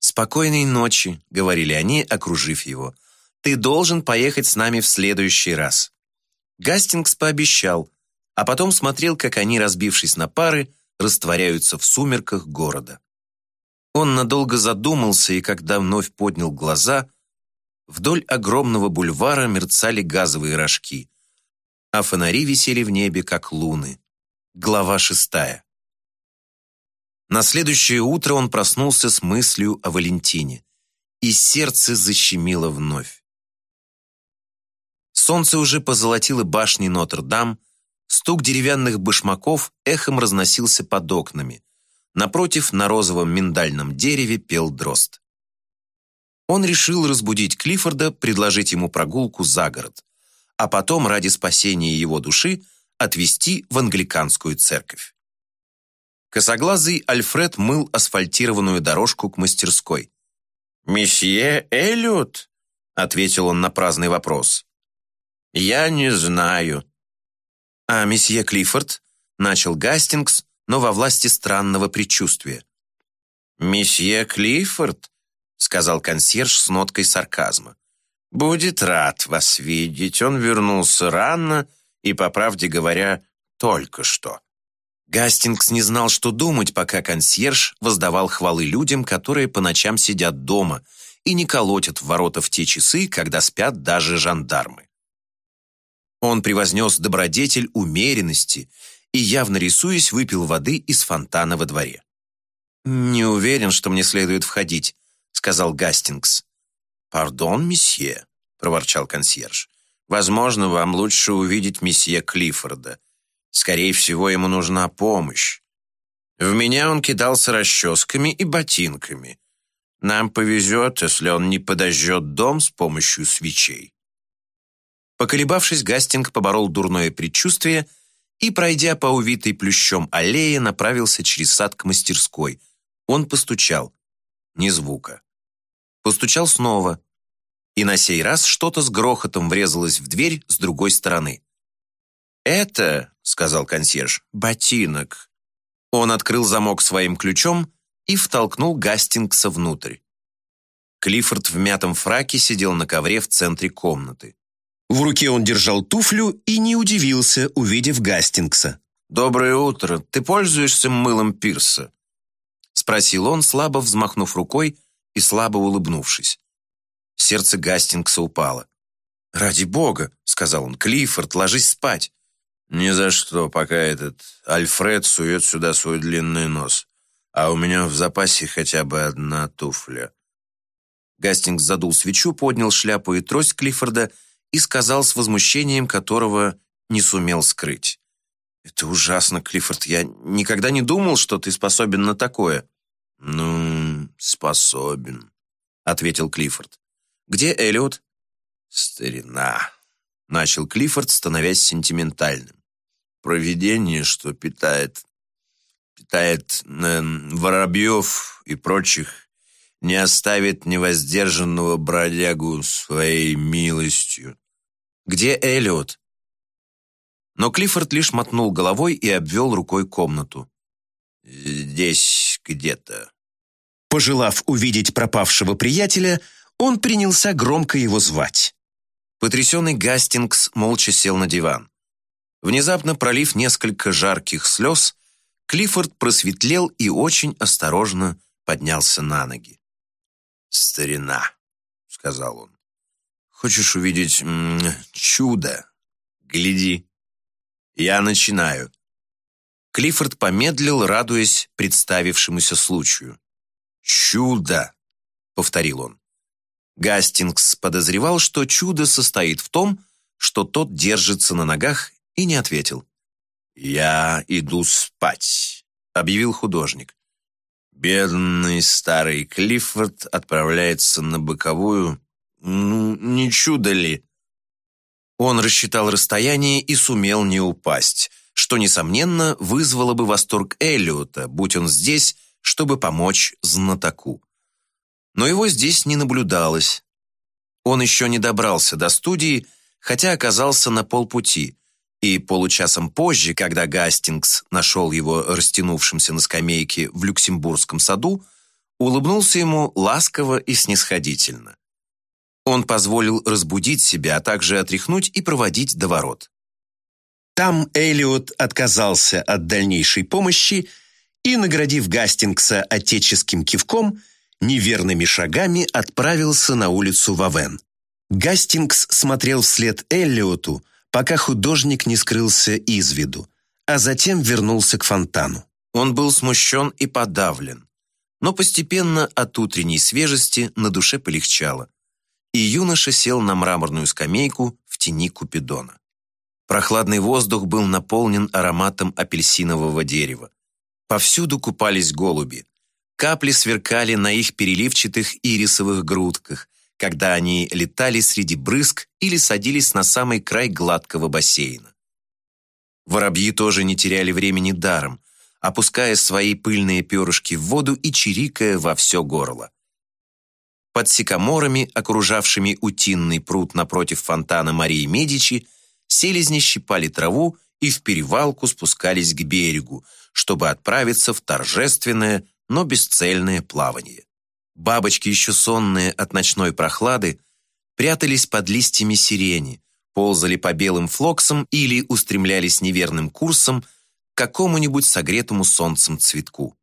«Спокойной ночи», — говорили они, окружив его. «Ты должен поехать с нами в следующий раз». Гастингс пообещал, а потом смотрел, как они, разбившись на пары, растворяются в сумерках города. Он надолго задумался, и когда вновь поднял глаза, вдоль огромного бульвара мерцали газовые рожки, а фонари висели в небе, как луны. Глава шестая. На следующее утро он проснулся с мыслью о Валентине, и сердце защемило вновь. Солнце уже позолотило башни Нотр-Дам, стук деревянных башмаков эхом разносился под окнами. Напротив, на розовом миндальном дереве пел дрозд. Он решил разбудить Клиффорда, предложить ему прогулку за город, а потом, ради спасения его души, отвезти в англиканскую церковь. Косоглазый Альфред мыл асфальтированную дорожку к мастерской. «Месье Эллиот?» — ответил он на праздный вопрос. «Я не знаю». «А месье Клиффорд?» — начал Гастингс, но во власти странного предчувствия. «Месье Клиффорд?» — сказал консьерж с ноткой сарказма. «Будет рад вас видеть. Он вернулся рано и, по правде говоря, только что». Гастингс не знал, что думать, пока консьерж воздавал хвалы людям, которые по ночам сидят дома и не колотят в ворота в те часы, когда спят даже жандармы. Он превознес добродетель умеренности и, явно рисуясь, выпил воды из фонтана во дворе. «Не уверен, что мне следует входить», — сказал Гастингс. «Пардон, месье», — проворчал консьерж. «Возможно, вам лучше увидеть месье Клиффорда. Скорее всего, ему нужна помощь. В меня он кидался расческами и ботинками. Нам повезет, если он не подожжет дом с помощью свечей». Поколебавшись, Гастинг поборол дурное предчувствие и, пройдя по увитой плющом аллее, направился через сад к мастерской. Он постучал. Ни звука. Постучал снова. И на сей раз что-то с грохотом врезалось в дверь с другой стороны. «Это, — сказал консьерж, — ботинок». Он открыл замок своим ключом и втолкнул Гастингса внутрь. Клиффорд в мятом фраке сидел на ковре в центре комнаты. В руке он держал туфлю и не удивился, увидев Гастингса. «Доброе утро. Ты пользуешься мылом Пирса?» Спросил он, слабо взмахнув рукой и слабо улыбнувшись. Сердце Гастингса упало. «Ради бога», — сказал он, — «Клиффорд, ложись спать». «Ни за что, пока этот Альфред сует сюда свой длинный нос. А у меня в запасе хотя бы одна туфля». Гастингс задул свечу, поднял шляпу и трость Клиффорда и сказал с возмущением, которого не сумел скрыть. «Это ужасно, Клиффорд. Я никогда не думал, что ты способен на такое». «Ну, способен», — ответил Клиффорд. «Где Эллиот?» «Старина», — начал Клиффорд, становясь сентиментальным. провидение, что питает, питает э, воробьев и прочих, не оставит невоздержанного бродягу своей милостью. Где Эллиот? Но Клиффорд лишь мотнул головой и обвел рукой комнату. Здесь где-то. Пожелав увидеть пропавшего приятеля, он принялся громко его звать. Потрясенный Гастингс молча сел на диван. Внезапно пролив несколько жарких слез, Клиффорд просветлел и очень осторожно поднялся на ноги. «Старина», — сказал он, — «хочешь увидеть м -м, чудо? Гляди. Я начинаю». Клиффорд помедлил, радуясь представившемуся случаю. «Чудо!» — повторил он. Гастингс подозревал, что чудо состоит в том, что тот держится на ногах и не ответил. «Я иду спать», — объявил художник. Бедный старый Клиффорд отправляется на боковую. Ну, не чудо ли? Он рассчитал расстояние и сумел не упасть, что, несомненно, вызвало бы восторг Эллиота, будь он здесь, чтобы помочь знатоку но его здесь не наблюдалось. Он еще не добрался до студии, хотя оказался на полпути, и получасом позже, когда Гастингс нашел его растянувшимся на скамейке в Люксембургском саду, улыбнулся ему ласково и снисходительно. Он позволил разбудить себя, а также отряхнуть и проводить до ворот. Там Элиот отказался от дальнейшей помощи и, наградив Гастингса отеческим кивком, неверными шагами отправился на улицу Вавен. Гастингс смотрел вслед Эллиоту, пока художник не скрылся из виду, а затем вернулся к фонтану. Он был смущен и подавлен, но постепенно от утренней свежести на душе полегчало, и юноша сел на мраморную скамейку в тени Купидона. Прохладный воздух был наполнен ароматом апельсинового дерева. Повсюду купались голуби, Капли сверкали на их переливчатых ирисовых грудках, когда они летали среди брызг или садились на самый край гладкого бассейна. Воробьи тоже не теряли времени даром, опуская свои пыльные перышки в воду и чирикая во все горло. Под сикаморами, окружавшими утинный пруд напротив фонтана Марии Медичи, селезни щипали траву и в перевалку спускались к берегу, чтобы отправиться в торжественное, но бесцельное плавание. Бабочки, еще сонные от ночной прохлады, прятались под листьями сирени, ползали по белым флоксам или устремлялись неверным курсом к какому-нибудь согретому солнцем цветку.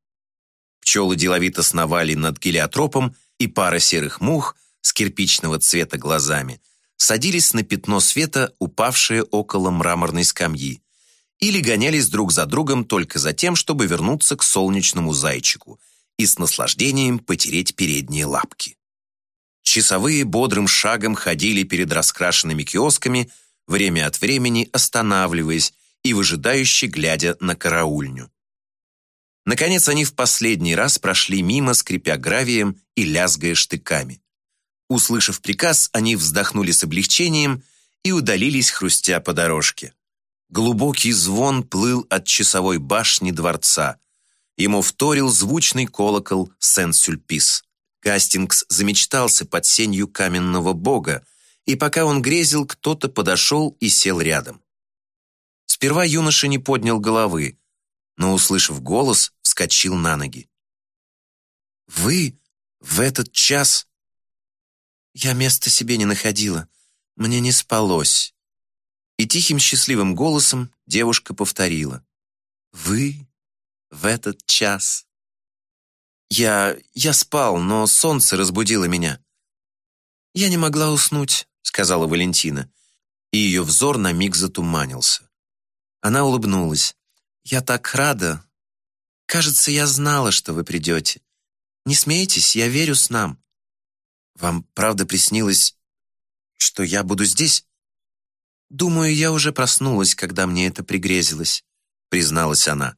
Пчелы деловито сновали над гелиотропом, и пара серых мух с кирпичного цвета глазами садились на пятно света, упавшее около мраморной скамьи, или гонялись друг за другом только за тем, чтобы вернуться к солнечному зайчику и с наслаждением потереть передние лапки. Часовые бодрым шагом ходили перед раскрашенными киосками, время от времени останавливаясь и выжидающе глядя на караульню. Наконец они в последний раз прошли мимо, скрипя гравием и лязгая штыками. Услышав приказ, они вздохнули с облегчением и удалились, хрустя по дорожке. Глубокий звон плыл от часовой башни дворца. Ему вторил звучный колокол Сен-Сюльпис. Гастингс замечтался под сенью каменного бога, и пока он грезил, кто-то подошел и сел рядом. Сперва юноша не поднял головы, но, услышав голос, вскочил на ноги. «Вы в этот час...» «Я места себе не находила. Мне не спалось. И тихим счастливым голосом девушка повторила. «Вы в этот час?» «Я... я спал, но солнце разбудило меня». «Я не могла уснуть», — сказала Валентина, и ее взор на миг затуманился. Она улыбнулась. «Я так рада. Кажется, я знала, что вы придете. Не смейтесь, я верю с нам. Вам правда приснилось, что я буду здесь?» «Думаю, я уже проснулась, когда мне это пригрезилось», — призналась она.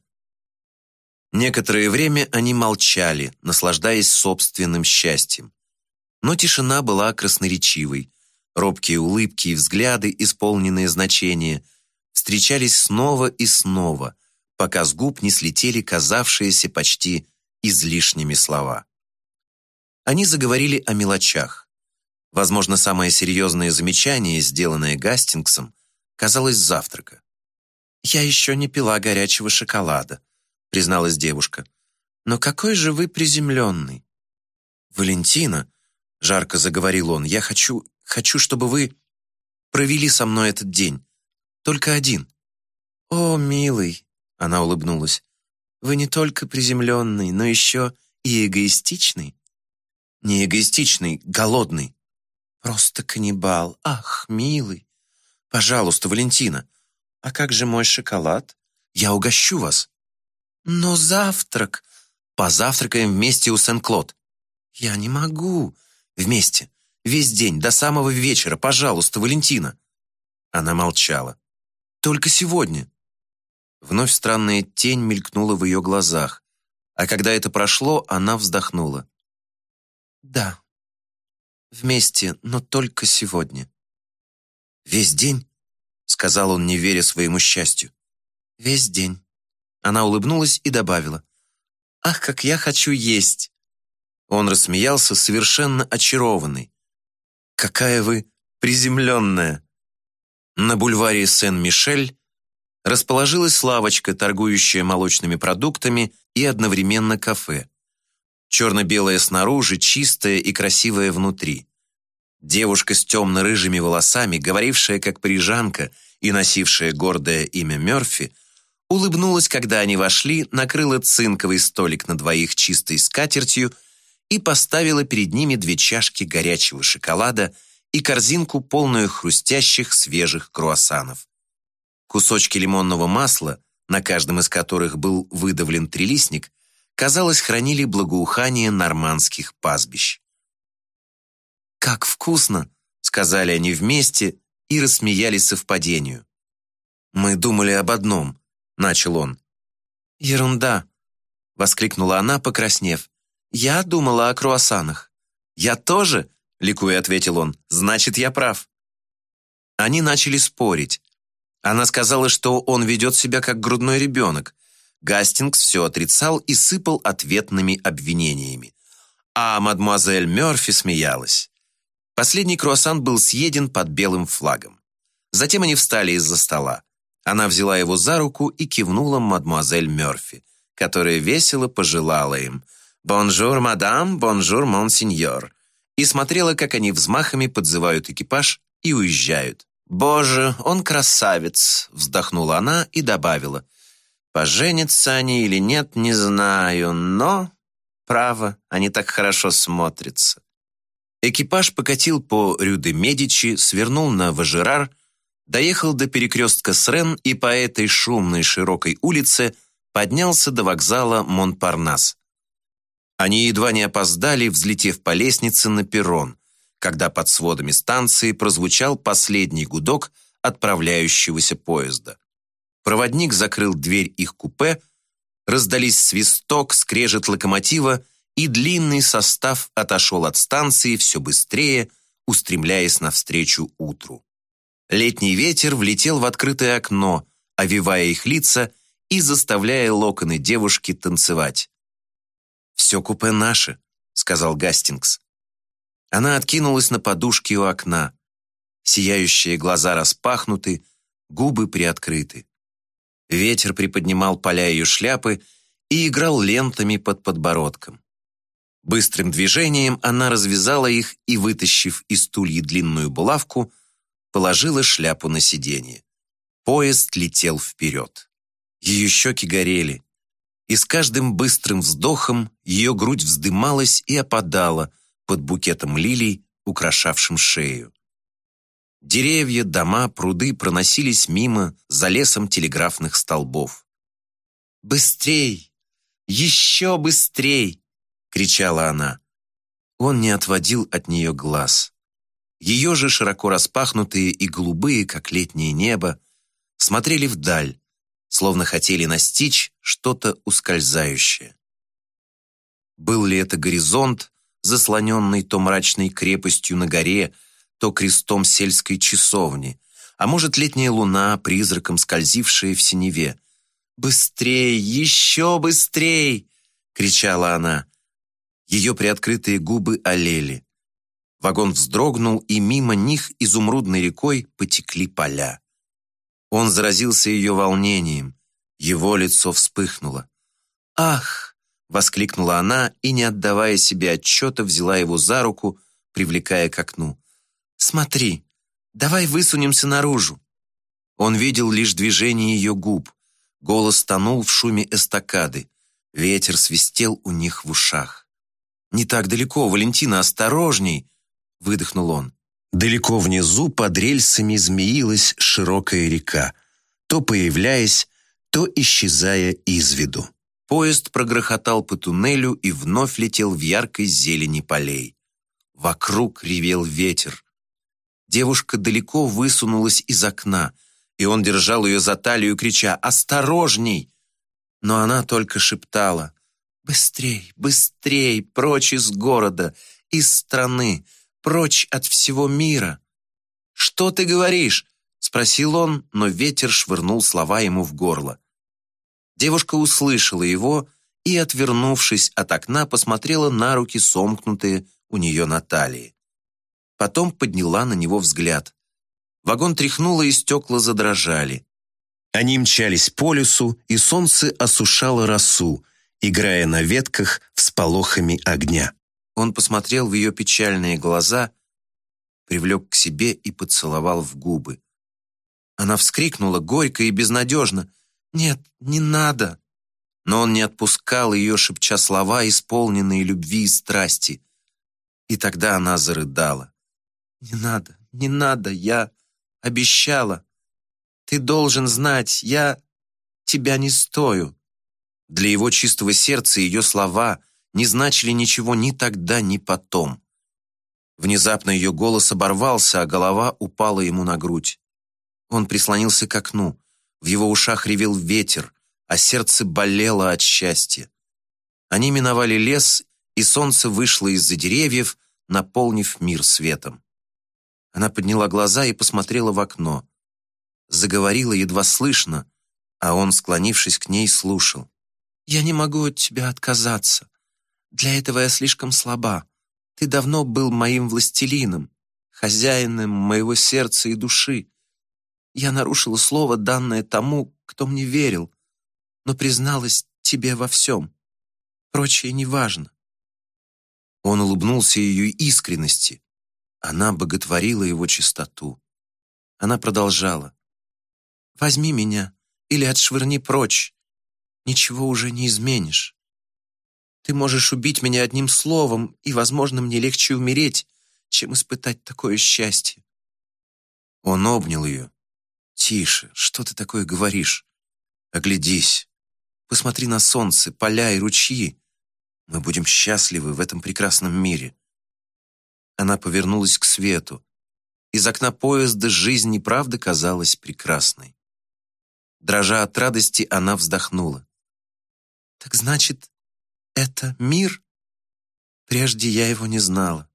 Некоторое время они молчали, наслаждаясь собственным счастьем. Но тишина была красноречивой. Робкие улыбки и взгляды, исполненные значения, встречались снова и снова, пока с губ не слетели казавшиеся почти излишними слова. Они заговорили о мелочах. Возможно, самое серьезное замечание, сделанное Гастингсом, казалось завтрака. «Я еще не пила горячего шоколада», — призналась девушка. «Но какой же вы приземленный!» «Валентина», — жарко заговорил он, — «я хочу, хочу, чтобы вы провели со мной этот день. Только один». «О, милый», — она улыбнулась, — «вы не только приземленный, но еще и эгоистичный». «Не эгоистичный, голодный». «Просто каннибал. Ах, милый. Пожалуйста, Валентина. А как же мой шоколад? Я угощу вас». «Но завтрак...» «Позавтракаем вместе у Сен-Клод». «Я не могу. Вместе. Весь день, до самого вечера. Пожалуйста, Валентина». Она молчала. «Только сегодня». Вновь странная тень мелькнула в ее глазах, а когда это прошло, она вздохнула. «Да, вместе, но только сегодня». «Весь день?» — сказал он, не веря своему счастью. «Весь день». Она улыбнулась и добавила. «Ах, как я хочу есть!» Он рассмеялся, совершенно очарованный. «Какая вы приземленная!» На бульваре Сен-Мишель расположилась лавочка, торгующая молочными продуктами и одновременно кафе. Черно-белая снаружи, чистая и красивая внутри. Девушка с темно-рыжими волосами, говорившая как парижанка и носившая гордое имя Мёрфи, улыбнулась, когда они вошли, накрыла цинковый столик на двоих чистой скатертью и поставила перед ними две чашки горячего шоколада и корзинку, полную хрустящих свежих круассанов. Кусочки лимонного масла, на каждом из которых был выдавлен трилистник, казалось, хранили благоухание нормандских пастбищ. «Как вкусно!» — сказали они вместе и рассмеялись совпадению. «Мы думали об одном», — начал он. «Ерунда!» — воскликнула она, покраснев. «Я думала о круассанах». «Я тоже?» — ликуя ответил он. «Значит, я прав». Они начали спорить. Она сказала, что он ведет себя как грудной ребенок. Гастингс все отрицал и сыпал ответными обвинениями. А мадемуазель Мёрфи смеялась. Последний круассан был съеден под белым флагом. Затем они встали из-за стола. Она взяла его за руку и кивнула мадемуазель Мёрфи, которая весело пожелала им «Bonjour, madame, bonjour, monseigneur», и смотрела, как они взмахами подзывают экипаж и уезжают. «Боже, он красавец!» — вздохнула она и добавила. «Поженятся они или нет, не знаю, но...» «Право, они так хорошо смотрятся». Экипаж покатил по Рю-де-Медичи, свернул на Важерар, доехал до перекрестка Срен и по этой шумной широкой улице поднялся до вокзала Монпарнас. Они едва не опоздали, взлетев по лестнице на перрон, когда под сводами станции прозвучал последний гудок отправляющегося поезда. Проводник закрыл дверь их купе, раздались свисток, скрежет локомотива, и длинный состав отошел от станции все быстрее, устремляясь навстречу утру. Летний ветер влетел в открытое окно, овивая их лица и заставляя локоны девушки танцевать. «Все купе наше», — сказал Гастингс. Она откинулась на подушке у окна. Сияющие глаза распахнуты, губы приоткрыты. Ветер приподнимал поля ее шляпы и играл лентами под подбородком. Быстрым движением она развязала их и, вытащив из стулья длинную булавку, положила шляпу на сиденье. Поезд летел вперед. Ее щеки горели, и с каждым быстрым вздохом ее грудь вздымалась и опадала под букетом лилий, украшавшим шею. Деревья, дома, пруды проносились мимо за лесом телеграфных столбов. «Быстрей! Еще быстрей!» кричала она. Он не отводил от нее глаз. Ее же широко распахнутые и голубые, как летнее небо, смотрели вдаль, словно хотели настичь что-то ускользающее. Был ли это горизонт, заслоненный то мрачной крепостью на горе, то крестом сельской часовни, а может, летняя луна, призраком скользившая в синеве. «Быстрей! Еще быстрей!» — кричала она. Ее приоткрытые губы олели. Вагон вздрогнул, и мимо них изумрудной рекой потекли поля. Он заразился ее волнением. Его лицо вспыхнуло. «Ах!» — воскликнула она и, не отдавая себе отчета, взяла его за руку, привлекая к окну. «Смотри, давай высунемся наружу». Он видел лишь движение ее губ. Голос тонул в шуме эстакады. Ветер свистел у них в ушах. «Не так далеко, Валентина, осторожней!» — выдохнул он. Далеко внизу под рельсами змеилась широкая река, то появляясь, то исчезая из виду. Поезд прогрохотал по туннелю и вновь летел в яркой зелени полей. Вокруг ревел ветер. Девушка далеко высунулась из окна, и он держал ее за талию, крича «Осторожней!». Но она только шептала «Быстрей, быстрей, прочь из города, из страны, прочь от всего мира». «Что ты говоришь?» — спросил он, но ветер швырнул слова ему в горло. Девушка услышала его и, отвернувшись от окна, посмотрела на руки, сомкнутые у нее на талии. Потом подняла на него взгляд. Вагон тряхнуло, и стекла задрожали. Они мчались по лесу, и солнце осушало росу, играя на ветках всполохами огня. Он посмотрел в ее печальные глаза, привлек к себе и поцеловал в губы. Она вскрикнула горько и безнадежно. «Нет, не надо!» Но он не отпускал ее, шепча слова, исполненные любви и страсти. И тогда она зарыдала. «Не надо, не надо, я обещала. Ты должен знать, я тебя не стою». Для его чистого сердца ее слова не значили ничего ни тогда, ни потом. Внезапно ее голос оборвался, а голова упала ему на грудь. Он прислонился к окну. В его ушах ревел ветер, а сердце болело от счастья. Они миновали лес, и солнце вышло из-за деревьев, наполнив мир светом. Она подняла глаза и посмотрела в окно. Заговорила едва слышно, а он, склонившись к ней, слушал. «Я не могу от тебя отказаться. Для этого я слишком слаба. Ты давно был моим властелином, хозяином моего сердца и души. Я нарушила слово, данное тому, кто мне верил, но призналась тебе во всем. Прочее неважно. Он улыбнулся ее искренности. Она боготворила его чистоту. Она продолжала. «Возьми меня или отшвырни прочь. Ничего уже не изменишь. Ты можешь убить меня одним словом, и, возможно, мне легче умереть, чем испытать такое счастье». Он обнял ее. «Тише, что ты такое говоришь? Оглядись. Посмотри на солнце, поля и ручьи. Мы будем счастливы в этом прекрасном мире». Она повернулась к свету. Из окна поезда жизнь и правда казалась прекрасной. Дрожа от радости, она вздохнула. «Так значит, это мир? Прежде я его не знала.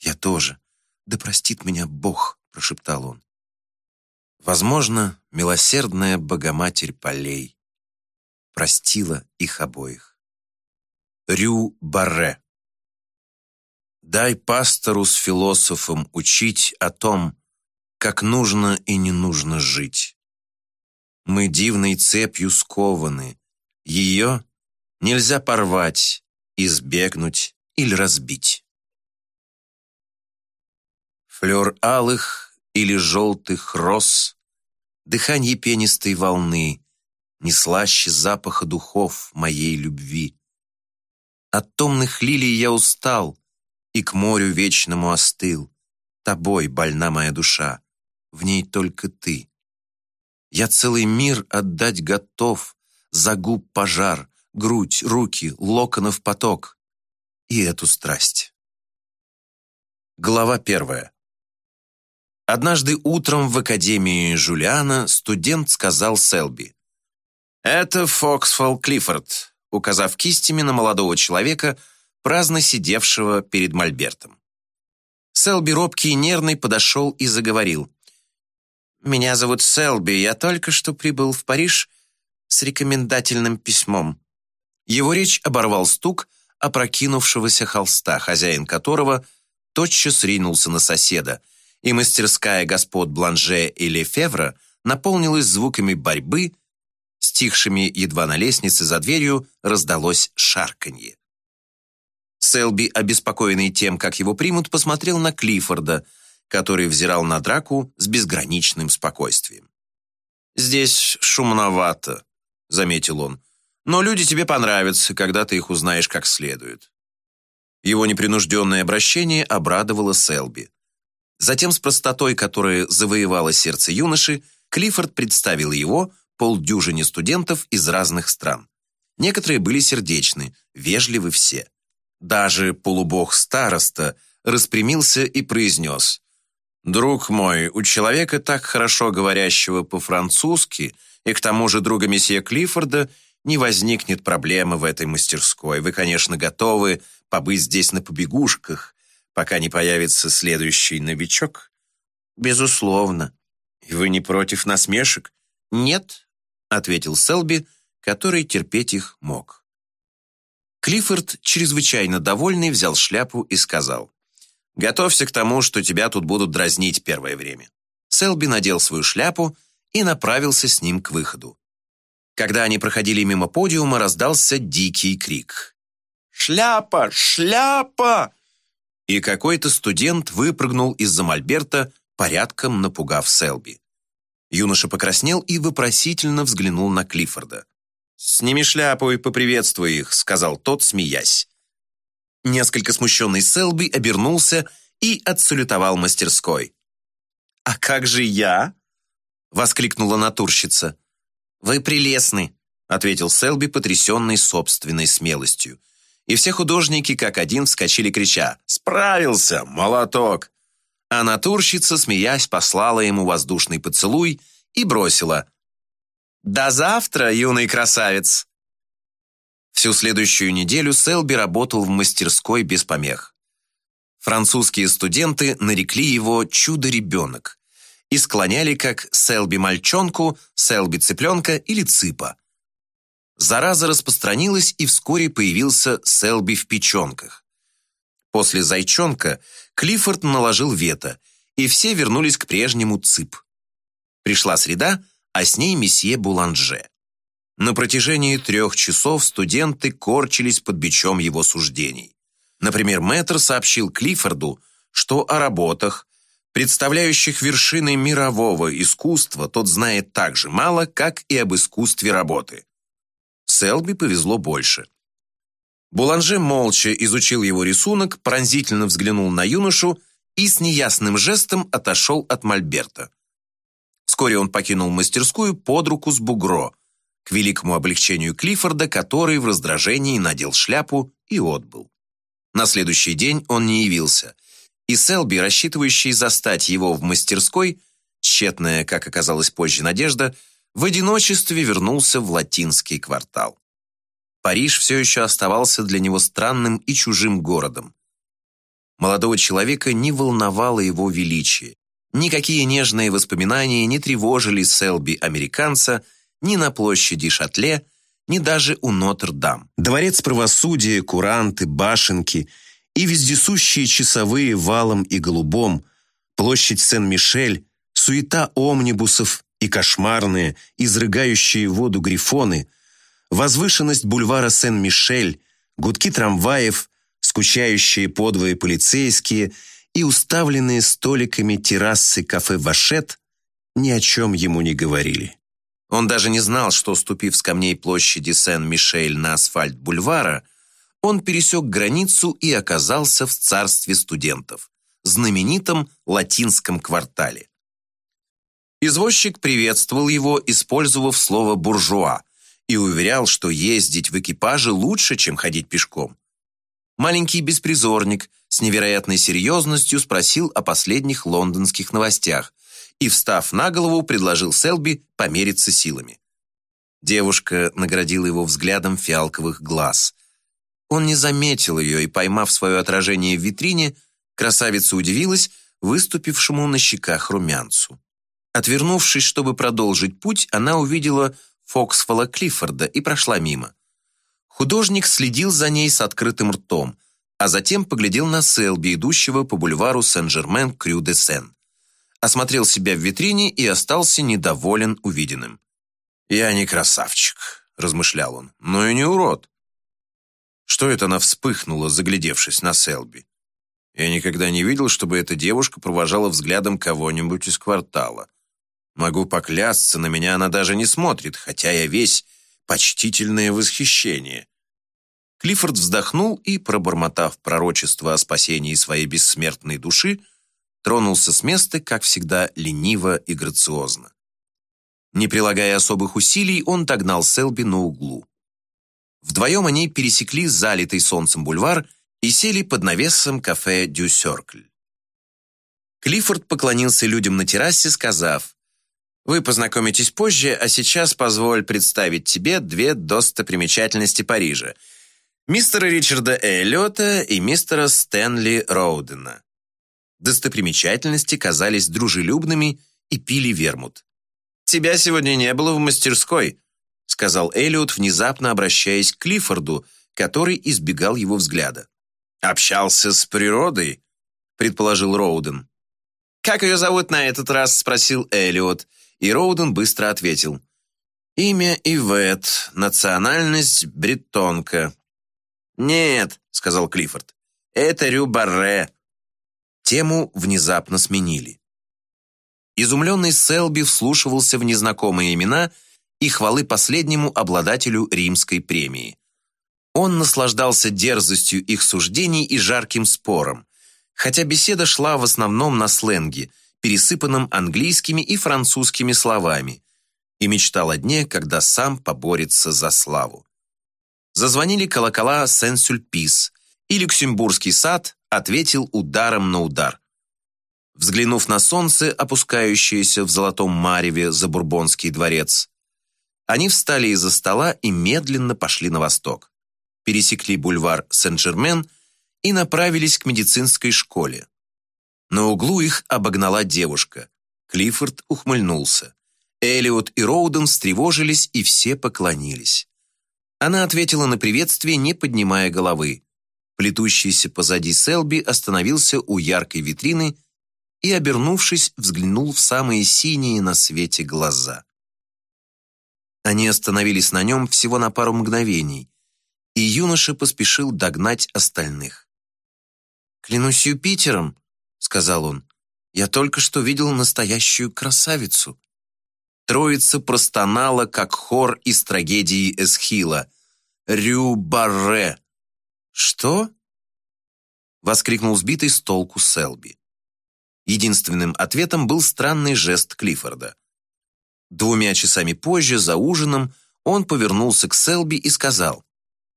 Я тоже. Да простит меня Бог, прошептал он. Возможно, милосердная Богоматерь полей простила их обоих. Рю Барре Дай пастору с философом учить о том, как нужно и не нужно жить. Мы дивной цепью скованы, ее нельзя порвать, избегнуть или разбить. Флёр алых или желтых роз, дыхание пенистой волны, не слаще запаха духов моей любви. От томных лилий я устал и к морю вечному остыл. Тобой больна моя душа, в ней только ты. Я целый мир отдать готов, за губ пожар, грудь, руки, локонов поток и эту страсть. Глава первая. Однажды утром в Академии Жулиана студент сказал Селби. «Это Фоксфолл Клиффорд», указав кистями на молодого человека, праздно сидевшего перед мольбертом. Селби робкий и нервный подошел и заговорил. «Меня зовут Селби, я только что прибыл в Париж с рекомендательным письмом». Его речь оборвал стук опрокинувшегося холста, хозяин которого тотчас ринулся на соседа, и мастерская господ Бланже и Лефевра наполнилась звуками борьбы, стихшими едва на лестнице за дверью раздалось шарканье. Селби, обеспокоенный тем, как его примут, посмотрел на Клиффорда, который взирал на драку с безграничным спокойствием. «Здесь шумновато», — заметил он, «но люди тебе понравятся, когда ты их узнаешь как следует». Его непринужденное обращение обрадовало Селби. Затем с простотой, которая завоевала сердце юноши, Клиффорд представил его полдюжине студентов из разных стран. Некоторые были сердечны, вежливы все. Даже полубог-староста распрямился и произнес «Друг мой, у человека, так хорошо говорящего по-французски, и к тому же друга месье Клиффорда, не возникнет проблемы в этой мастерской. Вы, конечно, готовы побыть здесь на побегушках, пока не появится следующий новичок?» «Безусловно». «И вы не против насмешек?» «Нет», — ответил Селби, который терпеть их мог. Клиффорд, чрезвычайно довольный, взял шляпу и сказал, «Готовься к тому, что тебя тут будут дразнить первое время». Селби надел свою шляпу и направился с ним к выходу. Когда они проходили мимо подиума, раздался дикий крик. «Шляпа! Шляпа!» И какой-то студент выпрыгнул из-за мольберта, порядком напугав Селби. Юноша покраснел и вопросительно взглянул на Клиффорда. «Сними шляпу и поприветствуй их», — сказал тот, смеясь. Несколько смущенный Селби обернулся и отсалютовал мастерской. «А как же я?» — воскликнула натурщица. «Вы прелестны», — ответил Селби, потрясенный собственной смелостью. И все художники как один вскочили, крича «Справился! Молоток!» А натурщица, смеясь, послала ему воздушный поцелуй и бросила «До завтра, юный красавец!» Всю следующую неделю Селби работал в мастерской без помех. Французские студенты нарекли его «чудо-ребенок» и склоняли как Селби-мальчонку, Селби-цыпленка или цыпа. Зараза распространилась, и вскоре появился Селби в печенках. После зайчонка Клиффорд наложил вето, и все вернулись к прежнему цып. Пришла среда, а с ней месье Буланже. На протяжении трех часов студенты корчились под бичом его суждений. Например, мэтр сообщил Клиффорду, что о работах, представляющих вершины мирового искусства, тот знает так же мало, как и об искусстве работы. Селби повезло больше. Буланже молча изучил его рисунок, пронзительно взглянул на юношу и с неясным жестом отошел от Мольберта. Вскоре он покинул мастерскую под руку с бугро, к великому облегчению Клиффорда, который в раздражении надел шляпу и отбыл. На следующий день он не явился, и Селби, рассчитывающий застать его в мастерской, тщетная, как оказалось позже, надежда, в одиночестве вернулся в латинский квартал. Париж все еще оставался для него странным и чужим городом. Молодого человека не волновало его величие, Никакие нежные воспоминания не тревожили Селби-американца ни на площади Шатле, ни даже у Нотр-Дам. Дворец правосудия, куранты, башенки и вездесущие часовые валом и голубом, площадь Сен-Мишель, суета омнибусов и кошмарные, изрыгающие воду грифоны, возвышенность бульвара Сен-Мишель, гудки трамваев, скучающие подвое полицейские – и уставленные столиками террасы кафе «Вашет» ни о чем ему не говорили. Он даже не знал, что, ступив с камней площади Сен-Мишель на асфальт бульвара, он пересек границу и оказался в царстве студентов, знаменитом латинском квартале. Извозчик приветствовал его, использовав слово «буржуа», и уверял, что ездить в экипаже лучше, чем ходить пешком. Маленький беспризорник с невероятной серьезностью спросил о последних лондонских новостях и, встав на голову, предложил Селби помериться силами. Девушка наградила его взглядом фиалковых глаз. Он не заметил ее и, поймав свое отражение в витрине, красавица удивилась выступившему на щеках румянцу. Отвернувшись, чтобы продолжить путь, она увидела Фоксфола Клиффорда и прошла мимо. Художник следил за ней с открытым ртом, а затем поглядел на Селби, идущего по бульвару Сен-Жермен-Крю-де-Сен. Осмотрел себя в витрине и остался недоволен увиденным. «Я не красавчик», — размышлял он, — «но и не урод». Что это она вспыхнула, заглядевшись на Селби? Я никогда не видел, чтобы эта девушка провожала взглядом кого-нибудь из квартала. Могу поклясться, на меня она даже не смотрит, хотя я весь почтительное восхищение. Клиффорд вздохнул и, пробормотав пророчество о спасении своей бессмертной души, тронулся с места, как всегда, лениво и грациозно. Не прилагая особых усилий, он догнал Селби на углу. Вдвоем они пересекли залитый солнцем бульвар и сели под навесом кафе «Дю Сёркль». Клиффорд поклонился людям на террасе, сказав, «Вы познакомитесь позже, а сейчас позволь представить тебе две достопримечательности Парижа – мистера Ричарда Эллиота и мистера Стэнли Роудена». Достопримечательности казались дружелюбными и пили вермут. «Тебя сегодня не было в мастерской», — сказал Эллиот, внезапно обращаясь к Клиффорду, который избегал его взгляда. «Общался с природой», — предположил Роуден. «Как ее зовут на этот раз?» — спросил Эллиот, и Роуден быстро ответил. «Имя Ивет, национальность бретонка». «Нет», — сказал Клиффорд, — «это Рю Барре». Тему внезапно сменили. Изумленный Селби вслушивался в незнакомые имена и хвалы последнему обладателю римской премии. Он наслаждался дерзостью их суждений и жарким спором, хотя беседа шла в основном на сленге, пересыпанном английскими и французскими словами, и мечтал о дне, когда сам поборется за славу. Зазвонили колокола Сен-Сюльпис, и Люксембургский сад ответил ударом на удар. Взглянув на солнце, опускающееся в золотом мареве за Бурбонский дворец, они встали из-за стола и медленно пошли на восток. Пересекли бульвар Сен-Жермен и направились к медицинской школе. На углу их обогнала девушка. Клиффорд ухмыльнулся. Элиот и Роуден встревожились и все поклонились. Она ответила на приветствие, не поднимая головы. Плетущийся позади Селби остановился у яркой витрины и, обернувшись, взглянул в самые синие на свете глаза. Они остановились на нем всего на пару мгновений, и юноша поспешил догнать остальных. «Клянусь Юпитером», — сказал он, — «я только что видел настоящую красавицу». Троица простонала, как хор из трагедии Эсхила. «Рю Барре!» «Что?» — воскликнул сбитый с толку Селби. Единственным ответом был странный жест Клиффорда. Двумя часами позже, за ужином, он повернулся к Селби и сказал,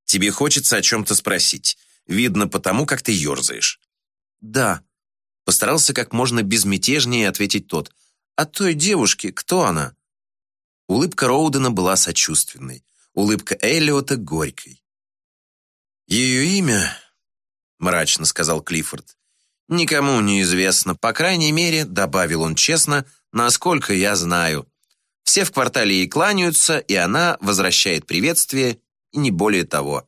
«Тебе хочется о чем-то спросить. Видно потому, как ты ерзаешь». «Да», — постарался как можно безмятежнее ответить тот. «А той девушке, кто она?» Улыбка Роудена была сочувственной, улыбка Эллиота — горькой. «Ее имя», — мрачно сказал Клиффорд, Никому не известно, по крайней мере, добавил он честно, насколько я знаю. Все в квартале ей кланяются, и она возвращает приветствие, и не более того.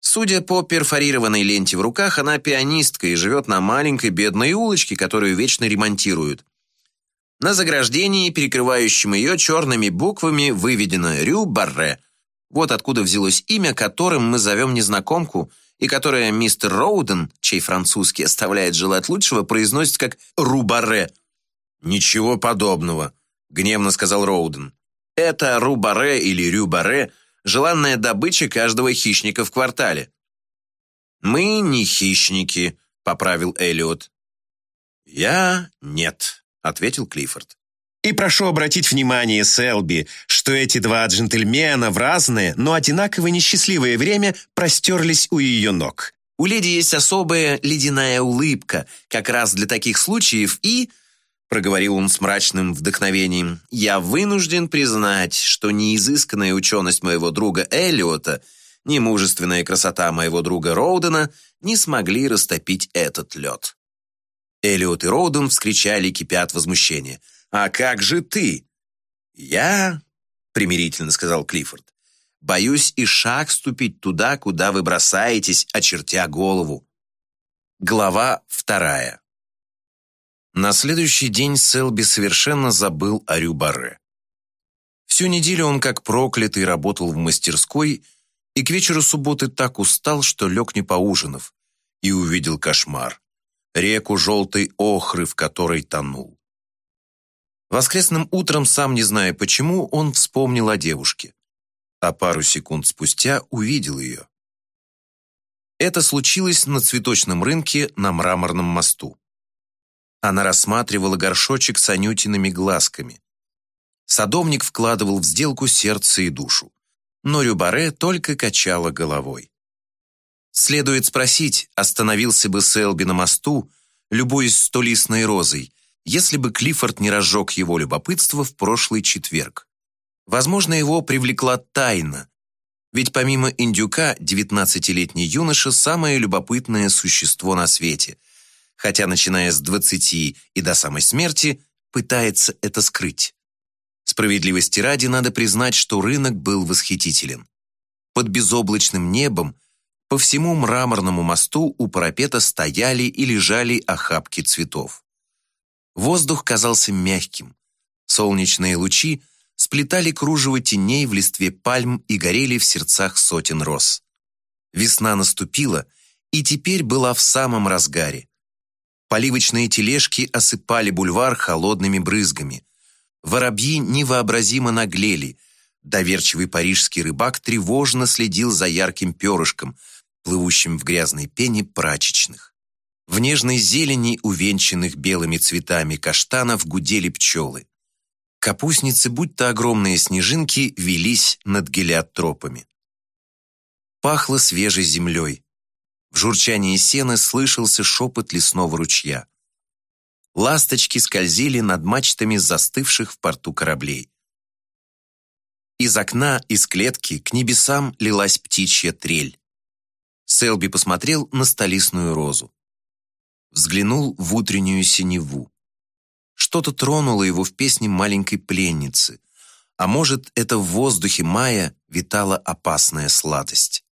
Судя по перфорированной ленте в руках, она пианистка и живет на маленькой бедной улочке, которую вечно ремонтируют. На заграждении, перекрывающем ее черными буквами, выведено «Рю Барре». Вот откуда взялось имя, которым мы зовем незнакомку – и которое мистер Роуден, чей французский оставляет желать лучшего, произносит как «рубаре». «Ничего подобного», — гневно сказал Роуден. «Это рубаре или рюбаре — желанная добыча каждого хищника в квартале». «Мы не хищники», — поправил Эллиот. «Я нет», — ответил Клиффорд. И прошу обратить внимание, Селби, что эти два джентльмена в разное, но одинаково несчастливое время простерлись у ее ног. У леди есть особая ледяная улыбка, как раз для таких случаев, и, проговорил он с мрачным вдохновением, я вынужден признать, что ни изысканная ученость моего друга Эллиота, ни мужественная красота моего друга Роудена не смогли растопить этот лед. Эллиот и Роуден вскричали, кипя от возмущения – А как же ты?» «Я?» — примирительно сказал Клиффорд. «Боюсь и шаг ступить туда, куда вы бросаетесь, очертя голову». Глава вторая. На следующий день Селби совершенно забыл о Рюбаре. Всю неделю он как проклятый работал в мастерской и к вечеру субботы так устал, что лег не поужинав, и увидел кошмар — реку желтой охры, в которой тонул. Воскресным утром, сам не зная почему, он вспомнил о девушке, а пару секунд спустя увидел ее. Это случилось на цветочном рынке на мраморном мосту. Она рассматривала горшочек с анютиными глазками. Садовник вкладывал в сделку сердце и душу, но Рюбаре только качала головой. Следует спросить, остановился бы Селби на мосту, любуясь столистной розой, если бы Клиффорд не разжег его любопытство в прошлый четверг. Возможно, его привлекла тайна, ведь помимо индюка, девятнадцатилетний юноша – самое любопытное существо на свете, хотя, начиная с двадцати и до самой смерти, пытается это скрыть. Справедливости ради надо признать, что рынок был восхитителен. Под безоблачным небом по всему мраморному мосту у парапета стояли и лежали охапки цветов. Воздух казался мягким. Солнечные лучи сплетали кружево теней в листве пальм и горели в сердцах сотен роз. Весна наступила и теперь была в самом разгаре. Поливочные тележки осыпали бульвар холодными брызгами. Воробьи невообразимо наглели. Доверчивый парижский рыбак тревожно следил за ярким перышком, плывущим в грязной пене прачечных. В нежной зелени, увенчанных белыми цветами каштанов, гудели пчелы. Капустницы, будто огромные снежинки, велись над гелиотропами. Пахло свежей землей. В журчании сена слышался шепот лесного ручья. Ласточки скользили над мачтами застывших в порту кораблей. Из окна, из клетки, к небесам лилась птичья трель. Селби посмотрел на столистную розу. Взглянул в утреннюю синеву. Что-то тронуло его в песне маленькой пленницы, а может, это в воздухе мая витала опасная сладость.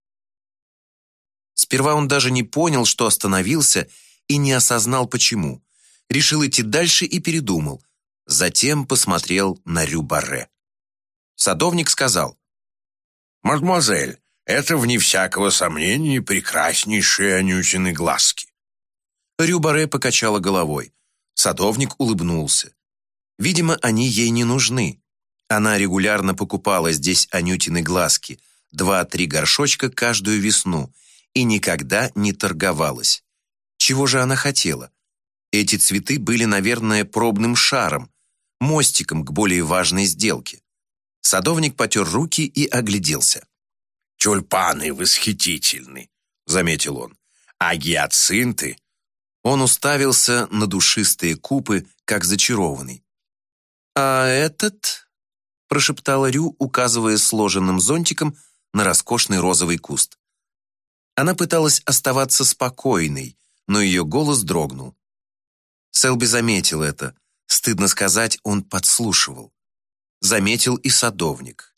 Сперва он даже не понял, что остановился, и не осознал, почему. Решил идти дальше и передумал. Затем посмотрел на Рюбаре. Садовник сказал, «Мадемуазель, это, вне всякого сомнения, прекраснейшие Анютины глазки». Рюбаре покачала головой. Садовник улыбнулся. Видимо, они ей не нужны. Она регулярно покупала здесь Анютины глазки, два-три горшочка каждую весну, и никогда не торговалась. Чего же она хотела? Эти цветы были, наверное, пробным шаром, мостиком к более важной сделке. Садовник потер руки и огляделся. «Тюльпаны восхитительны», — заметил он. «А гиацинты...» Он уставился на душистые купы, как зачарованный. «А этот...» — прошептала Рю, указывая сложенным зонтиком на роскошный розовый куст. Она пыталась оставаться спокойной, но ее голос дрогнул. Селби заметил это. Стыдно сказать, он подслушивал. Заметил и садовник.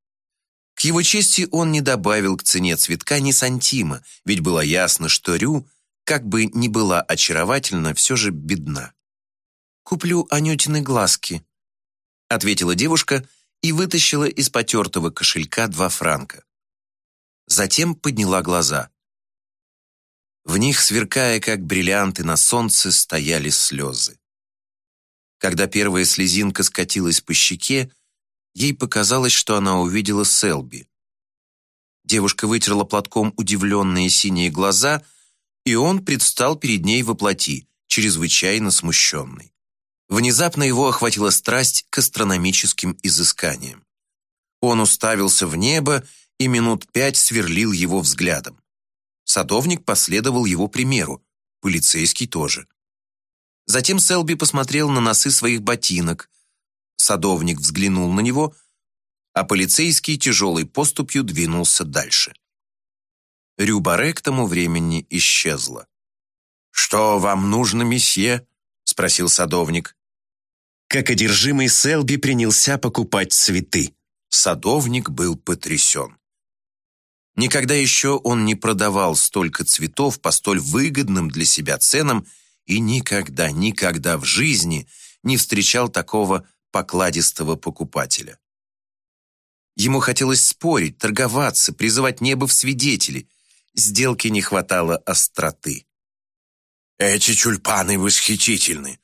К его чести он не добавил к цене цветка ни сантима, ведь было ясно, что Рю, как бы ни была очаровательна, все же бедна. «Куплю Анютины глазки», — ответила девушка и вытащила из потертого кошелька два франка. Затем подняла глаза. В них, сверкая как бриллианты на солнце, стояли слезы. Когда первая слезинка скатилась по щеке, Ей показалось, что она увидела Селби. Девушка вытерла платком удивленные синие глаза, и он предстал перед ней во плоти, чрезвычайно смущенный. Внезапно его охватила страсть к астрономическим изысканиям. Он уставился в небо и минут пять сверлил его взглядом. Садовник последовал его примеру, полицейский тоже. Затем Селби посмотрел на носы своих ботинок, Садовник взглянул на него, а полицейский тяжелой поступью двинулся дальше. Рюбаре к тому времени исчезла. «Что вам нужно, месье?» — спросил садовник. Как одержимый Селби принялся покупать цветы. Садовник был потрясен. Никогда еще он не продавал столько цветов по столь выгодным для себя ценам и никогда, никогда в жизни не встречал такого покладистого покупателя. Ему хотелось спорить, торговаться, призывать небо в свидетели. Сделки не хватало остроты. «Эти тюльпаны восхитительны».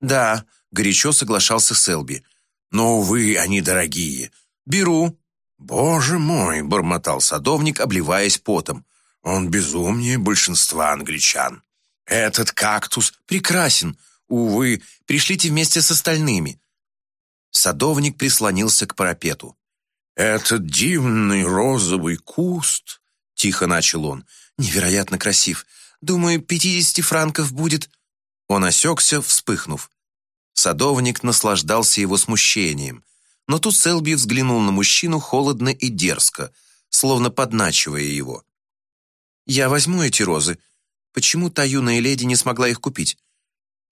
«Да», — горячо соглашался Селби. «Но, увы, они дорогие». «Беру». «Боже мой!» — бормотал садовник, обливаясь потом. «Он безумнее большинства англичан. Этот кактус прекрасен. Увы, пришлите вместе с остальными». Садовник прислонился к парапету. «Этот дивный розовый куст», — тихо начал он, — «невероятно красив. Думаю, пятидесяти франков будет...» Он осекся, вспыхнув. Садовник наслаждался его смущением. Но тут Селби взглянул на мужчину холодно и дерзко, словно подначивая его. «Я возьму эти розы. Почему та юная леди не смогла их купить?»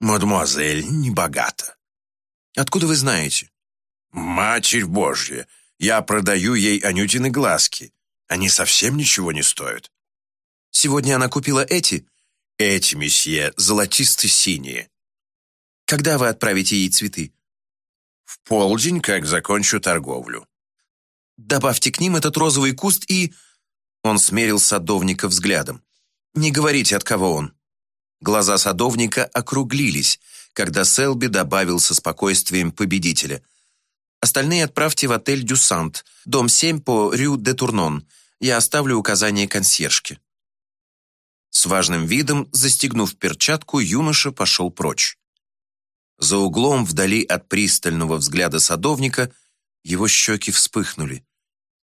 «Мадемуазель не богата». «Откуда вы знаете?» «Матерь Божья, я продаю ей Анютины глазки. Они совсем ничего не стоят». Сегодня она купила эти? Эти, месье, золотисто-синие. Когда вы отправите ей цветы? В полдень, как закончу торговлю. Добавьте к ним этот розовый куст и... Он смерил садовника взглядом. Не говорите, от кого он. Глаза садовника округлились, когда Селби добавил со спокойствием победителя. Остальные отправьте в отель «Дюсант», дом 7 по Рю де Турнон. Я оставлю указание консьержке. С важным видом, застегнув перчатку, юноша пошел прочь. За углом, вдали от пристального взгляда садовника, его щеки вспыхнули.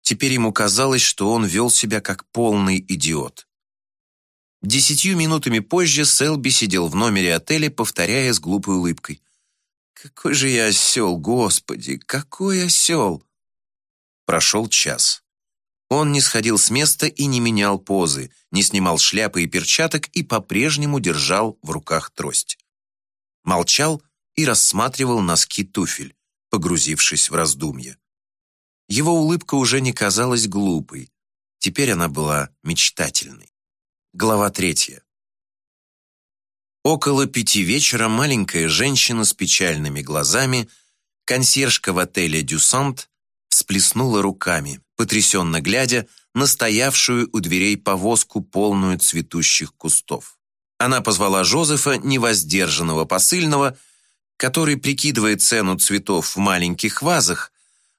Теперь ему казалось, что он вел себя как полный идиот. Десятью минутами позже Селби сидел в номере отеля, повторяя с глупой улыбкой. «Какой же я осел, господи, какой осел!» Прошел час. Он не сходил с места и не менял позы, не снимал шляпы и перчаток и по-прежнему держал в руках трость. Молчал и рассматривал носки туфель, погрузившись в раздумье. Его улыбка уже не казалась глупой, теперь она была мечтательной. Глава третья. Около пяти вечера маленькая женщина с печальными глазами, консьержка в отеле «Дюсант», всплеснула руками, потрясенно глядя на стоявшую у дверей повозку, полную цветущих кустов. Она позвала Жозефа, невоздержанного посыльного, который, прикидывая цену цветов в маленьких вазах,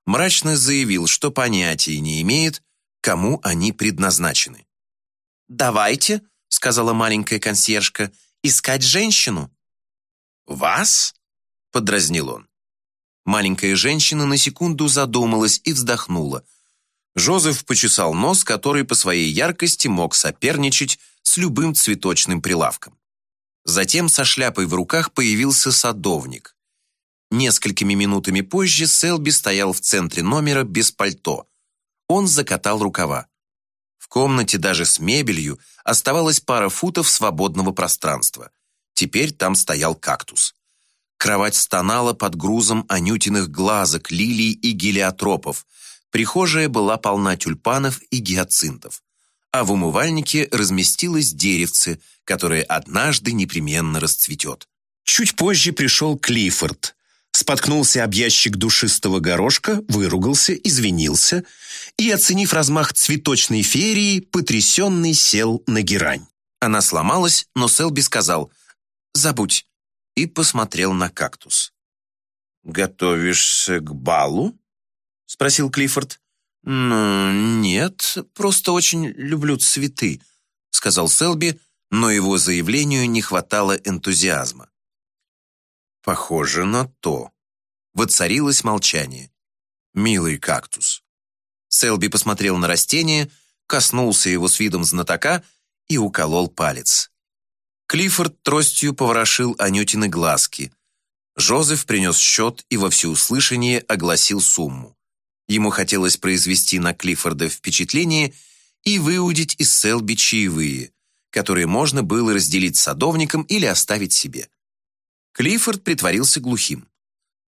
мрачно заявил, что понятия не имеет, кому они предназначены. «Давайте», — сказала маленькая консьержка, — «искать женщину». «Вас?» — подразнил он. Маленькая женщина на секунду задумалась и вздохнула, Жозеф почесал нос, который по своей яркости мог соперничать с любым цветочным прилавком. Затем со шляпой в руках появился садовник. Несколькими минутами позже Селби стоял в центре номера без пальто. Он закатал рукава. В комнате даже с мебелью оставалась пара футов свободного пространства. Теперь там стоял кактус. Кровать стонала под грузом анютиных глазок, лилий и гелиотропов – Прихожая была полна тюльпанов и гиацинтов, а в умывальнике разместилось деревце, которое однажды непременно расцветет. Чуть позже пришел Клиффорд, споткнулся об ящик душистого горошка, выругался, извинился и, оценив размах цветочной феерии, потрясенный сел на герань. Она сломалась, но Селби сказал «Забудь» и посмотрел на кактус. «Готовишься к балу?» — спросил Клиффорд. «Ну, нет, просто очень люблю цветы», — сказал Селби, но его заявлению не хватало энтузиазма. «Похоже на то». Воцарилось молчание. «Милый кактус». Селби посмотрел на растение, коснулся его с видом знатока и уколол палец. Клиффорд тростью поворошил Анютины глазки. Жозеф принес счет и во всеуслышание огласил сумму. Ему хотелось произвести на Клиффорда впечатление и выудить из Селби чаевые, которые можно было разделить садовником или оставить себе. Клиффорд притворился глухим.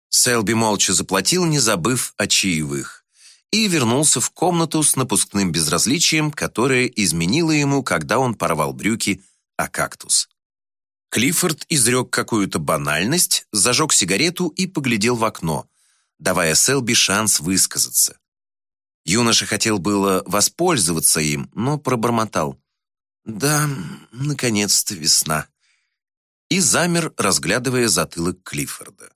Селби молча заплатил, не забыв о чаевых, и вернулся в комнату с напускным безразличием, которое изменило ему, когда он порвал брюки о кактус. Клиффорд изрек какую-то банальность, зажег сигарету и поглядел в окно, давая Селби шанс высказаться. Юноша хотел было воспользоваться им, но пробормотал. «Да, наконец-то весна». И замер, разглядывая затылок Клиффорда.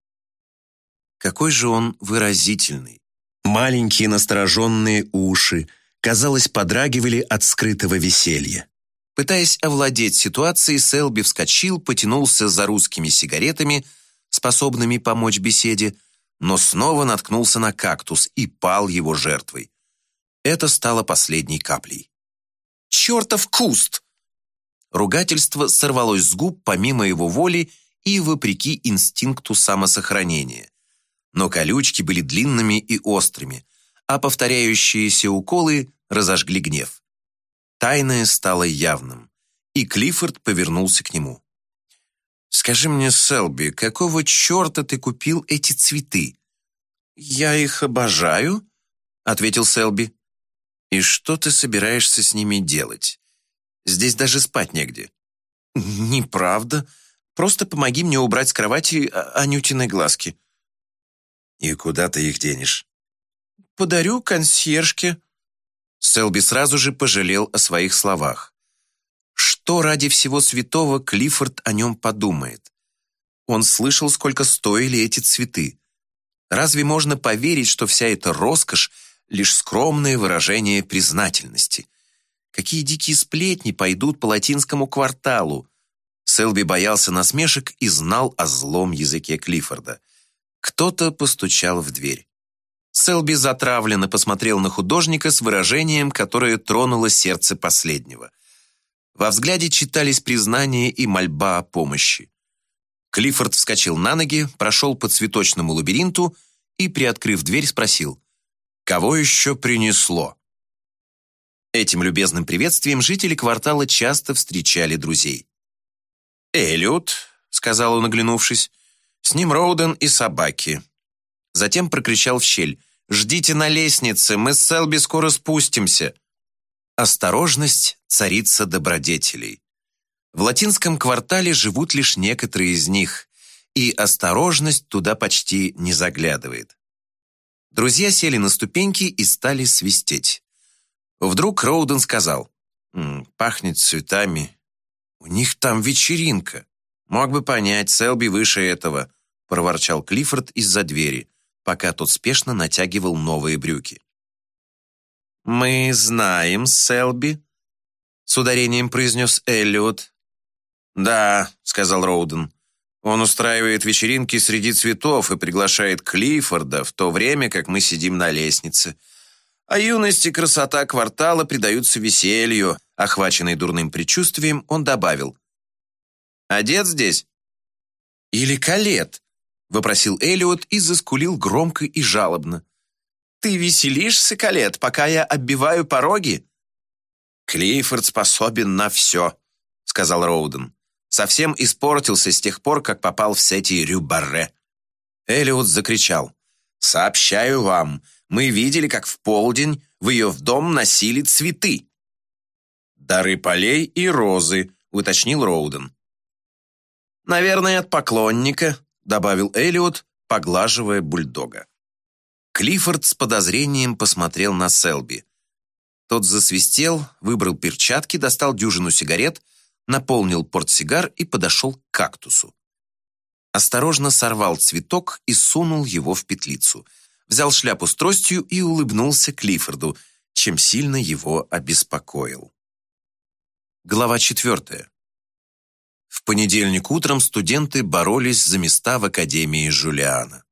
Какой же он выразительный. Маленькие настороженные уши, казалось, подрагивали от скрытого веселья. Пытаясь овладеть ситуацией, Селби вскочил, потянулся за русскими сигаретами, способными помочь беседе, но снова наткнулся на кактус и пал его жертвой. Это стало последней каплей. «Чертов куст!» Ругательство сорвалось с губ помимо его воли и вопреки инстинкту самосохранения. Но колючки были длинными и острыми, а повторяющиеся уколы разожгли гнев. Тайное стало явным, и Клиффорд повернулся к нему. «Скажи мне, Селби, какого черта ты купил эти цветы?» «Я их обожаю», — ответил Селби. «И что ты собираешься с ними делать? Здесь даже спать негде». «Неправда. Просто помоги мне убрать с кровати а, Анютиной глазки». «И куда ты их денешь?» «Подарю консьержке». Селби сразу же пожалел о своих словах. Что ради всего святого Клиффорд о нем подумает? Он слышал, сколько стоили эти цветы. Разве можно поверить, что вся эта роскошь — лишь скромное выражение признательности? Какие дикие сплетни пойдут по латинскому кварталу? Селби боялся насмешек и знал о злом языке Клиффорда. Кто-то постучал в дверь. Селби затравленно посмотрел на художника с выражением, которое тронуло сердце последнего. Во взгляде читались признание и мольба о помощи. Клиффорд вскочил на ноги, прошел по цветочному лабиринту и, приоткрыв дверь, спросил, «Кого еще принесло?» Этим любезным приветствием жители квартала часто встречали друзей. «Эллиот», — сказал он, оглянувшись, — «с ним Роуден и собаки». Затем прокричал в щель, «Ждите на лестнице, мы с Селби скоро спустимся». Осторожность – царица добродетелей. В латинском квартале живут лишь некоторые из них, и осторожность туда почти не заглядывает. Друзья сели на ступеньки и стали свистеть. Вдруг Роуден сказал, «М, «Пахнет цветами. У них там вечеринка. Мог бы понять, Селби выше этого», проворчал Клиффорд из-за двери, пока тот спешно натягивал новые брюки. «Мы знаем Селби», — с ударением произнес Эллиот. «Да», — сказал Роуден. «Он устраивает вечеринки среди цветов и приглашает Клиффорда, в то время как мы сидим на лестнице. А юность и красота квартала придаются веселью». Охваченный дурным предчувствием, он добавил. «Одет здесь?» «Или калет?» — вопросил Эллиот и заскулил громко и жалобно. Ты веселишься, Калет, пока я оббиваю пороги?» «Клиффорд способен на все», — сказал Роуден. «Совсем испортился с тех пор, как попал в сети Рюбарре». Элиот закричал. «Сообщаю вам, мы видели, как в полдень в ее в дом носили цветы». «Дары полей и розы», — уточнил Роуден. «Наверное, от поклонника», — добавил Элиот, поглаживая бульдога. Клиффорд с подозрением посмотрел на Селби. Тот засвистел, выбрал перчатки, достал дюжину сигарет, наполнил портсигар и подошел к кактусу. Осторожно сорвал цветок и сунул его в петлицу. Взял шляпу с тростью и улыбнулся Клиффорду, чем сильно его обеспокоил. Глава четвертая. В понедельник утром студенты боролись за места в Академии Жулиана.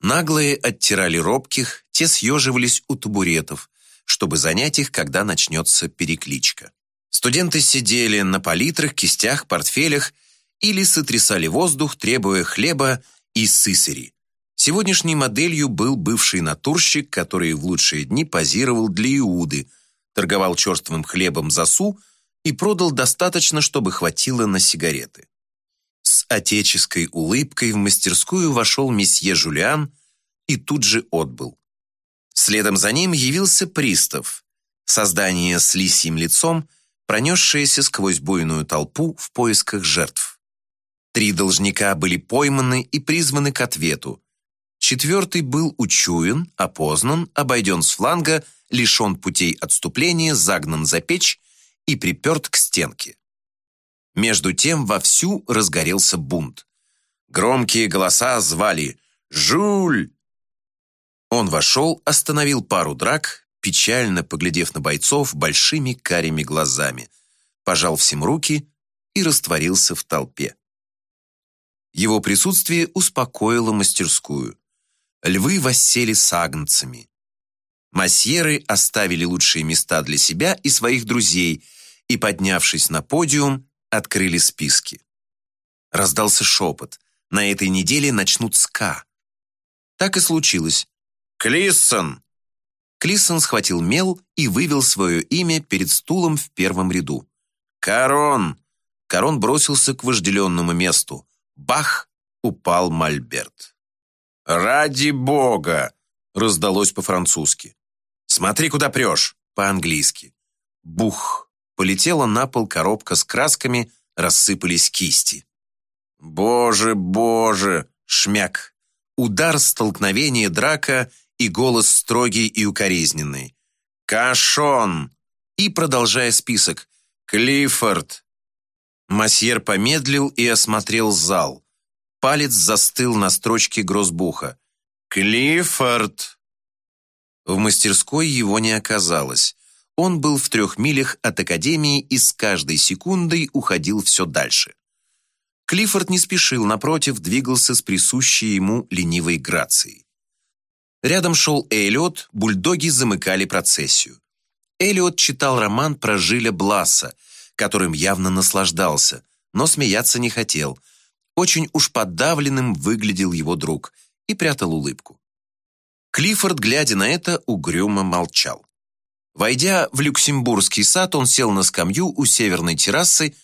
Наглые оттирали робких, те съеживались у табуретов, чтобы занять их, когда начнется перекличка. Студенты сидели на палитрах, кистях, портфелях или сотрясали воздух, требуя хлеба и сысери. Сегодняшней моделью был бывший натурщик, который в лучшие дни позировал для Иуды, торговал черствым хлебом за су и продал достаточно, чтобы хватило на сигареты. С отеческой улыбкой в мастерскую вошел месье Жулиан и тут же отбыл. Следом за ним явился пристав, создание с лисьим лицом, пронесшееся сквозь буйную толпу в поисках жертв. Три должника были пойманы и призваны к ответу. Четвертый был учуян, опознан, обойден с фланга, лишен путей отступления, загнан за печь и приперт к стенке. Между тем вовсю разгорелся бунт. Громкие голоса звали «Жуль! Он вошел, остановил пару драк, печально поглядев на бойцов большими карими глазами, пожал всем руки и растворился в толпе. Его присутствие успокоило мастерскую. Львы воссели с агнцами. Масьеры оставили лучшие места для себя и своих друзей и, поднявшись на подиум, открыли списки. Раздался шепот. На этой неделе начнут ска. Так и случилось. «Клиссон!» Клиссон схватил мел и вывел свое имя перед стулом в первом ряду. «Корон!» Корон бросился к вожделенному месту. Бах! Упал Мольберт. «Ради бога!» раздалось по-французски. «Смотри, куда прешь!» по-английски. Бух! Полетела на пол коробка с красками, рассыпались кисти. «Боже, боже!» Шмяк! Удар, столкновение, драка и голос строгий и укоризненный. «Кашон!» И, продолжая список, «Клиффорд!» Масьер помедлил и осмотрел зал. Палец застыл на строчке грозбуха. «Клиффорд!» В мастерской его не оказалось. Он был в трех милях от академии и с каждой секундой уходил все дальше. Клиффорд не спешил, напротив, двигался с присущей ему ленивой грацией. Рядом шел Эллиот, бульдоги замыкали процессию. Эллиот читал роман про Жиля Бласса, которым явно наслаждался, но смеяться не хотел. Очень уж подавленным выглядел его друг и прятал улыбку. Клиффорд, глядя на это, угрюмо молчал. Войдя в Люксембургский сад, он сел на скамью у северной террасы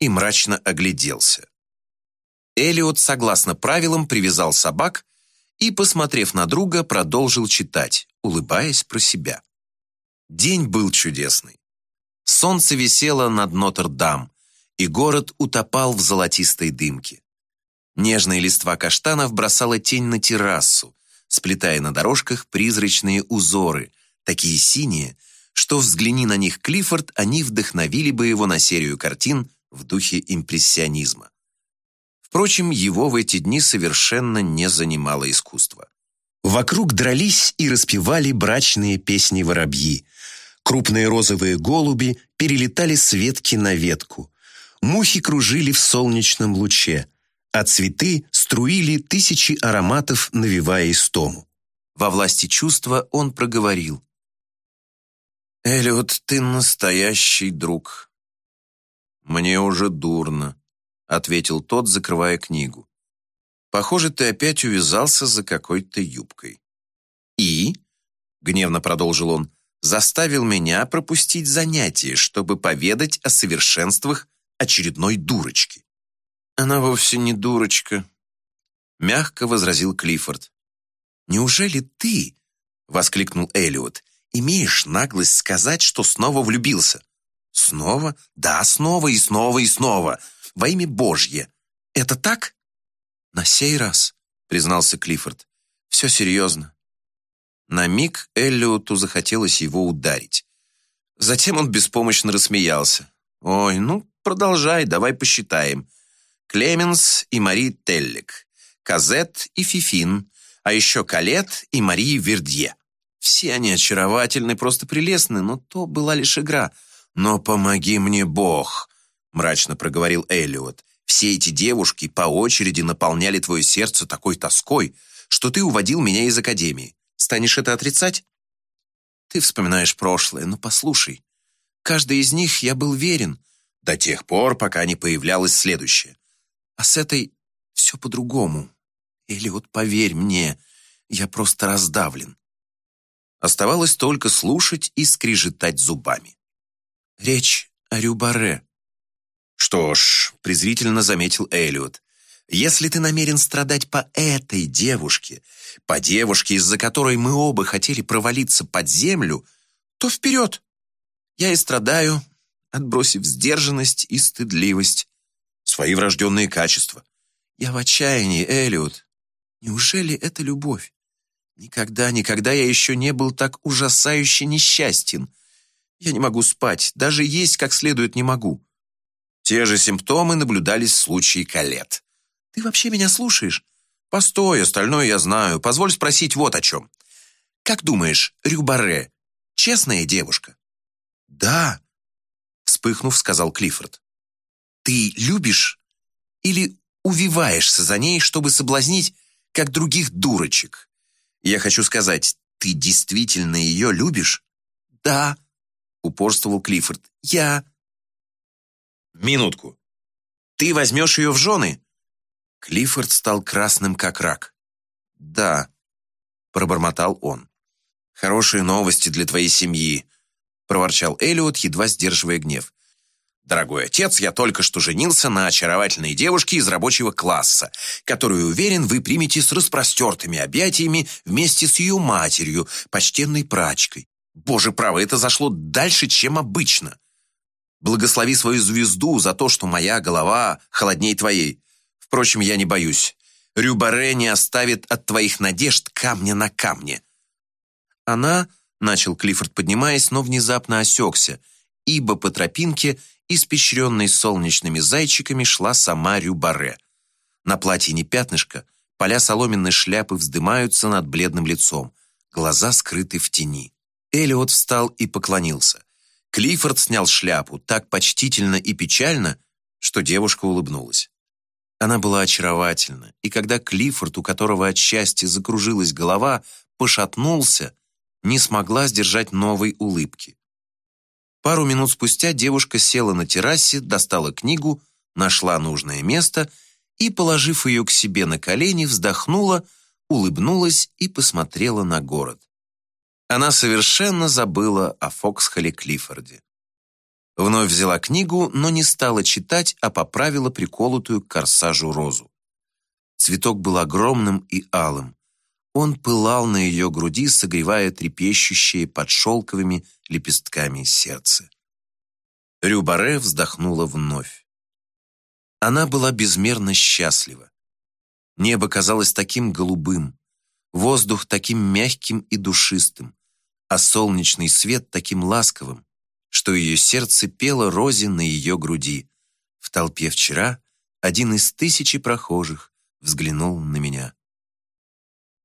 и мрачно огляделся. Элиот, согласно правилам, привязал собак и, посмотрев на друга, продолжил читать, улыбаясь про себя. День был чудесный. Солнце висело над Нотр-Дам, и город утопал в золотистой дымке. Нежная листва каштанов бросала тень на террасу, сплетая на дорожках призрачные узоры, такие синие, что взгляни на них Клиффорд, они вдохновили бы его на серию картин в духе импрессионизма. Впрочем, его в эти дни совершенно не занимало искусство. Вокруг дрались и распевали брачные песни воробьи. Крупные розовые голуби перелетали с ветки на ветку. Мухи кружили в солнечном луче, а цветы струили тысячи ароматов, навевая истому. Во власти чувства он проговорил. «Эллиот, ты настоящий друг. Мне уже дурно ответил тот, закрывая книгу. Похоже, ты опять увязался за какой-то юбкой. И, гневно продолжил он, заставил меня пропустить занятие, чтобы поведать о совершенствах очередной дурочки. Она вовсе не дурочка, мягко возразил Клиффорд. Неужели ты, воскликнул Элиот, имеешь наглость сказать, что снова влюбился? Снова? Да, снова и снова и снова во имя Божье. Это так?» «На сей раз», — признался Клиффорд. «Все серьезно». На миг Эллиоту захотелось его ударить. Затем он беспомощно рассмеялся. «Ой, ну, продолжай, давай посчитаем. Клеменс и Мари Теллик, Казет и Фифин, а еще Калет и Мария Вердье. Все они очаровательны, просто прелестны, но то была лишь игра. Но помоги мне Бог, мрачно проговорил Эллиот. Все эти девушки по очереди наполняли твое сердце такой тоской, что ты уводил меня из академии. Станешь это отрицать? Ты вспоминаешь прошлое, но послушай. Каждой из них я был верен до тех пор, пока не появлялось следующее. А с этой все по-другому. Эллиот, поверь мне, я просто раздавлен. Оставалось только слушать и скрежетать зубами. Речь о Рюбаре, «Что ж», — презрительно заметил Эллиот, Если ты намерен страдать по этой девушке, по девушке, из-за которой мы оба хотели провалиться под землю, то вперед! Я и страдаю, отбросив сдержанность и стыдливость, свои врожденные качества. Я в отчаянии, Элиот. Неужели это любовь? Никогда, никогда я еще не был так ужасающе несчастен. Я не могу спать, даже есть как следует не могу. Те же симптомы наблюдались в случае Калет. Ты вообще меня слушаешь? Постой, остальное я знаю. Позволь спросить вот о чем. Как думаешь, Рюбаре честная девушка? Да, вспыхнув, сказал Клиффорд. Ты любишь или увиваешься за ней, чтобы соблазнить, как других дурочек? Я хочу сказать, ты действительно ее любишь? Да, упорствовал Клиффорд. Я... Минутку. Ты возьмешь ее в жены? Клиффорд стал красным, как рак. «Да», — пробормотал он. «Хорошие новости для твоей семьи», — проворчал Элиот, едва сдерживая гнев. «Дорогой отец, я только что женился на очаровательной девушке из рабочего класса, которую, уверен, вы примете с распростертыми объятиями вместе с ее матерью, почтенной прачкой. Боже право, это зашло дальше, чем обычно. Благослови свою звезду за то, что моя голова холодней твоей. Впрочем, я не боюсь. Рюбаре не оставит от твоих надежд камня на камне». Она, начал Клиффорд, поднимаясь, но внезапно осекся, ибо по тропинке, испещренной солнечными зайчиками, шла сама Рюбаре. На платье не пятнышко, поля соломенной шляпы вздымаются над бледным лицом, глаза скрыты в тени. Элиот встал и поклонился. Клиффорд снял шляпу так почтительно и печально, что девушка улыбнулась. Она была очаровательна, и когда Клиффорд, у которого от счастья закружилась голова, пошатнулся, не смогла сдержать новой улыбки. Пару минут спустя девушка села на террасе, достала книгу, нашла нужное место и, положив ее к себе на колени, вздохнула, улыбнулась и посмотрела на город. Она совершенно забыла о Фоксхолле Клиффорде. Вновь взяла книгу, но не стала читать, а поправила приколотую к корсажу розу. Цветок был огромным и алым. Он пылал на ее груди, согревая трепещущие под шелковыми лепестками сердце. Рюбаре вздохнула вновь. Она была безмерно счастлива. Небо казалось таким голубым, воздух таким мягким и душистым, а солнечный свет таким ласковым, что ее сердце пело розе на ее груди. В толпе вчера один из тысячи прохожих взглянул на меня.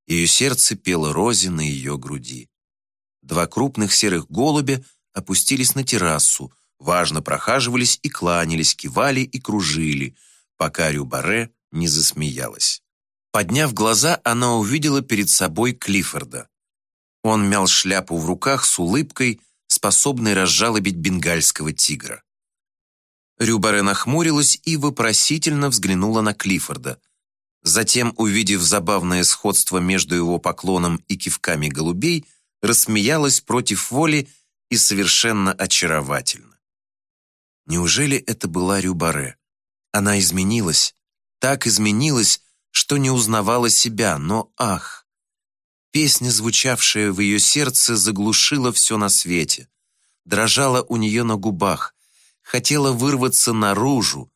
Ее сердце пело розе на ее груди. Два крупных серых голубя опустились на террасу, важно прохаживались и кланялись, кивали и кружили, пока Рюбаре не засмеялась. Подняв глаза, она увидела перед собой Клиффорда. Он мял шляпу в руках с улыбкой, способной разжалобить бенгальского тигра. Рюбаре нахмурилась и вопросительно взглянула на Клиффорда. Затем, увидев забавное сходство между его поклоном и кивками голубей, рассмеялась против воли и совершенно очаровательно. Неужели это была Рюбаре? Она изменилась, так изменилась, что не узнавала себя, но ах! Песня, звучавшая в ее сердце, заглушила все на свете. Дрожала у нее на губах, хотела вырваться наружу,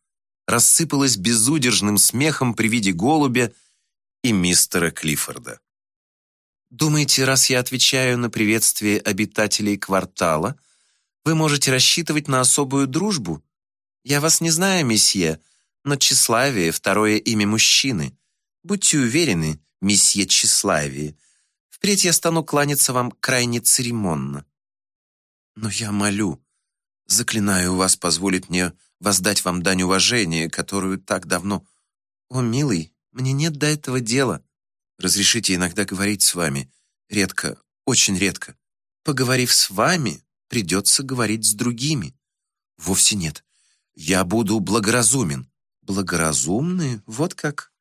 рассыпалась безудержным смехом при виде голубя и мистера Клиффорда. «Думаете, раз я отвечаю на приветствие обитателей квартала, вы можете рассчитывать на особую дружбу? Я вас не знаю, месье, но тщеславие — второе имя мужчины. Будьте уверены, месье тщеславие, Впредь я стану кланяться вам крайне церемонно. Но я молю, заклинаю вас позволить мне воздать вам дань уважения, которую так давно... О, милый, мне нет до этого дела. Разрешите иногда говорить с вами. Редко, очень редко. Поговорив с вами, придется говорить с другими. Вовсе нет. Я буду благоразумен. Благоразумны? Вот как.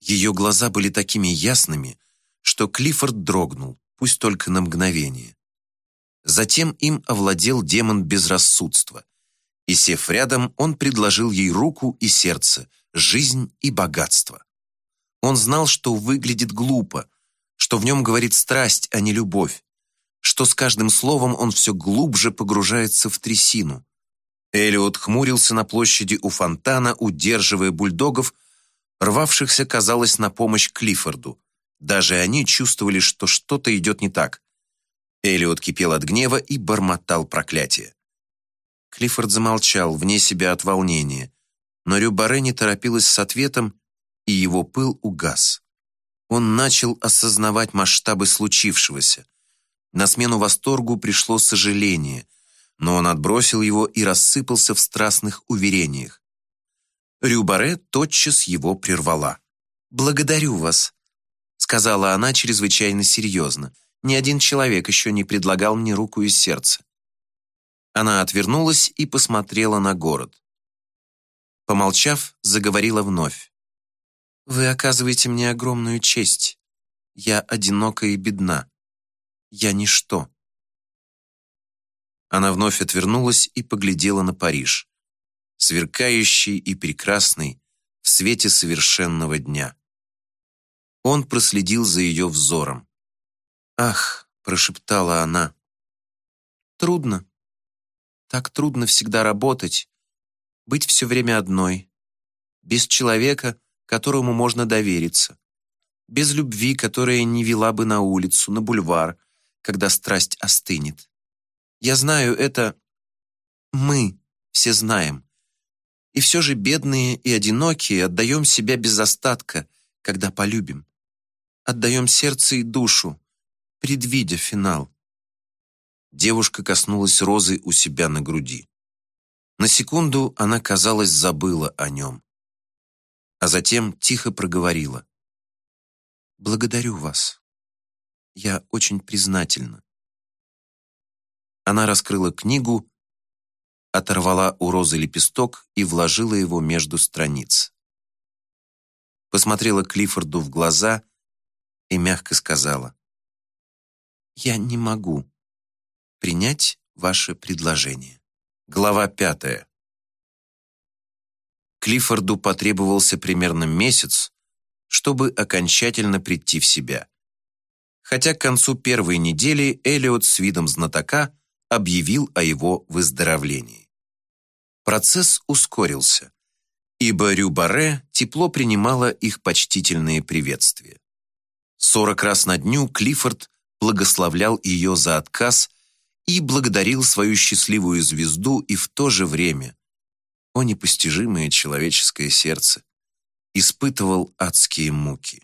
Ее глаза были такими ясными, что Клиффорд дрогнул, пусть только на мгновение. Затем им овладел демон безрассудства, и, сев рядом, он предложил ей руку и сердце, жизнь и богатство. Он знал, что выглядит глупо, что в нем говорит страсть, а не любовь, что с каждым словом он все глубже погружается в трясину. Элиот хмурился на площади у фонтана, удерживая бульдогов, рвавшихся, казалось, на помощь Клиффорду. Даже они чувствовали, что что-то идет не так. Элиот кипел от гнева и бормотал проклятие. Клиффорд замолчал, вне себя от волнения, но Рюбаре не торопилась с ответом, и его пыл угас. Он начал осознавать масштабы случившегося. На смену восторгу пришло сожаление, но он отбросил его и рассыпался в страстных уверениях. Рюбаре тотчас его прервала. «Благодарю вас», — сказала она чрезвычайно серьезно. «Ни один человек еще не предлагал мне руку и сердце». Она отвернулась и посмотрела на город. Помолчав, заговорила вновь. «Вы оказываете мне огромную честь. Я одинока и бедна. Я ничто». Она вновь отвернулась и поглядела на Париж, сверкающий и прекрасный в свете совершенного дня. Он проследил за ее взором. «Ах!» — прошептала она. «Трудно. Так трудно всегда работать, быть все время одной, без человека, которому можно довериться, без любви, которая не вела бы на улицу, на бульвар, когда страсть остынет. Я знаю это... Мы все знаем. И все же бедные и одинокие отдаем себя без остатка, когда полюбим. Отдаем сердце и душу, предвидя финал. Девушка коснулась розы у себя на груди. На секунду она, казалось, забыла о нем. А затем тихо проговорила. «Благодарю вас. Я очень признательна». Она раскрыла книгу, оторвала у розы лепесток и вложила его между страниц. Посмотрела Клиффорду в глаза и мягко сказала. «Я не могу принять ваше предложение. Глава пятая. Клиффорду потребовался примерно месяц, чтобы окончательно прийти в себя. Хотя к концу первой недели Элиот с видом знатока объявил о его выздоровлении. Процесс ускорился, ибо Рюбаре тепло принимала их почтительные приветствия. Сорок раз на дню Клиффорд благословлял ее за отказ – и благодарил свою счастливую звезду и в то же время, о непостижимое человеческое сердце, испытывал адские муки.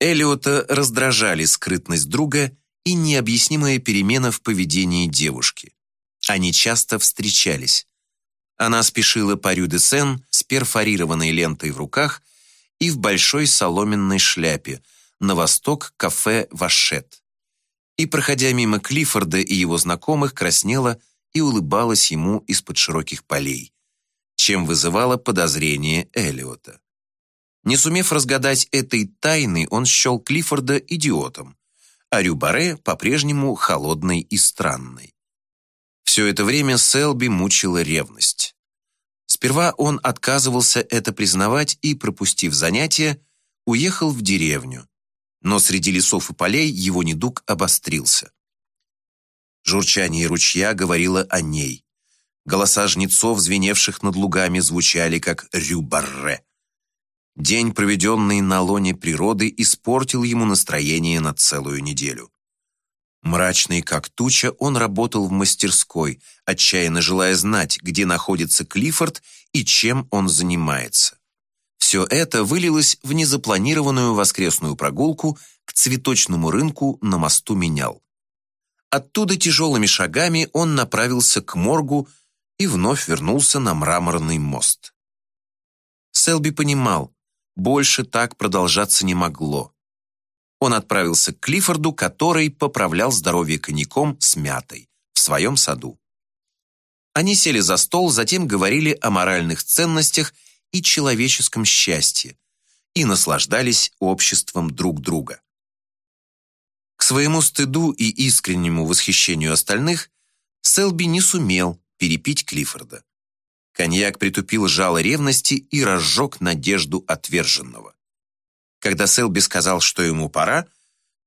Элиота раздражали скрытность друга и необъяснимая перемена в поведении девушки. Они часто встречались. Она спешила по Рю-де-Сен с перфорированной лентой в руках и в большой соломенной шляпе на восток кафе «Вашет» и, проходя мимо Клиффорда и его знакомых, краснела и улыбалась ему из-под широких полей, чем вызывало подозрение Эллиота. Не сумев разгадать этой тайны, он счел Клиффорда идиотом, а Рюбаре по-прежнему холодной и странной. Все это время Селби мучила ревность. Сперва он отказывался это признавать и, пропустив занятия, уехал в деревню, но среди лесов и полей его недуг обострился. Журчание ручья говорило о ней. Голоса жнецов, звеневших над лугами, звучали как рюбарре. День, проведенный на лоне природы, испортил ему настроение на целую неделю. Мрачный как туча, он работал в мастерской, отчаянно желая знать, где находится Клиффорд и чем он занимается. Все это вылилось в незапланированную воскресную прогулку к цветочному рынку на мосту Менял. Оттуда тяжелыми шагами он направился к моргу и вновь вернулся на мраморный мост. Селби понимал, больше так продолжаться не могло. Он отправился к Клиффорду, который поправлял здоровье коньяком с мятой в своем саду. Они сели за стол, затем говорили о моральных ценностях и человеческом счастье и наслаждались обществом друг друга. К своему стыду и искреннему восхищению остальных Селби не сумел перепить Клиффорда. Коньяк притупил жало ревности и разжег надежду отверженного. Когда Селби сказал, что ему пора,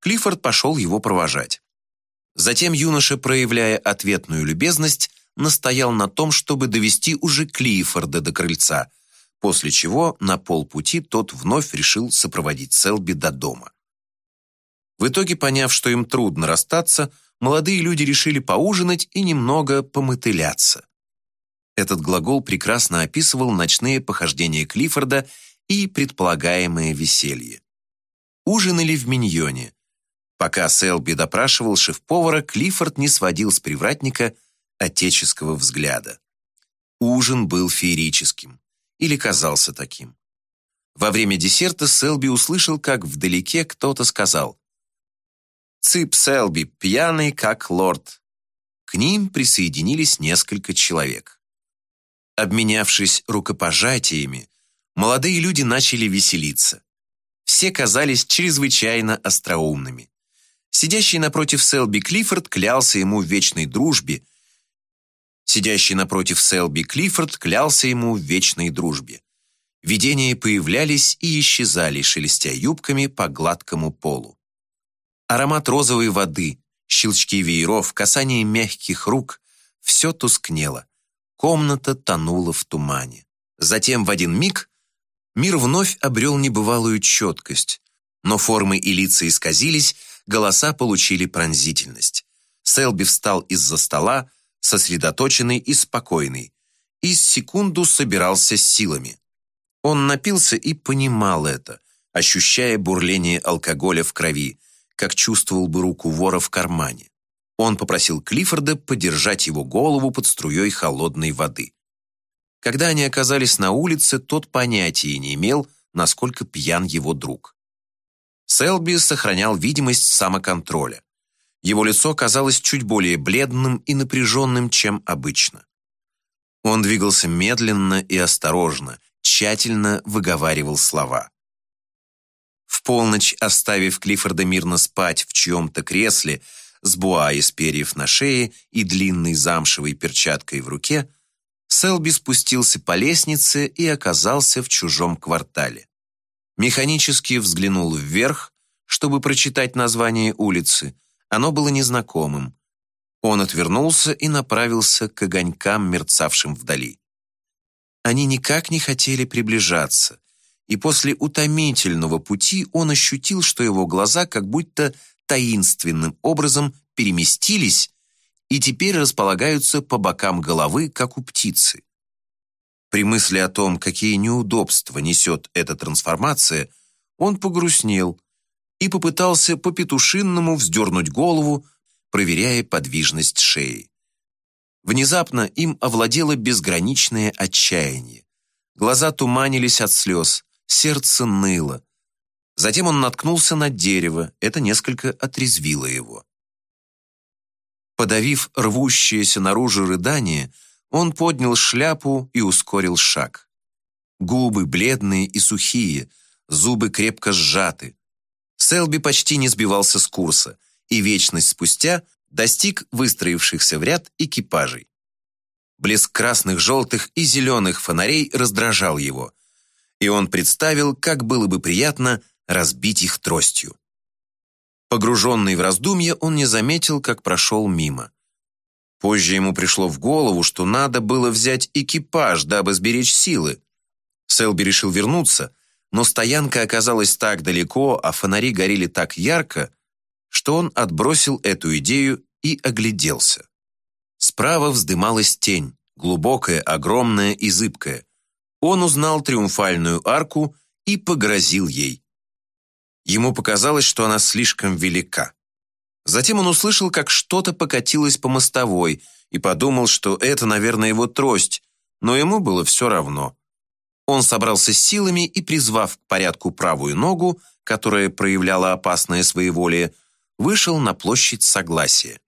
Клиффорд пошел его провожать. Затем юноша, проявляя ответную любезность, настоял на том, чтобы довести уже Клиффорда до крыльца, после чего на полпути тот вновь решил сопроводить Селби до дома. В итоге, поняв, что им трудно расстаться, молодые люди решили поужинать и немного помытыляться. Этот глагол прекрасно описывал ночные похождения Клиффорда и предполагаемое веселье. Ужинали в миньоне. Пока Селби допрашивал шеф-повара, Клиффорд не сводил с привратника отеческого взгляда. Ужин был феерическим, или казался таким. Во время десерта Селби услышал, как вдалеке кто-то сказал «Цып Селби, пьяный как лорд». К ним присоединились несколько человек. Обменявшись рукопожатиями, молодые люди начали веселиться. Все казались чрезвычайно остроумными. Сидящий напротив Селби Клиффорд клялся ему в вечной дружбе. Сидящий напротив Селби Клиффорд клялся ему в вечной дружбе. Видения появлялись и исчезали, шелестя юбками по гладкому полу. Аромат розовой воды, щелчки вееров, касание мягких рук — все тускнело. Комната тонула в тумане. Затем в один миг мир вновь обрел небывалую четкость, но формы и лица исказились, голоса получили пронзительность. Селби встал из-за стола, сосредоточенный и спокойный, и секунду собирался с силами. Он напился и понимал это, ощущая бурление алкоголя в крови, как чувствовал бы руку вора в кармане. Он попросил Клиффорда подержать его голову под струей холодной воды. Когда они оказались на улице, тот понятия не имел, насколько пьян его друг. Селби сохранял видимость самоконтроля. Его лицо казалось чуть более бледным и напряженным, чем обычно. Он двигался медленно и осторожно, тщательно выговаривал слова. В полночь, оставив Клиффорда мирно спать в чьем-то кресле, с буа из перьев на шее и длинной замшевой перчаткой в руке, Селби спустился по лестнице и оказался в чужом квартале. Механически взглянул вверх, чтобы прочитать название улицы. Оно было незнакомым. Он отвернулся и направился к огонькам, мерцавшим вдали. Они никак не хотели приближаться, и после утомительного пути он ощутил, что его глаза как будто таинственным образом переместились и теперь располагаются по бокам головы, как у птицы. При мысли о том, какие неудобства несет эта трансформация, он погрустнел и попытался по-петушинному вздернуть голову, проверяя подвижность шеи. Внезапно им овладело безграничное отчаяние. Глаза туманились от слез, сердце ныло, Затем он наткнулся на дерево, это несколько отрезвило его. Подавив рвущееся наружу рыдание, он поднял шляпу и ускорил шаг. Губы бледные и сухие, зубы крепко сжаты. Селби почти не сбивался с курса и вечность спустя достиг выстроившихся в ряд экипажей. Блеск красных, желтых и зеленых фонарей раздражал его, и он представил, как было бы приятно разбить их тростью. Погруженный в раздумья, он не заметил, как прошел мимо. Позже ему пришло в голову, что надо было взять экипаж, дабы сберечь силы. Селби решил вернуться, но стоянка оказалась так далеко, а фонари горели так ярко, что он отбросил эту идею и огляделся. Справа вздымалась тень, глубокая, огромная и зыбкая. Он узнал триумфальную арку и погрозил ей. Ему показалось, что она слишком велика. Затем он услышал, как что-то покатилось по мостовой и подумал, что это, наверное, его трость, но ему было все равно. Он собрался с силами и, призвав к порядку правую ногу, которая проявляла опасное своеволие, вышел на площадь Согласия.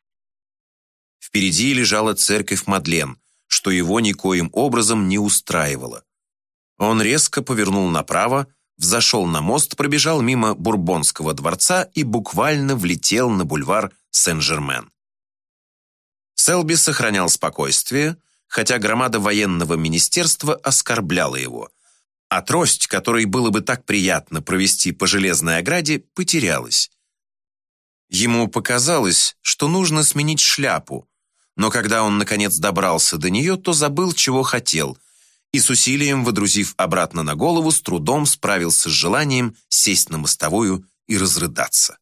Впереди лежала церковь Мадлен, что его никоим образом не устраивало. Он резко повернул направо, взошел на мост, пробежал мимо Бурбонского дворца и буквально влетел на бульвар Сен-Жермен. Селби сохранял спокойствие, хотя громада военного министерства оскорбляла его. А трость, которой было бы так приятно провести по железной ограде, потерялась. Ему показалось, что нужно сменить шляпу, но когда он, наконец, добрался до нее, то забыл, чего хотел, и с усилием, водрузив обратно на голову, с трудом справился с желанием сесть на мостовую и разрыдаться.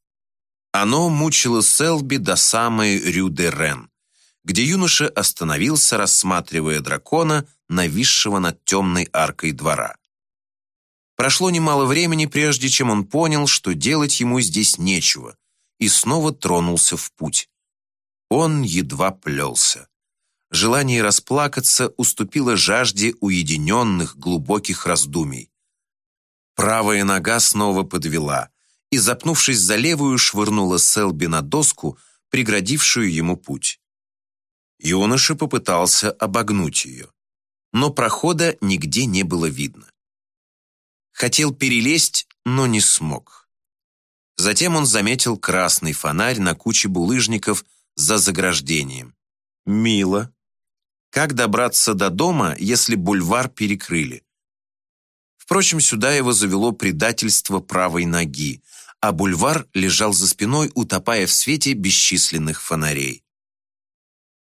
Оно мучило Селби до самой Рю-де-Рен, где юноша остановился, рассматривая дракона, нависшего над темной аркой двора. Прошло немало времени, прежде чем он понял, что делать ему здесь нечего, и снова тронулся в путь. Он едва плелся. Желание расплакаться уступило жажде уединенных глубоких раздумий. Правая нога снова подвела, и, запнувшись за левую, швырнула Селби на доску, преградившую ему путь. Юноша попытался обогнуть ее, но прохода нигде не было видно. Хотел перелезть, но не смог. Затем он заметил красный фонарь на куче булыжников за заграждением. Мило. Как добраться до дома, если бульвар перекрыли? Впрочем, сюда его завело предательство правой ноги, а бульвар лежал за спиной, утопая в свете бесчисленных фонарей.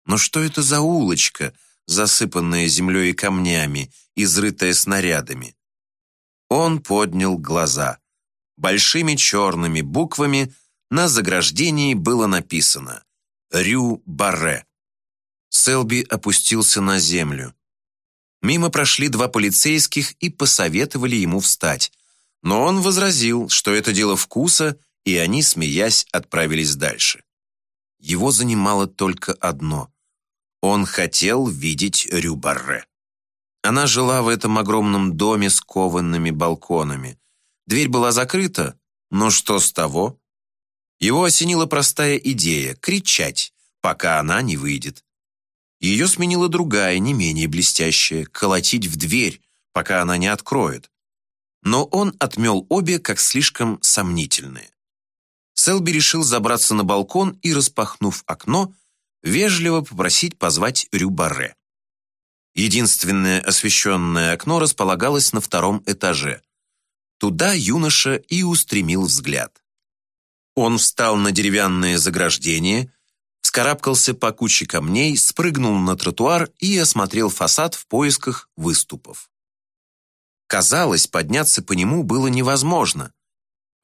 Но что это за улочка, засыпанная землей и камнями, изрытая снарядами? Он поднял глаза. Большими черными буквами на заграждении было написано «Рю Барре». Селби опустился на землю. Мимо прошли два полицейских и посоветовали ему встать. Но он возразил, что это дело вкуса, и они, смеясь, отправились дальше. Его занимало только одно. Он хотел видеть Рюбарре. Она жила в этом огромном доме с коваными балконами. Дверь была закрыта, но что с того? Его осенила простая идея — кричать, пока она не выйдет. Ее сменила другая, не менее блестящая — колотить в дверь, пока она не откроет. Но он отмел обе как слишком сомнительные. Селби решил забраться на балкон и, распахнув окно, вежливо попросить позвать Рюбаре. Единственное освещенное окно располагалось на втором этаже. Туда юноша и устремил взгляд. Он встал на деревянное заграждение, вскарабкался по куче камней, спрыгнул на тротуар и осмотрел фасад в поисках выступов. Казалось, подняться по нему было невозможно.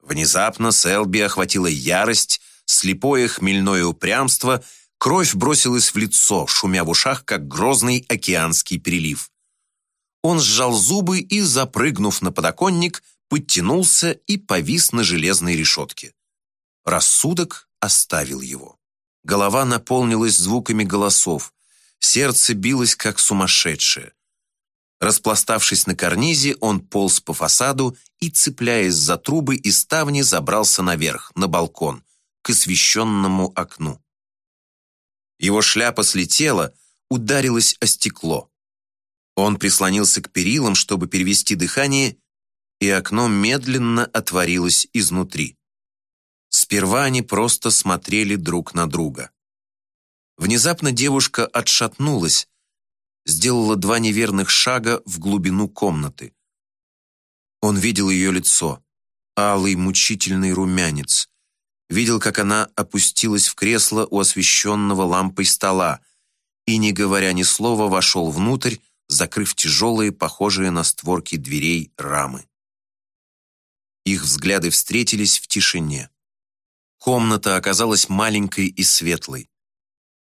Внезапно Селби охватила ярость, слепое хмельное упрямство – Кровь бросилась в лицо, шумя в ушах, как грозный океанский перелив. Он сжал зубы и, запрыгнув на подоконник, подтянулся и повис на железной решетке. Рассудок оставил его. Голова наполнилась звуками голосов, сердце билось, как сумасшедшее. Распластавшись на карнизе, он полз по фасаду и, цепляясь за трубы и ставни, забрался наверх, на балкон, к освещенному окну. Его шляпа слетела, ударилась о стекло. Он прислонился к перилам, чтобы перевести дыхание, и окно медленно отворилось изнутри. Сперва они просто смотрели друг на друга. Внезапно девушка отшатнулась, сделала два неверных шага в глубину комнаты. Он видел ее лицо, алый мучительный румянец, видел, как она опустилась в кресло у освещенного лампой стола и, не говоря ни слова, вошел внутрь, закрыв тяжелые, похожие на створки дверей, рамы. Их взгляды встретились в тишине. Комната оказалась маленькой и светлой.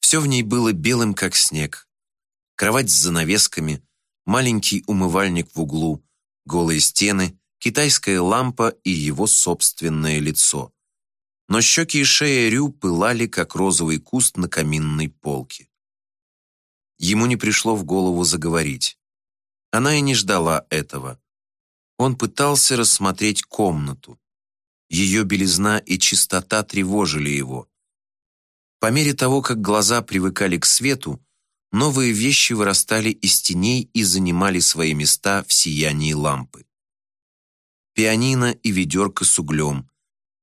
Все в ней было белым, как снег. Кровать с занавесками, маленький умывальник в углу, голые стены, китайская лампа и его собственное лицо но щеки и шея Рю пылали, как розовый куст на каминной полке. Ему не пришло в голову заговорить. Она и не ждала этого. Он пытался рассмотреть комнату. Ее белизна и чистота тревожили его. По мере того, как глаза привыкали к свету, новые вещи вырастали из теней и занимали свои места в сиянии лампы. Пианино и ведерко с углем,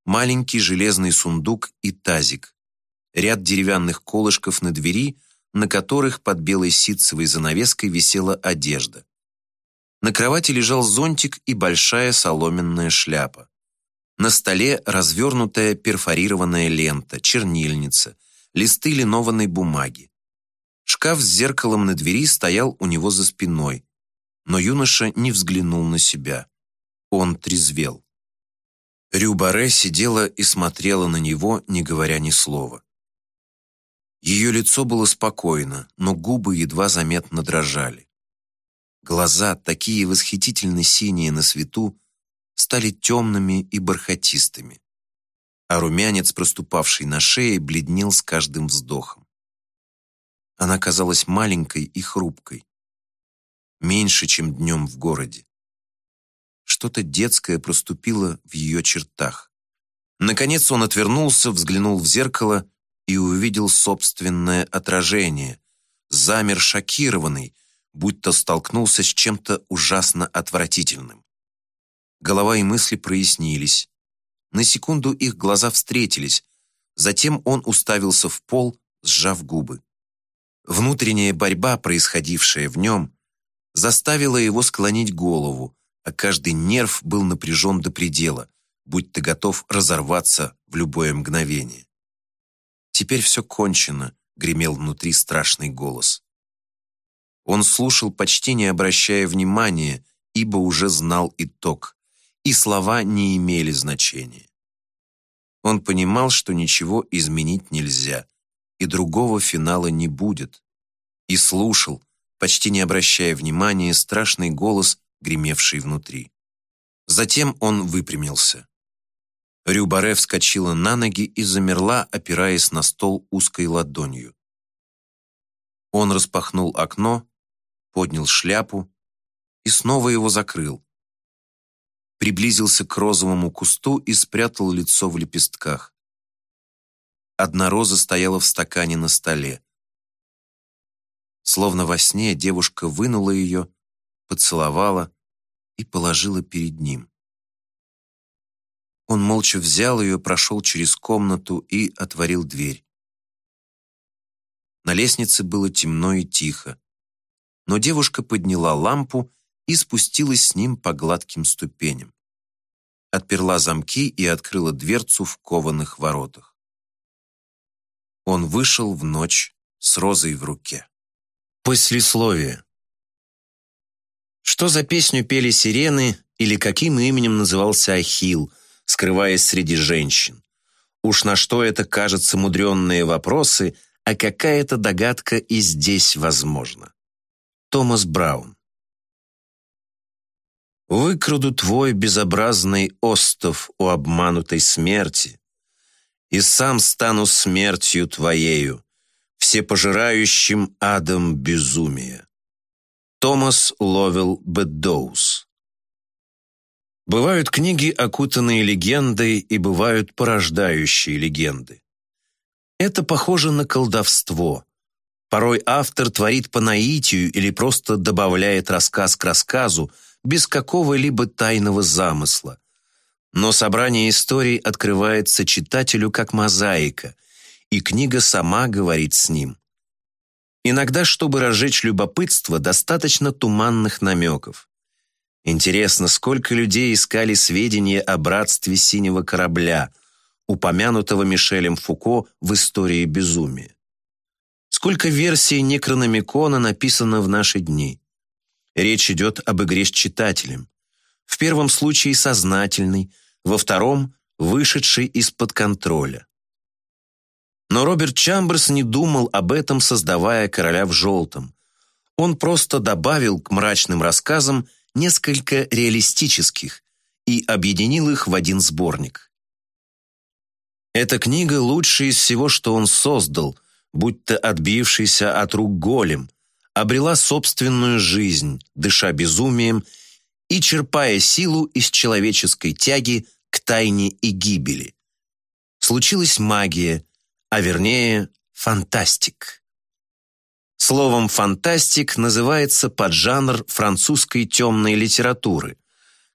маленький железный сундук и тазик, ряд деревянных колышков на двери, на которых под белой ситцевой занавеской висела одежда. На кровати лежал зонтик и большая соломенная шляпа. На столе развернутая перфорированная лента, чернильница, листы линованной бумаги. Шкаф с зеркалом на двери стоял у него за спиной, но юноша не взглянул на себя. Он трезвел. Рюбаре сидела и смотрела на него, не говоря ни слова. Ее лицо было спокойно, но губы едва заметно дрожали. Глаза, такие восхитительно синие на свету, стали темными и бархатистыми, а румянец, проступавший на шее, бледнел с каждым вздохом. Она казалась маленькой и хрупкой, меньше, чем днем в городе. Что-то детское проступило в ее чертах. Наконец он отвернулся, взглянул в зеркало и увидел собственное отражение, замер шокированный, будто столкнулся с чем-то ужасно отвратительным. Голова и мысли прояснились. На секунду их глаза встретились, затем он уставился в пол, сжав губы. Внутренняя борьба, происходившая в нем, заставила его склонить голову, а каждый нерв был напряжен до предела, будь ты готов разорваться в любое мгновение. «Теперь все кончено», — гремел внутри страшный голос. Он слушал, почти не обращая внимания, ибо уже знал итог, и слова не имели значения. Он понимал, что ничего изменить нельзя, и другого финала не будет, и слушал, почти не обращая внимания, страшный голос, гремевший внутри. Затем он выпрямился. Рюбаре вскочила на ноги и замерла, опираясь на стол узкой ладонью. Он распахнул окно, поднял шляпу и снова его закрыл. Приблизился к розовому кусту и спрятал лицо в лепестках. Одна роза стояла в стакане на столе. Словно во сне девушка вынула ее, поцеловала и положила перед ним. Он молча взял ее, прошел через комнату и отворил дверь. На лестнице было темно и тихо, но девушка подняла лампу и спустилась с ним по гладким ступеням. Отперла замки и открыла дверцу в кованых воротах. Он вышел в ночь с розой в руке. Послесловие. Что за песню пели сирены или каким именем назывался Ахилл, скрываясь среди женщин? Уж на что это кажется мудренные вопросы, а какая-то догадка и здесь возможна. Томас Браун. Выкраду твой безобразный остов у обманутой смерти, и сам стану смертью твоею, всепожирающим адом безумия. Томас Ловел Бэддоус Бывают книги, окутанные легендой, и бывают порождающие легенды. Это похоже на колдовство. Порой автор творит по наитию или просто добавляет рассказ к рассказу без какого-либо тайного замысла. Но собрание историй открывается читателю как мозаика, и книга сама говорит с ним. Иногда, чтобы разжечь любопытство, достаточно туманных намеков. Интересно, сколько людей искали сведения о братстве синего корабля, упомянутого Мишелем Фуко в «Истории безумия». Сколько версий Некрономикона написано в наши дни. Речь идет об игре с читателем. В первом случае сознательный, во втором – вышедший из-под контроля. Но Роберт Чамберс не думал об этом, создавая «Короля в желтом». Он просто добавил к мрачным рассказам несколько реалистических и объединил их в один сборник. Эта книга лучшая из всего, что он создал, будто отбившийся от рук голем, обрела собственную жизнь, дыша безумием и черпая силу из человеческой тяги к тайне и гибели. Случилась магия, а вернее фантастик. Словом «фантастик» называется поджанр французской темной литературы,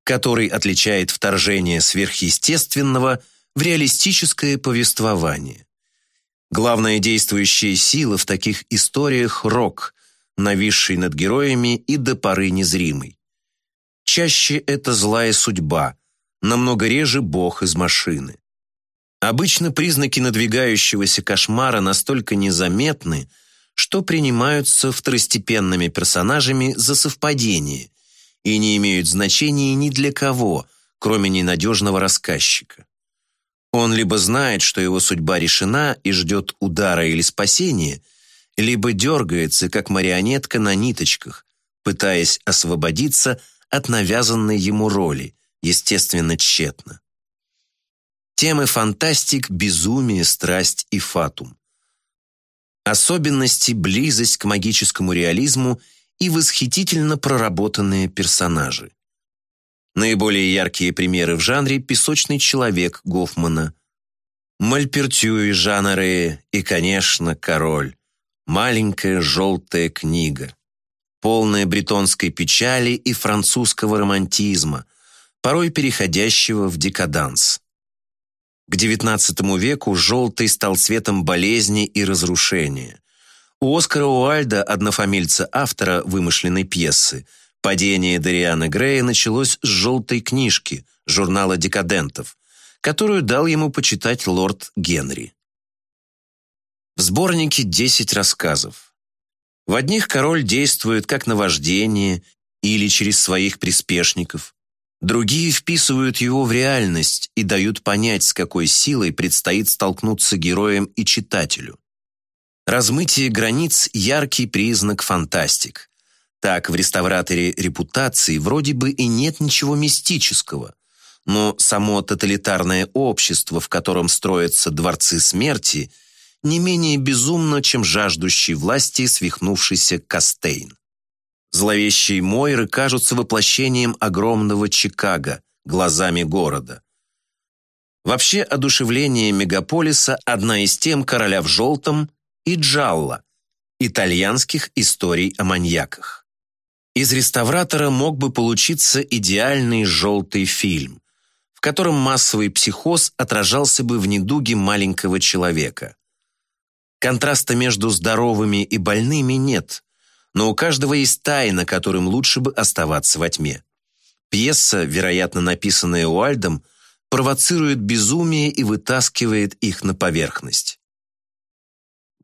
который отличает вторжение сверхъестественного в реалистическое повествование. Главная действующая сила в таких историях – рок, нависший над героями и до поры незримый. Чаще это злая судьба, намного реже бог из машины. Обычно признаки надвигающегося кошмара настолько незаметны, что принимаются второстепенными персонажами за совпадение и не имеют значения ни для кого, кроме ненадежного рассказчика. Он либо знает, что его судьба решена и ждет удара или спасения, либо дергается, как марионетка на ниточках, пытаясь освободиться от навязанной ему роли, естественно, тщетно. Темы фантастик, безумие, страсть и фатум. Особенности, близость к магическому реализму и восхитительно проработанные персонажи. Наиболее яркие примеры в жанре «Песочный человек» Гофмана, Мальпертюи Жана Рея и, конечно, «Король», маленькая желтая книга, полная бретонской печали и французского романтизма, порой переходящего в декаданс. К XIX веку желтый стал цветом болезни и разрушения. У Оскара Уальда, однофамильца автора вымышленной пьесы, падение Дариана Грея началось с желтой книжки журнала «Декадентов», которую дал ему почитать лорд Генри. В сборнике 10 рассказов. В одних король действует как наваждение или через своих приспешников, Другие вписывают его в реальность и дают понять, с какой силой предстоит столкнуться героям и читателю. Размытие границ – яркий признак фантастик. Так, в реставраторе репутации вроде бы и нет ничего мистического, но само тоталитарное общество, в котором строятся дворцы смерти, не менее безумно, чем жаждущий власти свихнувшийся Кастейн. Зловещие Мойры кажутся воплощением огромного Чикаго, глазами города. Вообще, одушевление мегаполиса – одна из тем «Короля в желтом» и «Джалла» – итальянских историй о маньяках. Из реставратора мог бы получиться идеальный желтый фильм, в котором массовый психоз отражался бы в недуге маленького человека. Контраста между здоровыми и больными нет, но у каждого есть тайна, которым лучше бы оставаться во тьме. Пьеса, вероятно, написанная Уальдом, провоцирует безумие и вытаскивает их на поверхность.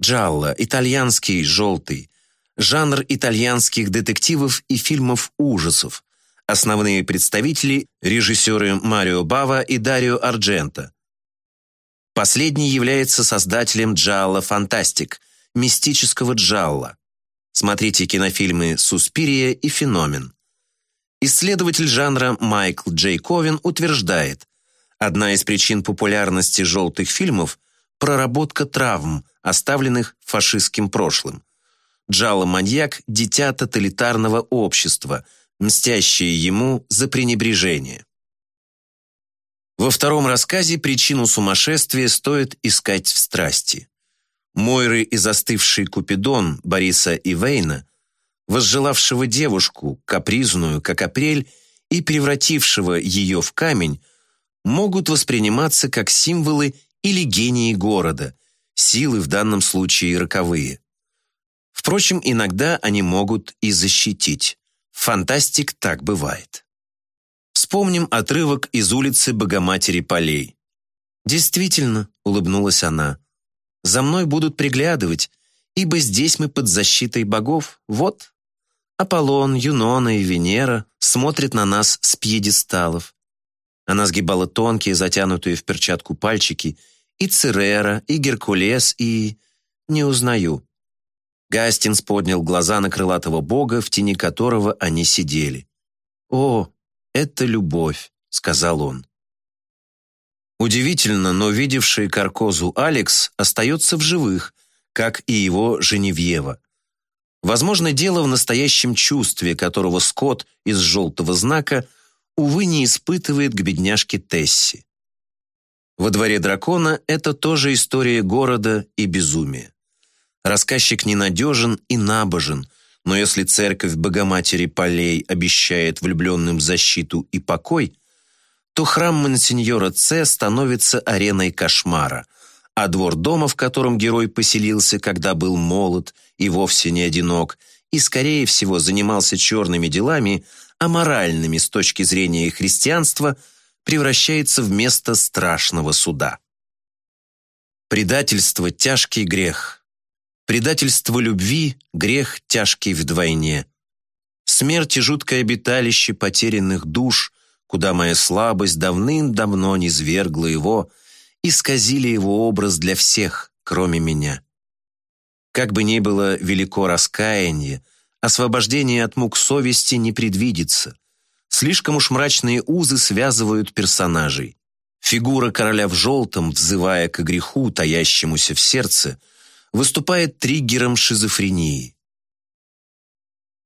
Джалло, итальянский, желтый, жанр итальянских детективов и фильмов ужасов, основные представители – режиссеры Марио Бава и Дарио Арджента. Последний является создателем джалло фантастик, мистического джалло. Смотрите кинофильмы «Суспирия» и «Феномен». Исследователь жанра Майкл Джей Ковин утверждает, одна из причин популярности желтых фильмов – проработка травм, оставленных фашистским прошлым. Джало-маньяк – дитя тоталитарного общества, мстящее ему за пренебрежение. Во втором рассказе причину сумасшествия стоит искать в страсти. Мойры и застывший Купидон Бориса и Вейна, возжелавшего девушку, капризную, как апрель, и превратившего ее в камень, могут восприниматься как символы или гении города, силы в данном случае роковые. Впрочем, иногда они могут и защитить. Фантастик так бывает. Вспомним отрывок из улицы Богоматери Полей. «Действительно», — улыбнулась она, — за мной будут приглядывать, ибо здесь мы под защитой богов. Вот, Аполлон, Юнона и Венера смотрят на нас с пьедесталов. Она сгибала тонкие, затянутые в перчатку пальчики, и Церера, и Геркулес, и... не узнаю. Гастинс поднял глаза на крылатого бога, в тени которого они сидели. «О, это любовь», — сказал он. Удивительно, но видевший Каркозу Алекс остается в живых, как и его Женевьева. Возможно, дело в настоящем чувстве, которого Скотт из «желтого знака» увы не испытывает к бедняжке Тесси. Во дворе дракона это тоже история города и безумия. Рассказчик ненадежен и набожен, но если церковь Богоматери Полей обещает влюбленным защиту и покой, то храм Монсеньора Ц становится ареной кошмара, а двор дома, в котором герой поселился, когда был молод и вовсе не одинок, и, скорее всего, занимался черными делами, аморальными с точки зрения христианства, превращается в место страшного суда. Предательство – тяжкий грех. Предательство любви – грех тяжкий вдвойне. Смерть и жуткое обиталище потерянных душ, куда моя слабость давным-давно низвергла его, исказили его образ для всех, кроме меня. Как бы ни было велико раскаяние, освобождение от мук совести не предвидится. Слишком уж мрачные узы связывают персонажей. Фигура короля в желтом, взывая к греху, таящемуся в сердце, выступает триггером шизофрении.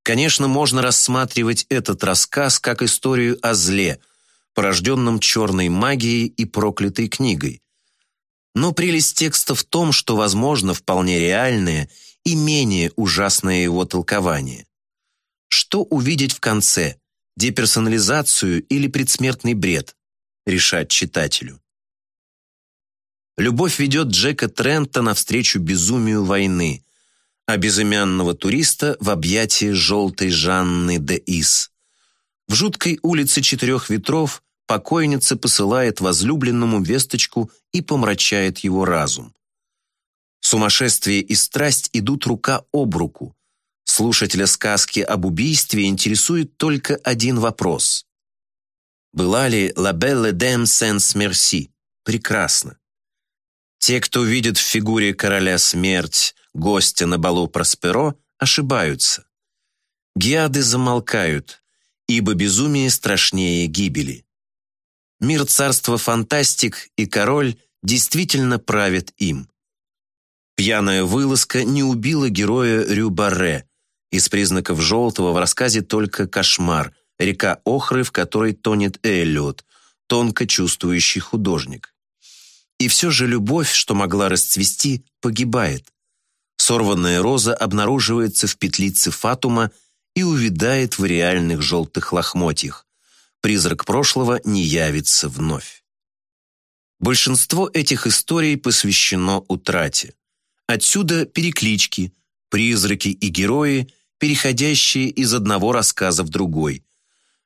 Конечно, можно рассматривать этот рассказ как историю о зле, порожденном черной магией и проклятой книгой. Но прелесть текста в том, что возможно вполне реальное и менее ужасное его толкование. Что увидеть в конце – деперсонализацию или предсмертный бред? Решать читателю. Любовь ведет Джека Трента навстречу безумию войны, а безымянного туриста в объятии желтой Жанны де Ис. В жуткой улице четырех ветров покойница посылает возлюбленному весточку и помрачает его разум. Сумасшествие и страсть идут рука об руку. Слушателя сказки об убийстве интересует только один вопрос. Была ли «La belle dame sans merci» прекрасно? Те, кто видит в фигуре короля смерть, гостя на балу Просперо, ошибаются. Геады замолкают, ибо безумие страшнее гибели. Мир царства фантастик и король действительно правят им. Пьяная вылазка не убила героя Рюбаре. Из признаков желтого в рассказе только кошмар, река Охры, в которой тонет Эллиот, тонко чувствующий художник. И все же любовь, что могла расцвести, погибает. Сорванная роза обнаруживается в петлице Фатума и увядает в реальных желтых лохмотьях призрак прошлого не явится вновь. Большинство этих историй посвящено утрате. Отсюда переклички, призраки и герои, переходящие из одного рассказа в другой.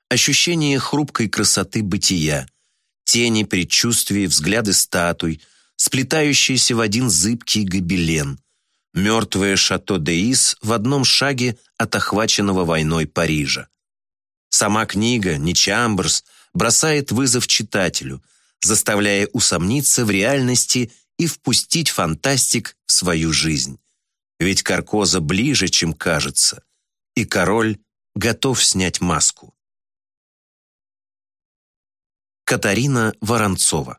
Ощущение хрупкой красоты бытия, тени, предчувствия, взгляды статуй, сплетающиеся в один зыбкий гобелен, мертвое шато Деис в одном шаге от охваченного войной Парижа. Сама книга, не Чамберс, бросает вызов читателю, заставляя усомниться в реальности и впустить фантастик в свою жизнь. Ведь Каркоза ближе, чем кажется, и король готов снять маску. Катарина Воронцова